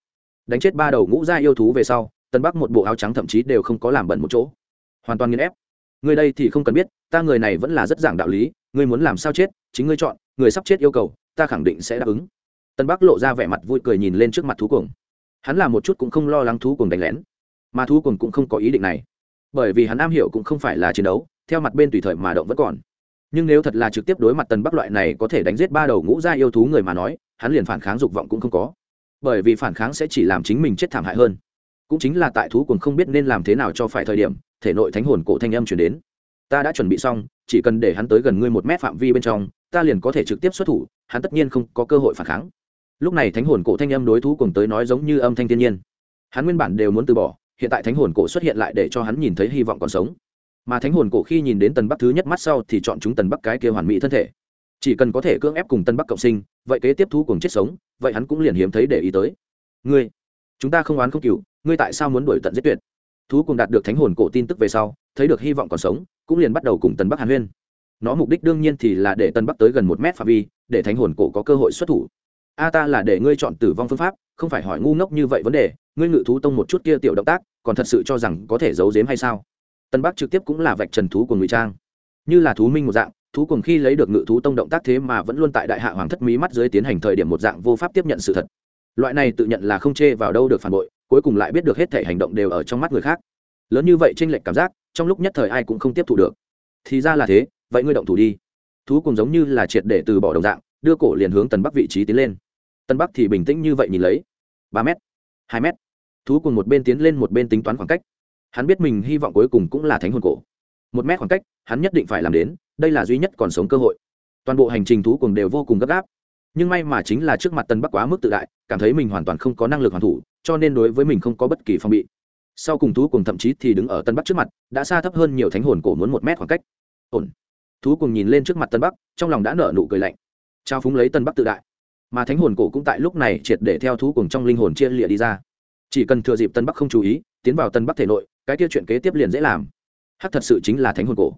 S1: Đánh chết ba đầu ngũ gia yêu thú về sau, tân bắc một bộ áo trắng thậm chí đều không có làm bẩn một chỗ. Hoàn toàn nghiền ép. Người đây thì không cần biết, ta người này vẫn là rất giảng đạo lý, ngươi muốn làm sao chết, chính ngươi chọn, người sắp chết yêu cầu, ta khẳng định sẽ đáp ứng. Tân bắc lộ ra vẻ mặt vui cười nhìn lên trước mặt thú cuồng. Hắn là một chút cũng không lo lắng thú cuồng đánh lén, mà thú cuồng cũng không có ý định này bởi vì hắn am hiểu cũng không phải là chiến đấu, theo mặt bên tùy thời mà động vẫn còn. Nhưng nếu thật là trực tiếp đối mặt tần bắc loại này có thể đánh giết ba đầu ngũ gia yêu thú người mà nói, hắn liền phản kháng dục vọng cũng không có. Bởi vì phản kháng sẽ chỉ làm chính mình chết thảm hại hơn. Cũng chính là tại thú cùng không biết nên làm thế nào cho phải thời điểm, thể nội thánh hồn cổ thanh âm chuyển đến. Ta đã chuẩn bị xong, chỉ cần để hắn tới gần ngươi một mét phạm vi bên trong, ta liền có thể trực tiếp xuất thủ, hắn tất nhiên không có cơ hội phản kháng. Lúc này thánh hồn cổ thanh âm đối thú cùng tới nói giống như âm thanh thiên nhiên. Hắn nguyên bản đều muốn từ bỏ hiện tại thánh hồn cổ xuất hiện lại để cho hắn nhìn thấy hy vọng còn sống. Mà thánh hồn cổ khi nhìn đến tần bắc thứ nhất mắt sau thì chọn chúng tần bắc cái kia hoàn mỹ thân thể. Chỉ cần có thể cưỡng ép cùng tân bắc cộng sinh, vậy kế tiếp thú cùng chết sống, vậy hắn cũng liền hiếm thấy để ý tới. Ngươi, chúng ta không oán không cựu ngươi tại sao muốn đuổi tận giết tuyệt? Thú cùng đạt được thánh hồn cổ tin tức về sau, thấy được hy vọng còn sống, cũng liền bắt đầu cùng tần bắc hàn huyên. Nó mục đích đương nhiên thì là để tân bắc tới gần một mét phạm vi, để thánh hồn cổ có cơ hội xuất thủ. A ta là để ngươi chọn tử vong phương pháp, không phải hỏi ngu ngốc như vậy vấn đề ngươi ngự thú tông một chút kia tiểu động tác, còn thật sự cho rằng có thể giấu giếm hay sao? Tân bắc trực tiếp cũng là vạch trần thú của ngụy trang. Như là thú minh một dạng, thú cùng khi lấy được ngự thú tông động tác thế mà vẫn luôn tại đại hạ hoàng thất mí mắt dưới tiến hành thời điểm một dạng vô pháp tiếp nhận sự thật. Loại này tự nhận là không chê vào đâu được phản bội, cuối cùng lại biết được hết thể hành động đều ở trong mắt người khác. Lớn như vậy tranh lệch cảm giác, trong lúc nhất thời ai cũng không tiếp thu được. Thì ra là thế, vậy ngươi động thủ đi. Thú cùng giống như là triệt để từ bỏ đồng dạng, đưa cổ liền hướng tần bắc vị trí tiến lên. Tân bắc thì bình tĩnh như vậy nhìn lấy. Ba m hai m thú cùng một bên tiến lên một bên tính toán khoảng cách. Hắn biết mình hy vọng cuối cùng cũng là thánh hồn cổ. Một mét khoảng cách, hắn nhất định phải làm đến, đây là duy nhất còn sống cơ hội. Toàn bộ hành trình thú cùng đều vô cùng gấp gáp. Nhưng may mà chính là trước mặt tân bắc quá mức tự đại, cảm thấy mình hoàn toàn không có năng lực hoàn thủ, cho nên đối với mình không có bất kỳ phong bị. Sau cùng thú cùng thậm chí thì đứng ở tân bắc trước mặt, đã xa thấp hơn nhiều thánh hồn cổ muốn một mét khoảng cách. Ổn. Thú cùng nhìn lên trước mặt tân bắc, trong lòng đã nở nụ cười lạnh. Trao phúng lấy tân bắc tự đại. Mà thánh hồn cổ cũng tại lúc này triệt để theo thú cùng trong linh hồn chia lịa đi ra chỉ cần thừa dịp tân bắc không chú ý, tiến vào tân bắc thể nội, cái tiêu chuyện kế tiếp liền dễ làm. Hắc thật sự chính là thánh hồn cổ.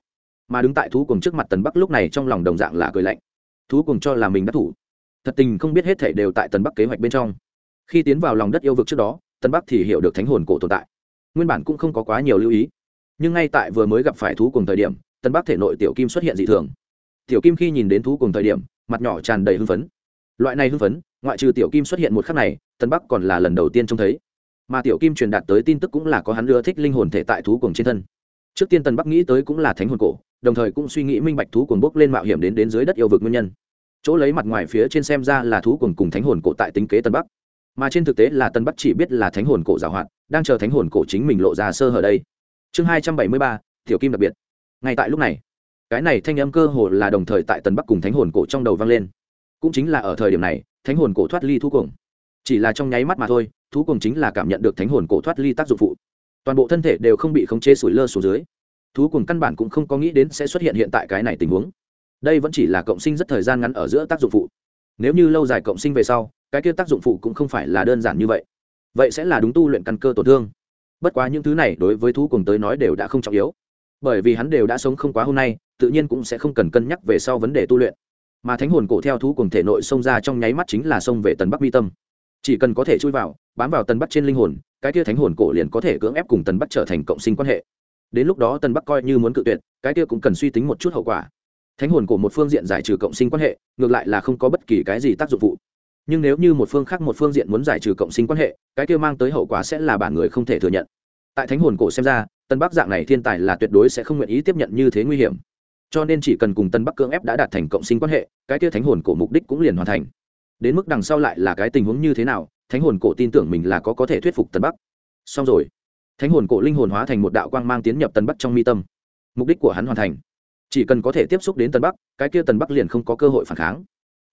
S1: Mà đứng tại thú cùng trước mặt tần bắc lúc này trong lòng đồng dạng là cười lạnh. Thú cùng cho là mình đắc thủ. Thật tình không biết hết thể đều tại tần bắc kế hoạch bên trong. Khi tiến vào lòng đất yêu vực trước đó tần bắc thì hiểu được thánh hồn cổ tồn tại. Nguyên bản cũng không có quá nhiều lưu ý. Nhưng ngay tại vừa mới gặp phải thú cùng thời điểm tần bắc thể nội tiểu kim xuất hiện dị thường. Tiểu kim khi nhìn đến thú cùng thời điểm, mặt nhỏ tràn đầy hưng phấn. Loại này hưng phấn, ngoại trừ tiểu kim xuất hiện một khắc này tần bắc còn là lần đầu tiên trông thấy mà tiểu kim truyền đạt tới tin tức cũng là có hắn ưa thích linh hồn thể tại thú cuồng trên thân. Trước tiên tần bắc nghĩ tới cũng là thánh hồn cổ, đồng thời cũng suy nghĩ minh bạch thú cuồng bốc lên mạo hiểm đến đến dưới đất yêu vực nguyên nhân. Chỗ lấy mặt ngoài phía trên xem ra là thú cuồng cùng thánh hồn cổ tại tính kế tần bắc. Mà trên thực tế là tần bắc chỉ biết là thánh hồn cổ giảo hoạt, đang chờ thánh hồn cổ chính mình lộ ra sơ hở đây. Chương hai trăm bảy mươi ba, tiểu kim đặc biệt. Ngay tại lúc này, cái này thanh âm cơ hồ là đồng thời tại tần bắc cùng thánh hồn cổ trong đầu vang lên. Cũng chính là ở thời điểm này, thánh hồn cổ thoát ly thú cuồng. Chỉ là trong nháy mắt mà thôi thú cùng chính là cảm nhận được thánh hồn cổ thoát ly tác dụng phụ. Toàn bộ thân thể đều không bị khống chế sủi lơ xuống dưới. Thú cùng căn bản cũng không có nghĩ đến sẽ xuất hiện hiện tại cái này tình huống. Đây vẫn chỉ là cộng sinh rất thời gian ngắn ở giữa tác dụng phụ. Nếu như lâu dài cộng sinh về sau, cái kia tác dụng phụ cũng không phải là đơn giản như vậy. Vậy sẽ là đúng tu luyện căn cơ tổn thương. Bất quá những thứ này đối với thú cùng tới nói đều đã không trọng yếu. Bởi vì hắn đều đã sống không quá hôm nay, tự nhiên cũng sẽ không cần cân nhắc về sau vấn đề tu luyện. Mà thánh hồn cổ theo thú cùng thể nội xông ra trong nháy mắt chính là xông về tần bắc mi tâm. Chỉ cần có thể chui vào bám vào tần bắc trên linh hồn, cái kia thánh hồn cổ liền có thể cưỡng ép cùng tần bắc trở thành cộng sinh quan hệ. Đến lúc đó tần bắc coi như muốn cự tuyệt, cái kia cũng cần suy tính một chút hậu quả. Thánh hồn của một phương diện giải trừ cộng sinh quan hệ, ngược lại là không có bất kỳ cái gì tác dụng vụ. nhưng nếu như một phương khác một phương diện muốn giải trừ cộng sinh quan hệ, cái kia mang tới hậu quả sẽ là bản người không thể thừa nhận. Tại thánh hồn cổ xem ra tân bắc dạng này thiên tài là tuyệt đối sẽ không nguyện ý tiếp nhận như thế nguy hiểm. Cho nên chỉ cần cùng tân bắc cưỡng ép đã đạt thành cộng sinh quan hệ, cái kia thánh hồn cổ mục đích cũng liền hoàn thành. Đến mức đằng sau lại là cái tình huống như thế nào thánh hồn cổ tin tưởng mình là có có thể thuyết phục Tần bắc. Xong rồi, thánh hồn cổ linh hồn hóa thành một đạo quang mang tiến nhập Tần bắc trong mi tâm. Mục đích của hắn hoàn thành. Chỉ cần có thể tiếp xúc đến Tần bắc, cái kia Tần bắc liền không có cơ hội phản kháng.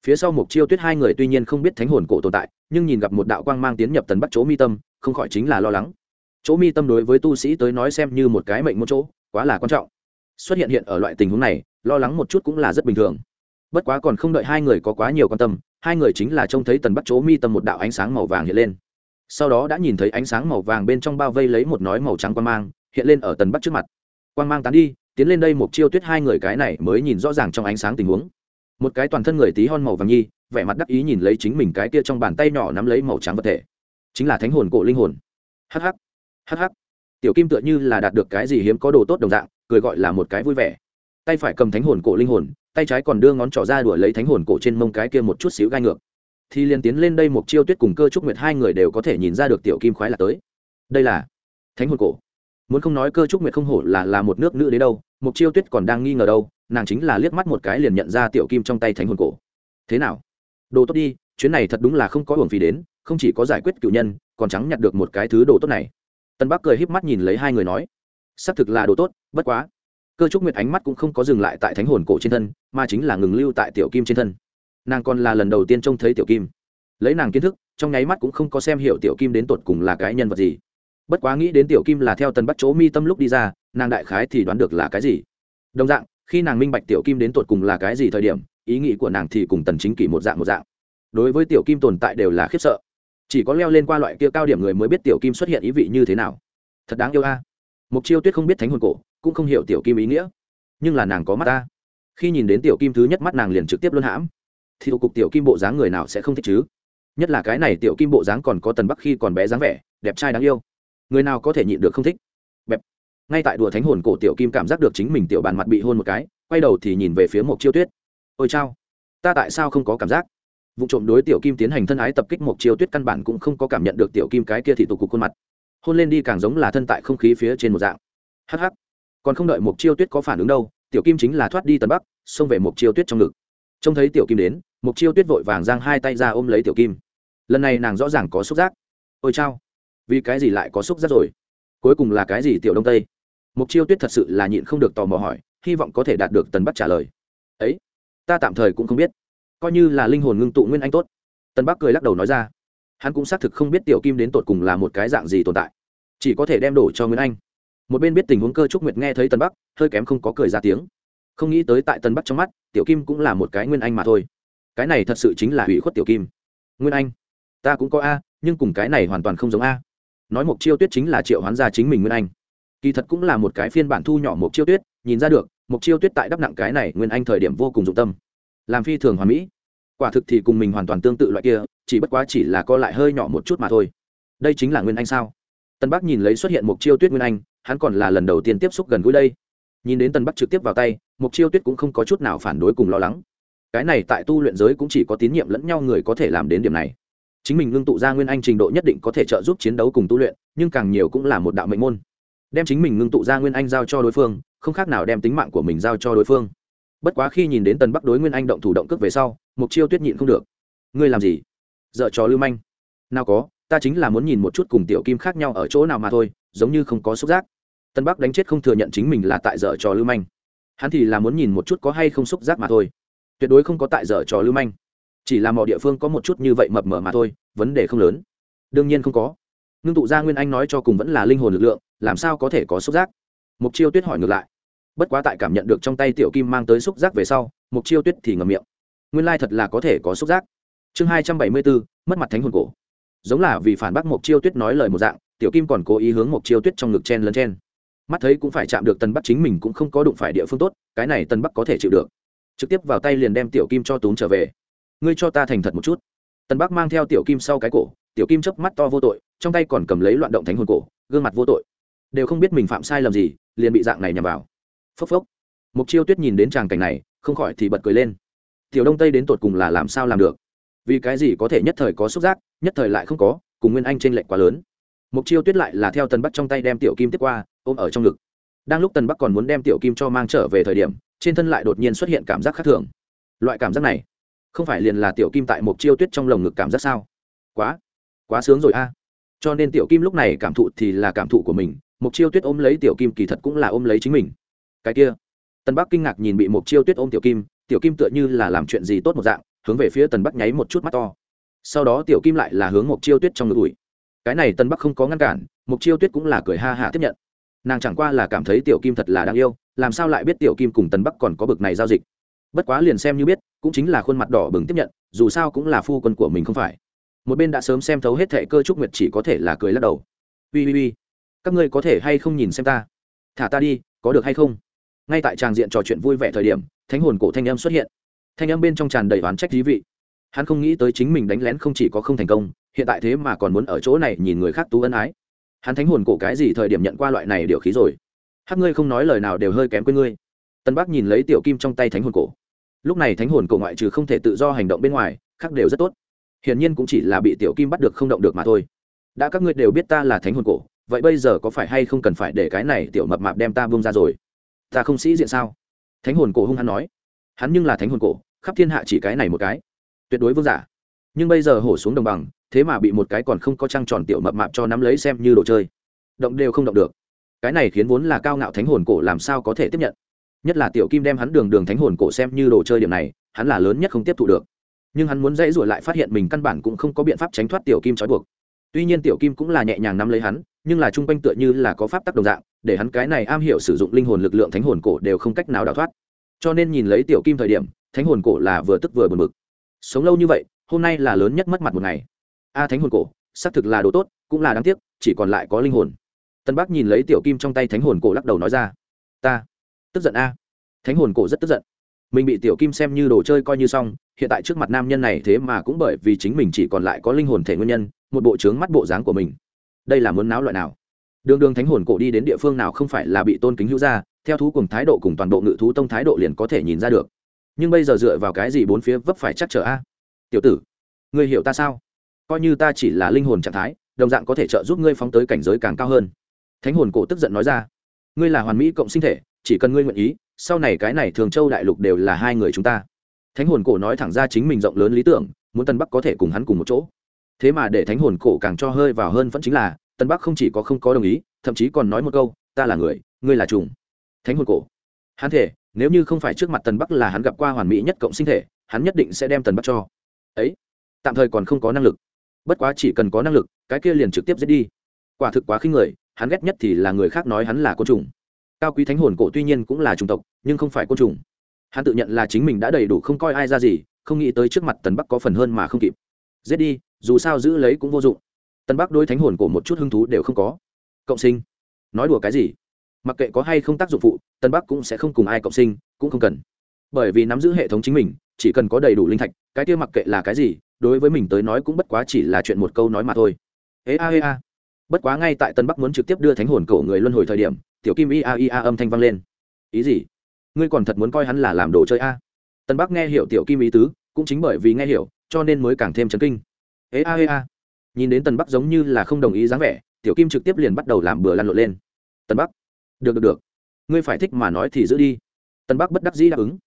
S1: Phía sau mục chiêu tuyết hai người tuy nhiên không biết thánh hồn cổ tồn tại, nhưng nhìn gặp một đạo quang mang tiến nhập Tần bắc chỗ mi tâm, không khỏi chính là lo lắng. Chỗ mi tâm đối với tu sĩ tới nói xem như một cái mệnh một chỗ, quá là quan trọng. Xuất hiện hiện ở loại tình huống này, lo lắng một chút cũng là rất bình thường. Bất quá còn không đợi hai người có quá nhiều quan tâm hai người chính là trông thấy tần bắt chỗ mi tâm một đạo ánh sáng màu vàng hiện lên. Sau đó đã nhìn thấy ánh sáng màu vàng bên trong bao vây lấy một nói màu trắng quang mang, hiện lên ở tần bắt trước mặt. Quang mang tán đi, tiến lên đây một chiêu tuyết hai người cái này mới nhìn rõ ràng trong ánh sáng tình huống. Một cái toàn thân người tí hon màu vàng nhi, vẻ mặt đắc ý nhìn lấy chính mình cái kia trong bàn tay nhỏ nắm lấy màu trắng vật thể. Chính là thánh hồn cổ linh hồn. Hh hh tiểu kim tựa như là đạt được cái gì hiếm có đồ tốt đồng dạng, cười gọi là một cái vui vẻ. Tay phải cầm thánh hồn cổ linh hồn tay trái còn đưa ngón trỏ ra đuổi lấy thánh hồn cổ trên mông cái kia một chút xíu gai ngược. Thì liền tiến lên đây một chiêu tuyết cùng cơ trúc nguyệt hai người đều có thể nhìn ra được tiểu kim khoái là tới. Đây là thánh hồn cổ. Muốn không nói cơ trúc nguyệt không hổ là là một nước nữ đấy đâu, một chiêu tuyết còn đang nghi ngờ đâu, nàng chính là liếc mắt một cái liền nhận ra tiểu kim trong tay thánh hồn cổ. Thế nào? Đồ tốt đi, chuyến này thật đúng là không có hưởng phí đến, không chỉ có giải quyết cựu nhân, còn trắng nhặt được một cái thứ đồ tốt này. Tân bắc cười híp mắt nhìn lấy hai người nói, xác thực là đồ tốt, bất quá cơ trúc nguyệt ánh mắt cũng không có dừng lại tại thánh hồn cổ trên thân, mà chính là ngừng lưu tại tiểu kim trên thân. Nàng còn là lần đầu tiên trông thấy tiểu kim. Lấy nàng kiến thức, trong nháy mắt cũng không có xem hiểu tiểu kim đến tột cùng là cái nhân vật gì. Bất quá nghĩ đến tiểu kim là theo tần bắt chỗ mi tâm lúc đi ra, nàng đại khái thì đoán được là cái gì. Đồng dạng, khi nàng minh bạch tiểu kim đến tột cùng là cái gì thời điểm, ý nghĩ của nàng thì cùng tần chính kỷ một dạng một dạng. Đối với tiểu kim tồn tại đều là khiếp sợ. Chỉ có leo lên qua loại kia cao điểm người mới biết tiểu kim xuất hiện ý vị như thế nào. Thật đáng yêu a. Mục chiêu tuyết không biết thánh hồn cổ cũng không hiểu tiểu kim ý nghĩa. Nhưng là nàng có mắt ta. Khi nhìn đến tiểu kim thứ nhất mắt nàng liền trực tiếp luân hãm. Thì cục tiểu kim bộ dáng người nào sẽ không thích chứ? Nhất là cái này tiểu kim bộ dáng còn có tần bắc khi còn bé dáng vẻ, đẹp trai đáng yêu. Người nào có thể nhịn được không thích? Bẹp. Ngay tại đùa thánh hồn cổ tiểu kim cảm giác được chính mình tiểu bàn mặt bị hôn một cái, quay đầu thì nhìn về phía một chiêu tuyết. Ôi chao. Ta tại sao không có cảm giác? Vụ trộm đối tiểu kim tiến hành thân ái tập kích một chiêu tuyết căn bản cũng không có cảm nhận được tiểu kim cái kia thị tục cục khuôn mặt. Hôn lên đi càng giống là thân tại không khí phía trên một dạng. Hh còn không đợi một chiêu tuyết có phản ứng đâu, tiểu kim chính là thoát đi tần bắc, xông về một chiêu tuyết trong ngực. Trông thấy tiểu kim đến một chiêu tuyết vội vàng giang hai tay ra ôm lấy tiểu kim. Lần này nàng rõ ràng có xúc giác. Ôi chao, vì cái gì lại có xúc giác rồi? Cuối cùng là cái gì tiểu đông tây? Mục chiêu tuyết thật sự là nhịn không được tò mò hỏi, hy vọng có thể đạt được tần bắc trả lời. Ấy, ta tạm thời cũng không biết. Coi như là linh hồn ngưng tụ nguyên anh tốt. Tần bắc cười lắc đầu nói ra. Hắn cũng xác thực không biết tiểu kim đến tột cùng là một cái dạng gì tồn tại. Chỉ có thể đem đổ cho nguyên anh một bên biết tình huống cơ trúc nguyệt nghe thấy tần bắc, hơi kém không có cười ra tiếng. Không nghĩ tới tại tần bắc trong mắt, tiểu kim cũng là một cái nguyên anh mà thôi. Cái này thật sự chính là hủy khuất tiểu kim. Nguyên anh? Ta cũng có a, nhưng cùng cái này hoàn toàn không giống a. Nói mục chiêu tuyết chính là triệu hoán gia chính mình nguyên anh. Kỳ thật cũng là một cái phiên bản thu nhỏ mục chiêu tuyết, nhìn ra được mục chiêu tuyết tại đắp nặng cái này nguyên anh thời điểm vô cùng dụng tâm. Làm phi thường hoàn mỹ. Quả thực thì cùng mình hoàn toàn tương tự loại kia, chỉ bất quá chỉ là co lại hơi nhỏ một chút mà thôi. Đây chính là nguyên anh sao? Tân bắc nhìn lấy xuất hiện mục chiêu tuyết nguyên anh hắn còn là lần đầu tiên tiếp xúc gần gũi đây. Nhìn đến tần bắc trực tiếp vào tay mục chiêu tuyết cũng không có chút nào phản đối cùng lo lắng. Cái này tại tu luyện giới cũng chỉ có tín nhiệm lẫn nhau người có thể làm đến điểm này. Chính mình ngưng tụ ra nguyên anh trình độ nhất định có thể trợ giúp chiến đấu cùng tu luyện, nhưng càng nhiều cũng là một đạo mệnh môn. Đem chính mình ngưng tụ ra nguyên anh giao cho đối phương, không khác nào đem tính mạng của mình giao cho đối phương. Bất quá khi nhìn đến tần bắc đối nguyên anh động thủ động cước về sau mục chiêu tuyết nhịn không được. Ngươi làm gì? Dợ trò lưu manh. Nào có, ta chính là muốn nhìn một chút cùng tiểu kim khác nhau ở chỗ nào mà thôi, giống như không có xúc giác tân bắc đánh chết không thừa nhận chính mình là tại dở trò lưu manh. Hắn thì là muốn nhìn một chút có hay không xúc giác mà thôi. Tuyệt đối không có tại dở trò lưu manh. Chỉ là mọi địa phương có một chút như vậy mập mờ mà thôi, vấn đề không lớn. Đương nhiên không có. Ngưng tụ gia nguyên anh nói cho cùng vẫn là linh hồn lực lượng, làm sao có thể có xúc giác? Mục chiêu tuyết hỏi ngược lại. Bất quá tại cảm nhận được trong tay tiểu kim mang tới xúc giác về sau, mục chiêu tuyết thì ngầm miệng. Nguyên lai thật là có thể có xúc giác. Chương hai trăm bảy mươi bốn, mất mặt thánh hồn cổ. Giống là vì phản bác mục chiêu tuyết nói lời một dạng, tiểu kim còn cố ý hướng mục chiêu tuyết trong ngực chen lấn chen mắt thấy cũng phải chạm được tân bắc chính mình cũng không có đụng phải địa phương tốt, cái này tân bắc có thể chịu được. Trực tiếp vào tay liền đem tiểu kim cho tốn trở về. Ngươi cho ta thành thật một chút. Tân bắc mang theo tiểu kim sau cái cổ, tiểu kim chớp mắt to vô tội, trong tay còn cầm lấy loạn động thánh hồn cổ, gương mặt vô tội. Đều không biết mình phạm sai lầm gì, liền bị dạng này nhằm vào. Phốc phốc. Mục chiêu tuyết nhìn đến tràng cảnh này, không khỏi thì bật cười lên. Tiểu đông tây đến tột cùng là làm sao làm được? Vì cái gì có thể nhất thời có xúc giác, nhất thời lại không có, cùng nguyên anh t r ê n lệch quá lớn mục chiêu tuyết lại là theo tần bắc trong tay đem tiểu kim tiếp qua, ôm ở trong ngực. Đang lúc tần bắc còn muốn đem tiểu kim cho mang trở về thời điểm, trên thân lại đột nhiên xuất hiện cảm giác khác thường. Loại cảm giác này, không phải liền là tiểu kim tại mục chiêu tuyết trong lồng ngực cảm giác sao? Quá quá sướng rồi a. Cho nên tiểu kim lúc này cảm thụ thì là cảm thụ của mình mục chiêu tuyết ôm lấy tiểu kim kỳ thật cũng là ôm lấy chính mình. Cái kia, tần bắc kinh ngạc nhìn bị mục chiêu tuyết ôm tiểu kim tiểu kim tựa như là làm chuyện gì tốt một dạng, hướng về phía tần bắc nháy một chút mắt to. Sau đó tiểu kim lại là hướng mục chiêu tuyết trong ngực ủi cái này tần bắc không có ngăn cản, mục chiêu tuyết cũng là cười ha hạ tiếp nhận. Nàng chẳng qua là cảm thấy tiểu kim thật là đáng yêu, làm sao lại biết tiểu kim cùng tần bắc còn có bực này giao dịch? Bất quá liền xem như biết, cũng chính là khuôn mặt đỏ bừng tiếp nhận, dù sao cũng là phu quân của mình không phải. Một bên đã sớm xem thấu hết thệ cơ trúc nguyệt chỉ có thể là cười lắc đầu. Ui ui ui các ngươi có thể hay không nhìn xem ta? Thả ta đi, có được hay không? Ngay tại tràng diện trò chuyện vui vẻ thời điểm, thánh hồn cổ thanh Em xuất hiện. Thanh Em bên trong tràn đầy oán trách dí vị. Hắn không nghĩ tới chính mình đánh lén không chỉ có không thành công hiện tại thế mà còn muốn ở chỗ này nhìn người khác tú ân ái. Hắn thánh hồn cổ cái gì thời điểm nhận qua loại này điều khí rồi? Hát ngươi không nói lời nào đều hơi kém quên ngươi. Tân bắc nhìn lấy tiểu kim trong tay thánh hồn cổ. Lúc này thánh hồn cổ ngoại trừ không thể tự do hành động bên ngoài, khác đều rất tốt. Hiển nhiên cũng chỉ là bị tiểu kim bắt được không động được mà thôi. Đã các ngươi đều biết ta là thánh hồn cổ, vậy bây giờ có phải hay không cần phải để cái này tiểu mập mạp đem ta buông ra rồi? Ta không sĩ diện sao? Thánh hồn cổ hung hắn nói. Hắn nhưng là thánh hồn cổ, khắp thiên hạ chỉ cái này một cái. Tuyệt đối vương giả nhưng bây giờ hổ xuống đồng bằng, thế mà bị một cái còn không có trăng tròn tiểu mập mạp cho nắm lấy xem như đồ chơi. Động đều không động được. Cái này khiến vốn là cao ngạo thánh hồn cổ làm sao có thể tiếp nhận? Nhất là tiểu kim đem hắn đường đường thánh hồn cổ xem như đồ chơi điểm này, hắn là lớn nhất không tiếp thụ được. Nhưng hắn muốn dãy rủi lại phát hiện mình căn bản cũng không có biện pháp tránh thoát tiểu kim trói buộc. Tuy nhiên tiểu kim cũng là nhẹ nhàng nắm lấy hắn, nhưng là chung quanh tựa như là có pháp tắc đồng dạng, để hắn cái này am hiểu sử dụng linh hồn lực lượng thánh hồn cổ đều không cách nào đào thoát. Cho nên nhìn lấy tiểu kim thời điểm, thánh hồn cổ là vừa tức vừa bật mực sống lâu như vậy hôm nay là lớn nhất mất mặt một ngày. A thánh hồn cổ, xác thực là đồ tốt, cũng là đáng tiếc, chỉ còn lại có linh hồn. Tân bắc nhìn lấy tiểu kim trong tay thánh hồn cổ lắc đầu nói ra, ta tức giận a. Thánh hồn cổ rất tức giận. Mình bị tiểu kim xem như đồ chơi coi như xong, hiện tại trước mặt nam nhân này thế mà cũng bởi vì chính mình chỉ còn lại có linh hồn thể nguyên nhân, một bộ trướng mắt bộ dáng của mình. Đây là muốn náo loại nào? Đường đường thánh hồn cổ đi đến địa phương nào không phải là bị tôn kính hữu ra theo thú cùng thái độ cùng toàn bộ ngự thú tông thái độ liền có thể nhìn ra được. Nhưng bây giờ dựa vào cái gì bốn phía vấp phải chắc trở a? Tiểu tử, ngươi hiểu ta sao? Coi như ta chỉ là linh hồn trạng thái, đồng dạng có thể trợ giúp ngươi phóng tới cảnh giới càng cao hơn. Thánh hồn cổ tức giận nói ra. Ngươi là hoàn mỹ cộng sinh thể, chỉ cần ngươi nguyện ý, sau này cái này thường châu đại lục đều là hai người chúng ta. Thánh hồn cổ nói thẳng ra chính mình rộng lớn lý tưởng, muốn tân bắc có thể cùng hắn cùng một chỗ. Thế mà để thánh hồn cổ càng cho hơi vào hơn vẫn chính là, tân bắc không chỉ có không có đồng ý, thậm chí còn nói một câu, ta là người, ngươi là trùng thánh hồn cổ. Hắn thể, nếu như không phải trước mặt tần bắc là hắn gặp qua hoàn mỹ nhất cộng sinh thể, hắn nhất định sẽ đem tần bắc cho ấy, tạm thời còn không có năng lực. Bất quá chỉ cần có năng lực, cái kia liền trực tiếp giết đi. Quả thực quá khinh người, hắn ghét nhất thì là người khác nói hắn là côn trùng. Cao quý thánh hồn cổ tuy nhiên cũng là chủng tộc, nhưng không phải côn trùng. Hắn tự nhận là chính mình đã đầy đủ không coi ai ra gì, không nghĩ tới trước mặt tần bắc có phần hơn mà không kịp. Giết đi, dù sao giữ lấy cũng vô dụng. Tần bắc đối thánh hồn cổ một chút hứng thú đều không có. Cộng sinh. Nói đùa cái gì? Mặc kệ có hay không tác dụng phụ tân bắc cũng sẽ không cùng ai cộng sinh, cũng không cần. Bởi vì nắm giữ hệ thống chính mình chỉ cần có đầy đủ linh thạch, cái kia mặc kệ là cái gì, đối với mình tới nói cũng bất quá chỉ là chuyện một câu nói mà thôi. Ê a ê a. Bất quá ngay tại tân bắc muốn trực tiếp đưa thánh hồn cổ người luân hồi thời điểm, tiểu kim ia ia âm thanh vang lên. Ý gì? Ngươi còn thật muốn coi hắn là làm đồ chơi a? Tân bắc nghe hiểu tiểu kim ý tứ, cũng chính bởi vì nghe hiểu, cho nên mới càng thêm chấn kinh. Ê a ê a. Nhìn đến tân bắc giống như là không đồng ý dáng vẻ, tiểu kim trực tiếp liền bắt đầu làm bừa lăn lộn lên. Tân bắc. Được được được. Ngươi phải thích mà nói thì giữ đi. Tân bắc bất đắc dĩ đáp ứng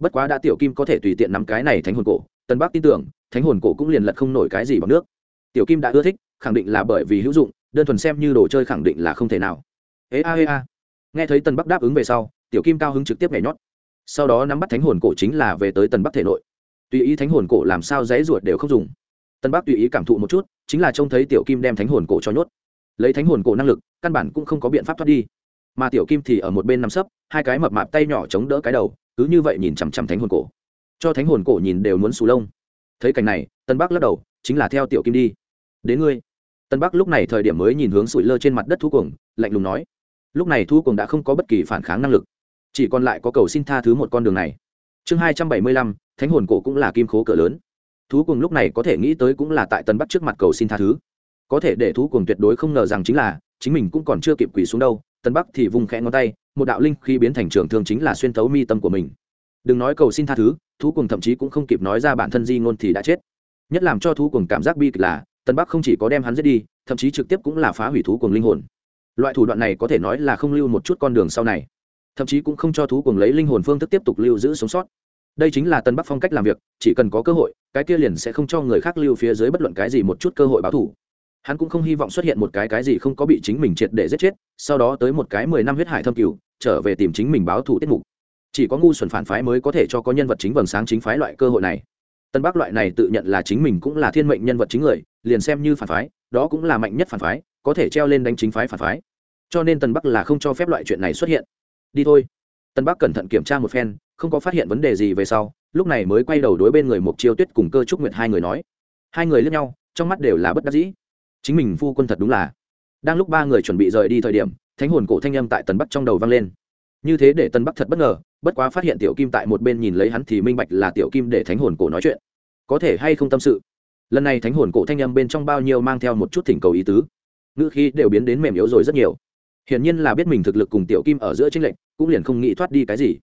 S1: bất quá đã tiểu kim có thể tùy tiện nắm cái này thánh hồn cổ tân bắc tin tưởng, thánh hồn cổ cũng liền lật không nổi cái gì bằng nước. Tiểu kim đã ưa thích, khẳng định là bởi vì hữu dụng, đơn thuần xem như đồ chơi khẳng định là không thể nào. Ê a ê a. Nghe thấy tân bắc đáp ứng về sau, tiểu kim cao hứng trực tiếp nhảy nhót. Sau đó nắm bắt thánh hồn cổ chính là về tới tân bắc thể nội. Tùy ý thánh hồn cổ làm sao dãy ruột đều không dùng. Tân bắc tùy ý cảm thụ một chút, chính là trông thấy tiểu kim đem thánh hồn cổ cho nhốt. Lấy thánh hồn cổ năng lực, căn bản cũng không có biện pháp thoát đi. Mà tiểu kim thì ở một bên nằm sấp, hai cái mập mạp tay nhỏ chống đỡ cái đầu cứ như vậy nhìn chằm chằm thánh hồn cổ. Cho thánh hồn cổ nhìn đều muốn xù lông. Thấy cảnh này, tân bắc lắc đầu, chính là theo tiểu kim đi. Đến ngươi. Tân bắc lúc này thời điểm mới nhìn hướng sủi lơ trên mặt đất thu cuồng, lạnh lùng nói. Lúc này thu cuồng đã không có bất kỳ phản kháng năng lực, chỉ còn lại có cầu xin tha thứ một con đường này. Chương hai trăm bảy mươi lăm, thánh hồn cổ cũng là kim khố cỡ lớn. Thú cuồng lúc này có thể nghĩ tới cũng là tại tân bắc trước mặt cầu xin tha thứ. Có thể để thú cuồng tuyệt đối không ngờ rằng chính là, chính mình cũng còn chưa kịp quỳ xuống đâu, tân bắc thì vùng khẽ ngón tay một đạo linh khi biến thành trường thương chính là xuyên thấu mi tâm của mình. Đừng nói cầu xin tha thứ, thú cùng thậm chí cũng không kịp nói ra bản thân di ngôn thì đã chết. Nhất làm cho thú cùng cảm giác bi kịch là, tân bắc không chỉ có đem hắn giết đi, thậm chí trực tiếp cũng là phá hủy thú cùng linh hồn. Loại thủ đoạn này có thể nói là không lưu một chút con đường sau này. Thậm chí cũng không cho thú cùng lấy linh hồn phương thức tiếp tục lưu giữ sống sót. Đây chính là tân bắc phong cách làm việc, chỉ cần có cơ hội, cái kia liền sẽ không cho người khác lưu phía dưới bất luận cái gì một chút cơ hội báo thủ hắn cũng không hy vọng xuất hiện một cái cái gì không có bị chính mình triệt để giết chết, sau đó tới một cái mười năm huyết hải thâm cửu, trở về tìm chính mình báo thù tiết mục. Chỉ có ngu xuẩn phản phái mới có thể cho có nhân vật chính vầng sáng chính phái loại cơ hội này. Tân bắc loại này tự nhận là chính mình cũng là thiên mệnh nhân vật chính người, liền xem như phản phái, đó cũng là mạnh nhất phản phái, có thể treo lên đánh chính phái phản phái. Cho nên tân bắc là không cho phép loại chuyện này xuất hiện. Đi thôi. Tân bắc cẩn thận kiểm tra một phen, không có phát hiện vấn đề gì về sau, lúc này mới quay đầu đối bên người mục chiêu tuyết cùng cơ trúc nguyệt hai người nói. Hai người lướt nhau, trong mắt đều là bất đắc dĩ chính mình phu quân thật đúng là. Đang lúc ba người chuẩn bị rời đi thời điểm, thánh hồn cổ thanh âm tại tần bắc trong đầu vang lên. Như thế để tần bắc thật bất ngờ, bất quá phát hiện tiểu kim tại một bên nhìn lấy hắn thì minh bạch là tiểu kim để thánh hồn cổ nói chuyện. Có thể hay không tâm sự? Lần này thánh hồn cổ thanh âm bên trong bao nhiêu mang theo một chút thỉnh cầu ý tứ. Ngữ khí đều biến đến mềm yếu rồi rất nhiều. Hiển nhiên là biết mình thực lực cùng tiểu kim ở giữa tranh lệnh cũng liền không nghĩ thoát đi cái gì.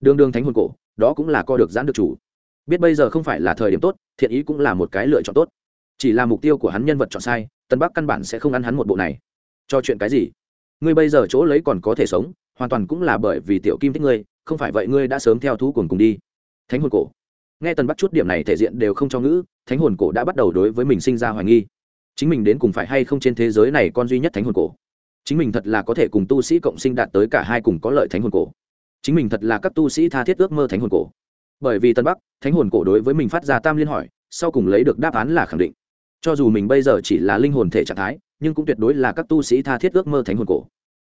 S1: Đường đường thánh hồn cổ, đó cũng là co được giãn được chủ. Biết bây giờ không phải là thời điểm tốt, thiện ý cũng là một cái lựa chọn tốt. Chỉ là mục tiêu của hắn nhân vật chọn sai tân bắc căn bản sẽ không ăn hắn một bộ này. Cho chuyện cái gì? Ngươi bây giờ chỗ lấy còn có thể sống, hoàn toàn cũng là bởi vì tiểu kim thích ngươi, không phải vậy ngươi đã sớm theo thú cuồng cùng đi. Thánh hồn cổ. Nghe tần bắc chút điểm này thể diện đều không cho ngữ, thánh hồn cổ đã bắt đầu đối với mình sinh ra hoài nghi. Chính mình đến cùng phải hay không trên thế giới này con duy nhất thánh hồn cổ? Chính mình thật là có thể cùng tu sĩ cộng sinh đạt tới cả hai cùng có lợi thánh hồn cổ. Chính mình thật là các tu sĩ tha thiết ước mơ thánh hồn cổ. Bởi vì tân bắc, thánh hồn cổ đối với mình phát ra tam liên hỏi, sau cùng lấy được đáp án là khẳng định cho dù mình bây giờ chỉ là linh hồn thể trạng thái, nhưng cũng tuyệt đối là các tu sĩ tha thiết ước mơ thánh hồn cổ.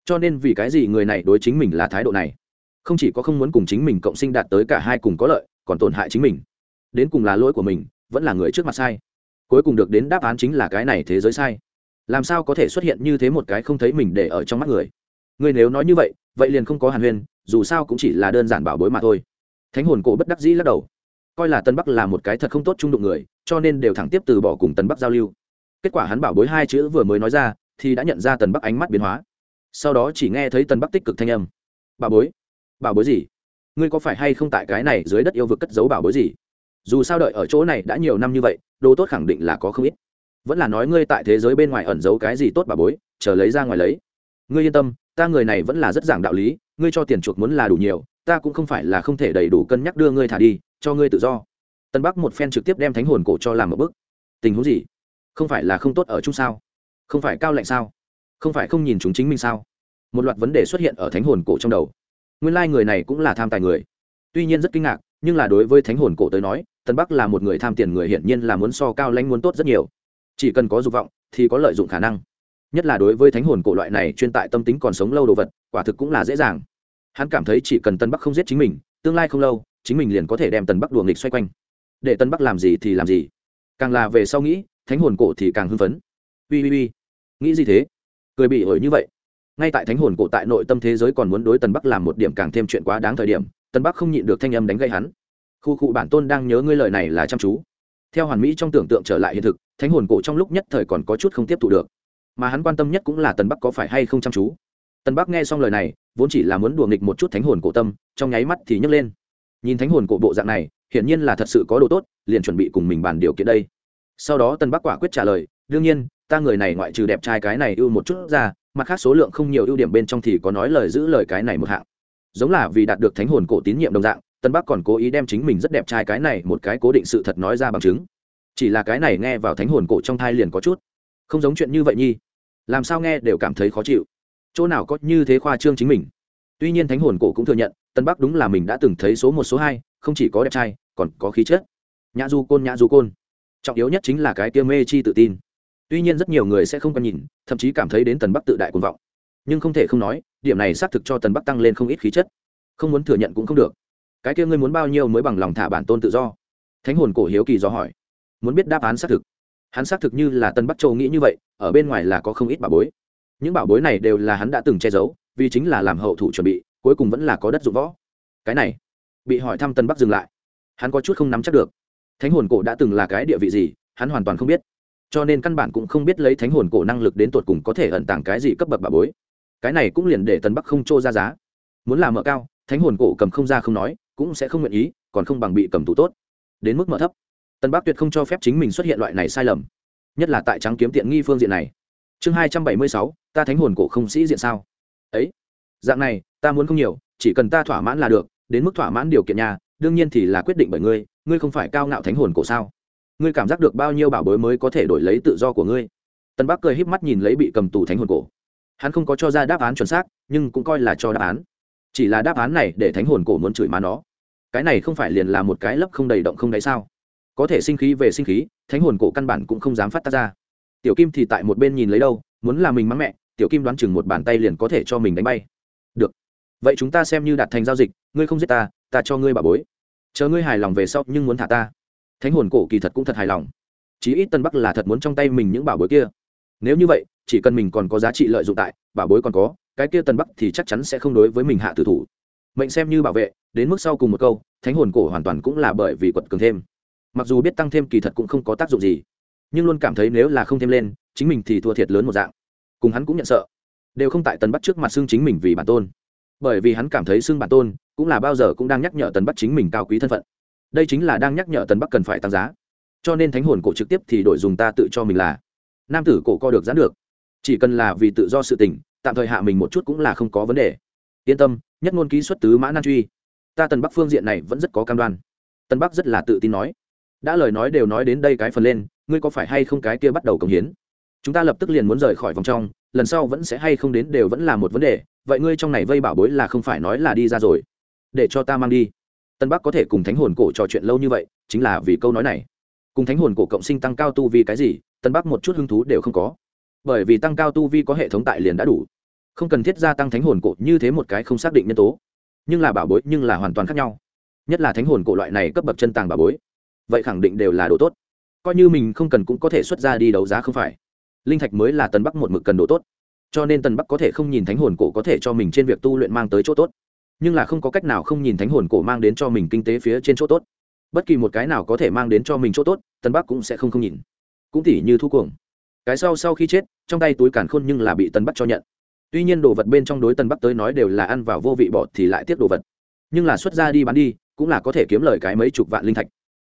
S1: Cho nên vì cái gì người này đối chính mình là thái độ này? Không chỉ có không muốn cùng chính mình cộng sinh đạt tới cả hai cùng có lợi, còn tổn hại chính mình. Đến cùng là lỗi của mình, vẫn là người trước mặt sai. Cuối cùng được đến đáp án chính là cái này thế giới sai. Làm sao có thể xuất hiện như thế một cái không thấy mình để ở trong mắt người? Người nếu nói như vậy vậy liền không có hàn huyên, dù sao cũng chỉ là đơn giản bảo bối mà thôi. Thánh hồn cổ bất đắc dĩ lắc đầu. Coi là tân bắc là một cái thật không tốt trung đụng người cho nên đều thẳng tiếp từ bỏ cùng tần bắc giao lưu. Kết quả hắn bảo bối hai chữ vừa mới nói ra, thì đã nhận ra tần bắc ánh mắt biến hóa. Sau đó chỉ nghe thấy tần bắc tích cực thanh âm. Bảo bối bảo bối gì? Ngươi có phải hay không tại cái này dưới đất yêu vực cất giấu bảo bối gì? Dù sao đợi ở chỗ này đã nhiều năm như vậy, đồ tốt khẳng định là có không ít. Vẫn là nói ngươi tại thế giới bên ngoài ẩn giấu cái gì tốt bảo bối, chờ lấy ra ngoài lấy. Ngươi yên tâm, ta người này vẫn là rất giảng đạo lý, ngươi cho tiền chuộc muốn là đủ nhiều, ta cũng không phải là không thể đầy đủ cân nhắc đưa ngươi thả đi, cho ngươi tự do tân bắc một phen trực tiếp đem thánh hồn cổ cho làm một bức tình huống gì? Không phải là không tốt ở chung sao? Không phải cao lạnh sao? Không phải không nhìn chúng chính mình sao? Một loạt vấn đề xuất hiện ở thánh hồn cổ trong đầu. Nguyên lai、like、người này cũng là tham tài người. Tuy nhiên rất kinh ngạc, nhưng là đối với thánh hồn cổ tới nói, tân bắc là một người tham tiền người hiển nhiên là muốn so cao lãnh muốn tốt rất nhiều. Chỉ cần có dục vọng, thì có lợi dụng khả năng. Nhất là đối với thánh hồn cổ loại này chuyên tại tâm tính còn sống lâu đồ vật, quả thực cũng là dễ dàng. Hắn cảm thấy chỉ cần tân bắc không giết chính mình, tương lai không lâu, chính mình liền có thể đem tần bắc đùa nghịch xoay quanh để tân bắc làm gì thì làm gì. Càng là về sau nghĩ, thánh hồn cổ thì càng hưng phấn. Ui ui ui nghĩ gì thế? Cười bị ổi như vậy. Ngay tại thánh hồn cổ tại nội tâm thế giới còn muốn đối tần bắc làm một điểm càng thêm chuyện quá đáng thời điểm tần bắc không nhịn được thanh âm đánh gây hắn. Khu cụ bản tôn đang nhớ ngươi lời này là chăm chú. Theo hoàn mỹ trong tưởng tượng trở lại hiện thực, thánh hồn cổ trong lúc nhất thời còn có chút không tiếp thu được. Mà hắn quan tâm nhất cũng là tần bắc có phải hay không chăm chú. Tần bắc nghe xong lời này, vốn chỉ là muốn đùa nghịch một chút thánh hồn cổ tâm, trong nháy mắt thì nhấc lên. Nhìn thánh hồn cổ bộ dạng này hiển nhiên là thật sự có đồ tốt, liền chuẩn bị cùng mình bàn điều kiện đây. Sau đó tân bắc quả quyết trả lời, đương nhiên, ta người này ngoại trừ đẹp trai cái này ưu một chút ra, mặt khác số lượng không nhiều ưu điểm bên trong thì có nói lời giữ lời cái này một hạng. Giống là vì đạt được thánh hồn cổ tín nhiệm đồng dạng tân bắc còn cố ý đem chính mình rất đẹp trai cái này một cái cố định sự thật nói ra bằng chứng. Chỉ là cái này nghe vào thánh hồn cổ trong thai liền có chút. Không giống chuyện như vậy nhi. Làm sao nghe đều cảm thấy khó chịu. Chỗ nào có như thế khoa trương chính mình. Tuy nhiên thánh hồn cổ cũng thừa nhận tân bắc đúng là mình đã từng thấy số một, số hai không chỉ có đẹp trai, còn có khí chất. Nhã du côn, nhã du côn. Trọng yếu nhất chính là cái tiêu mê chi tự tin. Tuy nhiên rất nhiều người sẽ không còn nhìn, thậm chí cảm thấy đến tần bắc tự đại cuồng vọng. Nhưng không thể không nói, điểm này xác thực cho tần bắc tăng lên không ít khí chất. Không muốn thừa nhận cũng không được. Cái kia ngươi muốn bao nhiêu mới bằng lòng thả bản tôn tự do? Thánh hồn cổ hiếu kỳ do hỏi. Muốn biết đáp án xác thực. Hắn xác thực như là tân bắc châu nghĩ như vậy, ở bên ngoài là có không ít bảo bối. Những bảo bối này đều là hắn đã từng che giấu, vì chính là làm hậu thủ chuẩn bị, cuối cùng vẫn là có đất dụng võ. Cái này bị hỏi thăm tân bắc dừng lại hắn có chút không nắm chắc được thánh hồn cổ đã từng là cái địa vị gì hắn hoàn toàn không biết cho nên căn bản cũng không biết lấy thánh hồn cổ năng lực đến tột cùng có thể ẩn tàng cái gì cấp bậc bà bối cái này cũng liền để tân bắc không trô ra giá muốn làm mở cao thánh hồn cổ cầm không ra không nói cũng sẽ không nguyện ý còn không bằng bị cầm tù tốt đến mức mở thấp tân bắc tuyệt không cho phép chính mình xuất hiện loại này sai lầm nhất là tại trắng kiếm tiện nghi phương diện này chương hai trăm bảy mươi sáu ta thánh hồn cổ không sĩ diện sao ấy dạng này ta muốn không nhiều chỉ cần ta thỏa mãn là được đến mức thỏa mãn điều kiện nhà đương nhiên thì là quyết định bởi ngươi ngươi không phải cao ngạo thánh hồn cổ sao? Ngươi cảm giác được bao nhiêu bảo bối mới có thể đổi lấy tự do của ngươi? Tân bắc cười híp mắt nhìn lấy bị cầm tù thánh hồn cổ. Hắn không có cho ra đáp án chuẩn xác, nhưng cũng coi là cho đáp án. Chỉ là đáp án này để thánh hồn cổ muốn chửi má nó. Cái này không phải liền là một cái lấp không đầy động không đáy sao? Có thể sinh khí về sinh khí, thánh hồn cổ căn bản cũng không dám phát tác ra. Tiểu kim thì tại một bên nhìn lấy đâu, muốn là mình mắng mẹ, tiểu kim đoán chừng một bàn tay liền có thể cho mình đánh bay. Được. Vậy chúng ta xem như đạt thành giao dịch ngươi không giết ta ta cho ngươi bà bối. Chờ ngươi hài lòng về sau nhưng muốn thả ta. Thánh hồn cổ kỳ thật cũng thật hài lòng. Chí ít tân bắc là thật muốn trong tay mình những bảo bối kia. Nếu như vậy, chỉ cần mình còn có giá trị lợi dụng tại bảo bối còn có, cái kia tân bắc thì chắc chắn sẽ không đối với mình hạ tử thủ. Mệnh xem như bảo vệ, đến mức sau cùng một câu, thánh hồn cổ hoàn toàn cũng là bởi vì quật cường thêm. Mặc dù biết tăng thêm kỳ thật cũng không có tác dụng gì, nhưng luôn cảm thấy nếu là không thêm lên, chính mình thì thua thiệt lớn một dạng. Cùng hắn cũng nhận sợ. Đều không tại tần bắt trước mặt xưng chính mình vì bản tôn. Bởi vì hắn cảm thấy xưng bản tôn cũng là bao giờ cũng đang nhắc nhở tần bắc chính mình cao quý thân phận. Đây chính là đang nhắc nhở tần bắc cần phải tăng giá. Cho nên thánh hồn cổ trực tiếp thì đổi dùng ta tự cho mình là. Nam tử cổ co được giãn được. Chỉ cần là vì tự do sự tình, tạm thời hạ mình một chút cũng là không có vấn đề. Yên tâm, nhất ngôn ký xuất tứ mã nan truy. Ta tần bắc phương diện này vẫn rất có cam đoan. Tần bắc rất là tự tin nói. Đã lời nói đều nói đến đây cái phần lên, ngươi có phải hay không cái kia bắt đầu công hiến? Chúng ta lập tức liền muốn rời khỏi vòng trong, lần sau vẫn sẽ hay không đến đều vẫn là một vấn đề. Vậy ngươi trong này vây bảo bối là không phải nói là đi ra rồi để cho ta mang đi. Tân bắc có thể cùng thánh hồn cổ trò chuyện lâu như vậy, chính là vì câu nói này. Cùng thánh hồn cổ cộng sinh tăng cao tu vi cái gì, tân bắc một chút hứng thú đều không có. Bởi vì tăng cao tu vi có hệ thống tại liền đã đủ. Không cần thiết gia tăng thánh hồn cổ như thế một cái không xác định nhân tố. Nhưng là bảo bối, nhưng là hoàn toàn khác nhau. Nhất là thánh hồn cổ loại này cấp bậc chân tàng bảo bối. Vậy khẳng định đều là đồ tốt. Coi như mình không cần cũng có thể xuất ra đi đấu giá không phải. Linh thạch mới là Tân bắc một mực cần đồ tốt. Cho nên Tân bắc có thể không nhìn thánh hồn cổ có thể cho mình trên việc tu luyện mang tới chỗ tốt nhưng là không có cách nào không nhìn thánh hồn cổ mang đến cho mình kinh tế phía trên chỗ tốt. Bất kỳ một cái nào có thể mang đến cho mình chỗ tốt tân bắc cũng sẽ không không nhìn. Cũng tỉ như thu cuồng. Cái sau sau khi chết, trong tay túi càn khôn nhưng là bị tân bắc cho nhận. Tuy nhiên đồ vật bên trong đối tân bắc tới nói đều là ăn vào vô vị bọt thì lại tiếc đồ vật. Nhưng là xuất ra đi bán đi, cũng là có thể kiếm lời cái mấy chục vạn linh thạch.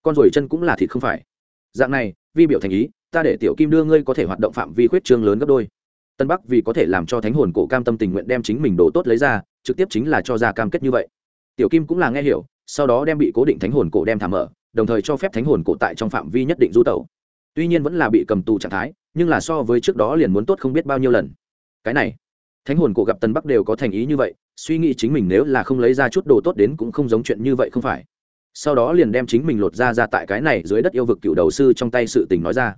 S1: Con rồi chân cũng là thịt không phải. Dạng này, vi biểu thành ý, ta để tiểu kim đưa ngươi có thể hoạt động phạm vi khuyết trương lớn gấp đôi. Tân bắc vì có thể làm cho thánh hồn cổ cam tâm tình nguyện đem chính mình đồ tốt lấy ra trực tiếp chính là cho ra cam kết như vậy. Tiểu kim cũng là nghe hiểu, sau đó đem bị cố định thánh hồn cổ đem thả mở, đồng thời cho phép thánh hồn cổ tại trong phạm vi nhất định du tẩu. Tuy nhiên vẫn là bị cầm tù trạng thái, nhưng là so với trước đó liền muốn tốt không biết bao nhiêu lần. Cái này, thánh hồn cổ gặp tân bắc đều có thành ý như vậy, suy nghĩ chính mình nếu là không lấy ra chút đồ tốt đến cũng không giống chuyện như vậy không phải. Sau đó liền đem chính mình lột ra ra tại cái này dưới đất yêu vực cựu đầu sư trong tay sự tình nói ra.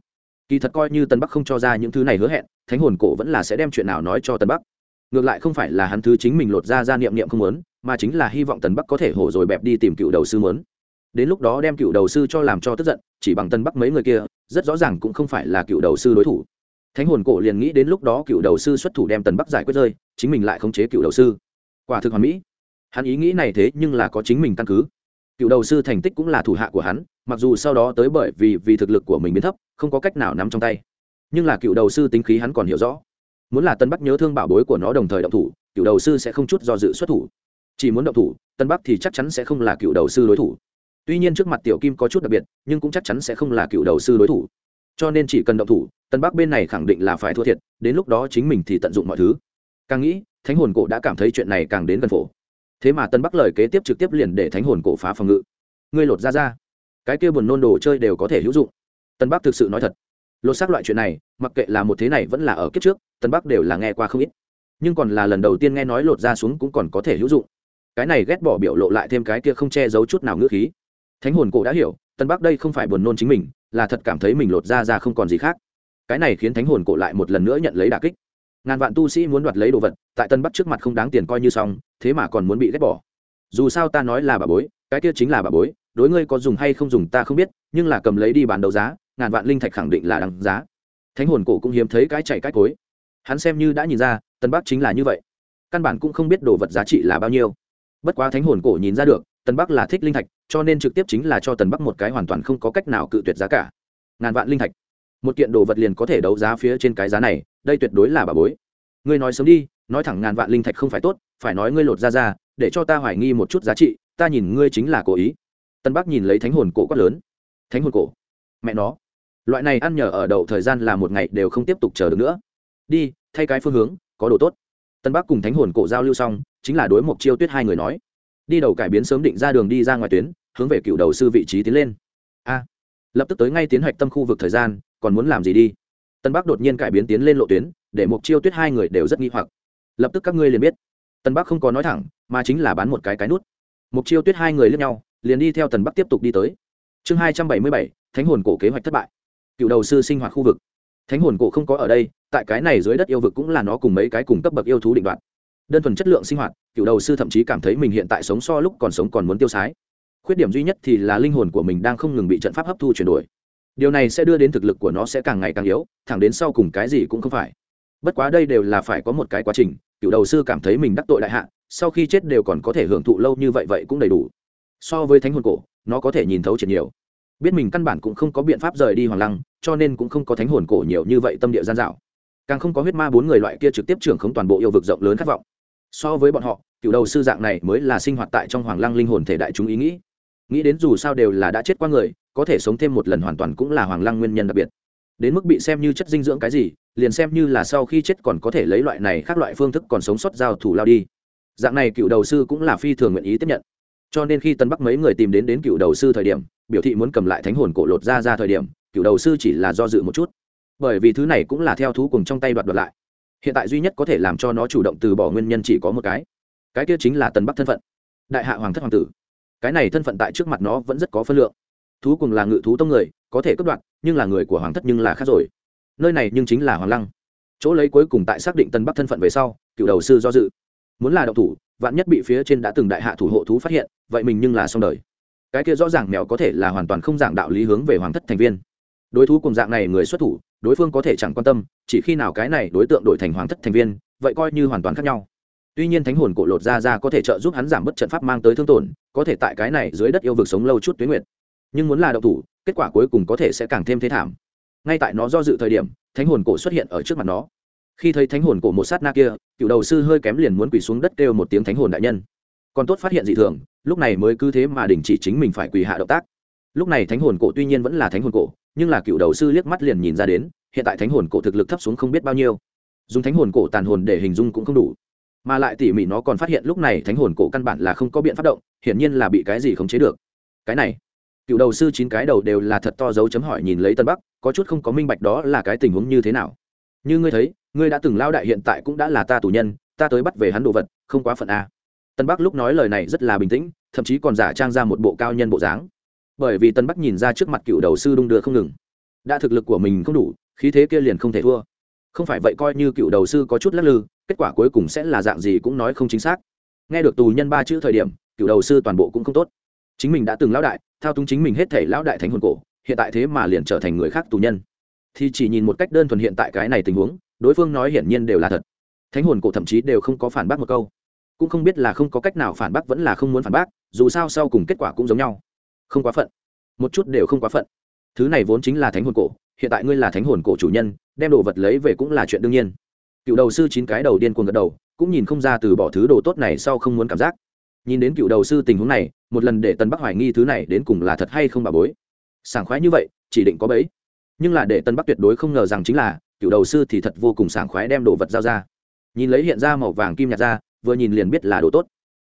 S1: Kỳ thật coi như tân bắc không cho ra những thứ này hứa hẹn, thánh hồn cổ vẫn là sẽ đem chuyện nào nói cho tân bắc ngược lại không phải là hắn thứ chính mình lột ra ra niệm niệm không muốn, mà chính là hy vọng tần bắc có thể hổ rồi bẹp đi tìm cựu đầu sư muốn. Đến lúc đó đem cựu đầu sư cho làm cho tức giận, chỉ bằng tần bắc mấy người kia, rất rõ ràng cũng không phải là cựu đầu sư đối thủ. Thánh hồn cổ liền nghĩ đến lúc đó cựu đầu sư xuất thủ đem tần bắc giải quyết rơi, chính mình lại khống chế cựu đầu sư. Quả thực hoàn mỹ. Hắn ý nghĩ này thế nhưng là có chính mình căn cứ. Cựu đầu sư thành tích cũng là thủ hạ của hắn, mặc dù sau đó tới bởi vì vì thực lực của mình biến thấp, không có cách nào nắm trong tay. Nhưng là cựu đầu sư tính khí hắn còn hiểu rõ muốn là tân bắc nhớ thương bảo bối của nó đồng thời động thủ, cựu đầu sư sẽ không chút do dự xuất thủ. Chỉ muốn động thủ, tân bắc thì chắc chắn sẽ không là cựu đầu sư đối thủ. Tuy nhiên trước mặt tiểu kim có chút đặc biệt, nhưng cũng chắc chắn sẽ không là cựu đầu sư đối thủ. Cho nên chỉ cần động thủ, tân bắc bên này khẳng định là phải thua thiệt, đến lúc đó chính mình thì tận dụng mọi thứ. Càng nghĩ, thánh hồn cổ đã cảm thấy chuyện này càng đến gần phổ. Thế mà tân bắc lời kế tiếp trực tiếp liền để thánh hồn cổ phá phòng ngự. Ngươi lột ra ra. Cái kia buồn nôn đồ chơi đều có thể hữu dụng. Tân bắc thực sự nói thật lột xác loại chuyện này, mặc kệ là một thế này vẫn là ở kiếp trước, tân bắc đều là nghe qua không ít. Nhưng còn là lần đầu tiên nghe nói lột ra xuống cũng còn có thể hữu dụng. Cái này ghét bỏ biểu lộ lại thêm cái kia không che giấu chút nào ngữ khí. Thánh hồn cổ đã hiểu, tân bắc đây không phải buồn nôn chính mình, là thật cảm thấy mình lột ra ra không còn gì khác. Cái này khiến thánh hồn cổ lại một lần nữa nhận lấy đà kích. Ngàn vạn tu sĩ muốn đoạt lấy đồ vật, tại tân bắc trước mặt không đáng tiền coi như xong, thế mà còn muốn bị ghét bỏ. Dù sao ta nói là bà bối, cái kia chính là bà bối, đối ngươi có dùng hay không dùng ta không biết, nhưng là cầm lấy đi bán đấu giá ngàn vạn linh thạch khẳng định là đằng giá. Thánh hồn cổ cũng hiếm thấy cái chạy cái cối. Hắn xem như đã nhìn ra, tân bắc chính là như vậy. Căn bản cũng không biết đồ vật giá trị là bao nhiêu. Bất quá thánh hồn cổ nhìn ra được, tân bắc là thích linh thạch, cho nên trực tiếp chính là cho tần bắc một cái hoàn toàn không có cách nào cự tuyệt giá cả. Ngàn vạn linh thạch. Một kiện đồ vật liền có thể đấu giá phía trên cái giá này, đây tuyệt đối là bà bối. Ngươi nói sớm đi, nói thẳng ngàn vạn linh thạch không phải tốt, phải nói ngươi lột ra ra, để cho ta hoài nghi một chút giá trị, ta nhìn ngươi chính là cố ý. Tân bắc nhìn lấy thánh hồn cổ quát lớn. Thánh hồn cổ? Mẹ nó loại này ăn nhờ ở đậu thời gian là một ngày đều không tiếp tục chờ được nữa. Đi, thay cái phương hướng, có đồ tốt. Tân bắc cùng thánh hồn cổ giao lưu xong, chính là đối mục chiêu tuyết hai người nói. Đi đầu cải biến sớm định ra đường đi ra ngoài tuyến, hướng về cựu đầu sư vị trí tiến lên. A. Lập tức tới ngay tiến hoạch tâm khu vực thời gian, còn muốn làm gì đi? Tân bắc đột nhiên cải biến tiến lên lộ tuyến, để mục chiêu tuyết hai người đều rất nghi hoặc. Lập tức các ngươi liền biết. Tân bắc không có nói thẳng, mà chính là bán một cái cái nút. Mục chiêu tuyết hai người lướt nhau, liền đi theo tần bắc tiếp tục đi tới. Chương hai trăm bảy mươi bảy, thánh hồn cổ kế hoạch thất bại cựu đầu sư sinh hoạt khu vực. Thánh hồn cổ không có ở đây, tại cái này dưới đất yêu vực cũng là nó cùng mấy cái cùng cấp bậc yêu thú định đoạn đơn thuần chất lượng sinh hoạt, cựu đầu sư thậm chí cảm thấy mình hiện tại sống so lúc còn sống còn muốn tiêu sái. Khuyết điểm duy nhất thì là linh hồn của mình đang không ngừng bị trận pháp hấp thu chuyển đổi. Điều này sẽ đưa đến thực lực của nó sẽ càng ngày càng yếu, thẳng đến sau cùng cái gì cũng không phải. Bất quá đây đều là phải có một cái quá trình, cựu đầu sư cảm thấy mình đắc tội đại hạ, sau khi chết đều còn có thể hưởng thụ lâu như vậy vậy cũng đầy đủ. So với thánh hồn cổ, nó có thể nhìn thấu triệt nhiều biết mình căn bản cũng không có biện pháp rời đi hoàng lăng, cho nên cũng không có thánh hồn cổ nhiều như vậy tâm địa gian dạo. Càng không có huyết ma bốn người loại kia trực tiếp trưởng không toàn bộ yêu vực rộng lớn khát vọng. So với bọn họ, cựu đầu sư dạng này mới là sinh hoạt tại trong hoàng lăng linh hồn thể đại chúng ý nghĩ. Nghĩ đến dù sao đều là đã chết qua người, có thể sống thêm một lần hoàn toàn cũng là hoàng lăng nguyên nhân đặc biệt. Đến mức bị xem như chất dinh dưỡng cái gì, liền xem như là sau khi chết còn có thể lấy loại này khác loại phương thức còn sống sót giao thủ lao đi. Dạng này cựu đầu sư cũng là phi thường nguyện ý tiếp nhận. Cho nên khi tân bắc mấy người tìm đến đến cựu đầu sư thời điểm biểu thị muốn cầm lại thánh hồn cổ lột ra ra thời điểm, cựu đầu sư chỉ là do dự một chút. Bởi vì thứ này cũng là theo thú cùng trong tay đoạt đoạt lại. Hiện tại duy nhất có thể làm cho nó chủ động từ bỏ nguyên nhân chỉ có một cái. Cái kia chính là tần bắc thân phận. Đại hạ hoàng thất hoàng tử. Cái này thân phận tại trước mặt nó vẫn rất có phân lượng. Thú cùng là ngự thú tông người, có thể cướp đoạt, nhưng là người của hoàng thất nhưng là khác rồi. Nơi này nhưng chính là hoàng lăng. Chỗ lấy cuối cùng tại xác định tân bắc thân phận về sau, cựu đầu sư do dự. Muốn là đậu thủ, vạn nhất bị phía trên đã từng đại hạ thủ hộ thú phát hiện, vậy mình nhưng là xong đời cái kia rõ ràng mèo có thể là hoàn toàn không dạng đạo lý hướng về hoàng thất thành viên. Đối thủ cùng dạng này người xuất thủ, đối phương có thể chẳng quan tâm, chỉ khi nào cái này đối tượng đổi thành hoàng thất thành viên, vậy coi như hoàn toàn khác nhau. Tuy nhiên thánh hồn cổ lột ra ra có thể trợ giúp hắn giảm bớt trận pháp mang tới thương tổn, có thể tại cái này dưới đất yêu vực sống lâu chút tuyến nguyệt. Nhưng muốn là đậu thủ, kết quả cuối cùng có thể sẽ càng thêm thế thảm. Ngay tại nó do dự thời điểm, thánh hồn cổ xuất hiện ở trước mặt nó. Khi thấy thánh hồn cổ một sát na kia, cựu đầu sư hơi kém liền muốn quỳ xuống đất kêu một tiếng thánh hồn đại nhân. Còn tốt phát hiện dị thường lúc này mới cứ thế mà đình chỉ chính mình phải quỳ hạ động tác. Lúc này thánh hồn cổ tuy nhiên vẫn là thánh hồn cổ, nhưng là cựu đầu sư liếc mắt liền nhìn ra đến, hiện tại thánh hồn cổ thực lực thấp xuống không biết bao nhiêu. Dùng thánh hồn cổ tàn hồn để hình dung cũng không đủ. Mà lại tỉ mỉ nó còn phát hiện lúc này thánh hồn cổ căn bản là không có biện pháp động, hiển nhiên là bị cái gì khống chế được. Cái này, cựu đầu sư chín cái đầu đều là thật to dấu chấm hỏi nhìn lấy tân bắc, có chút không có minh bạch đó là cái tình huống như thế nào. Như ngươi thấy, ngươi đã từng lao đại hiện tại cũng đã là ta tù nhân, ta tới bắt về hắn đồ vật, không quá phận a tân bắc lúc nói lời này rất là bình tĩnh, thậm chí còn giả trang ra một bộ cao nhân bộ dáng. Bởi vì tân bắc nhìn ra trước mặt cựu đầu sư đung đưa không ngừng. Đã thực lực của mình không đủ, khí thế kia liền không thể thua. Không phải vậy coi như cựu đầu sư có chút lắc lư, kết quả cuối cùng sẽ là dạng gì cũng nói không chính xác. Nghe được tù nhân ba chữ thời điểm, cựu đầu sư toàn bộ cũng không tốt. Chính mình đã từng lão đại, thao túng chính mình hết thể lão đại thánh hồn cổ, hiện tại thế mà liền trở thành người khác tù nhân. Thì chỉ nhìn một cách đơn thuần hiện tại cái này tình huống, đối phương nói hiển nhiên đều là thật. Thánh hồn cổ thậm chí đều không có phản bác một câu cũng không biết là không có cách nào phản bác vẫn là không muốn phản bác, dù sao sau cùng kết quả cũng giống nhau. Không quá phận. Một chút đều không quá phận. Thứ này vốn chính là thánh hồn cổ, hiện tại ngươi là thánh hồn cổ chủ nhân, đem đồ vật lấy về cũng là chuyện đương nhiên. Cựu đầu sư chín cái đầu điên cuồng gật đầu, cũng nhìn không ra từ bỏ thứ đồ tốt này sau không muốn cảm giác. Nhìn đến cựu đầu sư tình huống này, một lần để tân bắc hoài nghi thứ này đến cùng là thật hay không bà bối. Sảng khoái như vậy, chỉ định có bấy nhưng là để tân bắc tuyệt đối không ngờ rằng chính là, cựu đầu sư thì thật vô cùng sảng khoái đem đồ vật giao ra. Nhìn lấy hiện ra màu vàng kim nhạt ra vừa nhìn liền biết là đồ tốt.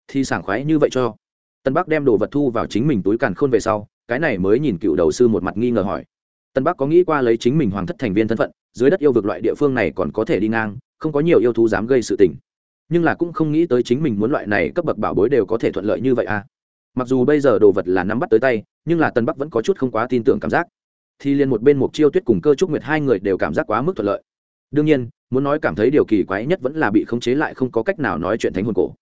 S1: Thì sảng khoái như vậy cho. Tân bắc đem đồ vật thu vào chính mình túi càn khôn về sau, cái này mới nhìn cựu đầu sư một mặt nghi ngờ hỏi. Tân bắc có nghĩ qua lấy chính mình hoàng thất thành viên thân phận, dưới đất yêu vực loại địa phương này còn có thể đi ngang, không có nhiều yêu thú dám gây sự tình. Nhưng là cũng không nghĩ tới chính mình muốn loại này cấp bậc bảo bối đều có thể thuận lợi như vậy à. Mặc dù bây giờ đồ vật là nắm bắt tới tay, nhưng là tân bắc vẫn có chút không quá tin tưởng cảm giác. Thì liền một bên một chiêu tuyết cùng cơ trúc nguyệt hai người đều cảm giác quá mức thuận lợi. Đương nhiên muốn nói cảm thấy điều kỳ quái nhất vẫn là bị khống chế lại không có cách nào nói chuyện thánh hồn cổ.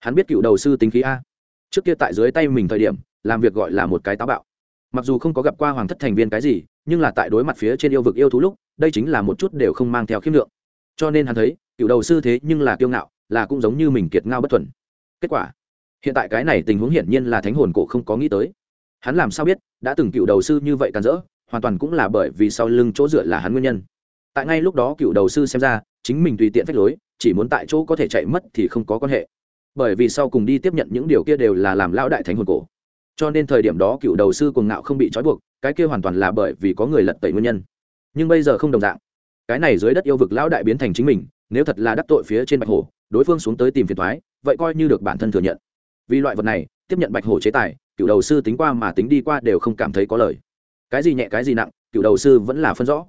S1: Hắn biết cựu đầu sư tính khí a. Trước kia tại dưới tay mình thời điểm, làm việc gọi là một cái táo bạo. Mặc dù không có gặp qua hoàng thất thành viên cái gì, nhưng là tại đối mặt phía trên yêu vực yêu thú lúc, đây chính là một chút đều không mang theo khiêm lượng. Cho nên hắn thấy, cựu đầu sư thế nhưng là kiêu ngạo, là cũng giống như mình kiệt ngao bất thuần. Kết quả, hiện tại cái này tình huống hiển nhiên là thánh hồn cổ không có nghĩ tới. Hắn làm sao biết, đã từng cựu đầu sư như vậy càn rỡ, hoàn toàn cũng là bởi vì sau lưng chỗ dựa là hắn nguyên nhân tại ngay lúc đó cựu đầu sư xem ra, chính mình tùy tiện phách lối, chỉ muốn tại chỗ có thể chạy mất thì không có quan hệ. Bởi vì sau cùng đi tiếp nhận những điều kia đều là làm lão đại thánh hồn cổ. Cho nên thời điểm đó cựu đầu sư cuồng ngạo không bị trói buộc, cái kia hoàn toàn là bởi vì có người lật tẩy nguyên nhân. Nhưng bây giờ không đồng dạng. Cái này dưới đất yêu vực lão đại biến thành chính mình, nếu thật là đắc tội phía trên bạch hổ, đối phương xuống tới tìm phiền thoái vậy coi như được bản thân thừa nhận. Vì loại vật này, tiếp nhận bạch hổ chế tài, cựu đầu sư tính qua mà tính đi qua đều không cảm thấy có lời. Cái gì nhẹ cái gì nặng, cựu đầu sư vẫn là phân rõ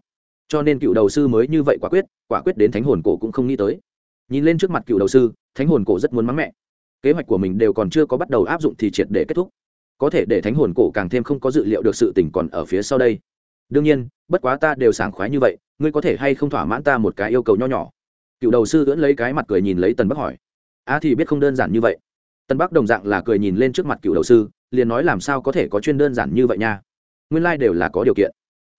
S1: cho nên cựu đầu sư mới như vậy quả quyết quả quyết đến thánh hồn cổ cũng không nghĩ tới. Nhìn lên trước mặt cựu đầu sư, thánh hồn cổ rất muốn mắng mẹ. Kế hoạch của mình đều còn chưa có bắt đầu áp dụng thì triệt để kết thúc. Có thể để thánh hồn cổ càng thêm không có dự liệu được sự tình còn ở phía sau đây. Đương nhiên, bất quá ta đều sảng khoái như vậy, ngươi có thể hay không thỏa mãn ta một cái yêu cầu nho nhỏ? Cựu đầu sư ưỡn lấy cái mặt cười nhìn lấy tần bắc hỏi. A thì biết không đơn giản như vậy. Tần bắc đồng dạng là cười nhìn lên trước mặt cựu đầu sư, liền nói làm sao có thể có chuyên đơn giản như vậy nha? Nguyên lai、like、đều là có điều kiện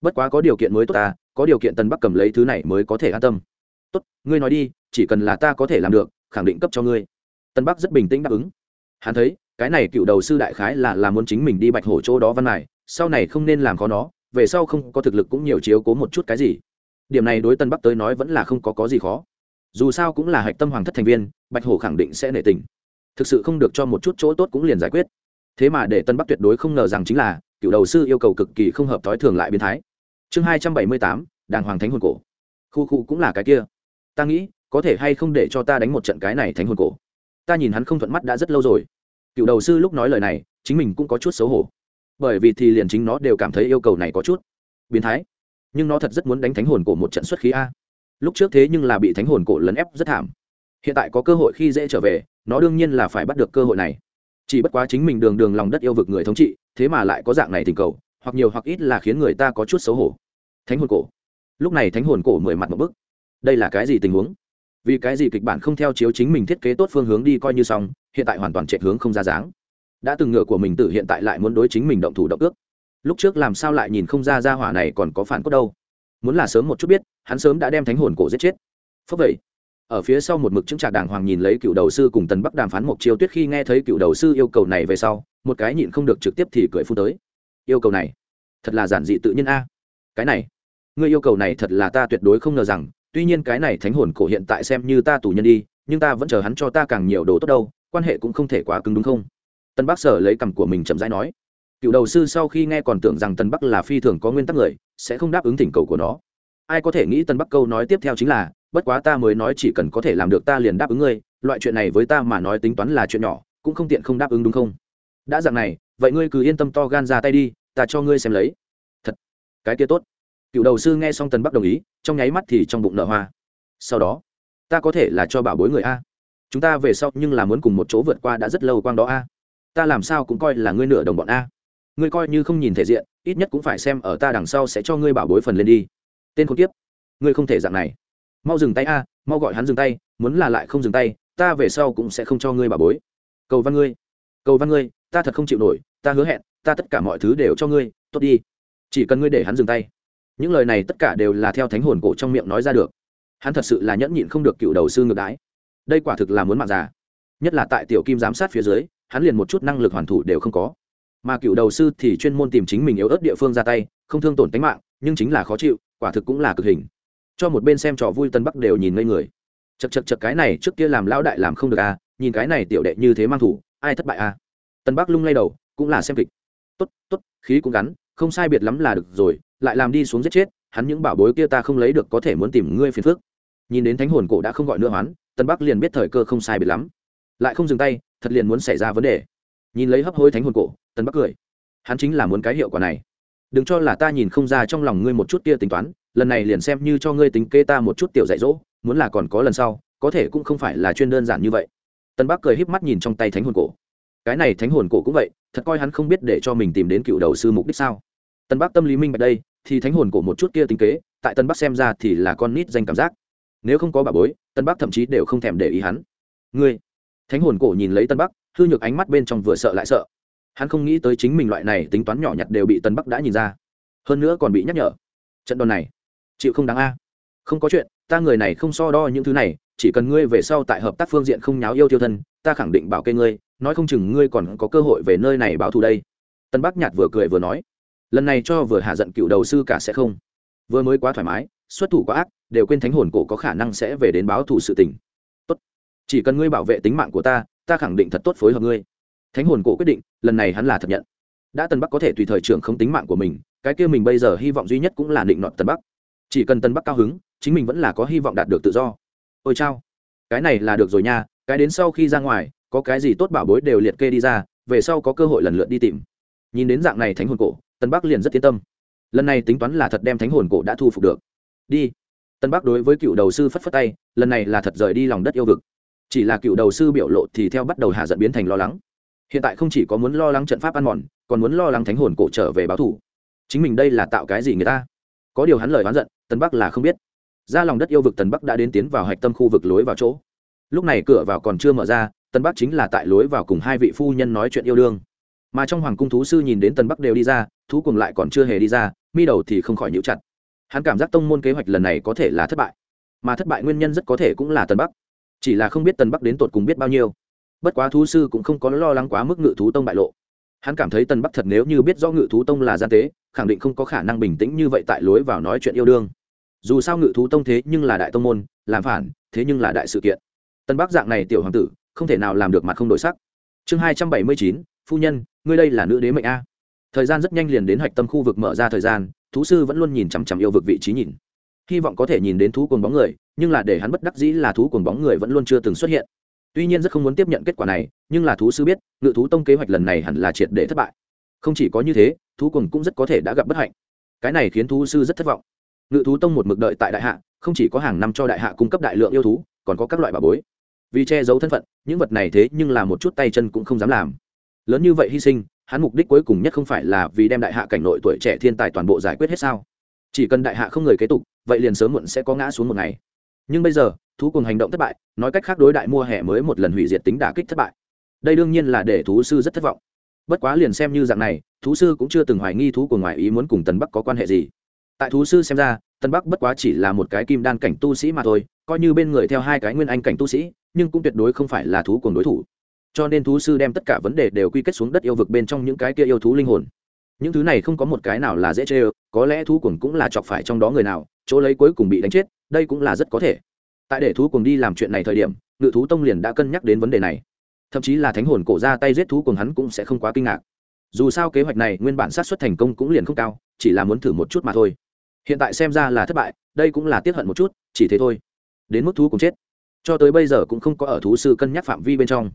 S1: bất quá có điều kiện mới tốt ta, có điều kiện tân bắc cầm lấy thứ này mới có thể an tâm. Tốt, ngươi nói đi, chỉ cần là ta có thể làm được, khẳng định cấp cho ngươi. Tân bắc rất bình tĩnh đáp ứng. Hắn thấy, cái này cựu đầu sư đại khái là là muốn chính mình đi bạch hổ chỗ đó văn này sau này không nên làm khó nó, về sau không có thực lực cũng nhiều chiếu cố một chút cái gì. Điểm này đối tân bắc tới nói vẫn là không có có gì khó. Dù sao cũng là hạch tâm hoàng thất thành viên, bạch hổ khẳng định sẽ nể tình. Thực sự không được cho một chút chỗ tốt cũng liền giải quyết. Thế mà để tân bắc tuyệt đối không ngờ rằng chính là, cựu đầu sư yêu cầu cực kỳ không hợp thói thường lại biến thái chương hai trăm bảy mươi tám, đàng hoàng thánh hồn cổ. Khu khu cũng là cái kia. Ta nghĩ, có thể hay không để cho ta đánh một trận cái này thánh hồn cổ. Ta nhìn hắn không thuận mắt đã rất lâu rồi. Cựu đầu sư lúc nói lời này, chính mình cũng có chút xấu hổ. Bởi vì thì liền chính nó đều cảm thấy yêu cầu này có chút biến thái. Nhưng nó thật rất muốn đánh thánh hồn cổ một trận xuất khí a. Lúc trước thế nhưng là bị thánh hồn cổ lấn ép rất thảm. Hiện tại có cơ hội khi dễ trở về, nó đương nhiên là phải bắt được cơ hội này. Chỉ bất quá chính mình đường đường lòng đất yêu vực người thống trị, thế mà lại có dạng này tình cầu hoặc nhiều hoặc ít là khiến người ta có chút xấu hổ. Thánh hồn cổ. Lúc này thánh hồn cổ mười mặt một bức. Đây là cái gì tình huống? Vì cái gì kịch bản không theo chiếu chính mình thiết kế tốt phương hướng đi coi như xong, hiện tại hoàn toàn chạy hướng không ra dáng? Đã từng ngựa của mình tử hiện tại lại muốn đối chính mình động thủ động ước lúc trước làm sao lại nhìn không ra ra hỏa này còn có phản cốt đâu? Muốn là sớm một chút biết, hắn sớm đã đem thánh hồn cổ giết chết. Phấp vậy. Ở phía sau một mực chứng trạc đàng hoàng nhìn lấy cựu đầu sư cùng tần bắc đàm phán một chiêu tuyết khi nghe thấy cựu đầu sư yêu cầu này về sau, một cái nhịn không được trực tiếp thì cười phu tới yêu cầu này. Thật là giản dị tự nhiên a. Cái này, ngươi yêu cầu này thật là ta tuyệt đối không ngờ rằng, tuy nhiên cái này thánh hồn cổ hiện tại xem như ta tù nhân đi, nhưng ta vẫn chờ hắn cho ta càng nhiều đồ tốt đâu, quan hệ cũng không thể quá cứng đúng không? Tân bắc sở lấy cằm của mình chậm rãi nói. Cựu đầu sư sau khi nghe còn tưởng rằng tân bắc là phi thường có nguyên tắc người, sẽ không đáp ứng thỉnh cầu của nó. Ai có thể nghĩ tân bắc câu nói tiếp theo chính là, bất quá ta mới nói chỉ cần có thể làm được ta liền đáp ứng ngươi, loại chuyện này với ta mà nói tính toán là chuyện nhỏ, cũng không tiện không đáp ứng đúng không? Đã dạng này vậy ngươi cứ yên tâm to gan ra tay đi, ta cho ngươi xem lấy. Thật, cái kia tốt. Cựu đầu sư nghe xong tần bắc đồng ý, trong nháy mắt thì trong bụng nợ hoa. Sau đó, ta có thể là cho bảo bối người a. Chúng ta về sau nhưng là muốn cùng một chỗ vượt qua đã rất lâu quang đó a. Ta làm sao cũng coi là ngươi nửa đồng bọn a. Ngươi coi như không nhìn thể diện, ít nhất cũng phải xem ở ta đằng sau sẽ cho ngươi bảo bối phần lên đi. Tên khốn kiếp. Ngươi không thể dạng này. Mau dừng tay a, mau gọi hắn dừng tay, muốn là lại không dừng tay, ta về sau cũng sẽ không cho ngươi bảo bối. Cầu văn ngươi, cầu văn ngươi ta thật không chịu nổi, ta hứa hẹn, ta tất cả mọi thứ đều cho ngươi, tốt đi. Chỉ cần ngươi để hắn dừng tay. Những lời này tất cả đều là theo thánh hồn cổ trong miệng nói ra được. Hắn thật sự là nhẫn nhịn không được cựu đầu sư ngược đái đây quả thực là muốn mạng già. Nhất là tại tiểu kim giám sát phía dưới, hắn liền một chút năng lực hoàn thủ đều không có. Mà cựu đầu sư thì chuyên môn tìm chính mình yếu ớt địa phương ra tay, không thương tổn tính mạng, nhưng chính là khó chịu, quả thực cũng là cực hình. Cho một bên xem trò vui tân bắc đều nhìn ngây người. Chật chật chật cái này trước kia làm lão đại làm không được à nhìn cái này tiểu đệ như thế mang thủ, ai thất bại à? Tân bắc lung lay đầu, cũng là xem kịch. Tốt tốt, khí cũng gắn, không sai biệt lắm là được rồi, lại làm đi xuống giết chết, hắn những bảo bối kia ta không lấy được có thể muốn tìm ngươi phiền phước nhìn đến thánh hồn cổ đã không gọi nữa hoán tân bắc liền biết thời cơ không sai biệt lắm. Lại không dừng tay, thật liền muốn xảy ra vấn đề. Nhìn lấy hấp hối thánh hồn cổ tân bắc cười. Hắn chính là muốn cái hiệu quả này. Đừng cho là ta nhìn không ra trong lòng ngươi một chút kia tính toán, lần này liền xem như cho ngươi tính kê ta một chút tiểu dạy dỗ, muốn là còn có lần sau, có thể cũng không phải là chuyên đơn giản như vậy. Tân bắc cười híp mắt nhìn trong tay thánh hồn cổ cái này thánh hồn cổ cũng vậy, thật coi hắn không biết để cho mình tìm đến cựu đầu sư mục đích sao. Tân bắc tâm lý minh bạch đây, thì thánh hồn cổ một chút kia tính kế, tại tân bắc xem ra thì là con nít danh cảm giác. Nếu không có bà bối, tân bắc thậm chí đều không thèm để ý hắn. Ngươi, thánh hồn cổ nhìn lấy tân bắc, hư nhược ánh mắt bên trong vừa sợ lại sợ. Hắn không nghĩ tới chính mình loại này tính toán nhỏ nhặt đều bị tân bắc đã nhìn ra. Hơn nữa còn bị nhắc nhở. Trận đòn này, chịu không đáng a. Không có chuyện, ta người này không so đo những thứ này, chỉ cần ngươi về sau tại hợp tác phương diện không nháo yêu tiêu thân, ta khẳng định bảo kê ngươi nói không chừng ngươi còn có cơ hội về nơi này báo thù đây. Tân bắc nhạt vừa cười vừa nói, lần này cho vừa hạ giận cựu đầu sư cả sẽ không. Vừa mới quá thoải mái, xuất thủ quá ác, đều quên thánh hồn cổ có khả năng sẽ về đến báo thù sự tình. Tốt. Chỉ cần ngươi bảo vệ tính mạng của ta ta khẳng định thật tốt phối hợp ngươi. Thánh hồn cổ quyết định, lần này hắn là thật nhận. Đã tân bắc có thể tùy thời trưởng không tính mạng của mình, cái kia mình bây giờ hy vọng duy nhất cũng là định nọt tân bắc. Chỉ cần tân bắc cao hứng, chính mình vẫn là có hy vọng đạt được tự do. Ôi chao. Cái này là được rồi nha, cái đến sau khi ra ngoài có cái gì tốt bảo bối đều liệt kê đi ra, về sau có cơ hội lần lượt đi tìm. Nhìn đến dạng này thánh hồn cổ, tân bắc liền rất yên tâm. Lần này tính toán là thật đem thánh hồn cổ đã thu phục được. Đi. Tân bắc đối với cựu đầu sư phất phất tay, lần này là thật rời đi lòng đất yêu vực. Chỉ là cựu đầu sư biểu lộ thì theo bắt đầu hạ giận biến thành lo lắng. Hiện tại không chỉ có muốn lo lắng trận pháp ăn mòn, còn muốn lo lắng thánh hồn cổ trở về báo thủ chính mình đây là tạo cái gì người ta? Có điều hắn lời oán giận, tân bắc là không biết. Ra lòng đất yêu vực tần bắc đã đến tiến vào hạch tâm khu vực lối vào chỗ. Lúc này cửa vào còn chưa mở ra tân bắc chính là tại lối vào cùng hai vị phu nhân nói chuyện yêu đương. Mà trong hoàng cung thú sư nhìn đến tần bắc đều đi ra, thú cùng lại còn chưa hề đi ra, mi đầu thì không khỏi nhíu chặt. Hắn cảm giác tông môn kế hoạch lần này có thể là thất bại. Mà thất bại nguyên nhân rất có thể cũng là tần bắc. Chỉ là không biết tần bắc đến tột cùng biết bao nhiêu. Bất quá thú sư cũng không có lo lắng quá mức ngự thú tông bại lộ. Hắn cảm thấy tần bắc thật nếu như biết do ngự thú tông là gian tế, khẳng định không có khả năng bình tĩnh như vậy tại lối vào nói chuyện yêu đương. Dù sao ngự thú tông thế nhưng là đại tông môn, làm phản, thế nhưng là đại sự kiện. Tân bắc dạng này tiểu hoàng tử không thể nào làm được mặt không đổi sắc. Chương hai trăm bảy mươi chín, phu nhân, ngươi đây là nữ đế mệnh a. Thời gian rất nhanh liền đến hạch tâm khu vực mở ra thời gian, thú sư vẫn luôn nhìn chằm chằm yêu vực vị trí nhìn. Hy vọng có thể nhìn đến thú cồn bóng người, nhưng là để hắn bất đắc dĩ là thú cồn bóng người vẫn luôn chưa từng xuất hiện. Tuy nhiên rất không muốn tiếp nhận kết quả này, nhưng là thú sư biết, ngự thú tông kế hoạch lần này hẳn là triệt để thất bại. Không chỉ có như thế, thú cuồng cũng rất có thể đã gặp bất hạnh. Cái này khiến thú sư rất thất vọng. Ngự thú tông một mực đợi tại đại hạ, không chỉ có hàng năm cho đại hạ cung cấp đại lượng yêu thú, còn có các loại bà bối vì che giấu thân phận, những vật này thế nhưng là một chút tay chân cũng không dám làm. Lớn như vậy hy sinh, hắn mục đích cuối cùng nhất không phải là vì đem đại hạ cảnh nội tuổi trẻ thiên tài toàn bộ giải quyết hết sao? Chỉ cần đại hạ không người kế tục, vậy liền sớm muộn sẽ có ngã xuống một ngày. Nhưng bây giờ, thú cùng hành động thất bại, nói cách khác đối đại mua hè mới một lần hủy diệt tính đả kích thất bại. Đây đương nhiên là để thú sư rất thất vọng. Bất quá liền xem như dạng này, thú sư cũng chưa từng hoài nghi thú của ngoại ý muốn cùng tần bắc có quan hệ gì. Tại thú sư xem ra tân bắc bất quá chỉ là một cái kim đan cảnh tu sĩ mà thôi, coi như bên người theo hai cái nguyên anh cảnh tu sĩ nhưng cũng tuyệt đối không phải là thú cùng đối thủ. Cho nên thú sư đem tất cả vấn đề đều quy kết xuống đất yêu vực bên trong những cái kia yêu thú linh hồn. Những thứ này không có một cái nào là dễ chê ơ có lẽ thú cùng cũng là chọc phải trong đó người nào, chỗ lấy cuối cùng bị đánh chết, đây cũng là rất có thể. Tại để thú cùng đi làm chuyện này thời điểm, ngự thú tông liền đã cân nhắc đến vấn đề này. Thậm chí là thánh hồn cổ ra tay giết thú cùng hắn cũng sẽ không quá kinh ngạc. Dù sao kế hoạch này nguyên bản sát xuất thành công cũng liền không cao, chỉ là muốn thử một chút mà thôi. Hiện tại xem ra là thất bại, đây cũng là tiếp hận một chút, chỉ thế thôi. Đến mức thú cùng chết cho tới bây giờ cũng không có ở thú sư cân nhắc phạm vi bên trong.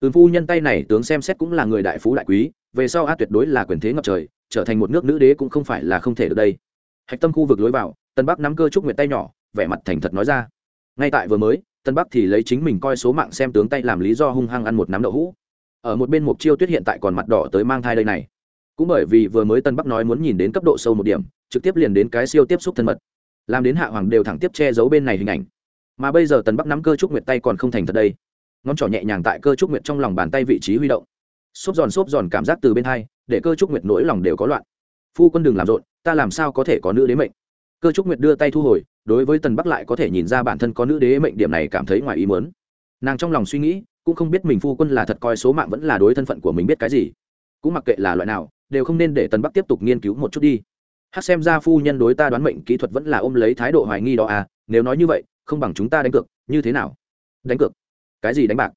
S1: Ừm, phu nhân tay này tướng xem xét cũng là người đại phú đại quý, về sau a tuyệt đối là quyền thế ngập trời, trở thành một nước nữ đế cũng không phải là không thể được đây. Hạch tâm khu vực lối vào, tân bắc nắm cơ trúc nguyện tay nhỏ, vẻ mặt thành thật nói ra. Ngay tại vừa mới, tân bắc thì lấy chính mình coi số mạng xem tướng tay làm lý do hung hăng ăn một nắm đậu hũ. Ở một bên mục chiêu tuyết hiện tại còn mặt đỏ tới mang thai đây này. Cũng bởi vì vừa mới tân bắc nói muốn nhìn đến cấp độ sâu một điểm, trực tiếp liền đến cái siêu tiếp xúc thân mật. Làm đến hạ hoàng đều thẳng tiếp che giấu bên này hình ảnh mà bây giờ tần bắc nắm cơ trúc nguyệt tay còn không thành thật đây. Ngón trỏ nhẹ nhàng tại cơ trúc nguyệt trong lòng bàn tay vị trí huy động. Xốp giòn xốp giòn cảm giác từ bên hai, để cơ trúc nguyệt nỗi lòng đều có loạn. Phu quân đừng làm rộn, ta làm sao có thể có nữ đế mệnh? Cơ trúc nguyệt đưa tay thu hồi, đối với tần bắc lại có thể nhìn ra bản thân có nữ đế mệnh điểm này cảm thấy ngoài ý mớn nàng trong lòng suy nghĩ, cũng không biết mình phu quân là thật coi số mạng vẫn là đối thân phận của mình biết cái gì. Cũng mặc kệ là loại nào, đều không nên để tần bắc tiếp tục nghiên cứu một chút đi. Hát xem ra phu nhân đối ta đoán mệnh kỹ thuật vẫn là ôm lấy thái độ hoài nghi đó à nếu nói như vậy không bằng chúng ta đánh cược, như thế nào? Đánh cược? Cái gì đánh bạc?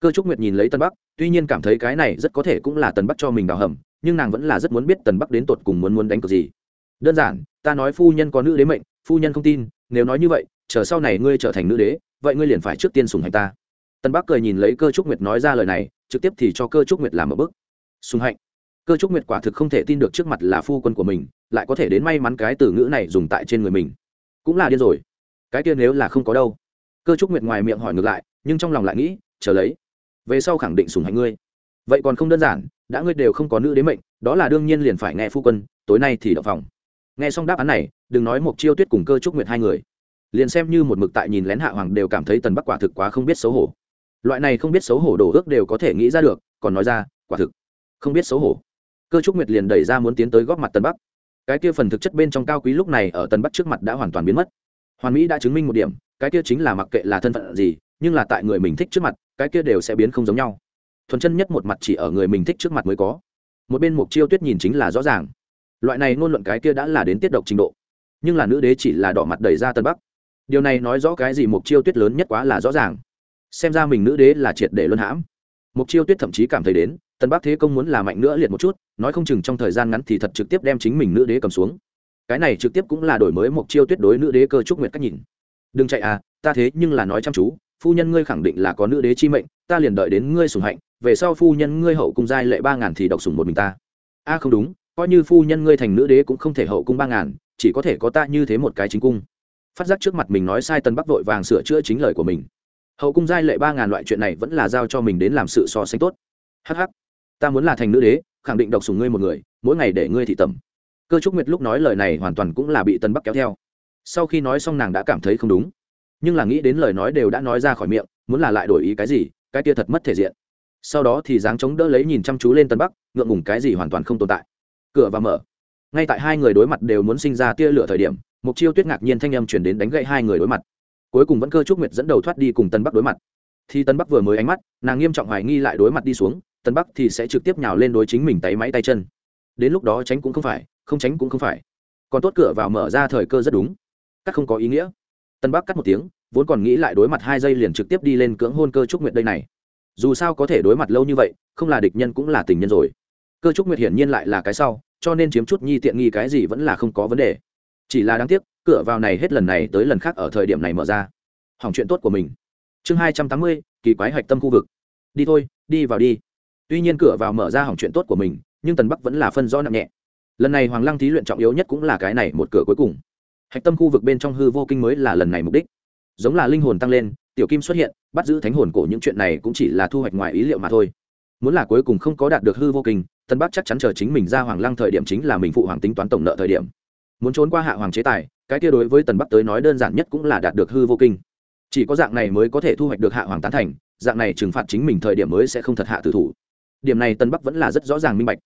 S1: Cơ trúc nguyệt nhìn lấy tân bắc, tuy nhiên cảm thấy cái này rất có thể cũng là tần bắc cho mình đào hầm, nhưng nàng vẫn là rất muốn biết tần bắc đến tột cùng muốn muốn đánh cược gì. Đơn giản, ta nói phu nhân có nữ đế mệnh, phu nhân không tin, nếu nói như vậy, chờ sau này ngươi trở thành nữ đế, vậy ngươi liền phải trước tiên sùng hạnh ta. Tân bắc cười nhìn lấy cơ trúc nguyệt nói ra lời này, trực tiếp thì cho cơ trúc nguyệt làm một bức sùng hạnh. Cơ trúc nguyệt quả thực không thể tin được trước mặt là phu quân của mình, lại có thể đến may mắn cái từ ngữ này dùng tại trên người mình. Cũng là điên rồi cái kia nếu là không có đâu. Cơ trúc nguyệt ngoài miệng hỏi ngược lại, nhưng trong lòng lại nghĩ, chờ lấy. Về sau khẳng định sùng hạnh ngươi. Vậy còn không đơn giản, đã ngươi đều không có nữ đến mệnh, đó là đương nhiên liền phải nghe phu quân, tối nay thì đọc phòng. Nghe xong đáp án này, đừng nói một chiêu tuyết cùng cơ trúc nguyệt hai người. Liền xem như một mực tại nhìn lén hạ hoàng đều cảm thấy tần bắc quả thực quá không biết xấu hổ. Loại này không biết xấu hổ đổ ước đều có thể nghĩ ra được, còn nói ra, quả thực không biết xấu hổ. Cơ trúc nguyệt liền đẩy ra muốn tiến tới góp mặt tần bắc. Cái kia phần thực chất bên trong cao quý lúc này ở tần bắc trước mặt đã hoàn toàn biến mất hoàn mỹ đã chứng minh một điểm, cái kia chính là mặc kệ là thân phận gì, nhưng là tại người mình thích trước mặt, cái kia đều sẽ biến không giống nhau. Thuần chân nhất một mặt chỉ ở người mình thích trước mặt mới có. Một bên mục chiêu tuyết nhìn chính là rõ ràng. Loại này ngôn luận cái kia đã là đến tiết độc trình độ. Nhưng là nữ đế chỉ là đỏ mặt đẩy ra tân bắc. Điều này nói rõ cái gì mục chiêu tuyết lớn nhất quá là rõ ràng. Xem ra mình nữ đế là triệt để luân hãm. Mục chiêu tuyết thậm chí cảm thấy đến, tân bắc thế công muốn là mạnh nữa liệt một chút, nói không chừng trong thời gian ngắn thì thật trực tiếp đem chính mình nữ đế cầm xuống cái này trực tiếp cũng là đổi mới một chiêu tuyệt đối nữ đế cơ trúc nguyệt cách nhìn. Đừng chạy à ta thế nhưng là nói chăm chú, phu nhân ngươi khẳng định là có nữ đế chi mệnh, ta liền đợi đến ngươi sùng hạnh, về sau phu nhân ngươi hậu cung giai lệ ba ngàn thì độc sùng một mình ta. A không đúng, coi như phu nhân ngươi thành nữ đế cũng không thể hậu cung ba ngàn, chỉ có thể có ta như thế một cái chính cung. Phát giác trước mặt mình nói sai tân bắc vội vàng sửa chữa chính lời của mình. Hậu cung giai lệ ba ngàn loại chuyện này vẫn là giao cho mình đến làm sự so sánh tốt. Hh ta muốn là thành nữ đế, khẳng định độc sùng ngươi một người, mỗi ngày để ngươi thị tẩm cơ trúc nguyệt lúc nói lời này hoàn toàn cũng là bị tân bắc kéo theo. Sau khi nói xong nàng đã cảm thấy không đúng. Nhưng là nghĩ đến lời nói đều đã nói ra khỏi miệng, muốn là lại đổi ý cái gì, cái kia thật mất thể diện. Sau đó thì dáng chống đỡ lấy nhìn chăm chú lên tân bắc, ngượng ngùng cái gì hoàn toàn không tồn tại. Cửa và mở. Ngay tại hai người đối mặt đều muốn sinh ra tia lửa thời điểm mục chiêu tuyết ngạc nhiên thanh âm chuyển đến đánh gậy hai người đối mặt. Cuối cùng vẫn cơ trúc nguyệt dẫn đầu thoát đi cùng tân bắc đối mặt. Thì tân bắc vừa mới ánh mắt, nàng nghiêm trọng hoài nghi lại đối mặt đi xuống, tân bắc thì sẽ trực tiếp nhào lên đối chính mình tay máy tay chân. Đến lúc đó tránh cũng không phải không tránh cũng không phải. Còn tốt cửa vào mở ra thời cơ rất đúng. Cắt không có ý nghĩa. Tân bắc cắt một tiếng, vốn còn nghĩ lại đối mặt hai giây liền trực tiếp đi lên cưỡng hôn cơ trúc nguyệt đây này. Dù sao có thể đối mặt lâu như vậy, không là địch nhân cũng là tình nhân rồi. Cơ trúc nguyệt hiển nhiên lại là cái sau, cho nên chiếm chút nhi tiện nghi cái gì vẫn là không có vấn đề. Chỉ là đáng tiếc, cửa vào này hết lần này tới lần khác ở thời điểm này mở ra. Hỏng chuyện tốt của mình. Chương hai trăm tám mươi, kỳ quái hạch tâm khu vực. Đi thôi, đi vào đi. Tuy nhiên cửa vào mở ra hỏng chuyện tốt của mình, nhưng tần bắc vẫn là phân rõ nặng nhẹ lần này hoàng lăng thí luyện trọng yếu nhất cũng là cái này một cửa cuối cùng. Hạch tâm khu vực bên trong hư vô kinh mới là lần này mục đích. Giống là linh hồn tăng lên, tiểu kim xuất hiện, bắt giữ thánh hồn cổ những chuyện này cũng chỉ là thu hoạch ngoài ý liệu mà thôi. Muốn là cuối cùng không có đạt được hư vô kinh, tân bắc chắc chắn chờ chính mình ra hoàng lăng thời điểm chính là mình phụ hoàng tính toán tổng nợ thời điểm. Muốn trốn qua hạ hoàng chế tài, cái kia đối với tần bắc tới nói đơn giản nhất cũng là đạt được hư vô kinh. Chỉ có dạng này mới có thể thu hoạch được hạ hoàng tán thành, dạng này trừng phạt chính mình thời điểm mới sẽ không thật hạ tử thủ. Điểm này tân bắc vẫn là rất rõ ràng minh bạch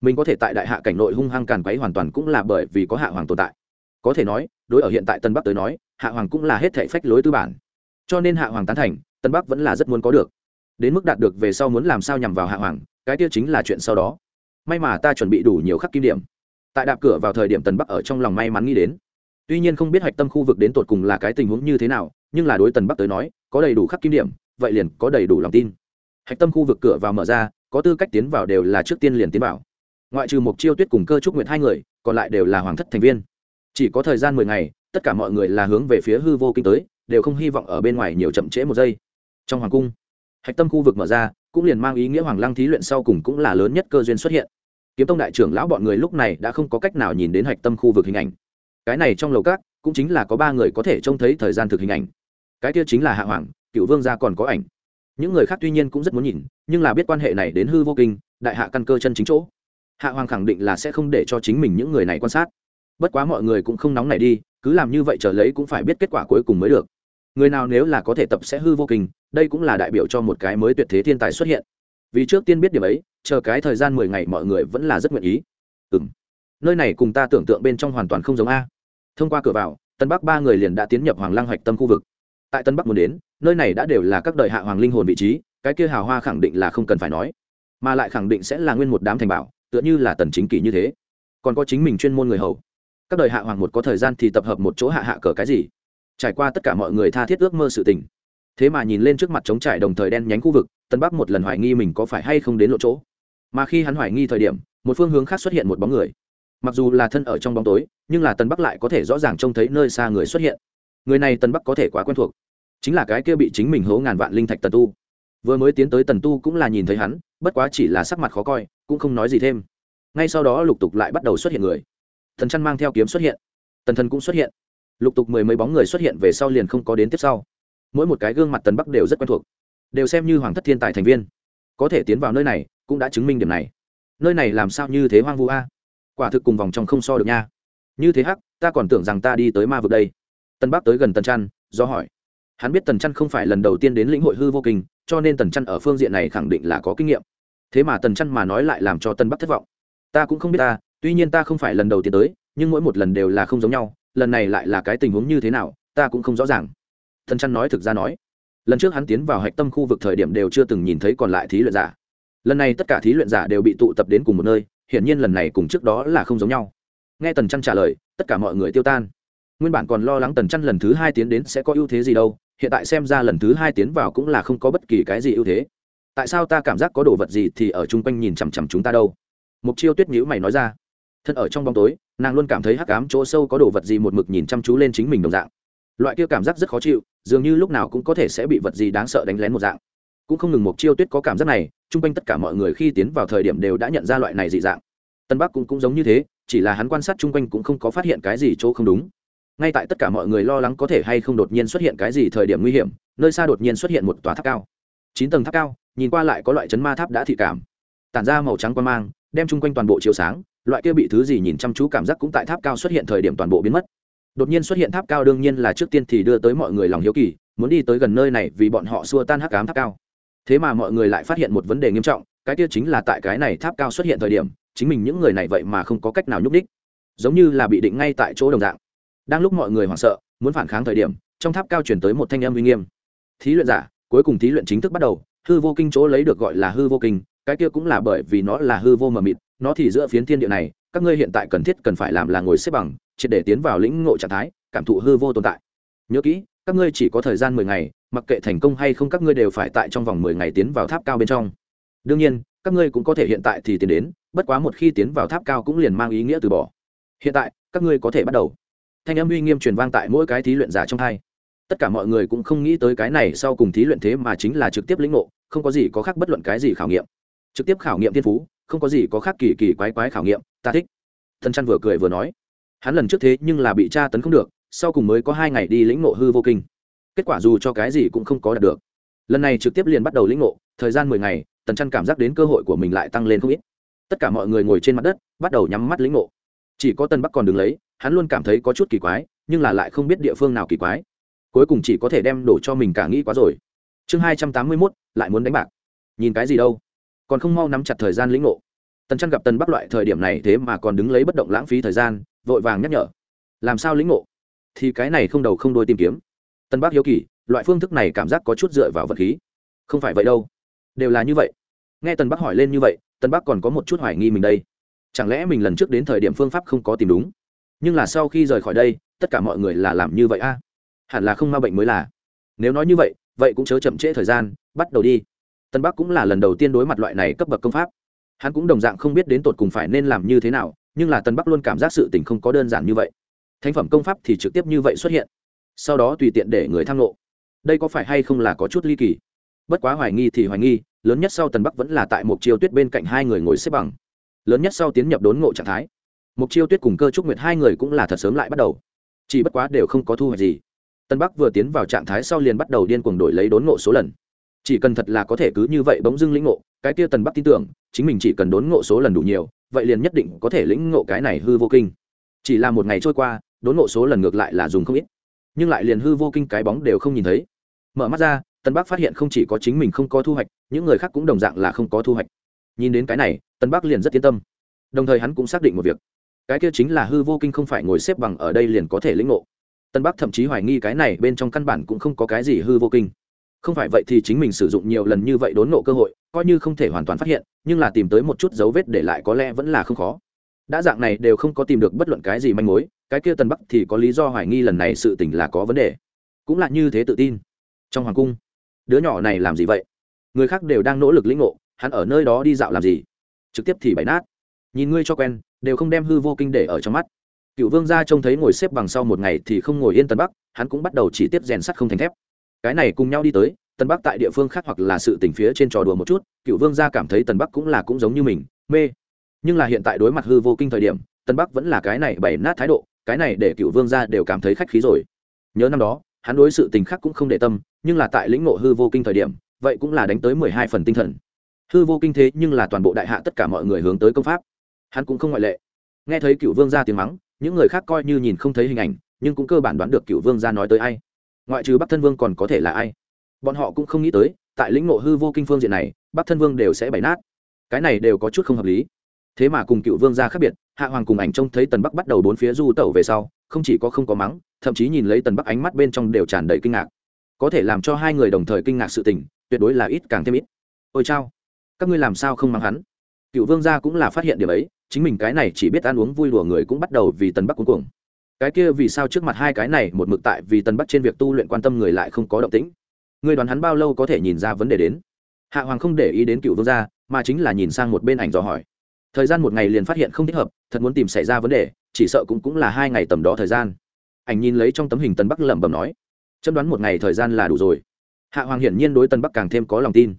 S1: mình có thể tại đại hạ cảnh nội hung hăng càn quấy hoàn toàn cũng là bởi vì có hạ hoàng tồn tại. Có thể nói, đối ở hiện tại tân bắc tới nói, hạ hoàng cũng là hết thể phách lối tư bản. Cho nên hạ hoàng tán thành, tân bắc vẫn là rất muốn có được. Đến mức đạt được về sau muốn làm sao nhằm vào hạ hoàng, cái tiêu chính là chuyện sau đó. May mà ta chuẩn bị đủ nhiều khắc kim điểm. Tại đạp cửa vào thời điểm tần bắc ở trong lòng may mắn nghĩ đến. Tuy nhiên không biết hạch tâm khu vực đến tột cùng là cái tình huống như thế nào, nhưng là đối tần bắc tới nói, có đầy đủ khắc kim điểm, vậy liền có đầy đủ lòng tin. Hạch tâm khu vực cửa vào mở ra, có tư cách tiến vào đều là trước tiên liền tiến vào ngoại trừ mục chiêu tuyết cùng cơ trúc nguyện hai người, còn lại đều là hoàng thất thành viên. Chỉ có thời gian mười ngày, tất cả mọi người là hướng về phía hư vô kinh tới, đều không hy vọng ở bên ngoài nhiều chậm trễ một giây. Trong hoàng cung, hạch tâm khu vực mở ra, cũng liền mang ý nghĩa hoàng lăng thí luyện sau cùng cũng là lớn nhất cơ duyên xuất hiện. Kiếm tông đại trưởng lão bọn người lúc này đã không có cách nào nhìn đến hạch tâm khu vực hình ảnh. Cái này trong lầu các, cũng chính là có ba người có thể trông thấy thời gian thực hình ảnh. Cái kia chính là hạ hoàng cựu vương gia còn có ảnh. Những người khác tuy nhiên cũng rất muốn nhìn, nhưng là biết quan hệ này đến hư vô kinh, đại hạ căn cơ chân chính chỗ hạ hoàng khẳng định là sẽ không để cho chính mình những người này quan sát. Bất quá mọi người cũng không nóng này đi, cứ làm như vậy trở lấy cũng phải biết kết quả cuối cùng mới được. Người nào nếu là có thể tập sẽ hư vô kinh, đây cũng là đại biểu cho một cái mới tuyệt thế thiên tài xuất hiện. Vì trước tiên biết điểm ấy, chờ cái thời gian mười ngày mọi người vẫn là rất nguyện ý. Ừ m nơi này cùng ta tưởng tượng bên trong hoàn toàn không giống a. Thông qua cửa vào, tân bắc ba người liền đã tiến nhập hoàng lăng hạch tâm khu vực. Tại tân bắc muốn đến, nơi này đã đều là các đời hạ hoàng linh hồn vị trí, cái kia hào hoa khẳng định là không cần phải nói. Mà lại khẳng định sẽ là nguyên một đám thành bảo tựa như là tần chính kỷ như thế. Còn có chính mình chuyên môn người hầu. Các đời hạ hoàng một có thời gian thì tập hợp một chỗ hạ hạ cờ cái gì? Trải qua tất cả mọi người tha thiết ước mơ sự tình. Thế mà nhìn lên trước mặt trống trải đồng thời đen nhánh khu vực, tân bắc một lần hoài nghi mình có phải hay không đến lộ chỗ. Mà khi hắn hoài nghi thời điểm, một phương hướng khác xuất hiện một bóng người. Mặc dù là thân ở trong bóng tối, nhưng là tân bắc lại có thể rõ ràng trông thấy nơi xa người xuất hiện. Người này tân bắc có thể quá quen thuộc. Chính là cái kia bị chính mình hố ngàn vạn linh thạch tần tu. Vừa mới tiến tới tần tu cũng là nhìn thấy hắn, bất quá chỉ là sắc mặt khó coi cũng không nói gì thêm. Ngay sau đó lục tục lại bắt đầu xuất hiện người. Thần chăn mang theo kiếm xuất hiện. Tần thần cũng xuất hiện. Lục tục mười mấy bóng người xuất hiện về sau liền không có đến tiếp sau. Mỗi một cái gương mặt tần bắc đều rất quen thuộc, đều xem như hoàng thất thiên tài thành viên. Có thể tiến vào nơi này, cũng đã chứng minh điểm này. Nơi này làm sao như thế hoang vu a? Quả thực cùng vòng trong không so được nha. Như thế hắc, ta còn tưởng rằng ta đi tới ma vực đây. Tân bắc tới gần tần trăn do hỏi. Hắn biết tần trăn không phải lần đầu tiên đến lĩnh hội hư vô kinh, cho nên tần trăn ở phương diện này khẳng định là có kinh nghiệm thế mà tần chăn mà nói lại làm cho tân bắc thất vọng. Ta cũng không biết ta, tuy nhiên ta không phải lần đầu tiên tới, nhưng mỗi một lần đều là không giống nhau, lần này lại là cái tình huống như thế nào, ta cũng không rõ ràng. Tần chăn nói thực ra nói, lần trước hắn tiến vào hạch tâm khu vực thời điểm đều chưa từng nhìn thấy còn lại thí luyện giả. Lần này tất cả thí luyện giả đều bị tụ tập đến cùng một nơi, hiển nhiên lần này cùng trước đó là không giống nhau. Nghe tần chăn trả lời, tất cả mọi người tiêu tan. Nguyên bản còn lo lắng tần chăn lần thứ hai tiến đến sẽ có ưu thế gì đâu, hiện tại xem ra lần thứ hai tiến vào cũng là không có bất kỳ cái gì ưu thế tại sao ta cảm giác có đồ vật gì thì ở chung quanh nhìn chằm chằm chúng ta đâu? Mục chiêu tuyết nhữ mày nói ra. Thân ở trong bóng tối nàng luôn cảm thấy hắc cám chỗ sâu có đồ vật gì một mực nhìn chăm chú lên chính mình đồng dạng. Loại kia cảm giác rất khó chịu dường như lúc nào cũng có thể sẽ bị vật gì đáng sợ đánh lén một dạng. Cũng không ngừng mục chiêu tuyết có cảm giác này chung quanh tất cả mọi người khi tiến vào thời điểm đều đã nhận ra loại này dị dạng. Tân bắc cũng, cũng giống như thế chỉ là hắn quan sát chung quanh cũng không có phát hiện cái gì chỗ không đúng. Ngay tại tất cả mọi người lo lắng có thể hay không đột nhiên xuất hiện cái gì thời điểm nguy hiểm nơi xa đột nhiên xuất hiện một tòa tháp cao. Chín tầng tháp cao nhìn qua lại có loại chấn ma tháp đã thị cảm. Tản ra màu trắng quan mang, đem chung quanh toàn bộ chiếu sáng, loại kia bị thứ gì nhìn chăm chú cảm giác cũng tại tháp cao xuất hiện thời điểm toàn bộ biến mất. Đột nhiên xuất hiện tháp cao đương nhiên là trước tiên thì đưa tới mọi người lòng hiếu kỳ, muốn đi tới gần nơi này vì bọn họ xua tan hắc ám tháp cao. Thế mà mọi người lại phát hiện một vấn đề nghiêm trọng, cái kia chính là tại cái này tháp cao xuất hiện thời điểm, chính mình những người này vậy mà không có cách nào nhúc đích giống như là bị định ngay tại chỗ đồng dạng. Đang lúc mọi người hoảng sợ, muốn phản kháng thời điểm, trong tháp cao chuyển tới một thanh âm uy nghiêm. Thí luyện giả, cuối cùng thí luyện chính thức bắt đầu hư vô kinh chỗ lấy được gọi là hư vô kinh, cái kia cũng là bởi vì nó là hư vô mờ mịt, nó thì giữa phiến thiên địa này, các ngươi hiện tại cần thiết cần phải làm là ngồi xếp bằng, triệt để tiến vào lĩnh ngộ trạng thái, cảm thụ hư vô tồn tại. Nhớ kỹ, các ngươi chỉ có thời gian mười ngày, mặc kệ thành công hay không các ngươi đều phải tại trong vòng mười ngày tiến vào tháp cao bên trong. Đương nhiên, các ngươi cũng có thể hiện tại thì tiến đến, bất quá một khi tiến vào tháp cao cũng liền mang ý nghĩa từ bỏ. Hiện tại, các ngươi có thể bắt đầu. Thanh âm uy nghiêm truyền vang tại mỗi cái thí luyện giả trong hai. Tất cả mọi người cũng không nghĩ tới cái này sau cùng thí luyện thế mà chính là trực tiếp lĩnh ngộ không có gì có khác bất luận cái gì khảo nghiệm. Trực tiếp khảo nghiệm thiên phú, không có gì có khác kỳ kỳ quái quái khảo nghiệm, ta thích. Thần chăn vừa cười vừa nói. Hắn lần trước thế nhưng là bị tra tấn không được, sau cùng mới có hai ngày đi lĩnh ngộ hư vô kinh. Kết quả dù cho cái gì cũng không có đạt được. Lần này trực tiếp liền bắt đầu lĩnh ngộ, thời gian mười ngày tần chăn cảm giác đến cơ hội của mình lại tăng lên không ít. Tất cả mọi người ngồi trên mặt đất, bắt đầu nhắm mắt lĩnh ngộ. Chỉ có tân bắc còn đứng lấy, hắn luôn cảm thấy có chút kỳ quái, nhưng là lại không biết địa phương nào kỳ quái. Cuối cùng chỉ có thể đem đổ cho mình cả nghĩ quá rồi chương hai trăm tám mươi mốt, lại muốn đánh bạc. Nhìn cái gì đâu. Còn không mau nắm chặt thời gian lĩnh ngộ. Tần trăn gặp tần bắc loại thời điểm này thế mà còn đứng lấy bất động lãng phí thời gian, vội vàng nhắc nhở. Làm sao lĩnh ngộ? Thì cái này không đầu không đôi tìm kiếm. Tân bắc hiếu kỳ, loại phương thức này cảm giác có chút dựa vào vật khí. Không phải vậy đâu. Đều là như vậy. Nghe tần bắc hỏi lên như vậy tân bắc còn có một chút hoài nghi mình đây. Chẳng lẽ mình lần trước đến thời điểm phương pháp không có tìm đúng? Nhưng là sau khi rời khỏi đây, tất cả mọi người là làm như vậy a. Hẳn là không ma bệnh mới là. Nếu nói như vậy vậy cũng chớ chậm trễ thời gian, bắt đầu đi. Tân bắc cũng là lần đầu tiên đối mặt loại này cấp bậc công pháp. Hắn cũng đồng dạng không biết đến tột cùng phải nên làm như thế nào, nhưng là tân bắc luôn cảm giác sự tình không có đơn giản như vậy. Thánh phẩm công pháp thì trực tiếp như vậy xuất hiện, sau đó tùy tiện để người tham lộ đây có phải hay không là có chút ly kỳ? Bất quá hoài nghi thì hoài nghi, lớn nhất sau tần bắc vẫn là tại một chiêu tuyết bên cạnh hai người ngồi xếp bằng. Lớn nhất sau tiến nhập đốn ngộ trạng thái. Mục chiêu tuyết cùng cơ trúc nguyệt hai người cũng là thật sớm lại bắt đầu. Chỉ bất quá đều không có thu hoạch gì tân bắc vừa tiến vào trạng thái sau liền bắt đầu điên cuồng đổi lấy đốn ngộ số lần. Chỉ cần thật là có thể cứ như vậy bỗng dưng lĩnh ngộ, cái kia tần bắc tin tưởng, chính mình chỉ cần đốn ngộ số lần đủ nhiều, vậy liền nhất định có thể lĩnh ngộ cái này hư vô kinh. Chỉ là một ngày trôi qua, đốn ngộ số lần ngược lại là dùng không ít. Nhưng lại liền hư vô kinh cái bóng đều không nhìn thấy. Mở mắt ra, tân bắc phát hiện không chỉ có chính mình không có thu hoạch, những người khác cũng đồng dạng là không có thu hoạch. Nhìn đến cái này, tân bắc liền rất yên tâm. Đồng thời hắn cũng xác định một việc. Cái kia chính là hư vô kinh không phải ngồi xếp bằng ở đây liền có thể lĩnh ngộ tân bắc thậm chí hoài nghi cái này bên trong căn bản cũng không có cái gì hư vô kinh. Không phải vậy thì chính mình sử dụng nhiều lần như vậy đốn nộ cơ hội, coi như không thể hoàn toàn phát hiện, nhưng là tìm tới một chút dấu vết để lại có lẽ vẫn là không khó. Đã dạng này đều không có tìm được bất luận cái gì manh mối, cái kia tân bắc thì có lý do hoài nghi lần này sự tình là có vấn đề. Cũng là như thế tự tin. Trong hoàng cung, đứa nhỏ này làm gì vậy? Người khác đều đang nỗ lực lĩnh ngộ, hắn ở nơi đó đi dạo làm gì? Trực tiếp thì bày nát. Nhìn ngươi cho quen, đều không đem hư vô kinh để ở trong mắt cựu vương gia trông thấy ngồi xếp bằng sau một ngày thì không ngồi yên tân bắc, hắn cũng bắt đầu chỉ tiếp rèn sắt không thành thép. Cái này cùng nhau đi tới, tân bắc tại địa phương khác hoặc là sự tình phía trên trò đùa một chút cựu vương gia cảm thấy tân bắc cũng là cũng giống như mình, mê. Nhưng là hiện tại đối mặt hư vô kinh thời điểm, tân bắc vẫn là cái này bày nát thái độ, cái này để cựu vương gia đều cảm thấy khách khí rồi. Nhớ năm đó, hắn đối sự tình khác cũng không để tâm, nhưng là tại lĩnh ngộ hư vô kinh thời điểm, vậy cũng là đánh tới mười hai phần tinh thần. Hư vô kinh thế nhưng là toàn bộ đại hạ tất cả mọi người hướng tới công pháp. Hắn cũng không ngoại lệ. Nghe thấy cựu vương gia tiếng mắng những người khác coi như nhìn không thấy hình ảnh, nhưng cũng cơ bản đoán được cựu vương ra nói tới ai. Ngoại trừ bắc thân vương còn có thể là ai? Bọn họ cũng không nghĩ tới, tại lĩnh ngộ hư vô kinh phương diện này, bắc thân vương đều sẽ bày nát. Cái này đều có chút không hợp lý. Thế mà cùng cựu vương gia khác biệt, hạ hoàng cùng ảnh trông thấy tần bắc bắt đầu bốn phía du tẩu về sau, không chỉ có không có mắng, thậm chí nhìn lấy tần bắc ánh mắt bên trong đều tràn đầy kinh ngạc. Có thể làm cho hai người đồng thời kinh ngạc sự tình, tuyệt đối là ít càng thêm ít. Ôi chao, các ngươi làm sao không mắng hắn? Cựu vương gia cũng là phát hiện điểm ấy chính mình cái này chỉ biết ăn uống vui đùa người cũng bắt đầu vì tần bắc cuối cùng cái kia vì sao trước mặt hai cái này một mực tại vì tần bắc trên việc tu luyện quan tâm người lại không có động tĩnh? Ngươi đoán hắn bao lâu có thể nhìn ra vấn đề đến? Hạ hoàng không để ý đến cựu vương gia, mà chính là nhìn sang một bên ảnh dò hỏi. Thời gian một ngày liền phát hiện không thích hợp, thật muốn tìm xảy ra vấn đề, chỉ sợ cũng cũng là hai ngày tầm đó thời gian. Ảnh nhìn lấy trong tấm hình tần bắc lẩm bẩm nói, chấm đoán một ngày thời gian là đủ rồi. Hạ hoàng hiển nhiên đối tần bắc càng thêm có lòng tin.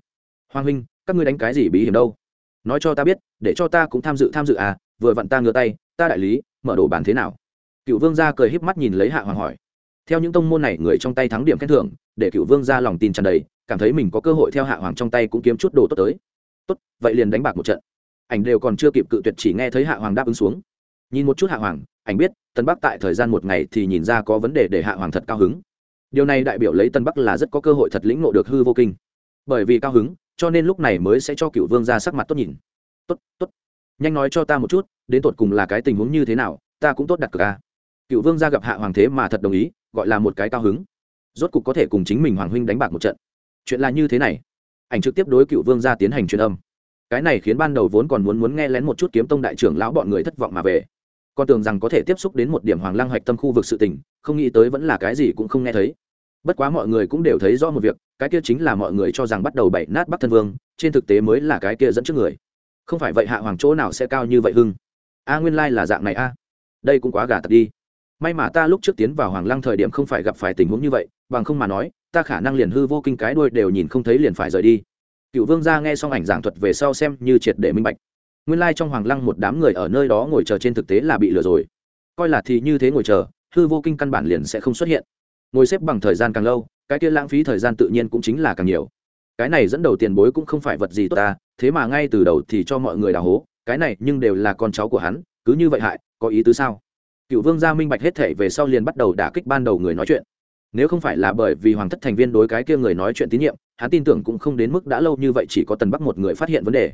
S1: Hoàng huynh, các ngươi đánh cái gì bí hiểm đâu? Nói cho ta biết, để cho ta cũng tham dự tham dự à vừa vặn ta ngửa tay, ta đại lý, mở đồ bàn thế nào? Cựu vương gia cười híp mắt nhìn lấy hạ hoàng hỏi. Theo những tông môn này, người trong tay thắng điểm khen thưởng, để cựu vương gia lòng tin tràn đầy, cảm thấy mình có cơ hội theo hạ hoàng trong tay cũng kiếm chút đồ tốt tới. Tốt, vậy liền đánh bạc một trận. Ảnh đều còn chưa kịp cự tuyệt chỉ nghe thấy hạ hoàng đáp ứng xuống. Nhìn một chút hạ hoàng, ảnh biết, tân bắc tại thời gian một ngày thì nhìn ra có vấn đề để hạ hoàng thật cao hứng. Điều này đại biểu lấy tân bắc là rất có cơ hội thật lĩnh ngộ được hư vô kinh. Bởi vì cao hứng cho nên lúc này mới sẽ cho cựu vương ra sắc mặt tốt nhìn. Tốt tốt. Nhanh nói cho ta một chút, đến tột cùng là cái tình huống như thế nào, ta cũng tốt đặt cược ca cựu vương ra gặp hạ hoàng thế mà thật đồng ý, gọi là một cái cao hứng. Rốt cục có thể cùng chính mình hoàng huynh đánh bạc một trận. Chuyện là như thế này. Ảnh trực tiếp đối cựu vương ra tiến hành truyền âm. Cái này khiến ban đầu vốn còn muốn muốn nghe lén một chút kiếm tông đại trưởng lão bọn người thất vọng mà về. Con tưởng rằng có thể tiếp xúc đến một điểm hoàng lăng hoạch tâm khu vực sự tình, không nghĩ tới vẫn là cái gì cũng không nghe thấy bất quá mọi người cũng đều thấy rõ một việc, cái kia chính là mọi người cho rằng bắt đầu bậy nát bắc thân vương, trên thực tế mới là cái kia dẫn trước người. Không phải vậy hạ hoàng chỗ nào sẽ cao như vậy hưng? A, nguyên lai là dạng này a. Đây cũng quá gà tật đi. May mà ta lúc trước tiến vào hoàng lăng thời điểm không phải gặp phải tình huống như vậy, bằng không mà nói, ta khả năng liền hư vô kinh cái đuôi đều nhìn không thấy liền phải rời đi. Cựu vương gia nghe xong ảnh giảng thuật về sau xem như triệt để minh bạch. Nguyên lai、like、trong hoàng lăng một đám người ở nơi đó ngồi chờ trên thực tế là bị lừa rồi. Coi là thì như thế ngồi chờ, hư vô kinh căn bản liền sẽ không xuất hiện ngồi xếp bằng thời gian càng lâu, cái kia lãng phí thời gian tự nhiên cũng chính là càng nhiều. Cái này dẫn đầu tiền bối cũng không phải vật gì tốt ta, thế mà ngay từ đầu thì cho mọi người đào hố, cái này nhưng đều là con cháu của hắn, cứ như vậy hại, có ý tứ sao? Cựu vương gia minh bạch hết thể về sau liền bắt đầu đả kích ban đầu người nói chuyện. Nếu không phải là bởi vì hoàng thất thành viên đối cái kia người nói chuyện tín nhiệm, hắn tin tưởng cũng không đến mức đã lâu như vậy chỉ có tần bắc một người phát hiện vấn đề.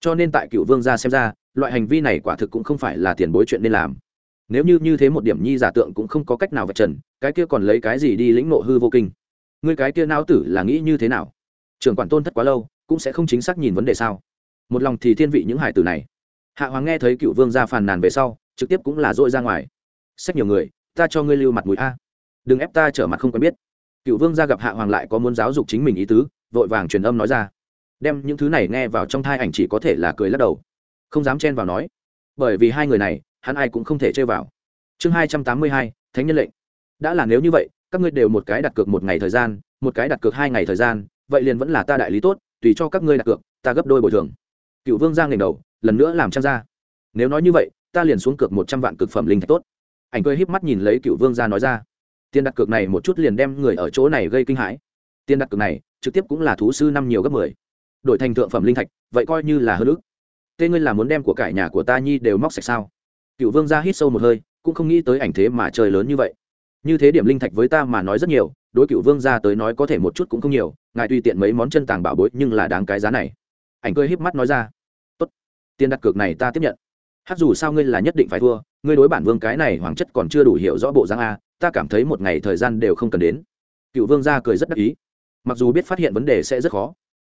S1: Cho nên tại cựu vương gia xem ra, loại hành vi này quả thực cũng không phải là tiền bối chuyện nên làm nếu như như thế một điểm nhi giả tượng cũng không có cách nào vạch trần, cái kia còn lấy cái gì đi lĩnh nộ hư vô kinh? Người cái kia não tử là nghĩ như thế nào? Trưởng quản tôn thất quá lâu, cũng sẽ không chính xác nhìn vấn đề sao? Một lòng thì thiên vị những hải tử này. Hạ hoàng nghe thấy cựu vương gia phàn nàn về sau, trực tiếp cũng là dội ra ngoài. Sách nhiều người, ta cho ngươi lưu mặt mũi a. Đừng ép ta trở mặt không quen biết. Cựu vương gia gặp hạ hoàng lại có muốn giáo dục chính mình ý tứ, vội vàng truyền âm nói ra. Đem những thứ này nghe vào trong thai ảnh chỉ có thể là cười lắc đầu. Không dám chen vào nói. Bởi vì hai người này hắn ai cũng không thể chơi vào. Chương hai trăm tám mươi hai, thánh nhân lệnh. Đã là nếu như vậy, các ngươi đều một cái đặt cược một ngày thời gian, một cái đặt cược hai ngày thời gian, vậy liền vẫn là ta đại lý tốt, tùy cho các ngươi đặt cược, ta gấp đôi bồi thường. Cựu vương giang ngẩng đầu, lần nữa làm trang ra nếu nói như vậy, ta liền xuống cược một trăm vạn cực phẩm linh thạch tốt. Ảnh cười híp mắt nhìn lấy cựu vương gia nói ra. Tiền đặt cược này một chút liền đem người ở chỗ này gây kinh hãi. Tiền đặt cược này, trực tiếp cũng là thú sư năm nhiều gấp mười. Đổi thành thượng phẩm linh thạch, vậy coi như là hơn ước tên ngươi là muốn đem của cải nhà của ta nhi đều móc sạch sao? Cựu vương gia hít sâu một hơi, cũng không nghĩ tới ảnh thế mà trời lớn như vậy. Như thế điểm linh thạch với ta mà nói rất nhiều, đối cựu vương gia tới nói có thể một chút cũng không nhiều, ngài tùy tiện mấy món chân tàng bảo bối nhưng là đáng cái giá này. Ảnh cười híp mắt nói ra. Tốt, tiền đặt cược này ta tiếp nhận. Hát dù sao ngươi là nhất định phải thua, ngươi đối bản vương cái này hoàng chất còn chưa đủ hiểu rõ bộ giang a, ta cảm thấy một ngày thời gian đều không cần đến. Cựu vương gia cười rất đắc ý. Mặc dù biết phát hiện vấn đề sẽ rất khó,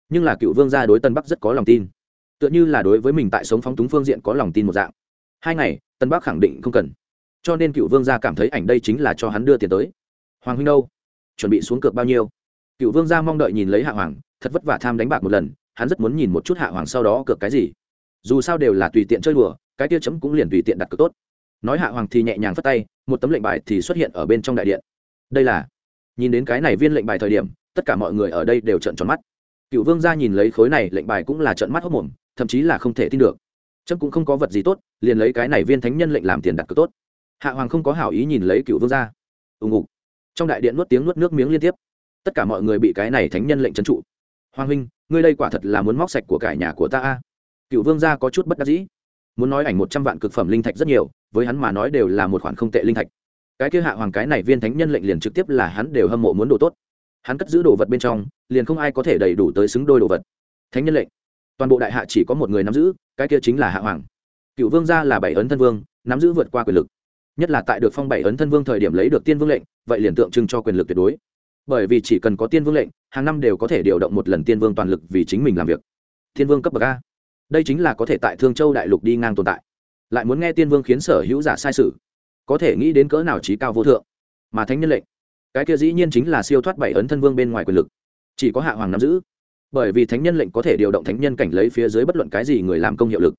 S1: nhưng là cựu vương gia đối tân bắc rất có lòng tin. Tựa như là đối với mình tại sống phóng túng phương diện có lòng tin một dạng hai ngày, tân bắc khẳng định không cần. Cho nên cựu vương gia cảm thấy ảnh đây chính là cho hắn đưa tiền tới. Hoàng huynh đâu? Chuẩn bị xuống cược bao nhiêu? Cựu vương gia mong đợi nhìn lấy hạ hoàng, thật vất vả tham đánh bạc một lần, hắn rất muốn nhìn một chút hạ hoàng sau đó cược cái gì. Dù sao đều là tùy tiện chơi đùa, cái tiêu chấm cũng liền tùy tiện đặt cược tốt. Nói hạ hoàng thì nhẹ nhàng phất tay, một tấm lệnh bài thì xuất hiện ở bên trong đại điện. Đây là, nhìn đến cái này viên lệnh bài thời điểm, tất cả mọi người ở đây đều trợn tròn mắt. Cựu vương gia nhìn lấy khối này lệnh bài cũng là trợn mắt hốc mồm, thậm chí là không thể tin được. Chấm cũng không có vật gì tốt liền lấy cái này viên thánh nhân lệnh làm tiền đặt cược tốt. Hạ hoàng không có hảo ý nhìn lấy cựu vương gia ùng ục trong đại điện nuốt tiếng nuốt nước miếng liên tiếp. Tất cả mọi người bị cái này thánh nhân lệnh trấn trụ. Hoàng huynh, ngươi đây quả thật là muốn móc sạch của cải nhà của ta a. Cựu vương gia có chút bất đắc dĩ. Muốn nói ảnh một trăm vạn cực phẩm linh thạch rất nhiều, với hắn mà nói đều là một khoản không tệ linh thạch. Cái kia hạ hoàng cái này viên thánh nhân lệnh liền trực tiếp là hắn đều hâm mộ muốn đồ tốt. Hắn cất giữ đồ vật bên trong, liền không ai có thể đầy đủ tới xứng đôi đồ vật. Thánh nhân lệnh. Toàn bộ đại hạ chỉ có một người nắm giữ, cái kia chính là hạ hoàng cựu vương gia là bảy ấn thân vương, nắm giữ vượt qua quyền lực. Nhất là tại được phong bảy ấn thân vương thời điểm lấy được tiên vương lệnh, vậy liền tượng trưng cho quyền lực tuyệt đối. Bởi vì chỉ cần có tiên vương lệnh, hàng năm đều có thể điều động một lần tiên vương toàn lực vì chính mình làm việc. Tiên vương cấp bậc a. Đây chính là có thể tại thương châu đại lục đi ngang tồn tại. Lại muốn nghe tiên vương khiến sở hữu giả sai sự, có thể nghĩ đến cỡ nào trí cao vô thượng. Mà thánh nhân lệnh, cái kia dĩ nhiên chính là siêu thoát bảy ấn thân vương bên ngoài quyền lực. Chỉ có hạ hoàng nắm giữ. Bởi vì thánh nhân lệnh có thể điều động thánh nhân cảnh lấy phía dưới bất luận cái gì người làm công hiệu lực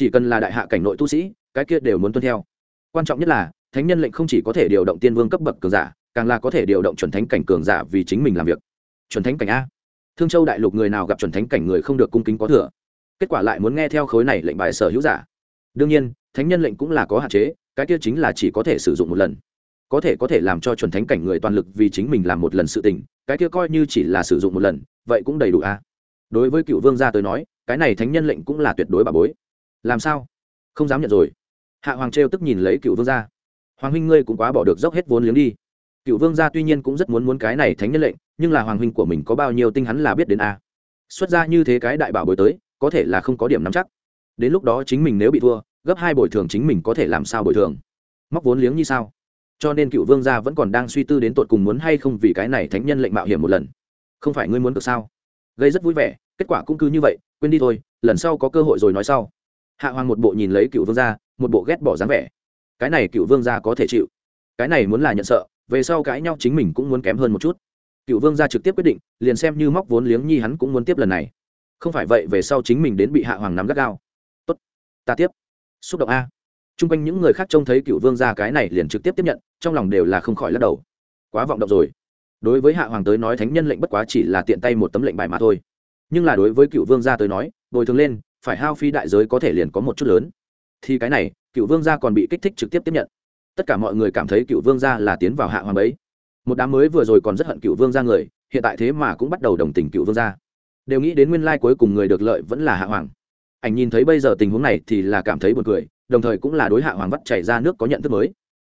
S1: chỉ cần là đại hạ cảnh nội tu sĩ, cái kia đều muốn tuân theo. Quan trọng nhất là, thánh nhân lệnh không chỉ có thể điều động tiên vương cấp bậc cường giả, càng là có thể điều động chuẩn thánh cảnh cường giả vì chính mình làm việc. Chuẩn thánh cảnh a. Thương châu đại lục người nào gặp chuẩn thánh cảnh người không được cung kính có thừa. Kết quả lại muốn nghe theo khối này lệnh bài sở hữu giả. Đương nhiên, thánh nhân lệnh cũng là có hạn chế, cái kia chính là chỉ có thể sử dụng một lần. Có thể có thể làm cho chuẩn thánh cảnh người toàn lực vì chính mình làm một lần sự tình, cái kia coi như chỉ là sử dụng một lần, vậy cũng đầy đủ a. Đối với cựu vương gia tới nói, cái này thánh nhân lệnh cũng là tuyệt đối bà bối làm sao? Không dám nhận rồi. Hạ hoàng trêu tức nhìn lấy cựu vương gia. Hoàng huynh ngươi cũng quá bỏ được dốc hết vốn liếng đi. Cựu vương gia tuy nhiên cũng rất muốn muốn cái này thánh nhân lệnh, nhưng là hoàng huynh của mình có bao nhiêu tinh hắn là biết đến a. Xuất ra như thế cái đại bảo bồi tới, có thể là không có điểm nắm chắc. Đến lúc đó chính mình nếu bị thua, gấp hai bồi thường chính mình có thể làm sao bồi thường? Móc vốn liếng như sao? Cho nên cựu vương gia vẫn còn đang suy tư đến tột cùng muốn hay không vì cái này thánh nhân lệnh mạo hiểm một lần. Không phải ngươi muốn được sao? Gây rất vui vẻ, kết quả cũng cứ như vậy, quên đi thôi, lần sau có cơ hội rồi nói sau hạ hoàng một bộ nhìn lấy cựu vương gia, một bộ ghét bỏ dáng vẻ. Cái này cựu vương gia có thể chịu. Cái này muốn là nhận sợ, về sau cãi nhau chính mình cũng muốn kém hơn một chút. Cựu vương gia trực tiếp quyết định, liền xem như móc vốn liếng nhi hắn cũng muốn tiếp lần này. Không phải vậy, về sau chính mình đến bị hạ hoàng nắm gắt gao. Tốt, ta tiếp. Xúc động a. T r u n g quanh những người khác trông thấy cựu vương gia cái này liền trực tiếp tiếp nhận, trong lòng đều là không khỏi lắc đầu. Quá vọng động rồi. Đối với hạ hoàng tới nói, thánh nhân lệnh bất quá chỉ là tiện tay một tấm lệnh bài mà thôi. Nhưng là đối với cựu vương gia tới nói, bồi thường lên phải hao phi đại giới có thể liền có một chút lớn. Thì cái này, cựu vương gia còn bị kích thích trực tiếp tiếp nhận. Tất cả mọi người cảm thấy cựu vương gia là tiến vào hạ hoàng ấy một đám mới vừa rồi còn rất hận cựu vương gia người, hiện tại thế mà cũng bắt đầu đồng tình cựu vương gia. Đều nghĩ đến nguyên lai cuối cùng người được lợi vẫn là hạ hoàng. Ảnh nhìn thấy bây giờ tình huống này thì là cảm thấy buồn cười, đồng thời cũng là đối hạ hoàng vắt chảy ra nước có nhận thức mới.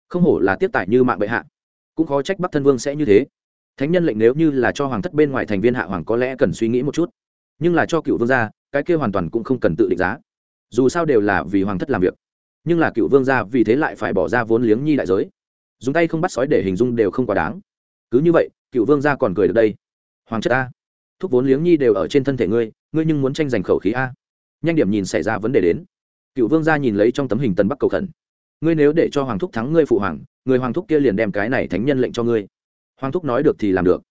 S1: Không hổ là tiếp tải như mạng bệ hạ. Cũng khó trách bắc thân vương sẽ như thế. Thánh nhân lệnh nếu như là cho hoàng thất bên ngoài thành viên hạ hoàng có lẽ cần suy nghĩ một chút. Nhưng là cho cựu vương gia cái kia hoàn toàn cũng không cần tự định giá. Dù sao đều là vì hoàng thất làm việc. Nhưng là cựu vương gia vì thế lại phải bỏ ra vốn liếng nhi đại giới. Dùng tay không bắt sói để hình dung đều không quá đáng. Cứ như vậy, cựu vương gia còn cười được đây. Hoàng chất a. Thúc vốn liếng nhi đều ở trên thân thể ngươi ngươi nhưng muốn tranh giành khẩu khí a. Nhanh điểm nhìn xảy ra vấn đề đến. Cựu vương gia nhìn lấy trong tấm hình tân bắc cầu khẩn. Ngươi nếu để cho hoàng thúc thắng ngươi phụ hoàng, người hoàng thúc kia liền đem cái này thánh nhân lệnh cho ngươi. Hoàng thúc nói được thì làm được.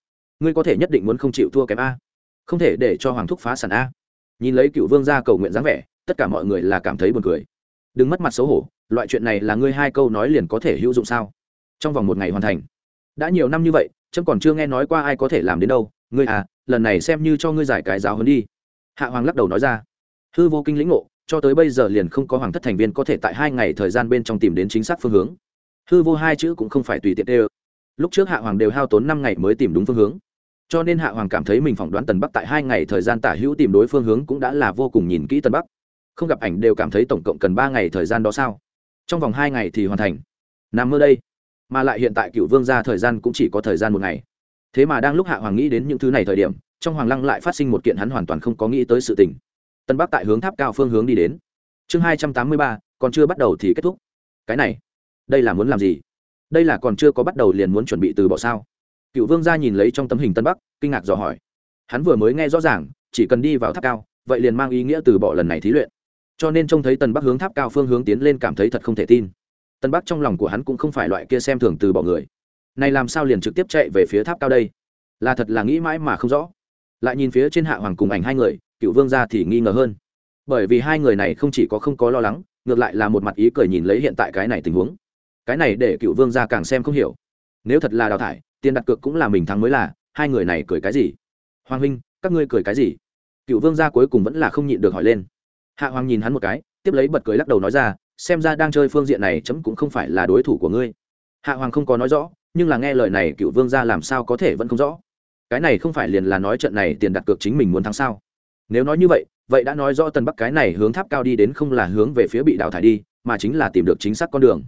S1: Ngươi có thể nhất định muốn không chịu thua kém a. Không thể để cho hoàng thúc phá sản a nhìn lấy cựu vương gia cầu nguyện dáng vẻ, tất cả mọi người là cảm thấy buồn cười. Đừng mất mặt xấu hổ, loại chuyện này là ngươi hai câu nói liền có thể hữu dụng sao? Trong vòng một ngày hoàn thành. Đã nhiều năm như vậy trâm còn chưa nghe nói qua ai có thể làm đến đâu. Ngươi à lần này xem như cho ngươi giải cái giáo hơn đi. Hạ hoàng lắc đầu nói ra. Hư vô kinh lĩnh ngộ, cho tới bây giờ liền không có hoàng thất thành viên có thể tại hai ngày thời gian bên trong tìm đến chính xác phương hướng. Hư vô hai chữ cũng không phải tùy tiện đê lúc trước hạ hoàng đều hao tốn năm ngày mới tìm đúng phương hướng cho nên hạ hoàng cảm thấy mình phỏng đoán tần bắc tại hai ngày thời gian tả hữu tìm đối phương hướng cũng đã là vô cùng nhìn kỹ tần bắc. Không gặp ảnh đều cảm thấy tổng cộng cần ba ngày thời gian đó sao? Trong vòng hai ngày thì hoàn thành. Nằm mơ đây. Mà lại hiện tại cựu vương ra thời gian cũng chỉ có thời gian một ngày. Thế mà đang lúc hạ hoàng nghĩ đến những thứ này thời điểm, trong hoàng lăng lại phát sinh một kiện hắn hoàn toàn không có nghĩ tới sự tình. Tân bắc tại hướng tháp cao phương hướng đi đến. Chương hai trăm tám mươi ba, còn chưa bắt đầu thì kết thúc. Cái này, đây là muốn làm gì? Đây là còn chưa có bắt đầu liền muốn chuẩn bị từ bỏ sao? Cựu vương gia nhìn lấy trong tấm hình tân bắc, kinh ngạc dò hỏi. Hắn vừa mới nghe rõ ràng, chỉ cần đi vào tháp cao, vậy liền mang ý nghĩa từ bỏ lần này thí luyện. Cho nên trông thấy tân bắc hướng tháp cao phương hướng tiến lên cảm thấy thật không thể tin. Tân bắc trong lòng của hắn cũng không phải loại kia xem thường từ bỏ người. Này làm sao liền trực tiếp chạy về phía tháp cao đây? Là thật là nghĩ mãi mà không rõ. Lại nhìn phía trên hạ hoàng cùng ảnh hai người, cựu vương gia thì nghi ngờ hơn. Bởi vì hai người này không chỉ có không có lo lắng, ngược lại là một mặt ý cười nhìn lấy hiện tại cái này tình huống. Cái này để cựu vương gia càng xem không hiểu. Nếu thật là đào thải tiền đặt cược cũng là mình thắng mới là, hai người này cười cái gì? Hoàng huynh, các ngươi cười cái gì? Cựu vương gia cuối cùng vẫn là không nhịn được hỏi lên. Hạ hoàng nhìn hắn một cái, tiếp lấy bật cười lắc đầu nói ra, xem ra đang chơi phương diện này chấm cũng không phải là đối thủ của ngươi. Hạ hoàng không có nói rõ, nhưng là nghe lời này cựu vương gia làm sao có thể vẫn không rõ? Cái này không phải liền là nói trận này tiền đặt cược chính mình muốn thắng sao? Nếu nói như vậy vậy đã nói rõ tân bắc cái này hướng tháp cao đi đến không là hướng về phía bị đào thải đi, mà chính là tìm được chính xác con đường.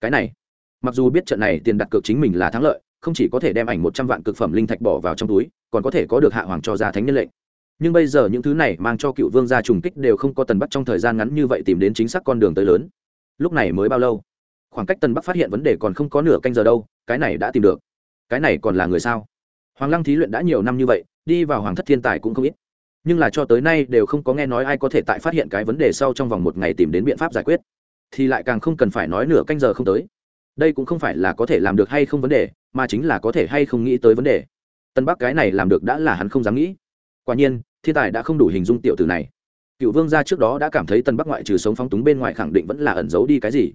S1: Cái này, mặc dù biết trận này tiền đặt cược chính mình là thắng lợi không chỉ có thể đem ảnh một trăm vạn cực phẩm linh thạch bỏ vào trong túi, còn có thể có được hạ hoàng cho ra thánh nhân lệnh. Nhưng bây giờ những thứ này mang cho cựu vương gia trùng kích đều không có tần bắc trong thời gian ngắn như vậy tìm đến chính xác con đường tới lớn. Lúc này mới bao lâu? Khoảng cách tần bắc phát hiện vấn đề còn không có nửa canh giờ đâu, cái này đã tìm được. Cái này còn là người sao? Hoàng lăng thí luyện đã nhiều năm như vậy, đi vào hoàng thất thiên tài cũng không ít. Nhưng là cho tới nay đều không có nghe nói ai có thể tại phát hiện cái vấn đề sau trong vòng một ngày tìm đến biện pháp giải quyết. Thì lại càng không cần phải nói nửa canh giờ không tới. Đây cũng không phải là có thể làm được hay không vấn đề mà chính là có thể hay không nghĩ tới vấn đề. Tân bắc cái này làm được đã là hắn không dám nghĩ. Quả nhiên, thiên tài đã không đủ hình dung tiểu tử này. Cựu vương gia trước đó đã cảm thấy tân bắc ngoại trừ sống phóng túng bên ngoài khẳng định vẫn là ẩn giấu đi cái gì.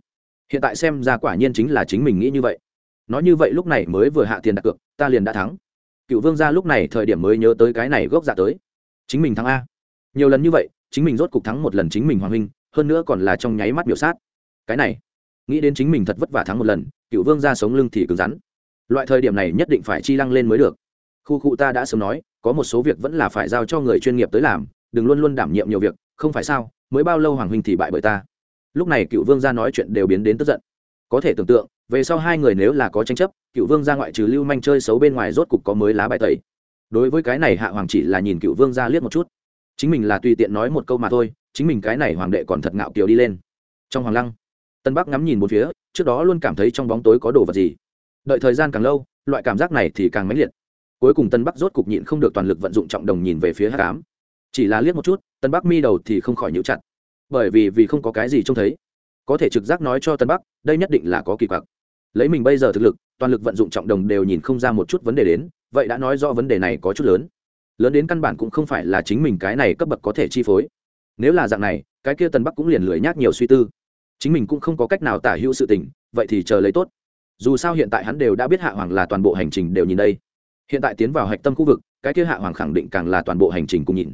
S1: Hiện tại xem ra quả nhiên chính là chính mình nghĩ như vậy. Nói như vậy lúc này mới vừa hạ tiền đặt cược, ta liền đã thắng. Cựu vương gia lúc này thời điểm mới nhớ tới cái này gốc dạ tới. Chính mình thắng a. Nhiều lần như vậy, chính mình rốt cục thắng một lần chính mình hoàng huynh, hơn nữa còn là trong nháy mắt biểu sát. Cái này, nghĩ đến chính mình thật vất vả thắng một lần, cựu vương gia sống lưng thì cứng rắn loại thời điểm này nhất định phải chi lăng lên mới được. Khu cụ ta đã sớm nói, có một số việc vẫn là phải giao cho người chuyên nghiệp tới làm, đừng luôn luôn đảm nhiệm nhiều việc, không phải sao? Mới bao lâu hoàng huynh thì bại bởi ta? Lúc này cựu vương gia nói chuyện đều biến đến tức giận. Có thể tưởng tượng, về sau hai người nếu là có tranh chấp, cựu vương gia ngoại trừ lưu manh chơi xấu bên ngoài rốt cục có mới lá bài tẩy. Đối với cái này hạ hoàng chỉ là nhìn cựu vương gia liếc một chút. Chính mình là tùy tiện nói một câu mà thôi, chính mình cái này hoàng đệ còn thật ngạo kiều đi lên. Trong hoàng lăng, tân bắc ngắm nhìn một phía, trước đó luôn cảm thấy trong bóng tối có đồ vật gì đợi thời gian càng lâu, loại cảm giác này thì càng mãnh liệt. Cuối cùng tân bắc rốt cục nhịn không được toàn lực vận dụng trọng đồng nhìn về phía hát cám chỉ là liếc một chút, tân bắc mi đầu thì không khỏi nhíu chặt. Bởi vì vì không có cái gì trông thấy, có thể trực giác nói cho tân bắc, đây nhất định là có kỳ quặc. Lấy mình bây giờ thực lực, toàn lực vận dụng trọng đồng đều nhìn không ra một chút vấn đề đến, vậy đã nói do vấn đề này có chút lớn. Lớn đến căn bản cũng không phải là chính mình cái này cấp bậc có thể chi phối. Nếu là dạng này, cái kia tân bắc cũng liền lười nhác nhiều suy tư. Chính mình cũng không có cách nào tả hữu sự tình, vậy thì chờ lấy tốt dù sao hiện tại hắn đều đã biết hạ hoàng là toàn bộ hành trình đều nhìn đây. Hiện tại tiến vào hạch tâm khu vực, cái kia hạ hoàng khẳng định càng là toàn bộ hành trình cùng nhìn.